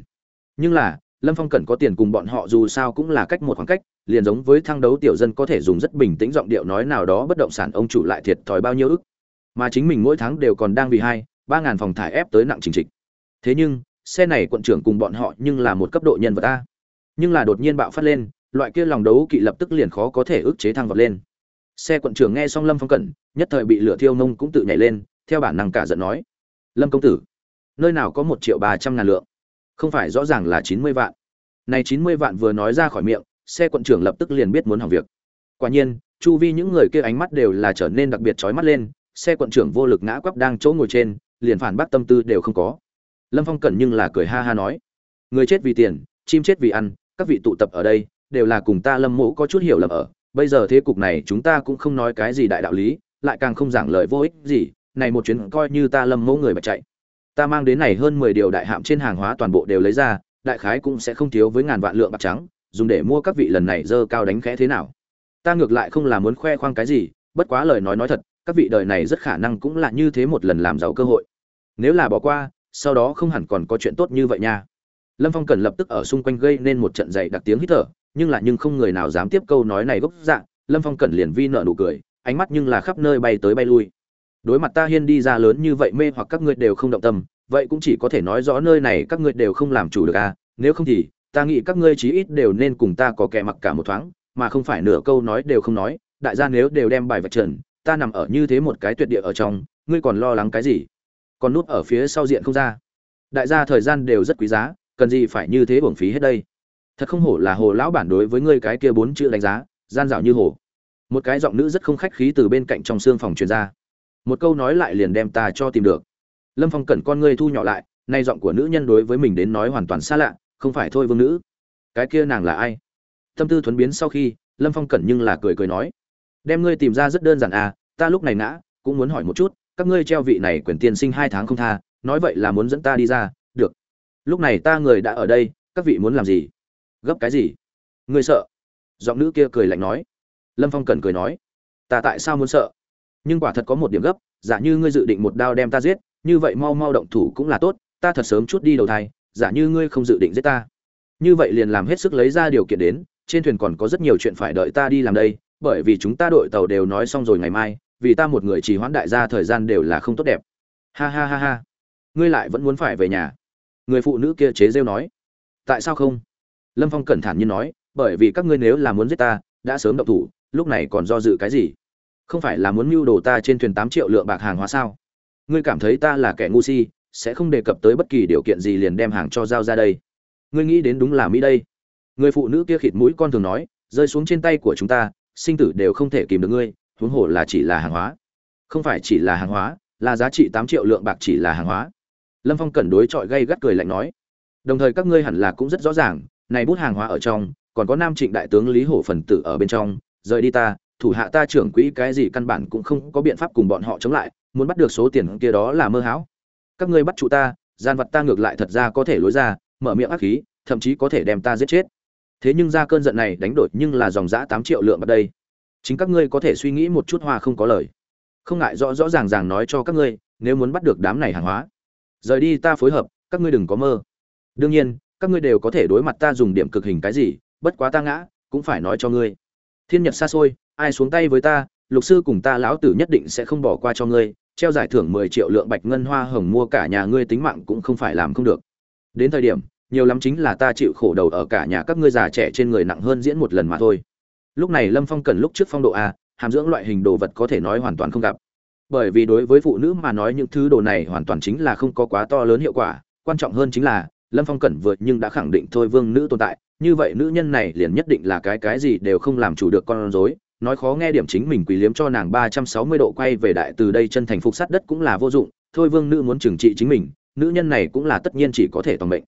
Nhưng là, lâm phong cẩn có tiền cùng bọn họ dù sao cũng là cách một khoảng cách, liền giống với thăng đấu tiểu dân có thể dùng rất bình tĩnh giọng điệu nói nào đó bất động sản ông chủ lại thiệt thòi bao nhiêu ức. Mà chính mình mỗi tháng đều còn đang vì hai, ba ngàn phòng thải ép tới nặng trình trịch thế nhưng, xe này quận trưởng cùng bọn họ nhưng là một cấp độ nhân vật a. Nhưng là đột nhiên bạo phát lên, loại kia lòng đấu kỵ lập tức liền khó có thể ức chế thăng vọt lên. Xe quận trưởng nghe xong lâm phong cẩn, nhất thời bị lửa thiêu nông cũng tự nhảy lên, theo bản năng cả giận nói, lâm công tử, nơi nào có một triệu ba trăm ngàn lượng? Không phải rõ ràng là chín mươi vạn. Này chín mươi vạn vừa nói ra khỏi miệng, xe quận trưởng lập tức liền biết muốn hỏng việc. Quả nhiên, chu vi những người kia ánh mắt đều là trở nên đặc biệt chói mắt lên, xe quận trưởng vô lực ngã quắp đang chỗ ngồi trên, liền phản bác tâm tư đều không có lâm phong cẩn nhưng là cười ha ha nói, người chết vì tiền, chim chết vì ăn, các vị tụ tập ở đây, đều là cùng ta lâm mộ có chút hiểu lầm ở. Bây giờ thế cục này chúng ta cũng không nói cái gì đại đạo lý, lại càng không giảng lời vô ích gì, này một chuyến coi như ta lâm mẫu người mà chạy. Ta mang đến này hơn mười điều đại hạm trên hàng hóa toàn bộ đều lấy ra, đại khái cũng sẽ không thiếu với ngàn vạn lượng bạc trắng, dùng để mua các vị lần này dơ cao đánh khẽ thế nào. Ta ngược lại không là muốn khoe khoang cái gì, bất quá lời nói nói thật, các vị đời này rất khả năng cũng là như thế một lần làm giàu cơ hội. Nếu là bỏ qua sau đó không hẳn còn có chuyện tốt như vậy nha. Lâm phong cần lập tức ở xung quanh gây nên một trận dày đặc tiếng hít thở, nhưng là nhưng không người nào dám tiếp câu nói này gốc dạng lâm phong cần liền vi nợ nụ cười, ánh mắt nhưng là khắp nơi bay tới bay lui. Đối mặt ta hiên đi ra lớn như vậy mê hoặc các ngươi đều không động tâm, vậy cũng chỉ có thể nói rõ nơi này các ngươi đều không làm chủ được à nếu không thì, ta nghĩ các ngươi chí ít đều nên cùng ta có kẻ mặc cả một thoáng, mà không phải nửa câu nói đều không nói, đại gia nếu đều đem bài vạch trần, ta nằm ở như thế một cái tuyệt địa ở trong, ngươi còn lo lắng cái gì? Còn nút ở phía sau diện không ra. Đại gia thời gian đều rất quý giá, cần gì phải như thế uổng phí hết đây? Thật không hổ là hồ lão bản đối với ngươi cái kia bốn chữ đánh giá, gian dạo như hồ. Một cái giọng nữ rất không khách khí từ bên cạnh trong xương phòng truyền ra. Một câu nói lại liền đem ta cho tìm được. Lâm phong cẩn con ngươi thu nhỏ lại, nay giọng của nữ nhân đối với mình đến nói hoàn toàn xa lạ, không phải thôi vương nữ. Cái kia nàng là ai? Tâm tư thuấn biến sau khi, lâm phong cẩn nhưng là cười cười nói. Đem ngươi tìm ra rất đơn giản à ta lúc này ngã, cũng muốn hỏi một chút các ngươi treo vị này quyền tiên sinh hai tháng không tha, nói vậy là muốn dẫn ta đi ra, được. Lúc này ta người đã ở đây, các vị muốn làm gì? Gấp cái gì? Ngươi sợ? Giọng nữ kia cười lạnh nói. Lâm phong cần cười nói. Ta tại sao muốn sợ? Nhưng quả thật có một điểm gấp, giả như ngươi dự định một đao đem ta giết, như vậy mau mau động thủ cũng là tốt, ta thật sớm chút đi đầu thai, giả như ngươi không dự định giết ta. Như vậy liền làm hết sức lấy ra điều kiện đến, trên thuyền còn có rất nhiều chuyện phải đợi ta đi làm đây, bởi vì chúng ta đội tàu đều nói xong rồi ngày mai vì ta một người chỉ hoãn đại gia thời gian đều là không tốt đẹp. Ha ha ha ha. Ngươi lại vẫn muốn phải về nhà. Người phụ nữ kia chế rêu nói. Tại sao không? Lâm phong cẩn thản như nói, bởi vì các ngươi nếu là muốn giết ta, đã sớm động thủ, lúc này còn do dự cái gì? Không phải là muốn mưu đồ ta trên thuyền tám triệu lượng bạc hàng hóa sao? Ngươi cảm thấy ta là kẻ ngu si, sẽ không đề cập tới bất kỳ điều kiện gì liền đem hàng cho giao ra đây. Ngươi nghĩ đến đúng là mỹ đây. Người phụ nữ kia khịt mũi con thường nói, rơi xuống trên tay của chúng ta, sinh tử đều không thể kìm được ngươi huống hồ là chỉ là hàng hóa. Không phải chỉ là hàng hóa, là giá trị tám triệu lượng bạc chỉ là hàng hóa. Lâm phong cẩn đối chọi gây gắt cười lạnh nói. Đồng thời các ngươi hẳn là cũng rất rõ ràng, này bút hàng hóa ở trong, còn có nam trịnh đại tướng lý hổ phần tử ở bên trong, rời đi ta, thủ hạ ta trưởng quỹ cái gì căn bản cũng không có biện pháp cùng bọn họ chống lại, muốn bắt được số tiền kia đó là mơ hão. Các ngươi bắt chủ ta, gian vật ta ngược lại thật ra có thể lối ra, mở miệng ác khí, thậm chí có thể đem ta giết chết. Thế nhưng ra cơn giận này đánh đổi nhưng là dòng giã tám triệu lượng ở đây chính các ngươi có thể suy nghĩ một chút hoa không có lời. Không ngại rõ rõ ràng ràng nói cho các ngươi, nếu muốn bắt được đám này hàng hóa. Rời đi, ta phối hợp, các ngươi đừng có mơ. Đương nhiên, các ngươi đều có thể đối mặt ta dùng điểm cực hình cái gì, bất quá ta ngã, cũng phải nói cho ngươi. Thiên nhật xa xôi, ai xuống tay với ta, lục sư cùng ta lão tử nhất định sẽ không bỏ qua cho ngươi, treo giải thưởng mười triệu lượng bạch ngân hoa hồng mua cả nhà ngươi tính mạng cũng không phải làm không được. Đến thời điểm, nhiều lắm chính là ta chịu khổ đầu ở cả nhà các ngươi già trẻ trên người nặng hơn diễn một lần mà thôi lúc này lâm phong cần lúc trước phong độ a, hàm dưỡng loại hình đồ vật có thể nói hoàn toàn không gặp. Bởi vì đối với phụ nữ mà nói những thứ đồ này hoàn toàn chính là không có quá to lớn hiệu quả, quan trọng hơn chính là, lâm phong cẩn vượt nhưng đã khẳng định thôi vương nữ tồn tại, như vậy nữ nhân này liền nhất định là cái cái gì đều không làm chủ được con rối. Nói khó nghe điểm chính mình quỳ liếm cho nàng ba trăm sáu mươi độ quay về đại từ đây chân thành phục sát đất cũng là vô dụng, thôi vương nữ muốn trừng trị chính mình, nữ nhân này cũng là tất nhiên chỉ có thể toàn mệnh.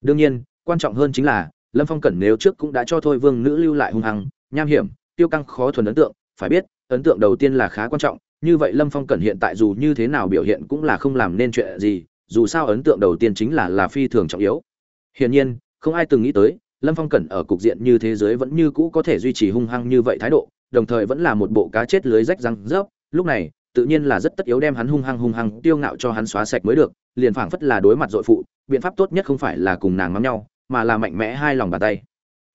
Đương nhiên, quan trọng hơn chính là, lâm phong cẩn nếu trước cũng đã cho thôi vương nữ lưu lại hung hăng nham hiểm, tiêu căng khó thuần ấn tượng, phải biết, ấn tượng đầu tiên là khá quan trọng, như vậy lâm phong cẩn hiện tại dù như thế nào biểu hiện cũng là không làm nên chuyện gì, dù sao ấn tượng đầu tiên chính là là phi thường trọng yếu. Hiển nhiên, không ai từng nghĩ tới, lâm phong cẩn ở cục diện như thế giới vẫn như cũ có thể duy trì hung hăng như vậy thái độ, đồng thời vẫn là một bộ cá chết lưới rách răng rớp, lúc này, tự nhiên là rất tất yếu đem hắn hung hăng hung hăng tiêu ngạo cho hắn xóa sạch mới được, liền phảng phất là đối mặt dội phụ, biện pháp tốt nhất không phải là cùng nàng mắm nhau, mà là mạnh mẽ hai lòng bàn tay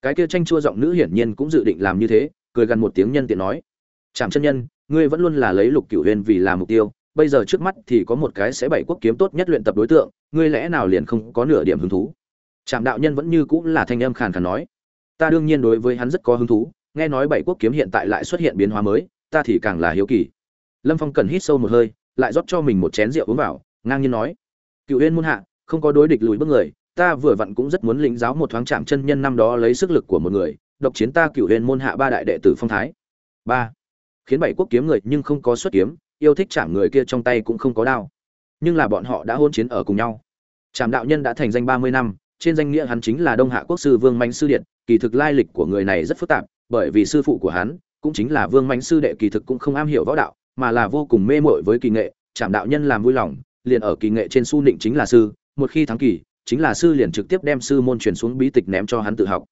cái kia tranh chua giọng nữ hiển nhiên cũng dự định làm như thế, cười gần một tiếng nhân tiện nói. Chạm chân nhân, ngươi vẫn luôn là lấy lục cửu huyền vì là mục tiêu, bây giờ trước mắt thì có một cái sẽ bảy quốc kiếm tốt nhất luyện tập đối tượng, ngươi lẽ nào liền không có nửa điểm hứng thú? Trạm đạo nhân vẫn như cũng là thanh âm khàn khàn nói. Ta đương nhiên đối với hắn rất có hứng thú, nghe nói bảy quốc kiếm hiện tại lại xuất hiện biến hóa mới, ta thì càng là hiếu kỳ. Lâm phong cần hít sâu một hơi, lại rót cho mình một chén rượu uống vào, ngang nhiên nói. Cựu huyên muôn hạ, không có đối địch lùi bước người ta vừa vặn cũng rất muốn lĩnh giáo một thoáng chạm chân nhân năm đó lấy sức lực của một người, độc chiến ta cửu huyền môn hạ ba đại đệ tử phong thái. Ba. Khiến bảy quốc kiếm người nhưng không có xuất kiếm, yêu thích chạm người kia trong tay cũng không có đao. Nhưng là bọn họ đã hôn chiến ở cùng nhau. Trạm đạo nhân đã thành danh ba mươi năm, trên danh nghĩa hắn chính là đông hạ quốc sư vương Mạnh sư điện, kỳ thực lai lịch của người này rất phức tạp, bởi vì sư phụ của hắn cũng chính là vương Mạnh sư đệ kỳ thực cũng không am hiểu võ đạo, mà là vô cùng mê mội với kỳ nghệ, trạm đạo nhân làm vui lòng, liền ở kỳ nghệ trên su nịnh chính là sư, một khi thắng kỳ chính là sư liền trực tiếp đem sư môn truyền xuống bí tịch ném cho hắn tự học.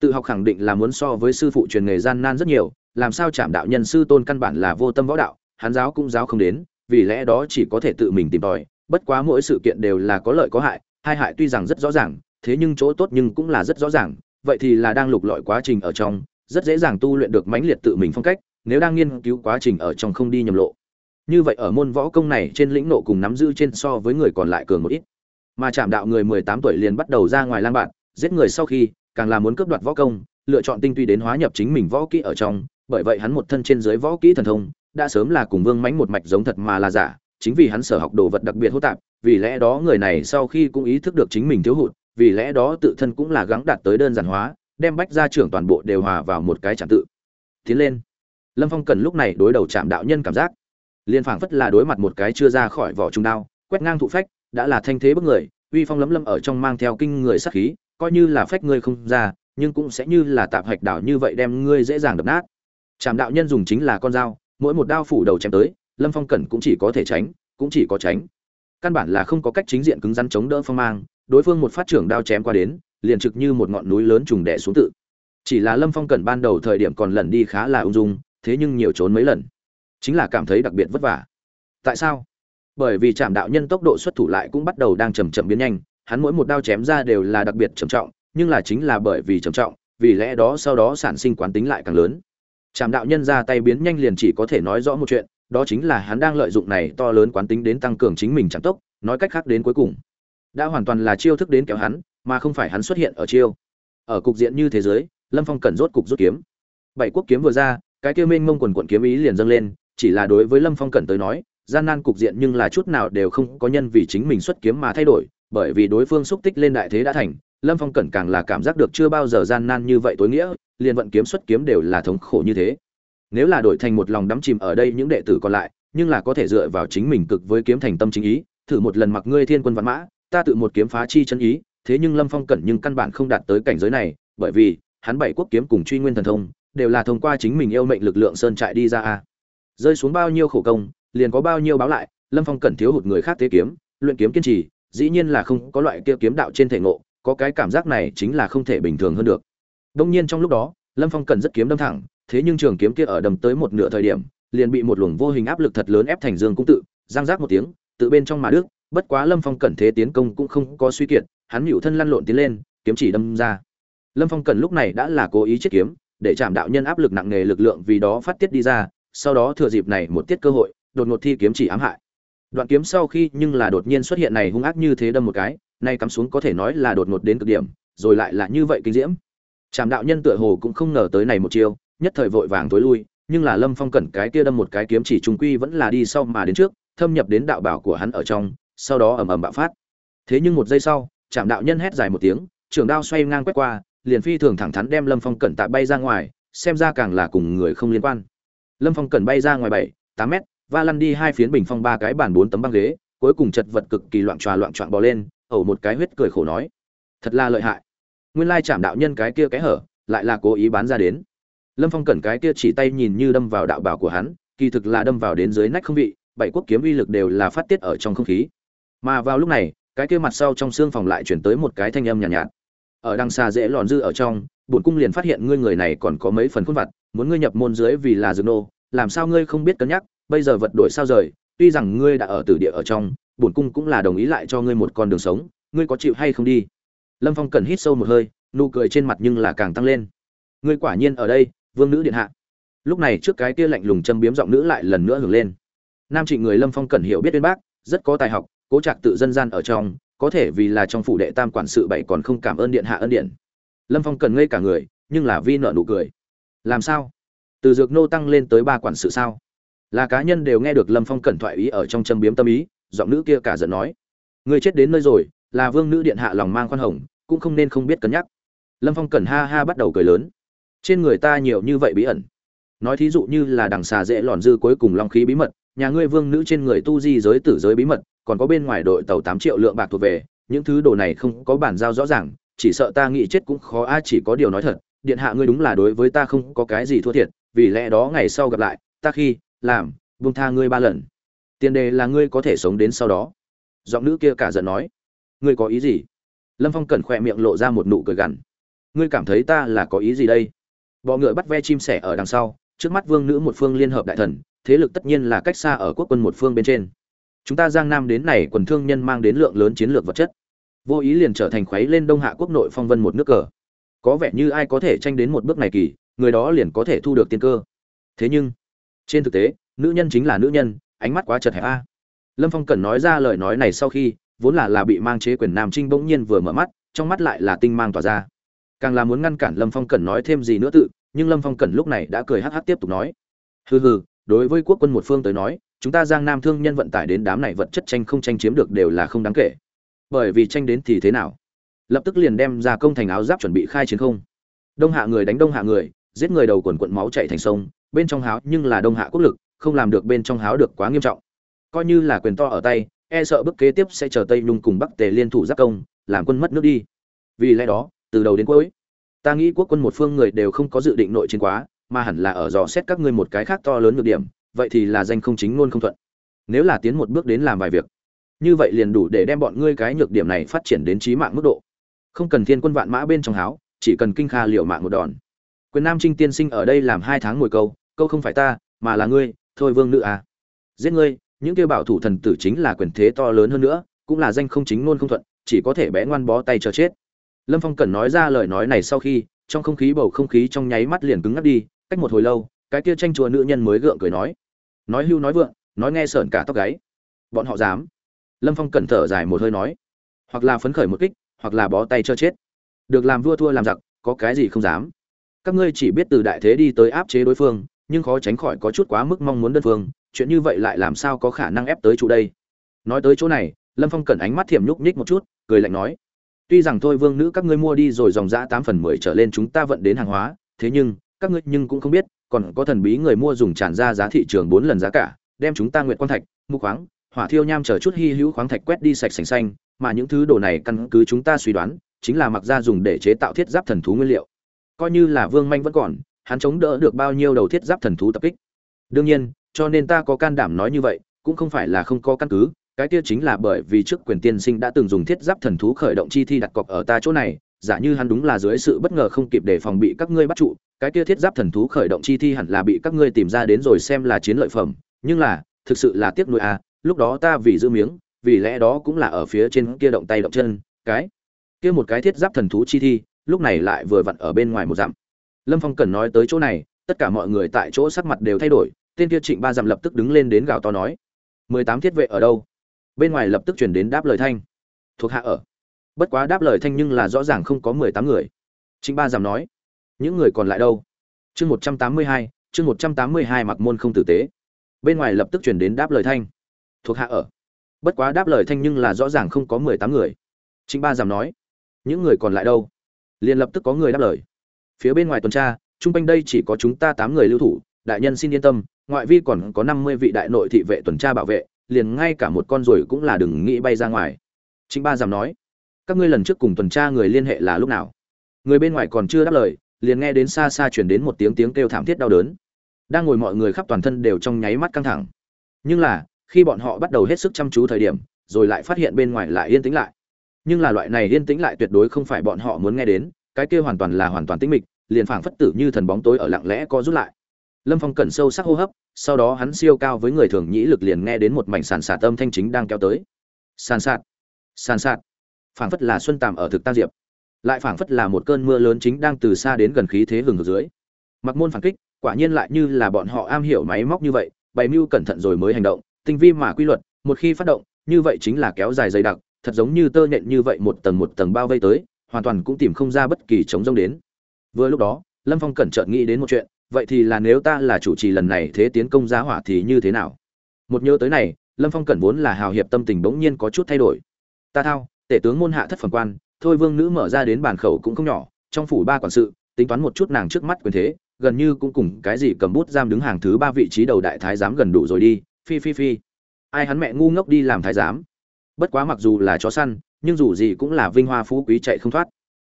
Tự học khẳng định là muốn so với sư phụ truyền nghề gian nan rất nhiều, làm sao chạm đạo nhân sư tôn căn bản là vô tâm võ đạo, hắn giáo cũng giáo không đến, vì lẽ đó chỉ có thể tự mình tìm tòi, bất quá mỗi sự kiện đều là có lợi có hại, hai hại tuy rằng rất rõ ràng, thế nhưng chỗ tốt nhưng cũng là rất rõ ràng, vậy thì là đang lục lọi quá trình ở trong, rất dễ dàng tu luyện được mãnh liệt tự mình phong cách, nếu đang nghiên cứu quá trình ở trong không đi nhầm lộ. Như vậy ở môn võ công này trên lĩnh nộ cùng nắm giữ trên so với người còn lại cường một ít mà chạm đạo người mười tám tuổi liền bắt đầu ra ngoài lang bạn, giết người sau khi, càng là muốn cướp đoạt võ công, lựa chọn tinh tuy đến hóa nhập chính mình võ kỹ ở trong. Bởi vậy hắn một thân trên dưới võ kỹ thần thông, đã sớm là cùng vương mãnh một mạch giống thật mà là giả, chính vì hắn sở học đồ vật đặc biệt hỗn tạp, vì lẽ đó người này sau khi cũng ý thức được chính mình thiếu hụt, vì lẽ đó tự thân cũng là gắng đạt tới đơn giản hóa, đem bách gia trưởng toàn bộ đều hòa vào một cái trạng tự. Tiến lên. Lâm phong cần lúc này đối đầu chạm đạo nhân cảm giác. Liên phảng phất là đối mặt một cái chưa ra khỏi vỏ trung đao, quét ngang thụ phách đã là thanh thế bức người, uy phong lấm lâm ở trong mang theo kinh người sát khí, coi như là phách ngươi không ra, nhưng cũng sẽ như là tạp hạch đảo như vậy đem ngươi dễ dàng đập nát. Trạm đạo nhân dùng chính là con dao, mỗi một đao phủ đầu chém tới, lâm phong cẩn cũng chỉ có thể tránh, cũng chỉ có tránh. Căn bản là không có cách chính diện cứng rắn chống đỡ phong mang, đối phương một phát trưởng đao chém qua đến, liền trực như một ngọn núi lớn trùng đẻ xuống tự. Chỉ là lâm phong cẩn ban đầu thời điểm còn lần đi khá là ung dung, thế nhưng nhiều trốn mấy lần. Chính là cảm thấy đặc biệt vất vả. Tại sao? Bởi vì trạm đạo nhân tốc độ xuất thủ lại cũng bắt đầu đang chầm chậm biến nhanh, hắn mỗi một đao chém ra đều là đặc biệt trầm trọng, nhưng là chính là bởi vì trầm trọng, vì lẽ đó sau đó sản sinh quán tính lại càng lớn. Trạm đạo nhân ra tay biến nhanh liền chỉ có thể nói rõ một chuyện, đó chính là hắn đang lợi dụng này to lớn quán tính đến tăng cường chính mình chẳng tốc, nói cách khác đến cuối cùng, đã hoàn toàn là chiêu thức đến kéo hắn, mà không phải hắn xuất hiện ở chiêu. Ở cục diện như thế giới, lâm phong cần rốt cục rút kiếm. Bảy quốc kiếm vừa ra, cái kia mênh mông quần quận kiếm ý liền dâng lên, chỉ là đối với lâm phong cần tới nói gian nan cục diện nhưng là chút nào đều không có nhân vì chính mình xuất kiếm mà thay đổi, bởi vì đối phương xúc tích lên đại thế đã thành, lâm phong cẩn càng là cảm giác được chưa bao giờ gian nan như vậy tối nghĩa, liền vận kiếm xuất kiếm đều là thống khổ như thế. Nếu là đổi thành một lòng đắm chìm ở đây những đệ tử còn lại, nhưng là có thể dựa vào chính mình cực với kiếm thành tâm chính ý, thử một lần mặc ngươi thiên quân văn mã, ta tự một kiếm phá chi chân ý, thế nhưng lâm phong cẩn nhưng căn bản không đạt tới cảnh giới này, bởi vì, hắn bảy quốc kiếm cùng truy nguyên thần thông, đều là thông qua chính mình yêu mệnh lực lượng sơn trại đi ra a. Rơi xuống bao nhiêu khổ công liền có bao nhiêu báo lại, lâm phong cần thiếu hụt người khác thế kiếm, luyện kiếm kiên trì, dĩ nhiên là không có loại kia kiếm đạo trên thể ngộ, có cái cảm giác này chính là không thể bình thường hơn được. Đông nhiên trong lúc đó, lâm phong cần rất kiếm đâm thẳng, thế nhưng trường kiếm kia ở đầm tới một nửa thời điểm, liền bị một luồng vô hình áp lực thật lớn ép thành dương cũng tự giang giác một tiếng, tự bên trong mà đức bất quá lâm phong cẩn thế tiến công cũng không có suy kiệt, hắn nhịu thân lăn lộn tiến lên, kiếm chỉ đâm ra. Lâm phong cẩn lúc này đã là cố ý chết kiếm, để chạm đạo nhân áp lực nặng nề lực lượng vì đó phát tiết đi ra, sau đó thừa dịp này một tiết cơ hội đột ngột thi kiếm chỉ ám hại. Đoạn kiếm sau khi nhưng là đột nhiên xuất hiện này hung ác như thế đâm một cái, nay cắm xuống có thể nói là đột ngột đến cực điểm, rồi lại là như vậy kinh diễm. Trạm đạo nhân tựa hồ cũng không ngờ tới này một chiêu, nhất thời vội vàng tối lui, nhưng là lâm phong cẩn cái kia đâm một cái kiếm chỉ trùng quy vẫn là đi sau mà đến trước, thâm nhập đến đạo bảo của hắn ở trong, sau đó ầm ầm bạo phát. Thế nhưng một giây sau trạm đạo nhân hét dài một tiếng, trường đao xoay ngang quét qua, liền phi thường thẳng thắn đem lâm phong cẩn tạ bay ra ngoài, xem ra càng là cùng người không liên quan. Lâm phong cẩn bay ra ngoài bảy, tám mét va lăn đi hai phiến bình phong ba cái bàn bốn tấm băng ghế cuối cùng chật vật cực kỳ loạn tròa loạn trọn bò lên ẩu một cái huyết cười khổ nói. Thật là lợi hại. Nguyên lai chạm đạo nhân cái kia cái hở lại là cố ý bán ra đến. Lâm phong cẩn cái kia chỉ tay nhìn như đâm vào đạo bảo của hắn kỳ thực là đâm vào đến dưới nách không vị bảy quốc kiếm uy lực đều là phát tiết ở trong không khí. Mà vào lúc này cái kia mặt sau trong xương phòng lại chuyển tới một cái thanh âm nhàn nhạt, nhạt. Ở đằng xa dễ lòn dư ở trong bổn cung liền phát hiện ngươi người này còn có mấy phần khuôn vặt muốn ngươi nhập môn dưới vì là dược nô làm sao ngươi không biết cân nhắc bây giờ vật đổi sao rời, tuy rằng ngươi đã ở tử địa ở trong, bổn cung cũng là đồng ý lại cho ngươi một con đường sống, ngươi có chịu hay không đi? Lâm phong cần hít sâu một hơi, nụ cười trên mặt nhưng là càng tăng lên. Ngươi quả nhiên ở đây, vương nữ điện hạ. Lúc này trước cái kia lạnh lùng châm biếm giọng nữ lại lần nữa hưởng lên. Nam trị người lâm phong cần hiểu biết bên bác, rất có tài học, cố trạc tự dân gian ở trong, có thể vì là trong phủ đệ tam quản sự bảy còn không cảm ơn điện hạ ân điện. Lâm phong cần ngây cả người, nhưng là vi nợ nụ cười. Làm sao? Từ dược nô tăng lên tới ba quản sự sao? Là cá nhân đều nghe được lâm phong cẩn thoại ý ở trong châm biếm tâm ý, giọng nữ kia cả giận nói. Người chết đến nơi rồi, là vương nữ điện hạ lòng mang khoan hồng, cũng không nên không biết cân nhắc. Lâm phong cẩn ha ha bắt đầu cười lớn. Trên người ta nhiều như vậy bí ẩn. Nói thí dụ như là đằng xà dễ lòn dư cuối cùng long khí bí mật, nhà ngươi vương nữ trên người tu di giới tử giới bí mật, còn có bên ngoài đội tàu tám triệu lượng bạc thuộc về, những thứ đồ này không có bản giao rõ ràng, chỉ sợ ta nghĩ chết cũng khó ai chỉ có điều nói thật, điện hạ ngươi đúng là đối với ta không có cái gì thua thiệt, vì lẽ đó ngày sau gặp lại, ta khi làm, buông tha ngươi ba lần. Tiền đề là ngươi có thể sống đến sau đó. Giọng nữ kia cả giận nói. Ngươi có ý gì? Lâm phong cẩn khoe miệng lộ ra một nụ cười gằn. Ngươi cảm thấy ta là có ý gì đây? Bọ ngựa bắt ve chim sẻ ở đằng sau, trước mắt vương nữ một phương liên hợp đại thần, thế lực tất nhiên là cách xa ở quốc quân một phương bên trên. Chúng ta giang nam đến này quần thương nhân mang đến lượng lớn chiến lược vật chất. Vô ý liền trở thành khuấy lên đông hạ quốc nội phong vân một nước cờ. Có vẻ như ai có thể tranh đến một bước này kỳ, người đó liền có thể thu được tiên cơ. Thế nhưng trên thực tế, nữ nhân chính là nữ nhân, ánh mắt quá chật hẹp a. Lâm phong cần nói ra lời nói này sau khi, vốn là là bị mang chế quyền nam trinh bỗng nhiên vừa mở mắt, trong mắt lại là tinh mang tỏa ra. Càng là muốn ngăn cản lâm phong cần nói thêm gì nữa tự, nhưng lâm phong cần lúc này đã cười hắc hắc tiếp tục nói. Hừ hừ, đối với quốc quân một phương tới nói, chúng ta giang nam thương nhân vận tải đến đám này vật chất tranh không tranh chiếm được đều là không đáng kể. Bởi vì tranh đến thì thế nào? Lập tức liền đem ra công thành áo giáp chuẩn bị khai chiến không? Đông hạ người đánh đông hạ người, giết người đầu quần quận máu chạy thành sông bên trong háo nhưng là đông hạ quốc lực, không làm được bên trong háo được quá nghiêm trọng. Coi như là quyền to ở tay e sợ bước kế tiếp sẽ chờ tây nhung cùng bắc tề liên thủ giáp công, làm quân mất nước đi. Vì lẽ đó, từ đầu đến cuối, ta nghĩ quốc quân một phương người đều không có dự định nội chiến quá, mà hẳn là ở dò xét các ngươi một cái khác to lớn nhược điểm, vậy thì là danh không chính luôn không thuận. Nếu là tiến một bước đến làm vài việc, như vậy liền đủ để đem bọn ngươi cái nhược điểm này phát triển đến trí mạng mức độ. Không cần thiên quân vạn mã bên trong háo, chỉ cần kinh kha liệu mạng một đòn. Quyền nam trinh tiên sinh ở đây làm hai tháng ngồi câu câu không phải ta, mà là ngươi, thôi vương nữ à. Giết ngươi, những kêu bảo thủ thần tử chính là quyền thế to lớn hơn nữa, cũng là danh không chính nôn không thuận, chỉ có thể bé ngoan bó tay cho chết. Lâm phong cần nói ra lời nói này sau khi, trong không khí bầu không khí trong nháy mắt liền cứng ngắt đi, cách một hồi lâu, cái kia tranh chùa nữ nhân mới gượng cười nói. Nói hưu nói vượng, nói nghe sợn cả tóc gáy. Bọn họ dám. Lâm phong cẩn thở dài một hơi nói. Hoặc là phấn khởi một kích, hoặc là bó tay cho chết. Được làm vua thua làm giặc, có cái gì không dám. Các ngươi chỉ biết từ đại thế đi tới áp chế đối phương nhưng khó tránh khỏi có chút quá mức mong muốn đơn phương, chuyện như vậy lại làm sao có khả năng ép tới chỗ đây? Nói tới chỗ này, lâm phong cẩn ánh mắt thiểm nhúc nhích một chút, cười lạnh nói, tuy rằng thôi vương nữ các ngươi mua đi rồi dòng giã tám phần mười trở lên chúng ta vận đến hàng hóa, thế nhưng, các ngươi nhưng cũng không biết, còn có thần bí người mua dùng tràn ra giá thị trường bốn lần giá cả, đem chúng ta nguyện quan thạch mục khoáng, hỏa thiêu nham chờ chút hy hữu khoáng thạch quét đi sạch sành xanh, mà những thứ đồ này căn cứ chúng ta suy đoán, chính là mặc ra dùng để chế tạo thiết giáp thần thú nguyên liệu. Coi như là vương manh vẫn còn hắn chống đỡ được bao nhiêu đầu thiết giáp thần thú tập kích. Đương nhiên, cho nên ta có can đảm nói như vậy, cũng không phải là không có căn cứ, cái kia chính là bởi vì trước quyền tiên sinh đã từng dùng thiết giáp thần thú khởi động chi thi đặt cọc ở ta chỗ này, giả như hắn đúng là dưới sự bất ngờ không kịp để phòng bị các ngươi bắt trụ, cái kia thiết giáp thần thú khởi động chi thi hẳn là bị các ngươi tìm ra đến rồi xem là chiến lợi phẩm, nhưng là, thực sự là tiếc nuôi à lúc đó ta vì giữ miếng, vì lẽ đó cũng là ở phía trên kia động tay động chân, cái, kia một cái thiết giáp thần thú chi thi, lúc này lại vừa vặn ở bên ngoài một dặm lâm phong cần nói tới chỗ này, tất cả mọi người tại chỗ sắc mặt đều thay đổi, tên kia trịnh ba dặm lập tức đứng lên đến gào to nói, mười tám thiết vệ ở đâu? Bên ngoài lập tức chuyển đến đáp lời thanh, thuộc hạ ở. Bất quá đáp lời thanh nhưng là rõ ràng không có mười tám người. Trịnh ba dặm nói, những người còn lại đâu? Chương một trăm tám mươi hai, chương một trăm tám mươi hai mặc môn không tử tế. Bên ngoài lập tức chuyển đến đáp lời thanh, thuộc hạ ở. Bất quá đáp lời thanh nhưng là rõ ràng không có mười tám người. Trịnh ba dặm nói, những người còn lại đâu? Liền lập tức có người đáp lời phía bên ngoài tuần tra, chung quanh đây chỉ có chúng ta tám người lưu thủ, đại nhân xin yên tâm, ngoại vi còn có năm mươi vị đại nội thị vệ tuần tra bảo vệ, liền ngay cả một con ruồi cũng là đừng nghĩ bay ra ngoài. Chính ba giảm nói. Các ngươi lần trước cùng tuần tra người liên hệ là lúc nào? Người bên ngoài còn chưa đáp lời, liền nghe đến xa xa chuyển đến một tiếng tiếng kêu thảm thiết đau đớn. Đang ngồi mọi người khắp toàn thân đều trong nháy mắt căng thẳng. Nhưng là, khi bọn họ bắt đầu hết sức chăm chú thời điểm, rồi lại phát hiện bên ngoài lại yên tĩnh lại. Nhưng là loại này yên tĩnh lại tuyệt đối không phải bọn họ muốn nghe đến, cái kia hoàn toàn là hoàn toàn tĩnh mịch liền phảng phất tử như thần bóng tối ở lặng lẽ co rút lại. Lâm phong cẩn sâu sắc hô hấp, sau đó hắn siêu cao với người thường nhĩ lực liền nghe đến một mảnh sàn sạt âm thanh chính đang kéo tới. Sàn sạt sàn sạt. Phảng phất là xuân tàm ở thực tăng diệp. Lại phảng phất là một cơn mưa lớn chính đang từ xa đến gần khí thế hừng hực dưới. Mặc môn phản kích, quả nhiên lại như là bọn họ am hiểu máy móc như vậy, bày mưu cẩn thận rồi mới hành động, tinh vi mà quy luật, một khi phát động, như vậy chính là kéo dài dày đặc, thật giống như tơ nhện như vậy một tầng một tầng bao vây tới, hoàn toàn cũng tìm không ra bất kỳ chống rông đến vừa lúc đó, lâm phong cẩn trợn nghĩ đến một chuyện, vậy thì là nếu ta là chủ trì lần này thế tiến công giá hỏa thì như thế nào? Một nhớ tới này, lâm phong cẩn vốn là hào hiệp tâm tình bỗng nhiên có chút thay đổi. Ta thao, tể tướng môn hạ thất phần quan, thôi vương nữ mở ra đến bàn khẩu cũng không nhỏ, trong phủ ba quản sự, tính toán một chút nàng trước mắt quyền thế, gần như cũng cùng cái gì cầm bút giam đứng hàng thứ ba vị trí đầu đại thái giám gần đủ rồi đi, phi phi phi. Ai hắn mẹ ngu ngốc đi làm thái giám? Bất quá mặc dù là chó săn, nhưng dù gì cũng là vinh hoa phú quý chạy không thoát.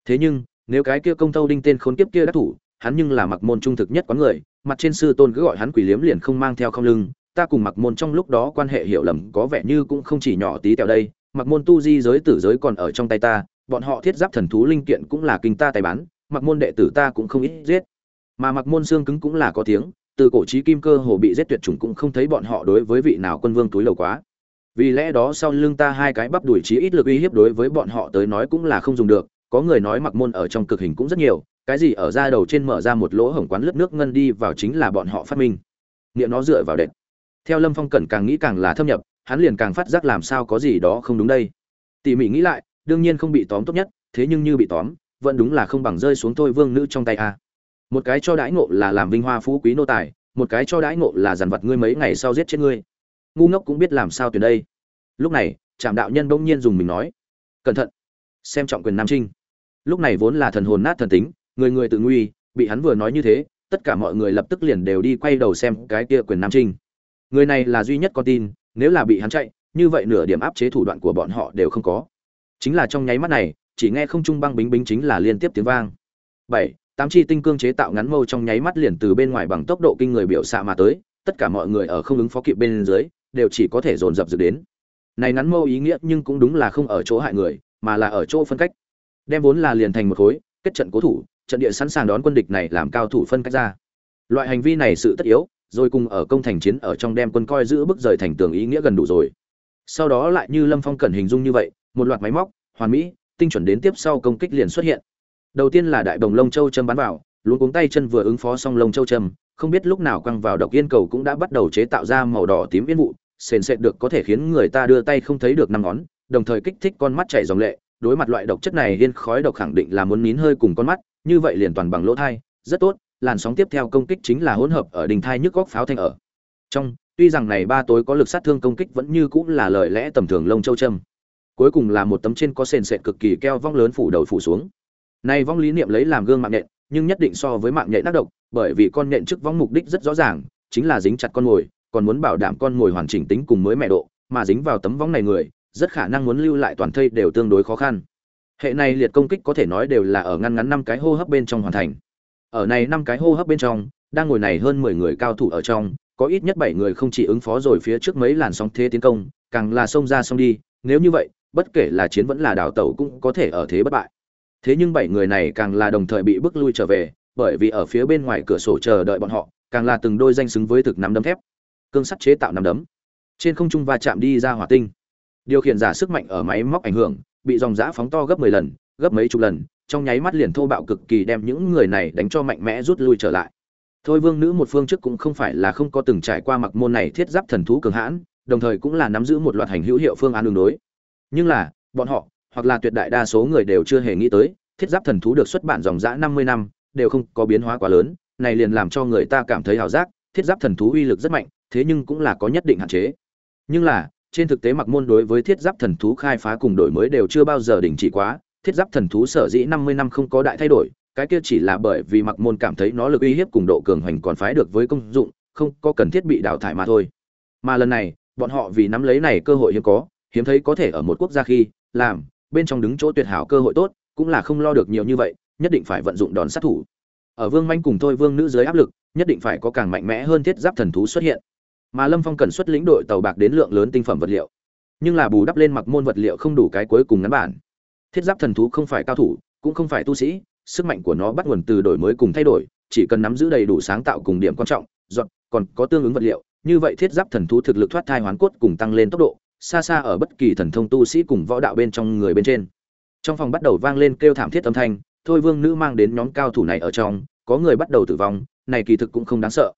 Thế nhưng nếu cái kia công tâu đinh tên khốn kiếp kia đắc thủ, hắn nhưng là mặc môn trung thực nhất quán người, mặt trên sư tôn cứ gọi hắn quỷ liếm liền không mang theo không lưng, ta cùng mặc môn trong lúc đó quan hệ hiểu lầm có vẻ như cũng không chỉ nhỏ tí tẹo đây, mặc môn tu di giới tử giới còn ở trong tay ta, bọn họ thiết giáp thần thú linh kiện cũng là kinh ta tay bán, mặc môn đệ tử ta cũng không ít giết. Mà mặc môn xương cứng cũng là có tiếng, từ cổ trí kim cơ hồ bị giết tuyệt chủng cũng không thấy bọn họ đối với vị nào quân vương túi lầu quá. Vì lẽ đó sau lưng ta hai cái bắp đuổi trí ít lực uy hiếp đối với bọn họ tới nói cũng là không dùng được có người nói mặc môn ở trong cực hình cũng rất nhiều, cái gì ở da đầu trên mở ra một lỗ hổng quán lướt nước ngân đi vào chính là bọn họ phát minh. Nghĩa nó dựa vào đệm theo lâm phong cẩn càng nghĩ càng là thâm nhập, hắn liền càng phát giác làm sao có gì đó không đúng đây. Tỉ mỉ nghĩ lại, đương nhiên không bị tóm tốt nhất, thế nhưng như bị tóm, vẫn đúng là không bằng rơi xuống thôi vương nữ trong tay a. Một cái cho đãi ngộ là làm vinh hoa phú quý nô tài, một cái cho đãi ngộ là dằn vặt ngươi mấy ngày sau giết chết ngươi. Ngu ngốc cũng biết làm sao từ đây. Lúc này, trạm đạo nhân bỗng nhiên dùng mình nói, cẩn thận, xem trọng quyền nam trinh lúc này vốn là thần hồn nát thần tính, người người tự nguy, bị hắn vừa nói như thế, tất cả mọi người lập tức liền đều đi quay đầu xem cái kia quyền nam trinh. Người này là duy nhất con tin, nếu là bị hắn chạy, như vậy nửa điểm áp chế thủ đoạn của bọn họ đều không có. Chính là trong nháy mắt này, chỉ nghe không trung băng bính bính chính là liên tiếp tiếng vang. Bảy, tám chi tinh cương chế tạo ngắn mâu trong nháy mắt liền từ bên ngoài bằng tốc độ kinh người biểu xạ mà tới, tất cả mọi người ở không ứng phó kịp bên dưới, đều chỉ có thể dồn dập dự đến. Này ngắn mâu ý nghĩa nhưng cũng đúng là không ở chỗ hại người, mà là ở chỗ phân cách đem vốn là liền thành một khối, kết trận cố thủ, trận địa sẵn sàng đón quân địch này làm cao thủ phân cách ra. Loại hành vi này sự tất yếu, rồi cùng ở công thành chiến ở trong đem quân coi giữ bức rời thành tường ý nghĩa gần đủ rồi. Sau đó lại như lâm phong cần hình dung như vậy, một loạt máy móc, hoàn mỹ, tinh chuẩn đến tiếp sau công kích liền xuất hiện. Đầu tiên là đại đồng lông châu châm bắn vào luôn cuống tay chân vừa ứng phó xong lông châu châm, không biết lúc nào quăng vào độc yên cầu cũng đã bắt đầu chế tạo ra màu đỏ tím yên vụ, sền sệt được có thể khiến người ta đưa tay không thấy được năm ngón, đồng thời kích thích con mắt chảy dòng lệ đối mặt loại độc chất này, yên khói độc khẳng định là muốn nín hơi cùng con mắt, như vậy liền toàn bằng lỗ thai, rất tốt, làn sóng tiếp theo công kích chính là hỗn hợp ở đình thai nhức góc pháo thanh ở. Trong, tuy rằng này ba tối có lực sát thương công kích vẫn như cũng là lời lẽ tầm thường lông châu châm, cuối cùng là một tấm trên có sền sệt cực kỳ keo vong lớn phủ đầu phủ xuống. Này vong lý niệm lấy làm gương mạng nhện, nhưng nhất định so với mạng nhện tác động bởi vì con nhện trước vong mục đích rất rõ ràng, chính là dính chặt con mồi, còn muốn bảo đảm con mồi hoàn chỉnh tính cùng mới mẹ độ, mà dính vào tấm vong này người rất khả năng muốn lưu lại toàn thây đều tương đối khó khăn. Hệ này liệt công kích có thể nói đều là ở ngăn ngắn năm cái hô hấp bên trong hoàn thành. Ở này năm cái hô hấp bên trong, đang ngồi này hơn mười người cao thủ ở trong, có ít nhất bảy người không chỉ ứng phó rồi phía trước mấy làn sóng thế tiến công, càng là xông ra xông đi, nếu như vậy, bất kể là chiến vẫn là đào tẩu cũng có thể ở thế bất bại. Thế nhưng bảy người này càng là đồng thời bị bước lui trở về, bởi vì ở phía bên ngoài cửa sổ chờ đợi bọn họ, càng là từng đôi danh xứng với thực nắm đấm thép. Cương sắt chế tạo nắm đấm. Trên không trung va chạm đi ra hỏa tinh điều khiển giả sức mạnh ở máy móc ảnh hưởng, bị dòng giã phóng to gấp mười lần, gấp mấy chục lần, trong nháy mắt liền thô bạo cực kỳ đem những người này đánh cho mạnh mẽ rút lui trở lại. Thôi vương nữ một phương trước cũng không phải là không có từng trải qua mặc môn này thiết giáp thần thú cường hãn, đồng thời cũng là nắm giữ một loạt hành hữu hiệu phương án đường đối. Nhưng là, bọn họ, hoặc là tuyệt đại đa số người đều chưa hề nghĩ tới, thiết giáp thần thú được xuất bản dòng dã năm mươi năm, đều không có biến hóa quá lớn, này liền làm cho người ta cảm thấy hào giác, thiết giáp thần thú uy lực rất mạnh, thế nhưng cũng là có nhất định hạn chế. Nhưng là trên thực tế mặc môn đối với thiết giáp thần thú khai phá cùng đổi mới đều chưa bao giờ đình chỉ quá, thiết giáp thần thú sở dĩ năm mươi năm không có đại thay đổi, cái kia chỉ là bởi vì mặc môn cảm thấy nó lực uy hiếp cùng độ cường hoành còn phái được với công dụng, không có cần thiết bị đào thải mà thôi. Mà lần này, bọn họ vì nắm lấy này cơ hội hiếm có, hiếm thấy có thể ở một quốc gia khi, làm, bên trong đứng chỗ tuyệt hảo cơ hội tốt, cũng là không lo được nhiều như vậy, nhất định phải vận dụng đòn sát thủ. Ở vương manh cùng thôi vương nữ dưới áp lực, nhất định phải có càng mạnh mẽ hơn thiết giáp thần thú xuất hiện mà lâm phong cần xuất lĩnh đội tàu bạc đến lượng lớn tinh phẩm vật liệu. Nhưng là bù đắp lên mặc môn vật liệu không đủ cái cuối cùng ngắn bản. Thiết giáp thần thú không phải cao thủ, cũng không phải tu sĩ, sức mạnh của nó bắt nguồn từ đổi mới cùng thay đổi, chỉ cần nắm giữ đầy đủ sáng tạo cùng điểm quan trọng, dọn, còn có tương ứng vật liệu, như vậy thiết giáp thần thú thực lực thoát thai hoán cốt cùng tăng lên tốc độ, xa xa ở bất kỳ thần thông tu sĩ cùng võ đạo bên trong người bên trên. Trong phòng bắt đầu vang lên kêu thảm thiết âm thanh, thôi vương nữ mang đến nhóm cao thủ này ở trong, có người bắt đầu tử vong, này kỳ thực cũng không đáng sợ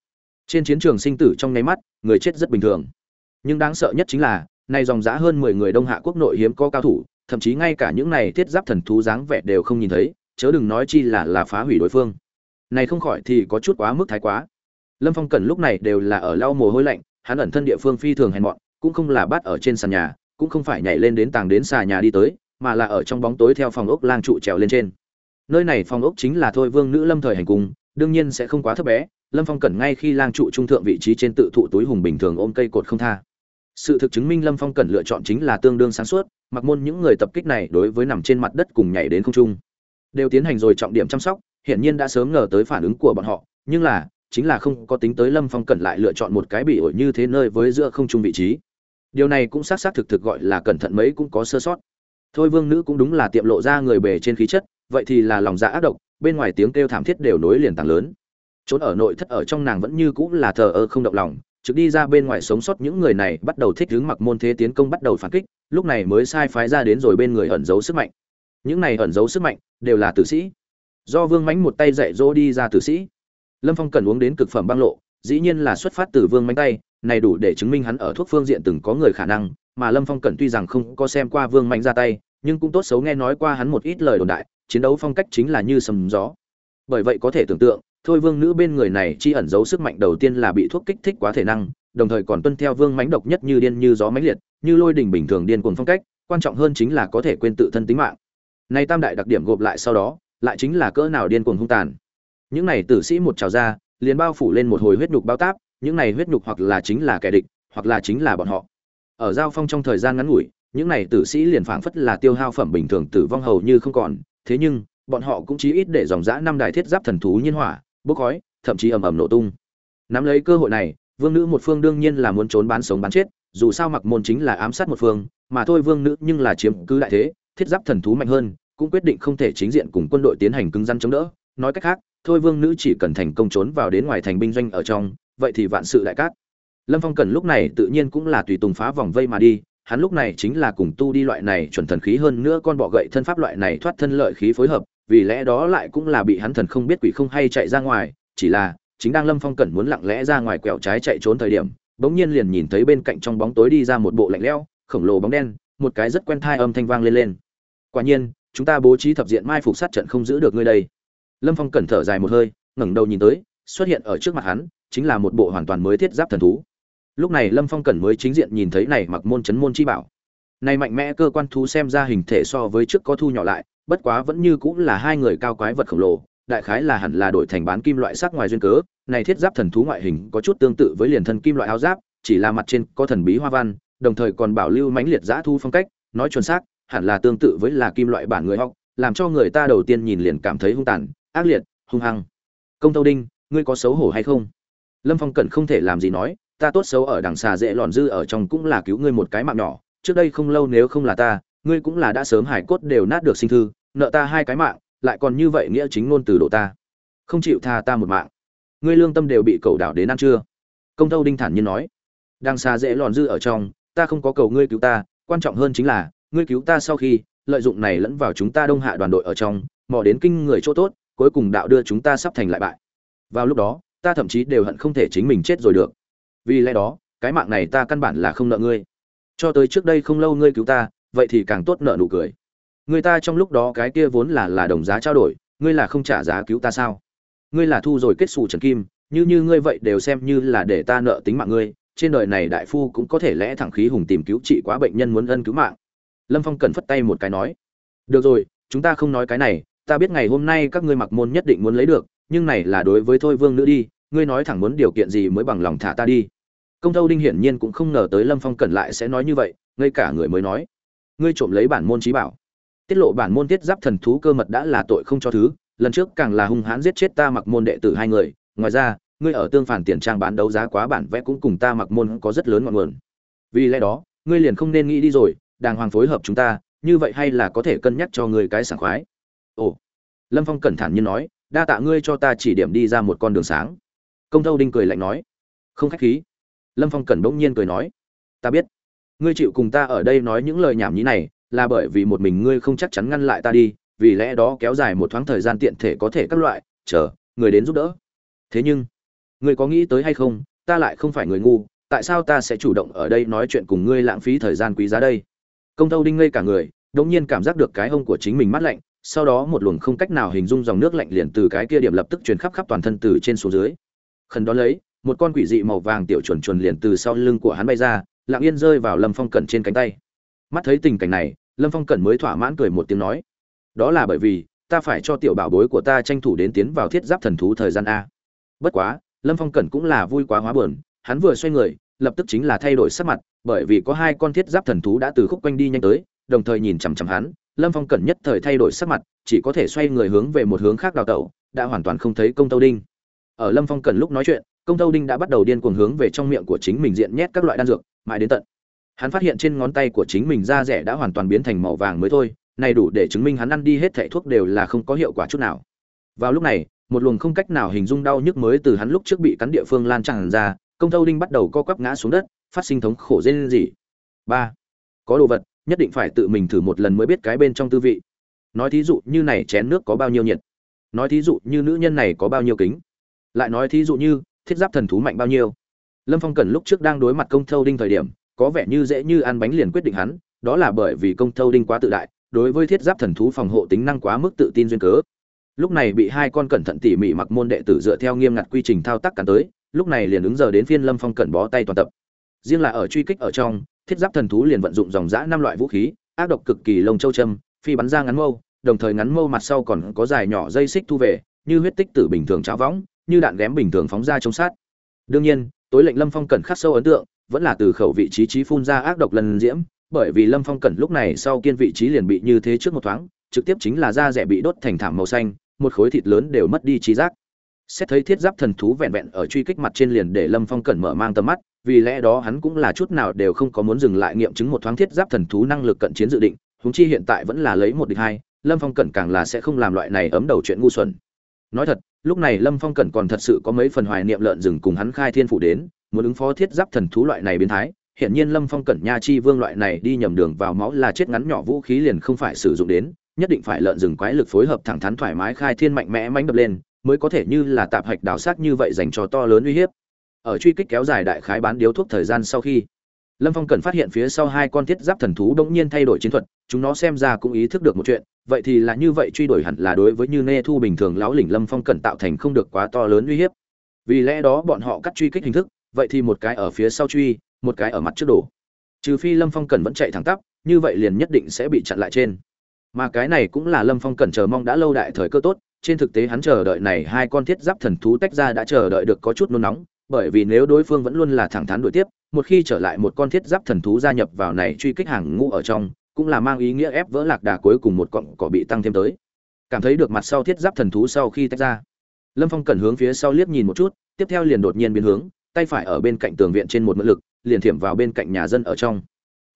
trên chiến trường sinh tử trong nháy mắt, người chết rất bình thường. Nhưng đáng sợ nhất chính là, nay dòng giã hơn mười người đông hạ quốc nội hiếm có cao thủ, thậm chí ngay cả những này thiết giáp thần thú dáng vẻ đều không nhìn thấy, chớ đừng nói chi là là phá hủy đối phương. Này không khỏi thì có chút quá mức thái quá. Lâm phong cần lúc này đều là ở lau mồ hôi lạnh, hắn ẩn thân địa phương phi thường hèn mọn, cũng không là bắt ở trên sàn nhà, cũng không phải nhảy lên đến tàng đến xà nhà đi tới, mà là ở trong bóng tối theo phòng ốc lang trụ trèo lên trên. Nơi này phòng ốc chính là thôi vương nữ lâm thời hành cung, đương nhiên sẽ không quá thấp bé lâm phong cẩn ngay khi lang trụ trung thượng vị trí trên tự thụ túi hùng bình thường ôm cây cột không tha. Sự thực chứng minh lâm phong cẩn lựa chọn chính là tương đương sáng suốt, mặc môn những người tập kích này đối với nằm trên mặt đất cùng nhảy đến không trung. Đều tiến hành rồi trọng điểm chăm sóc, hiển nhiên đã sớm ngờ tới phản ứng của bọn họ, nhưng là, chính là không có tính tới lâm phong cẩn lại lựa chọn một cái bị ổi như thế nơi với giữa không trung vị trí. Điều này cũng xác xác thực thực gọi là cẩn thận mấy cũng có sơ sót. Thôi vương nữ cũng đúng là tiệm lộ ra người bề trên khí chất, vậy thì là lòng dạ ác độc, bên ngoài tiếng kêu thảm thiết đều nối liền tàng lớn trốn ở nội thất ở trong nàng vẫn như cũng là thờ ơ không động lòng, trực đi ra bên ngoài sống sót những người này bắt đầu thích hướng mặc môn thế tiến công bắt đầu phản kích, lúc này mới sai phái ra đến rồi bên người ẩn giấu sức mạnh. Những này ẩn giấu sức mạnh đều là tử sĩ. Do vương mánh một tay dạy dỗ đi ra tử sĩ. Lâm phong cần uống đến cực phẩm băng lộ, dĩ nhiên là xuất phát từ vương mánh tay, này đủ để chứng minh hắn ở thuốc phương diện từng có người khả năng, mà lâm phong cần tuy rằng không có xem qua vương mánh ra tay, nhưng cũng tốt xấu nghe nói qua hắn một ít lời đồn đại, chiến đấu phong cách chính là như sầm gió. Bởi vậy có thể tưởng tượng thôi vương nữ bên người này chi ẩn giấu sức mạnh đầu tiên là bị thuốc kích thích quá thể năng, đồng thời còn tuân theo vương mánh độc nhất như điên như gió mánh liệt, như lôi đình bình thường điên cuồng phong cách, quan trọng hơn chính là có thể quên tự thân tính mạng. Này tam đại đặc điểm gộp lại sau đó, lại chính là cỡ nào điên cuồng hung tàn. Những này tử sĩ một trào ra, liền bao phủ lên một hồi huyết nhục bao táp, những này huyết nhục hoặc là chính là kẻ địch, hoặc là chính là bọn họ. Ở giao phong trong thời gian ngắn ngủi, những này tử sĩ liền phảng phất là tiêu hao phẩm bình thường tử vong hầu như không còn, thế nhưng, bọn họ cũng chí ít để dòng dã năm đài thiết giáp thần thú nhiên hỏa bốc khói, thậm chí ầm ầm nổ tung. Nắm lấy cơ hội này, vương nữ một phương đương nhiên là muốn trốn bán sống bán chết, dù sao mặc môn chính là ám sát một phương, mà thôi vương nữ nhưng là chiếm cứ đại thế, thiết giáp thần thú mạnh hơn, cũng quyết định không thể chính diện cùng quân đội tiến hành cứng rắn chống đỡ. Nói cách khác, thôi vương nữ chỉ cần thành công trốn vào đến ngoài thành binh doanh ở trong, vậy thì vạn sự đại cát. Lâm phong cần lúc này tự nhiên cũng là tùy tùng phá vòng vây mà đi hắn lúc này chính là cùng tu đi loại này chuẩn thần khí hơn nữa con bọ gậy thân pháp loại này thoát thân lợi khí phối hợp, vì lẽ đó lại cũng là bị hắn thần không biết quỷ không hay chạy ra ngoài, chỉ là, chính đang lâm phong cẩn muốn lặng lẽ ra ngoài quẹo trái chạy trốn thời điểm, bỗng nhiên liền nhìn thấy bên cạnh trong bóng tối đi ra một bộ lạnh lẽo, khổng lồ bóng đen, một cái rất quen thai âm thanh vang lên lên. Quả nhiên, chúng ta bố trí thập diện mai phục sát trận không giữ được ngươi đây. Lâm phong cẩn thở dài một hơi, ngẩng đầu nhìn tới, xuất hiện ở trước mặt hắn, chính là một bộ hoàn toàn mới thiết giáp thần thú lúc này lâm phong cẩn mới chính diện nhìn thấy này mặc môn chấn môn chi bảo. Này mạnh mẽ cơ quan thú xem ra hình thể so với trước có thu nhỏ lại, bất quá vẫn như cũng là hai người cao quái vật khổng lồ, đại khái là hẳn là đổi thành bán kim loại sắc ngoài duyên cớ. Này thiết giáp thần thú ngoại hình có chút tương tự với liền thân kim loại áo giáp, chỉ là mặt trên có thần bí hoa văn, đồng thời còn bảo lưu mãnh liệt giã thu phong cách, nói chuẩn xác, hẳn là tương tự với là kim loại bản người học, làm cho người ta đầu tiên nhìn liền cảm thấy hung tàn, ác liệt, hung hăng. Công tâu đinh, ngươi có xấu hổ hay không? Lâm phong cẩn không thể làm gì nói ta tốt xấu ở đằng xà dễ lòn dư ở trong cũng là cứu ngươi một cái mạng nhỏ, trước đây không lâu nếu không là ta, ngươi cũng là đã sớm hải cốt đều nát được sinh thư, nợ ta hai cái mạng, lại còn như vậy nghĩa chính ngôn từ độ ta. Không chịu tha ta một mạng. Ngươi lương tâm đều bị cầu đảo đến ăn chưa công tâu đinh thản nhiên nói. Đằng xa dễ lòn dư ở trong, ta không có cầu ngươi cứu ta, quan trọng hơn chính là, ngươi cứu ta sau khi, lợi dụng này lẫn vào chúng ta đông hạ đoàn đội ở trong, mò đến kinh người chỗ tốt, cuối cùng đạo đưa chúng ta sắp thành lại bại. Vào lúc đó, ta thậm chí đều hận không thể chính mình chết rồi được vì lẽ đó, cái mạng này ta căn bản là không nợ ngươi. Cho tới trước đây không lâu ngươi cứu ta, vậy thì càng tốt nợ nụ cười. Người ta trong lúc đó cái kia vốn là là đồng giá trao đổi, ngươi là không trả giá cứu ta sao? Ngươi là thu rồi kết xù trần kim, như như ngươi vậy đều xem như là để ta nợ tính mạng ngươi, trên đời này đại phu cũng có thể lẽ thẳng khí hùng tìm cứu trị quá bệnh nhân muốn ân cứu mạng. Lâm phong cần phất tay một cái nói. Được rồi, chúng ta không nói cái này, ta biết ngày hôm nay các ngươi mặc môn nhất định muốn lấy được, nhưng này là đối với thôi vương nữ đi, ngươi nói thẳng muốn điều kiện gì mới bằng lòng thả ta đi công thâu đinh hiển nhiên cũng không ngờ tới lâm phong cẩn lại sẽ nói như vậy, ngay cả người mới nói. Ngươi trộm lấy bản môn trí bảo. Tiết lộ bản môn tiết giáp thần thú cơ mật đã là tội không cho thứ, lần trước càng là hung hãn giết chết ta mặc môn đệ tử hai người. Ngoài ra, ngươi ở tương phản tiền trang bán đấu giá quá bản vẽ cũng cùng ta mặc môn có rất lớn ngọn nguồn. Vì lẽ đó, ngươi liền không nên nghĩ đi rồi, đàng hoàng phối hợp chúng ta, như vậy hay là có thể cân nhắc cho ngươi cái sảng khoái. Ồ. Lâm phong cẩn thận như nói, đa tạ ngươi cho ta chỉ điểm đi ra một con đường sáng. Công thâu đinh cười lạnh nói, không khách khí lâm phong cẩn bỗng nhiên cười nói, ta biết. Ngươi chịu cùng ta ở đây nói những lời nhảm nhí này là bởi vì một mình ngươi không chắc chắn ngăn lại ta đi, vì lẽ đó kéo dài một thoáng thời gian tiện thể có thể các loại, chờ, người đến giúp đỡ. Thế nhưng, ngươi có nghĩ tới hay không? Ta lại không phải người ngu, tại sao ta sẽ chủ động ở đây nói chuyện cùng ngươi lãng phí thời gian quý giá đây? Công tâu đinh ngây cả người, đống nhiên cảm giác được cái hông của chính mình mát lạnh, sau đó một luồng không cách nào hình dung dòng nước lạnh liền từ cái kia điểm lập tức truyền khắp khắp toàn thân từ trên xuống dưới. Khẩn đó lấy một con quỷ dị màu vàng tiểu chuẩn chuẩn liền từ sau lưng của hắn bay ra, lặng yên rơi vào lâm phong cẩn trên cánh tay. Mắt thấy tình cảnh này, lâm phong cẩn mới thỏa mãn cười một tiếng nói, đó là bởi vì, ta phải cho tiểu bảo bối của ta tranh thủ đến tiến vào thiết giáp thần thú thời gian a. Bất quá, lâm phong cẩn cũng là vui quá hóa buồn, hắn vừa xoay người, lập tức chính là thay đổi sắc mặt, bởi vì có hai con thiết giáp thần thú đã từ khúc quanh đi nhanh tới, đồng thời nhìn chằm chằm hắn, lâm phong cẩn nhất thời thay đổi sắc mặt, chỉ có thể xoay người hướng về một hướng khác đào tẩu, đã hoàn toàn không thấy công tâu đinh ở lâm phong cần lúc nói chuyện, công tâu đinh đã bắt đầu điên cuồng hướng về trong miệng của chính mình diện nhét các loại đan dược, mãi đến tận. Hắn phát hiện trên ngón tay của chính mình da rẻ đã hoàn toàn biến thành màu vàng mới thôi, này đủ để chứng minh hắn ăn đi hết thẻ thuốc đều là không có hiệu quả chút nào. Vào lúc này, một luồng không cách nào hình dung đau nhức mới từ hắn lúc trước bị cắn địa phương lan tràn ra, công tâu đinh bắt đầu co quắp ngã xuống đất, phát sinh thống khổ dên gì ba, có đồ vật, nhất định phải tự mình thử một lần mới biết cái bên trong tư vị. Nói thí dụ như này chén nước có bao nhiêu nhiệt? Nói thí dụ như nữ nhân này có bao nhiêu kính? Lại nói thí dụ như, thiết giáp thần thú mạnh bao nhiêu. Lâm phong cần lúc trước đang đối mặt công thâu đinh thời điểm, có vẻ như dễ như ăn bánh liền quyết định hắn, đó là bởi vì công thâu đinh quá tự đại, đối với thiết giáp thần thú phòng hộ tính năng quá mức tự tin duyên cớ. Lúc này bị hai con cẩn thận tỉ mỉ mặc môn đệ tử dựa theo nghiêm ngặt quy trình thao tác cắn tới, lúc này liền ứng giờ đến phiên lâm phong cẩn bó tay toàn tập. Riêng là ở truy kích ở trong, thiết giáp thần thú liền vận dụng dòng dã năm loại vũ khí, ác độc cực kỳ lông châu châm, phi bắn ra ngắn mâu, đồng thời ngắn mâu mặt sau còn có dài nhỏ dây xích thu về, như huyết tích tử bình thường cháo võng như đạn ghém bình thường phóng ra chống sát. Đương nhiên, tối lệnh lâm phong cẩn khắc sâu ấn tượng, vẫn là từ khẩu vị trí trí phun ra ác độc lần diễm, bởi vì lâm phong cẩn lúc này sau kiên vị trí liền bị như thế trước một thoáng, trực tiếp chính là da rẻ bị đốt thành thảm màu xanh, một khối thịt lớn đều mất đi trí giác. Xét thấy thiết giáp thần thú vẹn vẹn ở truy kích mặt trên liền để lâm phong cẩn mở mang tầm mắt, vì lẽ đó hắn cũng là chút nào đều không có muốn dừng lại nghiệm chứng một thoáng thiết giáp thần thú năng lực cận chiến dự định húng chi hiện tại vẫn là lấy một địch hai, lâm phong cẩn càng là sẽ không làm loại này ấm đầu chuyện ngu xuẩn. Nói thật lúc này lâm phong cẩn còn thật sự có mấy phần hoài niệm lợn rừng cùng hắn khai thiên phủ đến, muốn ứng phó thiết giáp thần thú loại này biến thái. Hiện nhiên lâm phong cẩn nha chi vương loại này đi nhầm đường vào máu là chết ngắn nhỏ vũ khí liền không phải sử dụng đến, nhất định phải lợn rừng quái lực phối hợp thẳng thắn thoải mái khai thiên mạnh mẽ mánh đập lên, mới có thể như là tạp hạch đào sát như vậy dành cho to lớn uy hiếp. Ở truy kích kéo dài đại khái bán điếu thuốc thời gian sau khi lâm phong cần phát hiện phía sau hai con thiết giáp thần thú đ ỗ n g nhiên thay đổi chiến thuật, chúng nó xem ra cũng ý thức được một chuyện, vậy thì là như vậy truy đuổi hẳn là đối với như nê thu bình thường lão lỉnh lâm phong cần tạo thành không được quá to lớn uy hiếp. Vì lẽ đó bọn họ cắt truy kích hình thức, vậy thì một cái ở phía sau truy, một cái ở mặt trước đổ. Trừ phi lâm phong cần vẫn chạy thẳng tắp, như vậy liền nhất định sẽ bị chặn lại trên. Mà cái này cũng là lâm phong cần chờ mong đã lâu đại thời cơ tốt, trên thực tế hắn chờ đợi này hai con thiết giáp thần thú tách ra đã chờ đợi được có chút nôn nóng, bởi vì nếu đối phương vẫn luôn là thẳng thắn đuổi tiếp một khi trở lại một con thiết giáp thần thú gia nhập vào này truy kích hàng ngũ ở trong, cũng là mang ý nghĩa ép vỡ lạc đà cuối cùng một cọng cỏ bị tăng thêm tới. Cảm thấy được mặt sau thiết giáp thần thú sau khi tách ra, lâm phong cần hướng phía sau liếc nhìn một chút, tiếp theo liền đột nhiên biến hướng, tay phải ở bên cạnh tường viện trên một mượn lực, liền thiểm vào bên cạnh nhà dân ở trong.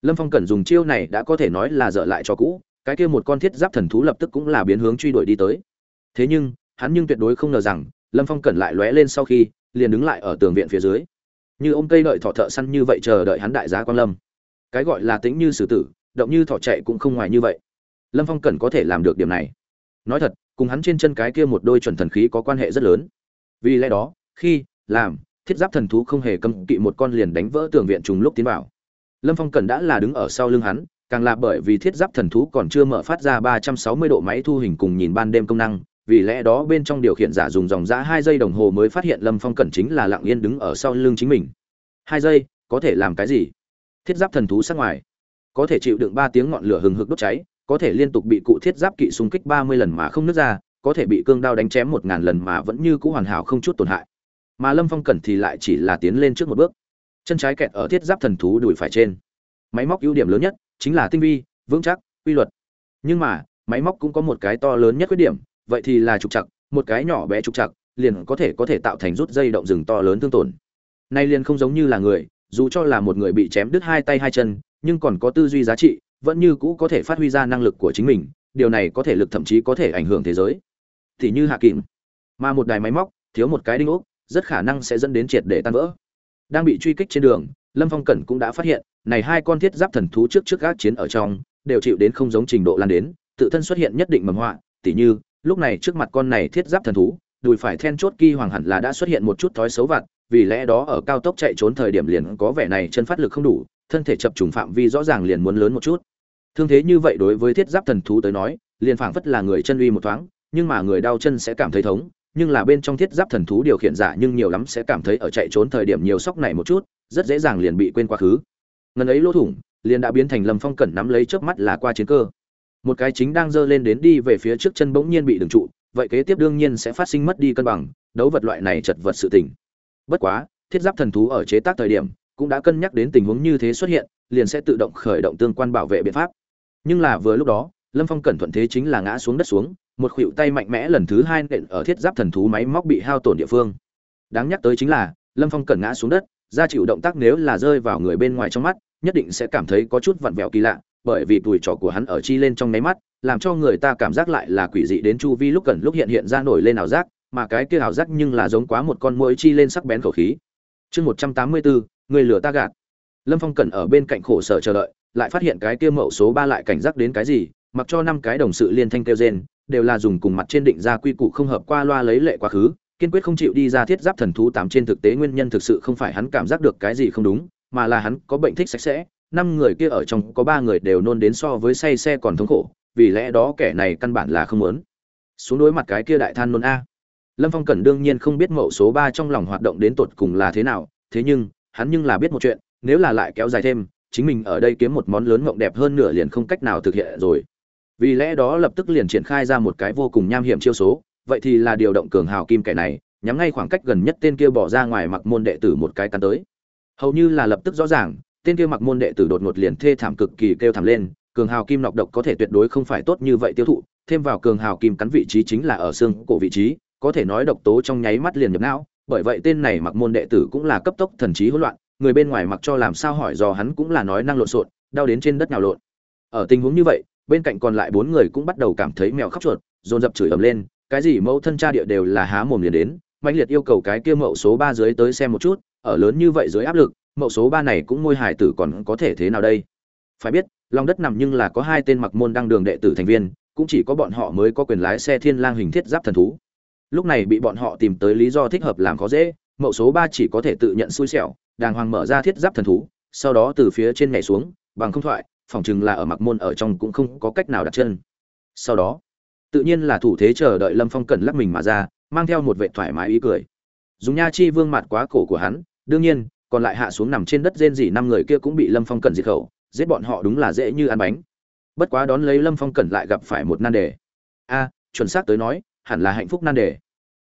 Lâm phong cần dùng chiêu này đã có thể nói là dở lại cho cũ, cái kia một con thiết giáp thần thú lập tức cũng là biến hướng truy đuổi đi tới. Thế nhưng, hắn nhưng tuyệt đối không ngờ rằng, lâm phong cẩn lại lóe lên sau khi, liền đứng lại ở tường viện phía dưới như ôm cây đợi thọ thợ săn như vậy chờ đợi hắn đại giá quan lâm. Cái gọi là tính như xử tử động như thọ chạy cũng không ngoài như vậy. Lâm phong Cần có thể làm được điểm này. Nói thật cùng hắn trên chân cái kia một đôi chuẩn thần khí có quan hệ rất lớn. Vì lẽ đó khi làm thiết giáp thần thú không hề cấm kỵ một con liền đánh vỡ tường viện trùng lúc tiến vào. Lâm phong Cần đã là đứng ở sau lưng hắn càng là bởi vì thiết giáp thần thú còn chưa mở phát ra 360 độ máy thu hình cùng nhìn ban đêm công năng, vì lẽ đó bên trong điều khiển giả dùng dòng giã hai giây đồng hồ mới phát hiện Lâm Phong cẩn chính là lặng yên đứng ở sau lưng chính mình. hai giây, có thể làm cái gì? Thiết giáp thần thú sát ngoài, có thể chịu đựng ba tiếng ngọn lửa hừng hực đốt cháy, có thể liên tục bị cụ thiết giáp kỵ xung kích 30 lần mà không nứt ra, có thể bị cương đao đánh chém một ngàn lần mà vẫn như cũ hoàn hảo không chút tổn hại. Mà Lâm Phong cẩn thì lại chỉ là tiến lên trước một bước, chân trái kẹt ở thiết giáp thần thú đùi phải trên. Máy móc ưu điểm lớn nhất chính là tinh vi vững chắc quy luật nhưng mà máy móc cũng có một cái to lớn nhất khuyết điểm vậy thì là trục chặt một cái nhỏ bé trục chặt liền có thể có thể tạo thành rút dây động rừng to lớn thương tổn. Nay liền không giống như là người, dù cho là một người bị chém đứt hai tay hai chân, nhưng còn có tư duy giá trị, vẫn như cũ có thể phát huy ra năng lực của chính mình, điều này có thể lực thậm chí có thể ảnh hưởng thế giới. Thì như hạ kìm mà một đài máy móc, thiếu một cái đinh ốc, rất khả năng sẽ dẫn đến triệt để tan vỡ. Đang bị truy kích trên đường, lâm phong cẩn cũng đã phát hiện, này hai con thiết giáp thần thú trước trước gác chiến ở trong, đều chịu đến không giống trình độ lan đến, tự thân xuất hiện nhất định mầm họa, tỉ như lúc này trước mặt con này thiết giáp thần thú, đùi phải then chốt kỳ hoàng hẳn là đã xuất hiện một chút thói xấu vặt, vì lẽ đó ở cao tốc chạy trốn thời điểm liền có vẻ này chân phát lực không đủ, thân thể chập trùng phạm vi rõ ràng liền muốn lớn một chút. Thương thế như vậy đối với thiết giáp thần thú tới nói, liền phảng phất là người chân uy một thoáng, nhưng mà người đau chân sẽ cảm thấy thống, nhưng là bên trong thiết giáp thần thú điều khiển giả nhưng nhiều lắm sẽ cảm thấy ở chạy trốn thời điểm nhiều sóc này một chút, rất dễ dàng liền bị quên quá khứ. Ngần ấy lỗ thủng, liền đã biến thành lâm phong cẩn nắm lấy trước mắt là qua chiến cơ một cái chính đang dơ lên đến đi về phía trước chân bỗng nhiên bị đường trụ, vậy kế tiếp đương nhiên sẽ phát sinh mất đi cân bằng, đấu vật loại này chật vật sự tình. Bất quá, thiết giáp thần thú ở chế tác thời điểm, cũng đã cân nhắc đến tình huống như thế xuất hiện, liền sẽ tự động khởi động tương quan bảo vệ biện pháp. Nhưng là vừa lúc đó, lâm phong cẩn thuận thế chính là ngã xuống đất xuống, một khuỵu tay mạnh mẽ lần thứ hai nện ở thiết giáp thần thú máy móc bị hao tổn địa phương. Đáng nhắc tới chính là, lâm phong cẩn ngã xuống đất, ra chịu động tác nếu là rơi vào người bên ngoài trong mắt, nhất định sẽ cảm thấy có chút vặn vẹo kỳ lạ bởi vì tuổi trò của hắn ở chi lên trong nháy mắt làm cho người ta cảm giác lại là quỷ dị đến chu vi lúc gần lúc hiện hiện ra nổi lên ảo giác mà cái kia ảo giác nhưng là giống quá một con muỗi chi lên sắc bén khẩu khí. Chương một trăm tám mươi bốn người lửa ta gạt. Lâm phong cẩn ở bên cạnh khổ sở chờ đợi lại phát hiện cái kia mẫu số ba lại cảnh giác đến cái gì mặc cho năm cái đồng sự liên thanh kêu rên, đều là dùng cùng mặt trên định ra quy củ không hợp qua loa lấy lệ quá khứ kiên quyết không chịu đi ra thiết giáp thần thú tám trên thực tế nguyên nhân thực sự không phải hắn cảm giác được cái gì không đúng mà là hắn có bệnh thích sạch sẽ năm người kia ở trong có ba người đều nôn đến so với say xe còn thống khổ, vì lẽ đó kẻ này căn bản là không muốn. Xuống đối mặt cái kia đại than nôn a. Lâm phong cẩn đương nhiên không biết mẫu số ba trong lòng hoạt động đến tột cùng là thế nào, thế nhưng, hắn nhưng là biết một chuyện, nếu là lại kéo dài thêm, chính mình ở đây kiếm một món lớn mộng đẹp hơn nửa liền không cách nào thực hiện rồi. Vì lẽ đó lập tức liền triển khai ra một cái vô cùng nham hiểm chiêu số, vậy thì là điều động cường hào kim kẻ này, nhắm ngay khoảng cách gần nhất tên kia bỏ ra ngoài mặc môn đệ tử một cái cắn tới. Hầu như là lập tức rõ ràng tên kia mặc môn đệ tử đột ngột liền thê thảm cực kỳ kêu thảm lên, cường hào kim nọc độc có thể tuyệt đối không phải tốt như vậy tiêu thụ, thêm vào cường hào kim cắn vị trí chính là ở xương cổ vị trí, có thể nói độc tố trong nháy mắt liền nhập não, bởi vậy tên này mặc môn đệ tử cũng là cấp tốc thần trí hỗn loạn, người bên ngoài mặc cho làm sao hỏi dò hắn cũng là nói năng lộn xộn, đau đến trên đất nhào lộn. Ở tình huống như vậy, bên cạnh còn lại bốn người cũng bắt đầu cảm thấy mèo khóc chuột, dồn dập chửi ầm lên, cái gì mẫu thân cha địa đều là há mồm liền đến mạnh liệt yêu cầu cái kia mẫu số ba dưới tới xem một chút, ở lớn như vậy dưới áp lực mẫu số ba này cũng môi hải tử còn có thể thế nào đây? Phải biết, lòng đất nằm nhưng là có hai tên mặc môn đăng đường đệ tử thành viên, cũng chỉ có bọn họ mới có quyền lái xe thiên lang hình thiết giáp thần thú. Lúc này bị bọn họ tìm tới lý do thích hợp làm khó dễ, mẫu số ba chỉ có thể tự nhận xui xẻo, đàng hoàng mở ra thiết giáp thần thú, sau đó từ phía trên nhảy xuống, bằng không thoại phỏng chừng là ở mặc môn ở trong cũng không có cách nào đặt chân. Sau đó, tự nhiên là thủ thế chờ đợi lâm phong cần lắc mình mà ra, mang theo một vệ thoải mái ý cười. Dùng nha chi vương mặt quá cổ của hắn, đương nhiên còn lại hạ xuống nằm trên đất rên rỉ năm người kia cũng bị lâm phong cẩn diệt khẩu, giết bọn họ đúng là dễ như ăn bánh. Bất quá đón lấy lâm phong cẩn lại gặp phải một nan đề. A, chuẩn xác tới nói, hẳn là hạnh phúc nan đề.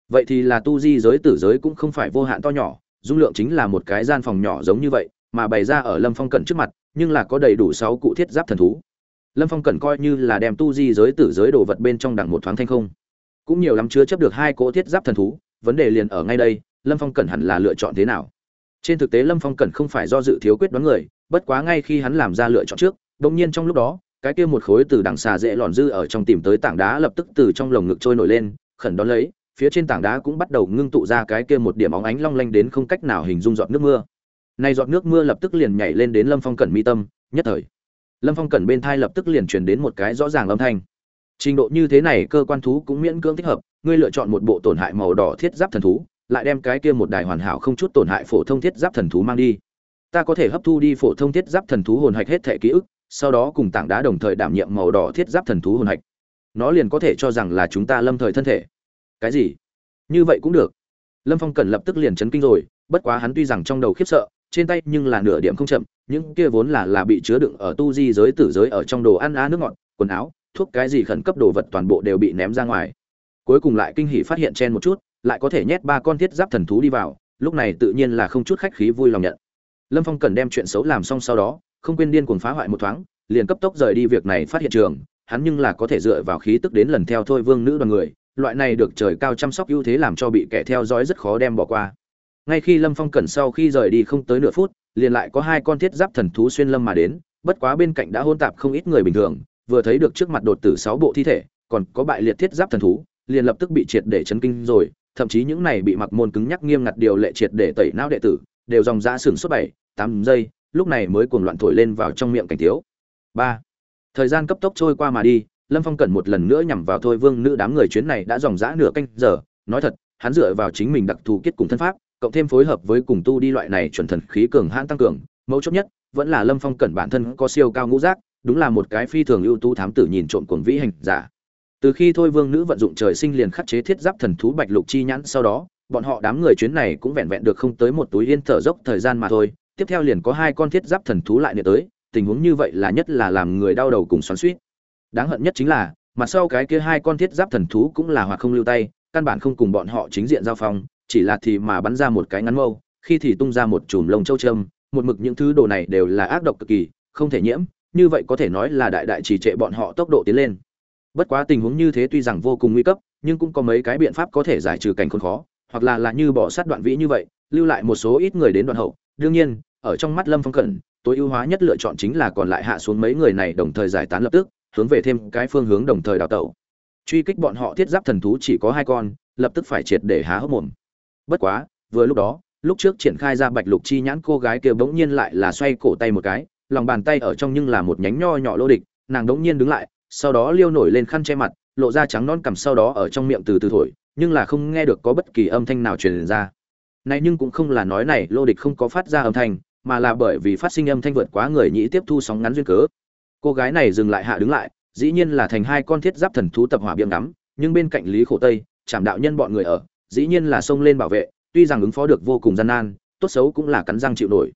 Vậy thì là tu di giới tử giới cũng không phải vô hạn to nhỏ, dung lượng chính là một cái gian phòng nhỏ giống như vậy, mà bày ra ở lâm phong cẩn trước mặt, nhưng là có đầy đủ sáu cụ thiết giáp thần thú. Lâm phong cẩn coi như là đem tu di giới tử giới đồ vật bên trong đằng một thoáng thanh không. Cũng nhiều lắm chứa chấp được hai cỗ thiết giáp thần thú, vấn đề liền ở ngay đây, lâm phong cẩn hẳn là lựa chọn thế nào? Trên thực tế lâm phong cẩn không phải do dự thiếu quyết đoán người, bất quá ngay khi hắn làm ra lựa chọn trước đ ỗ n g nhiên trong lúc đó, cái kia một khối từ đằng xà dễ lòn dư ở trong tìm tới tảng đá lập tức từ trong lồng ngực trôi nổi lên, khẩn đón lấy, phía trên tảng đá cũng bắt đầu ngưng tụ ra cái kia một điểm óng ánh long lanh đến không cách nào hình dung giọt nước mưa. Nay giọt nước mưa lập tức liền nhảy lên đến lâm phong cẩn mi tâm, nhất thời, lâm phong cẩn bên thai lập tức liền truyền đến một cái rõ ràng âm thanh. Trình độ như thế này cơ quan thú cũng miễn cưỡng thích hợp, ngươi lựa chọn một bộ tổn hại màu đỏ thiết giáp thần thú lại đem cái kia một đài hoàn hảo không chút tổn hại phổ thông thiết giáp thần thú mang đi. Ta có thể hấp thu đi phổ thông thiết giáp thần thú hồn hạch hết thể ký ức, sau đó cùng tảng đá đồng thời đảm nhiệm màu đỏ thiết giáp thần thú hồn hạch. Nó liền có thể cho rằng là chúng ta lâm thời thân thể. Cái gì? Như vậy cũng được. Lâm phong cần lập tức liền chấn kinh rồi, bất quá hắn tuy rằng trong đầu khiếp sợ, trên tay nhưng là nửa điểm không chậm, những kia vốn là là bị chứa đựng ở tu di giới tử giới ở trong đồ ăn á nước ngọt, quần áo, thuốc cái gì khẩn cấp đồ vật toàn bộ đều bị ném ra ngoài. Cuối cùng lại kinh hỉ phát hiện chen một chút lại có thể nhét ba con thiết giáp thần thú đi vào, lúc này tự nhiên là không chút khách khí vui lòng nhận. Lâm phong cần đem chuyện xấu làm xong sau đó, không quên điên cuồng phá hoại một thoáng, liền cấp tốc rời đi việc này phát hiện trường, hắn nhưng là có thể dựa vào khí tức đến lần theo thôi vương nữ đoàn người, loại này được trời cao chăm sóc ưu thế làm cho bị kẻ theo dõi rất khó đem bỏ qua. Ngay khi lâm phong cẩn sau khi rời đi không tới nửa phút, liền lại có hai con thiết giáp thần thú xuyên lâm mà đến, bất quá bên cạnh đã hôn tạp không ít người bình thường, vừa thấy được trước mặt đột tử sáu bộ thi thể, còn có bại liệt thiết giáp thần thú, liền lập tức bị triệt để chấn kinh rồi thậm chí những này bị mặc môn cứng nhắc nghiêm ngặt điều lệ triệt để tẩy não đệ tử, đều dòng dã sừng suốt bảy, tám giây, lúc này mới cuồng loạn thổi lên vào trong miệng cảnh tiếu ba. Thời gian cấp tốc trôi qua mà đi, lâm phong cần một lần nữa nhằm vào thôi vương nữ đám người chuyến này đã dòng dã nửa canh giờ, nói thật, hắn dựa vào chính mình đặc thù kết cùng thân pháp, cộng thêm phối hợp với cùng tu đi loại này chuẩn thần khí cường hãn tăng cường, mấu chốt nhất, vẫn là lâm phong cần bản thân có siêu cao ngũ giác, đúng là một cái phi thường ưu tú thám tử nhìn trộm cuồng vĩ hành giả từ khi thôi vương nữ vận dụng trời sinh liền khắc chế thiết giáp thần thú bạch lục chi nhãn sau đó, bọn họ đám người chuyến này cũng vẹn vẹn được không tới một túi yên thở dốc thời gian mà thôi. Tiếp theo liền có hai con thiết giáp thần thú lại nữa tới, tình huống như vậy là nhất là làm người đau đầu cùng xoắn suýt đáng hận nhất chính là mặt sau cái kia hai con thiết giáp thần thú cũng là hoặc không lưu tay, căn bản không cùng bọn họ chính diện giao phong, chỉ là thì mà bắn ra một cái ngắn mâu, khi thì tung ra một chùm lông châu châm, một mực những thứ đồ này đều là ác độc cực kỳ, không thể nhiễm, như vậy có thể nói là đại đại trì trệ bọn họ tốc độ tiến lên bất quá tình huống như thế tuy rằng vô cùng nguy cấp, nhưng cũng có mấy cái biện pháp có thể giải trừ cảnh khốn khó, hoặc là là như bỏ sát đoạn vĩ như vậy, lưu lại một số ít người đến đoạn hậu. Đương nhiên, ở trong mắt lâm phong cẩn, tối ưu hóa nhất lựa chọn chính là còn lại hạ xuống mấy người này đồng thời giải tán lập tức, hướng về thêm cái phương hướng đồng thời đào tẩu. Truy kích bọn họ thiết giáp thần thú chỉ có hai con, lập tức phải triệt để há hốc mồm. Bất quá, vừa lúc đó, lúc trước triển khai ra bạch lục chi nhãn cô gái kia bỗng nhiên lại là xoay cổ tay một cái, lòng bàn tay ở trong nhưng là một nhánh nho nhỏ lô địch, nàng bỗng nhiên đứng lại sau đó liêu nổi lên khăn che mặt, lộ ra trắng non cằm sau đó ở trong miệng từ từ thổi, nhưng là không nghe được có bất kỳ âm thanh nào truyền ra. Này nhưng cũng không là nói này, lô địch không có phát ra âm thanh, mà là bởi vì phát sinh âm thanh vượt quá người nhĩ tiếp thu sóng ngắn duyên cớ. Cô gái này dừng lại hạ đứng lại, dĩ nhiên là thành hai con thiết giáp thần thú tập hỏa biếng ngắm, nhưng bên cạnh lý khổ tây chảm đạo nhân bọn người ở, dĩ nhiên là xông lên bảo vệ, tuy rằng ứng phó được vô cùng gian nan, tốt xấu cũng là cắn răng chịu nổi.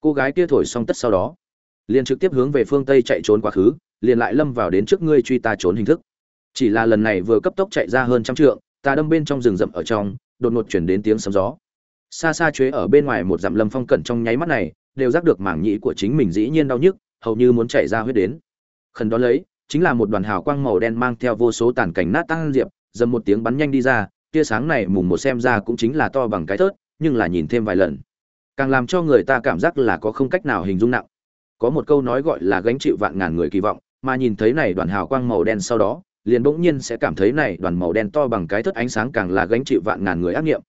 Cô gái kia thổi xong tất sau đó, liền trực tiếp hướng về phương tây chạy trốn quá khứ liền lại lâm vào đến trước ngươi truy ta trốn hình thức. Chỉ là lần này vừa cấp tốc chạy ra hơn trăm trượng, ta đâm bên trong rừng rậm ở trong, đột ngột chuyển đến tiếng sấm gió. Xa xa chuế ở bên ngoài một dặm lâm phong cẩn trong nháy mắt này, đều giác được mảng nhĩ của chính mình dĩ nhiên đau nhức, hầu như muốn chạy ra huyết đến. Khẩn đó lấy, chính là một đoàn hào quang màu đen mang theo vô số tàn cảnh nát tăng diệp, dầm một tiếng bắn nhanh đi ra, tia sáng này mùng một xem ra cũng chính là to bằng cái thớt, nhưng là nhìn thêm vài lần, càng làm cho người ta cảm giác là có không cách nào hình dung nặng. Có một câu nói gọi là gánh chịu vạn ngàn người kỳ vọng mà nhìn thấy này đoàn hào quang màu đen sau đó, liền bỗng nhiên sẽ cảm thấy này đoàn màu đen to bằng cái thất ánh sáng càng là gánh chịu vạn ngàn người ác nghiệm.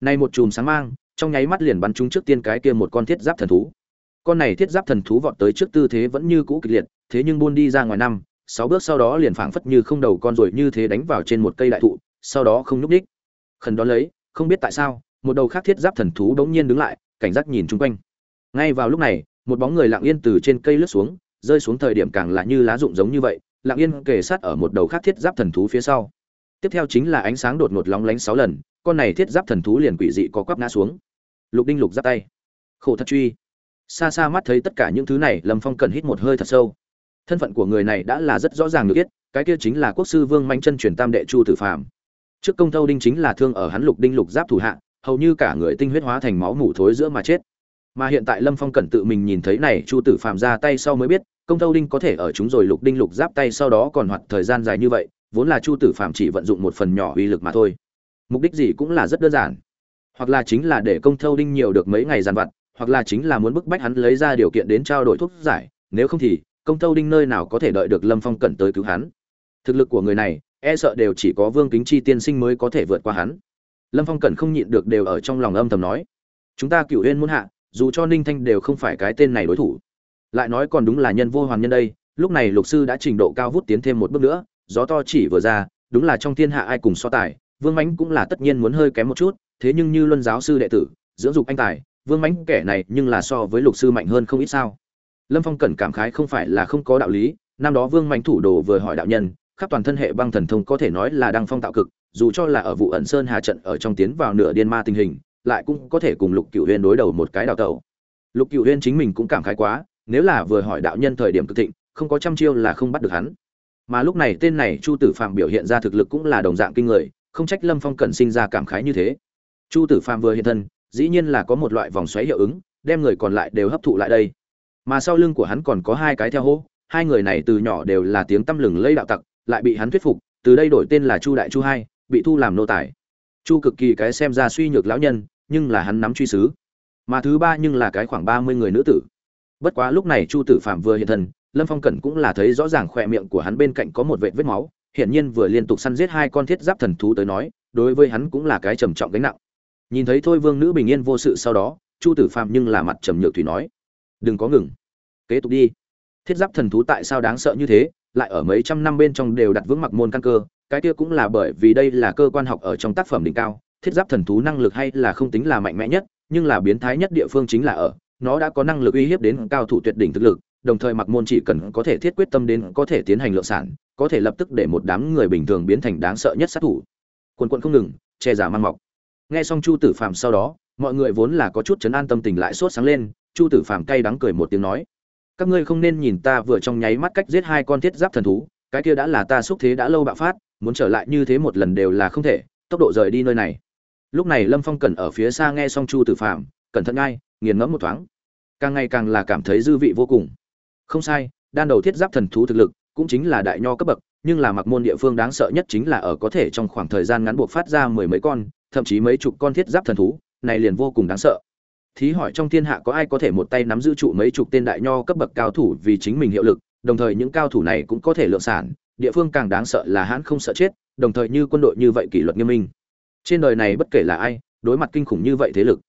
Này một chùm sáng mang, trong nháy mắt liền bắn trúng trước tiên cái kia một con thiết giáp thần thú. Con này thiết giáp thần thú vọt tới trước tư thế vẫn như cũ kịch liệt, thế nhưng buôn đi ra ngoài năm, sáu bước sau đó liền phảng phất như không đầu con rồi như thế đánh vào trên một cây đại thụ, sau đó không nhúc đích khẩn đó lấy, không biết tại sao, một đầu khác thiết giáp thần thú đống nhiên đứng lại, cảnh giác nhìn chung quanh. Ngay vào lúc này, một bóng người lặng yên từ trên cây lướt xuống rơi xuống thời điểm càng là như lá rụng giống như vậy, lặng yên kề sát ở một đầu khác thiết giáp thần thú phía sau. Tiếp theo chính là ánh sáng đột ngột lóng lánh sáu lần, con này thiết giáp thần thú liền quỷ dị có quắp ngã xuống. Lục đinh lục giáp tay. Khổ thật truy. Xa xa mắt thấy tất cả những thứ này, lâm phong cần hít một hơi thật sâu. Thân phận của người này đã là rất rõ ràng được biết, cái kia chính là quốc sư vương manh chân truyền tam đệ chu tử phạm trước công thâu đinh chính là thương ở hắn lục đinh lục giáp thủ hạ, hầu như cả người tinh huyết hóa thành máu mủ thối giữa mà chết mà hiện tại lâm phong cẩn tự mình nhìn thấy này, chu tử phạm ra tay sau mới biết, công thâu đinh có thể ở chúng rồi lục đinh lục giáp tay sau đó còn hoạt thời gian dài như vậy, vốn là chu tử phạm chỉ vận dụng một phần nhỏ uy lực mà thôi. Mục đích gì cũng là rất đơn giản. Hoặc là chính là để công thâu đinh nhiều được mấy ngày giàn vặt, hoặc là chính là muốn bức bách hắn lấy ra điều kiện đến trao đổi thuốc giải, nếu không thì, công thâu đinh nơi nào có thể đợi được lâm phong cẩn tới cứu hắn. Thực lực của người này e sợ đều chỉ có vương kính chi tiên sinh mới có thể vượt qua hắn. Lâm phong cẩn không nhịn được đều ở trong lòng âm thầm nói, chúng ta cựu huyên muốn hạ dù cho ninh thanh đều không phải cái tên này đối thủ. Lại nói còn đúng là nhân vô hoàn nhân đây, lúc này lục sư đã trình độ cao vút tiến thêm một bước nữa, gió to chỉ vừa ra, đúng là trong thiên hạ ai cùng so tài, vương mãnh cũng là tất nhiên muốn hơi kém một chút, thế nhưng như luân giáo sư đệ tử, dưỡng dục anh tài, vương mãnh kẻ này nhưng là so với lục sư mạnh hơn không ít sao. Lâm phong cẩn cảm khái không phải là không có đạo lý, năm đó vương mãnh thủ đồ vừa hỏi đạo nhân, khắp toàn thân hệ băng thần thông có thể nói là đăng phong tạo cực, dù cho là ở vụ ẩn sơn hà trận ở trong tiến vào nửa điên ma tình hình lại cũng có thể cùng lục cựu huyên đối đầu một cái đào tẩu. Lục cựu huyên chính mình cũng cảm khái quá, nếu là vừa hỏi đạo nhân thời điểm cực thịnh, không có trăm chiêu là không bắt được hắn. Mà lúc này tên này chu tử phạm biểu hiện ra thực lực cũng là đồng dạng kinh người, không trách lâm phong cần sinh ra cảm khái như thế. Chu tử phạm vừa hiện thân, dĩ nhiên là có một loại vòng xoáy hiệu ứng, đem người còn lại đều hấp thụ lại đây. Mà sau lưng của hắn còn có hai cái theo hô, hai người này từ nhỏ đều là tiếng tăm lừng lây đạo tặc, lại bị hắn thuyết phục, từ đây đổi tên là chu đại chu hai, bị thu làm nô tài. Chu cực kỳ cái xem ra suy nhược lão nhân nhưng là hắn nắm truy sứ. Mà thứ ba nhưng là cái khoảng ba mươi người nữ tử. Bất quá lúc này chu tử phạm vừa hiện thân, lâm phong cẩn cũng là thấy rõ ràng khỏe miệng của hắn bên cạnh có một vệt vết máu, hiển nhiên vừa liên tục săn giết hai con thiết giáp thần thú tới nói, đối với hắn cũng là cái trầm trọng gánh nặng. Nhìn thấy thôi vương nữ bình yên vô sự sau đó, chu tử phạm nhưng là mặt trầm nhược thủy nói, đừng có ngừng, kế tục đi. Thiết giáp thần thú tại sao đáng sợ như thế, lại ở mấy trăm năm bên trong đều đặt vững mặc môn căn cơ, cái kia cũng là bởi vì đây là cơ quan học ở trong tác phẩm đỉnh cao thiết giáp thần thú năng lực hay là không tính là mạnh mẽ nhất, nhưng là biến thái nhất địa phương chính là ở, nó đã có năng lực uy hiếp đến cao thủ tuyệt đỉnh thực lực, đồng thời mặc môn chỉ cần có thể thiết quyết tâm đến có thể tiến hành lượng sản, có thể lập tức để một đám người bình thường biến thành đáng sợ nhất sát thủ. Quần quận không ngừng, che giả mang mọc. Nghe xong chu tử phàm sau đó, mọi người vốn là có chút chấn an tâm tình lại sốt sáng lên, chu tử phàm cay đắng cười một tiếng nói, các ngươi không nên nhìn ta vừa trong nháy mắt cách giết hai con thiết giáp thần thú, cái kia đã là ta xúc thế đã lâu bạo phát, muốn trở lại như thế một lần đều là không thể, tốc độ rời đi nơi này lúc này lâm phong cần ở phía xa nghe xong chu tử phạm cẩn thận ngay, nghiền ngẫm một thoáng. Càng ngày càng là cảm thấy dư vị vô cùng. Không sai, đan đầu thiết giáp thần thú thực lực cũng chính là đại nho cấp bậc, nhưng là mặc môn địa phương đáng sợ nhất chính là ở có thể trong khoảng thời gian ngắn buộc phát ra mười mấy con, thậm chí mấy chục con thiết giáp thần thú, này liền vô cùng đáng sợ. Thí hỏi trong thiên hạ có ai có thể một tay nắm giữ trụ mấy chục tên đại nho cấp bậc cao thủ vì chính mình hiệu lực, đồng thời những cao thủ này cũng có thể lượng sản, địa phương càng đáng sợ là hãn không sợ chết, đồng thời như quân đội như vậy kỷ luật nghiêm minh trên đời này bất kể là ai, đối mặt kinh khủng như vậy thế lực,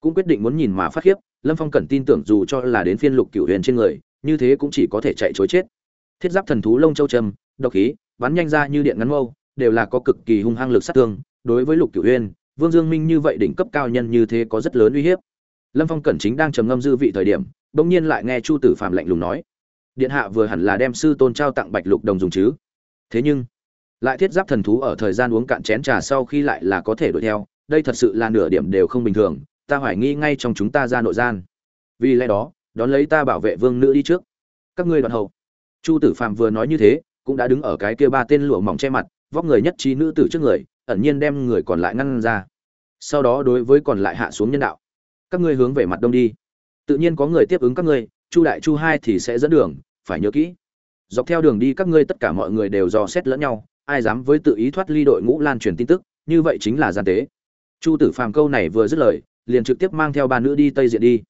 cũng quyết định muốn nhìn mà phát khiếp, lâm phong cần tin tưởng dù cho là đến phiên lục cửu huyền trên người, như thế cũng chỉ có thể chạy chối chết. Thiết giáp thần thú lông châu trầm độc khí, bắn nhanh ra như điện ngắn mâu, đều là có cực kỳ hung hăng lực sát thương, đối với lục cửu huyền, vương dương minh như vậy đỉnh cấp cao nhân như thế có rất lớn uy hiếp. Lâm phong cẩn chính đang trầm ngâm dư vị thời điểm, bỗng nhiên lại nghe chu tử phạm lạnh lùng nói, điện hạ vừa hẳn là đem sư tôn trao tặng bạch lục đồng dùng chứ? Thế nhưng lại thiết giáp thần thú ở thời gian uống cạn chén trà sau khi lại là có thể đuổi theo, đây thật sự là nửa điểm đều không bình thường, ta hoài nghi ngay trong chúng ta ra nội gian. Vì lẽ đó, đón lấy ta bảo vệ vương nữ đi trước. Các ngươi đoạn hậu. Chu tử phạm vừa nói như thế, cũng đã đứng ở cái kia ba tên lụa mỏng che mặt, vóc người nhất trí nữ tử trước người, ẩn nhiên đem người còn lại ngăn ra. Sau đó đối với còn lại hạ xuống nhân đạo. Các ngươi hướng về mặt đông đi. Tự nhiên có người tiếp ứng các ngươi, chu đại chu hai thì sẽ dẫn đường, phải nhớ kỹ. Dọc theo đường đi các ngươi tất cả mọi người đều dò xét lẫn nhau ai dám với tự ý thoát ly đội ngũ lan truyền tin tức như vậy chính là gian tế. Chu tử phàm câu này vừa dứt lời liền trực tiếp mang theo ba nữ đi tây diện đi.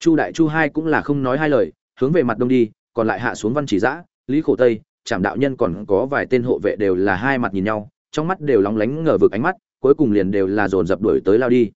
Chu đại chu hai cũng là không nói hai lời hướng về mặt đông đi còn lại hạ xuống văn chỉ dã, lý khổ tây trảm đạo nhân còn có vài tên hộ vệ đều là hai mặt nhìn nhau trong mắt đều lóng lánh ngờ vực ánh mắt cuối cùng liền đều là dồn dập đuổi tới lao đi.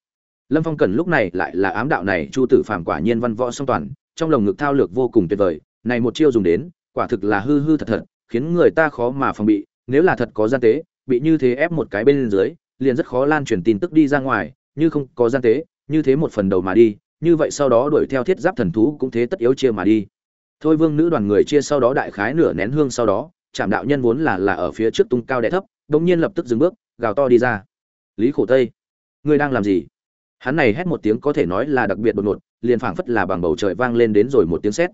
Lâm phong cẩn lúc này lại là ám đạo này chu tử phàm quả nhiên văn võ song toàn trong lồng ngực thao lược vô cùng tuyệt vời này một chiêu dùng đến quả thực là hư hư thật thật khiến người ta khó mà phòng bị nếu là thật có gian tế, bị như thế ép một cái bên dưới, liền rất khó lan truyền tin tức đi ra ngoài, như không có gian tế, như thế một phần đầu mà đi, như vậy sau đó đuổi theo thiết giáp thần thú cũng thế tất yếu chia mà đi. Thôi vương nữ đoàn người chia sau đó đại khái nửa nén hương sau đó chạm đạo nhân vốn là là ở phía trước tung cao đẻ thấp đống nhiên lập tức dừng bước, gào to đi ra. Lý khổ tây, ngươi đang làm gì? Hắn này hét một tiếng có thể nói là đặc biệt đột ngột, liền phảng phất là bằng bầu trời vang lên đến rồi một tiếng sét.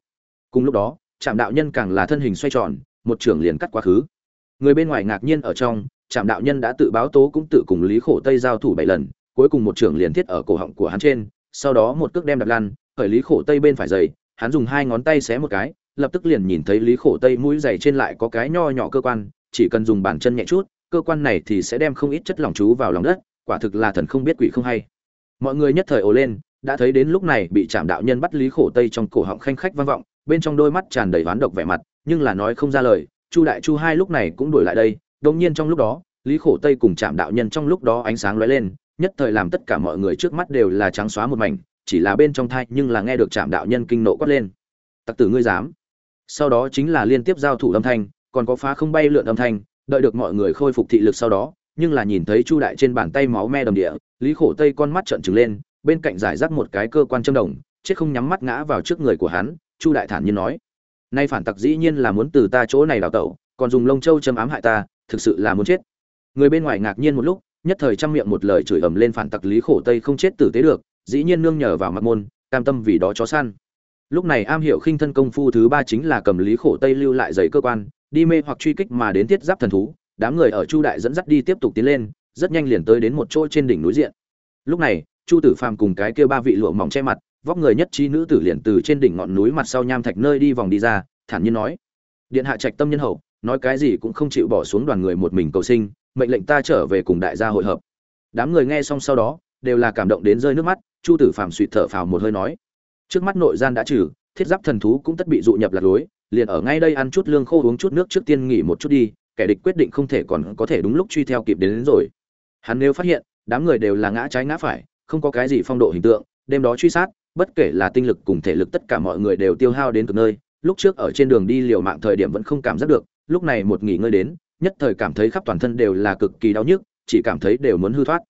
Cùng lúc đó chạm đạo nhân càng là thân hình xoay tròn, một trưởng liền cắt quá khứ người bên ngoài ngạc nhiên ở trong trạm đạo nhân đã tự báo tố cũng tự cùng lý khổ tây giao thủ bảy lần cuối cùng một trưởng liền thiết ở cổ họng của hắn trên sau đó một cước đem đặt lăn khởi lý khổ tây bên phải dày, hắn dùng hai ngón tay xé một cái lập tức liền nhìn thấy lý khổ tây mũi dày trên lại có cái nho nhỏ cơ quan chỉ cần dùng bàn chân nhẹ chút cơ quan này thì sẽ đem không ít chất lỏng chú vào lòng đất quả thực là thần không biết quỷ không hay. Mọi người nhất thời ồ lên đã thấy đến lúc này bị trạm đạo nhân bắt lý khổ tây trong cổ họng khanh khách vang vọng bên trong đôi mắt tràn đầy ván độc vẻ mặt nhưng là nói không ra lời chu đại chu hai lúc này cũng đuổi lại đây đông nhiên trong lúc đó, lý khổ tây cùng trạm đạo nhân trong lúc đó ánh sáng lóe lên, nhất thời làm tất cả mọi người trước mắt đều là trắng xóa một mảnh, chỉ là bên trong thai nhưng là nghe được trạm đạo nhân kinh nộ quát lên. Tặc tử ngươi dám! Sau đó chính là liên tiếp giao thủ âm thanh, còn có phá không bay lượn âm thanh, đợi được mọi người khôi phục thị lực sau đó, nhưng là nhìn thấy chu đại trên bàn tay máu me đầm địa, lý khổ tây con mắt trợn trừng lên, bên cạnh giải rác một cái cơ quan châm đồng, chết không nhắm mắt ngã vào trước người của hắn, chu đại thản nhiên nói nay phản tặc dĩ nhiên là muốn từ ta chỗ này đào tẩu, còn dùng lông châu châm ám hại ta, thực sự là muốn chết. Người bên ngoài ngạc nhiên một lúc, nhất thời trăm miệng một lời chửi ầm lên phản tặc lý khổ tây không chết tử tế được, dĩ nhiên nương nhờ vào mặt môn, cam tâm vì đó chó săn. Lúc này am hiểu khinh thân công phu thứ ba chính là cầm lý khổ tây lưu lại giấy cơ quan, đi mê hoặc truy kích mà đến thiết giáp thần thú, đám người ở chu đại dẫn dắt đi tiếp tục tiến lên, rất nhanh liền tới đến một chỗ trên đỉnh núi diện. Lúc này, chu tử phàm cùng cái kia ba vị lụa mỏng che mặt vóc người nhất trí nữ tử liền từ trên đỉnh ngọn núi mặt sau nham thạch nơi đi vòng đi ra thản nhiên nói. Điện hạ trạch tâm nhân hậu nói cái gì cũng không chịu bỏ xuống đoàn người một mình cầu sinh mệnh lệnh ta trở về cùng đại gia hội hợp. Đám người nghe xong sau đó đều là cảm động đến rơi nước mắt chu tử phàm suy thở phào một hơi nói. Trước mắt nội gian đã trừ thiết giáp thần thú cũng tất bị dụ nhập lạc lối liền ở ngay đây ăn chút lương khô uống chút nước trước tiên nghỉ một chút đi kẻ địch quyết định không thể còn có thể đúng lúc truy theo kịp đến, đến rồi. Hắn nếu phát hiện đám người đều là ngã trái ngã phải không có cái gì phong độ hình tượng đêm đó truy sát bất kể là tinh lực cùng thể lực tất cả mọi người đều tiêu hao đến cực nơi, lúc trước ở trên đường đi liều mạng thời điểm vẫn không cảm giác được, lúc này một nghỉ ngơi đến, nhất thời cảm thấy khắp toàn thân đều là cực kỳ đau nhức, chỉ cảm thấy đều muốn hư thoát.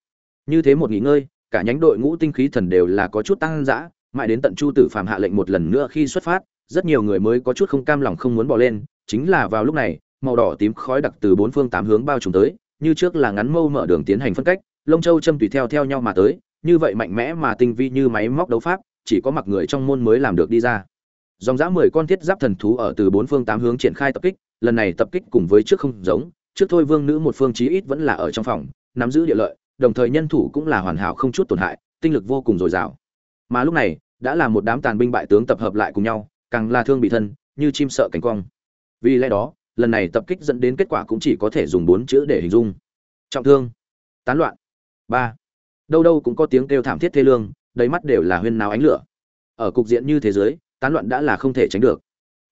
Như thế một nghỉ ngơi, cả nhánh đội ngũ tinh khí thần đều là có chút tăng dã, mãi đến tận chu tử phàm hạ lệnh một lần nữa khi xuất phát, rất nhiều người mới có chút không cam lòng không muốn bỏ lên, chính là vào lúc này, màu đỏ tím khói đặc từ bốn phương tám hướng bao trùm tới, như trước là ngắn mâu mở đường tiến hành phân cách, lông châu châm tùy theo theo nhau mà tới, như vậy mạnh mẽ mà tinh vi như máy móc đấu pháp chỉ có mặc người trong môn mới làm được đi ra. Dòng dã mười con thiết giáp thần thú ở từ bốn phương tám hướng triển khai tập kích, lần này tập kích cùng với trước không giống, trước thôi vương nữ một phương chí ít vẫn là ở trong phòng, nắm giữ địa lợi, đồng thời nhân thủ cũng là hoàn hảo không chút tổn hại, tinh lực vô cùng dồi dào. Mà lúc này, đã là một đám tàn binh bại tướng tập hợp lại cùng nhau, càng là thương bị thân, như chim sợ cánh cong. Vì lẽ đó, lần này tập kích dẫn đến kết quả cũng chỉ có thể dùng bốn chữ để hình dung. Trọng thương, tán loạn, ba. Đâu đâu cũng có tiếng kêu thảm thiết thê lương đầy mắt đều là huyên náo ánh lửa. Ở cục diện như thế giới, tán loạn đã là không thể tránh được.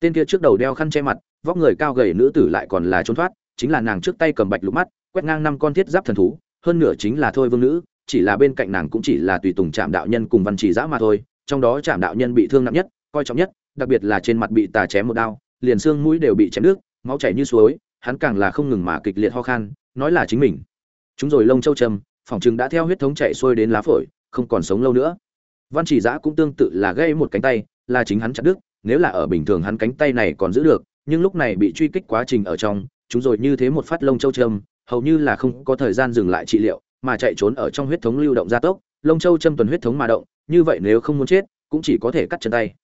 Tên kia trước đầu đeo khăn che mặt, vóc người cao gầy nữ tử lại còn là trốn thoát, chính là nàng trước tay cầm bạch lục mắt, quét ngang năm con thiết giáp thần thú, hơn nửa chính là thôi vương nữ, chỉ là bên cạnh nàng cũng chỉ là tùy tùng trạm đạo nhân cùng văn chỉ giã mà thôi, trong đó trạm đạo nhân bị thương nặng nhất, coi trọng nhất, đặc biệt là trên mặt bị tà chém một đao, liền xương mũi đều bị chém nước máu chảy như suối, hắn càng là không ngừng mà kịch liệt ho khan, nói là chính mình. Chúng rồi lông châu trầm, phòng chừng đã theo huyết thống chạy xuôi đến lá phổi không còn sống lâu nữa. Văn chỉ giã cũng tương tự là gây một cánh tay, là chính hắn chặt đứt, nếu là ở bình thường hắn cánh tay này còn giữ được, nhưng lúc này bị truy kích quá trình ở trong, chúng rồi như thế một phát lông châu châm, hầu như là không có thời gian dừng lại trị liệu, mà chạy trốn ở trong huyết thống lưu động gia tốc, lông châu châm tuần huyết thống mà động, như vậy nếu không muốn chết, cũng chỉ có thể cắt chân tay.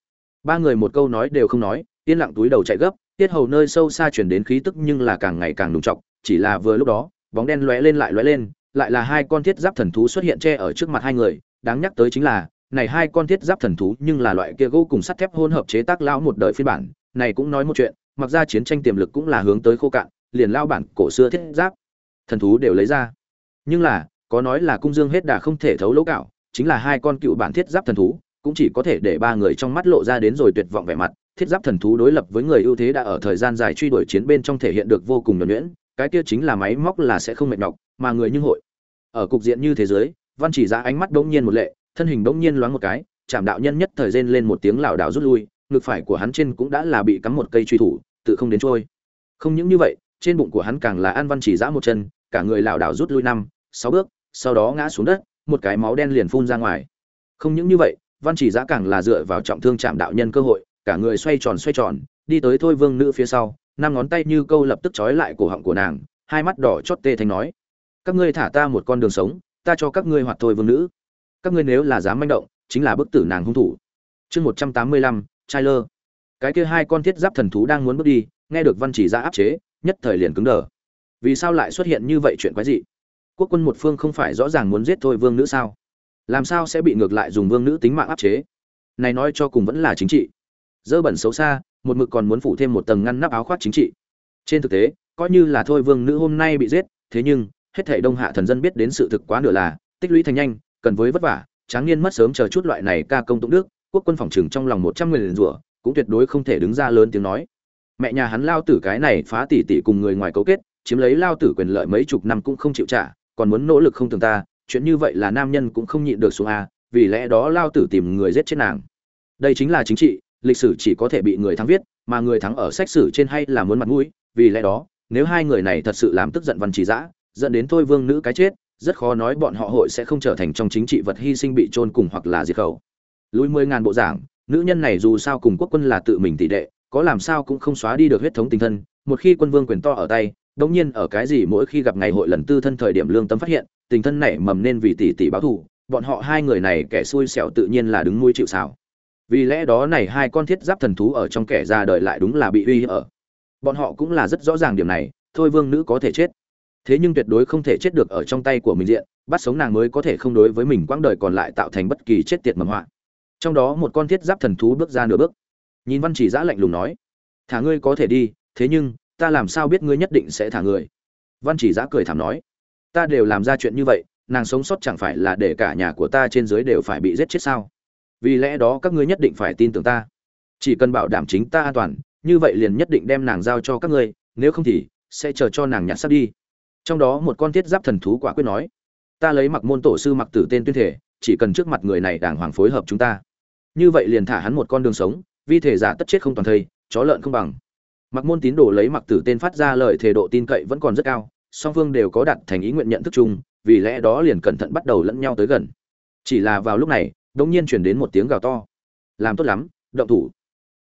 Ba người một câu nói đều không nói, yên lặng túi đầu chạy gấp, tiết hầu nơi sâu xa chuyển đến khí tức nhưng là càng ngày càng đùng trọng chỉ là vừa lúc đó, bóng đen lóe lên lại lóe lên lại là hai con thiết giáp thần thú xuất hiện che ở trước mặt hai người, đáng nhắc tới chính là, này hai con thiết giáp thần thú nhưng là loại kia gỗ cùng sắt thép hỗn hợp chế tác lão một đời phiên bản, này cũng nói một chuyện, mặc ra chiến tranh tiềm lực cũng là hướng tới khô cạn, liền lao bản cổ xưa thiết giáp thần thú đều lấy ra. Nhưng là, có nói là cung dương hết đà không thể thấu lỗ cạo, chính là hai con cựu bản thiết giáp thần thú, cũng chỉ có thể để ba người trong mắt lộ ra đến rồi tuyệt vọng vẻ mặt, thiết giáp thần thú đối lập với người ưu thế đã ở thời gian dài truy đuổi chiến bên trong thể hiện được vô cùng nhuẩn nhuyễn cái kia chính là máy móc là sẽ không mệt nhọc, mà người như hội. Ở cục diện như thế giới, văn chỉ ra ánh mắt bỗng nhiên một lệ, thân hình bỗng nhiên loáng một cái, chạm đạo nhân nhất thời rên lên một tiếng lảo đảo rút lui, ngực phải của hắn trên cũng đã là bị cắm một cây truy thủ, tự không đến trôi. Không những như vậy, trên bụng của hắn càng là an văn chỉ Giá một chân, cả người lảo đảo rút lui năm, sáu bước, sau đó ngã xuống đất, một cái máu đen liền phun ra ngoài. Không những như vậy, văn chỉ Giá càng là dựa vào trọng thương chạm đạo nhân cơ hội, cả người xoay tròn xoay tròn, đi tới thôi vương nữ phía sau năm ngón tay như câu lập tức trói lại cổ họng của nàng, hai mắt đỏ chót tê thanh nói, các ngươi thả ta một con đường sống, ta cho các ngươi hoạt thôi vương nữ. Các ngươi nếu là dám manh động, chính là bức tử nàng hung thủ. Chương một trăm tám mươi lăm trai lơ cái kia hai con thiết giáp thần thú đang muốn bước đi, nghe được văn chỉ ra áp chế, nhất thời liền cứng đờ. Vì sao lại xuất hiện như vậy chuyện quái dị? Quốc quân một phương không phải rõ ràng muốn giết thôi vương nữ sao? Làm sao sẽ bị ngược lại dùng vương nữ tính mạng áp chế? Này nói cho cùng vẫn là chính trị. Dơ bẩn xấu xa một mực còn muốn phủ thêm một tầng ngăn nắp áo khoác chính trị. Trên thực tế, coi như là thôi vương nữ hôm nay bị giết, thế nhưng, hết thảy đông hạ thần dân biết đến sự thực quá nửa là, tích lũy thành nhanh, cần với vất vả, tráng niên mất sớm chờ chút loại này ca công tụng đức, quốc quân phòng trừng trong lòng một trăm người liền rủa, cũng tuyệt đối không thể đứng ra lớn tiếng nói. Mẹ nhà hắn lao tử cái này phá tỷ tỷ cùng người ngoài cấu kết, chiếm lấy lao tử quyền lợi mấy chục năm cũng không chịu trả, còn muốn nỗ lực không thường ta, chuyện như vậy là nam nhân cũng không nhịn được xuống a, vì lẽ đó lao tử tìm người giết chết nàng. Đây chính là chính trị lịch sử chỉ có thể bị người thắng viết, mà người thắng ở sách sử trên hay là muốn mặt mũi, vì lẽ đó, nếu hai người này thật sự làm tức giận văn chỉ dã, dẫn đến thôi vương nữ cái chết, rất khó nói bọn họ hội sẽ không trở thành trong chính trị vật hy sinh bị trôn cùng hoặc là diệt khẩu. Lùi mười ngàn bộ giảng, nữ nhân này dù sao cùng quốc quân là tự mình tỷ đệ, có làm sao cũng không xóa đi được huyết thống tình thân, một khi quân vương quyền to ở tay, đống nhiên ở cái gì mỗi khi gặp ngày hội lần tư thân thời điểm lương tâm phát hiện, tình thân này mầm nên vì tỷ tỷ báo thù, bọn họ hai người này kẻ xui xẻo tự nhiên là đứng nuôi chịu xảo vì lẽ đó này hai con thiết giáp thần thú ở trong kẻ ra đời lại đúng là bị uy ở. Bọn họ cũng là rất rõ ràng điểm này, thôi vương nữ có thể chết. Thế nhưng tuyệt đối không thể chết được ở trong tay của mình diện, bắt sống nàng mới có thể không đối với mình quãng đời còn lại tạo thành bất kỳ chết tiệt mầm họa. Trong đó một con thiết giáp thần thú bước ra nửa bước. Nhìn văn chỉ giã lạnh lùng nói, thả ngươi có thể đi, thế nhưng, ta làm sao biết ngươi nhất định sẽ thả người? Văn chỉ giã cười thảm nói, ta đều làm ra chuyện như vậy, nàng sống sót chẳng phải là để cả nhà của ta trên dưới đều phải bị giết chết sao? Vì lẽ đó các ngươi nhất định phải tin tưởng ta. Chỉ cần bảo đảm chính ta an toàn, như vậy liền nhất định đem nàng giao cho các ngươi, nếu không thì sẽ chờ cho nàng nhặt sắp đi. Trong đó một con thiết giáp thần thú quả quyết nói, ta lấy mặc môn tổ sư mặc tử tên tuyên thể, chỉ cần trước mặt người này đàng hoàng phối hợp chúng ta. Như vậy liền thả hắn một con đường sống, vi thể giả tất chết không toàn thây, chó lợn không bằng. Mặc môn tín đồ lấy mặc tử tên phát ra lời thể độ tin cậy vẫn còn rất cao, song phương đều có đặt thành ý nguyện nhận thức chung, vì lẽ đó liền cẩn thận bắt đầu lẫn nhau tới gần. Chỉ là vào lúc này đột nhiên chuyển đến một tiếng gào to. Làm tốt lắm động thủ.